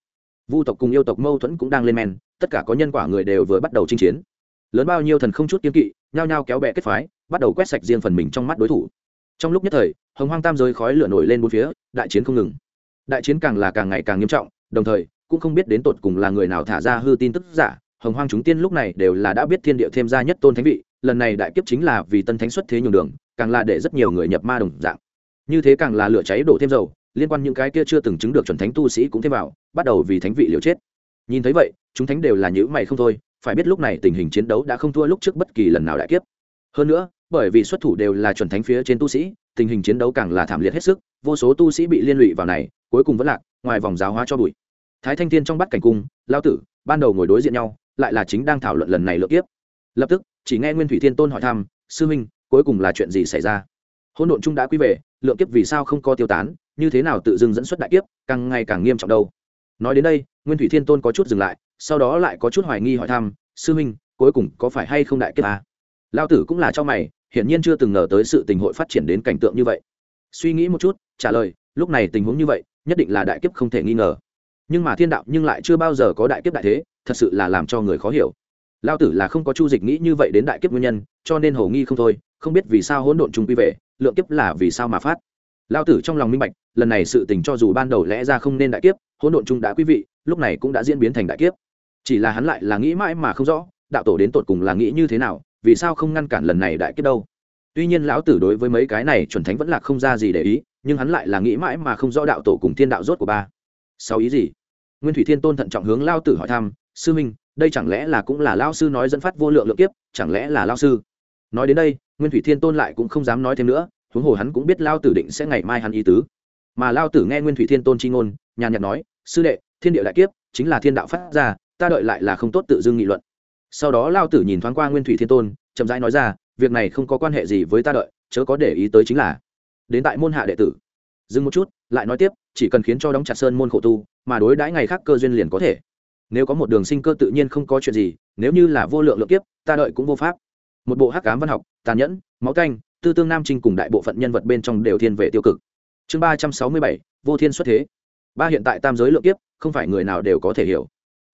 Vu tộc cùng yêu tộc mâu thuẫn cũng đang lên men, tất cả có nhân quả người đều vừa bắt đầu chinh chiến lớn bao nhiêu thần không chút kiên kỵ, nhao nhao kéo bè kết phái, bắt đầu quét sạch riêng phần mình trong mắt đối thủ. Trong lúc nhất thời, hồng hoang tam giới khói lửa nổi lên bốn phía, đại chiến không ngừng. Đại chiến càng là càng ngày càng nghiêm trọng, đồng thời, cũng không biết đến tột cùng là người nào thả ra hư tin tức giả. Hồng hoang chúng tiên lúc này đều là đã biết thiên địa thêm ra nhất tôn thánh vị, lần này đại kiếp chính là vì tân thánh xuất thế nhường đường, càng là để rất nhiều người nhập ma đồng dạng. Như thế càng là lửa cháy đổ thêm dầu, liên quan những cái kia chưa từng chứng được chuẩn thánh tu sĩ cũng thêm vào, bắt đầu vì thánh vị liều chết. Nhìn thấy vậy, chúng thánh đều là nhữ mày không thôi phải biết lúc này tình hình chiến đấu đã không thua lúc trước bất kỳ lần nào đại kiếp. Hơn nữa, bởi vì xuất thủ đều là chuẩn thánh phía trên tu sĩ, tình hình chiến đấu càng là thảm liệt hết sức, vô số tu sĩ bị liên lụy vào này, cuối cùng vẫn lạc, ngoài vòng giáo hóa cho bụi. Thái thanh thiên trong bắt cảnh cung lao tử, ban đầu ngồi đối diện nhau, lại là chính đang thảo luận lần này lượt tiếp lập tức, chỉ nghe nguyên thủy thiên tôn hỏi thăm, sư minh cuối cùng là chuyện gì xảy ra? Hỗn độn trung đã quy về, lượng kiếp vì sao không có tiêu tán, như thế nào tự dưng dẫn xuất đại kiếp, càng ngày càng nghiêm trọng đâu. Nói đến đây, nguyên thủy thiên tôn có chút dừng lại sau đó lại có chút hoài nghi hỏi thăm, sư minh, cuối cùng có phải hay không đại kiếp à? lao tử cũng là cho mày, hiển nhiên chưa từng ngờ tới sự tình hội phát triển đến cảnh tượng như vậy. Suy nghĩ một chút, trả lời, lúc này tình huống như vậy, nhất định là đại kiếp không thể nghi ngờ. Nhưng mà thiên đạo nhưng lại chưa bao giờ có đại kiếp đại thế, thật sự là làm cho người khó hiểu. Lao tử là không có chu dịch nghĩ như vậy đến đại kiếp nguyên nhân, cho nên hầu nghi không thôi, không biết vì sao hỗn độn trung quy về, lượng kiếp là vì sao mà phát. Lao tử trong lòng minh bạch, lần này sự tình cho dù ban đầu lẽ ra không nên đại kiếp, hỗn độn trung đã quý vị, lúc này cũng đã diễn biến thành đại kiếp chỉ là hắn lại là nghĩ mãi mà không rõ, đạo tổ đến tột cùng là nghĩ như thế nào, vì sao không ngăn cản lần này đại kết đâu. Tuy nhiên lão tử đối với mấy cái này chuẩn thánh vẫn là không ra gì để ý, nhưng hắn lại là nghĩ mãi mà không rõ đạo tổ cùng thiên đạo rốt của ba. Sau ý gì? Nguyên thủy thiên tôn thận trọng hướng lao tử hỏi thăm, sư minh, đây chẳng lẽ là cũng là lao sư nói dẫn phát vô lượng lượng kiếp, chẳng lẽ là lao sư? Nói đến đây, nguyên thủy thiên tôn lại cũng không dám nói thêm nữa, huống hồ hắn cũng biết lao tử định sẽ ngày mai hắn ý tứ. Mà lao tử nghe nguyên thủy thiên tôn chi ngôn, nhàn nhạt nói, sư đệ, thiên địa đại kiếp chính là thiên đạo phát ra ta đợi lại là không tốt tự dưng nghị luận. Sau đó lao tử nhìn thoáng qua nguyên thủy thiên tôn, chậm rãi nói ra, việc này không có quan hệ gì với ta đợi, chớ có để ý tới chính là. Đến tại môn hạ đệ tử. Dừng một chút, lại nói tiếp, chỉ cần khiến cho đóng chặt sơn môn khổ tu, mà đối đãi ngày khác cơ duyên liền có thể. Nếu có một đường sinh cơ tự nhiên không có chuyện gì, nếu như là vô lượng lượng kiếp, ta đợi cũng vô pháp. Một bộ hắc cám văn học, tàn nhẫn, máu canh, tư tương nam trinh cùng đại bộ phận nhân vật bên trong đều thiên về tiêu cực. Chương ba trăm sáu mươi bảy, vô thiên xuất thế. Ba hiện tại tam giới lượng kiếp, không phải người nào đều có thể hiểu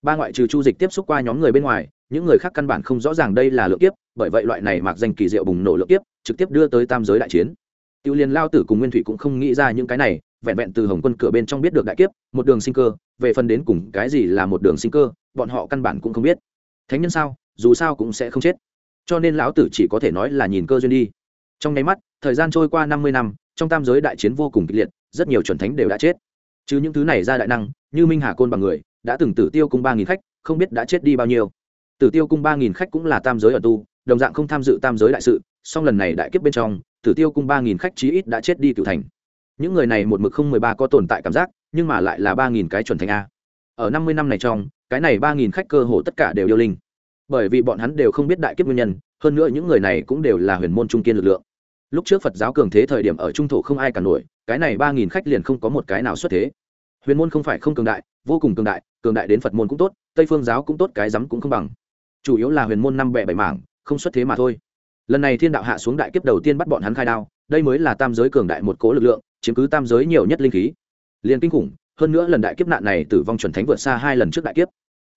ba ngoại trừ chu dịch tiếp xúc qua nhóm người bên ngoài, những người khác căn bản không rõ ràng đây là lượng kiếp, bởi vậy loại này mặc danh kỳ diệu bùng nổ lượng kiếp, trực tiếp đưa tới tam giới đại chiến. Tiêu liên lao tử cùng nguyên thủy cũng không nghĩ ra những cái này, vẹn vẹn từ hồng quân cửa bên trong biết được đại kiếp, một đường sinh cơ, về phần đến cùng cái gì là một đường sinh cơ, bọn họ căn bản cũng không biết. Thánh nhân sao, dù sao cũng sẽ không chết. Cho nên lão tử chỉ có thể nói là nhìn cơ duyên đi. Trong nháy mắt, thời gian trôi qua năm mươi năm, trong tam giới đại chiến vô cùng kịch liệt, rất nhiều chuẩn thánh đều đã chết. Chứ những thứ này ra đại năng, như minh hà côn bằng người đã từng tử tiêu cung ba nghìn khách, không biết đã chết đi bao nhiêu. Tử tiêu cung ba nghìn khách cũng là tam giới ở tu, đồng dạng không tham dự tam giới đại sự, song lần này đại kiếp bên trong, tử tiêu cung ba nghìn khách chí ít đã chết đi cựu thành. Những người này một mực không mười ba có tồn tại cảm giác, nhưng mà lại là ba nghìn cái chuẩn thành a. Ở năm mươi năm này trong, cái này ba nghìn khách cơ hồ tất cả đều yêu linh. Bởi vì bọn hắn đều không biết đại kiếp nguyên nhân, hơn nữa những người này cũng đều là huyền môn trung kiên lực lượng. Lúc trước phật giáo cường thế thời điểm ở trung thổ không ai cả nổi, cái này ba nghìn khách liền không có một cái nào xuất thế. Huyền môn không phải không cường đại vô cùng cường đại cường đại đến phật môn cũng tốt, tây phương giáo cũng tốt, cái rắm cũng không bằng. Chủ yếu là huyền môn năm bẹ bảy mảng, không xuất thế mà thôi. Lần này thiên đạo hạ xuống đại kiếp đầu tiên bắt bọn hắn khai đao, đây mới là tam giới cường đại một cố lực lượng, chiếm cứ tam giới nhiều nhất linh khí. Liền kinh khủng, hơn nữa lần đại kiếp nạn này tử vong chuẩn thánh vượt xa hai lần trước đại kiếp.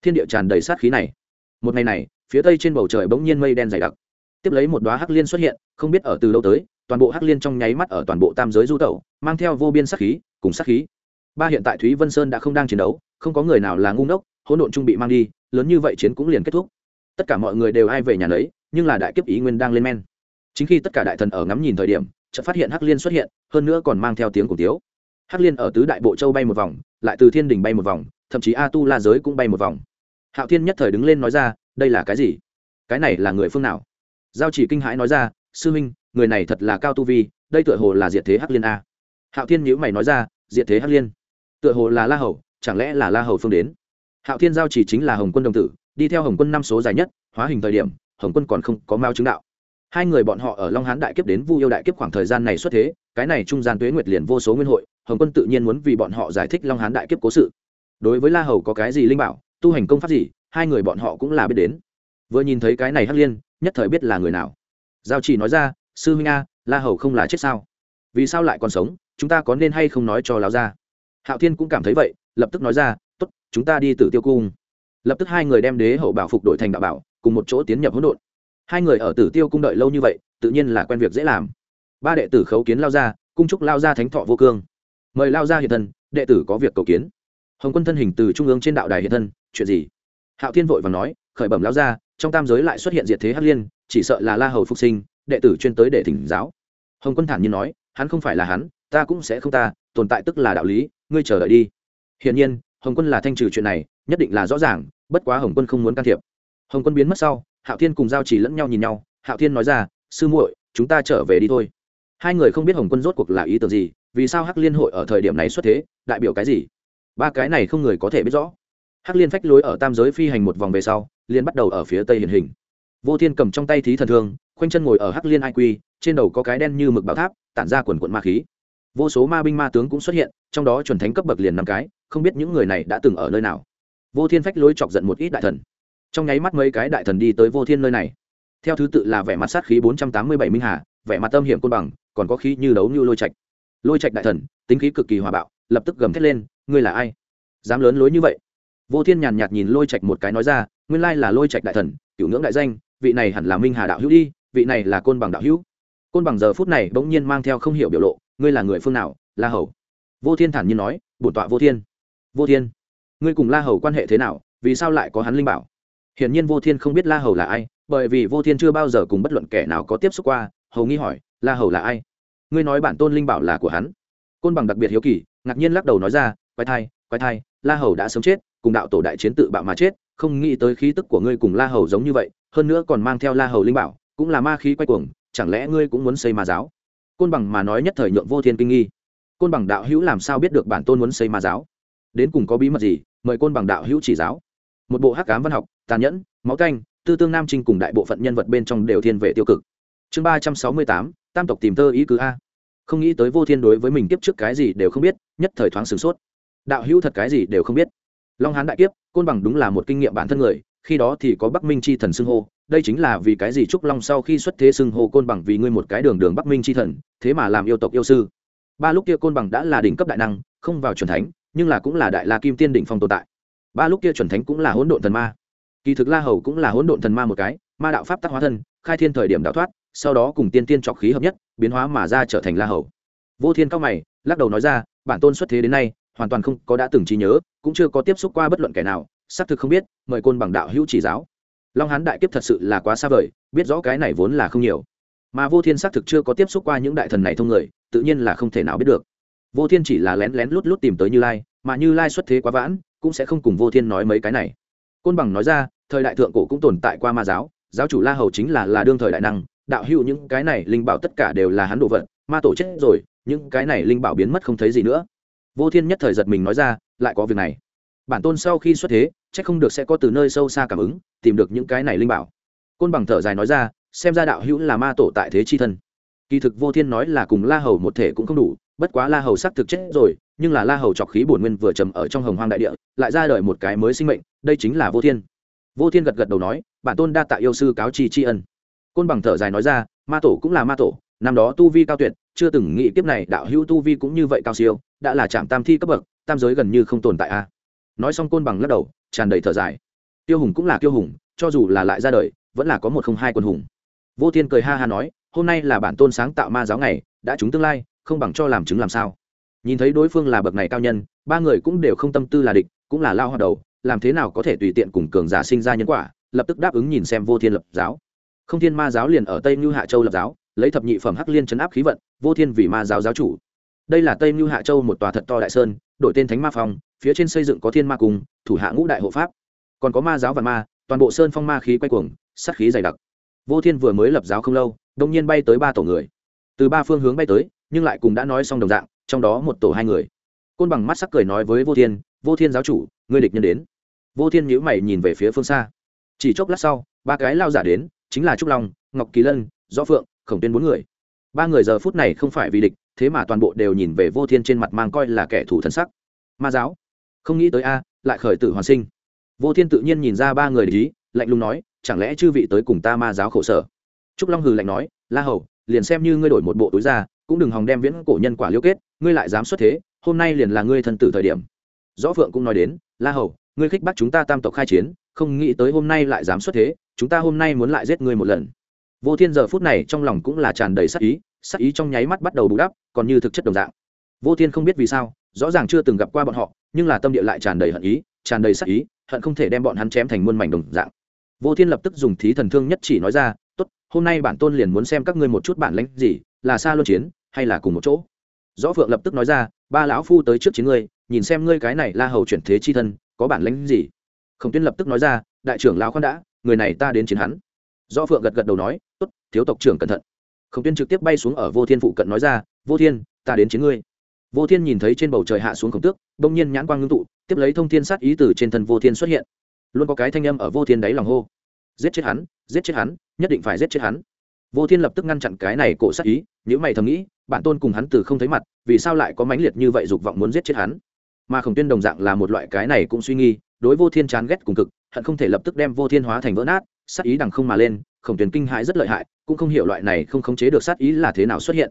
Thiên địa tràn đầy sát khí này. Một ngày này, phía tây trên bầu trời bỗng nhiên mây đen dày đặc. Tiếp lấy một đoá hắc liên xuất hiện, không biết ở từ lâu tới, toàn bộ hắc liên trong nháy mắt ở toàn bộ tam giới du tẩu, mang theo vô biên sát khí, cùng sát khí ba hiện tại thúy vân sơn đã không đang chiến đấu không có người nào là ngu ngốc hỗn độn trung bị mang đi lớn như vậy chiến cũng liền kết thúc. Tất cả mọi người đều ai về nhà lấy nhưng là đại kiếp ý nguyên đang lên men. Chính khi tất cả đại thần ở ngắm nhìn thời điểm chợt phát hiện hắc liên xuất hiện hơn nữa còn mang theo tiếng cổ tiếu. Hắc liên ở tứ đại bộ châu bay một vòng lại từ thiên đình bay một vòng thậm chí a tu la giới cũng bay một vòng. Hạo thiên nhất thời đứng lên nói ra đây là cái gì? Cái này là người phương nào? Giao chỉ kinh hãi nói ra sư minh, người này thật là cao tu vi đây tựa hồ là diệt thế hắc liên a. Hạo thiên nhữ mày nói ra diệt thế hắc liên? Tựa hồ là la hầu, chẳng lẽ là la hầu phương đến? Hạo thiên giao chỉ chính là hồng quân đồng tử, đi theo hồng quân năm số dài nhất, hóa hình thời điểm, hồng quân còn không có mao chứng đạo. Hai người bọn họ ở long hán đại kiếp đến vu yêu đại kiếp khoảng thời gian này xuất thế, cái này trung gian tuế nguyệt liền vô số nguyên hội, hồng quân tự nhiên muốn vì bọn họ giải thích long hán đại kiếp cố sự. Đối với la hầu có cái gì linh bảo, tu hành công pháp gì, hai người bọn họ cũng là biết đến. Vừa nhìn thấy cái này hắc liên, nhất thời biết là người nào. Giao chỉ nói ra, sư huynh a, la hầu không là chết sao? Vì sao lại còn sống, chúng ta có nên hay không nói cho láo ra hạo thiên cũng cảm thấy vậy, lập tức nói ra t ố t chúng ta đi tử tiêu cung. Lập tức hai người đem đế hậu bảo phục đổi thành đạo bảo, cùng một chỗ tiến nhập hỗn độn. Hai người ở tử tiêu cung đợi lâu như vậy, tự nhiên là quen việc dễ làm. Ba đệ tử khấu kiến lao ra, cung trúc lao ra thánh thọ vô cương. Mời lao ra hiện thân, đệ tử có việc cầu kiến. Hồng quân thân hình từ trung ương trên đạo đài hiện thân, chuyện gì? Hạo thiên vội và nói, khởi bẩm lao ra, trong tam giới lại xuất hiện diệt thế hắc liên, chỉ sợ là la hầu phục sinh, đệ tử chuyên tới để thỉnh giáo. Hồng quân thản nhiên nói, hắn không phải là hắn, ta cũng sẽ không ta, tồn tại tức là đạo lý ngươi chờ đợi đi. Hiển nhiên, hồng quân là thanh trừ chuyện này, nhất định là rõ ràng, bất quá hồng quân không muốn can thiệp. Hồng quân biến mất sau, hạo thiên cùng giao chỉ lẫn nhau nhìn nhau, hạo thiên nói ra, sư muội, chúng ta trở về đi thôi. Hai người không biết hồng quân rốt cuộc là ý tưởng gì, vì sao hắc liên hội ở thời điểm này xuất thế, đại biểu cái gì? Ba cái này không người có thể biết rõ. Hắc liên phách lối ở tam giới phi hành một vòng về sau liên bắt đầu ở phía tây hiển hình. Vô thiên cầm trong tay thí thần thương, khoanh chân ngồi ở hắc liên ai quy, trên đầu có cái đen như mực bảo tháp, tản ra quần quận ma khí vô số ma binh ma tướng cũng xuất hiện, trong đó chuẩn thánh cấp bậc liền năm cái, không biết những người này đã từng ở nơi nào. Vô thiên phách lối chọc giận một ít đại thần. Trong nháy mắt mấy cái đại thần đi tới vô thiên nơi này. Theo thứ tự là vẻ mặt sát khí bốn trăm tám mươi bảy minh hà, vẻ mặt tâm hiểm côn bằng, còn có khí như đấu như lôi trạch. Lôi trạch đại thần, tính khí cực kỳ hòa bạo, lập tức gầm thét lên, ngươi là ai? Dám lớn lối như vậy? Vô thiên nhàn nhạt nhìn lôi trạch một cái nói ra, nguyên lai là lôi trạch đại thần, cựu ngưỡng đại danh, vị này hẳn là minh hà đạo hữu đi, vị này là côn bằng đạo hữu. Côn bằng giờ phút này bỗng nhiên mang theo không hiểu biểu lộ ngươi là người phương nào, la hầu? Vô thiên thản nhiên nói, bổn tọa vô thiên. Vô thiên, ngươi cùng la hầu quan hệ thế nào, vì sao lại có hắn linh bảo? Hiển nhiên vô thiên không biết la hầu là ai, bởi vì vô thiên chưa bao giờ cùng bất luận kẻ nào có tiếp xúc qua, hầu nghi hỏi, la hầu là ai? Ngươi nói bản tôn linh bảo là của hắn. Côn bằng đặc biệt hiếu kỳ, ngạc nhiên lắc đầu nói ra, quái thai quái thai, la hầu đã sớm chết, cùng đạo tổ đại chiến tự bạo mà chết, không nghĩ tới khí tức của ngươi cùng la hầu giống như vậy, hơn nữa còn mang theo la hầu linh bảo, cũng là ma khí quay cuồng, chẳng lẽ ngươi cũng muốn xây ma giáo? Côn bằng mà nói nhất thời nhượng vô thiên kinh nghi. Côn bằng đạo hữu làm sao biết được bản tôn muốn xây ma giáo? Đến cùng có bí mật gì? Mời côn bằng đạo hữu chỉ giáo. Một bộ hắc cám văn học, tàn nhẫn, máu canh tư tương nam trinh cùng đại bộ phận nhân vật bên trong đều thiên về tiêu cực. Chương ba trăm sáu mươi tám, tam tộc tìm thơ ý cứ a. Không nghĩ tới vô thiên đối với mình kiếp trước cái gì đều không biết, nhất thời thoáng sửng sốt. Đạo hữu thật cái gì đều không biết. Long hán đại kiếp, côn bằng đúng là một kinh nghiệm bản thân người, khi đó thì có bắc minh chi thần xưng hô đây chính là vì cái gì trúc long sau khi xuất thế xưng hô côn bằng vì ngươi một cái đường đường bắc minh chi thần, thế mà làm yêu tộc yêu sư. Ba lúc kia côn bằng đã là đỉnh cấp đại năng, không vào chuẩn thánh, nhưng là cũng là đại la kim tiên đỉnh phong tồn tại. Ba lúc kia chuẩn thánh cũng là hỗn độn thần ma. Kỳ thực la hầu cũng là hỗn độn thần ma một cái, ma đạo pháp tác hóa thân, khai thiên thời điểm đạo thoát, sau đó cùng tiên tiên trọc khí hợp nhất, biến hóa mà ra trở thành la hầu. Vô thiên cao mày, lắc đầu nói ra, bản tôn xuất thế đến nay, hoàn toàn không có đã từng trí nhớ, cũng chưa có tiếp xúc qua bất luận kẻ nào, xác thực không biết, mời côn bằng đạo hữu chỉ giáo long hán đại kiếp thật sự là quá xa vời, biết rõ cái này vốn là không nhiều. Mà vô thiên xác thực chưa có tiếp xúc qua những đại thần này thông người, tự nhiên là không thể nào biết được. Vô thiên chỉ là lén lén lút lút tìm tới như lai, mà như lai xuất thế quá vãn, cũng sẽ không cùng vô thiên nói mấy cái này. Côn bằng nói ra, thời đại thượng cổ cũng tồn tại qua ma giáo giáo chủ la hầu chính là là đương thời đại năng, đạo hữu những cái này linh bảo tất cả đều là hắn đồ vật ma tổ chết rồi, những cái này linh bảo biến mất không thấy gì nữa. Vô thiên nhất thời giật mình nói ra, lại có việc này. Bản tôn sau khi xuất thế chắc không được sẽ có từ nơi sâu xa cảm ứng, tìm được những cái này linh bảo. Côn bằng thở dài nói ra, xem ra đạo hữu là ma tổ tại thế chi thân. Kỳ thực vô thiên nói là cùng la hầu một thể cũng không đủ, bất quá la hầu xác thực chết rồi, nhưng là la hầu trọc khí bổn nguyên vừa trầm ở trong hồng hoang đại địa, lại ra đời một cái mới sinh mệnh, đây chính là vô thiên. Vô thiên gật gật đầu nói, bản tôn đa tạ yêu sư cáo chi tri ân. Côn bằng thở dài nói ra, ma tổ cũng là ma tổ, năm đó tu vi cao tuyệt, chưa từng nghĩ kiếp này đạo hữu tu vi cũng như vậy cao siêu, đã là trạm tam thi cấp bậc, tam giới gần như không tồn tại a. Nói xong côn bằng lắc đầu tràn đầy thở dài. Tiêu hùng cũng là tiêu hùng, cho dù là lại ra đời, vẫn là có một không hai quân hùng. Vô thiên cười ha ha nói, hôm nay là bản tôn sáng tạo ma giáo ngày, đã chúng tương lai, không bằng cho làm chứng làm sao? Nhìn thấy đối phương là bậc này cao nhân, ba người cũng đều không tâm tư là địch, cũng là lao hoạt đầu, làm thế nào có thể tùy tiện cùng cường giả sinh ra nhân quả, lập tức đáp ứng nhìn xem vô thiên lập giáo. Không thiên ma giáo liền ở tây mưu hạ châu lập giáo, lấy thập nhị phẩm hắc liên chấn áp khí vận, vô thiên vì ma giáo giáo chủ. Đây là tây mưu hạ châu một tòa thật to đại sơn, đổi tên thánh ma phong phía trên xây dựng có thiên ma cung, thủ hạ ngũ đại hộ pháp. Còn có ma giáo và ma, toàn bộ sơn phong ma khí quay cuồng, sát khí dày đặc. Vô thiên vừa mới lập giáo không lâu, đông nhiên bay tới ba tổ người. Từ ba phương hướng bay tới, nhưng lại cùng đã nói xong đồng dạng, trong đó một tổ hai người. Côn bằng mắt sắc cười nói với vô thiên vô thiên giáo chủ, ngươi địch nhân đến. Vô thiên nhữ mày nhìn về phía phương xa. Chỉ chốc lát sau, ba cái lao giả đến, chính là trúc long, ngọc kỳ lân do phượng, khổng tuyên bốn người. Ba người giờ phút này không phải vì địch, thế mà toàn bộ đều nhìn về vô thiên trên mặt mang coi là kẻ thù thân sắc. Ma giáo không nghĩ tới a, lại khởi tử hoàn sinh. Vô thiên tự nhiên nhìn ra ba người lý lạnh lùng nói, chẳng lẽ chư vị tới cùng ta ma giáo khổ sở? Trúc long hừ lạnh nói, la hầu, liền xem như ngươi đổi một bộ túi ra, cũng đừng hòng đem viễn cổ nhân quả liêu kết, ngươi lại dám xuất thế, hôm nay liền là ngươi thân tử thời điểm. Rõ phượng cũng nói đến, la hầu, ngươi khích bắt chúng ta tam tộc khai chiến, không nghĩ tới hôm nay lại dám xuất thế, chúng ta hôm nay muốn lại giết ngươi một lần. Vô thiên giờ phút này trong lòng cũng là tràn đầy sắc ý sắc ý trong nháy mắt bắt đầu bù đắp, còn như thực chất đồng dạng. Vô thiên không biết vì sao, rõ ràng chưa từng gặp qua bọn họ nhưng là tâm địa lại tràn đầy hận ý, tràn đầy sắc ý, hận không thể đem bọn hắn chém thành muôn mảnh đồng dạng. Vô thiên lập tức dùng thí thần thương nhất chỉ nói ra, tốt, hôm nay bản tôn liền muốn xem các ngươi một chút bản lãnh gì, là xa luân chiến, hay là cùng một chỗ? Rõ phượng lập tức nói ra, ba lão phu tới trước chiến ngươi, nhìn xem ngươi cái này la hầu chuyển thế chi thân, có bản lãnh gì? Khổng tuyên lập tức nói ra, đại trưởng lão khoan đã, người này ta đến chiến hắn. Do phượng gật gật đầu nói, tốt, thiếu tộc trưởng cẩn thận. Khổng tuyên trực tiếp bay xuống ở vô thiên phụ cận nói ra, vô thiên, ta đến chiến ngươi vô thiên nhìn thấy trên bầu trời hạ xuống khổng tước, bỗng nhiên nhãn quang ngưng tụ, tiếp lấy thông thiên sát ý từ trên thân vô thiên xuất hiện. Luôn có cái thanh âm ở vô thiên đáy lòng hô. Giết chết hắn, giết chết hắn, nhất định phải giết chết hắn. Vô thiên lập tức ngăn chặn cái này cổ sát ý nếu mày thầm nghĩ, bản tôn cùng hắn từ không thấy mặt, vì sao lại có mãnh liệt như vậy dục vọng muốn giết chết hắn? Mà khổng tuyên đồng dạng là một loại cái này cũng suy nghi, đối vô thiên chán ghét cùng cực, hận không thể lập tức đem vô thiên hóa thành vỡ nát, sát ý đằng không mà lên, khổng tuyên kinh hãi rất lợi hại, cũng không hiểu loại này không khống chế được sát ý là thế nào xuất hiện.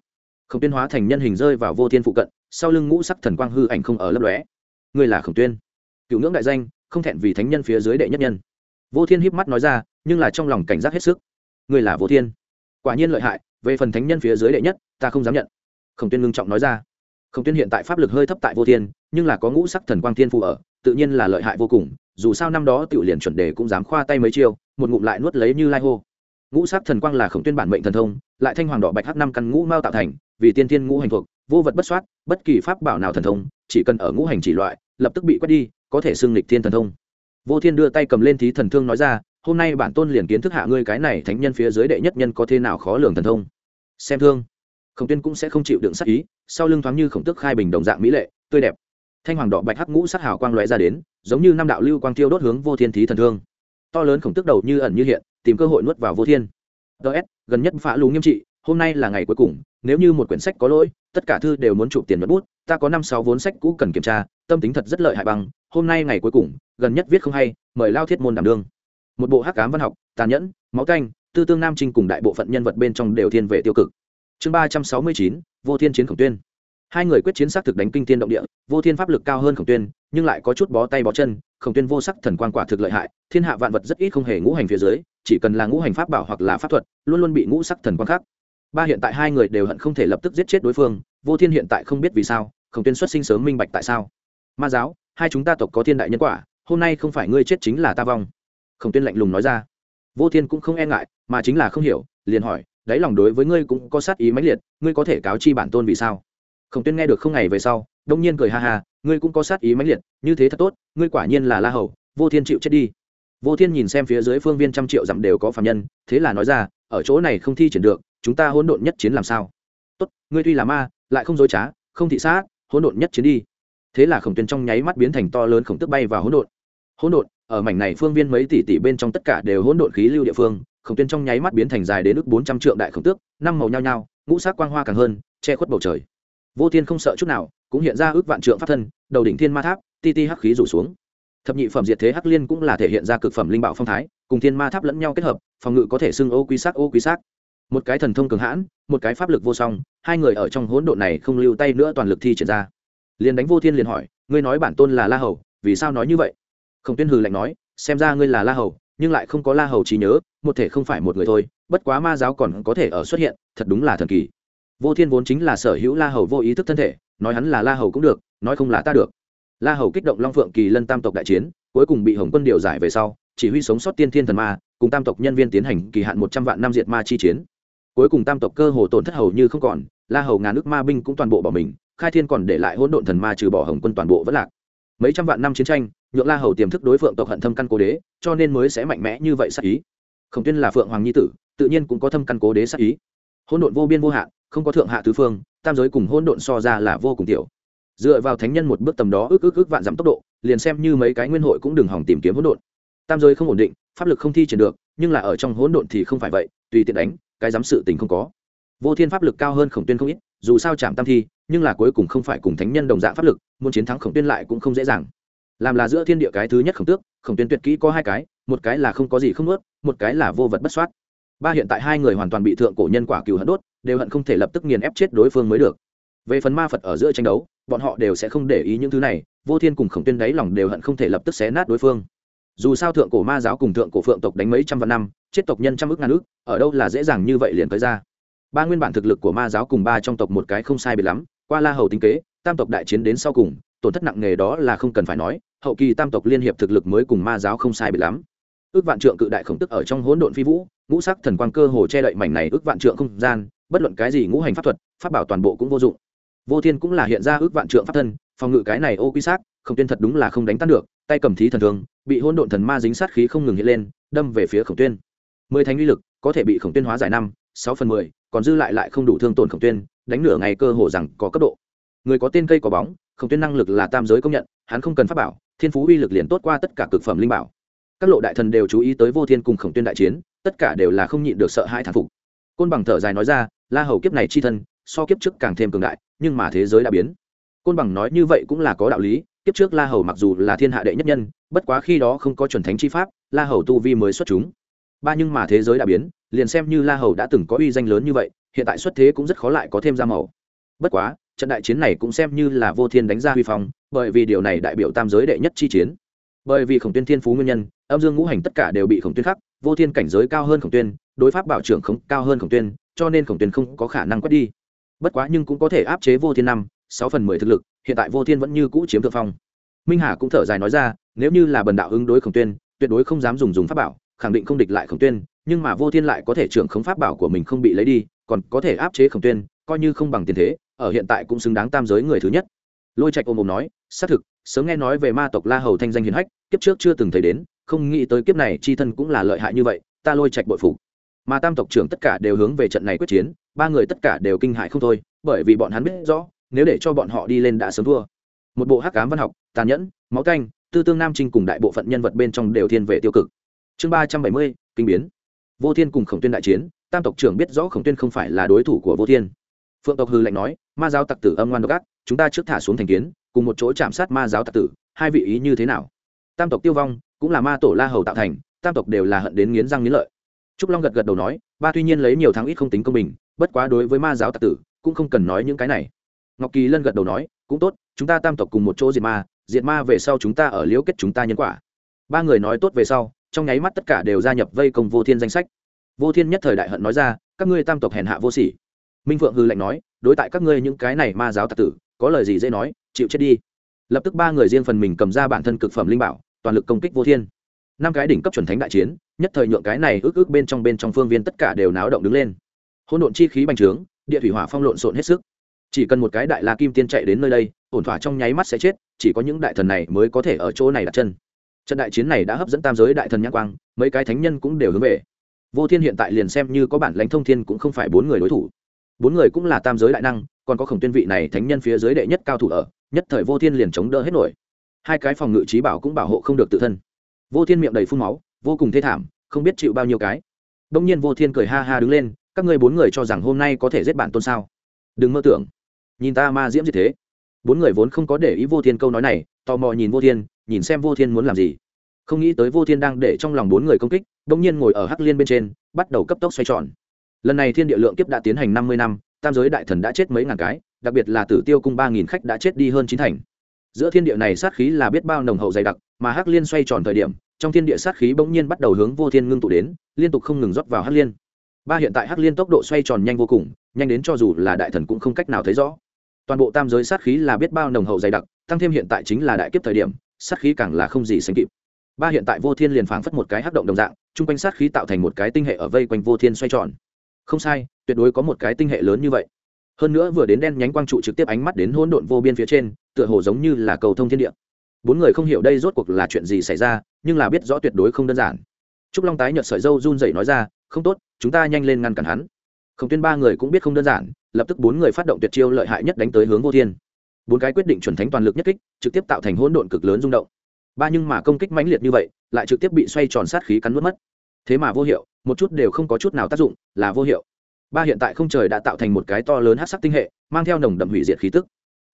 Khổng tuyên hóa thành nhân hình rơi vào vô thiên phụ cận sau lưng ngũ sắc thần quang hư ảnh không ở lấp lóe. Ngươi là khổng tuyên. Cựu ngưỡng đại danh, không thẹn vì thánh nhân phía dưới đệ nhất nhân. Vô thiên híp mắt nói ra, nhưng là trong lòng cảnh giác hết sức. Ngươi là vô thiên. Quả nhiên lợi hại, về phần thánh nhân phía dưới đệ nhất, ta không dám nhận. Khổng tuyên ngưng trọng nói ra. Khổng tuyên hiện tại pháp lực hơi thấp tại vô thiên, nhưng là có ngũ sắc thần quang thiên phụ ở, tự nhiên là lợi hại vô cùng, dù sao năm đó tiểu liền chuẩn đề cũng dám khoa tay mấy chiêu, một ngụm lại nuốt lấy như lai hô. Ngũ sắc thần quang là khổng tuyên bản mệnh thần thông, lại thanh hoàng đỏ bạch h năm căn ngũ mao tạo thành, vì tiên thiên ngũ hành thuộc vô vật bất soát, bất kỳ pháp bảo nào thần thông, chỉ cần ở ngũ hành chỉ loại, lập tức bị quét đi, có thể xưng lịch thiên thần thông. Vô thiên đưa tay cầm lên thí thần thương nói ra, hôm nay bản tôn liền kiến thức hạ ngươi cái này thánh nhân phía dưới đệ nhất nhân có thế nào khó lường thần thông. Xem thương. Khổng tuyên cũng sẽ không chịu đựng sắc ý, sau lưng thoáng như khổng tức khai bình đồng dạng mỹ lệ, tươi đẹp. Thanh hoàng đỏ bạch hắc ngũ sắc hào quang lóe ra đến, giống như năm đạo lưu quang tiêu đốt hướng vô thiên thí thần thương. To lớn khổng tức đầu như ẩn như hiện, tìm cơ hội nuốt vào vô thiên. Ts gần nhất phá lù nghiêm trị, hôm nay là ngày cuối cùng nếu như một quyển sách có lỗi, tất cả thư đều muốn chụp tiền mất bút, ta có năm sáu vốn sách cũ cần kiểm tra, tâm tính thật rất lợi hại bằng, hôm nay ngày cuối cùng, gần nhất viết không hay, mời lao thiết môn đảm đương. Một bộ hắc cám văn học, tàn nhẫn, máu canh tư tương nam trinh cùng đại bộ phận nhân vật bên trong đều thiên về tiêu cực. Chương ba trăm sáu mươi chín, vô thiên chiến khổng tuyên. Hai người quyết chiến xác thực đánh kinh thiên động địa, vô thiên pháp lực cao hơn khổng tuyên, nhưng lại có chút bó tay bó chân, khổng tuyên vô sắc thần quan quả thực lợi hại, thiên hạ vạn vật rất ít không hề ngũ hành phía dưới, chỉ cần là ngũ hành pháp bảo hoặc là pháp thuật, luôn luôn bị ngũ sắc thần quan khác ba hiện tại hai người đều hận không thể lập tức giết chết đối phương, vô thiên hiện tại không biết vì sao, khổng tuyên xuất sinh sớm minh bạch tại sao. Ma giáo, hai chúng ta tộc có thiên đại nhân quả, hôm nay không phải ngươi chết chính là ta vong. Khổng tuyên lạnh lùng nói ra. Vô thiên cũng không e ngại, mà chính là không hiểu, liền hỏi, đáy lòng đối với ngươi cũng có sát ý mãnh liệt, ngươi có thể cáo chi bản tôn vì sao? Khổng tuyên nghe được không ngày về sau, đông nhiên cười ha ha, ngươi cũng có sát ý mãnh liệt, như thế thật tốt, ngươi quả nhiên là la hầu, vô thiên chịu chết đi. Vô thiên nhìn xem phía dưới phương viên trăm triệu dặm đều có phạm nhân, thế là nói ra, ở chỗ này không thi triển được chúng ta hỗn độn nhất chiến làm sao? Tốt, ngươi tuy là ma, lại không dối trá, không thị sát, hỗn độn nhất chiến đi. Thế là khổng tuyên trong nháy mắt biến thành to lớn khổng tức bay vào hỗn độn. Hỗn độn, ở mảnh này phương viên mấy tỷ tỷ bên trong tất cả đều hỗn độn khí lưu địa phương, khổng tuyên trong nháy mắt biến thành dài đến ước bốn trăm trượng đại khổng tước, năm màu nhao nhao, ngũ sắc quang hoa càng hơn, che khuất bầu trời. Vô thiên không sợ chút nào, cũng hiện ra ước vạn trượng pháp thân, đầu đỉnh thiên ma tháp, ti ti hắc khí rủ xuống. Thập nhị phẩm diệt thế hắc liên cũng là thể hiện ra cực phẩm linh bảo phong thái, cùng thiên ma tháp lẫn nhau kết hợp, phòng ngự có thể xưng ô quý sắc ô quý sắc một cái thần thông cường hãn, một cái pháp lực vô song, hai người ở trong hỗn độn này không lưu tay nữa toàn lực thi triển ra. Liền đánh vô thiên liền hỏi, ngươi nói bản tôn là la hầu, vì sao nói như vậy? Khổng tuyên hừ lạnh nói, xem ra ngươi là la hầu, nhưng lại không có la hầu trí nhớ, một thể không phải một người thôi, bất quá ma giáo còn có thể ở xuất hiện, thật đúng là thần kỳ. Vô thiên vốn chính là sở hữu la hầu vô ý thức thân thể, nói hắn là la hầu cũng được, nói không là ta được. La hầu kích động long phượng kỳ lân tam tộc đại chiến, cuối cùng bị hồng quân điều giải về sau, chỉ huy sống sót tiên thiên thần ma, cùng tam tộc nhân viên tiến hành kỳ hạn một trăm vạn năm diệt ma chi chiến cuối cùng tam tộc cơ hồ tổn thất hầu như không còn, la hầu ngàn nước ma binh cũng toàn bộ bỏ mình, khai thiên còn để lại hỗn độn thần ma trừ bỏ hồng quân toàn bộ vẫn lạc. Mấy trăm vạn năm chiến tranh, nhượng la hầu tiềm thức đối phượng tộc hận thâm căn cố đế, cho nên mới sẽ mạnh mẽ như vậy sắc ý. Khổng tuyên là phượng hoàng nhi tử, tự nhiên cũng có thâm căn cố đế sắc ý. Hỗn độn vô biên vô hạn, không có thượng hạ tứ phương, tam giới cùng hỗn độn so ra là vô cùng tiểu. Dựa vào thánh nhân một bước tầm đó ước ước ước vạn dặm tốc độ, liền xem như mấy cái nguyên hội cũng đừng hỏng tìm kiếm hỗn độn. Tam giới không ổn định, pháp lực không thi triển được, nhưng là ở trong hỗn độn thì không phải vậy, tùy tiện đánh cái dám sự tình không có. Vô thiên pháp lực cao hơn khổng tuyên không ít, dù sao chạm tam thi, nhưng là cuối cùng không phải cùng thánh nhân đồng dạng pháp lực, muốn chiến thắng khổng tuyên lại cũng không dễ dàng. Làm là giữa thiên địa cái thứ nhất khổng tước, khổng tuyên tuyệt kỹ có hai cái, một cái là không có gì không ướt một cái là vô vật bất soát. Ba hiện tại hai người hoàn toàn bị thượng cổ nhân quả cừu hận đốt, đều hận không thể lập tức nghiền ép chết đối phương mới được. Về phần ma phật ở giữa tranh đấu, bọn họ đều sẽ không để ý những thứ này, vô thiên cùng khổng tuyên đáy lòng đều hận không thể lập tức xé nát đối phương. Dù sao thượng cổ ma giáo cùng thượng cổ phượng tộc đánh mấy trăm vạn năm chết tộc nhân trăm ước ngàn ước, ở đâu là dễ dàng như vậy liền tới ra. Ba nguyên bản thực lực của ma giáo cùng ba trong tộc một cái không sai biệt lắm, qua la hầu tính kế, tam tộc đại chiến đến sau cùng, tổn thất nặng nề đó là không cần phải nói, hậu kỳ tam tộc liên hiệp thực lực mới cùng ma giáo không sai biệt lắm. Ước vạn trượng cự đại khổng tức ở trong hỗn độn phi vũ, ngũ sắc thần quang cơ hồ che đậy mảnh này ước vạn trượng không gian, bất luận cái gì ngũ hành pháp thuật, pháp bảo toàn bộ cũng vô dụng. Vô thiên cũng là hiện ra ước vạn trượng pháp thân, phòng ngự cái này ô quy sát không tuyên thật đúng là không đánh tan được, tay cầm thí thần thương, bị hỗn độn thần ma dính sát khí không ngừng hiện lên, đâm về phía khổng tuyên mười thánh uy lực, có thể bị khổng tuyên hóa giải năm, sáu phần mười, còn dư lại lại không đủ thương tổn khổng tuyên, đánh nửa ngày cơ hồ rằng có cấp độ. Người có tên cây có bóng, khổng tuyên năng lực là tam giới công nhận, hắn không cần pháp bảo, thiên phú uy lực liền tốt qua tất cả cực phẩm linh bảo. Các lộ đại thần đều chú ý tới vô thiên cùng khổng tuyên đại chiến, tất cả đều là không nhịn được sợ hãi thản phục. Côn bằng thở dài nói ra, la hầu kiếp này chi thân, so kiếp trước càng thêm cường đại, nhưng mà thế giới đã biến. Côn bằng nói như vậy cũng là có đạo lý, kiếp trước la hầu mặc dù là thiên hạ đệ nhất nhân, bất quá khi đó không có chuẩn thánh chi pháp, la hầu tu vi mới xuất chúng ba nhưng mà thế giới đã biến, liền xem như la hầu đã từng có uy danh lớn như vậy, hiện tại xuất thế cũng rất khó lại có thêm ra màu. Bất quá, trận đại chiến này cũng xem như là vô thiên đánh ra huy phong, bởi vì điều này đại biểu tam giới đệ nhất chi chiến. Bởi vì khổng tuyên thiên phú nguyên nhân, âm dương ngũ hành tất cả đều bị khổng tuyên khắc, vô thiên cảnh giới cao hơn khổng tuyên, đối pháp bảo trưởng không cao hơn khổng tuyên, cho nên khổng tuyên không có khả năng quét đi. Bất quá nhưng cũng có thể áp chế vô thiên năm, sáu phần mười thực lực, hiện tại vô thiên vẫn như cũ chiếm thượng phong. Minh hà cũng thở dài nói ra, nếu như là bần đạo ứng đối khổng tuyên, tuyệt đối không dám dùng dùng pháp bảo khẳng định không địch lại khổng tuyên, nhưng mà vô thiên lại có thể trưởng khống pháp bảo của mình không bị lấy đi, còn có thể áp chế khổng tuyên, coi như không bằng tiền thế, ở hiện tại cũng xứng đáng tam giới người thứ nhất. Lôi trạch ôm ôm nói, xác thực, sớm nghe nói về ma tộc la hầu thanh danh hiền hách, kiếp trước chưa từng thấy đến, không nghĩ tới kiếp này chi thân cũng là lợi hại như vậy, ta lôi trạch bội phục. Mà tam tộc trưởng tất cả đều hướng về trận này quyết chiến, ba người tất cả đều kinh hại không thôi, bởi vì bọn hắn biết rõ, nếu để cho bọn họ đi lên đã sớm thua. Một bộ hắc cám văn học, tàn nhẫn, máu canh, tư tương nam trinh cùng đại bộ phận nhân vật bên trong đều thiên về tiêu cực chương ba trăm bảy mươi, kinh biến. Vô thiên cùng khổng tuyên đại chiến, tam tộc trưởng biết rõ khổng tuyên không phải là đối thủ của vô thiên. Phượng tộc hư lệnh nói, ma giáo tặc tử âm ngoan độc ác, chúng ta trước thả xuống thành kiến, cùng một chỗ chạm sát ma giáo tặc tử, hai vị ý như thế nào? Tam tộc tiêu vong, cũng là ma tổ la hầu tạo thành, tam tộc đều là hận đến nghiến răng nghiến lợi. Trúc long gật gật đầu nói, ba tuy nhiên lấy nhiều thắng ít không tính công bình, bất quá đối với ma giáo tặc tử, cũng không cần nói những cái này. Ngọc kỳ lân gật đầu nói, cũng tốt, chúng ta tam tộc cùng một chỗ diệt ma diệt ma về sau chúng ta ở liễu kết chúng ta nhân quả. Ba người nói tốt về sau trong nháy mắt tất cả đều gia nhập vây công vô thiên danh sách. Vô thiên nhất thời đại hận nói ra, các ngươi tam tộc hèn hạ vô sỉ. Minh phượng hư lệnh nói, đối tại các ngươi những cái này ma giáo tạc tử, có lời gì dễ nói, chịu chết đi. Lập tức ba người riêng phần mình cầm ra bản thân cực phẩm linh bảo, toàn lực công kích vô thiên. Năm cái đỉnh cấp chuẩn thánh đại chiến, nhất thời nhượng cái này ước ước bên trong bên trong phương viên tất cả đều náo động đứng lên. Hỗn độn chi khí bành trướng, địa thủy hỏa phong lộn xộn hết sức. Chỉ cần một cái đại la kim tiên chạy đến nơi đây, ổn thỏa trong nháy mắt sẽ chết, chỉ có những đại thần này mới có thể ở chỗ này đặt chân trận đại chiến này đã hấp dẫn tam giới đại thần nhãn quang, mấy cái thánh nhân cũng đều hướng về. Vô thiên hiện tại liền xem như có bản lãnh thông thiên cũng không phải bốn người đối thủ. Bốn người cũng là tam giới đại năng, còn có khổng tuyên vị này thánh nhân phía dưới đệ nhất cao thủ ở, nhất thời vô thiên liền chống đỡ hết nổi. Hai cái phòng ngự trí bảo cũng bảo hộ không được tự thân. Vô thiên miệng đầy phun máu, vô cùng thê thảm, không biết chịu bao nhiêu cái. Đông nhiên vô thiên cười ha ha đứng lên, các ngươi bốn người cho rằng hôm nay có thể giết bản tôn sao? Đừng mơ tưởng. Nhìn ta ma diễm gì thế. Bốn người vốn không có để ý vô thiên câu nói này, tò mò nhìn vô thiên nhìn xem vô thiên muốn làm gì. Không nghĩ tới vô thiên đang để trong lòng bốn người công kích đông nhiên ngồi ở hắc liên bên trên, bắt đầu cấp tốc xoay tròn. Lần này thiên địa lượng kiếp đã tiến hành năm mươi năm, tam giới đại thần đã chết mấy ngàn cái, đặc biệt là tử tiêu cung ba nghìn khách đã chết đi hơn chín thành. Giữa thiên địa này sát khí là biết bao nồng hậu dày đặc, mà hắc liên xoay tròn thời điểm, trong thiên địa sát khí bỗng nhiên bắt đầu hướng vô thiên ngưng tụ đến, liên tục không ngừng rót vào hắc liên. Ba hiện tại hắc liên tốc độ xoay tròn nhanh vô cùng, nhanh đến cho dù là đại thần cũng không cách nào thấy rõ. Toàn bộ tam giới sát khí là biết bao nồng hậu dày đặc, tăng thêm hiện tại chính là đại kiếp thời điểm sát khí càng là không gì sánh kịp. Ba hiện tại vô thiên liền phảng phất một cái hắc động đồng dạng, chung quanh sát khí tạo thành một cái tinh hệ ở vây quanh vô thiên xoay tròn. Không sai, tuyệt đối có một cái tinh hệ lớn như vậy. Hơn nữa vừa đến đen nhánh quang trụ trực tiếp ánh mắt đến hỗn độn vô biên phía trên, tựa hồ giống như là cầu thông thiên địa. Bốn người không hiểu đây rốt cuộc là chuyện gì xảy ra, nhưng là biết rõ tuyệt đối không đơn giản. Trúc long tái nhợt sợi dâu run rẩy nói ra, không tốt, chúng ta nhanh lên ngăn cản hắn. Không tuyên ba người cũng biết không đơn giản, lập tức bốn người phát động tuyệt chiêu lợi hại nhất đánh tới hướng vô thiên bốn cái quyết định chuẩn thánh toàn lực nhất kích, trực tiếp tạo thành hỗn độn cực lớn rung động. Ba nhưng mà công kích mãnh liệt như vậy, lại trực tiếp bị xoay tròn sát khí cắn nuốt mất. Thế mà vô hiệu, một chút đều không có chút nào tác dụng, là vô hiệu. Ba hiện tại không trời đã tạo thành một cái to lớn hát sắc tinh hệ, mang theo nồng đậm hủy diệt khí tức.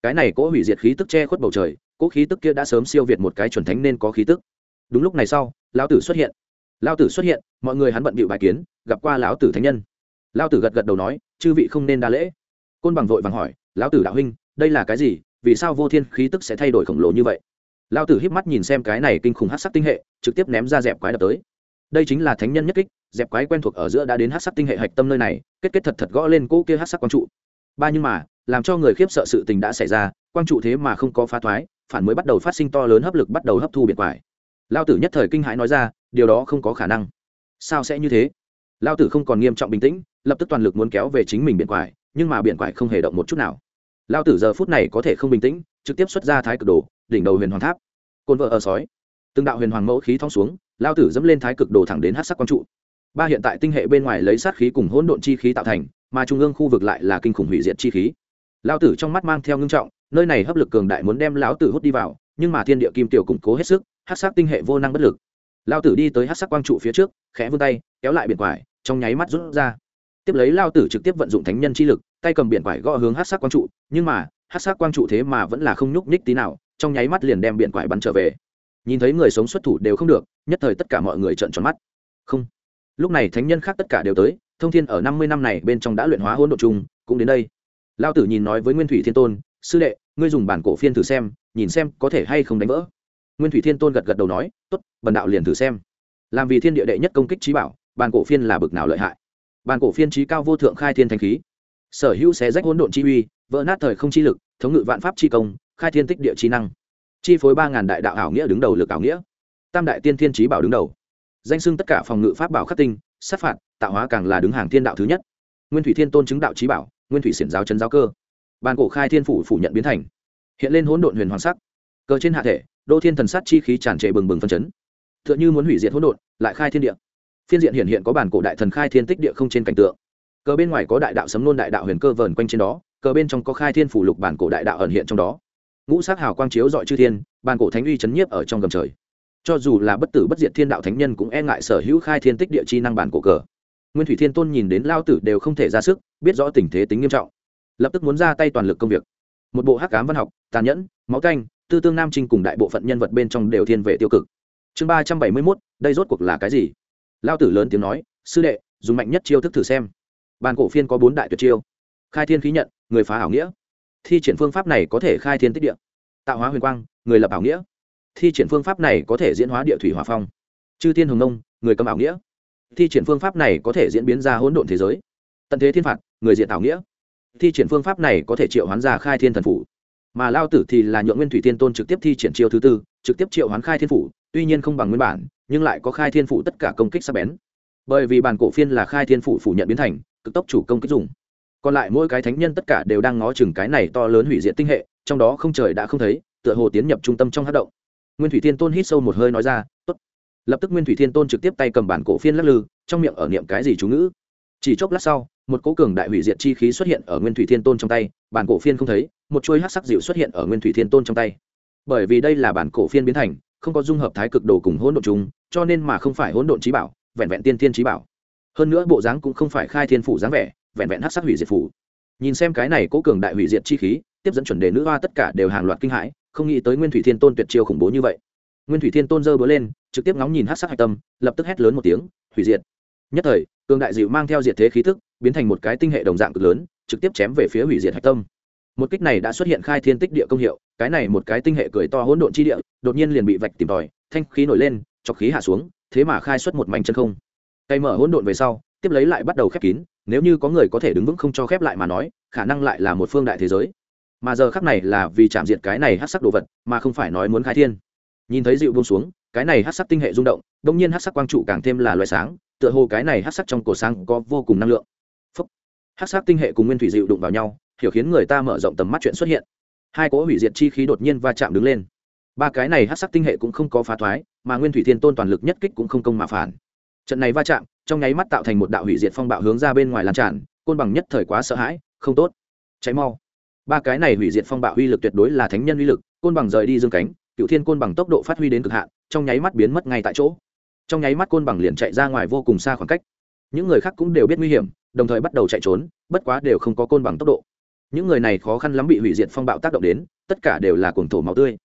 Cái này cỗ hủy diệt khí tức che khuất bầu trời cỗ khí tức kia đã sớm siêu việt một cái chuẩn thánh nên có khí tức. Đúng lúc này sau, lão tử xuất hiện. Lão tử xuất hiện, mọi người hắn bận bịu bài kiến, gặp qua lão tử thánh nhân. Lão tử gật gật đầu nói, chư vị không nên đa lễ. Côn bằng vội vàng hỏi, lão tử đạo huynh đây là cái gì? Vì sao vô thiên khí tức sẽ thay đổi khổng lồ như vậy? Lão tử híp mắt nhìn xem cái này kinh khủng hát sắc tinh hệ, trực tiếp ném ra dẹp quái đập tới. Đây chính là thánh nhân nhất kích, dẹp quái quen thuộc ở giữa đã đến hát sắc tinh hệ hạch tâm nơi này, kết kết thật thật gõ lên cỗ kia hát sắc quang trụ. Ba nhưng mà, làm cho người khiếp sợ sự tình đã xảy ra, quang trụ thế mà không có phá thoái, phản mới bắt đầu phát sinh to lớn hấp lực bắt đầu hấp thu biệt quải. Lao tử nhất thời kinh hãi nói ra, điều đó không có khả năng. Sao sẽ như thế? Lao tử không còn nghiêm trọng bình tĩnh, lập tức toàn lực muốn kéo về chính mình biển quải, nhưng mà biển quải không hề động một chút nào lao tử giờ phút này có thể không bình tĩnh, trực tiếp xuất ra thái cực đồ, đỉnh đầu huyền hoàng tháp. Côn vợ ở sói. Từng đạo huyền hoàng mẫu khí thong xuống, lao tử dẫm lên thái cực đồ thẳng đến hát sắc quang trụ. Ba hiện tại tinh hệ bên ngoài lấy sát khí cùng hỗn độn chi khí tạo thành, mà trung ương khu vực lại là kinh khủng hủy diệt chi khí. Lao tử trong mắt mang theo ngưng trọng, nơi này hấp lực cường đại muốn đem lão tử hút đi vào, nhưng mà thiên địa kim tiểu củng cố hết sức hát sắc tinh hệ vô năng bất lực. Lao tử đi tới hát sắc quang trụ phía trước, khẽ vươn tay, kéo lại biển quải, trong nháy mắt rút ra tiếp lấy lao tử trực tiếp vận dụng thánh nhân chi lực, tay cầm biển quải gõ hướng hát sắc quang trụ, nhưng mà hát sắc quang trụ thế mà vẫn là không nhúc nhích tí nào, trong nháy mắt liền đem biển quải bắn trở về. Nhìn thấy người sống xuất thủ đều không được, nhất thời tất cả mọi người trợn tròn mắt. Không. Lúc này thánh nhân khác tất cả đều tới, thông thiên ở năm mươi năm này bên trong đã luyện hóa hỗn độ chung cũng đến đây. Lao tử nhìn nói với nguyên thủy thiên tôn, sư đệ, ngươi dùng bản cổ phiên thử xem, nhìn xem có thể hay không đánh vỡ. Nguyên thủy thiên tôn gật gật đầu nói t ố t bần đạo liền thử xem. Làm vì thiên địa đệ nhất công kích trí bảo, bản cổ phiên là bực nào lợi hại bàn cổ phiên trí cao vô thượng khai thiên thanh khí. Sở hữu xé rách hỗn độn chi uy, vỡ nát thời không chi lực, thống ngự vạn pháp chi công, khai thiên tích địa chi năng. Chi phối ba ngàn đại đạo ảo nghĩa đứng đầu lực ảo nghĩa. Tam đại tiên thiên trí bảo đứng đầu. Danh xưng tất cả phòng ngự pháp bảo khắc tinh, sát phạt, tạo hóa càng là đứng hàng thiên đạo thứ nhất. Nguyên thủy thiên tôn chứng đạo trí bảo, nguyên thủy xiển giáo chân giáo cơ. Bàn cổ khai thiên phủ phủ nhận biến thành. Hiện lên hỗn độn huyền hoàng sắc. Cơ trên hạ thể, đô thiên thần sát chi khí tràn trề bừng bừng phân chấn. T h ư ợ n h ư muốn hủy diệt hỗn độn, lại khai thiên địa phiên diện hiện hiện có bản cổ đại thần khai thiên tích địa không trên cảnh tượng. Cờ bên ngoài có đại đạo sấm nôn đại đạo huyền cơ vờn quanh trên đó, cờ bên trong có khai thiên phủ lục bản cổ đại đạo ẩn hiện trong đó. Ngũ sát hào quang chiếu dọi chư thiên, bản cổ thánh uy chấn nhiếp ở trong gầm trời. Cho dù là bất tử bất diệt thiên đạo thánh nhân cũng e ngại sở hữu khai thiên tích địa chi năng bản cổ cờ. Nguyên thủy thiên tôn nhìn đến lao tử đều không thể ra sức, biết rõ tình thế tính nghiêm trọng. Lập tức muốn ra tay toàn lực công việc. Một bộ hắc cám văn học, tàn nhẫn, máu canh, tư tương nam trinh cùng đại bộ phận nhân vật bên trong đều thiên về tiêu cực. Chương ba trăm bảy mươi mốt, đây rốt cuộc là cái gì? Lao tử lớn tiếng nói, sư đệ, dùng mạnh nhất chiêu thức thử xem. Bàn cổ phiên có bốn đại tuyệt chiêu. Khai thiên khí nhận, người phá ảo nghĩa. Thi triển phương pháp này có thể khai thiên tích địa. Tạo hóa huyền quang, người lập ảo nghĩa. Thi triển phương pháp này có thể diễn hóa địa thủy hòa phong. Chư thiên hồng nông, người cầm ảo nghĩa. Thi triển phương pháp này có thể diễn biến ra hỗn độn thế giới. Tận thế thiên phạt, người diện ảo nghĩa. Thi triển phương pháp này có thể triệu hoán ra khai thiên thần phủ. Mà lao tử thì là nhượng nguyên thủy tiên tôn trực tiếp thi triển chiêu thứ tư, trực tiếp triệu hoán khai thiên phủ, tuy nhiên không bằng nguyên bản nhưng lại có khai thiên phủ tất cả công kích sắc bén. Bởi vì bản cổ phiên là khai thiên phủ phủ nhận biến thành, cực tốc chủ công kích dùng. Còn lại mỗi cái thánh nhân tất cả đều đang ngó chừng cái này to lớn hủy diệt tinh hệ, trong đó không trời đã không thấy, tựa hồ tiến nhập trung tâm trong hát động. Nguyên thủy Thiên tôn hít sâu một hơi nói ra, tốt. Lập tức nguyên thủy thiên tôn trực tiếp tay cầm bản cổ phiên lắc lư, trong miệng ở niệm cái gì chú ngữ. Chỉ chốc lát sau, một cố cường đại hủy diệt chi khí xuất hiện ở nguyên thủy thiên tôn trong tay, bản cổ phiên không thấy, một chuôi hát sắc dịu xuất hiện ở nguyên thủy thiên tôn trong tay. Bởi vì đây là bản cổ phiên biến thành, không có dung hợp thái cực đồ cùng hỗn độn chúng cho nên mà không phải hỗn độn trí bảo, vẹn vẹn tiên thiên trí bảo. Hơn nữa bộ dáng cũng không phải khai thiên phủ dáng vẻ, vẹn vẹn hát sắc hủy diệt phủ. Nhìn xem cái này cố cường đại hủy diệt chi khí, tiếp dẫn chuẩn đề nữ hoa tất cả đều hàng loạt kinh hãi, không nghĩ tới nguyên thủy thiên tôn tuyệt chiêu khủng bố như vậy. Nguyên thủy thiên tôn giơ búa lên, trực tiếp ngóng nhìn hát sắc hạch tâm, lập tức hét lớn một tiếng, hủy diệt! Nhất thời, cường đại dịu mang theo diệt thế khí thức, biến thành một cái tinh hệ đồng dạng cực lớn, trực tiếp chém về phía hủy diệt hạch tâm. Một kích này đã xuất hiện khai thiên tích địa công hiệu, cái này một cái tinh hệ cười to hỗn độn chi địa, đột nhiên liền bị vạch tìm tòi, thanh khí nổi lên chọc khí hạ xuống, thế mà khai xuất một mảnh chân không. Cây mở hỗn độn về sau, tiếp lấy lại bắt đầu khép kín, nếu như có người có thể đứng vững không cho khép lại mà nói, khả năng lại là một phương đại thế giới. Mà giờ khắc này là vì chạm diện cái này hát sắc đồ vật, mà không phải nói muốn khai thiên. Nhìn thấy dịu buông xuống, cái này hát sắc tinh hệ rung động, đông nhiên hát sắc quang trụ càng thêm là loại sáng, tựa hồ cái này hát sắc trong cổ sáng có vô cùng năng lượng. Phúc. hát sắc tinh hệ cùng nguyên thủy dịu đụng vào nhau, hiểu khiến người ta mở rộng tầm mắt chuyện xuất hiện. Hai cỗ hủy diệt chi khí đột nhiên va chạm đứng lên. Ba cái này hát sắc tinh hệ cũng không có phá thoái mà nguyên thủy thiên tôn toàn lực nhất kích cũng không công mà phản. Trận này va chạm, trong nháy mắt tạo thành một đạo hủy diệt phong bạo hướng ra bên ngoài lan tràn, côn bằng nhất thời quá sợ hãi, không tốt. Cháy mau. Ba cái này hủy diệt phong bạo uy lực tuyệt đối là thánh nhân uy lực, côn bằng rời đi dương cánh, cựu thiên côn bằng tốc độ phát huy đến cực hạn, trong nháy mắt biến mất ngay tại chỗ. Trong nháy mắt côn bằng liền chạy ra ngoài vô cùng xa khoảng cách. Những người khác cũng đều biết nguy hiểm, đồng thời bắt đầu chạy trốn, bất quá đều không có côn bằng tốc độ. Những người này khó khăn lắm bị hủy diệt phong bạo tác động đến, tất cả đều là cuồng thổ máu tươi.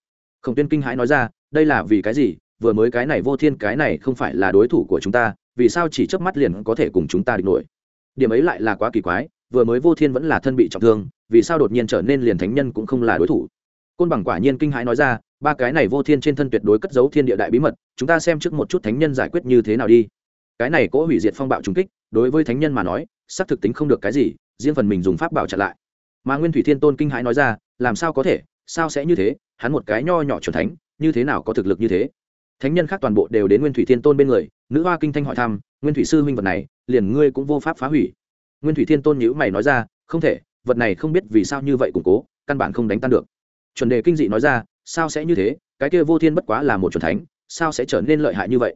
Khổng tuyên kinh hãi nói ra, đây là vì cái gì? Vừa mới cái này vô thiên, cái này không phải là đối thủ của chúng ta, vì sao chỉ chớp mắt liền có thể cùng chúng ta địch nổi? Điểm ấy lại là quá kỳ quái, vừa mới vô thiên vẫn là thân bị trọng thương, vì sao đột nhiên trở nên liền thánh nhân cũng không là đối thủ? Côn bằng quả nhiên kinh hãi nói ra, ba cái này vô thiên trên thân tuyệt đối cất giấu thiên địa đại bí mật, chúng ta xem trước một chút thánh nhân giải quyết như thế nào đi. Cái này cỗ hủy diệt phong bạo trùng kích, đối với thánh nhân mà nói, xác thực tính không được cái gì, riêng phần mình dùng pháp bảo chặn lại. Mà nguyên thủy thiên tôn kinh hãi nói ra, làm sao có thể, sao sẽ như thế, hắn một cái nho nhỏ trưởng thánh, như thế nào có thực lực như thế? Thánh nhân khác toàn bộ đều đến nguyên thủy thiên tôn bên người, nữ hoa kinh thanh hỏi thăm, nguyên thủy sư huynh vật này, liền ngươi cũng vô pháp phá hủy. Nguyên thủy thiên tôn nhữ mày nói ra, không thể, vật này không biết vì sao như vậy củng cố, căn bản không đánh tan được. Chuẩn đề kinh dị nói ra, sao sẽ như thế? Cái kia vô thiên bất quá là một chuẩn thánh, sao sẽ trở nên lợi hại như vậy?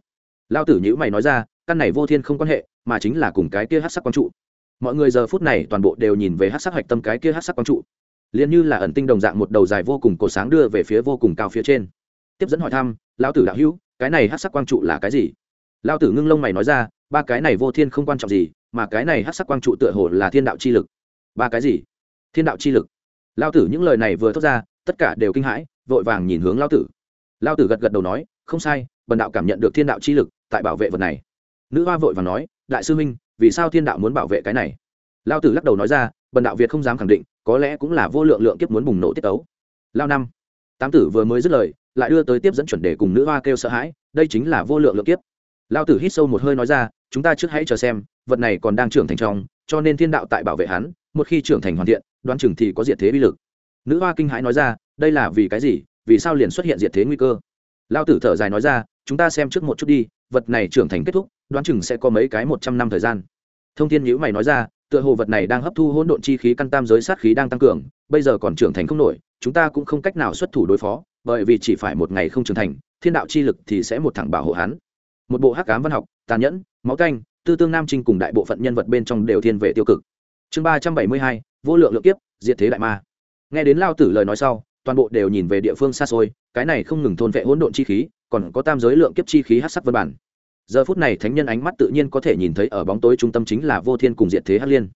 Lao tử nhữ mày nói ra, căn này vô thiên không quan hệ, mà chính là cùng cái kia hát sắc quang trụ. Mọi người giờ phút này toàn bộ đều nhìn về hát sắc hạch tâm cái kia hát sắc quang trụ. Liền như là ẩn tinh đồng dạng một đầu dài vô cùng cổ sáng đưa về phía vô cùng cao phía trên tiếp dẫn hỏi thăm, lão tử đạo hữu, cái này hát sắc quang trụ là cái gì? Lao tử ngưng lông mày nói ra, ba cái này vô thiên không quan trọng gì, mà cái này hát sắc quang trụ tựa hồ là thiên đạo chi lực. Ba cái gì? Thiên đạo chi lực. Lao tử những lời này vừa thốt ra, tất cả đều kinh hãi, vội vàng nhìn hướng lao tử. Lao tử gật gật đầu nói, không sai, bần đạo cảm nhận được thiên đạo chi lực tại bảo vệ vật này. Nữ hoa vội vàng nói, đại sư minh vì sao thiên đạo muốn bảo vệ cái này? Lao tử lắc đầu nói ra, bần đạo việt không dám khẳng định, có lẽ cũng là vô lượng lượng kiếp muốn bùng nổ tiết ấu. lao năm tám tử vừa mới dứt lời, lại đưa tới tiếp dẫn chuẩn đề cùng nữ hoa kêu sợ hãi, đây chính là vô lượng lượng kiếp. Lao tử hít sâu một hơi nói ra, chúng ta trước hãy chờ xem, vật này còn đang trưởng thành trong, cho nên thiên đạo tại bảo vệ hắn, một khi trưởng thành hoàn thiện, đoán chừng thì có diệt thế bi lực. Nữ hoa kinh hãi nói ra, đây là vì cái gì, vì sao liền xuất hiện diệt thế nguy cơ? Lao tử thở dài nói ra, chúng ta xem trước một chút đi, vật này trưởng thành kết thúc, đoán chừng sẽ có mấy cái một trăm năm thời gian. Thông thiên nhữ mày nói ra tựa hồ vật này đang hấp thu hỗn độn chi khí căn tam giới sát khí đang tăng cường, bây giờ còn trưởng thành không nổi, chúng ta cũng không cách nào xuất thủ đối phó, bởi vì chỉ phải một ngày không trưởng thành, thiên đạo chi lực thì sẽ một thẳng bảo hộ hắn. Một bộ hắc cám văn học, tàn nhẫn, máu canh, tư tương nam trinh cùng đại bộ phận nhân vật bên trong đều thiên về tiêu cực. Chương ba trăm bảy mươi hai, vô lượng lượng kiếp, diệt thế đại ma. Nghe đến lao tử lời nói sau, toàn bộ đều nhìn về địa phương xa xôi, cái này không ngừng thôn vệ hỗn độn chi khí, còn có tam giới lượng kiếp chi khí hát sắc vân bản giờ phút này thánh nhân ánh mắt tự nhiên có thể nhìn thấy ở bóng tối trung tâm chính là vô thiên cùng diệt thế hắc liên.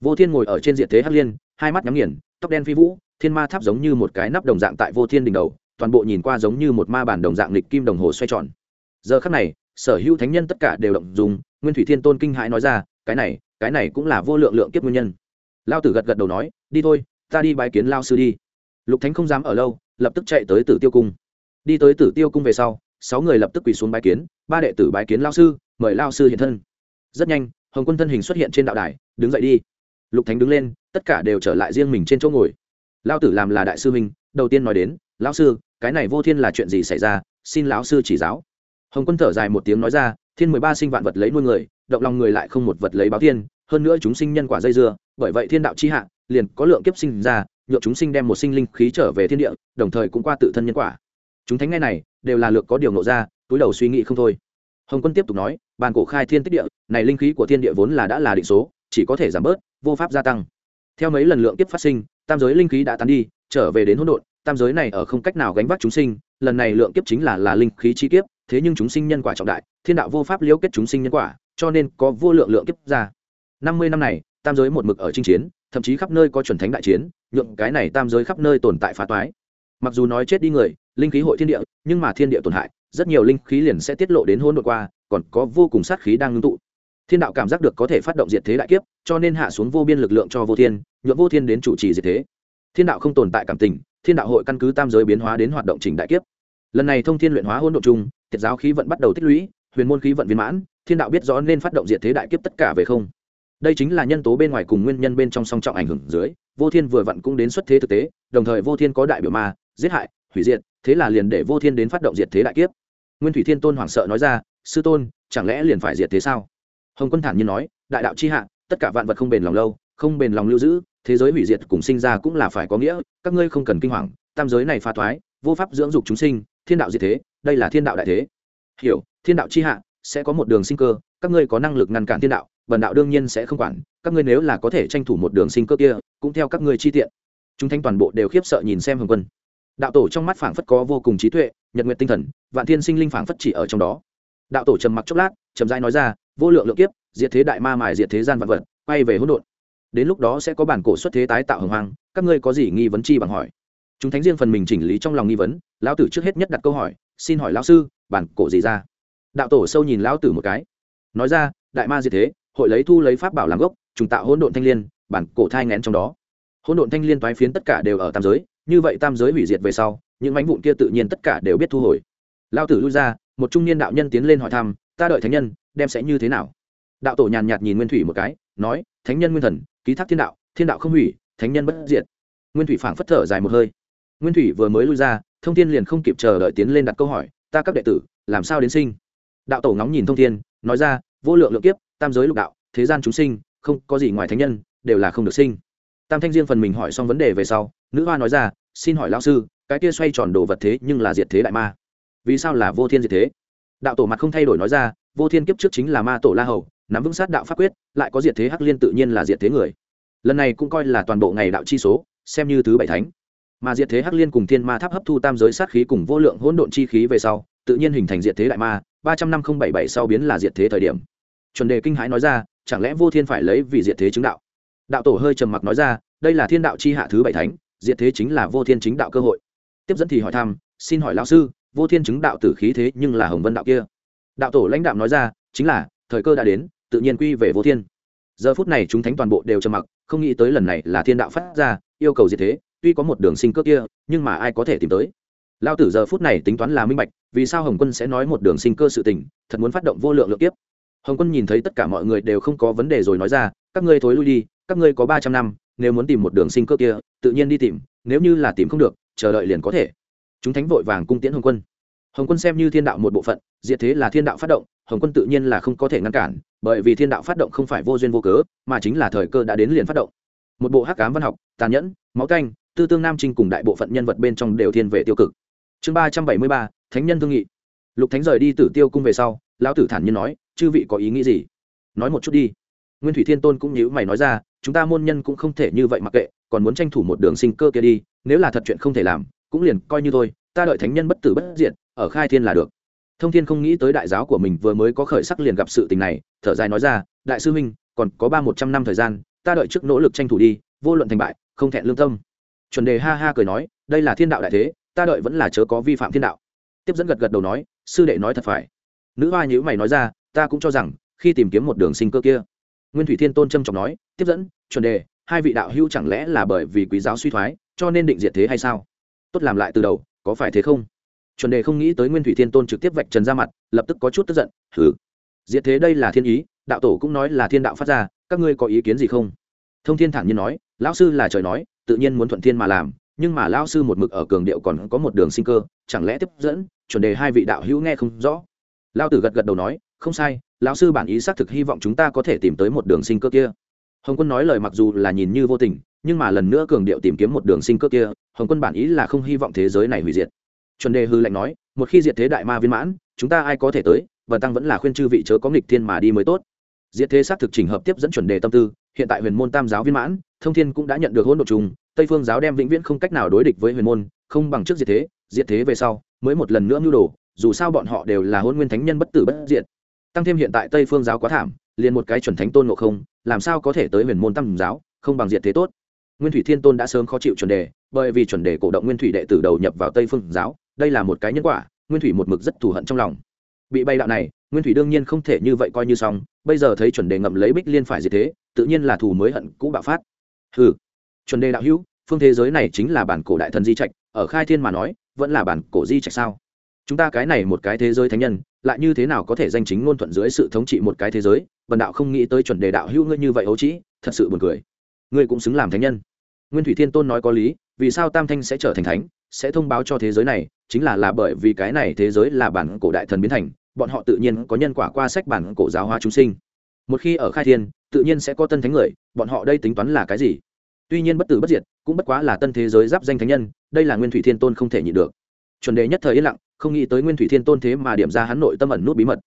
Vô thiên ngồi ở trên diệt thế hắc liên, hai mắt nhắm nghiền, tóc đen phi vũ, thiên ma tháp giống như một cái nắp đồng dạng tại vô thiên đỉnh đầu, toàn bộ nhìn qua giống như một ma bản đồng dạng lịch kim đồng hồ xoay tròn. Giờ khắc này, sở hữu thánh nhân tất cả đều động dùng nguyên thủy thiên tôn kinh hãi nói ra, cái này cái này cũng là vô lượng lượng kiếp nguyên nhân. Lao tử gật gật đầu nói, đi thôi, ta đi bái kiến lao sư đi. Lục thánh không dám ở lâu, lập tức chạy tới tử tiêu cung. Đi tới tử tiêu cung về sau sáu người lập tức quỳ xuống bái kiến, ba đệ tử bái kiến lao sư, mời lao sư hiện thân. Rất nhanh, hồng quân thân hình xuất hiện trên đạo đài, đứng dậy đi. Lục thánh đứng lên, tất cả đều trở lại riêng mình trên chỗ ngồi. Lao tử làm là đại sư minh đầu tiên nói đến, lão sư, cái này vô thiên là chuyện gì xảy ra? Xin lão sư chỉ giáo. Hồng quân thở dài một tiếng nói ra, thiên mười ba sinh vạn vật lấy nuôi người, động lòng người lại không một vật lấy báo thiên, hơn nữa chúng sinh nhân quả dây dưa, bởi vậy thiên đạo chi hạ, liền có lượng kiếp sinh ra, nhượng chúng sinh đem một sinh linh khí trở về thiên địa, đồng thời cũng qua tự thân nhân quả chúng thánh ngay này, đều là lượng có điều nộ ra, túi đầu suy nghĩ không thôi. Hồng quân tiếp tục nói bàn cổ khai thiên tích địa, này linh khí của thiên địa vốn là đã là định số, chỉ có thể giảm bớt, vô pháp gia tăng. Theo mấy lần lượng kiếp phát sinh, tam giới linh khí đã tán đi, trở về đến hỗn độn, tam giới này ở không cách nào gánh vác chúng sinh, lần này lượng kiếp chính là là linh khí chi kiếp, thế nhưng chúng sinh nhân quả trọng đại, thiên đạo vô pháp liễu kết chúng sinh nhân quả, cho nên có vô lượng lượng kiếp ra. Năm mươi năm này, tam giới một mực ở chinh chiến, thậm chí khắp nơi có chuẩn thánh đại chiến, nhượng cái này tam giới khắp nơi tồn tại phá toái. Mặc dù nói chết đi người linh khí hội thiên địa, nhưng mà thiên địa tổn hại, rất nhiều linh khí liền sẽ tiết lộ đến hôn đột qua, còn có vô cùng sát khí đang ngưng tụ. Thiên đạo cảm giác được có thể phát động diệt thế đại kiếp, cho nên hạ xuống vô biên lực lượng cho vô thiên, nhuộm vô thiên đến chủ trì diệt thế. Thiên đạo không tồn tại cảm tình, thiên đạo hội căn cứ tam giới biến hóa đến hoạt động trình đại kiếp. Lần này thông thiên luyện hóa hôn đ ộ chung, thiệt giáo khí vận bắt đầu tích lũy, huyền môn khí vận viên mãn, thiên đạo biết rõ nên phát động diệt thế đại kiếp tất cả về không. Đây chính là nhân tố bên ngoài cùng nguyên nhân bên trong song trọng ảnh hưởng dưới, vô thiên vừa vặn cũng đến xuất thế thực tế, đồng thời vô thiên có đại biểu ma, giết hại, hủy diệt thế là liền để vô thiên đến phát động diệt thế đại kiếp. Nguyên thủy thiên tôn hoảng sợ nói ra, sư tôn, chẳng lẽ liền phải diệt thế sao? Hồng quân thản nhiên nói, đại đạo c h i hạ, tất cả vạn vật không bền lòng lâu, không bền lòng lưu giữ, thế giới hủy diệt cùng sinh ra cũng là phải có nghĩa, các ngươi không cần kinh hoàng, tam giới này pha thoái, vô pháp dưỡng dục chúng sinh, thiên đạo diệt thế, đây là thiên đạo đại thế. Hiểu, thiên đạo c h i hạ sẽ có một đường sinh cơ, các ngươi có năng lực ngăn cản thiên đạo, bần đạo đương nhiên sẽ không quản, các ngươi nếu là có thể tranh thủ một đường sinh cơ kia, cũng theo các ngươi chi tiện. Chúng thanh toàn bộ đều khiếp sợ nhìn xem hồng quân đạo tổ trong mắt phảng phất có vô cùng trí tuệ, nhật nguyện tinh thần, vạn thiên sinh linh phảng phất chỉ ở trong đó. Đạo tổ trầm mặc chốc lát trầm dai nói ra, vô lượng lượng kiếp, diệt thế đại ma mài diệt thế gian vật vật, quay về hỗn độn. Đến lúc đó sẽ có bản cổ xuất thế tái tạo hồng hoang, các ngươi có gì nghi vấn chi bằng hỏi? Chúng thánh riêng phần mình chỉnh lý trong lòng nghi vấn, lão tử trước hết nhất đặt câu hỏi, xin hỏi lão sư, bản cổ gì ra? Đạo tổ sâu nhìn lão tử một cái, nói ra, đại ma diệt thế, hội lấy thu lấy pháp bảo làm gốc, trùng tạo hỗn độn thanh liên, bản cổ thai ngén trong đó. Hỗn độn thanh liên toái phiến tất cả đều ở tam giới như vậy tam giới hủy diệt về sau, những mảnh vụn kia tự nhiên tất cả đều biết thu hồi. Lao tử lui ra, một trung niên đạo nhân tiến lên hỏi thăm, ta đợi thánh nhân, đem sẽ như thế nào? Đạo tổ nhàn nhạt nhìn nguyên thủy một cái, nói, thánh nhân nguyên thần, ký thác thiên đạo thiên đạo không hủy, thánh nhân bất diệt. Nguyên thủy phảng phất thở dài một hơi. Nguyên thủy vừa mới lui ra, thông thiên liền không kịp chờ đợi tiến lên đặt câu hỏi, ta các đệ tử, làm sao đến sinh? Đạo tổ ngóng nhìn thông thiên, nói ra, vô lượng lượng kiếp, tam giới lục đạo, thế gian chúng sinh, không có gì ngoài thánh nhân, đều là không được sinh. Tam thanh riêng phần mình hỏi xong vấn đề về sau, nữ hoa nói ra xin hỏi lão sư, cái kia xoay tròn đồ vật thế nhưng là diệt thế đại ma. Vì sao là vô thiên diệt thế? Đạo tổ mặt không thay đổi nói ra, vô thiên kiếp trước chính là ma tổ la hầu, nắm vững sát đạo pháp quyết, lại có diệt thế hắc liên tự nhiên là diệt thế người. Lần này cũng coi là toàn bộ ngày đạo chi số, xem như thứ bảy thánh. Mà diệt thế hắc liên cùng thiên ma tháp hấp thu tam giới sát khí cùng vô lượng hỗn độn chi khí về sau, tự nhiên hình thành diệt thế đại ma, ba trăm năm không bảy bảy sau biến là diệt thế thời điểm. Chuẩn đề kinh hãi nói ra, chẳng lẽ vô thiên phải lấy vì diệt thế chứng đạo? Đạo tổ hơi trầm mặc nói ra, đây là thiên đạo chi hạ thứ bảy thánh diệt thế chính là vô thiên chính đạo cơ hội. Tiếp dẫn thì hỏi thăm, xin hỏi lão sư, vô thiên chứng đạo tử khí thế nhưng là hồng vân đạo kia. Đạo tổ lãnh đạo nói ra, chính là, thời cơ đã đến, tự nhiên quy về vô thiên. Giờ phút này chúng thánh toàn bộ đều trầm mặc, không nghĩ tới lần này là thiên đạo phát ra, yêu cầu diệt thế, tuy có một đường sinh cơ kia, nhưng mà ai có thể tìm tới. Lao tử giờ phút này tính toán là minh bạch, vì sao hồng quân sẽ nói một đường sinh cơ sự tình, thật muốn phát động vô lượng lượng tiếp hồng quân nhìn thấy tất cả mọi người đều không có vấn đề rồi nói ra, các ngươi thối lui đi, các ngươi có ba trăm năm nếu muốn tìm một đường sinh cơ kia, tự nhiên đi tìm, nếu như là tìm không được, chờ đợi liền có thể. Chúng thánh vội vàng cung tiễn hồng quân. Hồng quân xem như thiên đạo một bộ phận, diệt thế là thiên đạo phát động, hồng quân tự nhiên là không có thể ngăn cản, bởi vì thiên đạo phát động không phải vô duyên vô cớ, mà chính là thời cơ đã đến liền phát động. Một bộ hắc cám văn học, tàn nhẫn, máu canh, tư tương nam trinh cùng đại bộ phận nhân vật bên trong đều thiên về tiêu cực. Chương ba trăm bảy mươi ba, thánh nhân thương nghị. Lục thánh rời đi tử tiêu cung về sau, lão tử thản nhiên nói, chư vị có ý nghĩ gì? Nói một chút đi. Nguyên thủy thiên tôn cũng nhíu mày nói ra chúng ta môn nhân cũng không thể như vậy mặc kệ, còn muốn tranh thủ một đường sinh cơ kia đi, nếu là thật chuyện không thể làm, cũng liền coi như thôi, ta đợi thánh nhân bất tử bất diệt, ở khai thiên là được. Thông thiên không nghĩ tới đại giáo của mình vừa mới có khởi sắc liền gặp sự tình này, thở dài nói ra, đại sư huynh, còn có ba một trăm năm thời gian, ta đợi trước nỗ lực tranh thủ đi, vô luận thành bại, không thẹn lương tâm. Chuẩn đề ha ha cười nói, đây là thiên đạo đại thế, ta đợi vẫn là chớ có vi phạm thiên đạo. Tiếp dẫn gật gật đầu nói, sư đệ nói thật phải. Nữ hoa nhữ mày nói ra, ta cũng cho rằng, khi tìm kiếm một đường sinh cơ kia nguyên thủy thiên tôn trâm trọng nói, tiếp dẫn, chuẩn đề, hai vị đạo hữu chẳng lẽ là bởi vì quý giáo suy thoái, cho nên định diệt thế hay sao? Tốt làm lại từ đầu, có phải thế không? Chuẩn đề không nghĩ tới nguyên thủy thiên tôn trực tiếp vạch trần ra mặt, lập tức có chút tức giận thử diệt thế đây là thiên ý, đạo tổ cũng nói là thiên đạo phát ra, các ngươi có ý kiến gì không? Thông thiên thản nhiên nói, lão sư là trời nói, tự nhiên muốn thuận thiên mà làm, nhưng mà lão sư một mực ở cường điệu còn có một đường sinh cơ, chẳng lẽ tiếp dẫn, chuẩn đề hai vị đạo hữu nghe không rõ? Lao tử gật gật đầu nói, không sai lão sư bản ý xác thực hy vọng chúng ta có thể tìm tới một đường sinh cơ kia. Hồng quân nói lời mặc dù là nhìn như vô tình nhưng mà lần nữa cường điệu tìm kiếm một đường sinh cơ kia hồng quân bản ý là không hy vọng thế giới này hủy diệt. Chuẩn đề hư lệnh nói một khi diệt thế đại ma viên mãn chúng ta ai có thể tới và tăng vẫn là khuyên chư vị chớ có nghịch thiên mà đi mới tốt. Diệt thế xác thực trình hợp tiếp dẫn chuẩn đề tâm tư hiện tại huyền môn tam giáo viên mãn thông thiên cũng đã nhận được hỗn độ trùng, tây phương giáo đem vĩnh viễn không cách nào đối địch với huyền môn không bằng trước diệt thế diệt thế về sau mới một lần nữa mưu đồ dù sao bọn họ đều là hôn nguyên thánh nhân bất tử bất diệt tăng thêm hiện tại tây phương giáo quá thảm, liền một cái chuẩn thánh tôn ngộ không, làm sao có thể tới huyền môn tam giáo, không bằng diện thế tốt. Nguyên thủy thiên tôn đã sớm khó chịu chuẩn đề, bởi vì chuẩn đề cổ động nguyên thủy đệ tử đầu nhập vào tây phương giáo, đây là một cái nhân quả, nguyên thủy một mực rất thù hận trong lòng. Bị bay đạo này, nguyên thủy đương nhiên không thể như vậy coi như xong, bây giờ thấy chuẩn đề ngậm lấy bích liên phải gì thế, tự nhiên là thù mới hận cũ bạo phát. Ừ chuẩn đề đạo hữu, phương thế giới này chính là bản cổ đại thần di trạch, ở khai thiên mà nói, vẫn là bản cổ di trạch sao? Chúng ta cái này một cái thế giới thánh nhân, lại như thế nào có thể danh chính ngôn thuận dưới sự thống trị một cái thế giới? Bần đạo không nghĩ tới chuẩn đề đạo hữu ngươi như vậy ấu trĩ, thật sự buồn cười. Ngươi cũng xứng làm thánh nhân. Nguyên thủy thiên tôn nói có lý, vì sao tam thanh sẽ trở thành thánh, sẽ thông báo cho thế giới này, chính là là bởi vì cái này thế giới là bản cổ đại thần biến thành, bọn họ tự nhiên có nhân quả qua sách bản cổ giáo hóa chúng sinh. Một khi ở khai thiên, tự nhiên sẽ có tân thánh người, bọn họ đây tính toán là cái gì? Tuy nhiên bất tử bất diệt, cũng bất quá là tân thế giới giáp danh thánh nhân, đây là nguyên thủy thiên tôn không thể nhịn được. Chuẩn đề nhất thời yên lặng không nghĩ tới nguyên thủy thiên tôn thế mà điểm ra hắn nội tâm ẩn nút bí mật.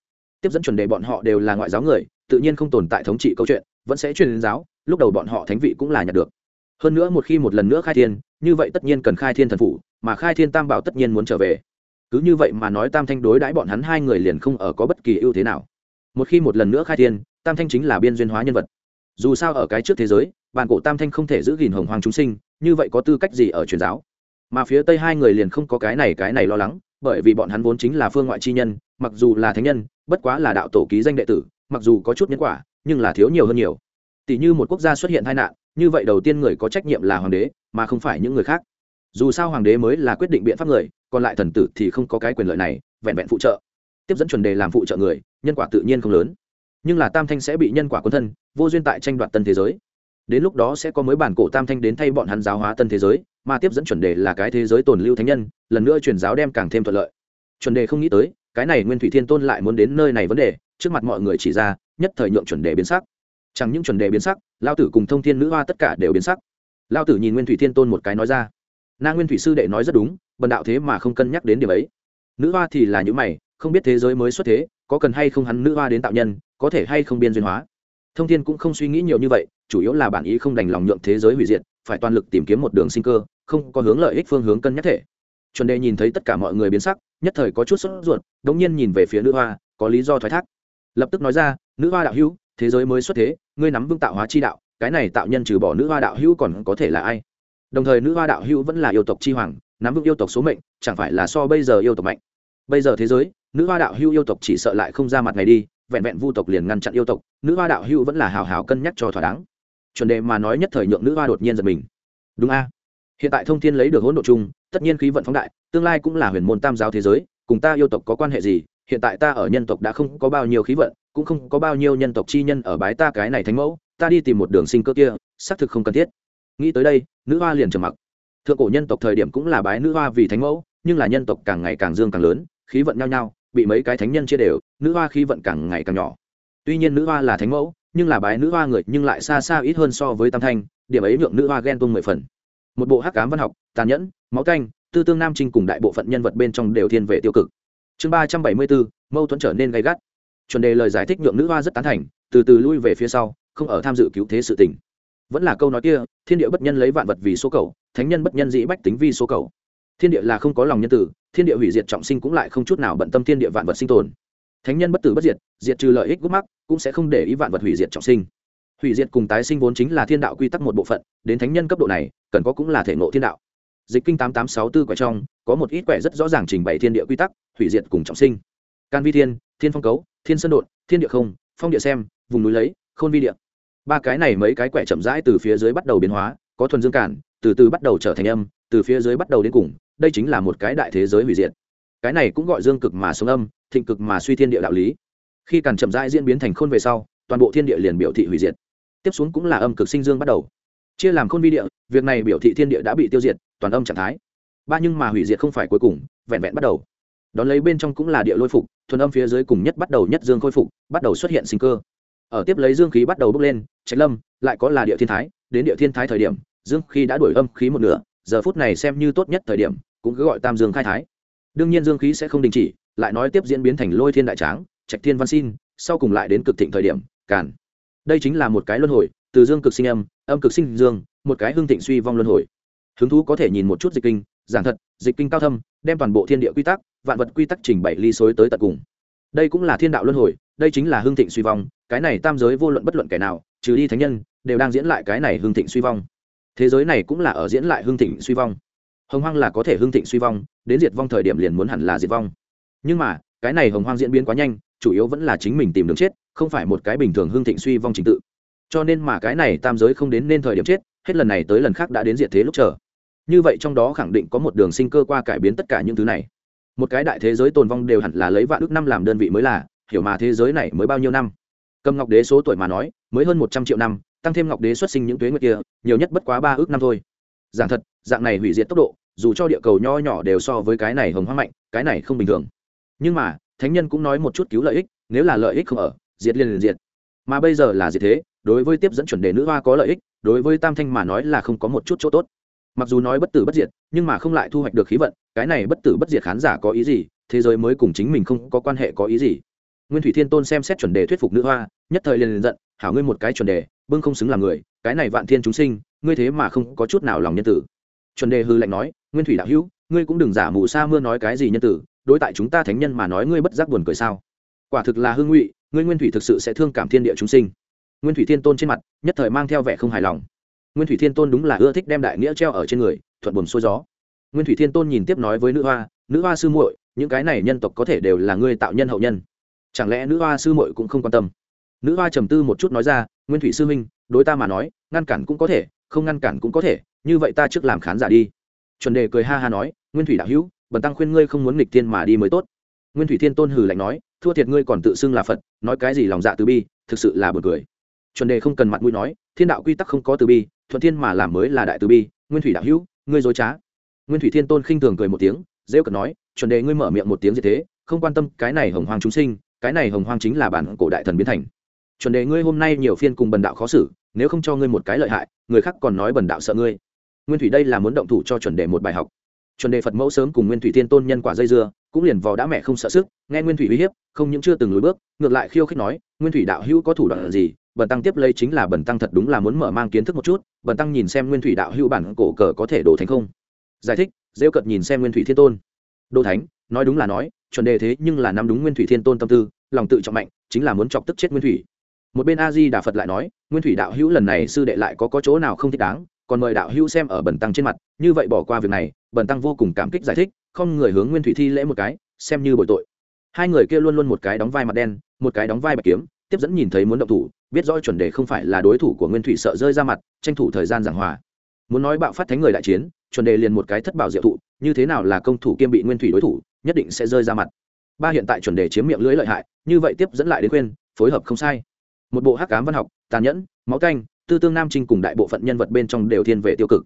Tiếp dẫn chuẩn đề bọn họ đều là ngoại giáo người, tự nhiên không tồn tại thống trị câu chuyện, vẫn sẽ truyền đến giáo, lúc đầu bọn họ thánh vị cũng là nhận được. Hơn nữa một khi một lần nữa khai thiên, như vậy tất nhiên cần khai thiên thần phủ, mà khai thiên tam bảo tất nhiên muốn trở về. Cứ như vậy mà nói tam thanh đối đãi bọn hắn hai người liền không ở có bất kỳ ưu thế nào. Một khi một lần nữa khai thiên, tam thanh chính là biên duyên hóa nhân vật. Dù sao ở cái trước thế giới, bản cổ tam thanh không thể giữ gìn hồng hoàng chúng sinh, như vậy có tư cách gì ở truyền giáo? Mà phía tây hai người liền không có cái này cái này lo lắng bởi vì bọn hắn vốn chính là phương ngoại chi nhân, mặc dù là thánh nhân, bất quá là đạo tổ ký danh đệ tử, mặc dù có chút nhân quả, nhưng là thiếu nhiều hơn nhiều. Tỷ như một quốc gia xuất hiện tai nạn, như vậy đầu tiên người có trách nhiệm là hoàng đế, mà không phải những người khác. Dù sao hoàng đế mới là quyết định biện pháp người, còn lại thần tử thì không có cái quyền lợi này, vẹn vẹn phụ trợ. Tiếp dẫn chuẩn đề làm phụ trợ người, nhân quả tự nhiên không lớn. Nhưng là tam thanh sẽ bị nhân quả quân thân, vô duyên tại tranh đoạt tân thế giới đến lúc đó sẽ có mới bản cổ tam thanh đến thay bọn hắn giáo hóa tân thế giới, mà tiếp dẫn chuẩn đề là cái thế giới tồn lưu thánh nhân, lần nữa truyền giáo đem càng thêm thuận lợi. Chuẩn đề không nghĩ tới, cái này nguyên thủy thiên tôn lại muốn đến nơi này vấn đề, trước mặt mọi người chỉ ra, nhất thời nhượng chuẩn đề biến sắc. Chẳng những chuẩn đề biến sắc, lao tử cùng thông thiên nữ hoa tất cả đều biến sắc. Lao tử nhìn nguyên thủy thiên tôn một cái nói ra. Na nguyên thủy sư đệ nói rất đúng, bần đạo thế mà không cân nhắc đến điểm ấy. Nữ hoa thì là những mày, không biết thế giới mới xuất thế, có cần hay không hắn nữ hoa đến tạo nhân, có thể hay không biên duyên hóa thông thiên cũng không suy nghĩ nhiều như vậy, chủ yếu là bản ý không đành lòng nhượng thế giới hủy diệt, phải toàn lực tìm kiếm một đường sinh cơ, không có hướng lợi ích phương hướng cân nhắc thể. Chuẩn đề nhìn thấy tất cả mọi người biến sắc, nhất thời có chút sốt ruột, đống nhiên nhìn về phía nữ hoa, có lý do thoái thác. Lập tức nói ra, nữ hoa đạo hữu, thế giới mới xuất thế, ngươi nắm vững tạo hóa chi đạo, cái này tạo nhân trừ bỏ nữ hoa đạo hữu còn có thể là ai? Đồng thời nữ hoa đạo hữu vẫn là yêu tộc chi hoàng, nắm vững yêu tộc số mệnh, chẳng phải là so bây giờ yêu tộc mạnh. Bây giờ thế giới, nữ hoa đạo hữu yêu tộc chỉ sợ lại không ra mặt này đi vẹn vẹn vu tộc liền ngăn chặn yêu tộc, nữ hoa đạo hưu vẫn là hào hào cân nhắc cho thỏa đáng. Chuẩn đề mà nói nhất thời nhượng nữ hoa đột nhiên giật mình. Đúng a. Hiện tại thông thiên lấy được hỗn độ chung, tất nhiên khí vận phóng đại, tương lai cũng là huyền môn tam giáo thế giới, cùng ta yêu tộc có quan hệ gì? Hiện tại ta ở nhân tộc đã không có bao nhiêu khí vận, cũng không có bao nhiêu nhân tộc chi nhân ở bái ta cái này thánh mẫu, ta đi tìm một đường sinh cơ kia, xác thực không cần thiết. Nghĩ tới đây, nữ hoa liền trầm mặc. Thượng cổ nhân tộc thời điểm cũng là bái nữ hoa vì thánh mẫu, nhưng là nhân tộc càng ngày càng dương càng lớn, khí vận nhau nhau bị mấy cái thánh nhân chia đều, nữ hoa khi vận càng ngày càng nhỏ. Tuy nhiên nữ hoa là thánh mẫu, nhưng là bái nữ hoa người nhưng lại xa xa ít hơn so với tam thanh, điểm ấy nhượng nữ hoa ghen tuông mười phần. Một bộ hắc cám văn học, tàn nhẫn, máu canh, tư tương nam trinh cùng đại bộ phận nhân vật bên trong đều thiên về tiêu cực. Chương ba trăm bảy mươi bốn, mâu thuẫn trở nên gay gắt. Chuẩn đề lời giải thích nhượng nữ hoa rất tán thành, từ từ lui về phía sau, không ở tham dự cứu thế sự tình. Vẫn là câu nói kia, thiên địa bất nhân lấy vạn vật vì số cầu, thánh nhân bất nhân dĩ bách tính vi số cầu thiên địa là không có lòng nhân tử, thiên địa hủy diệt trọng sinh cũng lại không chút nào bận tâm thiên địa vạn vật sinh tồn. Thánh nhân bất tử bất diệt diệt trừ lợi ích gút mắc, cũng sẽ không để ý vạn vật hủy diệt trọng sinh. Hủy diệt cùng tái sinh vốn chính là thiên đạo quy tắc một bộ phận, đến thánh nhân cấp độ này, cần có cũng là thể ngộ thiên đạo. Dịch kinh tám tám sáu tư quẻ trong, có một ít quẻ rất rõ ràng trình bày thiên địa quy tắc, hủy diệt cùng trọng sinh. Can vi thiên thiên phong cấu, thiên sơn đột thiên địa không, phong địa xem, vùng núi lấy, khôn vi địa. Ba cái này mấy cái quẻ chậm rãi từ phía dưới bắt đầu biến hóa, có thuần dương cản, từ từ bắt đầu trở thành âm, từ phía dưới bắt đầu đến cùng đây chính là một cái đại thế giới hủy diệt. Cái này cũng gọi dương cực mà sống âm, thịnh cực mà suy thiên địa đạo lý. Khi càn chậm rãi diễn biến thành khôn về sau, toàn bộ thiên địa liền biểu thị hủy diệt. Tiếp xuống cũng là âm cực sinh dương bắt đầu. Chia làm khôn vi địa, việc này biểu thị thiên địa đã bị tiêu diệt, toàn âm trạng thái. Ba nhưng mà hủy diệt không phải cuối cùng, vẹn vẹn bắt đầu. Đón lấy bên trong cũng là địa lôi phục, thuần âm phía dưới cùng nhất bắt đầu nhất dương khôi phục, bắt đầu xuất hiện sinh cơ. Ở tiếp lấy dương khí bắt đầu bốc lên, trạch lâm, lại có là địa thiên thái, đến địa thiên thái thời điểm, dương khí đã đuổi âm khí một nửa giờ phút này xem như tốt nhất thời điểm, cũng cứ gọi tam dương khai thái. Đương nhiên dương khí sẽ không đình chỉ, lại nói tiếp diễn biến thành lôi thiên đại tráng, trạch thiên văn xin, sau cùng lại đến cực thịnh thời điểm, càn. Đây chính là một cái luân hồi, từ dương cực sinh âm âm cực sinh dương, một cái hương thịnh suy vong luân hồi. Hứng thú có thể nhìn một chút dịch kinh, giảng thật, dịch kinh cao thâm, đem toàn bộ thiên địa quy tắc, vạn vật quy tắc trình bày ly xối tới tận cùng. Đây cũng là thiên đạo luân hồi, đây chính là hương thịnh suy vong, cái này tam giới vô luận bất luận kẻ nào, trừ đi thánh nhân, đều đang diễn lại cái này hương thịnh suy vong thế giới này cũng là ở diễn lại hưng thịnh suy vong. Hồng hoang là có thể hưng thịnh suy vong, đến diệt vong thời điểm liền muốn hẳn là diệt vong. Nhưng mà, cái này hồng hoang diễn biến quá nhanh, chủ yếu vẫn là chính mình tìm đường chết, không phải một cái bình thường hưng thịnh suy vong trình tự. Cho nên mà cái này tam giới không đến nên thời điểm chết, hết lần này tới lần khác đã đến diệt thế lúc chờ. Như vậy trong đó khẳng định có một đường sinh cơ qua cải biến tất cả những thứ này. Một cái đại thế giới tồn vong đều hẳn là lấy vạn ước năm làm đơn vị mới là, hiểu mà thế giới này mới bao nhiêu năm. Cầm ngọc đế số tuổi mà nói, mới hơn một trăm triệu năm tăng thêm ngọc đế xuất sinh những tuế nguyệt kia, nhiều nhất bất quá ba ước năm thôi. Giảng thật, dạng này hủy diệt tốc độ, dù cho địa cầu nho nhỏ đều so với cái này hồng hoang mạnh, cái này không bình thường. Nhưng mà, thánh nhân cũng nói một chút cứu lợi ích, nếu là lợi ích không ở, diệt liền liền diệt. Mà bây giờ là diệt thế, đối với tiếp dẫn chuẩn đề nữ hoa có lợi ích, đối với tam thanh mà nói là không có một chút chỗ tốt. Mặc dù nói bất tử bất diệt, nhưng mà không lại thu hoạch được khí vận, cái này bất tử bất diệt khán giả có ý gì, thế giới mới cùng chính mình không có quan hệ có ý gì. Nguyên thủy thiên tôn xem xét chuẩn đề thuyết phục nữ hoa, nhất thời liền liền giận, hảo ngươi một cái chuẩn đề bưng không xứng làm người, cái này vạn thiên chúng sinh, ngươi thế mà không có chút nào lòng nhân tử. Chuẩn đề hư lạnh nói, nguyên thủy đạo hữu, ngươi cũng đừng giả mù sa mưa nói cái gì nhân tử, đối tại chúng ta thánh nhân mà nói ngươi bất giác buồn cười sao? Quả thực là hương ngụy, ngươi nguyên thủy thực sự sẽ thương cảm thiên địa chúng sinh. Nguyên thủy thiên tôn trên mặt, nhất thời mang theo vẻ không hài lòng. Nguyên thủy thiên tôn đúng là ưa thích đem đại nghĩa treo ở trên người, thuận buồm xuôi gió. Nguyên thủy thiên tôn nhìn tiếp nói với nữ hoa nữ hoa sư muội, những cái này nhân tộc có thể đều là ngươi tạo nhân hậu nhân. Chẳng lẽ nữ hoa sư muội cũng không quan tâm? Nữ hoa trầm tư một chút nói ra, nguyên thủy sư minh đối ta mà nói, ngăn cản cũng có thể, không ngăn cản cũng có thể, như vậy ta trước làm khán giả đi. Chuẩn đề cười ha ha nói, nguyên thủy đạo hữu, bần tăng khuyên ngươi không muốn nghịch thiên mà đi mới tốt. Nguyên thủy thiên tôn hừ lạnh nói, thua thiệt ngươi còn tự xưng là phật, nói cái gì lòng dạ từ bi, thực sự là buồn cười. Chuẩn đề không cần mặt mũi nói, thiên đạo quy tắc không có từ bi, thuận thiên mà làm mới là đại từ bi, nguyên thủy đạo hữu, ngươi dối trá. Nguyên thủy thiên tôn khinh thường cười một tiếng dễ cật nói, chuẩn đề ngươi mở miệng một tiếng như thế, không quan tâm cái này hồng hoang chúng sinh, cái này hồng hoang chính là bản cổ đại thần biến thành chuẩn đề ngươi hôm nay nhiều phiên cùng bần đạo khó xử, nếu không cho ngươi một cái lợi hại, người khác còn nói bần đạo sợ ngươi. Nguyên thủy đây là muốn động thủ cho chuẩn đề một bài học. Chuẩn đề phật mẫu sớm cùng nguyên thủy thiên tôn nhân quả dây dưa, cũng liền vò đã mẹ không sợ sức, nghe nguyên thủy uy hiếp, không những chưa từng lùi bước, ngược lại khiêu khích nói, nguyên thủy đạo hữu có thủ đoạn gì? Bần tăng tiếp lấy chính là bần tăng thật đúng là muốn mở mang kiến thức một chút, bần tăng nhìn xem nguyên thủy đạo hữu bản cổ cờ có thể đổ thành không? Giải thích Dễ cợt nhìn xem nguyên thủy thiên tôn. Đô thánh, nói đúng là nói, chuẩn đề thế nhưng là nắm đúng nguyên thủy thiên tôn tâm tư, lòng tự trọng mạnh, chính là muốn chọc tức chết nguyên thủy một bên a di đà phật lại nói, nguyên thủy đạo hữu lần này sư đệ lại có có chỗ nào không thích đáng, còn mời đạo hữu xem ở bần tăng trên mặt, như vậy bỏ qua việc này bần tăng vô cùng cảm kích giải thích, không người hướng nguyên thủy thi lễ một cái, xem như bội tội. Hai người kia luôn luôn một cái đóng vai mặt đen, một cái đóng vai bạch kiếm, tiếp dẫn nhìn thấy muốn động thủ, biết rõ chuẩn đề không phải là đối thủ của nguyên thủy sợ rơi ra mặt, tranh thủ thời gian giảng hòa. Muốn nói bạo phát thánh người đại chiến, chuẩn đề liền một cái thất bảo diệu thụ, như thế nào là công thủ kiêm bị nguyên thủy đối thủ, nhất định sẽ rơi ra mặt. Ba hiện tại chuẩn đề chiếm miệng lưỡi lợi hại, như vậy tiếp dẫn lại đến khuyên, phối hợp không sai một bộ hắc cám văn học, tàn nhẫn, máu canh, tư tương nam trinh cùng đại bộ phận nhân vật bên trong đều thiên về tiêu cực.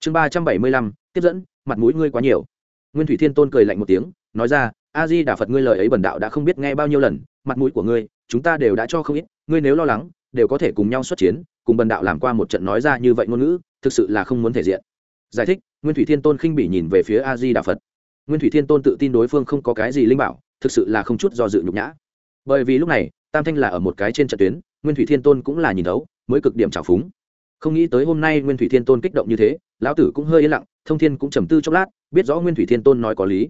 Chương ba trăm bảy mươi lăm, tiếp dẫn, mặt mũi ngươi quá nhiều. Nguyên thủy thiên tôn cười lạnh một tiếng, nói ra, a di đà phật ngươi lời ấy bần đạo đã không biết nghe bao nhiêu lần, mặt mũi của ngươi, chúng ta đều đã cho không ít, ngươi nếu lo lắng, đều có thể cùng nhau xuất chiến, cùng bần đạo làm qua một trận nói ra như vậy ngôn ngữ, thực sự là không muốn thể diện. Giải thích, nguyên thủy thiên tôn khinh bỉ nhìn về phía a di đà phật. Nguyên thủy thiên tôn tự tin đối phương không có cái gì linh bảo, thực sự là không chút do dự nhục nhã. Bởi vì lúc này, tam thanh là ở một cái trên trận tuyến nguyên thủy thiên tôn cũng là nhìn thấu, mới cực điểm trào phúng. Không nghĩ tới hôm nay nguyên thủy thiên tôn kích động như thế, lão tử cũng hơi yên lặng, thông thiên cũng trầm tư chốc lát, biết rõ nguyên thủy thiên tôn nói có lý.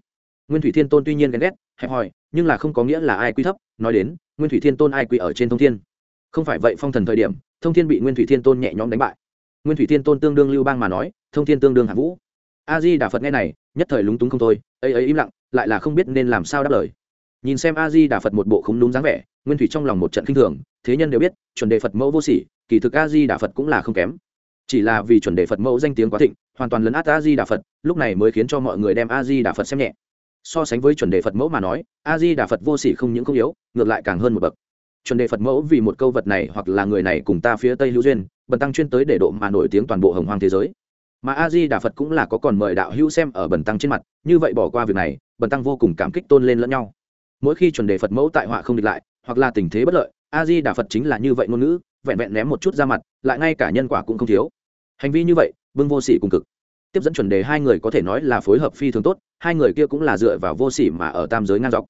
Nguyên thủy thiên tôn tuy nhiên ghen ghét, hẹp hòi, nhưng là không có nghĩa là ai quy thấp, nói đến, nguyên thủy thiên tôn ai quy ở trên thông thiên? Không phải vậy phong thần thời điểm, thông thiên bị nguyên thủy thiên tôn nhẹ nhõm đánh bại. Nguyên thủy thiên tôn tương đương lưu bang mà nói, thông thiên tương đương hạ vũ. A di đà phật nghe này, nhất thời lúng túng không thôi, ấy ấy im lặng, lại là không biết nên làm sao đáp lời nhìn xem a di đà phật một bộ không đúng dáng vẻ, nguyên thủy trong lòng một trận khinh thường, thế nhân đều biết, chuẩn đề phật mẫu vô sỉ, kỳ thực a di đà phật cũng là không kém. Chỉ là vì chuẩn đề phật mẫu danh tiếng quá thịnh, hoàn toàn lấn át a di đà phật, lúc này mới khiến cho mọi người đem a di đà phật xem nhẹ. So sánh với chuẩn đề phật mẫu mà nói a di đà phật vô sỉ không những không yếu, ngược lại càng hơn một bậc. Chuẩn đề phật mẫu vì một câu vật này hoặc là người này cùng ta phía tây hữu duyên, bần tăng chuyên tới để độ mà nổi tiếng toàn bộ hồng hoang thế giới. Mà a di đà phật cũng là có còn mời đạo hữu xem ở bần tăng trên mặt, như vậy bỏ qua việc này, bần tăng vô cùng cảm kích tôn lên lẫn nhau mỗi khi chuẩn đề phật mẫu tại họa không địch lại, hoặc là tình thế bất lợi, a di đà phật chính là như vậy ngôn ngữ, vẹn vẹn ném một chút ra mặt, lại ngay cả nhân quả cũng không thiếu. Hành vi như vậy, vương vô sỉ cùng cực. Tiếp dẫn chuẩn đề hai người có thể nói là phối hợp phi thường tốt, hai người kia cũng là dựa vào vô sỉ mà ở tam giới ngang dọc.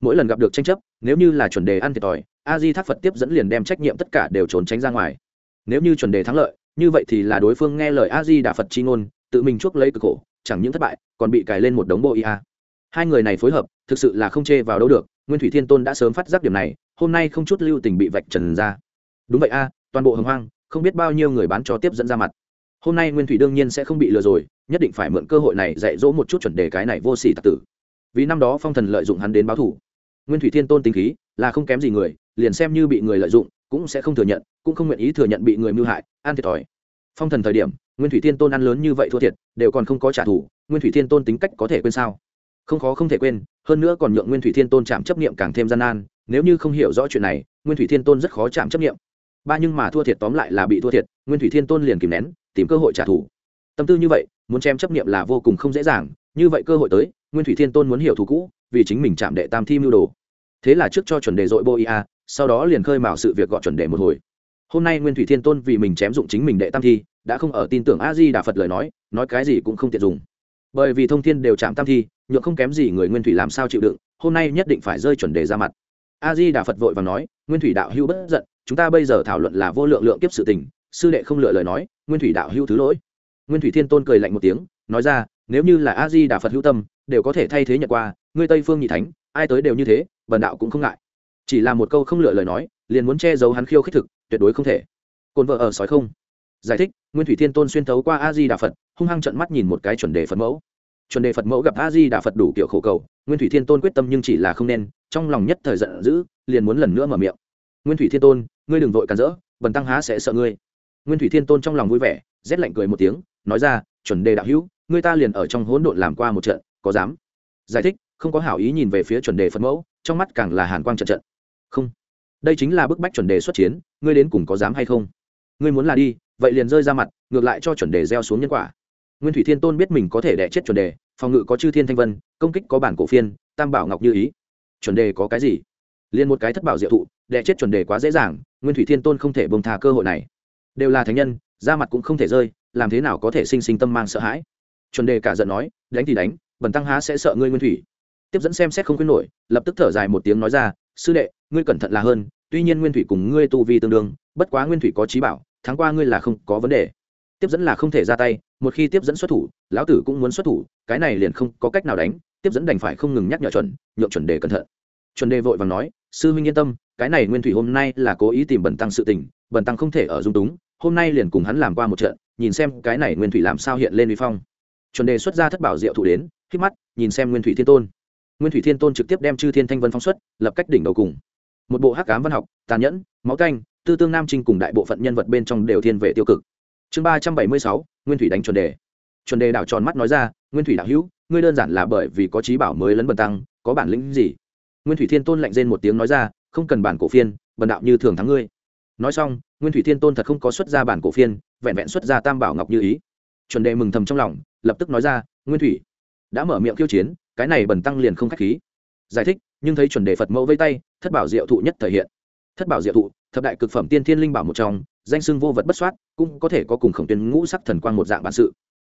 Mỗi lần gặp được tranh chấp, nếu như là chuẩn đề ăn thiệt thòi, a di thác phật tiếp dẫn liền đem trách nhiệm tất cả đều trốn tránh ra ngoài. Nếu như chuẩn đề thắng lợi, như vậy thì là đối phương nghe lời a di đà phật chi ngôn, tự mình chuốc lấy cực khổ, chẳng những thất bại, còn bị cài lên một đống bộ ia hai người này phối hợp, thực sự là không chê vào đâu được, nguyên thủy thiên tôn đã sớm phát giác điểm này, hôm nay không chút lưu tình bị vạch trần ra. Đúng vậy a, toàn bộ hồng hoang, không biết bao nhiêu người bán cho tiếp dẫn ra mặt. Hôm nay nguyên thủy đương nhiên sẽ không bị lừa rồi, nhất định phải mượn cơ hội này dạy dỗ một chút chuẩn đề cái này vô sỉ tạc tử. Vì năm đó phong thần lợi dụng hắn đến báo thủ nguyên thủy thiên tôn tính khí, là không kém gì người, liền xem như bị người lợi dụng, cũng sẽ không thừa nhận, cũng không nguyện ý thừa nhận bị người mưu hại, an thiệt thòi. Phong thần thời điểm, nguyên thủy thiên tôn ăn lớn như vậy thua thiệt, đều còn không có trả thù, nguyên thủy thiên tôn tính cách có thể quên sao? Không khó không thể quên, hơn nữa còn nhượng nguyên thủy thiên tôn chạm chấp nghiệm càng thêm gian nan, nếu như không hiểu rõ chuyện này, nguyên thủy thiên tôn rất khó chạm chấp nghiệm ba nhưng mà thua thiệt tóm lại là bị thua thiệt, nguyên thủy thiên tôn liền kìm nén, tìm cơ hội trả thù. Tâm tư như vậy, muốn chém chấp nghiệm là vô cùng không dễ dàng, như vậy cơ hội tới, nguyên thủy thiên tôn muốn hiểu thù cũ, vì chính mình chạm đệ tam thi mưu đồ. Thế là trước cho chuẩn đề dội bô ia sau đó liền khơi mào sự việc gọi chuẩn đề một hồi. Hôm nay nguyên thủy thiên tôn vì mình chém dụng chính mình đệ tam thi, đã không ở tin tưởng a di đà phật lời nói nói cái gì cũng không tiện dùng. Bởi vì thông thiên đều chạm tam thi nhượng không kém gì người nguyên thủy làm sao chịu đựng, hôm nay nhất định phải rơi chuẩn đề ra mặt. A di đà phật vội và nói, nguyên thủy đạo hữu bất giận, chúng ta bây giờ thảo luận là vô lượng lượng kiếp sự tình, sư đệ không lựa lời nói, nguyên thủy đạo hữu thứ lỗi. Nguyên thủy thiên tôn cười lạnh một tiếng, nói ra, nếu như là a di đà phật hữu tâm, đều có thể thay thế nhận qua, ngươi tây phương nhị thánh, ai tới đều như thế, bần đạo cũng không ngại. Chỉ là một câu không lựa lời nói, liền muốn che giấu hắn khiêu khích thực, tuyệt đối không thể. Cồn vợ ở sói không. Giải thích, nguyên thủy thiên tôn xuyên thấu qua a di đà phật, hung hăng trận mắt nhìn một cái chuẩn đề phật mẫu chuẩn đề phật mẫu gặp a di đà phật đủ kiểu khổ cầu, nguyên thủy thiên tôn quyết tâm nhưng chỉ là không nên, trong lòng nhất thời giận dữ, liền muốn lần nữa mở miệng. Nguyên thủy thiên tôn, ngươi đừng vội cản rỡ, bần tăng há sẽ sợ ngươi. Nguyên thủy thiên tôn trong lòng vui vẻ, rét lạnh cười một tiếng, nói ra, chuẩn đề đạo hữu, ngươi ta liền ở trong hỗn độn làm qua một trận, có dám? Giải thích, không có hảo ý nhìn về phía chuẩn đề phật mẫu, trong mắt càng là hàn quang trận trận. Không. Đây chính là bức bách chuẩn đề xuất chiến, ngươi đến cùng có dám hay không? Ngươi muốn là đi, vậy liền rơi ra mặt, ngược lại cho chuẩn đề gieo xuống nhân quả nguyên thủy thiên tôn biết mình có thể đẻ chết chuẩn đề, phòng ngự có chư thiên thanh vân, công kích có bản cổ phiên, tam bảo ngọc như ý. Chuẩn đề có cái gì? Liền một cái thất bảo diệu thụ, đẻ chết chuẩn đề quá dễ dàng, nguyên thủy thiên tôn không thể bông thà cơ hội này. Đều là thánh nhân ra mặt cũng không thể rơi, làm thế nào có thể sinh sinh tâm mang sợ hãi? Chuẩn đề cả giận nói, đánh thì đánh, bần tăng há sẽ sợ ngươi nguyên thủy. Tiếp dẫn xem xét không khuyên nổi, lập tức thở dài một tiếng nói ra, sư đệ, ngươi cẩn thận là hơn, tuy nhiên nguyên thủy cùng ngươi tu vi tương đương, bất quá nguyên thủy có trí bảo tháng qua ngươi là không có vấn đề tiếp dẫn là không thể ra tay, một khi tiếp dẫn xuất thủ, lão tử cũng muốn xuất thủ, cái này liền không có cách nào đánh, tiếp dẫn đành phải không ngừng nhắc nhở chuẩn, nhượng chuẩn đề cẩn thận. Chuẩn đề vội vàng nói, sư huynh yên tâm, cái này nguyên thủy hôm nay là cố ý tìm bẩn tăng sự tình bẩn tăng không thể ở dung túng, hôm nay liền cùng hắn làm qua một trận, nhìn xem cái này nguyên thủy làm sao hiện lên vi phong. Chuẩn đề xuất ra thất bảo diệu thủ đến khi mắt, nhìn xem nguyên thủy thiên tôn. Nguyên thủy thiên tôn trực tiếp đem chư thiên thanh vân phong xuất, lập cách đỉnh đầu cùng. Một bộ hắc cám văn học, tàn nhẫn, máu canh tư tương nam trinh cùng đại bộ phận nhân vật bên trong đều thiên về tiêu cực chương ba trăm bảy mươi sáu, nguyên thủy đánh chuẩn đề. Chuẩn đề đảo tròn mắt nói ra, nguyên thủy đạo hữu, ngươi đơn giản là bởi vì có trí bảo mới lấn bần tăng, có bản lĩnh gì? Nguyên thủy thiên tôn lạnh rên một tiếng nói ra, không cần bản cổ phiên, bần đạo như thường thắng ngươi. Nói xong, nguyên thủy thiên tôn thật không có xuất ra bản cổ phiên, vẹn vẹn xuất ra tam bảo ngọc như ý. Chuẩn đề mừng thầm trong lòng, lập tức nói ra, nguyên thủy, đã mở miệng khiêu chiến, cái này bần tăng liền không khách khí. Giải thích, nhưng thấy chuẩn đề phật mẫu vây tay, thất bảo diệu thụ nhất thể hiện thất bảo diệu thụ, thập đại cực phẩm tiên thiên linh bảo một trong, danh xưng vô vật bất soát, cũng có thể có cùng khổng tuyên ngũ sắc thần quang một dạng bản sự.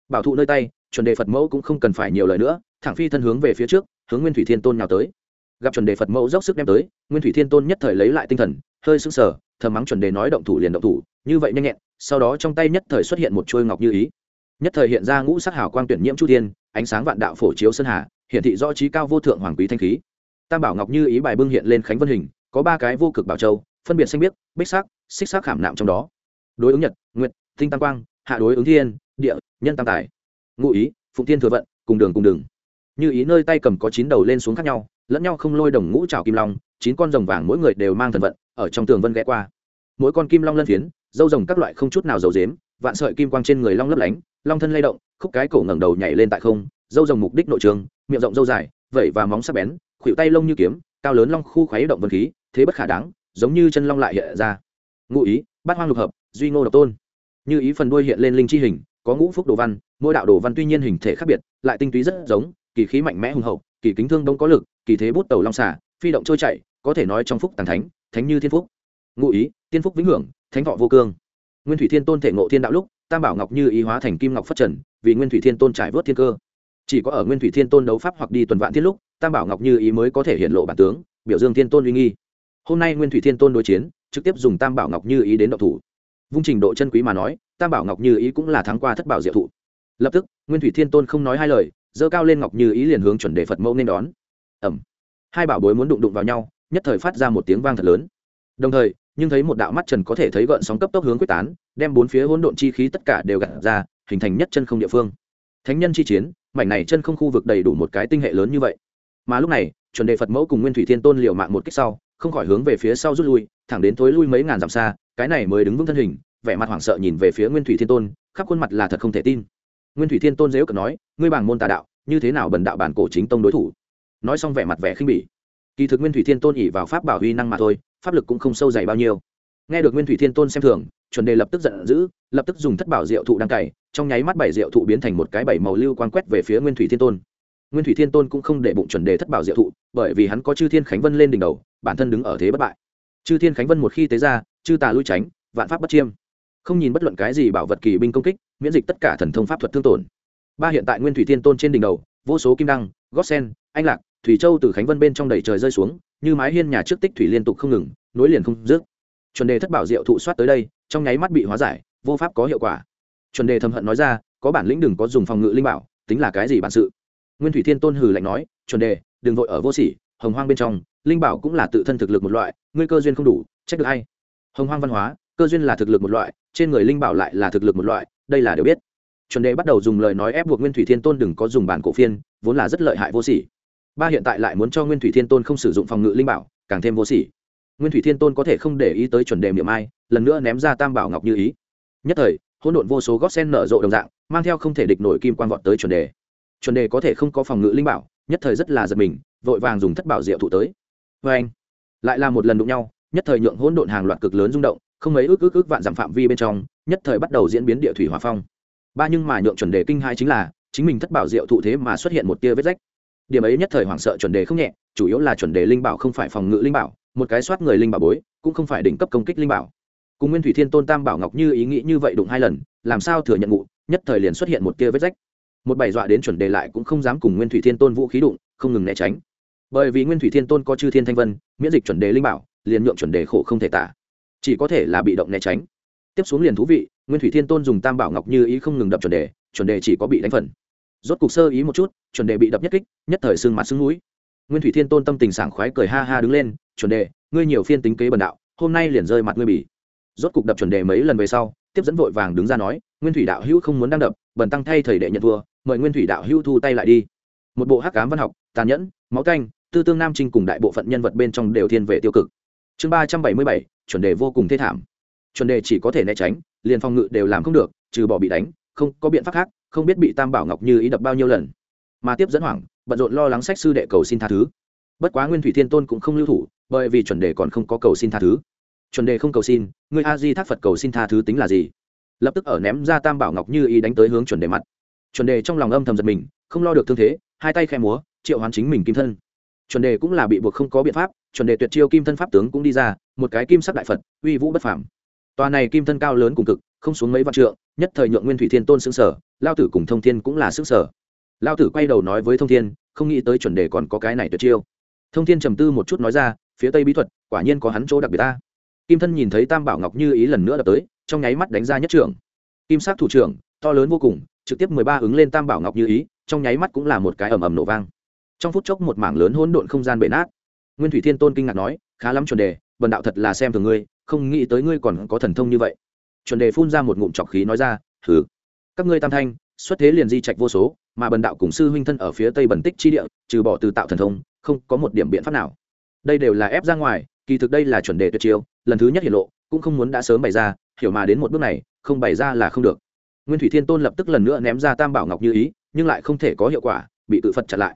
Bảo thụ nơi tay, chuẩn đề phật mẫu cũng không cần phải nhiều lời nữa, thẳng phi thân hướng về phía trước, hướng nguyên thủy thiên tôn nhào tới. Gặp chuẩn đề phật mẫu dốc sức đem tới, nguyên thủy thiên tôn nhất thời lấy lại tinh thần, hơi sững sờ, thầm mắng chuẩn đề nói động thủ liền động thủ, như vậy nhanh nhẹn, sau đó trong tay nhất thời xuất hiện một chuôi ngọc như ý. Nhất thời hiện ra ngũ sắc hào quang tuyển nhiễm chu thiên, ánh sáng vạn đạo phổ chiếu sơn hà hiện thị rõ trí cao vô thượng hoàng quý thanh khí. Tam bảo ngọc như ý bài bưng hiện lên khánh vân hình có ba cái vô cực bảo châu phân biệt xanh biếc bích sắc xích sắc khảm nạm trong đó. Đối ứng nhật nguyệt, tinh tam quang hạ đối ứng thiên địa nhân tam tài. Ngụ ý phụng thiên thừa vận cùng đường cùng đường. Như ý nơi tay cầm có chín đầu lên xuống khác nhau lẫn nhau không lôi đồng ngũ trào kim long chín con rồng vàng mỗi người đều mang thần vận ở trong tường vân ghé qua. Mỗi con kim long lân phiến dâu rồng các loại không chút nào dầu dếm vạn sợi kim quang trên người long lấp lánh long thân lay động khúc cái cổ ngẩng đầu nhảy lên tại không dâu rồng mục đích nội trường miệng rộng dâu dài vẩy và móng sắc bén khuỷu tay lông như kiếm cao lớn long khu khuấy động vân khí thế bất khả đáng, giống như chân long lại hiện ra. Ngụ ý, bát hoang lục hợp, duy ngô độc tôn. Như ý phần đuôi hiện lên linh chi hình, có ngũ phúc đồ văn, mỗi đạo đồ văn tuy nhiên hình thể khác biệt, lại tinh túy rất giống, kỳ khí mạnh mẽ hùng hậu, kỳ kính thương đông có lực, kỳ thế bút tàu long xả phi động trôi chạy có thể nói trong phúc tàng thánh thánh như thiên phúc. Ngụ ý, tiên phúc vĩnh hưởng, thánh thọ vô cương. Nguyên thủy thiên tôn thể ngộ thiên đạo lúc, tam bảo ngọc như ý hóa thành kim ngọc phát trần, vì nguyên thủy thiên tôn trải vớt thiên cơ. Chỉ có ở nguyên thủy thiên tôn đấu pháp hoặc đi tuần vạn thiên lúc, tam bảo ngọc như ý mới có thể hiện lộ bản tướng, biểu dương thiên tôn uy nghi hôm nay nguyên thủy thiên tôn đối chiến, trực tiếp dùng tam bảo ngọc như ý đến động thủ. Vung trình độ chân quý mà nói, tam bảo ngọc như ý cũng là thắng qua thất bảo diệu thụ. Lập tức, nguyên thủy thiên tôn không nói hai lời dơ cao lên ngọc như ý liền hướng chuẩn đề phật mẫu nên đón. Ẩm. Hai bảo bối muốn đụng đụng vào nhau, nhất thời phát ra một tiếng vang thật lớn. Đồng thời, nhưng thấy một đạo mắt trần có thể thấy gợn sóng cấp tốc hướng quyết tán, đem bốn phía hỗn độn chi khí tất cả đều gặt ra, hình thành nhất chân không địa phương. Thánh nhân chi chiến, mảnh này chân không khu vực đầy đủ một cái tinh hệ lớn như vậy. Mà lúc này, chuẩn đề phật mẫu cùng nguyên thủy thiên tôn liều mạng một cách sau không khỏi hướng về phía sau rút lui, thẳng đến thối lui mấy ngàn dặm xa, cái này mới đứng vững thân hình, vẻ mặt hoảng sợ nhìn về phía nguyên thủy thiên tôn, khắp khuôn mặt là thật không thể tin. Nguyên thủy thiên tôn dễ cận nói, ngươi bảng môn tà đạo, như thế nào bần đạo bản cổ chính tông đối thủ? Nói xong vẻ mặt vẻ khinh bỉ. Kỳ thực nguyên thủy thiên tôn ỉ vào pháp bảo huy năng mà thôi, pháp lực cũng không sâu dày bao nhiêu. Nghe được nguyên thủy thiên tôn xem thường, chuẩn đề lập tức giận dữ, lập tức dùng thất bảo diệu thụ đăng cày, trong nháy mắt bảy diệu thụ biến thành một cái bảy màu lưu quan quét về phía nguyên thủy thiên tôn nguyên thủy thiên tôn cũng không để bụng chuẩn đề thất bảo diệu thụ, bởi vì hắn có chư thiên khánh vân lên đỉnh đầu, bản thân đứng ở thế bất bại. Chư thiên khánh vân một khi tế ra, chư tà lui tránh, vạn pháp bất chiêm. Không nhìn bất luận cái gì bảo vật kỳ binh công kích, miễn dịch tất cả thần thông pháp thuật thương tổn. Ba hiện tại nguyên thủy thiên tôn trên đỉnh đầu, vô số kim đăng gót sen anh lạc, thủy châu từ khánh vân bên trong đầy trời rơi xuống, như mái hiên nhà trước tích thủy liên tục không ngừng, nối liền không dứt. Chuẩn đề thất bảo diệu thụ soát tới đây, trong nháy mắt bị hóa giải, vô pháp có hiệu quả. Chuẩn đề thầm hận nói ra, có bản lĩnh đừng có dùng phòng ngự linh bảo, tính là cái gì bản sự? Nguyên thủy thiên tôn hừ lạnh nói, chuẩn đề, đừng vội ở vô sỉ, hồng hoang bên trong, linh bảo cũng là tự thân thực lực một loại, ngươi cơ duyên không đủ, trách được hay hồng hoang văn hóa, cơ duyên là thực lực một loại, trên người linh bảo lại là thực lực một loại, đây là đều biết. Chuẩn đề bắt đầu dùng lời nói ép buộc nguyên thủy thiên tôn đừng có dùng bản cổ phiên, vốn là rất lợi hại vô sỉ. Ba hiện tại lại muốn cho nguyên thủy thiên tôn không sử dụng phòng ngự linh bảo, càng thêm vô sỉ. Nguyên thủy thiên tôn có thể không để ý tới chuẩn đề miệng ai, lần nữa ném ra tam bảo ngọc như ý. Nhất thời, hỗn độn vô số gót sen nở rộ đồng dạng, mang theo không thể địch nổi kim quan vọt tới chuẩn đề chuẩn đề có thể không có phòng ngự linh bảo, nhất thời rất là giật mình, vội vàng dùng thất bảo diệu thụ tới. Vê anh, lại là một lần đụng nhau, nhất thời nhượng hỗn độn hàng loạt cực lớn rung động, không mấy ước ước ước vạn dặm phạm vi bên trong, nhất thời bắt đầu diễn biến địa thủy hòa phong. Ba nhưng mà nhượng chuẩn đề kinh hai chính là, chính mình thất bảo diệu thụ thế mà xuất hiện một tia vết rách. Điểm ấy nhất thời hoảng sợ chuẩn đề không nhẹ, chủ yếu là chuẩn đề linh bảo không phải phòng ngự linh bảo, một cái soát người linh bảo bối, cũng không phải đỉnh cấp công kích linh bảo. Cùng nguyên thủy thiên tôn tam bảo ngọc như ý nghĩ như vậy đụng hai lần, làm sao thừa nhận ngụ, nhất thời liền xuất hiện một tia vết rách một bảy dọa đến chuẩn đề lại cũng không dám cùng nguyên thủy thiên tôn vũ khí đụng, không ngừng né tránh. Bởi vì nguyên thủy thiên tôn có chư thiên thanh vân, miễn dịch chuẩn đề linh bảo, liền nhượng chuẩn đề khổ không thể tả. Chỉ có thể là bị động né tránh. Tiếp xuống liền thú vị, nguyên thủy thiên tôn dùng tam bảo ngọc như ý không ngừng đập chuẩn đề chuẩn đề chỉ có bị đánh phần. Rốt cục sơ ý một chút, chuẩn đề bị đập nhất kích, nhất thời xương mặt xương núi. Nguyên thủy thiên tôn tâm tình sảng khoái cười ha ha đứng lên, chuẩn đề, ngươi nhiều phiên tính kế bần đạo, hôm nay liền rơi mặt ngươi bỉ. Rốt cục đập chuẩn đề mấy lần về sau, tiếp dẫn vội vàng đứng ra nói, nguyên thủy đạo hữu không muốn đang đập bần tăng thay thầy đệ nhận thua, mời nguyên thủy đạo hữu thu tay lại đi. Một bộ hắc cám văn học, tàn nhẫn, máu canh, tư tương nam trinh cùng đại bộ phận nhân vật bên trong đều thiên về tiêu cực. Chương ba trăm bảy mươi bảy, chuẩn đề vô cùng thê thảm. Chuẩn đề chỉ có thể né tránh, liền phòng ngự đều làm không được, trừ bỏ bị đánh, không có biện pháp khác, không biết bị tam bảo ngọc như ý đập bao nhiêu lần. Mà tiếp dẫn hoảng, bận rộn lo lắng sách sư đệ cầu xin tha thứ. Bất quá nguyên thủy thiên tôn cũng không lưu thủ, bởi vì chuẩn đề còn không có cầu xin tha thứ. Chuẩn đề không cầu xin, người a di thác phật cầu xin tha thứ tính là gì? Lập tức ở ném ra tam bảo ngọc như ý đánh tới hướng chuẩn đề mặt. Chuẩn đề trong lòng âm thầm giật mình, không lo được thương thế, hai tay khe múa, triệu hoán chính mình kim thân. Chuẩn đề cũng là bị buộc không có biện pháp, chuẩn đề tuyệt chiêu kim thân pháp tướng cũng đi ra, một cái kim sắc đại phật, uy vũ bất phảm tòa này kim thân cao lớn cùng cực, không xuống mấy vạn trượng, nhất thời nhượng nguyên thủy thiên tôn xứng sở lao tử cùng thông thiên cũng là xứng sở lao tử quay đầu nói với thông thiên, không nghĩ tới chuẩn đề còn có cái này tuyệt chiêu. Thông thiên trầm tư một chút nói ra, phía tây bí thuật, quả nhiên có hắn chỗ đặc biệt ta kim thân nhìn thấy tam bảo ngọc như ý lần nữa đập tới, trong nháy mắt đánh ra nhất trưởng. Kim sắc thủ trưởng, to lớn vô cùng, trực tiếp mười ba ứng lên tam bảo ngọc như ý, trong nháy mắt cũng là một cái ầm ầm nổ vang. Trong phút chốc một mảng lớn hỗn độn không gian bể nát. Nguyên thủy thiên tôn kinh ngạc nói, khá lắm chuẩn đề vần đạo thật là xem thường ngươi, không nghĩ tới ngươi còn có thần thông như vậy. Chuẩn đề phun ra một ngụm trọc khí nói ra thử các ngươi tam thanh, xuất thế liền di trạch vô số, mà bần đạo cùng sư huynh thân ở phía tây bần tích chi địa, trừ bỏ từ tạo thần thông, không có một điểm biện pháp nào. Đây đều là ép ra ngoài kỳ thực đây là chuẩn đề tuyệt chiêu, lần thứ nhất hiện lộ, cũng không muốn đã sớm bày ra, hiểu mà đến một bước này, không bày ra là không được. Nguyên thủy thiên tôn lập tức lần nữa ném ra tam bảo ngọc như ý, nhưng lại không thể có hiệu quả, bị cự phật chặn lại.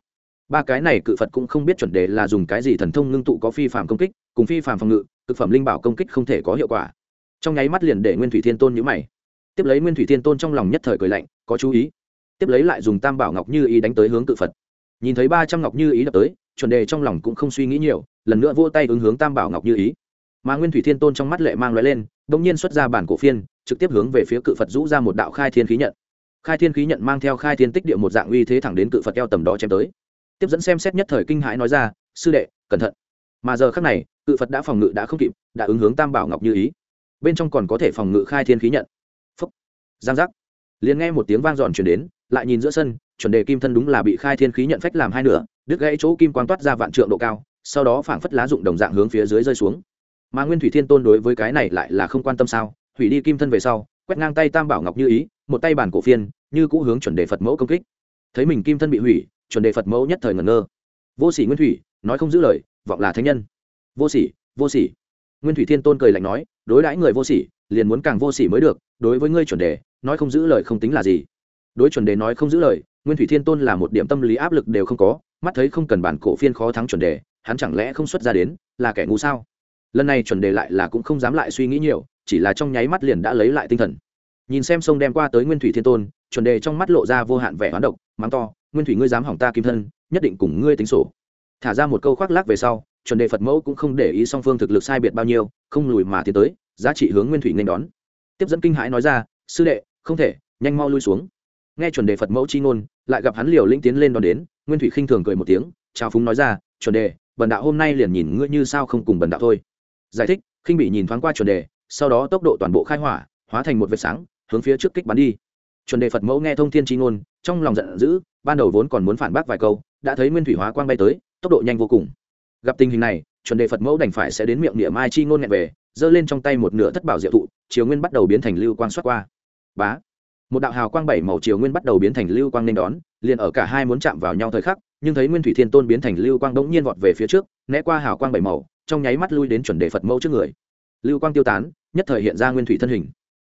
Ba cái này cự phật cũng không biết chuẩn đề là dùng cái gì thần thông ngưng tụ có phi phạm công kích, cùng phi phạm phòng ngự thực phẩm linh bảo công kích không thể có hiệu quả. Trong nháy mắt liền để nguyên thủy thiên tôn nhữ mày. Tiếp lấy nguyên thủy thiên tôn trong lòng nhất thời cười lạnh, có chú ý. Tiếp lấy lại dùng tam bảo ngọc như ý đánh tới hướng cự phật nhìn thấy ba trăm ngọc như ý đập tới, chuẩn đề trong lòng cũng không suy nghĩ nhiều, lần nữa vỗ tay ứng hướng tam bảo ngọc như ý. Mà nguyên thủy thiên tôn trong mắt lệ mang loại lên đ ỗ n g nhiên xuất ra bản cổ phiên, trực tiếp hướng về phía cự phật rũ ra một đạo khai thiên khí nhận. Khai thiên khí nhận mang theo khai thiên tích địa một dạng uy thế thẳng đến cự phật eo tầm đó chém tới. Tiếp dẫn xem xét nhất thời kinh hãi nói ra, sư đệ, cẩn thận. Mà giờ khác này, cự phật đã phòng ngự đã không kịp, đã ứng hướng tam bảo ngọc như ý. Bên trong còn có thể phòng ngự khai thiên khí nhận. Phúc. Giang giác. Liền nghe một tiếng vang giòn chuyển đến lại nhìn giữa sân, chuẩn đề kim thân đúng là bị khai thiên khí nhận phách làm hai nửa, đứt gãy chỗ kim quang toát ra vạn trượng độ cao, sau đó phảng phất lá dụng đồng dạng hướng phía dưới rơi xuống. Mà nguyên thủy thiên tôn đối với cái này lại là không quan tâm sao? Hủy đi kim thân về sau, quét ngang tay tam bảo ngọc như ý, một tay bản cổ phiên, như cũ hướng chuẩn đề phật mẫu công kích. Thấy mình kim thân bị hủy, chuẩn đề phật mẫu nhất thời ngẩn ngơ. Vô sỉ nguyên thủy, nói không giữ lời, vọng là thánh nhân. Vô sỉ vô sỉ. Nguyên thủy thiên tôn cười lạnh nói, đối đãi người vô sỉ, liền muốn càng vô sỉ mới được, đối với ngươi chuẩn đề, nói không giữ lời không tính là gì đối chuẩn đề nói không giữ lời, nguyên thủy thiên tôn là một điểm tâm lý áp lực đều không có, mắt thấy không cần bản cổ phiên khó thắng chuẩn đề, hắn chẳng lẽ không xuất ra đến, là kẻ ngu sao? Lần này chuẩn đề lại là cũng không dám lại suy nghĩ nhiều, chỉ là trong nháy mắt liền đã lấy lại tinh thần. Nhìn xem sông đem qua tới nguyên thủy thiên tôn, chuẩn đề trong mắt lộ ra vô hạn vẻ hoán độc, mắng to, nguyên thủy ngươi dám hỏng ta kim thân, nhất định cùng ngươi tính sổ. Thả ra một câu khoác lác về sau, chuẩn đề phật mẫu cũng không để ý song phương thực lực sai biệt bao nhiêu, không lùi mà tiến tới, giá trị hướng nguyên thủy nên đón. Tiếp dẫn kinh hãi nói ra, sư đệ, không thể, nhanh mau lui xuống nghe chuẩn đề phật mẫu chi ngôn, lại gặp hắn liều linh tiến lên đón đến, nguyên thủy khinh thường cười một tiếng, chào phúng nói ra, chuẩn đề, bần đạo hôm nay liền nhìn ngươi như sao không cùng bần đạo thôi. Giải thích, khinh bị nhìn thoáng qua chuẩn đề, sau đó tốc độ toàn bộ khai hỏa, hóa thành một vệt sáng, hướng phía trước kích bắn đi. Chuẩn đề phật mẫu nghe thông thiên chi ngôn, trong lòng giận dữ, ban đầu vốn còn muốn phản bác vài câu, đã thấy nguyên thủy hóa quang bay tới, tốc độ nhanh vô cùng. Gặp tình hình này, chuẩn đề phật mẫu đành phải sẽ đến miệng niệm mai chi ngôn nghẹn về, giơ lên trong tay một nửa thất bảo diệu thụ, chiều nguyên bắt đầu biến thành lưu quang xoát qua. Bá! Một đạo hào quang bảy màu chiều nguyên bắt đầu biến thành lưu quang nên đón, liền ở cả hai muốn chạm vào nhau thời khắc, nhưng thấy nguyên thủy thiên tôn biến thành lưu quang đống nhiên vọt về phía trước, né qua hào quang bảy màu, trong nháy mắt lui đến chuẩn đề phật mẫu trước người. Lưu quang tiêu tán, nhất thời hiện ra nguyên thủy thân hình.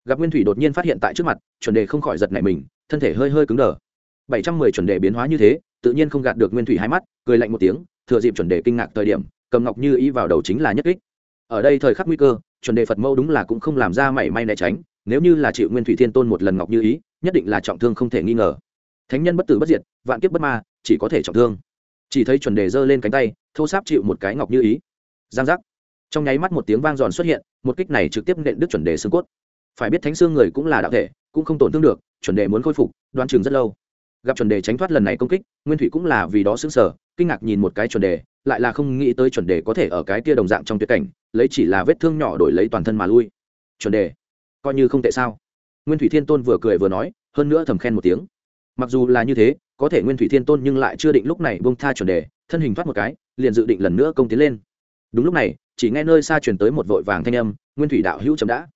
Gặp nguyên thủy đột nhiên phát hiện tại trước mặt, chuẩn đề không khỏi giật nảy mình, thân thể hơi hơi cứng đờ. Bảy trăm mười chuẩn đề biến hóa như thế, tự nhiên không gạt được nguyên thủy hai mắt, cười lạnh một tiếng, thừa dịp chuẩn đề kinh ngạc thời điểm, cầm ngọc như ý vào đầu chính là nhất kích. Ở đây thời khắc nguy cơ, chuẩn đề phật mẫu đúng là cũng không làm ra mảy may né tránh nếu như là chịu nguyên thủy thiên tôn một lần ngọc như ý, nhất định là trọng thương không thể nghi ngờ. Thánh nhân bất tử bất diệt, vạn kiếp bất ma, chỉ có thể trọng thương. Chỉ thấy chuẩn đề giơ lên cánh tay, thô sáp chịu một cái ngọc như ý. Giang giác. Trong nháy mắt một tiếng vang giòn xuất hiện, một kích này trực tiếp nện đứt chuẩn đề xương cốt. Phải biết thánh xương người cũng là đạo thể, cũng không tổn thương được, chuẩn đề muốn khôi phục, đoán chừng rất lâu. Gặp chuẩn đề tránh thoát lần này công kích, nguyên thủy cũng là vì đó xứng sở kinh ngạc nhìn một cái chuẩn đề, lại là không nghĩ tới chuẩn đề có thể ở cái tia đồng dạng trong tuyệt cảnh, lấy chỉ là vết thương nhỏ đổi lấy toàn thân mà lui. Chuẩn đề coi như không tệ sao? Nguyên thủy thiên tôn vừa cười vừa nói, hơn nữa thầm khen một tiếng. Mặc dù là như thế, có thể nguyên thủy thiên tôn nhưng lại chưa định lúc này bông tha chuẩn đề, thân hình thoát một cái, liền dự định lần nữa công tiến lên. Đúng lúc này, chỉ nghe nơi xa truyền tới một vội vàng thanh âm, nguyên thủy đạo hữu chấm đã.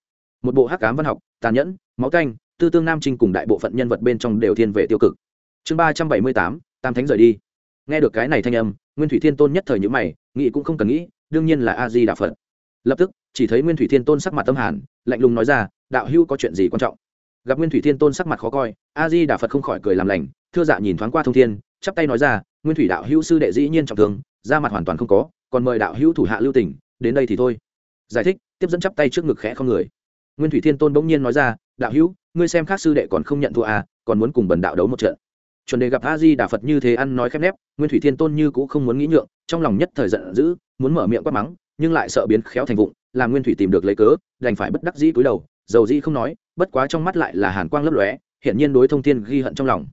Một bộ hắc cám văn học, tàn nhẫn, máu canh, tư tương nam trinh cùng đại bộ phận nhân vật bên trong đều thiên về tiêu cực. Chương ba trăm bảy mươi tám, tam thánh rời đi. Nghe được cái này thanh âm, nguyên thủy thiên tôn nhất thời nhữ mày, nghĩ cũng không cần nghĩ, đương nhiên là a di đà phật. Lập tức, chỉ thấy nguyên thủy thiên tôn sắc mặt tâm hàn lạnh lùng nói ra, đạo hữu có chuyện gì quan trọng? Gặp nguyên thủy thiên tôn sắc mặt khó coi, a di đà phật không khỏi cười làm lành, thưa dạ nhìn thoáng qua thông thiên, chắp tay nói ra, nguyên thủy đạo hữu sư đệ dĩ nhiên trọng thương, da mặt hoàn toàn không có, còn mời đạo hữu thủ hạ lưu tỉnh đến đây thì thôi. Giải thích, tiếp dẫn chắp tay trước ngực khẽ không người. Nguyên thủy thiên tôn bỗng nhiên nói ra, đạo hữu, ngươi xem khác sư đệ còn không nhận thua à còn muốn cùng bần đạo đấu một trận. Chuẩn đề gặp a di đà phật như thế ăn nói khép nép, nguyên thủy thiên tôn như cũng không muốn nghĩ nhượng, trong lòng nhất thời giận dữ, muốn mở miệng quát mắng nhưng lại sợ biến khéo thành vụng, làm nguyên thủy tìm được lấy cớ, đành phải bất đắc dĩ cúi đầu, dầu dĩ không nói, bất quá trong mắt lại là hàn quang lấp lóe hiện nhiên đối thông thiên ghi hận trong lòng.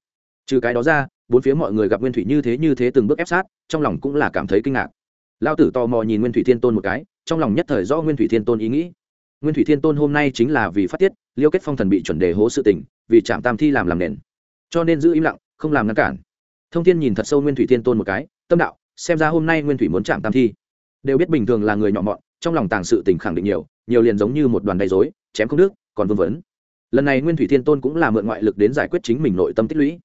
Trừ cái đó ra, bốn phía mọi người gặp nguyên thủy như thế như thế từng bước ép sát, trong lòng cũng là cảm thấy kinh ngạc. Lao tử tò mò nhìn nguyên thủy thiên tôn một cái, trong lòng nhất thời do nguyên thủy thiên tôn ý nghĩ. Nguyên thủy thiên tôn hôm nay chính là vì phát tiết, liêu kết phong thần bị chuẩn đề hố sự tình, vì trạm tam thi làm làm nền. Cho nên giữ im lặng, không làm ngăn cản. Thông thiên nhìn thật sâu nguyên thủy thiên tôn một cái, tâm đạo, xem ra hôm nay nguyên thủy muốn chạm tam thi đều biết bình thường là người nhỏ mọn, trong lòng tàng sự tình khẳng định nhiều nhiều liền giống như một đoàn đầy dối chém không nước còn vương vấn. Lần này nguyên thủy thiên tôn cũng là mượn ngoại lực đến giải quyết chính mình nội tâm tích lũy.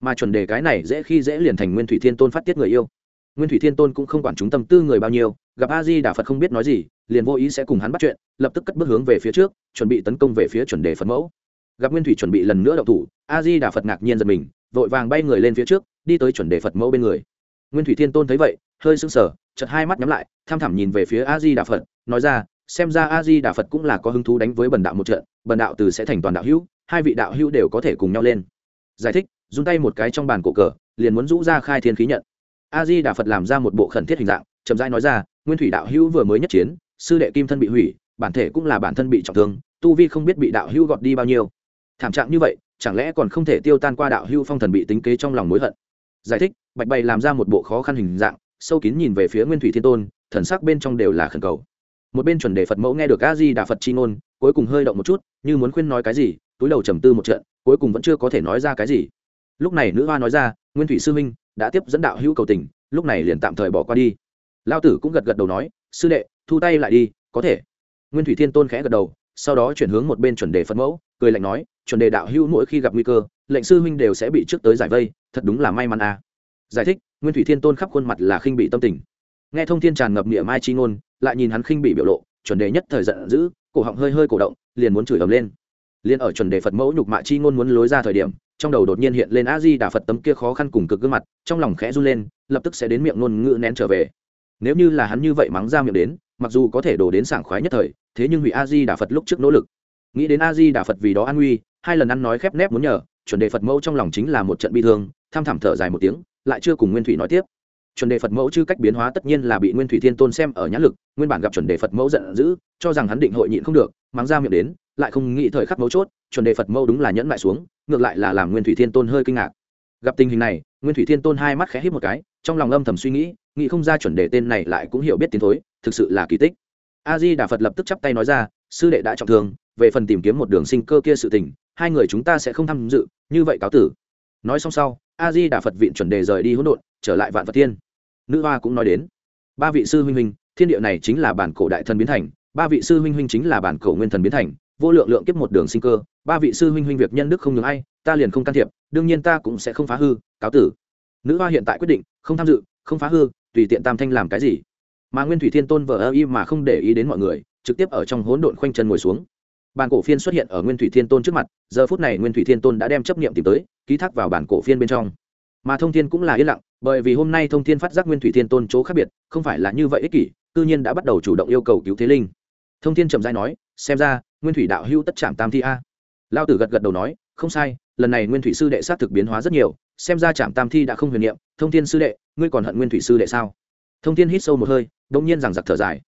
Mà chuẩn đề cái này dễ khi dễ liền thành nguyên thủy thiên tôn phát tiết người yêu. Nguyên thủy thiên tôn cũng không quản chúng tâm tư người bao nhiêu, gặp a di đà phật không biết nói gì, liền vô ý sẽ cùng hắn bắt chuyện, lập tức cất bước hướng về phía trước, chuẩn bị tấn công về phía chuẩn đề phật mẫu. Gặp nguyên thủy chuẩn bị lần nữa đậu thủ, a di đà phật ngạc nhiên giật mình, vội vàng bay người lên phía trước, đi tới chuẩn đề phật mẫu bên người. Nguyên thủy thiên tôn thấy vậy hơi sững sờ chật hai mắt nhắm lại, tham thẳm nhìn về phía a di đà phật, nói ra, xem ra a di đà phật cũng là có hứng thú đánh với bần đạo một trận, bần đạo từ sẽ thành toàn đạo hữu, hai vị đạo hữu đều có thể cùng nhau lên. Giải thích, run tay một cái trong bàn cổ cờ, liền muốn rũ ra khai thiên khí nhận. A di đà phật làm ra một bộ khẩn thiết hình dạng, chậm rãi nói ra, nguyên thủy đạo hữu vừa mới nhất chiến, sư đệ kim thân bị hủy, bản thể cũng là bản thân bị trọng thương, tu vi không biết bị đạo hữu gọt đi bao nhiêu. Thảm trạng như vậy, chẳng lẽ còn không thể tiêu tan qua đạo hữu phong thần bị tính kế trong lòng mối hận? Giải thích, bạch bày làm ra một bộ khó khăn hình dạng sâu kín nhìn về phía nguyên thủy thiên tôn, thần sắc bên trong đều là khẩn cầu. Một bên chuẩn đề phật mẫu nghe được a di đà phật chi ngôn, cuối cùng hơi động một chút, như muốn khuyên nói cái gì, túi đầu trầm tư một trận, cuối cùng vẫn chưa có thể nói ra cái gì. Lúc này nữ hoa nói ra, nguyên thủy sư minh đã tiếp dẫn đạo hữu cầu tình, lúc này liền tạm thời bỏ qua đi. Lao tử cũng gật gật đầu nói, sư đệ, thu tay lại đi, có thể. Nguyên thủy thiên tôn khẽ gật đầu, sau đó chuyển hướng một bên chuẩn đề phật mẫu, cười lạnh nói, chuẩn đề đạo hữu mỗi khi gặp nguy cơ, lệnh sư huynh đều sẽ bị trước tới giải vây, thật đúng là may mắn à giải thích, nguyên thủy thiên tôn khắp khuôn mặt là khinh bị tâm tình. Nghe thông thiên tràn ngập nghĩa mai chi ngôn, lại nhìn hắn khinh bị biểu lộ, chuẩn đề nhất thời giận dữ, cổ họng hơi hơi cổ động, liền muốn chửi ầm lên. Liền ở chuẩn đề phật mẫu nhục mạ chi ngôn muốn lối ra thời điểm, trong đầu đột nhiên hiện lên a di đà phật tấm kia khó khăn cùng cực gương mặt, trong lòng khẽ run lên, lập tức sẽ đến miệng ngôn ngữ nén trở về. Nếu như là hắn như vậy mắng ra miệng đến, mặc dù có thể đổ đến sảng khoái nhất thời, thế nhưng hủy a di đà phật lúc trước nỗ lực. Nghĩ đến a di đà phật vì đó an nguy, hai lần ăn nói khép nép muốn nhờ, chuẩn đề phật mẫu trong lòng chính là một trận bi thương, tham thảm thở dài một tiếng lại chưa cùng nguyên thủy nói tiếp. Chuẩn đề phật mẫu chư cách biến hóa tất nhiên là bị nguyên thủy thiên tôn xem ở nhãn lực, nguyên bản gặp chuẩn đề phật mẫu giận dữ, cho rằng hắn định hội nhịn không được, mắng ra miệng đến, lại không nghĩ thời khắc mấu chốt, chuẩn đề phật mẫu đúng là nhẫn lại xuống, ngược lại là làm nguyên thủy thiên tôn hơi kinh ngạc. Gặp tình hình này, nguyên thủy thiên tôn hai mắt khẽ hít một cái, trong lòng âm thầm suy nghĩ nghĩ không ra chuẩn đề tên này lại cũng hiểu biết tiến thối, thực sự là kỳ tích. A di đà phật lập tức chắp tay nói ra, sư đệ đã trọng thương, về phần tìm kiếm một đường sinh cơ kia sự tình, hai người chúng ta sẽ không tham dự, như vậy cáo tử. Nói xong sau a di đà phật viện chuẩn đề rời đi hỗn độn, trở lại vạn phật thiên. Nữ hoa cũng nói đến, ba vị sư huynh huynh, thiên địa này chính là bản cổ đại thần biến thành, ba vị sư huynh huynh chính là bản cổ nguyên thần biến thành, vô lượng lượng kiếp một đường sinh cơ, ba vị sư huynh huynh việc nhân đức không ngừng ai, ta liền không can thiệp, đương nhiên ta cũng sẽ không phá hư, cáo tử. Nữ hoa hiện tại quyết định, không tham dự, không phá hư, tùy tiện tam thanh làm cái gì. Mà nguyên thủy thiên tôn vợ ơ y mà không để ý đến mọi người, trực tiếp ở trong hỗn độn khoanh chân ngồi xuống. Bản cổ phiên xuất hiện ở nguyên thủy thiên tôn trước mặt, giờ phút này nguyên thủy thiên tôn đã đem chấp niệm tìm tới ký thác vào bản cổ phiên bên trong. Mà thông thiên cũng là yên lặng, bởi vì hôm nay thông thiên phát giác nguyên thủy thiên tôn chỗ khác biệt, không phải là như vậy ích kỷ cư nhiên đã bắt đầu chủ động yêu cầu cứu thế linh. Thông thiên trầm dai nói, xem ra, nguyên thủy đạo hữu tất trạm tam thi a. Lao tử gật gật đầu nói, không sai, lần này nguyên thủy sư đệ sát thực biến hóa rất nhiều, xem ra trạm tam thi đã không huyền niệm, thông thiên sư đệ, ngươi còn hận nguyên thủy sư đệ sao? Thông thiên hít sâu một hơi đông nhiên rằng giặc thở dài.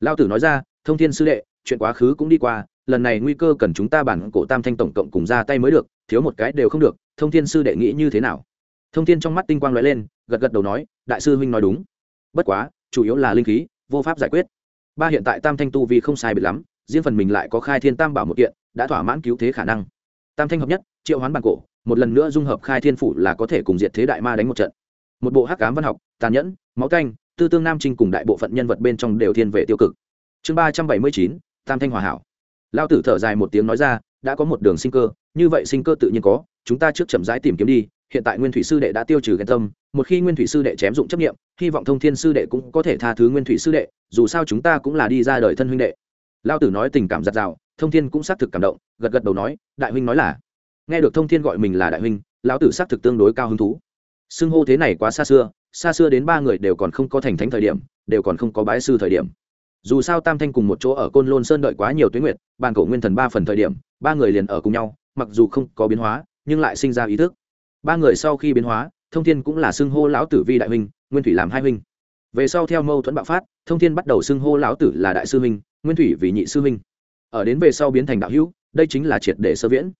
Lao tử nói ra, thông thiên sư đệ, chuyện quá khứ cũng đi qua lần này nguy cơ cần chúng ta bản cổ tam thanh tổng cộng cùng ra tay mới được, thiếu một cái đều không được, thông thiên sư đệ nghĩ như thế nào? Thông thiên trong mắt tinh quang lóe lên, gật gật đầu nói, đại sư huynh nói đúng. Bất quá, chủ yếu là linh khí, vô pháp giải quyết. Ba hiện tại tam thanh tu vì không sai biệt lắm, riêng phần mình lại có khai thiên tam bảo một kiện, đã thỏa mãn cứu thế khả năng. Tam thanh hợp nhất, triệu hoán bản cổ, một lần nữa dung hợp khai thiên phủ là có thể cùng diệt thế đại ma đánh một trận. Một bộ hắc cám văn học, tàn nhẫn, máu canh, tư tương nam trinh cùng đại bộ phận nhân vật bên trong đều thiên về tiêu cực. Chương ba trăm bảy mươi chín, tam thanh hòa hảo lao tử thở dài một tiếng nói ra, đã có một đường sinh cơ, như vậy sinh cơ tự nhiên có, chúng ta trước chậm rãi tìm kiếm đi, hiện tại nguyên thủy sư đệ đã tiêu trừ ghen tâm, một khi nguyên thủy sư đệ chém dụng chấp nghiệm hy vọng thông thiên sư đệ cũng có thể tha thứ nguyên thủy sư đệ, dù sao chúng ta cũng là đi ra đời thân huynh đệ. Lao tử nói tình cảm giặt rào, thông thiên cũng xác thực cảm động, gật gật đầu nói, đại huynh nói là. Nghe được thông thiên gọi mình là đại huynh, lão tử xác thực tương đối cao hứng thú. Xưng hô thế này quá xa xưa xa xưa đến ba người đều còn không có thành thánh thời điểm, đều còn không có bái sư thời điểm dù sao tam thanh cùng một chỗ ở côn lôn sơn đợi quá nhiều tuyến nguyệt, bàn cổ nguyên thần ba phần thời điểm, ba người liền ở cùng nhau, mặc dù không có biến hóa, nhưng lại sinh ra ý thức. Ba người sau khi biến hóa, thông thiên cũng là xưng hô lão tử vi đại huynh, nguyên thủy làm hai huynh. Về sau theo mâu thuẫn bạo phát, thông thiên bắt đầu xưng hô lão tử là đại sư huynh, nguyên thủy vì nhị sư huynh. Ở đến về sau biến thành đạo hữu, đây chính là triệt để sơ viễn.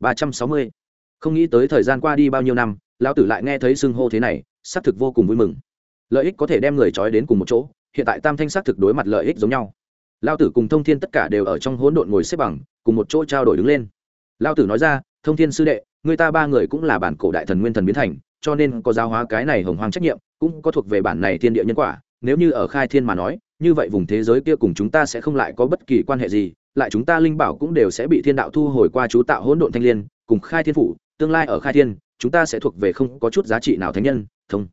Ba trăm sáu mươi. Không nghĩ tới thời gian qua đi bao nhiêu năm, lão tử lại nghe thấy xưng hô thế này, xác thực vô cùng vui mừng. Lợi ích có thể đem người trói đến cùng một chỗ hiện tại tam thanh xác thực đối mặt lợi ích giống nhau. Lao tử cùng thông thiên tất cả đều ở trong hỗn độn ngồi xếp bằng, cùng một chỗ trao đổi đứng lên. Lao tử nói ra, thông thiên sư đệ, người ta ba người cũng là bản cổ đại thần nguyên thần biến thành, cho nên có giáo hóa cái này hồng hoang trách nhiệm, cũng có thuộc về bản này thiên địa nhân quả. Nếu như ở khai thiên mà nói, như vậy vùng thế giới kia cùng chúng ta sẽ không lại có bất kỳ quan hệ gì, lại chúng ta linh bảo cũng đều sẽ bị thiên đạo thu hồi qua chú tạo hỗn độn thanh liên, cùng khai thiên phủ, tương lai ở khai thiên, chúng ta sẽ thuộc về không có chút giá trị nào thánh nhân. Thông.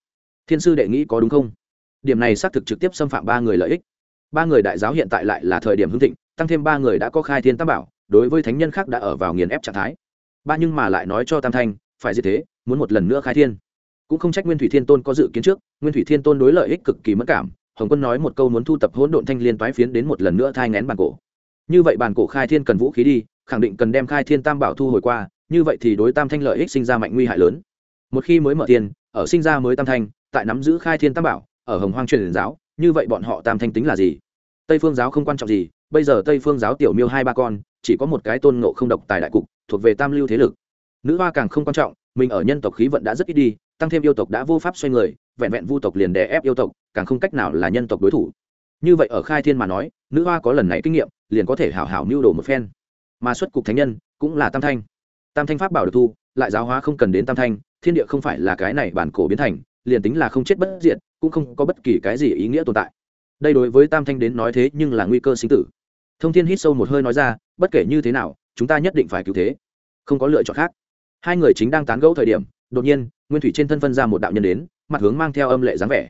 Thiên sư đệ nghĩ có đúng không? Điểm này xác thực trực tiếp xâm phạm ba người lợi ích. Ba người đại giáo hiện tại lại là thời điểm hưng thịnh, tăng thêm ba người đã có khai thiên tam bảo, đối với thánh nhân khác đã ở vào nghiền ép trạng thái. Ba nhưng mà lại nói cho tam thanh, phải như thế, muốn một lần nữa khai thiên. Cũng không trách nguyên thủy thiên tôn có dự kiến trước, nguyên thủy thiên tôn đối lợi ích cực kỳ mất cảm, hồng quân nói một câu muốn thu tập hỗn độn thanh liên toái phiến đến một lần nữa thai ngén bàn cổ. Như vậy bàn cổ khai thiên cần vũ khí đi, khẳng định cần đem khai thiên tam bảo thu hồi qua, như vậy thì đối tam thanh lợi ích sinh ra mạnh nguy hại lớn. Một khi mới mở tiền, ở sinh ra mới tam thanh, tại nắm giữ khai thiên tam bảo ở hồng hoang truyền giáo, như vậy bọn họ tam thanh tính là gì? Tây phương giáo không quan trọng gì, bây giờ tây phương giáo tiểu miêu hai ba con, chỉ có một cái tôn ngộ không độc tài đại cục, thuộc về tam lưu thế lực. Nữ hoa càng không quan trọng, mình ở nhân tộc khí vận đã rất ít đi, tăng thêm yêu tộc đã vô pháp xoay người, vẹn vẹn vu tộc liền đè ép yêu tộc, càng không cách nào là nhân tộc đối thủ. Như vậy ở khai thiên mà nói, nữ hoa có lần này kinh nghiệm, liền có thể hảo hảo mưu đồ một phen. Mà xuất cục thánh nhân, cũng là tam thanh. Tam thanh pháp bảo được thu, lại giáo hóa không cần đến tam thanh, thiên địa không phải là cái này bản cổ biến thành, liền tính là không chết bất diệt cũng không có bất kỳ cái gì ý nghĩa tồn tại. Đây đối với tam thanh đến nói thế nhưng là nguy cơ sinh tử. Thông thiên hít sâu một hơi nói ra, bất kể như thế nào, chúng ta nhất định phải cứu thế. Không có lựa chọn khác. Hai người chính đang tán gẫu thời điểm, đột nhiên, nguyên thủy trên thân phân ra một đạo nhân đến, mặt hướng mang theo âm lệ dáng vẻ.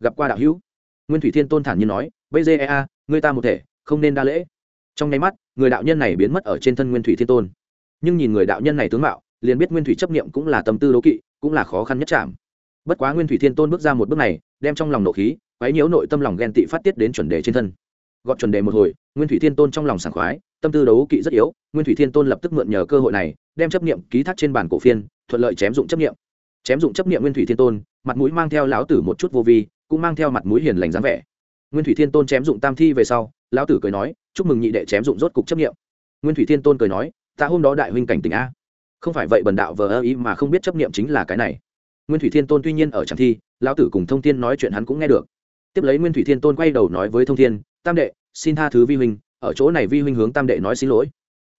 Gặp qua đạo hữu. Nguyên thủy thiên tôn thản nhiên nói bây giờ người ta một thể, không nên đa lễ. Trong nháy mắt, người đạo nhân này biến mất ở trên thân nguyên thủy thiên tôn. Nhưng nhìn người đạo nhân này tướng mạo, liền biết nguyên thủy chấp niệm cũng là tâm tư đố kỵ, cũng là khó khăn nhất chạm bất quá nguyên thủy thiên tôn bước ra một bước này, đem trong lòng nộ khí, quấy nhiễu nội tâm lòng ghen tị phát tiết đến chuẩn đề trên thân. Gọt chuẩn đề một hồi, nguyên thủy thiên tôn trong lòng sảng khoái, tâm tư đấu kỵ rất yếu, nguyên thủy thiên tôn lập tức mượn nhờ cơ hội này, đem chấp niệm ký thác trên bản cổ phiên, thuận lợi chém dụng chấp niệm. Chém dụng chấp niệm nguyên thủy thiên tôn, mặt mũi mang theo lão tử một chút vô vi, cũng mang theo mặt mũi hiền lành dáng vẻ. Nguyên thủy thiên tôn chém dụng tam thi về sau, lão tử cười nói, chúc mừng nhị đệ chém dụng rốt cục chấp niệm. Nguyên thủy thiên tôn cười nói, ta hôm đó đại huynh cảnh tỉnh a. Không phải vậy bần đạo vờ ơ ý mà không biết chấp niệm chính là cái này nguyên thủy thiên tôn tuy nhiên ở tràng thi, lão tử cùng thông thiên nói chuyện hắn cũng nghe được. Tiếp lấy nguyên thủy thiên tôn quay đầu nói với thông thiên, tam đệ, xin tha thứ vi huynh, ở chỗ này vi huynh hướng tam đệ nói xin lỗi.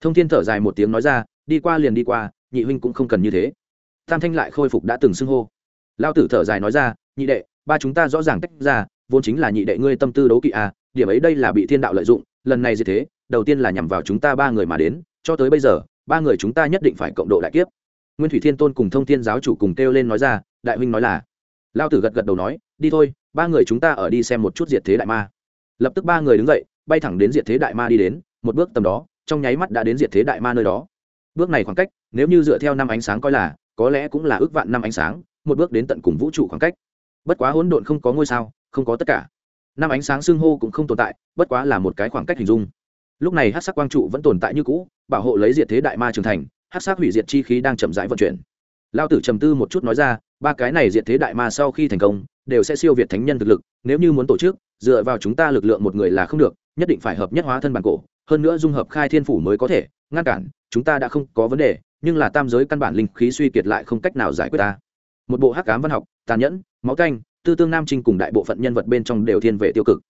Thông thiên thở dài một tiếng nói ra, đi qua liền đi qua, nhị huynh cũng không cần như thế. Tam thanh lại khôi phục đã từng xưng hô. Lão tử thở dài nói ra, nhị đệ, ba chúng ta rõ ràng tách ra, vốn chính là nhị đệ ngươi tâm tư đấu kỵ à điểm ấy đây là bị thiên đạo lợi dụng, lần này gì thế, đầu tiên là nhằm vào chúng ta ba người mà đến, cho tới bây giờ, ba người chúng ta nhất định phải cộng độ đại kiếp nguyên thủy thiên tôn cùng thông thiên giáo chủ cùng kêu lên nói ra, đại huynh nói là. Lao tử gật gật đầu nói, đi thôi, ba người chúng ta ở đi xem một chút diệt thế đại ma. Lập tức ba người đứng dậy, bay thẳng đến diệt thế đại ma đi đến, một bước tầm đó, trong nháy mắt đã đến diệt thế đại ma nơi đó. Bước này khoảng cách, nếu như dựa theo năm ánh sáng coi là, có lẽ cũng là ước vạn năm ánh sáng, một bước đến tận cùng vũ trụ khoảng cách. Bất quá hỗn độn không có ngôi sao, không có tất cả. Năm ánh sáng xưng hô cũng không tồn tại, bất quá là một cái khoảng cách hình dung. Lúc này hát sắc quang trụ vẫn tồn tại như cũ, bảo hộ lấy diệt thế đại ma trưởng thành hát sát hủy diệt chi khí đang chậm rãi vận chuyển. Lao tử trầm tư một chút nói ra, ba cái này diệt thế đại ma sau khi thành công, đều sẽ siêu việt thánh nhân thực lực, nếu như muốn tổ chức, dựa vào chúng ta lực lượng một người là không được, nhất định phải hợp nhất hóa thân bản cổ, hơn nữa dung hợp khai thiên phủ mới có thể, ngăn cản, chúng ta đã không có vấn đề, nhưng là tam giới căn bản linh khí suy kiệt lại không cách nào giải quyết ta. Một bộ hắc cám văn học, tàn nhẫn, máu canh, tư tương nam trinh cùng đại bộ phận nhân vật bên trong đều thiên về tiêu cực.